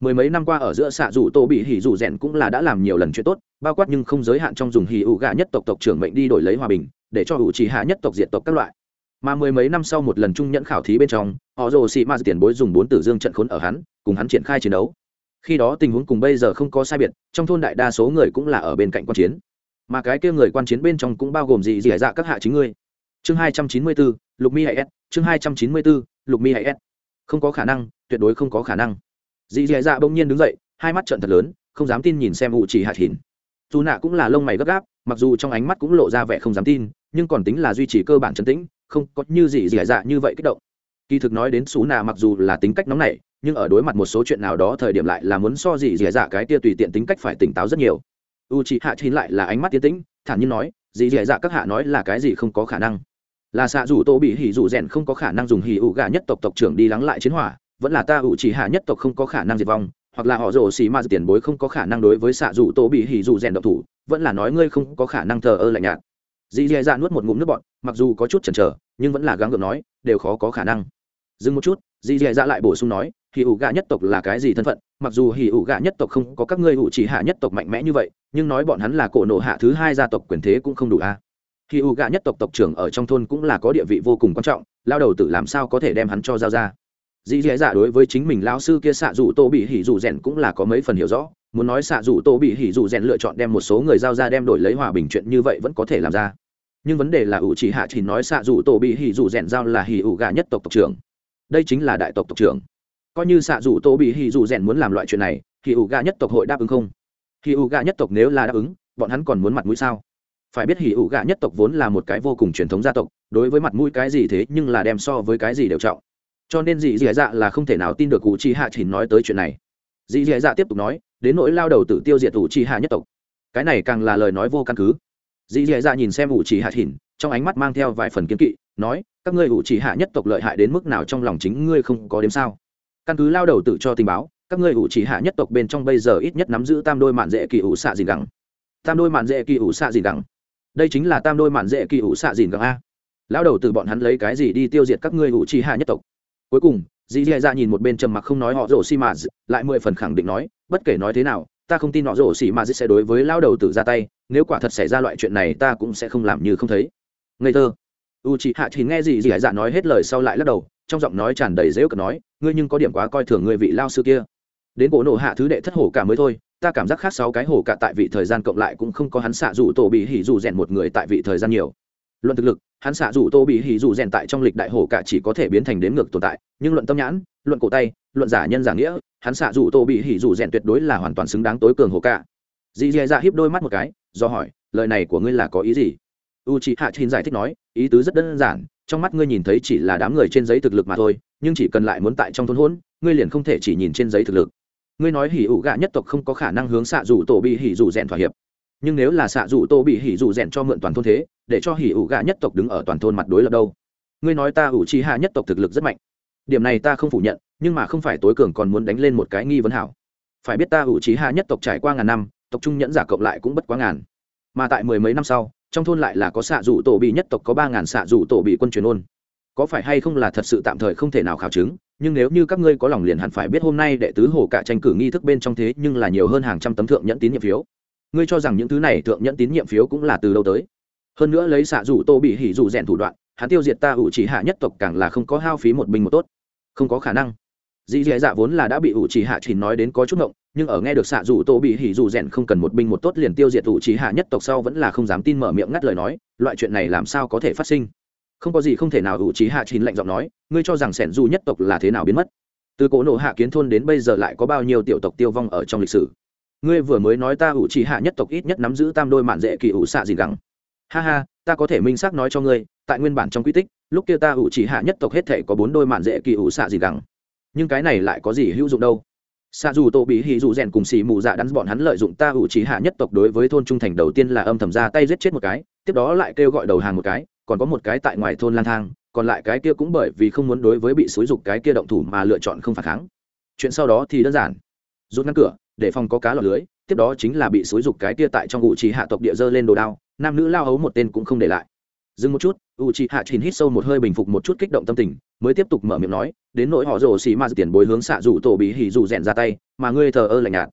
Mười mấy năm qua ở giữa xạ dù tô bị hỉ dù rèn cũng là đã làm nhiều lần chuyện tốt, bao quát nhưng không giới hạn trong dùng hỉ ủ gạ nhất tộc tộc trưởng mệnh đi đổi lấy hòa bình, để cho ủ trì hạ nhất tộc diện tộc các loại. Mà mười mấy năm sau một lần trung nhẫn khảo thí bên trong, họ rồ xị ma tiền bối dùng bốn tử dương trận khốn ở hắn, cùng hắn triển khai chiến đấu. Khi đó tình huống cùng bây giờ không có sai biệt, trong thôn đại đa số người cũng là ở bên cạnh quan chiến mà cái kia người quan chiến bên trong cũng bao gồm gì gì dạ các hạ chính ngươi. Chương hai trăm chín mươi bốn, lục mi hay s, chương hai trăm chín mươi bốn, lục mi hay s. Không có khả năng, tuyệt đối không có khả năng. Dì dì dạ bỗng nhiên đứng dậy, hai mắt trận thật lớn, không dám tin nhìn xem ủ chỉ hạt hìn dù nạ cũng là lông mày gấp gáp, mặc dù trong ánh mắt cũng lộ ra vẻ không dám tin, nhưng còn tính là duy trì cơ bản trấn tĩnh, không có như gì dì dạ như vậy kích động. Kỳ thực nói đến xú nạ mặc dù là tính cách nóng nảy, nhưng ở đối mặt một số chuyện nào đó thời điểm lại là muốn so gì dì dạ cái tia tùy tiện tính cách phải tỉnh táo rất nhiều u chị hạ chín lại là ánh mắt tiến tĩnh, thản nhiên nói, dì dì dạ các hạ nói là cái gì không có khả năng. Là xạ rủ tô bị hỉ rủ rèn không có khả năng dùng hỉ ủ gà nhất tộc tộc trưởng đi lắng lại chiến hỏa, vẫn là ta ủ chỉ hạ nhất tộc không có khả năng diệt vong, hoặc là họ rồ xì ma tiền bối không có khả năng đối với xạ rủ tô bị hỉ rủ rèn độc thủ, vẫn là nói ngươi không có khả năng thờ ơ lạnh nhạt. Dì dì dạ nuốt một ngụm nước bọn mặc dù có chút chần chờ, nhưng vẫn là gắng gượng nói, đều khó có khả năng. Dừng một chút, dì dì dạ lại bổ sung nói hỉ ủ Gạ nhất tộc là cái gì thân phận? Mặc dù hỉ ủ Gạ nhất tộc không có các ngươi ủ chỉ hạ nhất tộc mạnh mẽ như vậy, nhưng nói bọn hắn là cổ nộ hạ thứ hai gia tộc quyền thế cũng không đủ a. Hỉ ủ Gạ nhất tộc tộc trưởng ở trong thôn cũng là có địa vị vô cùng quan trọng, lao đầu tử làm sao có thể đem hắn cho giao ra? Dĩ dễ dạ đối với chính mình lao sư kia xạ dù tô bị hỉ dù rèn cũng là có mấy phần hiểu rõ, muốn nói xạ dù tô bị hỉ dù rèn lựa chọn đem một số người giao ra đem đổi lấy hòa bình chuyện như vậy vẫn có thể làm ra. Nhưng vấn đề là ủ chỉ hạ chỉ nói xạ dù tô bị hỉ dù rèn giao là hỉ ủ gà nhất tộc tộc trưởng. Đây chính là đại tộc tộc trưởng coi như xạ dù tô bị hỉ dù rèn muốn làm loại chuyện này thì ủ gà nhất tộc hội đáp ứng không? Thì ủ gà nhất tộc nếu là đáp ứng, bọn hắn còn muốn mặt mũi sao? Phải biết hỉ ủ gà nhất tộc vốn là một cái vô cùng truyền thống gia tộc, đối với mặt mũi cái gì thế nhưng là đem so với cái gì đều trọng. Cho nên dì dì dạ là không thể nào tin được cụ chi hạ chỉ nói tới chuyện này. Dì dì dạ tiếp tục nói, đến nỗi lao đầu tử tiêu diệt ủ chi hạ nhất tộc. Cái này càng là lời nói vô căn cứ. Dì dì dạ nhìn xem ủ chi hạ thìn trong ánh mắt mang theo vài phần kiến kỵ, nói, các ngươi ủ chỉ hạ nhất tộc lợi hại đến mức nào trong lòng chính ngươi không có đếm sao? Căn cứ lao đầu tử cho tình báo, các ngươi ủ chỉ hạ nhất tộc bên trong bây giờ ít nhất nắm giữ tam đôi mạn dễ kỳ ủ xạ dìn gẳng. Tam đôi mạn dễ kỳ ủ xạ dìn gẳng. Đây chính là tam đôi mạn dễ kỳ ủ xạ dìn gẳng a. Lao đầu tử bọn hắn lấy cái gì đi tiêu diệt các ngươi ủ chỉ hạ nhất tộc? Cuối cùng, dì dì dạ nhìn một bên trầm mặc không nói họ rổ xi mà lại mười phần khẳng định nói, bất kể nói thế nào, ta không tin họ rổ xi mã sẽ đối với lao đầu tử ra tay, nếu quả thật xảy ra loại chuyện này ta cũng sẽ không làm như không thấy. Ngây thơ. U chị hạ thì nghe gì dì dạ nói hết lời sau lại lắc đầu trong giọng nói tràn đầy dễu cợt nói, ngươi nhưng có điểm quá coi thường ngươi vị lao sư kia. Đến bộ nổ hạ thứ đệ thất hổ cả mới thôi, ta cảm giác khác sáu cái hổ cả tại vị thời gian cộng lại cũng không có hắn xạ rủ tổ bị hỉ rủ rèn một người tại vị thời gian nhiều. Luận thực lực, hắn xạ rủ tô bị hỉ rủ rèn tại trong lịch đại hổ cả chỉ có thể biến thành đếm ngược tồn tại, nhưng luận tâm nhãn, luận cổ tay, luận giả nhân giả nghĩa, hắn xạ rủ tô bị hỉ rủ rèn tuyệt đối là hoàn toàn xứng đáng tối cường hổ cả. Dì dì dạ hiếp đôi mắt một cái, do hỏi, lời này của ngươi là có ý gì? U chị hạ chín giải thích nói, ý tứ rất đơn giản trong mắt ngươi nhìn thấy chỉ là đám người trên giấy thực lực mà thôi, nhưng chỉ cần lại muốn tại trong thôn hỗn, ngươi liền không thể chỉ nhìn trên giấy thực lực. Ngươi nói hỉ ủ gạ nhất tộc không có khả năng hướng xạ rủ tổ bị hỉ rủ rèn thỏa hiệp. Nhưng nếu là xạ rủ tô bị hỉ rủ rèn cho mượn toàn thôn thế, để cho hỉ ủ gạ nhất tộc đứng ở toàn thôn mặt đối lập đâu? Ngươi nói ta ủ chi hạ nhất tộc thực lực rất mạnh. Điểm này ta không phủ nhận, nhưng mà không phải tối cường còn muốn đánh lên một cái nghi vấn hảo. Phải biết ta ủ chi hạ nhất tộc trải qua ngàn năm, tộc trung nhẫn giả cộng lại cũng bất quá ngàn. Mà tại mười mấy năm sau trong thôn lại là có xạ dụ tổ bị nhất tộc có ba ngàn xạ dụ tổ bị quân truyền ôn. Có phải hay không là thật sự tạm thời không thể nào khảo chứng, nhưng nếu như các ngươi có lòng liền hẳn phải biết hôm nay đệ tứ hồ cả tranh cử nghi thức bên trong thế nhưng là nhiều hơn hàng trăm tấm thượng nhẫn tín nhiệm phiếu. Ngươi cho rằng những thứ này thượng nhẫn tín nhiệm phiếu cũng là từ đâu tới? Hơn nữa lấy xạ rủ tô bị hỉ rủ rèn thủ đoạn, hắn tiêu diệt ta ủ chỉ hạ nhất tộc càng là không có hao phí một binh một tốt. Không có khả năng dì dì dạ vốn là đã bị ủ trì hạ chỉ nói đến có chút ngộng, nhưng ở nghe được xạ rủ tô bị hỉ rủ rèn không cần một binh một tốt liền tiêu diệt ủ trì hạ nhất tộc sau vẫn là không dám tin mở miệng ngắt lời nói, loại chuyện này làm sao có thể phát sinh? Không có gì không thể nào ủ trì hạ chỉ lạnh giọng nói, ngươi cho rằng sẻn dù nhất tộc là thế nào biến mất? Từ cổ nộ hạ kiến thôn đến bây giờ lại có bao nhiêu tiểu tộc tiêu vong ở trong lịch sử? Ngươi vừa mới nói ta ủ trì hạ nhất tộc ít nhất nắm giữ tam đôi mạn dễ kỳ ủ xạ gì gắng. Ha ha, ta có thể minh xác nói cho ngươi, tại nguyên bản trong quy tích, lúc kia ta ủ trì hạ nhất tộc hết thể có bốn đôi mạn dễ kỳ ủ xạ gì gắng nhưng cái này lại có gì hữu dụng đâu. Xa dù tổ bị hì dù rèn cùng xì mù dạ đắn bọn hắn lợi dụng ta ủ trí hạ nhất tộc đối với thôn trung thành đầu tiên là âm thầm ra tay giết chết một cái, tiếp đó lại kêu gọi đầu hàng một cái, còn có một cái tại ngoài thôn lang thang, còn lại cái kia cũng bởi vì không muốn đối với bị xúi dục cái kia động thủ mà lựa chọn không phản kháng. Chuyện sau đó thì đơn giản. Rút ngăn cửa, để phòng có cá lọt lưới, tiếp đó chính là bị xúi dục cái kia tại trong ủ trí hạ tộc địa dơ lên đồ đao, nam nữ lao hấu một tên cũng không để lại. Dừng một chút u trí hạ chìn hít sâu một hơi bình phục một chút kích động tâm tình mới tiếp tục mở miệng nói, đến nỗi họ rồ xì ma tiền bối hướng xạ rủ tổ bị hỉ rủ rèn ra tay, mà ngươi thờ ơ lạnh nhạt.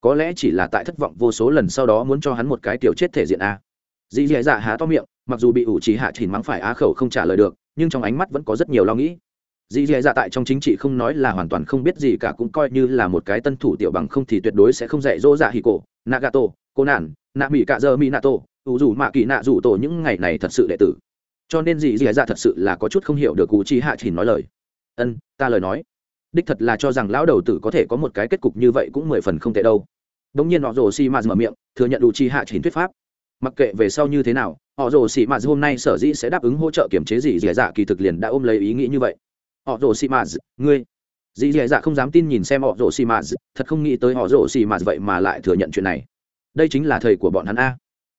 Có lẽ chỉ là tại thất vọng vô số lần sau đó muốn cho hắn một cái tiểu chết thể diện a. Dì dì dạ há to miệng, mặc dù bị ủ trí hạ chỉnh mắng phải á khẩu không trả lời được, nhưng trong ánh mắt vẫn có rất nhiều lo nghĩ. Dì dì dạ tại trong chính trị không nói là hoàn toàn không biết gì cả, cũng coi như là một cái tân thủ tiểu bằng không thì tuyệt đối sẽ không dạy dỗ dạ hì cổ, nagato cô nản nạ mỹ cạ dơ mỹ nato ủ dù mạ kỳ nạ rủ tổ những ngày này thật sự đệ tử cho nên dì dì dạ thật sự là có chút không hiểu được cụ chi hạ chỉ nói lời. Ân, ta lời nói. Đích thật là cho rằng lão đầu tử có thể có một cái kết cục như vậy cũng mười phần không tệ đâu. Đ ỗ n g nhiên họ rồ xi m mở miệng, thừa nhận đủ chi hạ chỉ thuyết pháp. Mặc kệ về sau như thế nào, họ rồ xi m hôm nay sở dĩ sẽ đáp ứng hỗ trợ kiểm chế dì dì dạ kỳ thực liền đã ôm lấy ý nghĩ như vậy. Họ rồ xi m ngươi. Dì dì dạ không dám tin nhìn xem họ rồ xi m thật không nghĩ tới họ rồ xi m vậy mà lại thừa nhận chuyện này. Đây chính là thầy của bọn hắn a.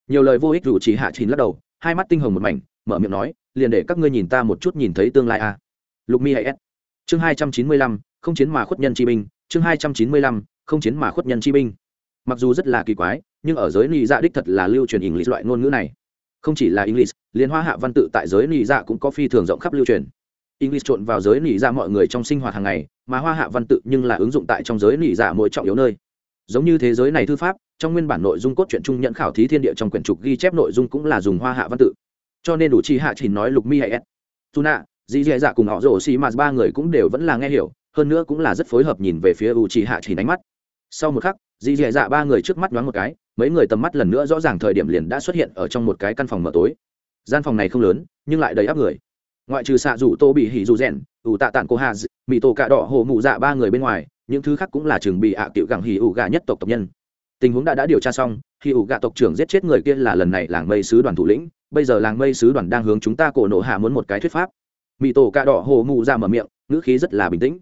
Nhiều lời vô ích dù chỉ hạ chín lắc đầu, hai mắt tinh hồng một mảnh mở miệng nói, liền để các ngươi nhìn ta một chút nhìn thấy tương lai a lục mi hay s. Chương hai trăm chín mươi lăm, không chiến mà khuất nhân chi binh. Chương hai trăm chín mươi lăm, không chiến mà khuất nhân chi binh. Mặc dù rất là kỳ quái, nhưng ở giới nị dạ đích thật là lưu truyền english loại ngôn ngữ này. Không chỉ là english liên hoa hạ văn tự tại giới nị dạ cũng có phi thường rộng khắp lưu truyền. English trộn vào giới nị dạ mọi người trong sinh hoạt hàng ngày, mà hoa hạ văn tự nhưng là ứng dụng tại trong giới nị dạ mỗi trọng yếu nơi. Giống như thế giới này thư pháp, trong nguyên bản nội dung cốt truyện trung nhận khảo thí thiên địa trong quyển trục ghi chép nội dung cũng là dùng hoa hạ văn tự cho nên đủ chi hạ chỉ nói lục mi hay s. Tuna dì dì dạ cùng họ rổ xì mà ba người cũng đều vẫn là nghe hiểu, hơn nữa cũng là rất phối hợp nhìn về phía u chi hạ chỉ đánh mắt. Sau một khắc dì dì dạ ba người trước mắt đoán một cái, mấy người tầm mắt lần nữa rõ ràng thời điểm liền đã xuất hiện ở trong một cái căn phòng mở tối. Gian phòng này không lớn, nhưng lại đầy áp người. Ngoại trừ xạ rủ tô bị hỉ dù rèn ủ tạ tản cô hà mỹ tổ cạ đỏ hồ mụ dạ ba người bên ngoài, những thứ khác cũng là trường bị ạ à cựu gẳng hỉ ủ gà nhất tộc tộc nhân. Tình huống đã đã điều tra xong hỉ ủ Gạ tộc trưởng giết chết người kia là lần này làng mây sứ đoàn thủ lĩnh, bây giờ làng mây sứ đoàn đang hướng chúng ta cổ nộ hạ muốn một cái thuyết pháp. Mỹ tổ cạ đỏ hồ mụ ra mở miệng, ngữ khí rất là bình tĩnh.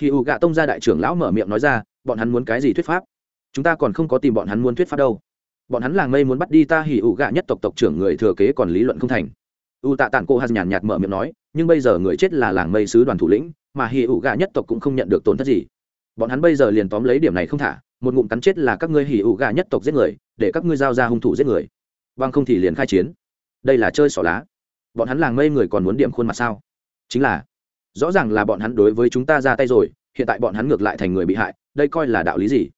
Hỉ ủ Gạ tông gia đại trưởng lão mở miệng nói ra, bọn hắn muốn cái gì thuyết pháp? Chúng ta còn không có tìm bọn hắn muốn thuyết pháp đâu. Bọn hắn làng mây muốn bắt đi ta hỉ ủ Gạ nhất tộc tộc trưởng người thừa kế còn lý luận không thành. U tạ tản cô hạt nhàn nhạt mở miệng nói, nhưng bây giờ người chết là làng mây sứ đoàn thủ lĩnh, mà hỉ ủ Gạ nhất tộc cũng không nhận được tổn thất gì. Bọn hắn bây giờ liền tóm lấy điểm này không thả một ngụm cắn chết là các ngươi hỉ ủ gà nhất tộc giết người, để các ngươi giao ra hung thủ giết người. Bằng không thì liền khai chiến. Đây là chơi xỏ lá. Bọn hắn làng mây người còn muốn điểm khuôn mặt sao? Chính là, rõ ràng là bọn hắn đối với chúng ta ra tay rồi, hiện tại bọn hắn ngược lại thành người bị hại, đây coi là đạo lý gì?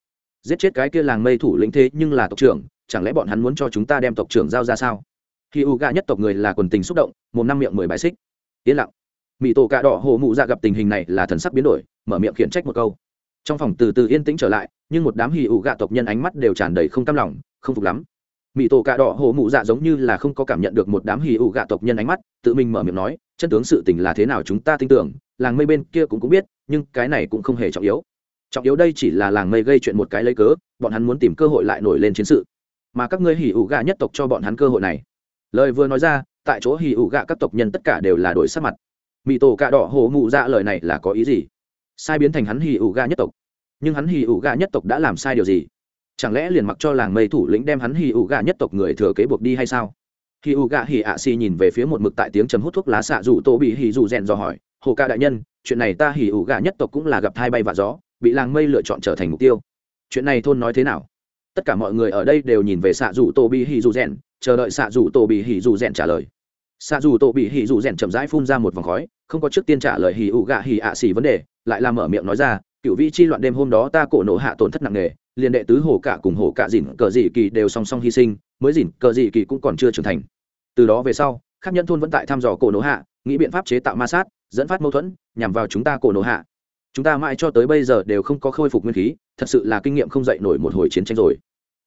Giết chết cái kia làng mây thủ lĩnh thế nhưng là tộc trưởng, chẳng lẽ bọn hắn muốn cho chúng ta đem tộc trưởng giao ra sao? Khi u gà nhất tộc người là quần tình xúc động, một năm miệng mười bài xích. Yên lặng. Mỹ tổ cạ đỏ hồ mụ ra gặp tình hình này là thần sắc biến đổi, mở miệng khiển trách một câu trong phòng từ từ yên tĩnh trở lại, nhưng một đám hì ụ gạ tộc nhân ánh mắt đều tràn đầy không cam lòng, không phục lắm. Mỹ tổ cạ đỏ hồ mụ dạ giống như là không có cảm nhận được một đám hì ụ gạ tộc nhân ánh mắt, tự mình mở miệng nói, chân tướng sự tình là thế nào chúng ta tin tưởng, làng mây bên kia cũng cũng biết, nhưng cái này cũng không hề trọng yếu. Trọng yếu đây chỉ là làng mây gây chuyện một cái lấy cớ, bọn hắn muốn tìm cơ hội lại nổi lên chiến sự. Mà các ngươi hì ụ gạ nhất tộc cho bọn hắn cơ hội này. Lời vừa nói ra, tại chỗ hì ụ gạ các tộc nhân tất cả đều là đổi sắc mặt. Mỹ tổ cạ đỏ hồ mụ dạ lời này là có ý gì? Sai biến thành hắn hì ủ gạ nhất tộc. Nhưng hắn hì ủ gạ nhất tộc đã làm sai điều gì? Chẳng lẽ liền mặc cho làng mây thủ lĩnh đem hắn hì ủ gạ nhất tộc người thừa kế buộc đi hay sao? Hì ủ gạ hì ạ xì nhìn về phía một mực tại tiếng chấm hút thuốc lá xạ rủ tô bị hì dù rèn dò hỏi, hồ ca đại nhân, chuyện này ta hì ủ gạ nhất tộc cũng là gặp thai bay và gió, bị làng mây lựa chọn trở thành mục tiêu. Chuyện này thôn nói thế nào? Tất cả mọi người ở đây đều nhìn về xạ rủ tô bị hì dù rèn, chờ đợi xạ rủ tô bị hì dù rèn trả lời. Xạ dù tô bị hì dù rèn chậm rãi phun ra một vòng khói, không có trước tiên trả lời hì ủ gạ hì ạ xì vấn đề lại làm mở miệng nói ra, cựu vị chi loạn đêm hôm đó ta cổ nổ hạ tổn thất nặng nề, liền đệ tứ hồ cả cùng hồ cả dìn cờ dị kỳ đều song song hy sinh, mới dìn cờ dị kỳ cũng còn chưa trưởng thành. Từ đó về sau, khác nhân thôn vẫn tại thăm dò cổ nổ hạ, nghĩ biện pháp chế tạo ma sát, dẫn phát mâu thuẫn, nhằm vào chúng ta cổ nổ hạ. Chúng ta mãi cho tới bây giờ đều không có khôi phục nguyên khí, thật sự là kinh nghiệm không dạy nổi một hồi chiến tranh rồi.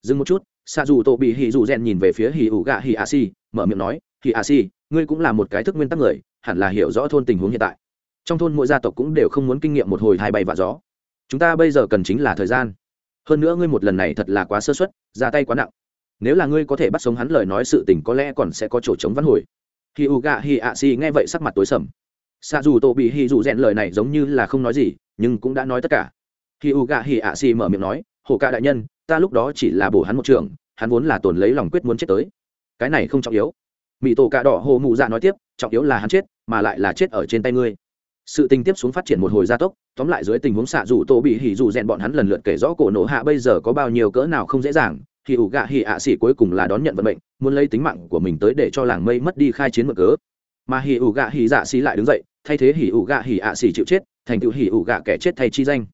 Dừng một chút xa dù tổ bị hì dù rèn nhìn về phía hì ủ gạ hì a si, mở miệng nói hì a si, ngươi cũng là một cái thức nguyên tắc người, hẳn là hiểu rõ thôn tình huống hiện tại trong thôn mỗi gia tộc cũng đều không muốn kinh nghiệm một hồi hai bay và gió. Chúng ta bây giờ cần chính là thời gian. Hơn nữa ngươi một lần này thật là quá sơ suất, ra tay quá nặng. Nếu là ngươi có thể bắt sống hắn lời nói sự tình có lẽ còn sẽ có chỗ chống văn hồi. Khi u gạ hi ạ si nghe vậy sắc mặt tối sầm. Xa dù tổ bị hi dù rèn lời này giống như là không nói gì, nhưng cũng đã nói tất cả. Khi u gạ hi ạ si mở miệng nói, hồ ca đại nhân, ta lúc đó chỉ là bổ hắn một trường, hắn vốn là tồn lấy lòng quyết muốn chết tới. Cái này không trọng yếu. Mỹ tổ cà đỏ hồ mụ dạ nói tiếp, trọng yếu là hắn chết, mà lại là chết ở trên tay ngươi sự tình tiếp xuống phát triển một hồi gia tốc, tóm lại dưới tình huống xạ dù tô bị hỉ dù rèn bọn hắn lần lượt kể rõ cổ nổ hạ bây giờ có bao nhiêu cỡ nào không dễ dàng, thì ủ gạ hỉ ạ xỉ cuối cùng là đón nhận vận mệnh, muốn lấy tính mạng của mình tới để cho làng mây mất đi khai chiến mở cớ. Mà hỉ ủ gạ hỉ dạ xỉ lại đứng dậy, thay thế hỉ ủ gạ hỉ ạ xỉ chịu chết, thành tựu hỉ ủ gạ kẻ chết thay chi danh.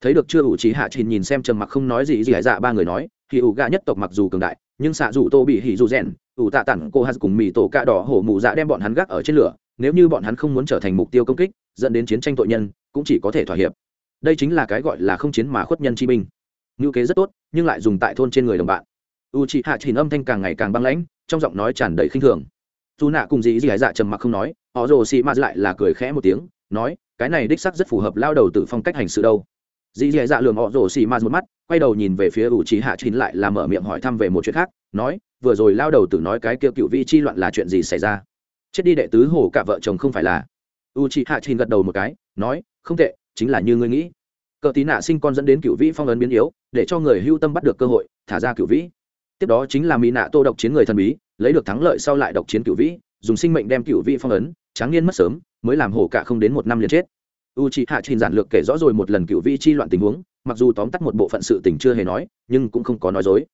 Thấy được chưa ủ trí hạ trình nhìn xem trầm mặc không nói gì gì hải dạ ba người nói, hỉ ủ gạ nhất tộc mặc dù cường đại, nhưng xạ dù tô bị hỉ dù rèn, ủ tạ tản cô hạt cùng mì tổ cạ đỏ hổ mụ dạ đem bọn hắn gác ở trên lửa nếu như bọn hắn không muốn trở thành mục tiêu công kích, dẫn đến chiến tranh tội nhân, cũng chỉ có thể thỏa hiệp. Đây chính là cái gọi là không chiến mà khuất nhân chi binh. Ngữ kế rất tốt, nhưng lại dùng tại thôn trên người đồng bạn. U chị hạ chỉnh âm thanh càng ngày càng băng lãnh, trong giọng nói tràn đầy khinh thường. Dù nạ cùng dì dì dạ trầm mặc không nói, họ rồ xì mạt lại là cười khẽ một tiếng, nói, cái này đích sắc rất phù hợp lao đầu từ phong cách hành sự đâu. Dì dì dạ lường họ rồ xì mạt một mắt, quay đầu nhìn về phía u chị hạ chỉnh lại là mở miệng hỏi thăm về một chuyện khác, nói, vừa rồi lao đầu tử nói cái kia cựu vị chi loạn là chuyện gì xảy ra? Chết đi đệ tứ hồ cả vợ chồng không phải là. U chị hạ trình gật đầu một cái, nói, không tệ, chính là như ngươi nghĩ. Cờ tí nạ sinh con dẫn đến cựu vĩ phong ấn biến yếu, để cho người hưu tâm bắt được cơ hội, thả ra cựu vĩ. Tiếp đó chính là mỹ nạ tô độc chiến người thần bí, lấy được thắng lợi sau lại độc chiến cựu vĩ, dùng sinh mệnh đem cựu vĩ phong ấn, tráng niên mất sớm, mới làm hổ cả không đến một năm liền chết. U chị hạ trình giản lược kể rõ rồi một lần cựu vĩ chi loạn tình huống, mặc dù tóm tắt một bộ phận sự tình chưa hề nói, nhưng cũng không có nói dối.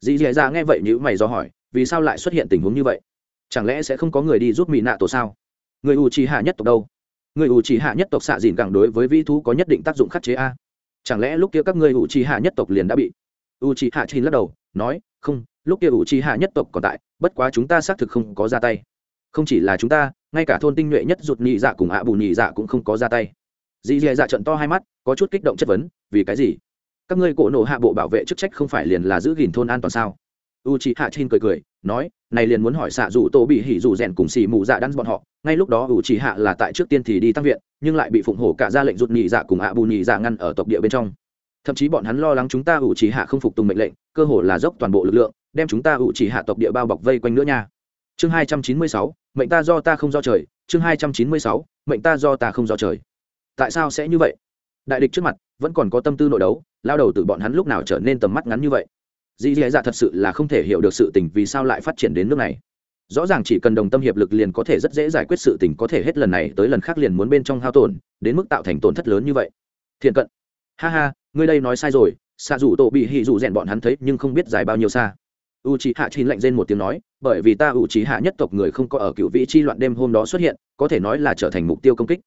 Dì dì ra nghe vậy như mày do hỏi, vì sao lại xuất hiện tình huống như vậy? Chẳng lẽ sẽ không có người đi giúp mỹ nạ tổ sao? Người u trì hạ nhất tộc đâu? Người u trì hạ nhất tộc xạ dìn gẳng đối với vĩ thú có nhất định tác dụng khắc chế a. Chẳng lẽ lúc kia các ngươi u trì hạ nhất tộc liền đã bị u trì hạ trình lắc đầu, nói, không, lúc kia u trì hạ nhất tộc còn tại, bất quá chúng ta xác thực không có ra tay. Không chỉ là chúng ta, ngay cả thôn tinh nhuệ nhất rụt nhị dạ cùng ạ bù nhị dạ cũng không có ra tay. Dì dì dạ trận to hai mắt, có chút kích động chất vấn, vì cái gì? Các ngươi cổ nổ hạ bộ bảo vệ chức trách không phải liền là giữ gìn thôn an toàn sao? U c hạ chin cười cười, nói, này liền muốn hỏi xạ dù tô bị hỉ dù rèn cùng xì mù dạ đắn bọn họ, ngay lúc đó u c hạ là tại trước tiên thì đi tăng viện, nhưng lại bị phụng hổ cả ra lệnh rụt nhị dạ cùng ạ bù nhị dạ ngăn ở tộc địa bên trong. Thậm chí bọn hắn lo lắng chúng ta u c hạ không phục tùng mệnh lệnh, cơ hồ là dốc toàn bộ lực lượng, đem chúng ta ủ chỉ hạ tộc địa bao bọc vây quanh nữa nha. Chương hai trăm chín mươi sáu, mệnh ta do ta không do trời. Chương hai trăm chín mươi sáu, mệnh ta do ta không do trời. Tại sao sẽ như vậy? Đại địch trước mặt, vẫn còn có tâm tư nội đấu, lao đầu từ bọn hắn lúc nào trở nên tầm mắt ngắn như vậy? Dì dì dạ thật sự là không thể hiểu được sự tình vì sao lại phát triển đến nước này. Rõ ràng chỉ cần đồng tâm hiệp lực liền có thể rất dễ giải quyết sự tình, có thể hết lần này tới lần khác liền muốn bên trong hao tổn, đến mức tạo thành tổn thất lớn như vậy. Thiện cận. Ha ha, ngươi đây nói sai rồi xa dù tổ bị hỉ dù rèn bọn hắn thấy nhưng không biết dài bao nhiêu xa. U c h i hạ chín lạnh rên một tiếng nói, bởi vì ta u c h i hạ nhất tộc người không có ở cựu vị chi loạn đêm hôm đó xuất hiện, có thể nói là trở thành mục tiêu công kích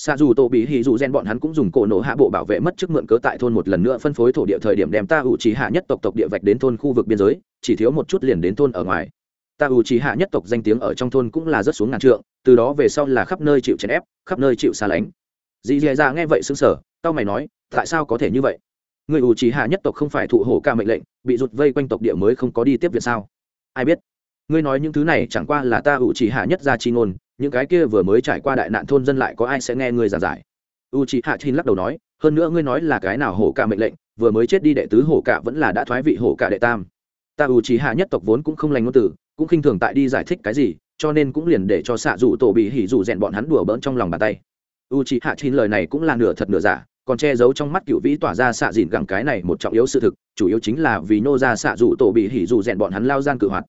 xa dù tổ bị hì dù gen bọn hắn cũng dùng cổ nổ hạ bộ bảo vệ mất chức mượn cớ tại thôn một lần nữa phân phối thổ địa thời điểm đem ta u trí hạ nhất tộc tộc địa vạch đến thôn khu vực biên giới, chỉ thiếu một chút liền đến thôn ở ngoài. Ta u trí hạ nhất tộc danh tiếng ở trong thôn cũng là rất xuống ngàn trượng, từ đó về sau là khắp nơi chịu chèn ép, khắp nơi chịu xa lánh. Dì dè ra nghe vậy xứng sở tao mày nói, tại sao có thể như vậy? Người ủ trí hạ nhất tộc không phải thụ hổ ca mệnh lệnh, bị rụt vây quanh tộc địa mới không có đi tiếp viện sao? Ai biết? Ngươi nói những thứ này chẳng qua là ta ủ trí hạ nhất ra chi ngôn những cái kia vừa mới trải qua đại nạn thôn dân lại có ai sẽ nghe ngươi giảng giải? U trí hạ chin lắc đầu nói, hơn nữa ngươi nói là cái nào hổ cả mệnh lệnh, vừa mới chết đi đệ tứ hổ cả vẫn là đã thoái vị hổ cả đệ tam. Ta ủ trí hạ nhất tộc vốn cũng không lành ngôn từ, cũng khinh thường tại đi giải thích cái gì, cho nên cũng liền để cho xạ dụ tổ bị hỉ dụ rèn bọn hắn đùa bỡn trong lòng bàn tay. U c hạ chin lời này cũng là nửa thật nửa giả, còn che giấu trong mắt cựu vĩ tỏa ra xạ dịn gẳng cái này một trọng yếu sự thực, chủ yếu chính là vì nô ra xạ dụ tổ bị hỉ dù rèn bọn hắn lao gian cự hoạt.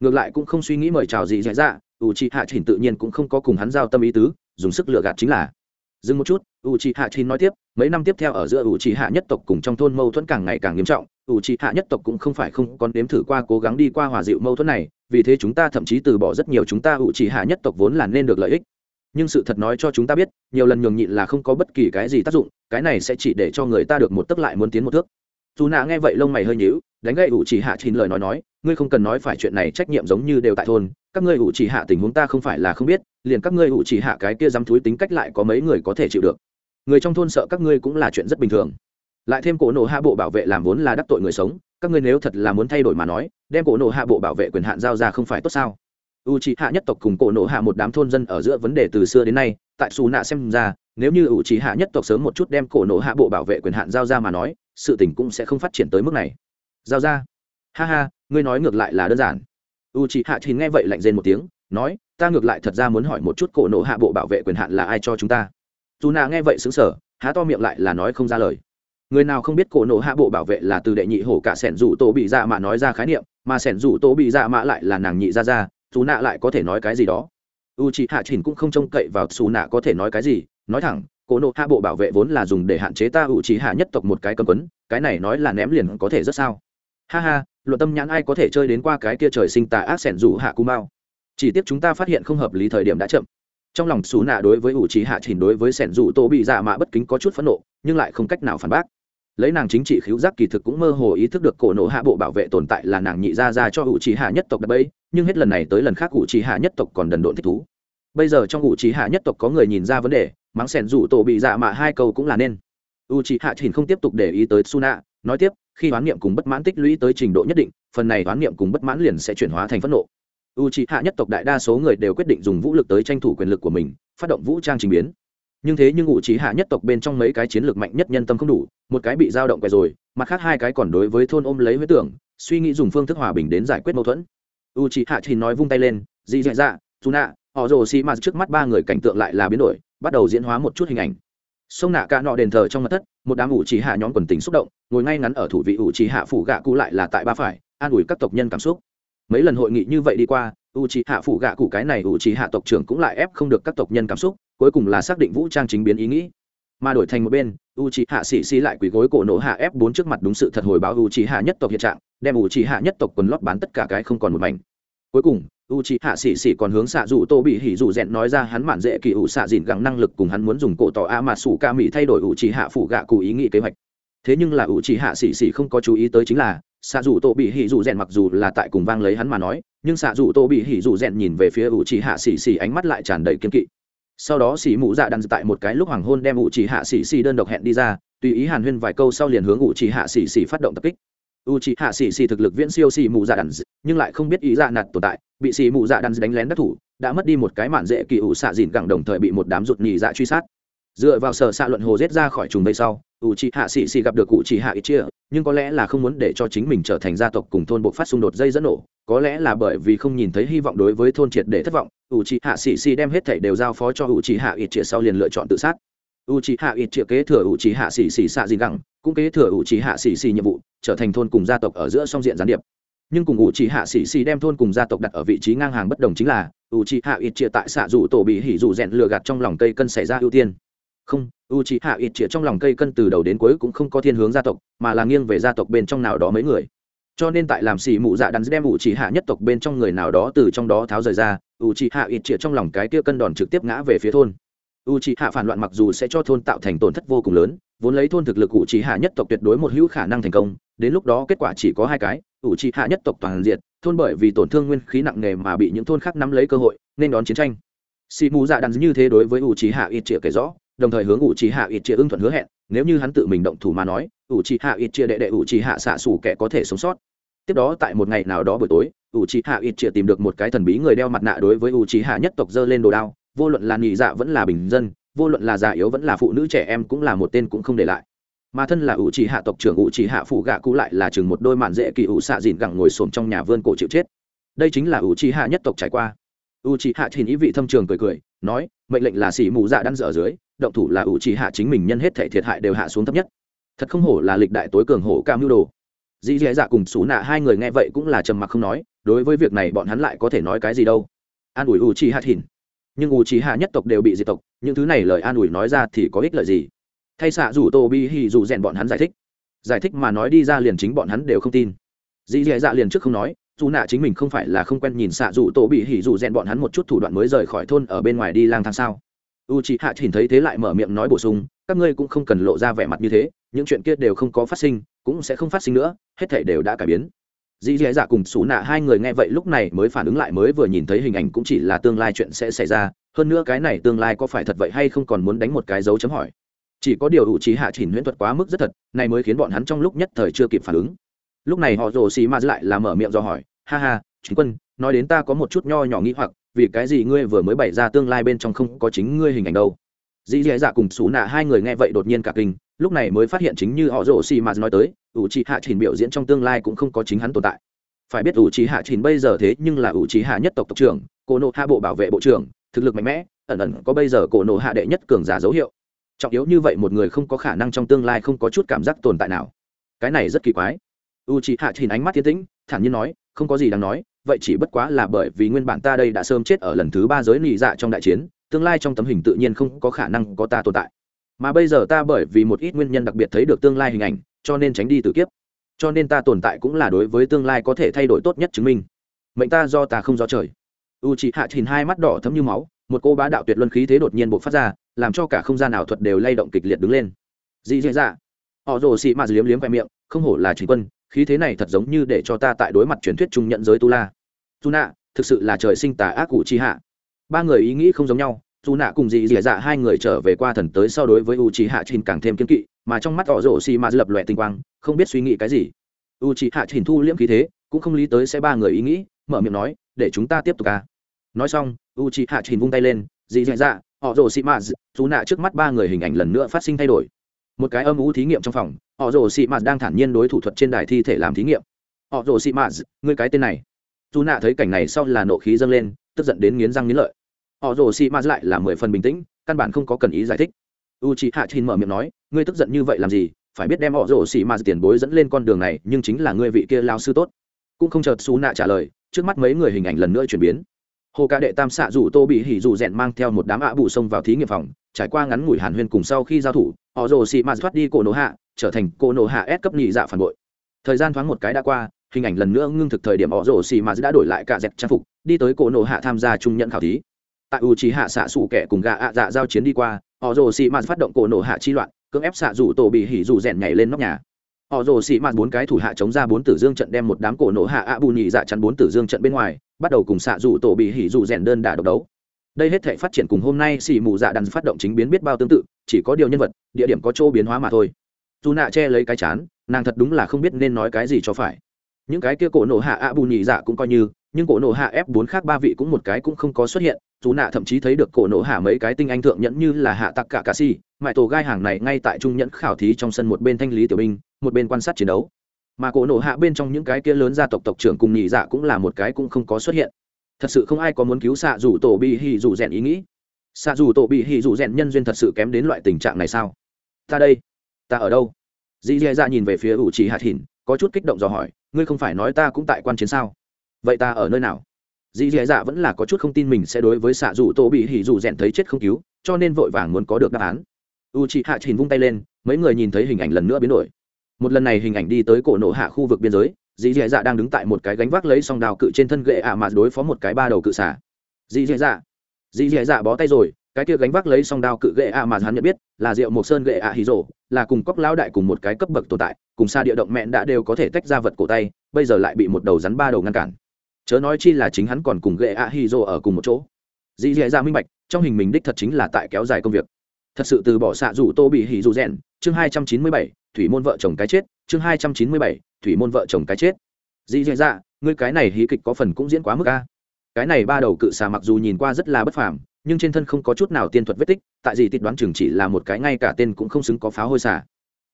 Ngược lại cũng không suy nghĩ mời chào gì dạy ra u c hạ trình tự nhiên cũng không có cùng hắn giao tâm ý tứ, dùng sức lựa gạt chính là. Dừng một chút u c hạ chỉnh nói tiếp, mấy năm tiếp theo ở giữa u c hạ nhất tộc cùng trong thôn mâu thuẫn càng ngày càng nghiêm trọng u c hạ nhất tộc cũng không phải không còn đếm thử qua cố gắng đi qua hòa dịu mâu thuẫn này, vì thế chúng ta thậm chí từ bỏ rất nhiều chúng ta u c hạ nhất tộc vốn là nên được lợi ích. Nhưng sự thật nói cho chúng ta biết, nhiều lần nhường nhịn là không có bất kỳ cái gì tác dụng, cái này sẽ chỉ để cho người ta được một tấc lại muốn tiến một thước. Dù nạ nghe vậy lông mày hơi nhíu, đánh gậy ủ chỉ hạ chín lời nói nói, ngươi không cần nói phải chuyện này, trách nhiệm giống như đều tại thôn các ngươi ủ chỉ hạ tình huống ta không phải là không biết, liền các ngươi ủ chỉ hạ cái kia dám thúi tính cách lại có mấy người có thể chịu được. Người trong thôn sợ các ngươi cũng là chuyện rất bình thường. Lại thêm cổ nổ hạ bộ bảo vệ làm vốn là đắc tội người sống, các ngươi nếu thật là muốn thay đổi mà nói, đem cổ nổ hạ bộ bảo vệ quyền hạn giao ra không phải tốt sao? U c hạ nhất tộc cùng cổ nộ hạ một đám thôn dân ở giữa vấn đề từ xưa đến nay, tại xù nạ xem ra, nếu như u c hạ nhất tộc sớm một chút đem cổ nộ hạ bộ bảo vệ quyền hạn giao ra mà nói, sự tình cũng sẽ không phát triển tới mức này. Giao ra. Ha ha, ngươi nói ngược lại là đơn giản u c hạ thì nghe vậy lạnh rên một tiếng, nói, ta ngược lại thật ra muốn hỏi một chút cổ nộ hạ bộ bảo vệ quyền hạn là ai cho chúng ta? Dù nạ nghe vậy xứng sở há to miệng lại là nói không ra lời. Người nào không biết cổ nộ hạ bộ bảo vệ là từ đệ nhị hổ cả sẻn rủ tổ bị dạ mạ nói ra khái niệm, mà sẻn rủ tổ bị dạ mạ lại là nàng nhị ra ra dù nạ lại có thể nói cái gì đó? U c h i hạ chỉnh cũng không trông cậy vào xù nạ có thể nói cái gì, nói thẳng, cổ nộ hạ bộ bảo vệ vốn là dùng để hạn chế ta u c h i hạ nhất tộc một cái cầm quấn, cái này nói là ném liền có thể rất sao? Ha ha luận tâm nhãn ai có thể chơi đến qua cái kia trời sinh tà ác sẻn rủ hạ cú mao chỉ tiếc chúng ta phát hiện không hợp lý thời điểm đã chậm. Trong lòng xú nạ đối với u trí hạ trình đối với sẻn rủ tô bị dạ mạ bất kính có chút phẫn nộ, nhưng lại không cách nào phản bác. Lấy nàng chính trị khiếu giác kỳ thực cũng mơ hồ ý thức được cổ nộ hạ bộ bảo vệ tồn tại là nàng nhị ra ra cho ủ trì hạ nhất tộc đập ấy nhưng hết lần này tới lần khác ủ trì hạ nhất tộc còn đần độn thích thú. Bây giờ trong ủ trí hạ nhất tộc có người nhìn ra vấn đề, mắng sẻn rủ tổ bị dạ mạ hai câu cũng là nên. U trí hạ trình không tiếp tục để ý tới suna nói tiếp, khi oán niệm cùng bất mãn tích lũy tới trình độ nhất định, phần này oán niệm cùng bất mãn liền sẽ chuyển hóa thành phẫn nộ. U trí hạ nhất tộc đại đa số người đều quyết định dùng vũ lực tới tranh thủ quyền lực của mình, phát động vũ trang trình biến. Nhưng thế nhưng u trí hạ nhất tộc bên trong mấy cái chiến lược mạnh nhất nhân tâm không đủ, một cái bị dao động quẹt rồi, mặt khác hai cái còn đối với thôn ôm lấy huế tưởng, suy nghĩ dùng phương thức hòa bình đến giải quyết mâu thuẫn. U trí hạ thì nói vung tay lên dị dạ dạ dù nạ họ rồ xì mà trước mắt ba người cảnh tượng lại là biến đổi, bắt đầu diễn hóa một chút hình ảnh sông nạ cả nọ đền thờ trong mặt thất, một đám ủ trí hạ nhóm quần tính xúc động, ngồi ngay ngắn ở thủ vị ủ trí hạ phủ gạ cụ lại là tại ba phải, an ủi các tộc nhân cảm xúc. Mấy lần hội nghị như vậy đi qua u trí hạ phủ gạ cụ cái này ủ trí hạ tộc trưởng cũng lại ép không được các tộc nhân cảm xúc, cuối cùng là xác định vũ trang chính biến ý nghĩ. Mà đổi thành một bên u trí hạ sĩ xì lại quỳ gối cổ nổ hạ ép bốn trước mặt đúng sự thật hồi báo u trí hạ nhất tộc hiện trạng, đem u trí hạ nhất tộc quần lót bán tất cả cái không còn một mảnh cuối cùng u c h ị hạ xỉ xỉ còn hướng xạ dù tô bị hỉ dù rẽn nói ra hắn mạn dễ kỳ ủ xạ dìn gắng năng lực cùng hắn muốn dùng cổ tỏ a mà sủ ca mỹ thay đổi u c h ị hạ phủ gạ cụ ý nghĩ kế hoạch. Thế nhưng là u c h ị hạ xỉ xỉ không có chú ý tới chính là, xạ dù tô bị hỉ dù rẽn mặc dù là tại cùng vang lấy hắn mà nói, nhưng xạ dù tô bị hỉ dù rẽn nhìn về phía u c h ị hạ xỉ xỉ ánh mắt lại tràn đầy kiên kỵ. Sau đó xỉ mũ dạ đang tại một cái lúc hoàng hôn đem u c h ị hạ xỉ xỉ đơn độc hẹn đi ra, tùy ý hàn huyên vài câu sau liền hướng u c h ị hạ xỉ xỉ phát động tập kích u c h ị hạ xì xì thực lực viễn siêu xì mù dạ đàn nhưng lại không biết ý dạ nạt tồn tại. Bị xì mù dạ đàn đánh lén đắc thủ, đã mất đi một cái mản dễ kỳ ủ xạ dìn gẳng đồng thời bị một đám rụt nhì dạ truy sát. Dựa vào sở xạ luận hồ rết ra khỏi trùng đây sau u c h ị hạ xì xì gặp được u c h ị hạ ít chia nhưng có lẽ là không muốn để cho chính mình trở thành gia tộc cùng thôn buộc phát xung đột dây dẫn nổ. Có lẽ là bởi vì không nhìn thấy hy vọng đối với thôn triệt để thất vọng u c h ị hạ xì xì đem hết thảy đều giao phó cho u c h ị hạ ít chia sau liền lựa chọn tự sát. U c h ị hạ ít chia kế thừa u c h ị hạ xì xì xạ dìn gẳng cũng kế thừa ủ trí hạ xì xì nhiệm vụ, trở thành thôn cùng gia tộc ở giữa song diện gián điệp. Nhưng cùng ủ trì hạ xì xì đem thôn cùng gia tộc đặt ở vị trí ngang hàng bất đồng chính là ủ trì hạ ít chia tại xạ dù tổ bị hỉ dù rèn lừa gạt trong lòng cây cân xảy ra ưu tiên. Không ủ trì hạ ít chia trong lòng cây cân từ đầu đến cuối cũng không có thiên hướng gia tộc, mà là nghiêng về gia tộc bên trong nào đó mấy người. Cho nên tại làm xì mụ dạ đắn đem ủ trì hạ nhất tộc bên trong người nào đó từ trong đó tháo rời ra ủ trì hạ ít chia trong lòng cái kia cân đòn trực tiếp ngã về phía thôn u c hạ phản loạn mặc dù sẽ cho thôn tạo thành tổn thất vô cùng lớn, vốn lấy thôn thực lực u c hạ nhất tộc tuyệt đối một hữu khả năng thành công, đến lúc đó kết quả chỉ có hai cái ủ trì hạ nhất tộc toàn diện, thôn bởi vì tổn thương nguyên khí nặng nề mà bị những thôn khác nắm lấy cơ hội, nên đón chiến tranh. Xì mù dạ đắn như thế đối với ủ trì hạ ít chĩa kể rõ, đồng thời hướng ủ trì hạ ít chĩa ưng thuận hứa hẹn, nếu như hắn tự mình động thủ mà nói ủ trì hạ ít chĩa đệ đệ ủ trì hạ xạ xủ kẻ có thể sống sót. Tiếp đó tại một ngày nào đó buổi tối u trì hạ ít chĩa tìm được một cái thần bí người đeo mặt nạ đối với u trì hạ nhất tộc dơ lên đồ đao vô luận là nhị dạ vẫn là bình dân, vô luận là già yếu vẫn là phụ nữ trẻ em cũng là một tên cũng không để lại. Mà thân là ủ trì hạ tộc trưởng ủ trì hạ phụ gạ cũ lại là chừng một đôi mạn dễ kỳ ủ xạ dìn gẳng ngồi xổm trong nhà vươn cổ chịu chết. Đây chính là ủ trì hạ nhất tộc trải qua. Ủ trì hạ thì ý vị thâm trường cười cười, nói, mệnh lệnh là xỉ mù dạ đan dở dưới, động thủ là ủ trì hạ chính mình nhân hết thể thiệt hại đều hạ xuống thấp nhất. Thật không hổ là lịch đại tối cường hổ cam mưu đồ. Dì dì dạ cùng xú nạ hai người nghe vậy cũng là trầm mặc không nói, đối với việc này bọn hắn lại có thể nói cái gì đâu. An ủi ủ trì hạ thìn nhưng U trì hạ nhất tộc đều bị diệt tộc, những thứ này lời an ủi nói ra thì có ích lợi gì? Thay xạ rủ tô bi hì dù rèn bọn hắn giải thích. Giải thích mà nói đi ra liền chính bọn hắn đều không tin. Dì dì dạ liền trước không nói, dù nạ chính mình không phải là không quen nhìn xạ rủ tô bị hỉ dù rèn bọn hắn một chút thủ đoạn mới rời khỏi thôn ở bên ngoài đi lang thang sao. U trí hạ nhìn thấy thế lại mở miệng nói bổ sung, các ngươi cũng không cần lộ ra vẻ mặt như thế, những chuyện kia đều không có phát sinh, cũng sẽ không phát sinh nữa, hết thảy đều đã cải biến dì dì dạ cùng xú nạ hai người nghe vậy lúc này mới phản ứng lại, mới vừa nhìn thấy hình ảnh cũng chỉ là tương lai chuyện sẽ xảy ra. Hơn nữa cái này tương lai có phải thật vậy hay không còn muốn đánh một cái dấu chấm hỏi. Chỉ có điều ủ trí hạ chỉnh huyễn thuật quá mức rất thật, này mới khiến bọn hắn trong lúc nhất thời chưa kịp phản ứng. Lúc này họ rồ xì ma lại là mở miệng do hỏi, ha ha, chính quân, nói đến ta có một chút nho nhỏ nghĩ hoặc, vì cái gì ngươi vừa mới bày ra tương lai bên trong không có chính ngươi hình ảnh đâu? Dì dì dạ cùng xù nạ hai người nghe vậy đột nhiên cả kinh, lúc này mới phát hiện chính như họ rổ xì mà nói tới, ủ trì hạ trình biểu diễn trong tương lai cũng không có chính hắn tồn tại. Phải biết ủ trì hạ trình bây giờ thế nhưng là ủ trì hạ nhất tộc tộc trưởng, Cổ nộ hạ bộ bảo vệ bộ trưởng, thực lực mạnh mẽ, ẩn ẩn có bây giờ cổ nộ hạ đệ nhất cường giả dấu hiệu. Trọng yếu như vậy một người không có khả năng trong tương lai không có chút cảm giác tồn tại nào. Cái này rất kỳ quái. U c h ị hạ trình ánh mắt thiên tĩnh, thản nhiên nói, không có gì đáng nói, vậy chỉ bất quá là bởi vì nguyên bản ta đây đã sớm chết ở lần thứ ba giới nị dạ trong đại chiến tương lai trong tấm hình tự nhiên không có khả năng có ta tồn tại. Mà bây giờ ta bởi vì một ít nguyên nhân đặc biệt thấy được tương lai hình ảnh, cho nên tránh đi tử kiếp. Cho nên ta tồn tại cũng là đối với tương lai có thể thay đổi tốt nhất chứng minh. Mệnh ta do ta không do trời. U c hạ thìn hai mắt đỏ thấm như máu, một cô bá đạo tuyệt luân khí thế đột nhiên bộc phát ra, làm cho cả không gian ảo thuật đều lay động kịch liệt đứng lên. Dị dạ dạ. Họ rồ xị mạt liếm liếm vẹ miệng, không hổ là chính quân, khí thế này thật giống như để cho ta tại đối mặt truyền thuyết trung nhận giới tu la tu nạ thực sự là trời sinh tà ác cụ chi hạ ba người ý nghĩ không giống nhau, dù nạ cùng dì dì dạ hai người trở về qua thần tới so đối với u trí hạ trình càng thêm kiên kỵ, mà trong mắt họ rổ xì mà lập lòe tinh quang, không biết suy nghĩ cái gì. U trí hạ trình thu liễm khí thế, cũng không lý tới sẽ ba người ý nghĩ, mở miệng nói, để chúng ta tiếp tục ca nói xong u trí hạ trình vung tay lên, dì dì dạ họ rổ xì mà dù nạ trước mắt ba người hình ảnh lần nữa phát sinh thay đổi. Một cái âm u thí nghiệm trong phòng, họ rổ xì mà đang thản nhiên đối thủ thuật trên đài thi thể làm thí nghiệm. Họ rổ xì mà ngươi cái tên này. Dù nạ thấy cảnh này sau là nộ khí dâng lên tức giận đến nghiến răng nghiến lợi. Họ rồ xì ma lại là mười phần bình tĩnh, căn bản không có cần ý giải thích. U chị hạ chín mở miệng nói, ngươi tức giận như vậy làm gì? Phải biết đem họ rồ xì ma tiền bối dẫn lên con đường này, nhưng chính là ngươi vị kia lao sư tốt. Cũng không chợt xú nạ trả lời, trước mắt mấy người hình ảnh lần nữa chuyển biến. Hồ ca đệ tam xạ rủ tô bị hỉ rủ rèn mang theo một đám ạ bù xông vào thí nghiệm phòng, trải qua ngắn ngủi hàn huyên cùng sau khi giao thủ, họ rồ xì ma thoát đi cổ nổ hạ, trở thành cổ nổ hạ ép cấp nhị dạ phản bội. Thời gian thoáng một cái đã qua, hình ảnh lần nữa ngưng thực thời điểm họ rồ xì ma đã đổi lại cả dẹp trang phục đi tới cổ nổ hạ tham gia trung nhận khảo thí. Tại u trí hạ xạ xủ kẻ cùng gà ạ dạ giao chiến đi qua họ rồ xị mạt phát động cổ nổ hạ chi loạn, cưỡng ép xạ rủ tổ bị hỉ rủ rèn nhảy lên nóc nhà. Họ rồ xị mạt bốn cái thủ hạ chống ra bốn tử dương trận đem một đám cổ nổ hạ ạ bù nhị dạ chắn bốn tử dương trận bên ngoài, bắt đầu cùng xạ rủ tổ bị hỉ rủ rèn đơn đả độc đấu. Đây hết thể phát triển cùng hôm nay xì mù dạ đàn phát động chính biến biết bao tương tự, chỉ có điều nhân vật, địa điểm có chỗ biến hóa mà thôi. Dù nạ che lấy cái chán, nàng thật đúng là không biết nên nói cái gì cho phải. Những cái kia cổ nổ hạ ạ bù nhị dạ cũng coi như nhưng cổ nổ hạ f 4 khác ba vị cũng một cái cũng không có xuất hiện, dù nạ thậm chí thấy được cổ nổ hạ mấy cái tinh anh thượng nhẫn như là hạ tặc cả cà si, mãi tổ gai hàng này ngay tại trung nhẫn khảo thí trong sân một bên thanh lý tiểu binh, một bên quan sát chiến đấu. Mà cổ nổ hạ bên trong những cái kia lớn gia tộc tộc trưởng cùng nhị dạ cũng là một cái cũng không có xuất hiện. Thật sự không ai có muốn cứu xạ dù tổ bị hì dù rèn ý nghĩ. Xạ dù tổ bị hì dù rèn nhân duyên thật sự kém đến loại tình trạng này sao? Ta đây, ta ở đâu? Dì dì dạ nhìn về phía ủ trì hạt hỉn, có chút kích động dò hỏi, ngươi không phải nói ta cũng tại quan chiến sao? Vậy ta ở nơi nào? Dì dì dạ vẫn là có chút không tin mình sẽ đối với xạ dù tô bị hỉ dù rèn thấy chết không cứu, cho nên vội vàng muốn có được đáp án. U chị hạ trình vung tay lên, mấy người nhìn thấy hình ảnh lần nữa biến đổi. Một lần này hình ảnh đi tới cổ nổ hạ khu vực biên giới, dì dì dạ đang đứng tại một cái gánh vác lấy song đào cự trên thân gậy ạ mà đối phó một cái ba đầu cự xả dì dì dạ. Dì dì dạ bó tay rồi, cái kia gánh vác lấy song đao cự gậy ạ mà hắn nhận biết là rượu mộc sơn gậy ạ hì rổ, là cùng cóc lão đại cùng một cái cấp bậc tồn tại, cùng xa địa động mẹn đã đều có thể tách ra vật cổ tay, bây giờ lại bị một đầu rắn ba đầu ngăn cản chớ nói chi là chính hắn còn cùng ghệ a hi ở cùng một chỗ. Dì dì ra minh bạch, trong hình mình đích thật chính là tại kéo dài công việc. Thật sự từ bỏ xạ rủ tô bị hỉ dù rèn, chương hai trăm chín mươi bảy, thủy môn vợ chồng cái chết, chương hai trăm chín mươi bảy, thủy môn vợ chồng cái chết. Dì dì ra ngươi cái này hí kịch có phần cũng diễn quá mức a. Cái này ba đầu cự xà mặc dù nhìn qua rất là bất phàm, nhưng trên thân không có chút nào tiên thuật vết tích, tại dì tịt đoán chừng chỉ là một cái ngay cả tên cũng không xứng có pháo hôi xà.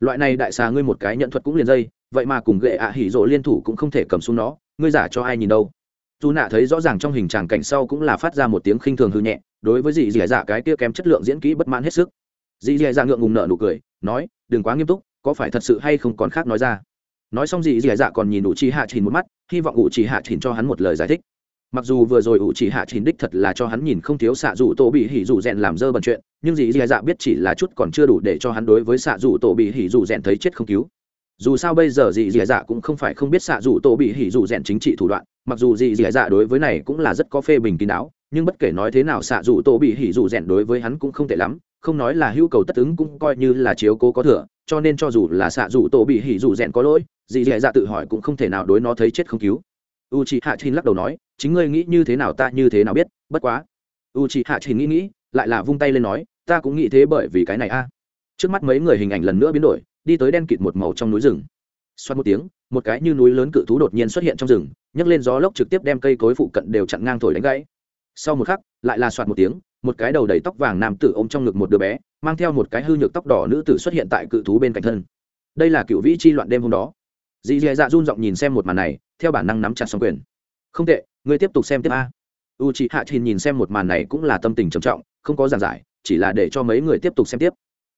Loại này đại xà ngươi một cái nhận thuật cũng liền dây, vậy mà cùng gệ ạ hỉ rộ liên thủ cũng không thể cầm xuống nó, ngươi giả cho ai nhìn đâu dù nạ thấy rõ ràng trong hình tràng cảnh sau cũng là phát ra một tiếng khinh thường hư nhẹ, đối với dì dì dạ cái kia kém chất lượng diễn kỹ bất mãn hết sức. Dì dì dạ ngượng ngùng nợ nụ cười, nói, đừng quá nghiêm túc, có phải thật sự hay không còn khác nói ra. Nói xong dì dì dạ còn nhìn ủ trì hạ Trình một mắt, hy vọng ủ trì hạ Trình cho hắn một lời giải thích. Mặc dù vừa rồi ủ trì hạ Trình đích thật là cho hắn nhìn không thiếu xạ dù tổ bị hỉ dù rèn làm dơ bẩn chuyện, nhưng dì dì dạ biết chỉ là chút còn chưa đủ để cho hắn đối với xạ dù tổ bị hỉ dù rèn thấy chết không cứu dù sao bây giờ dì dì dạ cũng không phải không biết xạ dù tổ bị hỉ dù rèn chính trị thủ đoạn, mặc dù dì dì dạ đối với này cũng là rất có phê bình kín đáo, nhưng bất kể nói thế nào xạ dù tổ bị hỉ dù rèn đối với hắn cũng không tệ lắm, không nói là hữu cầu tất ứng cũng coi như là chiếu cố có thừa, cho nên cho dù là xạ dù tổ bị hỉ dù rèn có lỗi, dì dì dạ tự hỏi cũng không thể nào đối nó thấy chết không cứu. U chị hạ trinh lắc đầu nói, chính ngươi nghĩ như thế nào ta như thế nào biết, bất quá. U chị hạ trinh nghĩ nghĩ, lại là vung tay lên nói, ta cũng nghĩ thế bởi vì cái này a. Trước mắt mấy người hình ảnh lần nữa biến đổi đi tới đen kịt một màu trong núi rừng. Xoát một tiếng, một cái như núi lớn cự thú đột nhiên xuất hiện trong rừng, nhấc lên gió lốc trực tiếp đem cây cối phụ cận đều chặn ngang thổi đánh gãy. Sau một khắc, lại là xoát một tiếng, một cái đầu đầy tóc vàng nam tử ôm trong ngực một đứa bé, mang theo một cái hư nhược tóc đỏ nữ tử xuất hiện tại cự thú bên cạnh thân. Đây là cựu vĩ chi loạn đêm hôm đó. Dì dì dạ run giọng nhìn xem một màn này, theo bản năng nắm chặt xong quyền. Không tệ, ngươi tiếp tục xem tiếp a. U chị hạ trình nhìn xem một màn này cũng là tâm tình trầm trọng, không có giảng giải, chỉ là để cho mấy người tiếp tục xem tiếp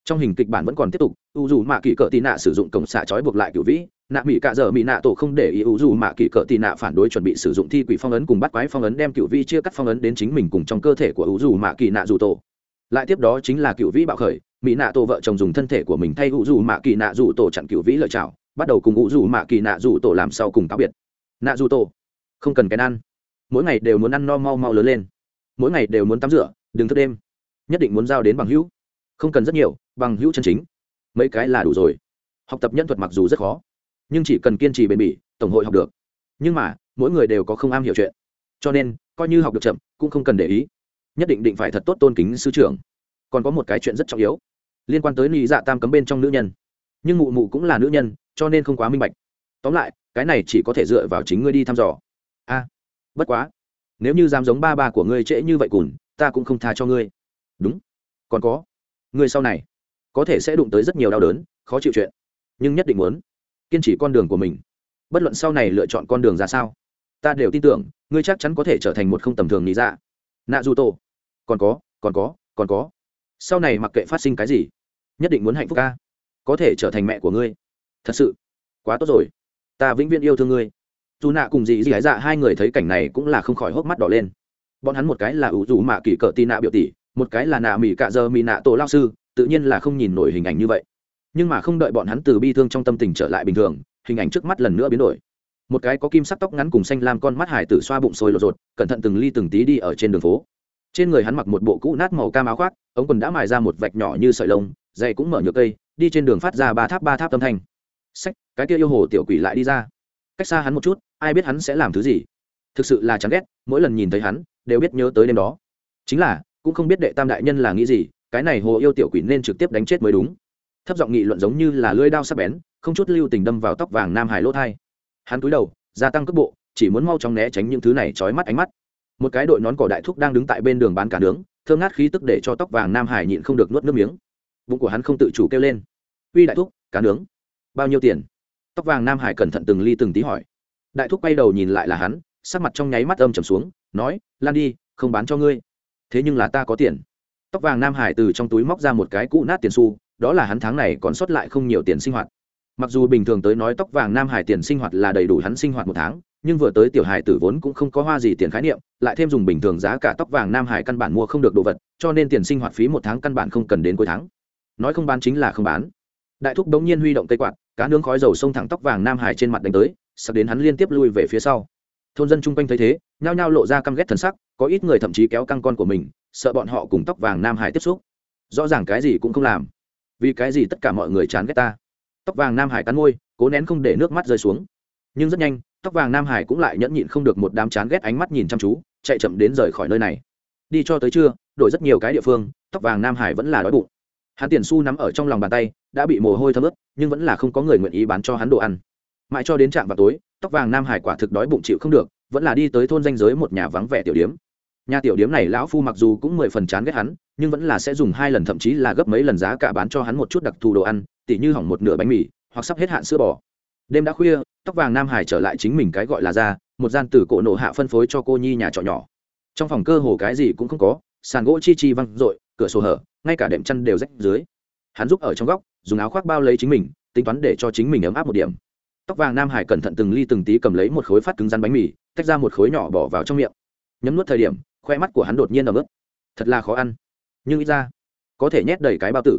trong hình kịch bản vẫn còn tiếp tục u dù mạ kỳ cỡ tì nạ sử dụng cổng xạ trói buộc lại cựu vĩ, nạ mỹ cạ dở mỹ nạ tổ không để ý u dù mạ kỳ cỡ tì nạ phản đối chuẩn bị sử dụng thi quỷ phong ấn cùng bắt quái phong ấn đem cựu vĩ chia cắt phong ấn đến chính mình cùng trong cơ thể của u dù mạ kỳ nạ dù tổ lại tiếp đó chính là cựu vĩ bạo khởi mỹ nạ tổ vợ chồng dùng thân thể của mình thay u dù mạ kỳ nạ dù tổ chặn cựu vĩ lợi chảo bắt đầu cùng u dù mạ kỳ nạ dù tổ làm sau cùng cáo biệt. Nạ dù tổ không cần cái ăn. Mỗi ngày đều muốn ăn no mau mau lớn lên. Mỗi ngày đều muốn tắm rửa, đừng thức đêm. Nhất định muốn giao đến bằng hữu không cần rất nhiều, bằng hữu chân chính. Mấy cái là đủ rồi. Học tập nhân thuật mặc dù rất khó, nhưng chỉ cần kiên trì bền bỉ, tổng hội học được. Nhưng mà, mỗi người đều có không am hiểu chuyện. Cho nên, coi như học được chậm, cũng không cần để ý. Nhất định định phải thật tốt tôn kính sư trưởng. Còn có một cái chuyện rất trọng yếu, liên quan tới lý dạ tam cấm bên trong nữ nhân. Nhưng mụ mụ cũng là nữ nhân, cho nên không quá minh bạch. Tóm lại, cái này chỉ có thể dựa vào chính ngươi đi thăm dò. A, bất quá, nếu như dám giống ba ba của ngươi trễ như vậy cùn, ta cũng không tha cho ngươi. Đúng, còn có Người sau này có thể sẽ đụng tới rất nhiều đau đớn, khó chịu chuyện, nhưng nhất định muốn kiên trì con đường của mình. Bất luận sau này lựa chọn con đường ra sao, ta đều tin tưởng, ngươi chắc chắn có thể trở thành một không tầm thường nghĩ dạ. Nạ du tô còn có còn có còn có. Sau này mặc kệ phát sinh cái gì, nhất định muốn hạnh phúc ca. Có thể trở thành mẹ của ngươi. Thật sự, quá tốt rồi. Ta vĩnh viễn yêu thương ngươi. Dù nạ cùng dì dì gái dạ hai người thấy cảnh này cũng là không khỏi hốc mắt đỏ lên. Bọn hắn một cái là ủ dù mạ kỳ cỡ tì nạ biểu tỷ một cái là nạ mỹ cạ giờ mỹ nạ tổ lao sư, tự nhiên là không nhìn nổi hình ảnh như vậy. Nhưng mà không đợi bọn hắn từ bi thương trong tâm tình trở lại bình thường, hình ảnh trước mắt lần nữa biến đổi. Một cái có kim sắc tóc ngắn cùng xanh lam con mắt hải tử xoa bụng sôi lột rột cẩn thận từng ly từng tí đi ở trên đường phố. Trên người hắn mặc một bộ cũ nát màu cam áo khoác, ống quần đã mài ra một vạch nhỏ như sợi lông dày cũng mở nhựa cây, đi trên đường phát ra ba tháp ba tháp âm thanh. Sách, cái kia yêu hồ tiểu quỷ lại đi ra. Cách xa hắn một chút, ai biết hắn sẽ làm thứ gì. Thực sự là chán ghét, mỗi lần nhìn thấy hắn, đều biết nhớ tới đêm đó. Chính là cũng không biết đệ tam đại nhân là nghĩ gì, cái này hồ yêu tiểu quỷ nên trực tiếp đánh chết mới đúng. Thấp giọng nghị luận giống như là lưỡi đao sắc bén, không chút lưu tình đâm vào tóc vàng nam hải lỗ thai. Hắn cúi đầu, gia tăng cước bộ, chỉ muốn mau chóng né tránh những thứ này trói mắt ánh mắt. Một cái đội nón cỏ đại thúc đang đứng tại bên đường bán cá nướng, thơm ngát khí tức để cho tóc vàng nam hải nhịn không được nuốt nước miếng. Bụng của hắn không tự chủ kêu lên. Uy đại thúc cá nướng, bao nhiêu tiền? Tóc vàng nam hải cẩn thận từng ly từng tí hỏi. Đại thúc quay đầu nhìn lại là hắn, sắc mặt trong nháy mắt âm trầm xuống, nói, lan đi, không bán cho ngươi thế nhưng là ta có tiền. Tóc vàng nam hải từ trong túi móc ra một cái cũ nát tiền xu, đó là hắn tháng này còn sót lại không nhiều tiền sinh hoạt. Mặc dù bình thường tới nói tóc vàng nam hải tiền sinh hoạt là đầy đủ hắn sinh hoạt một tháng, nhưng vừa tới tiểu hải tử vốn cũng không có hoa gì tiền khái niệm, lại thêm dùng bình thường giá cả tóc vàng nam hải căn bản mua không được đồ vật, cho nên tiền sinh hoạt phí một tháng căn bản không cần đến cuối tháng. Nói không bán chính là không bán. Đại thúc đống nhiên huy động cây quạt, cá nướng khói dầu xông thẳng tóc vàng nam hải trên mặt đánh tới, sắp đến hắn liên tiếp lui về phía sau. Thôn dân chung quanh thấy thế, nhao nhao lộ ra căm ghét thần sắc có ít người thậm chí kéo căng con của mình, sợ bọn họ cùng tóc vàng nam hải tiếp xúc. Rõ ràng cái gì cũng không làm. Vì cái gì tất cả mọi người chán ghét ta? Tóc vàng nam hải cắn môi, cố nén không để nước mắt rơi xuống. Nhưng rất nhanh, tóc vàng nam hải cũng lại nhẫn nhịn không được một đám chán ghét ánh mắt nhìn chăm chú, chạy chậm đến rời khỏi nơi này. Đi cho tới trưa, đổi rất nhiều cái địa phương, tóc vàng nam hải vẫn là đói bụng. Hắn tiền su nắm ở trong lòng bàn tay, đã bị mồ hôi thấm ướt, nhưng vẫn là không có người nguyện ý bán cho hắn đồ ăn. Mãi cho đến trạm vào tối, tóc vàng nam hải quả thực đói bụng chịu không được, vẫn là đi tới thôn danh giới một nhà vắng vẻ tiểu điếm nhà tiểu điếm này lão phu mặc dù cũng mười phần chán ghét hắn, nhưng vẫn là sẽ dùng hai lần thậm chí là gấp mấy lần giá cả bán cho hắn một chút đặc thù đồ ăn, tỉ như hỏng một nửa bánh mì, hoặc sắp hết hạn sữa bò. Đêm đã khuya, tóc vàng nam hải trở lại chính mình cái gọi là ra, một gian từ cổ nổ hạ phân phối cho cô nhi nhà trọ nhỏ. Trong phòng cơ hồ cái gì cũng không có, sàn gỗ chi chi văng r ộ i cửa sổ hở, ngay cả đệm chăn đều rách dưới. Hắn giúp ở trong góc, dùng áo khoác bao lấy chính mình, tính toán để cho chính mình ấm áp một điểm. Tóc vàng nam hải cẩn thận từng ly từng tí cầm lấy một khối phát cứng rắn bánh mì, tách ra một khối nhỏ bỏ vào trong miệng. Nhấm nuốt thời điểm khoe mắt của hắn đột nhiên ở mức thật là khó ăn. Nhưng ít ra, có thể nhét đầy cái bao tử.